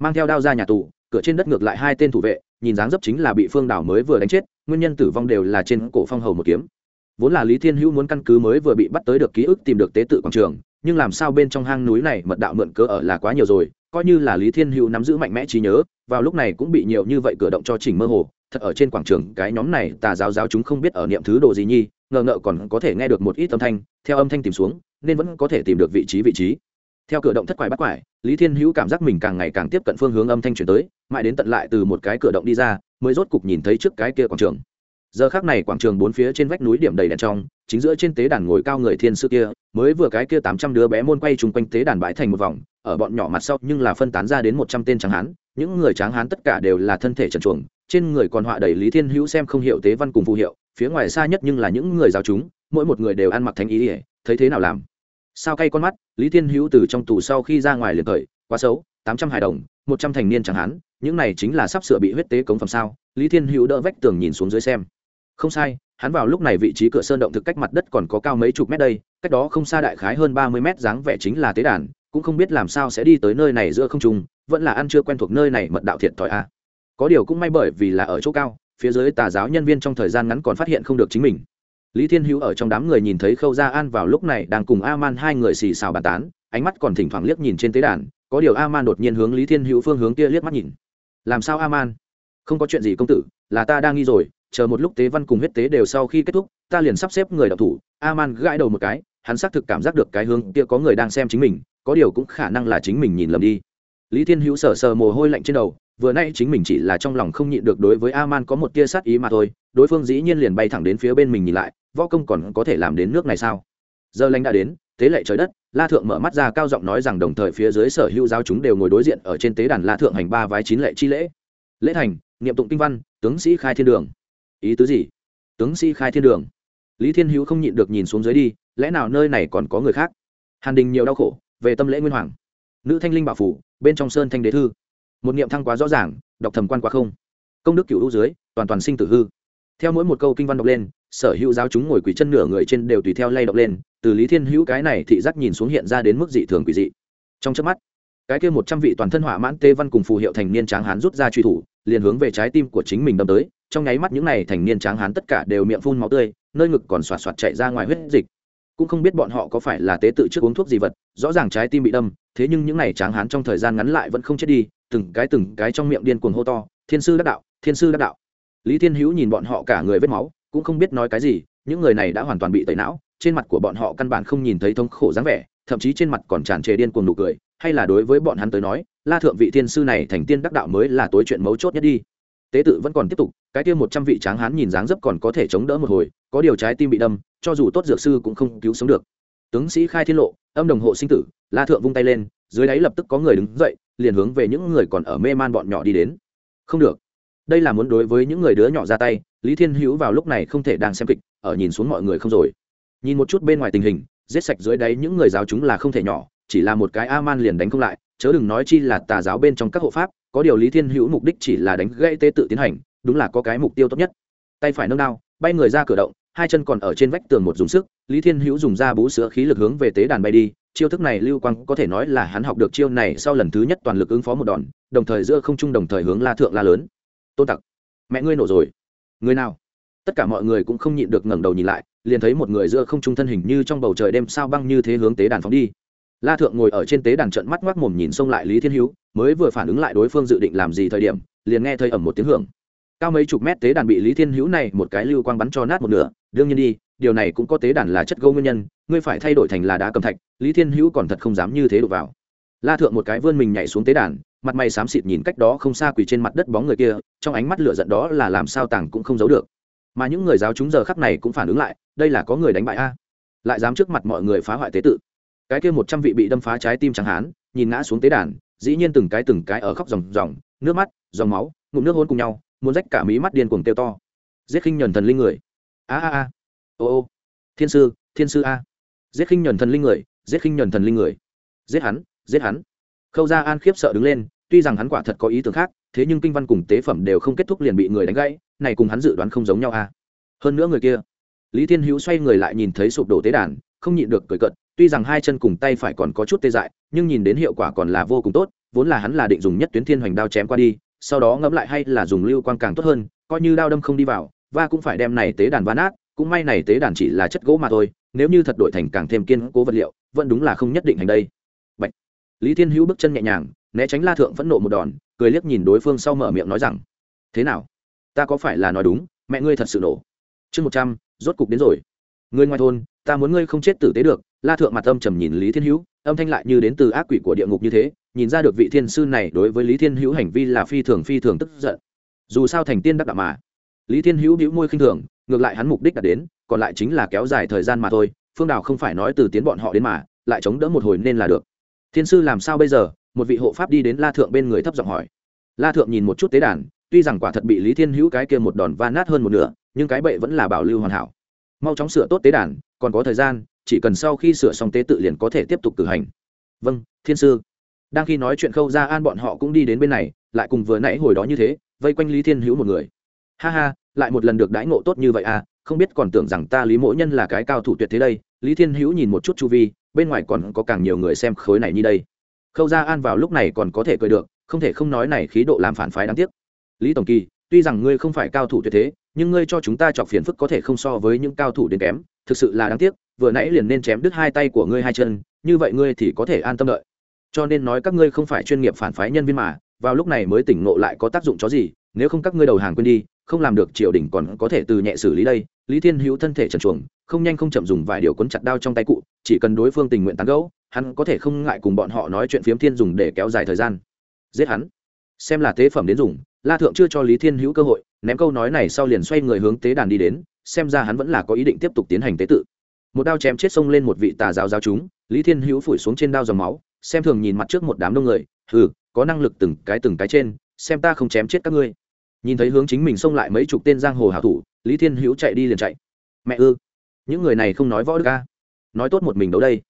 Mang theo đao ra nhà tù, cửa trên đất ngược lại hai tên thủ vệ, nhìn dáng dấp chính là bị phương đảo mới vừa đánh chết, nguyên nhân tử vong đều là trên cổ phong hầu một kiếm. Vốn là lý thiên hữu muốn căn cứ mới vừa bị bắt tới được ký ức tìm được tế tự quảng trường, nhưng làm sao bên trong hang núi này mật đạo mượn cớ ở là quá nhiều rồi, coi như là lý thiên hữu nắm giữ mạnh mẽ trí nhớ, vào lúc này cũng bị nhiều như vậy cửa động cho chỉnh mơ hồ, thật ở trên quảng trường, cái nhóm này tà giáo giáo chúng không biết ở niệm thứ đồ gì nhi, ngờ ngợ còn có thể nghe được một ít âm thanh, theo âm thanh tìm xuống nên vẫn có thể tìm được vị trí vị trí. Theo cửa động thất quải bắt quải, lý thiên hữu cảm giác mình càng ngày càng tiếp cận phương hướng âm thanh chuyển tới, mãi đến tận lại từ một cái cửa động đi ra, mới rốt cục nhìn thấy trước cái kia quảng trường. Giờ khác này quảng trường bốn phía trên vách núi điểm đầy đèn trong, chính giữa trên tế đàn ngồi cao người thiên sư kia, mới vừa cái kia tám trăm đứa bé môn quay chung quanh tế đàn bãi thành một vòng, ở bọn nhỏ mặt sau nhưng là phân tán ra đến một trăm tên tráng hán, những người tráng hán tất cả đều là thân thể trần chuồng trên người còn họa đầy lý thiên hữu xem không hiểu tế văn cùng phù hiệu, phía ngoài xa nhất nhưng là những người giáo chúng, mỗi một người đều ăn mặc thánh ý ỉa thấy thế nào làm? Sao cay con mắt, lý thiên hữu từ trong tù sau khi ra ngoài liền thời quá xấu, tám trăm hài đồng, một trăm thành niên chẳng hắn những này chính là sắp sửa bị huyết tế cống phẩm sao? Lý thiên hữu đỡ vách tường nhìn xuống dưới xem. Không sai, hắn vào lúc này vị trí cửa sơn động thực cách mặt đất còn có cao mấy chục mét đây, cách đó không xa đại khái hơn ba mươi mét dáng vẻ chính là tế đàn, cũng không biết làm sao sẽ đi tới nơi này giữa không trung, vẫn là ăn chưa quen thuộc nơi này mật đạo thiệt thòi a. À. có điều cũng may bởi vì là ở chỗ cao, phía dưới tà giáo nhân viên trong thời gian ngắn còn phát hiện không được chính mình lý thiên hữu ở trong đám người nhìn thấy khâu gia an vào lúc này đang cùng a man hai người xì xào bàn tán, ánh mắt còn thỉnh thoảng liếc nhìn trên tế đàn, có điều a man đột nhiên hướng lý thiên hữu phương hướng kia liếc mắt nhìn. Làm sao a man không có chuyện gì công tử, là ta đang nghi rồi, chờ một lúc tế văn cùng huyết tế đều sau khi kết thúc, ta liền sắp xếp người đạo thủ. A man gãi đầu một cái, hắn xác thực cảm giác được cái hướng kia có người đang xem chính mình, có điều cũng khả năng là chính mình nhìn lầm đi. Lý thiên hữu sờ sờ mồ hôi lạnh trên đầu vừa nay chính mình chỉ là trong lòng không nhịn được đối với a man có một tia sát ý mà thôi, đối phương dĩ nhiên liền bay thẳng đến phía bên mình nhìn lại, võ công còn có thể làm đến nước này sao? Giờ lành đã đến, tế lệ trời đất, la thượng mở mắt ra cao giọng nói rằng đồng thời phía dưới sở hữu giáo chúng đều ngồi đối diện ở trên tế đàn la thượng hành ba vái chín lệ chi lễ. Lễ thành, niệm tụng kinh văn, tướng sĩ khai thiên đường. Ý tứ gì? Tướng sĩ khai thiên đường. Lý thiên hữu không nhịn được nhìn xuống dưới đi, lẽ nào nơi này còn có người khác? Hàn đình nhiều đau khổ, về tâm lễ nguyên hoàng. Nữ thanh linh bảo phủ, bên trong sơn thanh đế thư một niệm thăng quá rõ ràng, đọc thầm quan quá không. Công đức cựu hữu dưới, toàn toàn sinh tử hư. Theo mỗi một câu kinh văn đọc lên, sở hữu giáo chúng ngồi quỳ chân nửa người trên đều tùy theo lay đọc lên, từ lý thiên hữu cái này thị giác nhìn xuống hiện ra đến mức dị thường quỷ dị. Trong chớp mắt, cái kia một trăm vị toàn thân hỏa mãn tê văn cùng phù hiệu thành niên tráng hán rút ra truy thủ, liền hướng về trái tim của chính mình đâm tới, trong nháy mắt những này thành niên tráng hán tất cả đều miệng phun máu tươi, nơi ngực còn xoạt xoạt chạy ra ngoài huyết dịch. Cũng không biết bọn họ có phải là tế tự trước uống thuốc gì vật, rõ ràng trái tim bị đâm, thế nhưng những này tráng hán trong thời gian ngắn lại vẫn không chết đi từng cái từng cái trong miệng điên cuồng hô to, thiên sư đắc đạo, thiên sư đắc đạo. Lý thiên hữu nhìn bọn họ cả người vết máu, cũng không biết nói cái gì, những người này đã hoàn toàn bị tẩy não, trên mặt của bọn họ căn bản không nhìn thấy thống khổ dáng vẻ, thậm chí trên mặt còn tràn trề điên cuồng nụ cười, hay là đối với bọn hắn tới nói, la thượng vị thiên sư này thành tiên đắc đạo mới là tối chuyện mấu chốt nhất đi. Tế tự vẫn còn tiếp tục, cái kia một trăm vị tráng hán nhìn dáng dấp còn có thể chống đỡ một hồi, có điều trái tim bị đâm, cho dù tốt dược sư cũng không cứu sống được. Tướng sĩ khai thiên lộ, âm đồng hộ sinh tử, la thượng vung tay lên, dưới đáy lập tức có người đứng dậy liền hướng về những người còn ở mê man bọn nhỏ đi đến. Không được. Đây là muốn đối với những người đứa nhỏ ra tay, lý thiên hữu vào lúc này không thể đang xem kịch, ở nhìn xuống mọi người không rồi. Nhìn một chút bên ngoài tình hình, giết sạch dưới đáy những người giáo chúng là không thể nhỏ, chỉ là một cái a man liền đánh không lại, chớ đừng nói chi là tà giáo bên trong các hộ pháp, có điều lý thiên hữu mục đích chỉ là đánh gãy tế tự tiến hành, đúng là có cái mục tiêu tốt nhất. Tay phải nâng đao, bay người ra cửa động, hai chân còn ở trên vách tường một dùng sức, lý thiên hữu dùng ra bú sữa khí lực hướng về tế đàn bay đi chiêu thức này lưu quang có thể nói là hắn học được chiêu này sau lần thứ nhất toàn lực ứng phó một đòn, đồng thời giữa không trung đồng thời hướng la thượng la lớn. Tôn tặc, mẹ ngươi nổ rồi. Người nào? Tất cả mọi người cũng không nhịn được ngẩng đầu nhìn lại, liền thấy một người giữa không trung thân hình như trong bầu trời đêm sao băng như thế hướng tế đàn phóng đi. La thượng ngồi ở trên tế đàn trận mắt ngoác mồm nhìn xông lại lý thiên hữu, mới vừa phản ứng lại đối phương dự định làm gì thời điểm, liền nghe thấy ẩm một tiếng hưởng. Cao mấy chục mét tế đàn bị lý thiên hữu này một cái lưu quang bắn cho nát một nửa, đương nhiên đi điều này cũng có tế đàn là chất gỗ nguyên nhân, ngươi phải thay đổi thành là đá cầm thạch, lý thiên hữu còn thật không dám như thế đụng vào. La thượng một cái vươn mình nhảy xuống tế đàn, mặt mày xám xịt nhìn cách đó không xa quỳ trên mặt đất bóng người kia, trong ánh mắt lửa giận đó là làm sao tàng cũng không giấu được. Mà những người giáo chúng giờ khắc này cũng phản ứng lại, đây là có người đánh bại a. Lại dám trước mặt mọi người phá hoại tế tự. Cái kia một trăm vị bị đâm phá trái tim chẳng hán, nhìn ngã xuống tế đàn, dĩ nhiên từng cái từng cái ở khóc ròng ròng, nước mắt, dòng máu, ngụm nước hôn cùng nhau, muốn rách cả mí mắt điên cuồng tiêu to. Giết khinh nhẫn thần linh người. A a a ô ô. Thiên sư thiên sư a. Giết khinh nhuần thần linh người, giết khinh nhuần thần linh người. Giết hắn giết hắn. Khâu gia an khiếp sợ đứng lên, tuy rằng hắn quả thật có ý tưởng khác, thế nhưng kinh văn cùng tế phẩm đều không kết thúc liền bị người đánh gãy, này cùng hắn dự đoán không giống nhau a. Hơn nữa người kia, lý thiên hữu xoay người lại nhìn thấy sụp đổ tế đàn, không nhịn được cười cận tuy rằng hai chân cùng tay phải còn có chút tê dại, nhưng nhìn đến hiệu quả còn là vô cùng tốt, vốn là hắn là định dùng nhất tuyến thiên hoành đao chém qua đi, sau đó ngẫm lại hay là dùng lưu quang càng tốt hơn, coi như đao đâm không đi vào và cũng phải đem này tế đàn ván át cũng may này tế đàn chỉ là chất gỗ mà thôi, nếu như thật đổi thành càng thêm kiên cố vật liệu, vẫn đúng là không nhất định hành đây. Bạch. lý thiên hữu bước chân nhẹ nhàng, né tránh la thượng phẫn nộ một đòn, cười liếc nhìn đối phương sau mở miệng nói rằng, thế nào? Ta có phải là nói đúng, mẹ ngươi thật sự nổ? Chương một trăm, rốt cục đến rồi. Ngươi ngoài thôn, ta muốn ngươi không chết tử tế được. La thượng mặt âm trầm nhìn lý thiên hữu, âm thanh lại như đến từ ác quỷ của địa ngục như thế, nhìn ra được vị thiên sư này đối với lý thiên hữu hành vi là phi thường phi thường tức giận. Dù sao thành tiên đắc đạo mà. Lý thiên hữu bĩu môi khinh thường ngược lại hắn mục đích đạt đến, còn lại chính là kéo dài thời gian mà thôi, phương đào không phải nói từ tiến bọn họ đến mà, lại chống đỡ một hồi nên là được. Thiên sư làm sao bây giờ? Một vị hộ pháp đi đến la thượng bên người thấp giọng hỏi. La thượng nhìn một chút tế đàn, tuy rằng quả thật bị lý thiên hữu cái kia một đòn va nát hơn một nửa, nhưng cái bệ vẫn là bảo lưu hoàn hảo. Mau chóng sửa tốt tế đàn, còn có thời gian, chỉ cần sau khi sửa xong tế tự liền có thể tiếp tục cử hành. Vâng thiên sư. Đang khi nói chuyện khâu ra an bọn họ cũng đi đến bên này, lại cùng vừa nãy hồi đó như thế, vây quanh lý thiên hữu một người. Ha ha lại một lần được đãi ngộ tốt như vậy à không biết còn tưởng rằng ta lý mỗ nhân là cái cao thủ tuyệt thế đây, lý thiên hữu nhìn một chút chu vi, bên ngoài còn có càng nhiều người xem khối này như đây. Khâu gia an vào lúc này còn có thể cười được, không thể không nói này khí độ làm phản phái đáng tiếc. Lý tổng kỳ, tuy rằng ngươi không phải cao thủ tuyệt thế, nhưng ngươi cho chúng ta chọc phiền phức có thể không so với những cao thủ đến kém, thực sự là đáng tiếc, vừa nãy liền nên chém đứt hai tay của ngươi hai chân, như vậy ngươi thì có thể an tâm đợi. Cho nên nói các ngươi không phải chuyên nghiệp phản phái nhân viên mà, vào lúc này mới tỉnh ngộ lại có tác dụng chó gì, nếu không các ngươi đầu hàng quên đi không làm được triều đình còn có thể từ nhẹ xử lý đây, lý thiên hữu thân thể trần chuồng không nhanh không chậm dùng vài điều cuốn chặt đao trong tay cụ, chỉ cần đối phương tình nguyện tán gẫu, hắn có thể không ngại cùng bọn họ nói chuyện phiếm thiên dùng để kéo dài thời gian. Giết hắn. Xem là tế phẩm đến dùng, la thượng chưa cho lý thiên hữu cơ hội, ném câu nói này sau liền xoay người hướng tế đàn đi đến, xem ra hắn vẫn là có ý định tiếp tục tiến hành tế tự. Một đao chém chết xông lên một vị tà giáo giáo chúng, lý thiên hữu phủi xuống trên đao dòng máu, xem thường nhìn mặt trước một đám đông người ừ có năng lực từng cái từng cái trên, xem ta không chém chết các ngươi nhìn thấy hướng chính mình xông lại mấy chục tên giang hồ hảo thủ, lý thiên hữu chạy đi liền chạy. Mẹ ư? Những người này không nói võ đức ca nói tốt một mình đấu đây.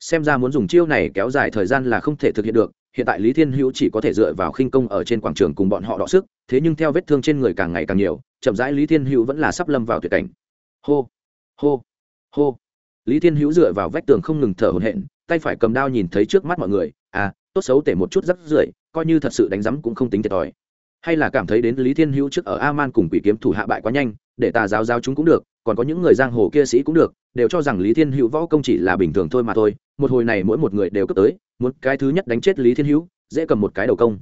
Xem ra muốn dùng chiêu này kéo dài thời gian là không thể thực hiện được, hiện tại lý thiên hữu chỉ có thể dựa vào khinh công ở trên quảng trường cùng bọn họ đọ sức, thế nhưng theo vết thương trên người càng ngày càng nhiều, chậm rãi lý thiên hữu vẫn là sắp lâm vào tuyệt cảnh. Hô hô hô. Lý thiên hữu dựa vào vách tường không ngừng thở hổn hển, tay phải cầm đao nhìn thấy trước mắt mọi người à tốt xấu tể một chút rắc rưởi, coi như thật sự đánh rắm cũng không tính thiệt thòi hay là cảm thấy đến lý thiên hữu trước ở a man cùng quỷ kiếm thủ hạ bại quá nhanh, để tà giáo giáo chúng cũng được, còn có những người giang hồ kia sĩ cũng được, đều cho rằng lý thiên hữu võ công chỉ là bình thường thôi mà thôi, một hồi này mỗi một người đều cấp tới, muốn cái thứ nhất đánh chết lý thiên hữu, dễ cầm một cái đầu công.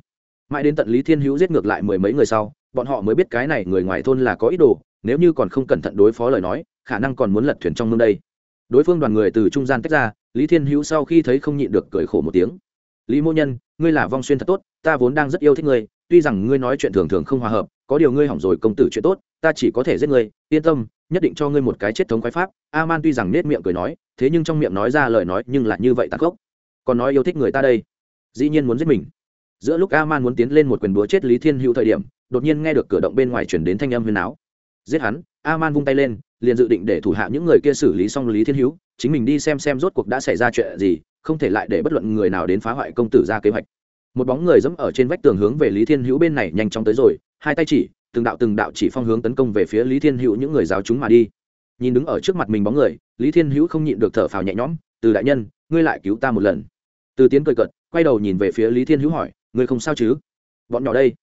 Mãi đến tận lý thiên hữu giết ngược lại mười mấy người sau, bọn họ mới biết cái này người ngoài thôn là có ý đồ, nếu như còn không cẩn thận đối phó lời nói, khả năng còn muốn lật thuyền trong mương đây. Đối phương đoàn người từ trung gian tách ra, lý thiên hữu sau khi thấy không nhịn được cười khổ một tiếng. Lý mô nhân, ngươi là vong xuyên thật tốt, ta vốn đang rất yêu thích ngươi tuy rằng ngươi nói chuyện thường thường không hòa hợp, có điều ngươi hỏng rồi công tử chuyện tốt, ta chỉ có thể giết ngươi, yên tâm, nhất định cho ngươi một cái chết thống khoái pháp. A man tuy rằng nết miệng cười nói, thế nhưng trong miệng nói ra lời nói nhưng lại như vậy tàn khốc. Còn nói yêu thích người ta đây. Dĩ nhiên muốn giết mình. Giữa lúc a man muốn tiến lên một quyền búa chết lý thiên hữu thời điểm, đột nhiên nghe được cửa động bên ngoài chuyển đến thanh âm huyền áo giết hắn a man vung tay lên, liền dự định để thủ hạ những người kia xử lý xong lý thiên hữu, chính mình đi xem xem rốt cuộc đã xảy ra chuyện gì, không thể lại để bất luận người nào đến phá hoại công tử ra kế hoạch một bóng người dẫm ở trên vách tường hướng về lý thiên hữu bên này nhanh chóng tới rồi, hai tay chỉ, từng đạo từng đạo chỉ phong hướng tấn công về phía lý thiên hữu những người giáo chúng mà đi. Nhìn đứng ở trước mặt mình bóng người, lý thiên hữu không nhịn được thở phào nhẹ nhõm, từ đại nhân, ngươi lại cứu ta một lần. Từ tiến cười cợt, quay đầu nhìn về phía lý thiên hữu hỏi, ngươi không sao chứ? Bọn nhỏ đây.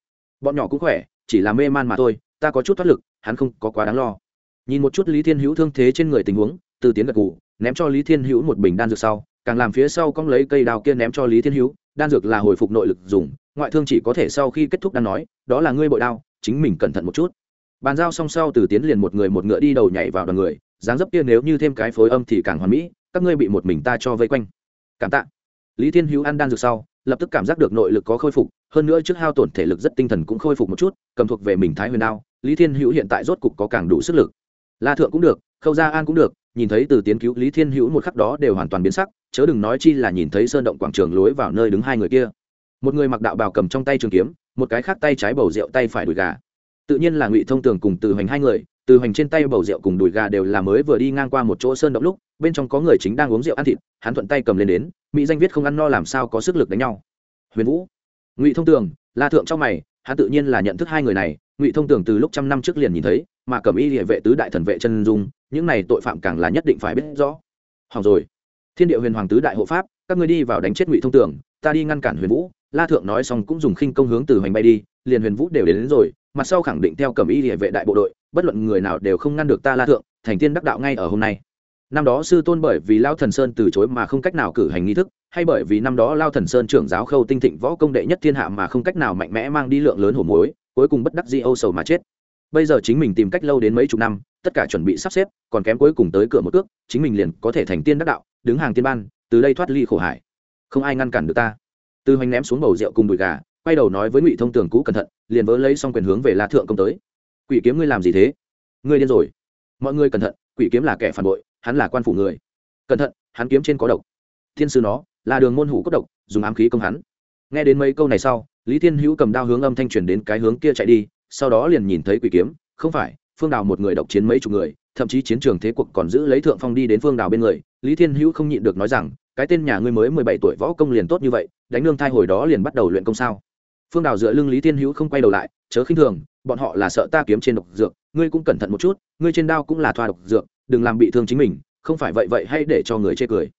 Bọn nhỏ cũng khỏe, chỉ là mê man mà thôi, ta có chút thoát lực, hắn không có quá đáng lo. Nhìn một chút lý thiên hữu thương thế trên người tình huống, từ tiến gật gù, ném cho lý thiên hữu một bình đan dược sau, càng làm phía sau cong lấy cây đào kia ném cho lý thiên hữu đan dược là hồi phục nội lực dùng, ngoại thương chỉ có thể sau khi kết thúc đang nói, đó là ngươi bội đao, chính mình cẩn thận một chút. Bàn giao song sau từ tiến liền một người một ngựa đi đầu nhảy vào đoàn người, dáng dấp kia nếu như thêm cái phối âm thì càng hoàn mỹ, các ngươi bị một mình ta cho vây quanh. Cảm tạ. Lý thiên hữu ăn đan dược sau, lập tức cảm giác được nội lực có khôi phục, hơn nữa trước hao tổn thể lực rất tinh thần cũng khôi phục một chút, cầm thuộc về mình thái huyền đao, lý thiên hữu hiện tại rốt cục có càng đủ sức lực. La thượng cũng được, khâu gia an cũng được nhìn thấy từ tiến cứu lý thiên hữu một khắc đó đều hoàn toàn biến sắc, chớ đừng nói chi là nhìn thấy sơn động quảng trường lối vào nơi đứng hai người kia. Một người mặc đạo bào cầm trong tay trường kiếm, một cái khác tay trái bầu rượu tay phải đùi gà. Tự nhiên là ngụy thông tường cùng từ hoành hai người, từ hoành trên tay bầu rượu cùng đùi gà đều là mới vừa đi ngang qua một chỗ sơn động lúc, bên trong có người chính đang uống rượu ăn thịt, hắn thuận tay cầm lên đến, mỹ danh viết không ăn no làm sao có sức lực đánh nhau. Huyền vũ, ngụy thông tường, la thượng trong mày, hắn tự nhiên là nhận thức hai người này, ngụy thông tường từ lúc trăm năm trước liền nhìn thấy, mà cầm y địa vệ tứ đại thần vệ chân dung những này tội phạm càng là nhất định phải biết rõ. Hỏng rồi. Thiên địa huyền hoàng tứ đại hộ pháp các ngươi đi vào đánh chết ngụy thông tường ta đi ngăn cản huyền vũ la thượng nói xong cũng dùng khinh công hướng từ hoành bay đi liền huyền vũ đều đến, đến rồi mặt sau khẳng định theo cầm y địa vệ đại bộ đội bất luận người nào đều không ngăn được ta la thượng thành tiên đắc đạo ngay ở hôm nay. Năm đó sư tôn bởi vì lao thần sơn từ chối mà không cách nào cử hành nghi thức hay bởi vì năm đó lao thần sơn trưởng giáo khâu tinh thịnh võ công đệ nhất thiên hạ mà không cách nào mạnh mẽ mang đi lượng lớn hổ mối cuối cùng bất đắc di âu sầu mà chết bây giờ chính mình tìm cách lâu đến mấy chục năm, tất cả chuẩn bị sắp xếp, còn kém cuối cùng tới cửa một cước, chính mình liền có thể thành tiên đắc đạo, đứng hàng tiên ban, từ đây thoát ly khổ hải. Không ai ngăn cản được ta. Tư hoành ném xuống bầu rượu cùng đùi gà, quay đầu nói với ngụy thông tường cũ cẩn thận, liền vỡ lấy xong quyền hướng về la thượng công tới. Quỷ kiếm ngươi làm gì thế? Ngươi điên rồi. Mọi người cẩn thận, quỷ kiếm là kẻ phản bội, hắn là quan phủ người. Cẩn thận, hắn kiếm trên có độc. Thiên sư nó, là đường môn hủ cốt độc, dùng ám khí công hắn. Nghe đến mấy câu này sau, lý thiên hữu cầm đao hướng âm thanh truyền đến cái hướng kia chạy đi sau đó liền nhìn thấy quỷ kiếm, không phải, phương đào một người độc chiến mấy chục người, thậm chí chiến trường thế cuộc còn giữ lấy thượng phong đi đến phương đào bên người, lý thiên hữu không nhịn được nói rằng, cái tên nhà ngươi mới mười bảy tuổi võ công liền tốt như vậy, đánh nương thai hồi đó liền bắt đầu luyện công sao? Phương đào dựa lưng lý thiên hữu không quay đầu lại, chớ khinh thường, bọn họ là sợ ta kiếm trên độc dược, ngươi cũng cẩn thận một chút, ngươi trên đao cũng là thoa độc dược, đừng làm bị thương chính mình, không phải vậy vậy hay để cho người chê cười.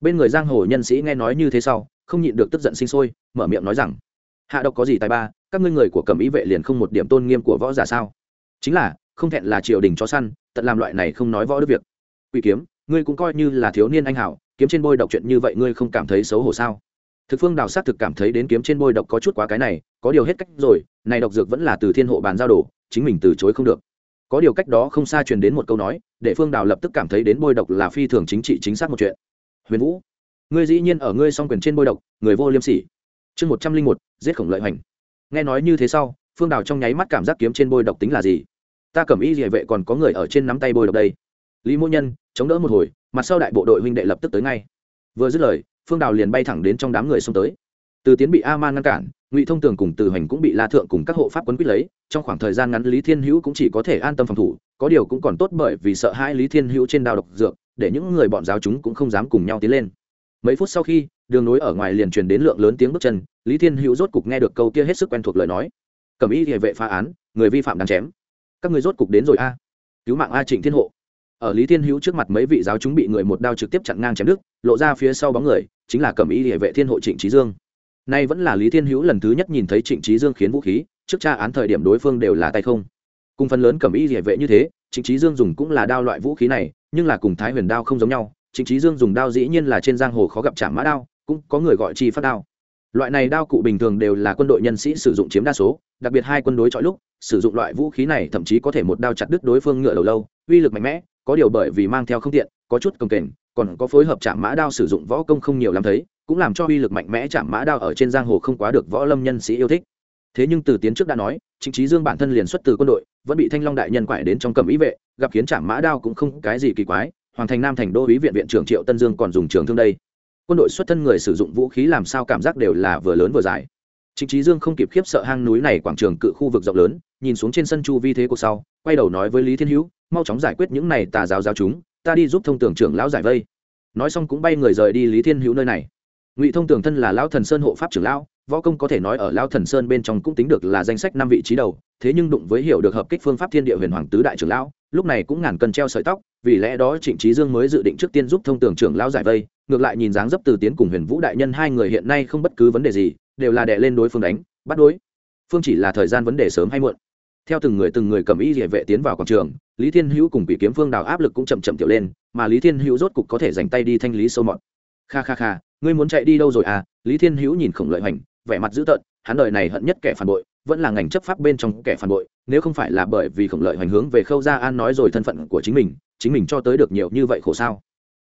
Bên người giang hồ nhân sĩ nghe nói như thế sau, không nhịn được tức giận sinh sôi, mở miệng nói rằng, hạ độc có gì tài ba các ngươi người của cầm ý vệ liền không một điểm tôn nghiêm của võ giả sao? Chính là, không thẹn là triều đình cho săn, tận làm loại này không nói võ đức việc. Quỷ kiếm, ngươi cũng coi như là thiếu niên anh hảo kiếm trên bôi độc chuyện như vậy ngươi không cảm thấy xấu hổ sao? Thực phương đào xác thực cảm thấy đến kiếm trên bôi độc có chút quá cái này, có điều hết cách rồi, này độc dược vẫn là từ thiên hộ bàn giao đồ, chính mình từ chối không được. Có điều cách đó không xa truyền đến một câu nói, để phương đào lập tức cảm thấy đến bôi độc là phi thường chính trị chính xác một chuyện. Huyền vũ, ngươi dĩ nhiên ở ngươi song quyền trên bôi độc, người vô liêm sỉ. Chương một trăm linh một, giết khổng lợi hoành nghe nói như thế sau, phương đào trong nháy mắt cảm giác kiếm trên bôi độc tính là gì? Ta cầm ý địa vệ còn có người ở trên nắm tay bôi độc đây. Lý mỗ nhân, chống đỡ một hồi, mặt sau đại bộ đội huynh đệ lập tức tới ngay. Vừa dứt lời, phương đào liền bay thẳng đến trong đám người xông tới. Từ tiến bị a man ngăn cản, ngụy thông tường cùng từ hoành cũng bị la thượng cùng các hộ pháp quấn quýt lấy. Trong khoảng thời gian ngắn, lý thiên hữu cũng chỉ có thể an tâm phòng thủ, có điều cũng còn tốt bởi vì sợ hai lý thiên hữu trên đao độc dược, để những người bọn giáo chúng cũng không dám cùng nhau tiến lên mấy phút sau khi, đường nối ở ngoài liền truyền đến lượng lớn tiếng bước chân, lý thiên hữu rốt cục nghe được câu kia hết sức quen thuộc lời nói. Cầm ý địa vệ phá án, người vi phạm đáng chém. Các người rốt cục đến rồi a. Cứu mạng a trịnh thiên hộ. Ở lý thiên hữu trước mặt mấy vị giáo chúng bị người một đao trực tiếp chặn ngang chém đứt, lộ ra phía sau bóng người, chính là cầm ý địa vệ thiên hộ trịnh trí dương. Nay vẫn là lý thiên hữu lần thứ nhất nhìn thấy trịnh trí dương khiến vũ khí, trước tra án thời điểm đối phương đều là tay không. Cùng phần lớn cầm ý địa vệ như thế, trịnh trí dương dùng cũng là đao loại vũ khí này, nhưng là cùng thái huyền đao không giống nhau trịnh chí dương dùng đao dĩ nhiên là trên giang hồ khó gặp chạm mã đao, cũng có người gọi chi phát đao. Loại này đao cụ bình thường đều là quân đội nhân sĩ sử dụng chiếm đa số, đặc biệt hai quân đối chọi lúc, sử dụng loại vũ khí này thậm chí có thể một đao chặt đứt đối phương ngựa đầu lâu, uy lực mạnh mẽ, có điều bởi vì mang theo không tiện, có chút công kềnh, còn có phối hợp chạm mã đao sử dụng võ công không nhiều lắm thấy, cũng làm cho uy lực mạnh mẽ chạm mã đao ở trên giang hồ không quá được võ lâm nhân sĩ yêu thích. Thế nhưng từ tiến trước đã nói chính chí dương bản thân liền xuất từ quân đội, vẫn bị thanh long đại nhân quải đến trong cầm ý vệ, gặp khiến chạm mã đao cũng không cái gì kỳ quái hoàng thành nam thành đô ý viện viện trưởng triệu tân dương còn dùng trường thương đây quân đội xuất thân người sử dụng vũ khí làm sao cảm giác đều là vừa lớn vừa dài chính Chí Dương không kịp khiếp sợ hang núi này quảng trường cự khu vực rộng lớn, nhìn xuống trên sân chu vi thế cuộc sau, quay đầu nói với Lý Thiên Hữu, mau chóng giải quyết những này tà giáo giáo chúng, ta đi giúp thông tưởng trưởng lão giải vây. Nói xong cũng bay người rời đi Lý Thiên Hữu nơi này. Ngụy Thông Tưởng thân là lão thần sơn hộ pháp trưởng lão, võ công có thể nói ở lão thần sơn bên trong cũng tính được là danh sách năm vị trí đầu, thế nhưng đụng với hiểu được hợp kích phương pháp thiên địa huyền hoàng tứ đại trưởng lão, lúc này cũng ngàn cân treo sợi tóc, vì lẽ đó Trịnh Chí Dương mới dự định trước tiên giúp thông tưởng trưởng lão giải vây, ngược lại nhìn dáng dấp từ tiến cùng Huyền Vũ đại nhân hai người hiện nay không bất cứ vấn đề gì, đều là đè lên đối phương đánh, bắt đối. Phương chỉ là thời gian vấn đề sớm hay muộn. Theo từng người từng người cầm ý địa vệ tiến vào quảng trường lý thiên hữu cùng bị kiếm phương đào áp lực cũng chậm chậm tiểu lên mà lý thiên hữu rốt cục có thể dành tay đi thanh lý sâu mọt. Kha kha kha ngươi muốn chạy đi đâu rồi à? Lý thiên hữu nhìn khổng lợi hoành vẻ mặt dữ tợn hắn đời này hận nhất kẻ phản bội vẫn là ngành chấp pháp bên trong kẻ phản bội nếu không phải là bởi vì khổng lợi hoành hướng về khâu gia an nói rồi thân phận của chính mình chính mình cho tới được nhiều như vậy khổ sao?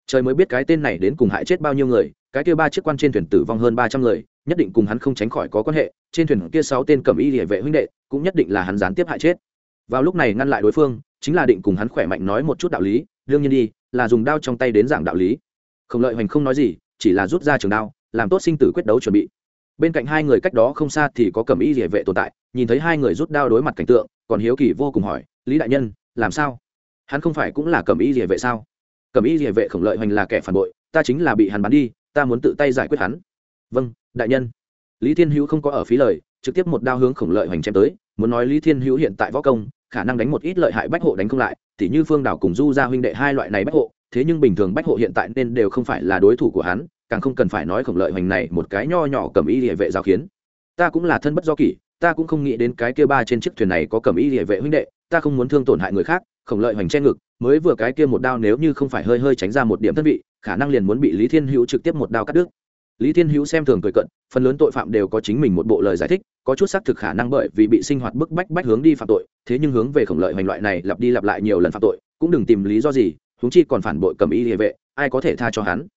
Trời mới biết cái tên này đến cùng hại chết bao nhiêu người, cái kia ba chiếc quan trên thuyền tử vong hơn ba trăm người, nhất định cùng hắn không tránh khỏi có quan hệ, trên thuyền kia sáu tên cầm y địa vệ huynh đệ, cũng nhất định là hắn gián tiếp hại chết. Vào lúc này ngăn lại đối phương, chính là định cùng hắn khỏe mạnh nói một chút đạo lý, đương nhiên đi, là dùng đao trong tay đến giảng đạo lý. Khổng lợi hoành không nói gì, chỉ là rút ra trường đao, làm tốt sinh tử quyết đấu chuẩn bị. Bên cạnh hai người cách đó không xa thì có cầm y địa vệ tồn tại, nhìn thấy hai người rút đao đối mặt cảnh tượng còn hiếu kỳ vô cùng hỏi, lý đại nhân, làm sao? Hắn không phải cũng là cầm y địa vệ sao? Cầm y địa vệ khổng lợi hoành là kẻ phản bội, ta chính là bị hắn bắn đi, ta muốn tự tay giải quyết hắn. Vâng đại nhân. Lý thiên hữu không có ở phí lời, trực tiếp một đao hướng khổng lợi hoành chém tới, muốn nói lý thiên hữu hiện tại võ công, khả năng đánh một ít lợi hại bách hộ đánh không lại thì như phương đảo cùng du ra huynh đệ hai loại này bách hộ, thế nhưng bình thường bách hộ hiện tại nên đều không phải là đối thủ của hắn, càng không cần phải nói khổng lợi hoành này một cái nho nhỏ cầm y địa vệ giáo khiến ta cũng là thân bất do kỷ ta cũng không nghĩ đến cái kia ba trên chiếc thuyền này có cầm y địa vệ huynh đệ, ta không muốn thương tổn hại người khác, khổng lợi hoành che ngực, mới vừa cái kia một đao nếu như không phải hơi hơi tránh ra một điểm thân vị, khả năng liền muốn bị lý thiên hữu trực tiếp một đao cắt đứt. Lý thiên hữu xem thường cười cận, phần lớn tội phạm đều có chính mình một bộ lời giải thích, có chút xác thực khả năng bởi vì bị sinh hoạt bức bách bách hướng đi phạm tội, thế nhưng hướng về khổng lợi hoành loại này lặp đi lặp lại nhiều lần phạm tội, cũng đừng tìm lý do gì húng chi còn phản bội cầm y địa vệ, ai có thể tha cho hắn?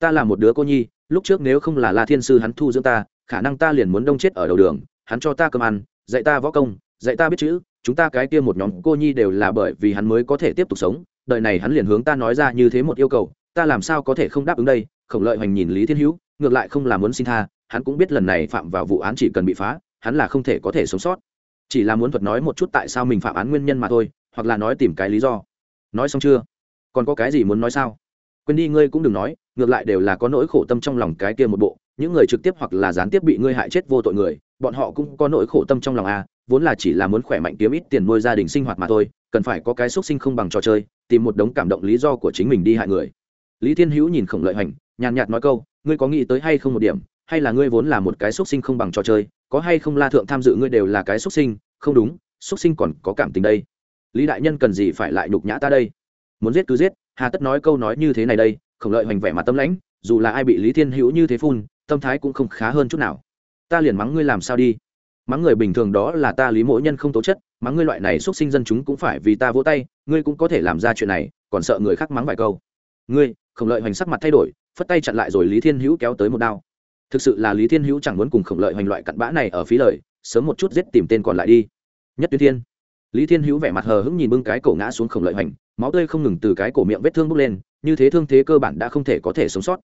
Ta là một đứa cô nhi, lúc trước nếu không là la thiên sư hắn thu dưỡng ta, khả năng ta liền muốn đông chết ở đầu đường hắn cho ta cơm ăn, dạy ta võ công, dạy ta biết chữ, chúng ta cái kia một nhóm cô nhi đều là bởi vì hắn mới có thể tiếp tục sống, đời này hắn liền hướng ta nói ra như thế một yêu cầu, ta làm sao có thể không đáp ứng đây, khổng lợi hoành nhìn lý thiên hữu, ngược lại không là muốn xin tha, hắn cũng biết lần này phạm vào vụ án chỉ cần bị phá, hắn là không thể có thể sống sót. Chỉ là muốn thuật nói một chút tại sao mình phạm án nguyên nhân mà thôi, hoặc là nói tìm cái lý do. Nói xong chưa? Còn có cái gì muốn nói sao? Quên đi, ngươi cũng đừng nói, ngược lại đều là có nỗi khổ tâm trong lòng cái kia một bộ, những người trực tiếp hoặc là gián tiếp bị ngươi hại chết vô tội người bọn họ cũng có nỗi khổ tâm trong lòng à vốn là chỉ là muốn khỏe mạnh kiếm ít tiền nuôi gia đình sinh hoạt mà thôi, cần phải có cái xúc sinh không bằng trò chơi, tìm một đống cảm động lý do của chính mình đi hại người. Lý thiên hữu nhìn khổng lợi hành, nhàn nhạt nói câu, ngươi có nghĩ tới hay không một điểm, hay là ngươi vốn là một cái xúc sinh không bằng trò chơi, có hay không la thượng tham dự ngươi đều là cái xúc sinh, không đúng, xúc sinh còn có cảm tình đây. Lý đại nhân cần gì phải lại nhục nhã ta đây? Muốn giết cứ giết, hà tất nói câu nói như thế này đây, khổng lợi hoành vẻ mặt tâm lãnh, dù là ai bị lý thiên hữu như thế phun, tâm thái cũng không khá hơn chút nào ta liền mắng ngươi làm sao đi. Mắng người bình thường đó là ta lý mỗi nhân không tố chất, mắng ngươi loại này xúc sinh dân chúng cũng phải vì ta vỗ tay, ngươi cũng có thể làm ra chuyện này, còn sợ người khác mắng vài câu. Ngươi, khổng lợi hoành sắc mặt thay đổi, phất tay chặn lại rồi lý thiên hữu kéo tới một đao. Thực sự là lý thiên hữu chẳng muốn cùng khổng lợi hoành loại cặn bã này ở phí lời, sớm một chút giết tìm tên còn lại đi. Nhất tuyến thiên. Lý thiên hữu vẻ mặt hờ hững nhìn bưng cái cổ ngã xuống khổng lợi hoành, máu tươi không ngừng từ cái cổ miệng vết thương bốc lên, như thế thương thế cơ bản đã không thể có thể sống sót.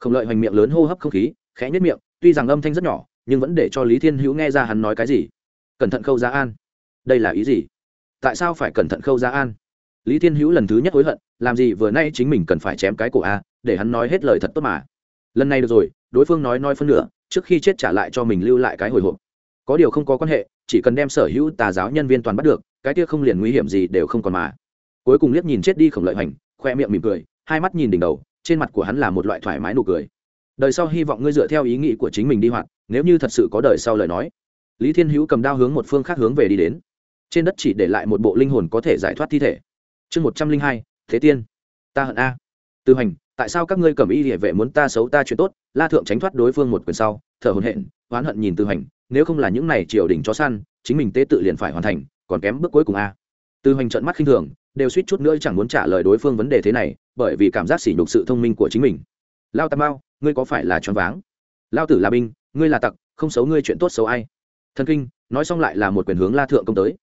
Khổng lợi hoành miệng lớn hô hấp không khí, khẽ nhất miệng, tuy rằng âm thanh rất nhỏ nhưng vẫn để cho lý thiên hữu nghe ra hắn nói cái gì. Cẩn thận khâu gia an. Đây là ý gì? Tại sao phải cẩn thận khâu gia an? Lý thiên hữu lần thứ nhất hối hận, làm gì vừa nay chính mình cần phải chém cái cổ a, để hắn nói hết lời thật tốt mà. Lần này được rồi, đối phương nói nói phân nửa, trước khi chết trả lại cho mình lưu lại cái hồi hộp. Có điều không có quan hệ, chỉ cần đem sở hữu tà giáo nhân viên toàn bắt được, cái kia không liền nguy hiểm gì đều không còn mà. Cuối cùng liếc nhìn chết đi khổng lợi hoành, khoe miệng mỉm cười, hai mắt nhìn đỉnh đầu, trên mặt của hắn là một loại thoải mái nụ cười. Đời sau hy vọng ngươi dựa theo ý nghĩ của chính mình đi hoạt nếu như thật sự có đời sau lời nói, lý thiên hữu cầm đao hướng một phương khác hướng về đi đến. Trên đất chỉ để lại một bộ linh hồn có thể giải thoát thi thể. Chương một trăm linh hai, thế tiên. Ta hận a. Tư hành, tại sao các ngươi cầm y địa vệ muốn ta xấu ta chuyện tốt, la thượng tránh thoát đối phương một quyền sau, thở hồn hện oán hận nhìn tư hành, nếu không là những này triều đình chó săn, chính mình tế tự liền phải hoàn thành, còn kém bước cuối cùng a. Tư hành trận mắt khinh thường, đều suýt chút nữa chẳng muốn trả lời đối phương vấn đề thế này, bởi vì cảm giác sỉ nhục sự thông minh của chính mình. Lao tam bao ngươi có phải là choáng váng? Lao tử là binh ngươi là tặc, không xấu ngươi chuyện tốt xấu ai? Thần kinh, nói xong lại là một quyền hướng la thượng công tới.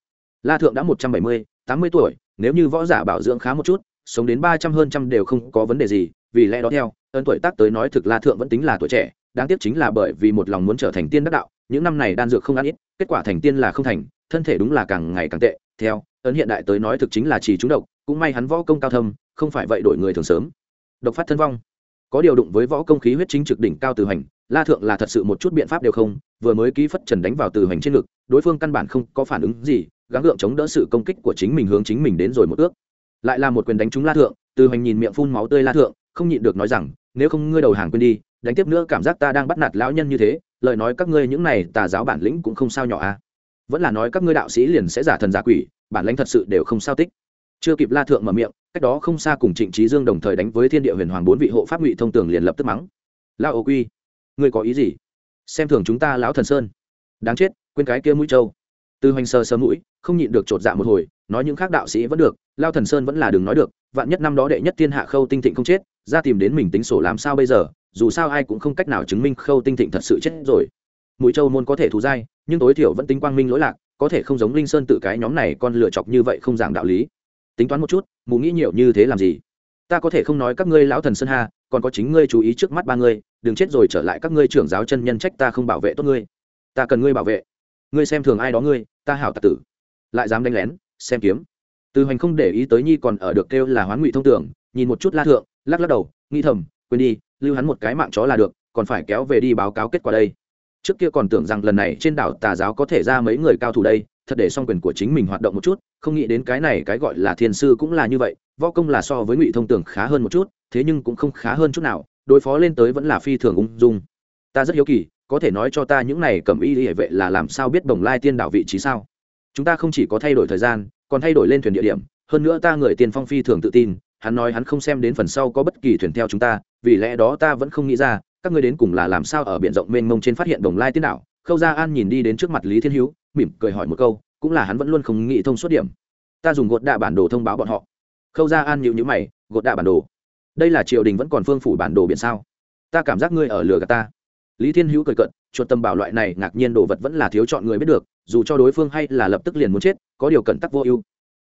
La thượng đã một trăm bảy mươi, tám mươi tuổi, nếu như võ giả bảo dưỡng khá một chút, sống đến ba trăm hơn trăm đều không có vấn đề gì, vì lẽ đó theo, ơn tuổi tác tới nói thực la thượng vẫn tính là tuổi trẻ, đáng tiếc chính là bởi vì một lòng muốn trở thành tiên đắc đạo, những năm này đan dược không ăn ít, kết quả thành tiên là không thành, thân thể đúng là càng ngày càng tệ, theo, ấn hiện đại tới nói thực chính là chỉ trúng độc, cũng may hắn võ công cao thâm, không phải vậy đổi người thường sớm. Độc phát thân vong. Có điều đụng với võ công khí huyết chính trực đỉnh cao từ hành la thượng là thật sự một chút biện pháp đều không, vừa mới ký phất trần đánh vào từ hành trên ngực, đối phương căn bản không có phản ứng gì, gắng gượng chống đỡ sự công kích của chính mình hướng chính mình đến rồi một ước. Lại là một quyền đánh trúng la thượng, từ hành nhìn miệng phun máu tươi la thượng, không nhịn được nói rằng, nếu không ngươi đầu hàng quên đi, đánh tiếp nữa cảm giác ta đang bắt nạt lão nhân như thế, lời nói các ngươi những này tà giáo bản lĩnh cũng không sao nhỏ à. Vẫn là nói các ngươi đạo sĩ liền sẽ giả thần giả quỷ, bản lãnh thật sự đều không sao tích. Chưa kịp la thượng mở miệng, cách đó không xa cùng trịnh trí dương đồng thời đánh với thiên địa huyền hoàng bốn vị hộ pháp ngụy thông tường liền lập tức mắng. La ô quy ngươi có ý gì? Xem thường chúng ta lão thần sơn. Đáng chết, quên cái kia mũi trâu. Từ hoành sơ sơ mũi, không nhịn được chột dạ một hồi, nói những khác đạo sĩ vẫn được lao thần sơn vẫn là đừng nói được, vạn nhất năm đó đệ nhất thiên hạ khâu tinh thịnh không chết, ra tìm đến mình tính sổ làm sao bây giờ, dù sao ai cũng không cách nào chứng minh khâu tinh thịnh thật sự chết rồi. Mũi châu môn có thể thù dai, nhưng tối thiểu vẫn tính quang minh lỗi lạc, có thể không giống linh sơn tự cái nhóm này con lựa chọc như vậy không giảng đạo lý. Tính toán một chút mù nghĩ nhiều như thế làm gì? Ta có thể không nói các ngươi lão thần sơn hà, còn có chính ngươi chú ý trước mắt ba ngươi đừng chết rồi trở lại các ngươi trưởng giáo chân nhân trách ta không bảo vệ tốt ngươi. Ta cần ngươi bảo vệ. Ngươi xem thường ai đó ngươi ta hảo tạc tử. Lại dám đánh lén xem kiếm. Từ hoành không để ý tới nhi còn ở được kêu là hoán ngụy thông tưởng nhìn một chút la thượng lắc lắc đầu nghĩ thầm quên đi lưu hắn một cái mạng chó là được còn phải kéo về đi báo cáo kết quả đây. Trước kia còn tưởng rằng lần này trên đảo tà giáo có thể ra mấy người cao thủ đây thật để song quyền của chính mình hoạt động một chút không nghĩ đến cái này cái gọi là thiên sư cũng là như vậy võ công là so với ngụy thông tưởng khá hơn một chút, thế nhưng cũng không khá hơn chút nào, đối phó lên tới vẫn là phi thường ung dung. Ta rất hiếu kỳ, có thể nói cho ta những này cầm y hệ vệ là làm sao biết bồng lai tiên đảo vị trí sao? Chúng ta không chỉ có thay đổi thời gian, còn thay đổi lên thuyền địa điểm, hơn nữa ta người tiền phong phi thường tự tin, hắn nói hắn không xem đến phần sau có bất kỳ thuyền theo chúng ta, vì lẽ đó ta vẫn không nghĩ ra, các ngươi đến cùng là làm sao ở biển rộng mênh mông trên phát hiện đồng lai tiên đảo khâu gia an nhìn đi đến trước mặt lý thiên hữu, mỉm cười hỏi một câu, cũng là hắn vẫn luôn không nghĩ thông suốt điểm. Ta dùng gột đạ bản đồ thông báo bọn họ khâu gia an nhịu nhữ mày, gột đạ bản đồ. Đây là triều đình vẫn còn phương phủ bản đồ biển sao? Ta cảm giác ngươi ở lừa gạt ta. Lý thiên hữu cười cận chuột tâm bảo loại này ngạc nhiên đồ vật vẫn là thiếu chọn người biết được, dù cho đối phương hay là lập tức liền muốn chết, có điều cẩn tắc vô ưu.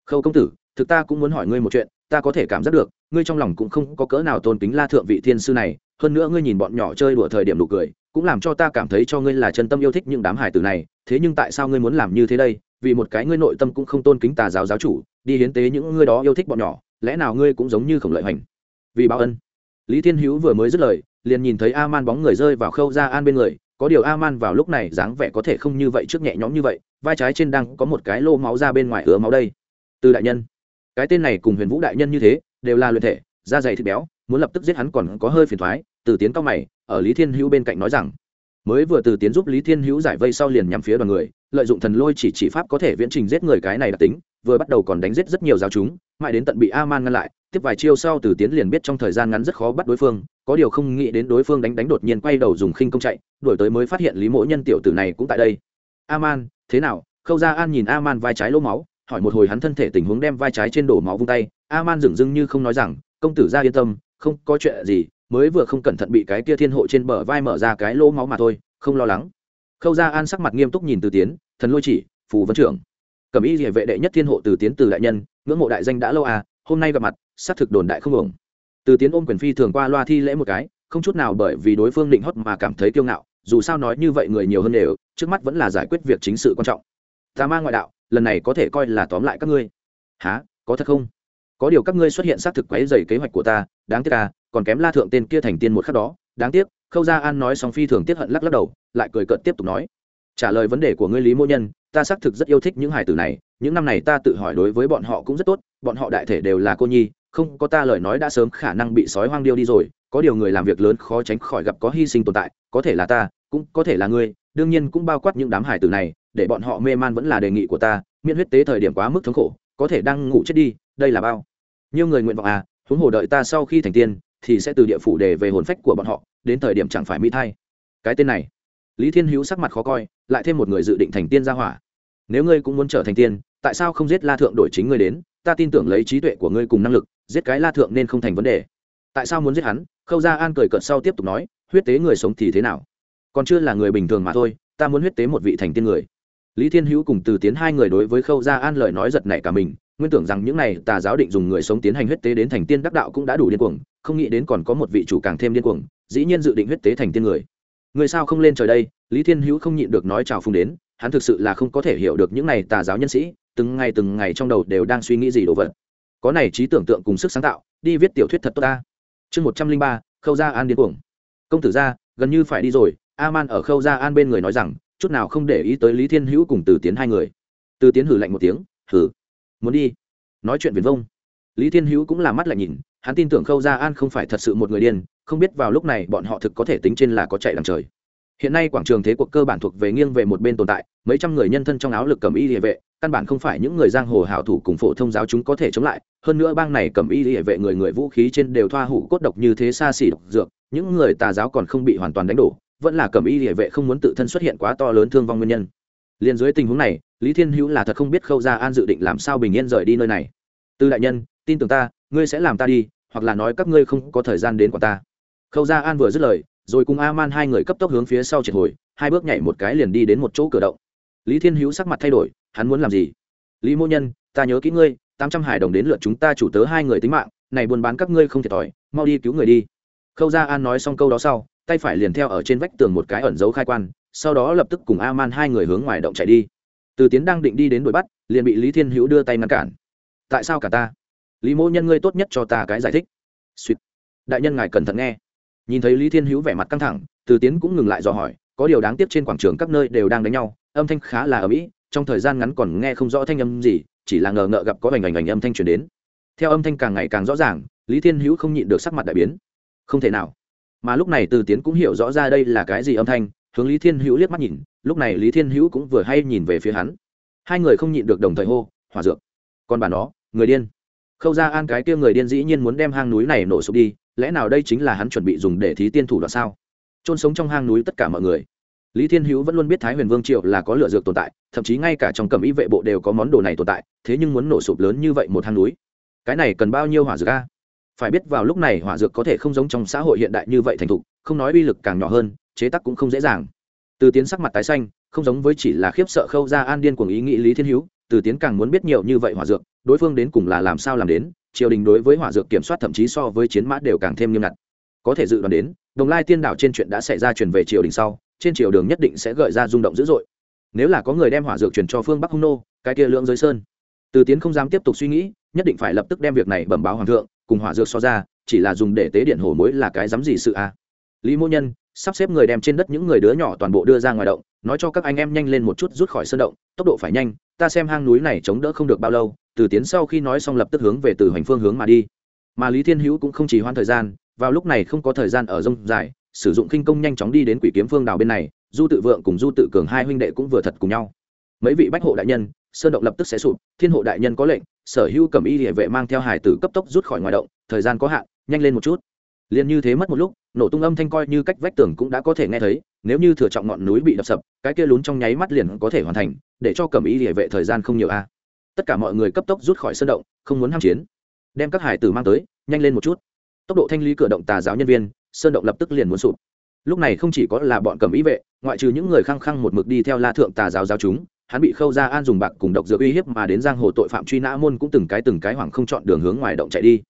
Khâu công tử, thực ta cũng muốn hỏi ngươi một chuyện, ta có thể cảm giác được, ngươi trong lòng cũng không có cỡ nào tôn kính la thượng vị thiên sư này, hơn nữa ngươi nhìn bọn nhỏ chơi đùa thời điểm nụ cười, cũng làm cho ta cảm thấy cho ngươi là chân tâm yêu thích những đám hải tử này, thế nhưng tại sao ngươi muốn làm như thế đây? Vì một cái ngươi nội tâm cũng không tôn kính tà giáo giáo chủ đi hiến tế những ngươi đó yêu thích bọn nhỏ, lẽ nào ngươi cũng giống như khổng lợi hành vì báo ân. Lý thiên hữu vừa mới dứt lời, liền nhìn thấy a man bóng người rơi vào khâu ra an bên người, có điều a man vào lúc này dáng vẻ có thể không như vậy trước nhẹ nhõm như vậy, vai trái trên đang có một cái lô máu ra bên ngoài ứa máu đây. Từ đại nhân, cái tên này cùng huyền vũ đại nhân như thế, đều là luyện thể, da dày thịt béo, muốn lập tức giết hắn còn có hơi phiền thoái, từ tiến cao mày, ở lý thiên hữu bên cạnh nói rằng, mới vừa từ tiến giúp lý thiên hữu giải vây sau liền nhằm phía đoàn người, lợi dụng thần lôi chỉ chỉ pháp có thể viễn trình giết người cái này đặc tính vừa bắt đầu còn đánh giết rất nhiều giáo chúng, mãi đến tận bị a man ngăn lại, tiếp vài chiêu sau từ tiến liền biết trong thời gian ngắn rất khó bắt đối phương, có điều không nghĩ đến đối phương đánh đánh đột nhiên quay đầu dùng khinh công chạy đổi tới mới phát hiện lý Mỗ nhân tiểu tử này cũng tại đây. A man thế nào? Khâu ra an nhìn a man vai trái lỗ máu, hỏi một hồi hắn thân thể tình huống đem vai trái trên đổ máu vung tay a man dửng dưng như không nói rằng, công tử ra yên tâm, không có chuyện gì, mới vừa không cẩn thận bị cái kia thiên hộ trên bờ vai mở ra cái lỗ máu mà thôi, không lo lắng. Khâu ra an sắc mặt nghiêm túc nhìn từ tiến, thần lôi chỉ, phù vấn trưởng cẩm ý địa vệ đệ nhất thiên hộ từ tiến từ đại nhân, ngưỡng mộ đại danh đã lâu à hôm nay gặp mặt, xác thực đồn đại không ổng từ tiến ôm quyền phi thường qua loa thi lễ một cái, không chút nào bởi vì đối phương định hót mà cảm thấy kiêu ngạo, dù sao nói như vậy người nhiều hơn đều, trước mắt vẫn là giải quyết việc chính sự quan trọng. Ta mang ngoại đạo, lần này có thể coi là tóm lại các ngươi. Há có thật không? Có điều các ngươi xuất hiện xác thực quấy dày kế hoạch của ta, đáng tiếc à còn kém la thượng tên kia thành tiên một khắc đó, đáng tiếc, khâu gia an nói xong phi thường tiết hận lắc lắc đầu, lại cười cợt tiếp tục nói trả lời vấn đề của ngươi lý mô nhân, ta xác thực rất yêu thích những hải tử này, những năm này ta tự hỏi đối với bọn họ cũng rất tốt, bọn họ đại thể đều là cô nhi, không có ta lời nói đã sớm khả năng bị sói hoang điêu đi rồi, có điều người làm việc lớn khó tránh khỏi gặp có hy sinh tồn tại, có thể là ta, cũng có thể là ngươi, đương nhiên cũng bao quát những đám hải tử này, để bọn họ mê man vẫn là đề nghị của ta, miễn huyết tế thời điểm quá mức thống khổ, có thể đang ngủ chết đi, đây là bao nhiều người nguyện vọng à huống hồ đợi ta sau khi thành tiên, thì sẽ từ địa phủ để về hồn phách của bọn họ, đến thời điểm chẳng phải mỹ thai. Cái tên này lý thiên hữu sắc mặt khó coi, lại thêm một người dự định thành tiên ra hỏa. Nếu ngươi cũng muốn trở thành tiên, tại sao không giết la thượng đổi chính ngươi đến? Ta tin tưởng lấy trí tuệ của ngươi cùng năng lực, giết cái la thượng nên không thành vấn đề. Tại sao muốn giết hắn? Khâu gia an cười cợt sau tiếp tục nói, huyết tế người sống thì thế nào? Còn chưa là người bình thường mà thôi, ta muốn huyết tế một vị thành tiên người. Lý thiên hữu cùng từ tiến hai người đối với khâu gia an lời nói giật nảy cả mình, nguyên tưởng rằng những này tà giáo định dùng người sống tiến hành huyết tế đến thành tiên đắc đạo cũng đã đủ điên cuồng, không nghĩ đến còn có một vị chủ càng thêm điên cuồng, dĩ nhiên dự định huyết tế thành tiên người người sao không lên trời đây? Lý thiên hữu không nhịn được nói chào phung đến, hắn thực sự là không có thể hiểu được những này tà giáo nhân sĩ, từng ngày từng ngày trong đầu đều đang suy nghĩ gì đồ vật. Có này trí tưởng tượng cùng sức sáng tạo, đi viết tiểu thuyết thật tốt ta. Chương một trăm linh ba, khâu gia an điên cuồng. Công tử gia gần như phải đi rồi a man ở khâu gia an bên người nói rằng, chút nào không để ý tới lý thiên hữu cùng từ tiến hai người. Từ tiến hử lạnh một tiếng, hử? Muốn đi? Nói chuyện viền vông. Lý thiên hữu cũng là mắt lại nhìn, hắn tin tưởng khâu gia an không phải thật sự một người điên không biết vào lúc này bọn họ thực có thể tính trên là có chạy đằng trời. Hiện nay quảng trường thế cuộc cơ bản thuộc về nghiêng về một bên tồn tại, mấy trăm người nhân thân trong áo lực cầm y địa vệ, căn bản không phải những người giang hồ hảo thủ cùng phổ thông giáo chúng có thể chống lại, hơn nữa bang này cầm y địa vệ người người vũ khí trên đều thoa hủ cốt độc như thế xa xỉ độc dược, những người tà giáo còn không bị hoàn toàn đánh đổ, vẫn là cầm y địa vệ không muốn tự thân xuất hiện quá to lớn thương vong nguyên nhân. Liền dưới tình huống này, lý thiên hữu là thật không biết khâu gia an dự định làm sao bình yên rời đi nơi này. Tư đại nhân, tin tưởng ta, ngươi sẽ làm ta đi, hoặc là nói các ngươi không có thời gian đến quả ta khâu gia an vừa dứt lời, rồi cùng a man hai người cấp tốc hướng phía sau triệt hồi, hai bước nhảy một cái liền đi đến một chỗ cửa động. Lý thiên hữu sắc mặt thay đổi, hắn muốn làm gì? Lý mô nhân, ta nhớ kỹ ngươi, tám trăm hải đồng đến lượt chúng ta chủ tớ hai người tính mạng, này buôn bán các ngươi không thiệt thòi, mau đi cứu người đi. Khâu gia an nói xong câu đó sau, tay phải liền theo ở trên vách tường một cái ẩn dấu khai quan, sau đó lập tức cùng a man hai người hướng ngoài động chạy đi. Từ tiến đang định đi đến đuổi bắt, liền bị lý thiên hữu đưa tay ngăn cản. Tại sao cả ta? Lý mô nhân, ngươi tốt nhất cho ta cái giải thích. Suýt. Đại nhân ngài cẩn thận nghe nhìn thấy lý thiên hữu vẻ mặt căng thẳng, từ tiến cũng ngừng lại dò hỏi, có điều đáng tiếc trên quảng trường các nơi đều đang đánh nhau, âm thanh khá là ở mỹ trong thời gian ngắn còn nghe không rõ thanh âm gì, chỉ là ngờ ngợ gặp có vành ảnh ảnh âm thanh truyền đến. Theo âm thanh càng ngày càng rõ ràng, lý thiên hữu không nhịn được sắc mặt đại biến. Không thể nào. Mà lúc này từ tiến cũng hiểu rõ ra đây là cái gì âm thanh, hướng lý thiên hữu liếc mắt nhìn, lúc này lý thiên hữu cũng vừa hay nhìn về phía hắn. Hai người không nhịn được đồng thời hô, hỏa dược còn bà nó, người điên. Khâu ra an cái kia người điên dĩ nhiên muốn đem hang núi này nổ sụp đi lẽ nào đây chính là hắn chuẩn bị dùng để thí tiên thủ đoạn sao? Trôn sống trong hang núi tất cả mọi người. Lý thiên hữu vẫn luôn biết thái huyền vương triệu là có lựa dược tồn tại, thậm chí ngay cả trong cầm ý vệ bộ đều có món đồ này tồn tại, thế nhưng muốn nổ sụp lớn như vậy một hang núi, cái này cần bao nhiêu hỏa dược a? Phải biết vào lúc này hỏa dược có thể không giống trong xã hội hiện đại như vậy thành thục, không nói uy lực càng nhỏ hơn, chế tác cũng không dễ dàng. Từ tiến sắc mặt tái xanh, không giống với chỉ là khiếp sợ khâu ra an điên cuồng ý nghĩ lý thiên hữu, từ tiến càng muốn biết nhiều như vậy hỏa dược, đối phương đến cùng là làm sao làm đến? Triều đình đối với hỏa dược kiểm soát thậm chí so với chiến mã đều càng thêm nghiêm ngặt. Có thể dự đoán đến, đồng lai tiên đảo trên chuyện đã xảy ra truyền về triều đình sau, trên triều đường nhất định sẽ gợi ra rung động dữ dội. Nếu là có người đem hỏa dược truyền cho phương bắc hung nô, cái kia lượng giới sơn. Từ tiến không dám tiếp tục suy nghĩ, nhất định phải lập tức đem việc này bẩm báo hoàng thượng, cùng hỏa dược so ra, chỉ là dùng để tế điện hổ mối là cái dám gì sự a lý mô nhân, sắp xếp người đem trên đất những người đứa nhỏ toàn bộ đưa ra ngoài động, nói cho các anh em nhanh lên một chút rút khỏi sơn động, tốc độ phải nhanh, ta xem hang núi này chống đỡ không được bao lâu từ tiến sau khi nói xong lập tức hướng về từ hoành phương hướng mà đi. Mà lý thiên hữu cũng không chỉ hoãn thời gian, vào lúc này không có thời gian ở rông dài, sử dụng khinh công nhanh chóng đi đến quỷ kiếm phương đào bên này, du tự vượng cùng du tự cường hai huynh đệ cũng vừa thật cùng nhau. Mấy vị bách hộ đại nhân, sơn động lập tức sẽ sụp, thiên hộ đại nhân có lệnh, sở hữu cầm y địa vệ mang theo hải tử cấp tốc rút khỏi ngoài động, thời gian có hạn, nhanh lên một chút. Liền như thế mất một lúc, nổ tung âm thanh coi như cách vách tường cũng đã có thể nghe thấy, nếu như thừa trọng ngọn núi bị đập sập, cái kia lún trong nháy mắt liền có thể hoàn thành, để cho cầm y địa vệ thời gian không nhiều a tất cả mọi người cấp tốc rút khỏi sân động, không muốn ham chiến. Đem các hải tử mang tới, nhanh lên một chút. Tốc độ thanh lý cửa động tà giáo nhân viên, sơn động lập tức liền muốn sụp. Lúc này không chỉ có là bọn cầm ý vệ, ngoại trừ những người khăng khăng một mực đi theo la thượng tà giáo giáo chúng, hắn bị khâu ra an dùng bạc cùng độc dược uy hiếp mà đến giang hồ tội phạm truy nã môn cũng từng cái từng cái hoảng không chọn đường hướng ngoài động chạy đi.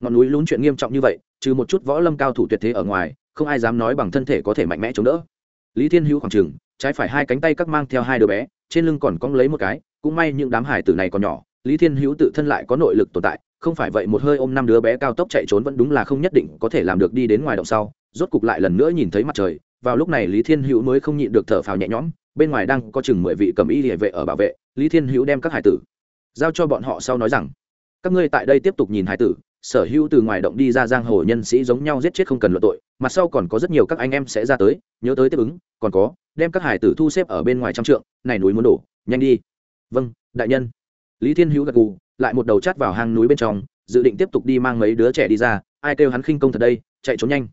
Ngọn núi lún chuyện nghiêm trọng như vậy, trừ một chút võ lâm cao thủ tuyệt thế ở ngoài, không ai dám nói bằng thân thể có thể mạnh mẽ chống đỡ. Lý thiên hữu khoảng trừng trái phải hai cánh tay các mang theo hai đứa bé, trên lưng còn cong lấy một cái cũng may những đám hải tử này còn nhỏ, lý thiên hữu tự thân lại có nội lực tồn tại, không phải vậy một hơi ôm năm đứa bé cao tốc chạy trốn vẫn đúng là không nhất định có thể làm được đi đến ngoài động sau, rốt cục lại lần nữa nhìn thấy mặt trời. Vào lúc này lý thiên hữu mới không nhịn được thở phào nhẹ nhõm, bên ngoài đang có chừng mười vị cầm y địa vệ ở bảo vệ, lý thiên hữu đem các hải tử giao cho bọn họ sau nói rằng, các ngươi tại đây tiếp tục nhìn hải tử, sở hữu từ ngoài động đi ra giang hồ nhân sĩ giống nhau giết chết không cần luận tội, mặt sau còn có rất nhiều các anh em sẽ ra tới, nhớ tới tiếp ứng, còn có, đem các hải tử thu xếp ở bên ngoài trong trượng, này núi muốn đổ, nhanh đi vâng đại nhân. Lý thiên hữu gật gù, lại một đầu chát vào hang núi bên trong, dự định tiếp tục đi mang mấy đứa trẻ đi ra, ai kêu hắn khinh công thật đây, chạy trốn nhanh.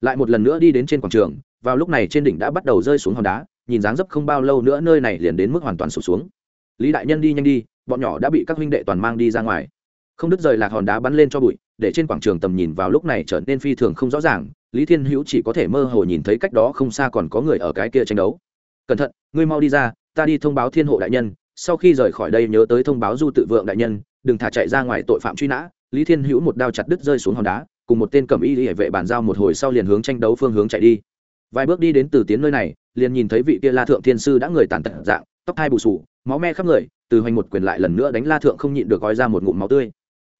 Lại một lần nữa đi đến trên quảng trường, vào lúc này trên đỉnh đã bắt đầu rơi xuống hòn đá, nhìn dáng dấp không bao lâu nữa nơi này liền đến mức hoàn toàn sụp xuống. Lý đại nhân đi nhanh đi, bọn nhỏ đã bị các huynh đệ toàn mang đi ra ngoài. Không đứt rời lạc hòn đá bắn lên cho bụi, để trên quảng trường tầm nhìn vào lúc này trở nên phi thường không rõ ràng, lý thiên hữu chỉ có thể mơ hồ nhìn thấy cách đó không xa còn có người ở cái kia tranh đấu. Cẩn thận, ngươi mau đi ra, ta đi thông báo thiên hộ đại nhân sau khi rời khỏi đây nhớ tới thông báo du tự vượng đại nhân, đừng thả chạy ra ngoài tội phạm truy nã, lý thiên hữu một đao chặt đứt rơi xuống hòn đá, cùng một tên cầm y hệ vệ bàn giao một hồi sau liền hướng tranh đấu phương hướng chạy đi. Vài bước đi đến từ tiến nơi này, liền nhìn thấy vị kia la thượng thiên sư đã người tàn tật dạng, tóc hai bù sù máu me khắp người, từ hoành một quyền lại lần nữa đánh la thượng không nhịn được gói ra một ngụm máu tươi.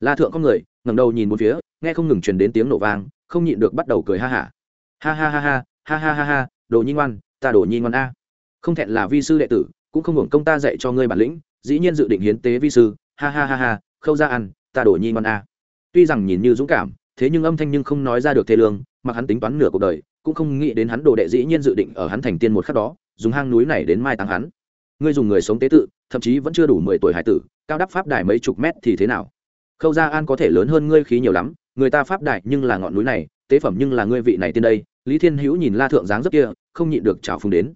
La thượng có người, ngẩng đầu nhìn một phía, nghe không ngừng truyền đến tiếng nổ vang, không nhịn được bắt đầu cười ha hả. Ha. ha ha ha ha ha ha ha ha, đồ nhi ngoan, ta đồ nhi ngoan a. Không thẹn là vi sư đệ tử cũng không hưởng công ta dạy cho ngươi bản lĩnh, dĩ nhiên dự định hiến tế vi sư. Ha ha ha ha, khâu ra ăn, ta đổ nhi ngon a. Tuy rằng nhìn như dũng cảm, thế nhưng âm thanh nhưng không nói ra được thê lương, mà hắn tính toán nửa cuộc đời, cũng không nghĩ đến hắn đồ đệ dĩ nhiên dự định ở hắn thành tiên một khắc đó, dùng hang núi này đến mai táng hắn. Ngươi dùng người sống tế tự, thậm chí vẫn chưa đủ mười tuổi hải tử, cao đắp pháp đài mấy chục mét thì thế nào? Khâu gia an có thể lớn hơn ngươi khí nhiều lắm, người ta pháp đại nhưng là ngọn núi này, tế phẩm nhưng là ngươi vị này tiên đây. Lý thiên hữu nhìn la thượng dáng rất kia, không nhịn được trào phùng đến.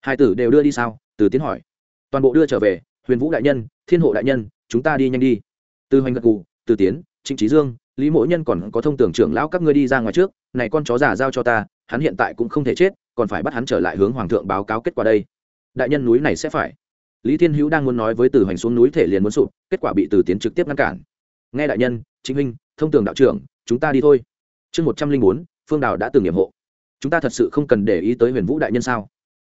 Hai tử đều đưa đi sao? Từ tiến hỏi. Toàn bộ đưa trở về, huyền vũ đại nhân, thiên hộ đại nhân, chúng ta đi nhanh đi. Từ hoành gật cù từ tiến, trịnh trí dương, lý mỗ nhân còn có thông tưởng trưởng lão các ngươi đi ra ngoài trước, này con chó già giao cho ta, hắn hiện tại cũng không thể chết, còn phải bắt hắn trở lại hướng hoàng thượng báo cáo kết quả đây. Đại nhân núi này sẽ phải. Lý thiên hữu đang muốn nói với từ hoành xuống núi thể liền muốn sụp, kết quả bị từ tiến trực tiếp ngăn cản. Nghe đại nhân chính huynh, thông tường đạo trưởng, chúng ta đi thôi. Chương một trăm linh bốn, phương đào đã từng nghiệm hộ. Chúng ta thật sự không cần để ý tới huyền vũ đại nhân sao?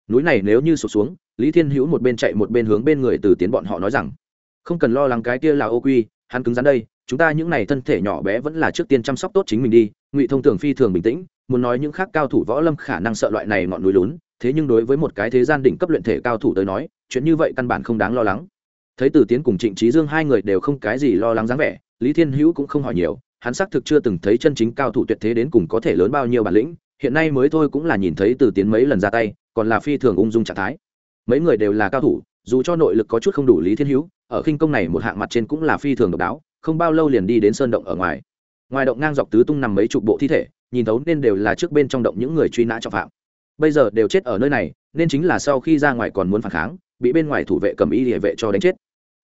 Núi này nếu như sụp xuống lý thiên hữu một bên chạy một bên hướng bên người từ tiến bọn họ nói rằng, không cần lo lắng cái kia là ô quy, hắn cứng rắn đây, chúng ta những n à y thân thể nhỏ bé vẫn là trước tiên chăm sóc tốt chính mình đi, ngụy thông thường phi thường bình tĩnh, muốn nói những khác cao thủ võ lâm khả năng sợ loại này ngọn núi lún, thế nhưng đối với một cái thế gian đỉnh cấp luyện thể cao thủ tới nói, chuyện như vậy căn bản không đáng lo lắng. Thấy từ tiến cùng trịnh trí dương hai người đều không cái gì lo lắng dáng vẻ, lý thiên hữu cũng không hỏi nhiều, hắn xác thực chưa từng thấy chân chính cao thủ tuyệt thế đến cùng có thể lớn bao nhiêu bản lĩnh, hiện nay mới thôi cũng là nhìn thấy từ tiến mấy lần ra tay, còn là phi thường ung dung trạng thái mấy người đều là cao thủ, dù cho nội lực có chút không đủ lý thiên hữu, ở khinh công này một hạng mặt trên cũng là phi thường độc đáo, không bao lâu liền đi đến sơn động ở ngoài. Ngoài động ngang dọc tứ tung nằm mấy chục bộ thi thể, nhìn thấu nên đều là trước bên trong động những người truy nã trọng phạm. Bây giờ đều chết ở nơi này, nên chính là sau khi ra ngoài còn muốn phản kháng, bị bên ngoài thủ vệ cầm y địa vệ cho đánh chết.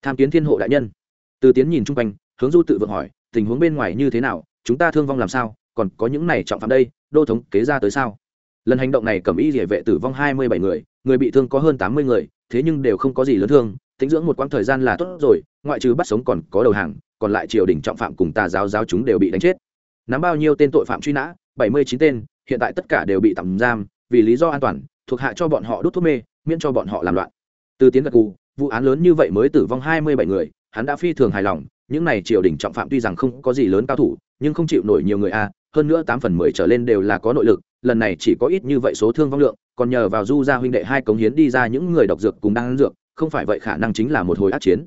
Tham kiến thiên hộ đại nhân. Từ tiến nhìn chung quanh, hướng du tự vượng hỏi, tình huống bên ngoài như thế nào, chúng ta thương vong làm sao, còn có những này trọng phạm đây, đô thống kế ra tới sao? Lần hành động này cầm y địa vệ tử vong hai mươi bảy người người bị thương có hơn tám mươi người, thế nhưng đều không có gì lớn thương tính dưỡng một quãng thời gian là tốt rồi, ngoại trừ bắt sống còn có đầu hàng, còn lại triều đình trọng phạm cùng tà giáo giáo chúng đều bị đánh chết. Nắm bao nhiêu tên tội phạm truy nã, bảy mươi chín tên, hiện tại tất cả đều bị tạm giam, vì lý do an toàn, thuộc hạ cho bọn họ đốt thuốc mê, miễn cho bọn họ làm loạn. Từ tiến gật cù, vụ án lớn như vậy mới tử vong hai mươi bảy người, hắn đã phi thường hài lòng, những này triều đình trọng phạm tuy rằng không có gì lớn cao thủ, nhưng không chịu nổi nhiều người a hơn nữa tám phần mười trở lên đều là có nội lực, lần này chỉ có ít như vậy số thương vong lượng, còn nhờ vào du gia huynh đệ hai cống hiến đi ra những người độc dược cùng đang ăn dược, không phải vậy khả năng chính là một hồi át chiến.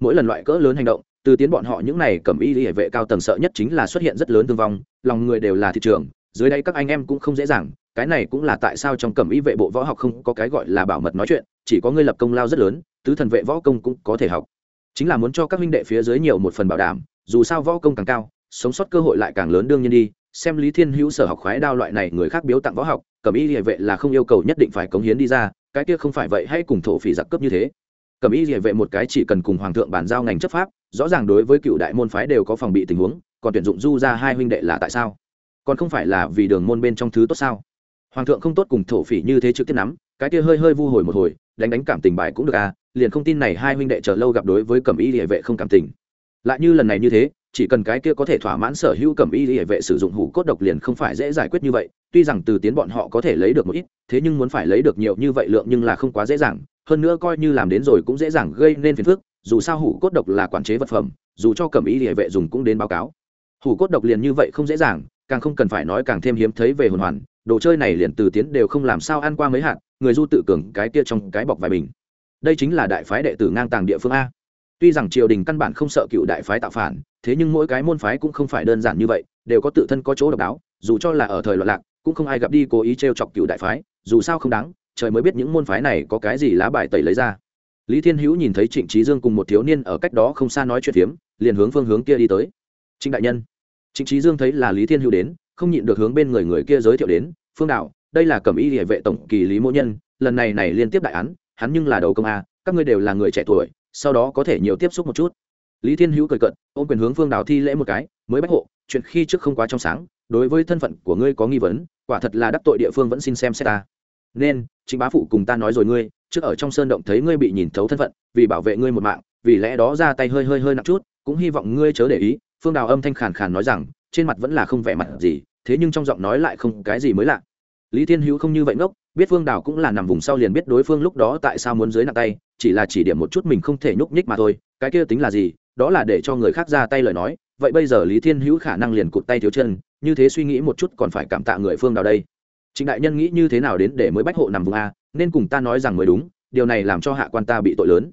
Mỗi lần loại cỡ lớn hành động, từ tiến bọn họ những này cầm y hệ vệ cao tầng sợ nhất chính là xuất hiện rất lớn thương vong, lòng người đều là thị trường, dưới đây các anh em cũng không dễ dàng, cái này cũng là tại sao trong cầm y vệ bộ võ học không có cái gọi là bảo mật nói chuyện, chỉ có ngươi lập công lao rất lớn, tứ thần vệ võ công cũng có thể học. Chính là muốn cho các huynh đệ phía dưới nhiều một phần bảo đảm, dù sao võ công càng cao, sống sót cơ hội lại càng lớn đương nhiên đi xem lý thiên hữu sở học khoái đao loại này, người khác biếu tặng võ học cầm y địa vệ là không yêu cầu nhất định phải cống hiến đi ra, cái kia không phải vậy hay cùng thổ phỉ giặc cướp như thế. Cầm y địa vệ một cái chỉ cần cùng hoàng thượng bàn giao ngành chấp pháp, rõ ràng đối với cựu đại môn phái đều có phòng bị tình huống, còn tuyển dụng du ra hai huynh đệ là tại sao? Còn không phải là vì đường môn bên trong thứ tốt sao? Hoàng thượng không tốt cùng thổ phỉ như thế trực tiếp nắm, cái kia hơi hơi vu hồi một hồi, đánh đánh cảm tình bài cũng được à liền không tin này hai huynh đệ chờ lâu gặp đối với cẩm y địa vệ không cảm tình. Lại như lần này như thế chỉ cần cái kia có thể thỏa mãn sở hữu cẩm y hệ vệ sử dụng hủ cốt độc liền không phải dễ giải quyết như vậy, tuy rằng từ tiến bọn họ có thể lấy được một ít, thế nhưng muốn phải lấy được nhiều như vậy lượng nhưng là không quá dễ dàng, hơn nữa coi như làm đến rồi cũng dễ dàng gây nên phiền phức, dù sao hủ cốt độc là quản chế vật phẩm, dù cho cẩm y hệ vệ dùng cũng đến báo cáo. Hủ cốt độc liền như vậy không dễ dàng, càng không cần phải nói càng thêm hiếm thấy về hồn hoàn, đồ chơi này liền từ tiến đều không làm sao ăn qua mấy hạt, người du tự cường cái kia trong cái bọc vài bình. Đây chính là đại phái đệ tử ngang tàng địa phương a. Tuy rằng triều đình căn bản không sợ cựu đại phái tạo phản thế nhưng mỗi cái môn phái cũng không phải đơn giản như vậy, đều có tự thân có chỗ độc đáo, dù cho là ở thời loạn lạc, cũng không ai gặp đi cố ý t r e o chọc cựu đại phái, dù sao không đáng, trời mới biết những môn phái này có cái gì lá bài tẩy lấy ra. Lý thiên hữu nhìn thấy trịnh trí dương cùng một thiếu niên ở cách đó không xa nói chuyện phiếm, liền hướng phương hướng kia đi tới. Trịnh đại nhân. Trịnh trí dương thấy là lý thiên hữu đến, không nhịn được hướng bên người người kia giới thiệu đến, phương đạo, đây là cẩm y địa vệ tổng kỳ lý mỗ nhân, lần này này liên tiếp đại án, hắn nhưng là đầu công a, các ngươi đều là người trẻ tuổi, sau đó có thể nhiều tiếp xúc một chút lý thiên hữu cười cận ôm quyền hướng phương đào thi lễ một cái, mới bách hộ, chuyện khi trước không quá trong sáng, đối với thân phận của ngươi có nghi vấn, quả thật là đắc tội địa phương vẫn xin xem xét ta. Nên chính bá phụ cùng ta nói rồi ngươi, trước ở trong sơn động thấy ngươi bị nhìn thấu thân phận, vì bảo vệ ngươi một mạng, vì lẽ đó ra tay hơi hơi hơi nặng chút, cũng hy vọng ngươi chớ để ý. Phương đào âm thanh khàn khàn nói rằng, trên mặt vẫn là không vẻ mặt gì, thế nhưng trong giọng nói lại không cái gì mới lạ. Lý thiên hữu không như vậy ngốc, biết phương đào cũng là nằm vùng sau liền biết đối phương lúc đó tại sao muốn dưới nặng tay, chỉ là chỉ điểm một chút mình không thể nhúc nhích mà thôi, cái kia tính là gì đó là để cho người khác ra tay lời nói, vậy bây giờ lý thiên hữu khả năng liền cụt tay thiếu chân, như thế suy nghĩ một chút còn phải cảm tạ người phương nào đây? Trịnh đại nhân nghĩ như thế nào đến để mới bách hộ nằm vùng a, nên cùng ta nói rằng mới đúng, điều này làm cho hạ quan ta bị tội lớn.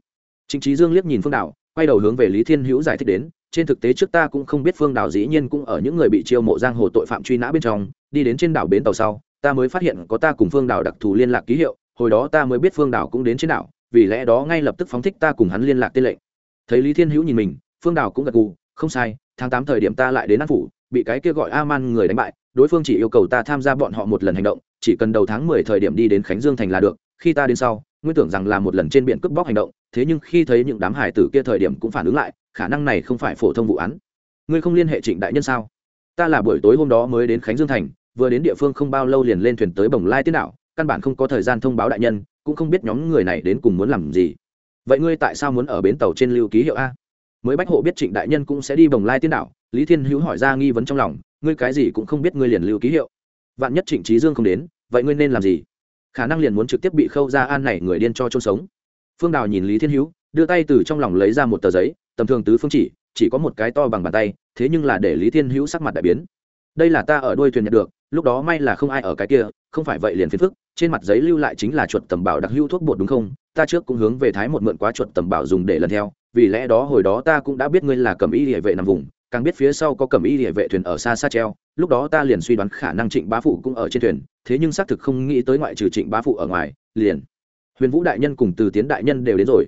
Chính trí dương liếc nhìn phương đạo quay đầu hướng về lý thiên hữu giải thích đến, trên thực tế trước ta cũng không biết phương Đảo dĩ nhiên cũng ở những người bị chiêu mộ giang hồ tội phạm truy nã bên trong, đi đến trên đảo bến tàu sau, ta mới phát hiện có ta cùng phương Đảo đặc thù liên lạc ký hiệu, hồi đó ta mới biết phương Đảo cũng đến trên đảo, vì lẽ đó ngay lập tức phóng thích ta cùng hắn liên lạc tên lệnh thấy lý thiên hữu nhìn mình, phương đào cũng gật gù, không sai, tháng tám thời điểm ta lại đến an phủ, bị cái kia gọi a man người đánh bại, đối phương chỉ yêu cầu ta tham gia bọn họ một lần hành động, chỉ cần đầu tháng mười thời điểm đi đến khánh dương thành là được, khi ta đến sau, nguyên tưởng rằng là một lần trên biển cướp bóc hành động, thế nhưng khi thấy những đám hải tử kia thời điểm cũng phản ứng lại, khả năng này không phải phổ thông vụ án. Ngươi không liên hệ trịnh đại nhân sao? Ta là buổi tối hôm đó mới đến khánh dương thành, vừa đến địa phương không bao lâu liền lên thuyền tới bồng lai tiên đảo, căn bản không có thời gian thông báo đại nhân, cũng không biết nhóm người này đến cùng muốn làm gì vậy ngươi tại sao muốn ở bến tàu trên lưu ký hiệu a? Mới bách hộ biết trịnh đại nhân cũng sẽ đi bồng lai tiên đảo, lý thiên hữu hỏi ra nghi vấn trong lòng, ngươi cái gì cũng không biết ngươi liền lưu ký hiệu. Vạn nhất trịnh trí dương không đến, vậy ngươi nên làm gì? Khả năng liền muốn trực tiếp bị khâu ra an này người điên cho chôn sống. Phương đào nhìn lý thiên hữu, đưa tay từ trong lòng lấy ra một tờ giấy, tầm thường tứ phương chỉ chỉ có một cái to bằng bàn tay, thế nhưng là để lý thiên hữu sắc mặt đại biến. Đây là ta ở đuôi thuyền nhận được, lúc đó may là không ai ở cái kia, không phải vậy liền phiền phức, trên mặt giấy lưu lại chính là chuột tầm bảo đặc hữu thuốc bột đúng không? Ta trước cũng hướng về thái một mượn quá chuột tầm bảo dùng để lần theo, vì lẽ đó hồi đó ta cũng đã biết ngươi là cầm y địa vệ nằm vùng, càng biết phía sau có cầm y địa vệ thuyền ở xa xa treo, lúc đó ta liền suy đoán khả năng trịnh bá phụ cũng ở trên thuyền, thế nhưng xác thực không nghĩ tới ngoại trừ trịnh bá phụ ở ngoài, liền huyền vũ đại nhân cùng từ tiến đại nhân đều đến rồi.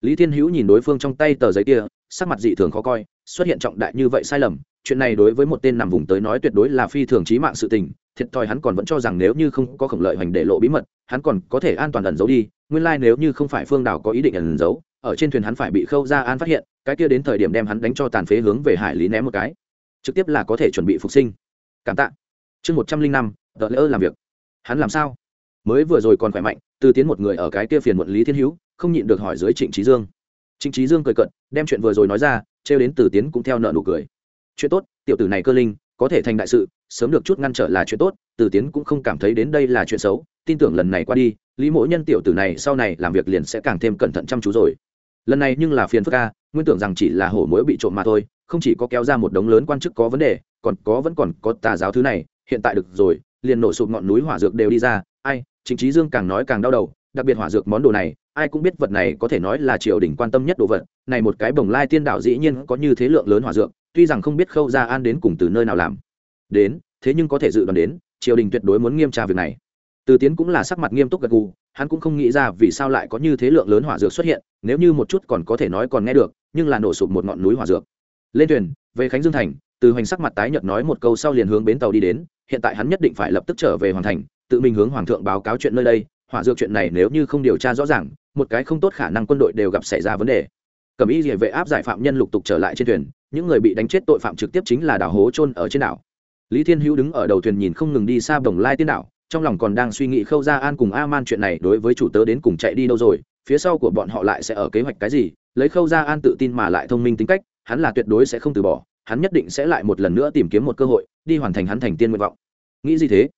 Lý thiên hữu nhìn đối phương trong tay tờ giấy kia, sắc mặt dị thường khó coi, xuất hiện trọng đại như vậy sai lầm, chuyện này đối với một tên nằm vùng tới nói tuyệt đối là phi thường trí mạng sự tình, thiệt thòi hắn còn vẫn cho rằng nếu như không có khổng lợi hoành để lộ bí mật, hắn còn có thể an toàn ẩn giấu đi nguyên lai nếu như không phải phương đảo có ý định ẩn giấu, ở trên thuyền hắn phải bị khâu ra an phát hiện, cái kia đến thời điểm đem hắn đánh cho tàn phế hướng về hải lý ném một cái. Trực tiếp là có thể chuẩn bị phục sinh. Cảm tạ. Chương một trăm linh năm đợt lỡ làm việc. Hắn làm sao? Mới vừa rồi còn khỏe mạnh, từ tiến một người ở cái kia phiền muộn lý thiên hữu, không nhịn được hỏi dưới trịnh trí dương. Trịnh trí dương cười cận đem chuyện vừa rồi nói ra, trêu đến từ tiến cũng theo nợ nụ cười. Chuyện tốt, tiểu tử này cơ linh có thể thành đại sự, sớm được chút ngăn trở là chuyện tốt, từ tiến cũng không cảm thấy đến đây là chuyện xấu, tin tưởng lần này qua đi, lý mỗ nhân tiểu tử này sau này làm việc liền sẽ càng thêm cẩn thận chăm chú rồi. Lần này nhưng là phiền phức ca nguyên tưởng rằng chỉ là hổ mối bị trộm mà thôi, không chỉ có kéo ra một đống lớn quan chức có vấn đề, còn có vẫn còn có tà giáo thứ này, hiện tại được rồi, liền nổ sụp ngọn núi hỏa dược đều đi ra, ai chính trí dương càng nói càng đau đầu, đặc biệt hỏa dược món đồ này, ai cũng biết vật này có thể nói là triều đình quan tâm nhất đồ vật, này một cái bồng lai tiên đạo dĩ nhiên có như thế lượng lớn hỏa dược tuy rằng không biết khâu Gia an đến cùng từ nơi nào làm. Đến, thế nhưng có thể dự đoán đến, triều đình tuyệt đối muốn nghiêm tra việc này. Từ tiến cũng là sắc mặt nghiêm túc gật gù, hắn cũng không nghĩ ra vì sao lại có như thế lượng lớn hỏa dược xuất hiện, nếu như một chút còn có thể nói còn nghe được, nhưng là nổ sụp một ngọn núi hỏa dược. Lên thuyền, về khánh dương thành, từ hoành sắc mặt tái nhợt nói một câu sau liền hướng bến tàu đi đến, hiện tại hắn nhất định phải lập tức trở về hoàn thành, tự mình hướng hoàng thượng báo cáo chuyện nơi đây, hỏa dược chuyện này nếu như không điều tra rõ ràng, một cái không tốt khả năng quân đội đều gặp xảy ra vấn đề. Cầm ý địa vệ áp giải phạm nhân lục tục trở lại trên thuyền những người bị đánh chết tội phạm trực tiếp chính là đảo hố trôn ở trên đảo. Lý thiên hữu đứng ở đầu thuyền nhìn không ngừng đi xa bồng lai tiên đảo, trong lòng còn đang suy nghĩ khâu ra an cùng a man chuyện này đối với chủ tớ đến cùng chạy đi đâu rồi, phía sau của bọn họ lại sẽ ở kế hoạch cái gì, lấy khâu ra an tự tin mà lại thông minh tính cách, hắn là tuyệt đối sẽ không từ bỏ, hắn nhất định sẽ lại một lần nữa tìm kiếm một cơ hội, đi hoàn thành hắn thành tiên nguyện vọng. Nghĩ gì thế?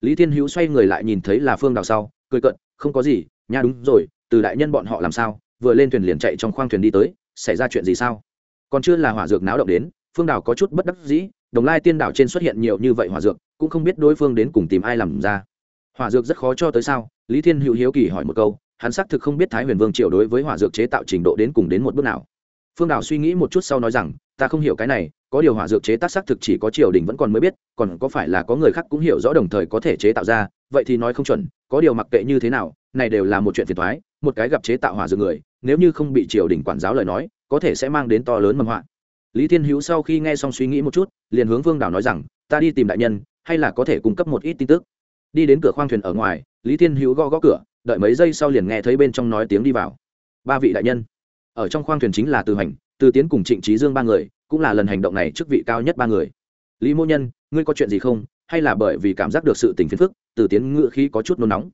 Lý thiên hữu xoay người lại nhìn thấy là phương đào sau, cười cận không có gì, nha đúng rồi, từ đại nhân bọn họ làm sao, vừa lên thuyền liền chạy trong khoang thuyền đi tới, xảy ra chuyện gì sao? Còn chưa là hỏa dược náo động đến, phương đào có chút bất đắc dĩ, đồng lai tiên đảo trên xuất hiện nhiều như vậy hỏa dược, cũng không biết đối phương đến cùng tìm ai làm ra. Hỏa dược rất khó cho tới sao? Lý thiên hữu hiếu kỳ hỏi một câu, hắn xác thực không biết thái huyền vương triều đối với hỏa dược chế tạo trình độ đến cùng đến một bước nào. Phương đào suy nghĩ một chút sau nói rằng, ta không hiểu cái này, có điều hỏa dược chế tác xác thực chỉ có triều đình vẫn còn mới biết, còn có phải là có người khác cũng hiểu rõ đồng thời có thể chế tạo ra, vậy thì nói không chuẩn, có điều mặc kệ như thế nào, này đều là một chuyện phiền thoái một cái gặp chế tạo hỏa dược người, nếu như không bị triều đình quản giáo lời nói có thể sẽ mang đến to lớn mầm họa. Lý thiên hữu sau khi nghe xong suy nghĩ một chút, liền hướng vương đảo nói rằng, ta đi tìm đại nhân, hay là có thể cung cấp một ít tin tức. Đi đến cửa khoang thuyền ở ngoài, lý thiên hữu gõ gõ cửa, đợi mấy giây sau liền nghe thấy bên trong nói tiếng đi vào. Ba vị đại nhân. Ở trong khoang thuyền chính là từ hành, từ tiến cùng trịnh trí dương ba người, cũng là lần hành động này chức vị cao nhất ba người. Lý mô nhân, ngươi có chuyện gì không? Hay là bởi vì cảm giác được sự tình phiền phức, từ tiến ngự khí có chút nôn nóng?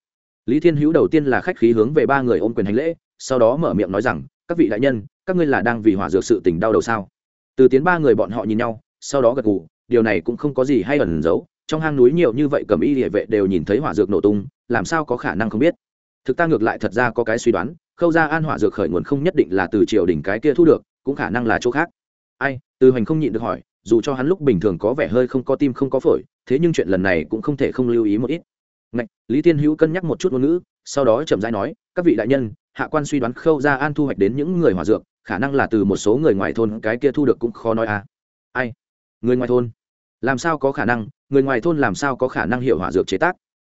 Lý thiên hữu đầu tiên là khách khí hướng về ba người ôm quyền hành lễ, sau đó mở miệng nói rằng, các vị đại nhân các ngươi là đang vì hỏa dược sự tình đau đầu sao? Từ tiến ba người bọn họ nhìn nhau sau đó gật gù điều này cũng không có gì hay ẩn giấu. Trong hang núi nhiều như vậy cầm y địa vệ đều nhìn thấy hỏa dược nổ tung làm sao có khả năng không biết? Thực ta ngược lại thật ra có cái suy đoán khâu ra an hỏa dược khởi nguồn không nhất định là từ triều đình cái kia thu được cũng khả năng là chỗ khác. Ai từ hoành không nhịn được hỏi dù cho hắn lúc bình thường có vẻ hơi không có tim không có phổi thế nhưng chuyện lần này cũng không thể không lưu ý một ít. Ngạch, lý tiên hữu cân nhắc một chút ngôn ngữ sau đó chậm rãi nói các vị đại nhân hạ quan suy đoán khâu ra an thu hoạch đến những người hỏa dược khả năng là từ một số người ngoài thôn, cái kia thu được cũng khó nói à. Ai? Người ngoài thôn? Làm sao có khả năng? Người ngoài thôn làm sao có khả năng hiểu hỏa dược chế tác?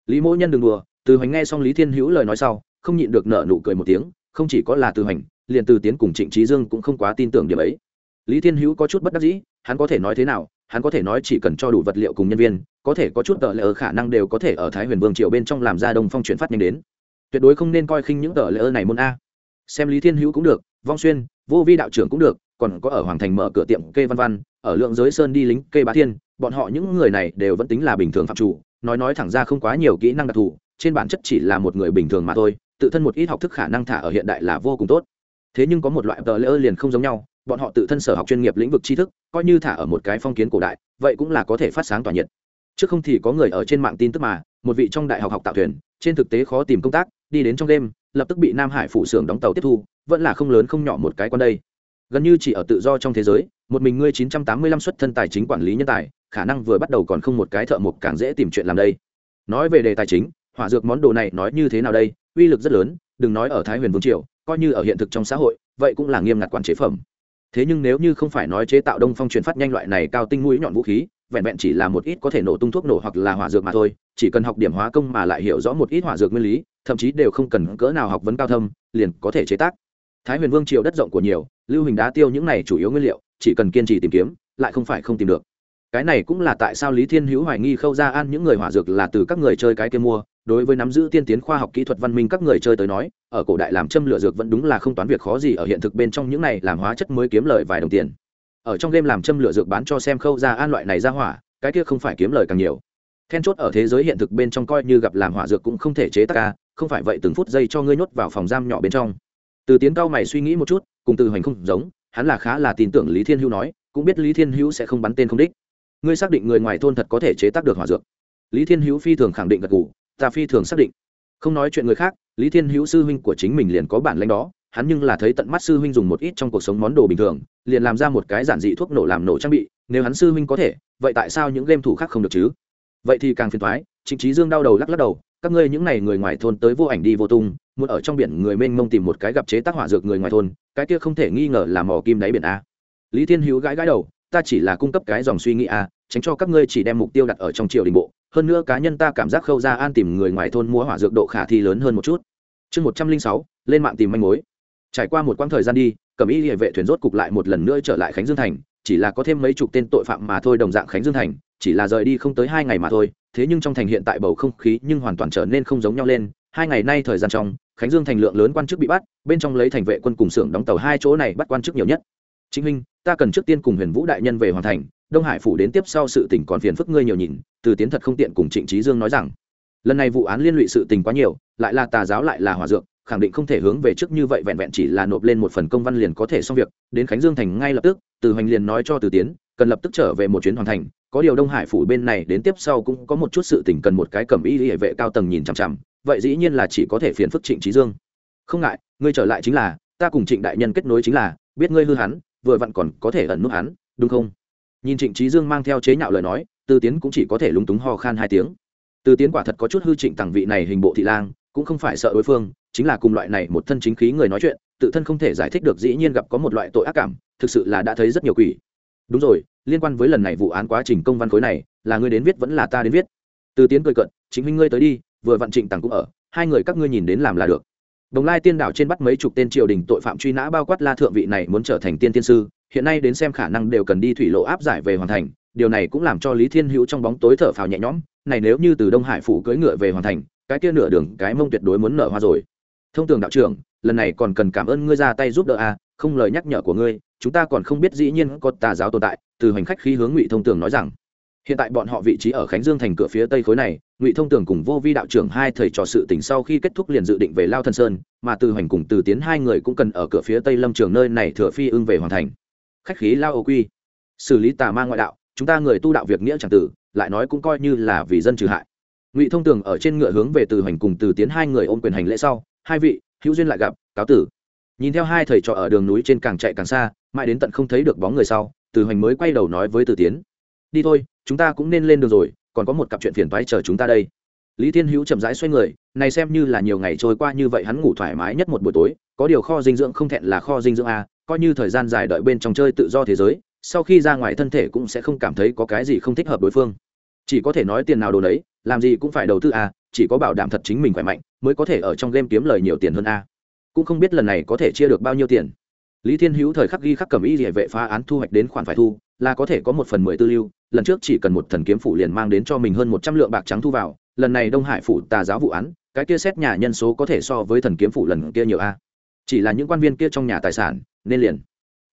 Lý mỗ nhân đừng đùa, từ hoành nghe xong lý thiên hữu lời nói sau, không nhịn được nợ nụ cười một tiếng, không chỉ có là từ hoành, liền từ tiến cùng trịnh trí dương cũng không quá tin tưởng điểm ấy. Lý thiên hữu có chút bất đắc dĩ, hắn có thể nói thế nào? Hắn có thể nói chỉ cần cho đủ vật liệu cùng nhân viên, có thể có chút tờ lỡ khả năng đều có thể ở thái huyền vương triều bên trong làm ra đông phong chuyển phát nhanh đến. Tuyệt đối không nên coi khinh những tờ lỡ này môn a. Xem lý thiên hữu cũng được, vong xuyên vô vi đạo trưởng cũng được, còn có ở hoàng thành mở cửa tiệm kê văn văn, ở lượng giới sơn đi lính kê bá thiên, bọn họ những người này đều vẫn tính là bình thường phạm chủ, nói nói thẳng ra không quá nhiều kỹ năng đặc thù, trên bản chất chỉ là một người bình thường mà thôi, tự thân một ít học thức khả năng thả ở hiện đại là vô cùng tốt. Thế nhưng có một loại tờ lỡ liền không giống nhau, bọn họ tự thân sở học chuyên nghiệp lĩnh vực tri thức, coi như thả ở một cái phong kiến cổ đại, vậy cũng là có thể phát sáng tỏa nhiệt. Trước không thì có người ở trên mạng tin tức mà, một vị trong đại học học tạo thuyền, trên thực tế khó tìm công tác, đi đến trong đêm lập tức bị nam hải phụ xưởng đóng tàu tiếp thu, vẫn là không lớn không nhỏ một cái con đây. Gần như chỉ ở tự do trong thế giới, một mình ngươi chín trăm tám mươi lăm xuất thân tài chính quản lý nhân tài, khả năng vừa bắt đầu còn không một cái thợ mộc càng dễ tìm chuyện làm đây. Nói về đề tài chính, hỏa dược món đồ này nói như thế nào đây? Uy lực rất lớn, đừng nói ở thái huyền vương triều, coi như ở hiện thực trong xã hội, vậy cũng là nghiêm ngặt quản chế phẩm. Thế nhưng nếu như không phải nói chế tạo đông phong truyền phát nhanh loại này cao tinh mũi nhọn vũ khí, vẹn vẹn chỉ là một ít có thể nổ tung thuốc nổ hoặc là hỏa dược mà thôi, chỉ cần học điểm hóa công mà lại hiểu rõ một ít hỏa dược nguyên lý thậm chí đều không cần cỡ nào học vấn cao thâm, liền có thể chế tác. Thái huyền vương triều đất rộng của nhiều, lưu hình đá tiêu những này chủ yếu nguyên liệu, chỉ cần kiên trì tìm kiếm, lại không phải không tìm được. Cái này cũng là tại sao lý thiên hữu hoài nghi khâu ra ăn những người hỏa dược là từ các người chơi cái kia mua, đối với nắm giữ tiên tiến khoa học kỹ thuật văn minh các người chơi tới nói, ở cổ đại làm châm lửa dược vẫn đúng là không toán việc khó gì ở hiện thực bên trong những này làm hóa chất mới kiếm lời vài đồng tiền. Ở trong game làm châm lửa dược bán cho xem khâu ra an loại này ra hỏa, cái kia không phải kiếm lời càng nhiều. Then chốt ở thế giới hiện thực bên trong coi như gặp làm hỏa dược cũng không thể chế tác ca không phải vậy từng phút giây cho ngươi nhốt vào phòng giam nhỏ bên trong. Từ tiến cao mày suy nghĩ một chút, cùng từ hoành không giống, hắn là khá là tin tưởng lý thiên hữu nói, cũng biết lý thiên hữu sẽ không bắn tên không đích. Ngươi xác định người ngoài thôn thật có thể chế tác được hỏa dược. Lý thiên hữu phi thường khẳng định gật g ủ ta phi thường xác định. Không nói chuyện người khác, lý thiên hữu sư huynh của chính mình liền có bản lãnh đó, hắn nhưng là thấy tận mắt sư huynh dùng một ít trong cuộc sống món đồ bình thường, liền làm ra một cái giản dị thuốc nổ làm nổ trang bị, nếu hắn sư huynh có thể, vậy tại sao những game thủ khác không được chứ? Vậy thì càng phiền thoái trịnh trí dương đau đầu lắc lắc đầu các ngươi những này người ngoài thôn tới vô ảnh đi vô tung, muốn ở trong biển người mênh mông tìm một cái gặp chế tác hỏa dược người ngoài thôn, cái kia không thể nghi ngờ là mỏ kim đáy biển a. Lý thiên hữu gãi gãi đầu, ta chỉ là cung cấp cái dòng suy nghĩ a, tránh cho các ngươi chỉ đem mục tiêu đặt ở trong triều đình bộ, hơn nữa cá nhân ta cảm giác khâu ra an tìm người ngoài thôn mua hỏa dược độ khả thi lớn hơn một chút. Chương một trăm linh sáu, lên mạng tìm manh mối. Trải qua một quãng thời gian đi, cẩm y địa vệ thuyền rốt cục lại một lần nữa trở lại khánh dương thành, chỉ là có thêm mấy chục tên tội phạm mà thôi, đồng dạng khánh dương thành, chỉ là rời đi không tới hai ngày mà thôi thế nhưng trong thành hiện tại bầu không khí nhưng hoàn toàn trở nên không giống nhau lên. Hai ngày nay thời gian trong, khánh dương thành lượng lớn quan chức bị bắt, bên trong lấy thành vệ quân cùng xưởng đóng tàu hai chỗ này bắt quan chức nhiều nhất. Chính minh, ta cần trước tiên cùng huyền vũ đại nhân về hoàn thành, đông hải phủ đến tiếp sau sự tình còn phiền phức ngươi nhiều nhìn, từ tiến thật không tiện cùng trịnh trí dương nói rằng. Lần này vụ án liên lụy sự tình quá nhiều, lại là tà giáo lại là hòa dược, khẳng định không thể hướng về trước như vậy vẹn vẹn chỉ là nộp lên một phần công văn liền có thể xong việc. Đến khánh dương thành ngay lập tức, từ hoành liền nói cho từ tiến, cần lập tức trở về một chuyến hoàn thành có điều đông hải phủ bên này đến tiếp sau cũng có một chút sự tình cần một cái cầm y hệ vệ cao tầng nhìn chằm chằm, vậy dĩ nhiên là chỉ có thể phiền phức trịnh trí dương. Không ngại, ngươi trở lại chính là, ta cùng trịnh đại nhân kết nối chính là, biết ngươi hư hắn, vừa vặn còn có thể ẩn nút hắn, đúng không? Nhìn trịnh trí dương mang theo chế nhạo lời nói, từ tiến cũng chỉ có thể lúng túng ho khan hai tiếng. Từ tiến quả thật có chút hư trịnh tàng vị này hình bộ thị lang, cũng không phải sợ đối phương, chính là cùng loại này một thân chính khí người nói chuyện, tự thân không thể giải thích được dĩ nhiên gặp có một loại tội ác cảm, thực sự là đã thấy rất nhiều quỷ. Đúng rồi liên quan với lần này vụ án quá trình công văn khối này, là ngươi đến viết vẫn là ta đến viết. Từ tiến cười cận chính huynh ngươi tới đi, vừa vặn trịnh tàng cũng ở, hai người các ngươi nhìn đến làm là được. Đồng lai tiên đảo trên bắt mấy chục tên triều đình tội phạm truy nã bao quát la thượng vị này muốn trở thành tiên tiên sư, hiện nay đến xem khả năng đều cần đi thủy lộ áp giải về hoàn thành, điều này cũng làm cho lý thiên hữu trong bóng tối thở phào nhẹ nhõm, này nếu như từ đông hải phủ cưỡi ngựa về hoàn thành, cái kia nửa đường, cái mông tuyệt đối muốn nở hoa rồi. Thông tường đạo trưởng, lần này còn cần cảm ơn ngươi ra tay giúp đỡ a không lời nhắc nhở của ngươi, chúng ta còn không biết dĩ nhiên có tà giáo tồn tại từ hành khách khí hướng ngụy thông tường nói rằng, hiện tại bọn họ vị trí ở khánh dương thành cửa phía tây khối này, ngụy thông tường cùng vô vi đạo trưởng hai thầy trò sự tỉnh sau khi kết thúc liền dự định về lao thân sơn, mà từ hành cùng từ tiến hai người cũng cần ở cửa phía tây lâm trường nơi này thừa phi ưng về hoàn thành. Khách khí lao ô quy. Xử lý tà ma ngoại đạo, chúng ta người tu đạo việc nghĩa c tử, lại nói cũng coi như là vì dân trừ hại. Ngụy thông tường ở trên ngựa hướng về từ hành cùng từ tiến hai người ôm quyền hành lễ sau, hai vị, hữu duyên lại gặp, cáo tử. Nhìn theo hai thầy trò ở đường núi trên càng chạy càng xa, mãi đến tận không thấy được bóng người sau từ hoành mới quay đầu nói với từ tiến. Đi thôi, chúng ta cũng nên lên đường rồi, còn có một cặp chuyện phiền toái chờ chúng ta đây. Lý thiên hữu chậm rãi xoay người, này xem như là nhiều ngày trôi qua như vậy hắn ngủ thoải mái nhất một buổi tối, có điều kho dinh dưỡng không thẹn là kho dinh dưỡng a coi như thời gian dài đợi bên trong chơi tự do thế giới, sau khi ra ngoài thân thể cũng sẽ không cảm thấy có cái gì không thích hợp đối phương. Chỉ có thể nói tiền nào đồ đấy làm gì cũng phải đầu tư a chỉ có bảo đảm thật chính mình khỏe mạnh, mới có thể ở trong game kiếm lời nhiều tiền hơn a cũng không biết lần này có thể chia được bao nhiêu tiền lý thiên hữu thời khắc ghi khắc cầm y địa vệ phá án thu hoạch đến khoản phải thu, là có thể có một phần mười tư lưu, lần trước chỉ cần một thần kiếm phủ liền mang đến cho mình hơn một trăm lượng bạc trắng thu vào, lần này đông hải phủ tà giáo vụ án, cái kia xét nhà nhân số có thể so với thần kiếm phủ lần kia nhiều a. Chỉ là những quan viên kia trong nhà tài sản, nên liền.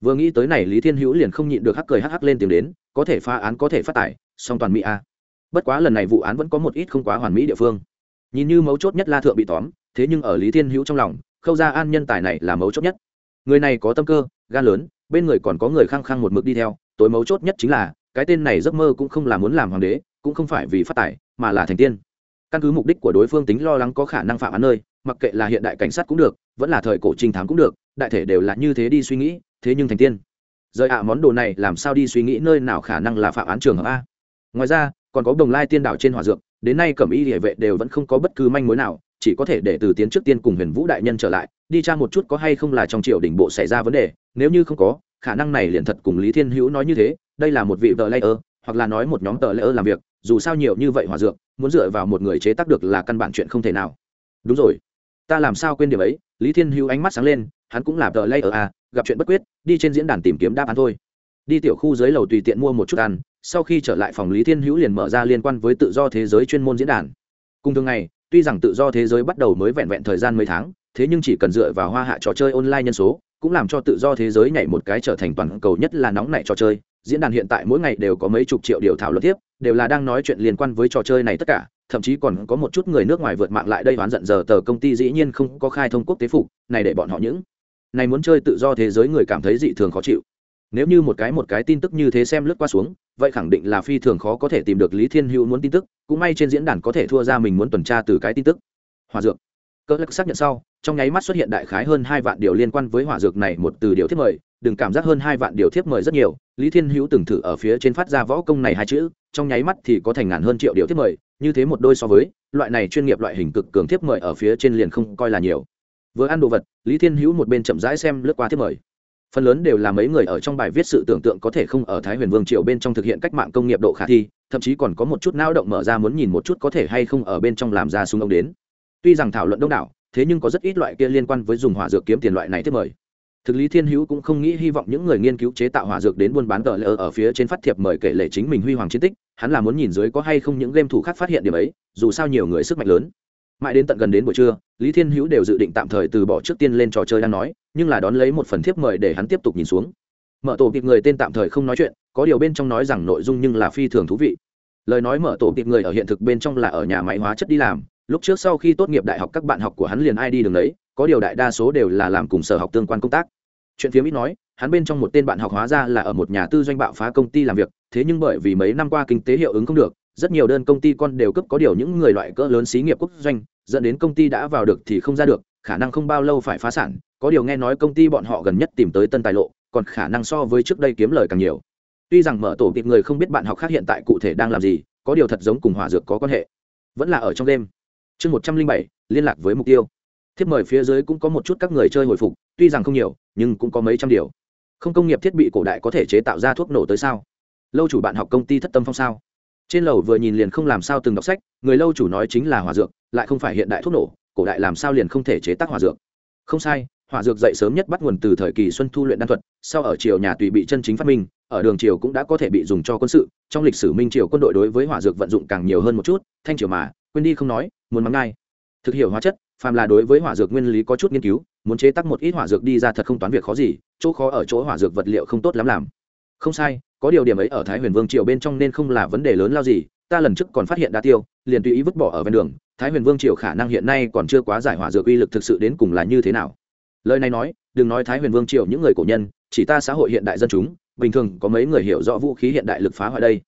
Vừa nghĩ tới này lý thiên hữu liền không nhịn được hắc cười hắc hắc lên tìm đến, có thể phá án có thể phát tài, song toàn mỹ a. Bất quá lần này vụ án vẫn có một ít không quá hoàn mỹ địa phương. Nhìn như mấu chốt nhất la thượng bị tóm, thế nhưng ở lý thiên hữu trong lòng, khâu ra an nhân tài này là mấu chốt nhất người này có tâm cơ, gan lớn, bên người còn có người khăng khăng một mực đi theo, tối mấu chốt nhất chính là, cái tên này giấc mơ cũng không là muốn làm hoàng đế, cũng không phải vì phát tài, mà là thành tiên. Căn cứ mục đích của đối phương tính lo lắng có khả năng phạm án nơi, mặc kệ là hiện đại cảnh sát cũng được, vẫn là thời cổ trinh thám cũng được, đại thể đều là như thế đi suy nghĩ, thế nhưng thành tiên. Rời ạ, món đồ này làm sao đi suy nghĩ nơi nào khả năng là phạm án trường hợp a? Ngoài ra, còn có đồng lai tiên đảo trên hỏa dược, đến nay cẩm y địa vệ đều vẫn không có bất cứ manh mối nào chỉ có thể để từ tiến trước tiên cùng huyền vũ đại nhân trở lại, đi tra một chút có hay không là trong triều đình bộ xảy ra vấn đề, nếu như không có, khả năng này liền thật cùng lý thiên hữu nói như thế, đây là một vị tờ layer hoặc là nói một nhóm tờ layer làm việc, dù sao nhiều như vậy hòa dược, muốn dựa vào một người chế tác được là căn bản chuyện không thể nào. Đúng rồi. Ta làm sao quên điểm ấy? Lý thiên hữu ánh mắt sáng lên, hắn cũng là tờ layer à gặp chuyện bất quyết, đi trên diễn đàn tìm kiếm đáp án thôi. Đi tiểu khu dưới lầu tùy tiện mua một chút ăn, sau khi trở lại phòng lý thiên hữu liền mở ra liên quan với tự do thế giới chuyên môn diễn đàn. Cùng thường ngày tuy rằng tự do thế giới bắt đầu mới vẹn vẹn thời gian mấy tháng, thế nhưng chỉ cần dựa vào hoa hạ trò chơi online nhân số, cũng làm cho tự do thế giới nhảy một cái trở thành toàn cầu nhất là nóng nảy trò chơi. Diễn đàn hiện tại mỗi ngày đều có mấy chục triệu điều thảo luận tiếp, đều là đang nói chuyện liên quan với trò chơi này tất cả, thậm chí còn có một chút người nước ngoài vượt mạng lại đây oán giận giờ tờ công ty dĩ nhiên không có khai thông quốc tế phục, này để bọn họ những này muốn chơi tự do thế giới người cảm thấy dị thường khó chịu nếu như một cái một cái tin tức như thế xem lướt qua xuống, vậy khẳng định là phi thường khó có thể tìm được lý thiên hữu muốn tin tức, cũng may trên diễn đàn có thể thua ra mình muốn tuần tra từ cái tin tức. Hòa dược. Cơ lắc xác nhận sau, trong nháy mắt xuất hiện đại khái hơn hai vạn điều liên quan với hỏa dược này một từ điều thiết mời, đừng cảm giác hơn hai vạn điều thiết mời rất nhiều, lý thiên hữu từng thử ở phía trên phát ra võ công này hai chữ, trong nháy mắt thì có thành ngàn hơn triệu điều thiết mời, như thế một đôi so với, loại này chuyên nghiệp loại hình cực cường thiết mời ở phía trên liền không coi là nhiều. Vừa ăn đồ vật, lý thiên hữu một bên chậm rãi xem lướt qua thiết mời phần lớn đều là mấy người ở trong bài viết sự tưởng tượng có thể không ở thái huyền vương triều bên trong thực hiện cách mạng công nghiệp độ khả thi, thậm chí còn có một chút nao động mở ra muốn nhìn một chút có thể hay không ở bên trong làm ra súng ống đến. Tuy rằng thảo luận đông đảo, thế nhưng có rất ít loại kia liên quan với dùng hỏa dược kiếm tiền loại này tiếp mời. Thực lý thiên hữu cũng không nghĩ hy vọng những người nghiên cứu chế tạo hỏa dược đến buôn bán tờ lỡ ở phía trên phát thiệp mời kể lệ chính mình huy hoàng chiến tích, hắn là muốn nhìn dưới có hay không những game thủ khác phát hiện điểm ấy, dù sao nhiều người sức mạnh lớn mãi đến tận gần đến buổi trưa, lý thiên hữu đều dự định tạm thời từ bỏ trước tiên lên trò chơi đang nói, nhưng là đón lấy một phần thiếp mời để hắn tiếp tục nhìn xuống. Mở tổ kịp người tên tạm thời không nói chuyện, có điều bên trong nói rằng nội dung nhưng là phi thường thú vị. Lời nói mở tổ kịp người ở hiện thực bên trong là ở nhà máy hóa chất đi làm, lúc trước sau khi tốt nghiệp đại học các bạn học của hắn liền ai đi đường đấy, có điều đại đa số đều là làm cùng sở học tương quan công tác. Chuyện phía mỹ nói, hắn bên trong một tên bạn học hóa ra là ở một nhà tư doanh bạo phá công ty làm việc, thế nhưng bởi vì mấy năm qua kinh tế hiệu ứng không được rất nhiều đơn công ty con đều cấp có điều những người loại cỡ lớn xí nghiệp quốc doanh, dẫn đến công ty đã vào được thì không ra được, khả năng không bao lâu phải phá sản. Có điều nghe nói công ty bọn họ gần nhất tìm tới tân tài lộ, còn khả năng so với trước đây kiếm lời càng nhiều. Tuy rằng mở tổ kịp người không biết bạn học khác hiện tại cụ thể đang làm gì, có điều thật giống cùng hỏa dược có quan hệ. Vẫn là ở trong đêm. Chương một trăm linh bảy, liên lạc với mục tiêu. Thiếp mời phía dưới cũng có một chút các người chơi hồi phục, tuy rằng không nhiều, nhưng cũng có mấy trăm điều. Không công nghiệp thiết bị cổ đại có thể chế tạo ra thuốc nổ tới sao? Lâu chủ bạn học công ty thất tâm phong sao? Trên lầu vừa nhìn liền không làm sao từng đọc sách, người lâu chủ nói chính là hỏa dược, lại không phải hiện đại thuốc nổ, cổ đại làm sao liền không thể chế tác hỏa dược. Không sai, hỏa dược dậy sớm nhất bắt nguồn từ thời kỳ xuân thu luyện đan thuật, sau ở triều nhà tùy bị chân chính phát minh, ở đường triều cũng đã có thể bị dùng cho quân sự, trong lịch sử minh triều quân đội đối với hỏa dược vận dụng càng nhiều hơn một chút, thanh triều mà, quên đi không nói, muốn mắng ngay. Thực hiểu hóa chất, phàm là đối với hỏa dược nguyên lý có chút nghiên cứu, muốn chế tác một ít hỏa dược đi ra thật không toán việc khó gì, chỗ khó ở chỗ hỏa dược vật liệu không tốt lắm làm. Không sai có điều điểm ấy ở thái huyền vương triều bên trong nên không là vấn đề lớn lao gì, ta lần trước còn phát hiện đa tiêu, liền tùy ý vứt bỏ ở ven đường, thái huyền vương triều khả năng hiện nay còn chưa quá giải hỏa dược uy lực thực sự đến cùng là như thế nào. Lời này nói, đừng nói thái huyền vương triều những người cổ nhân, chỉ ta xã hội hiện đại dân chúng, bình thường có mấy người hiểu rõ vũ khí hiện đại lực phá hoại đây.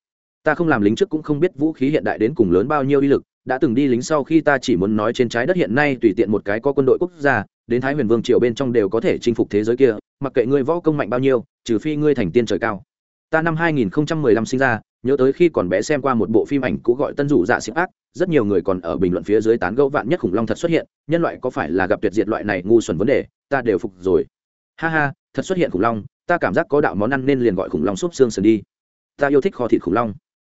Ta không làm lính trước cũng không biết vũ khí hiện đại đến cùng lớn bao nhiêu uy lực, đã từng đi lính sau khi ta chỉ muốn nói trên trái đất hiện nay tùy tiện một cái có quân đội quốc gia, đến thái huyền vương triều bên trong đều có thể chinh phục thế giới kia, mặc kệ ngươi võ công mạnh bao nhiêu, trừ phi ngươi thành tiên trời cao ta năm 2015 sinh ra, nhớ tới khi còn bé xem qua một bộ phim ảnh cũ gọi tân dụ dạ xịt ác, rất nhiều người còn ở bình luận phía dưới tán gẫu vạn nhất khủng long thật xuất hiện, nhân loại có phải là gặp tuyệt diệt loại này ngu xuẩn vấn đề, ta đều phục rồi. Ha ha, thật xuất hiện khủng long, ta cảm giác có đạo món ăn nên liền gọi khủng long súp xương sườn đi. Ta yêu thích kho thịt khủng long.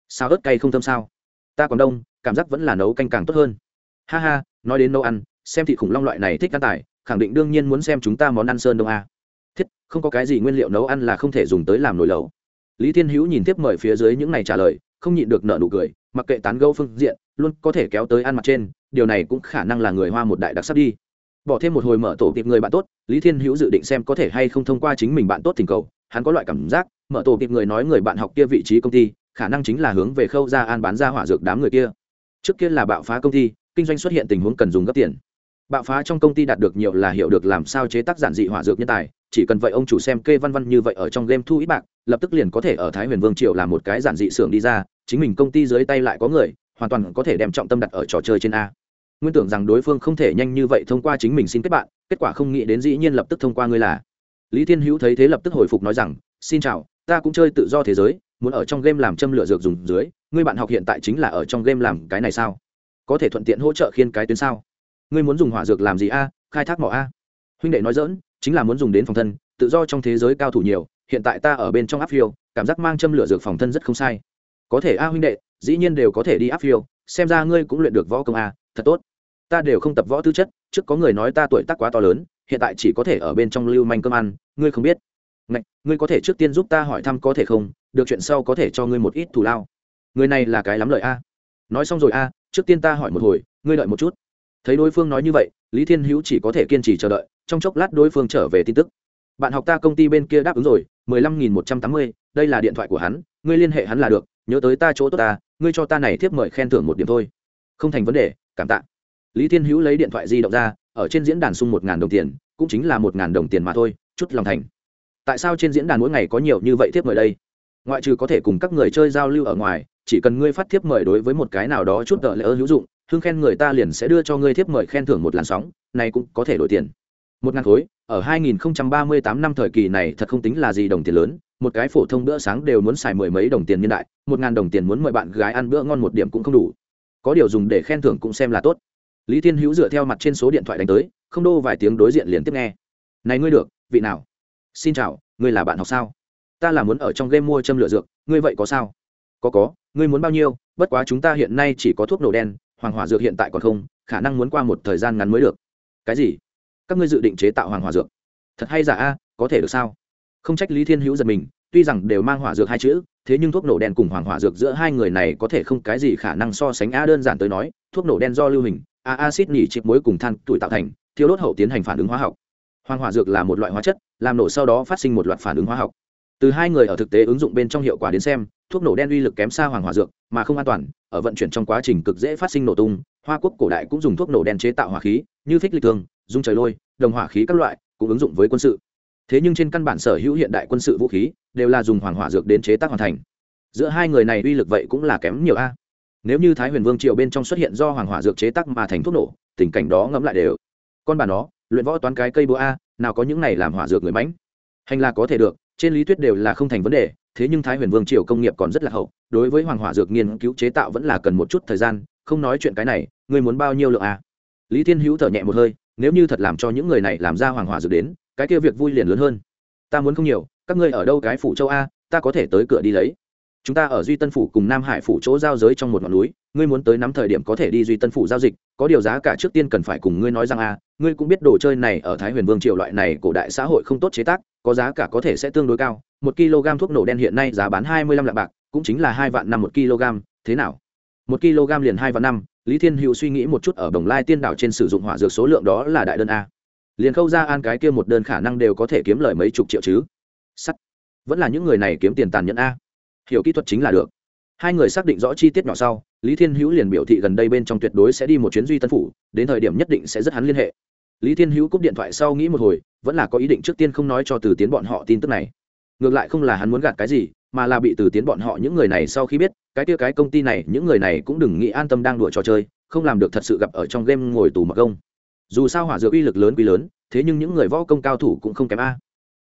Sao ớt cay không thơm sao? Ta còn đông, cảm giác vẫn là nấu canh càng tốt hơn. Ha ha, nói đến nấu ăn, xem thịt khủng long loại này thích ăn tài, khẳng định đương nhiên muốn xem chúng ta món ăn sơn đông a. Thiết, không có cái gì nguyên liệu nấu ăn là không thể dùng tới làm nồi lẩu lý thiên hữu nhìn tiếp mời phía dưới những này trả lời, không nhịn được nợ nụ cười, mặc kệ tán gẫu phương diện, luôn có thể kéo tới ăn mặt trên, điều này cũng khả năng là người hoa một đại đặc sắc đi. Bỏ thêm một hồi mở tổ kịp người bạn tốt, lý thiên hữu dự định xem có thể hay không thông qua chính mình bạn tốt thỉnh cầu, hắn có loại cảm giác, mở tổ kịp người nói người bạn học kia vị trí công ty, khả năng chính là hướng về khâu ra an bán ra hỏa dược đám người kia. Trước kia là bạo phá công ty, kinh doanh xuất hiện tình huống cần dùng gấp tiền bạo phá trong công ty đạt được nhiều là hiểu được làm sao chế tác giản dị hỏa dược nhân tài, chỉ cần vậy ông chủ xem kê văn văn như vậy ở trong game thu ít bạc, lập tức liền có thể ở thái huyền vương triều làm một cái giản dị xưởng đi ra, chính mình công ty dưới tay lại có người, hoàn toàn có thể đem trọng tâm đặt ở trò chơi trên a. Nguyên tưởng rằng đối phương không thể nhanh như vậy thông qua chính mình xin kết bạn, kết quả không nghĩ đến dĩ nhiên lập tức thông qua ngươi là. Lý thiên hữu thấy thế lập tức hồi phục nói rằng, xin chào, ta cũng chơi tự do thế giới, muốn ở trong game làm châm lửa dược dùng dưới, ngươi bạn học hiện tại chính là ở trong game làm cái này sao? Có thể thuận tiện hỗ trợ khiên cái tuyến sao? Ngươi muốn dùng hỏa dược làm gì a? Khai thác mỏ a. Huynh đệ nói dỡn chính là muốn dùng đến phòng thân tự do trong thế giới cao thủ nhiều hiện tại ta ở bên trong áp phiêu cảm giác mang châm lửa dược phòng thân rất không sai. Có thể a huynh đệ dĩ nhiên đều có thể đi áp phiêu xem ra ngươi cũng luyện được võ công a thật tốt. Ta đều không tập võ tư chất trước có người nói ta tuổi tác quá to lớn hiện tại chỉ có thể ở bên trong lưu manh cơm ăn ngươi không biết. Ngạch, ngươi có thể trước tiên giúp ta hỏi thăm có thể không được chuyện sau có thể cho ngươi một ít thù lao. Người này là cái lắm lợi a. Nói xong rồi a trước tiên ta hỏi một hồi ngươi đợi một chút thấy đối phương nói như vậy, lý thiên hữu chỉ có thể kiên trì chờ đợi, trong chốc lát đối phương trở về tin tức. Bạn học ta công ty bên kia đáp ứng rồi, mười lăm nghìn một trăm tám mươi, đây là điện thoại của hắn, ngươi liên hệ hắn là được, nhớ tới ta chỗ tốt ta, ngươi cho ta này thiếp mời khen thưởng một điểm thôi. Không thành vấn đề, cảm tạ. Lý thiên hữu lấy điện thoại di động ra, ở trên diễn đàn sung một ngàn đồng tiền, cũng chính là một ngàn đồng tiền mà thôi, chút lòng thành. Tại sao trên diễn đàn mỗi ngày có nhiều như vậy thiếp mời đây? Ngoại trừ có thể cùng các người chơi giao lưu ở ngoài, chỉ cần ngươi phát thiếp mời đối với một cái nào đó chút tợ lỡ hữu dụng hưng khen người ta liền sẽ đưa cho ngươi thiếp mời khen thưởng một làn sóng, này cũng có thể đổi tiền. Một ngàn khối, ở 2038 năm thời kỳ này thật không tính là gì đồng tiền lớn, một cái phổ thông bữa sáng đều muốn xài mười mấy đồng tiền nhân đại, một ngàn đồng tiền muốn mời bạn gái ăn bữa ngon một điểm cũng không đủ. Có điều dùng để khen thưởng cũng xem là tốt. Lý thiên hữu dựa theo mặt trên số điện thoại đánh tới, không đô vài tiếng đối diện liền tiếp nghe. Này ngươi được, vị nào? Xin chào, ngươi là bạn học sao? Ta là muốn ở trong game mua châm lửa dược, ngươi vậy có sao? Có có, ngươi muốn bao nhiêu? Bất quá chúng ta hiện nay chỉ có thuốc nổ đen hoàng hỏa dược hiện tại còn không, khả năng muốn qua một thời gian ngắn mới được. Cái gì? Các ngươi dự định chế tạo hoàng hỏa dược? Thật hay giả a, có thể được sao? Không trách lý thiên hữu giật mình, tuy rằng đều mang hỏa dược hai chữ, thế nhưng thuốc nổ đen cùng hoàng hỏa dược giữa hai người này có thể không cái gì khả năng so sánh a đơn giản tới nói, thuốc nổ đen do lưu hình, a acid nỉ chịp muối cùng than tuổi tạo thành, thiêu đốt hậu tiến hành phản ứng hóa học. Hoàng hỏa dược là một loại hóa chất, làm nổ sau đó phát sinh một loạt phản ứng hóa học từ hai người ở thực tế ứng dụng bên trong hiệu quả đến xem, thuốc nổ đen uy lực kém xa hoàng hỏa dược, mà không an toàn, ở vận chuyển trong quá trình cực dễ phát sinh nổ tung, hoa quốc cổ đại cũng dùng thuốc nổ đen chế tạo hỏa khí, như phích lịch thương dung trời lôi, đồng hỏa khí các loại, cũng ứng dụng với quân sự. Thế nhưng trên căn bản sở hữu hiện đại quân sự vũ khí, đều là dùng hoàng hỏa dược đến chế tác hoàn thành. Giữa hai người này uy lực vậy cũng là kém nhiều a. Nếu như thái huyền vương triều bên trong xuất hiện do hoàng hỏa dược chế tác mà thành thuốc nổ, tình cảnh đó ngẫm lại đều. Con bà nó, luyện võ toán cái cây búa a, nào có những này làm hỏa dược người mãnh? Hành là có thể được trên lý thuyết đều là không thành vấn đề, thế nhưng thái huyền vương triều công nghiệp còn rất là hậu, đối với hoàng hỏa dược nghiên cứu chế tạo vẫn là cần một chút thời gian, không nói chuyện cái này, ngươi muốn bao nhiêu lượng à? Lý thiên hữu thở nhẹ một hơi, nếu như thật làm cho những người này làm ra hoàng hỏa dược đến, cái kia việc vui liền lớn hơn. Ta muốn không nhiều, các ngươi ở đâu cái phủ châu a, ta có thể tới cửa đi lấy chúng ta ở duy tân phủ cùng nam hải phủ chỗ giao giới trong một ngọn núi, ngươi muốn tới nắm thời điểm có thể đi duy tân phủ giao dịch, có điều giá cả trước tiên cần phải cùng ngươi nói rằng a ngươi cũng biết đồ chơi này ở thái huyền vương triều loại này cổ đại xã hội không tốt chế tác, có giá cả có thể sẽ tương đối cao, một kg thuốc nổ đen hiện nay giá bán hai mươi lăm lạng bạc, cũng chính là hai vạn năm một kg, thế nào? Một kg liền hai vạn năm, lý thiên hữu suy nghĩ một chút ở đồng lai tiên đảo trên sử dụng hỏa dược số lượng đó là đại đơn a. Liền khâu ra an cái kia một đơn khả năng đều có thể kiếm lời mấy chục triệu chứ. Sắt. Vẫn là những người này kiếm tiền tàn nhẫn a hiểu kỹ thuật chính là được. Hai người xác định rõ chi tiết nhỏ sau, lý thiên hữu liền biểu thị gần đây bên trong tuyệt đối sẽ đi một chuyến duy tân phủ, đến thời điểm nhất định sẽ rất hắn liên hệ. Lý thiên hữu cúp điện thoại sau nghĩ một hồi, vẫn là có ý định trước tiên không nói cho từ tiến bọn họ tin tức này. Ngược lại không là hắn muốn gạt cái gì, mà là bị từ tiến bọn họ những người này sau khi biết, cái kia cái công ty này, những người này cũng đừng nghĩ an tâm đang đùa trò chơi, không làm được thật sự gặp ở trong game ngồi tù mặc công. Dù sao hỏa dược uy lực lớn quy lớn, thế nhưng những người võ công cao thủ cũng không kém a.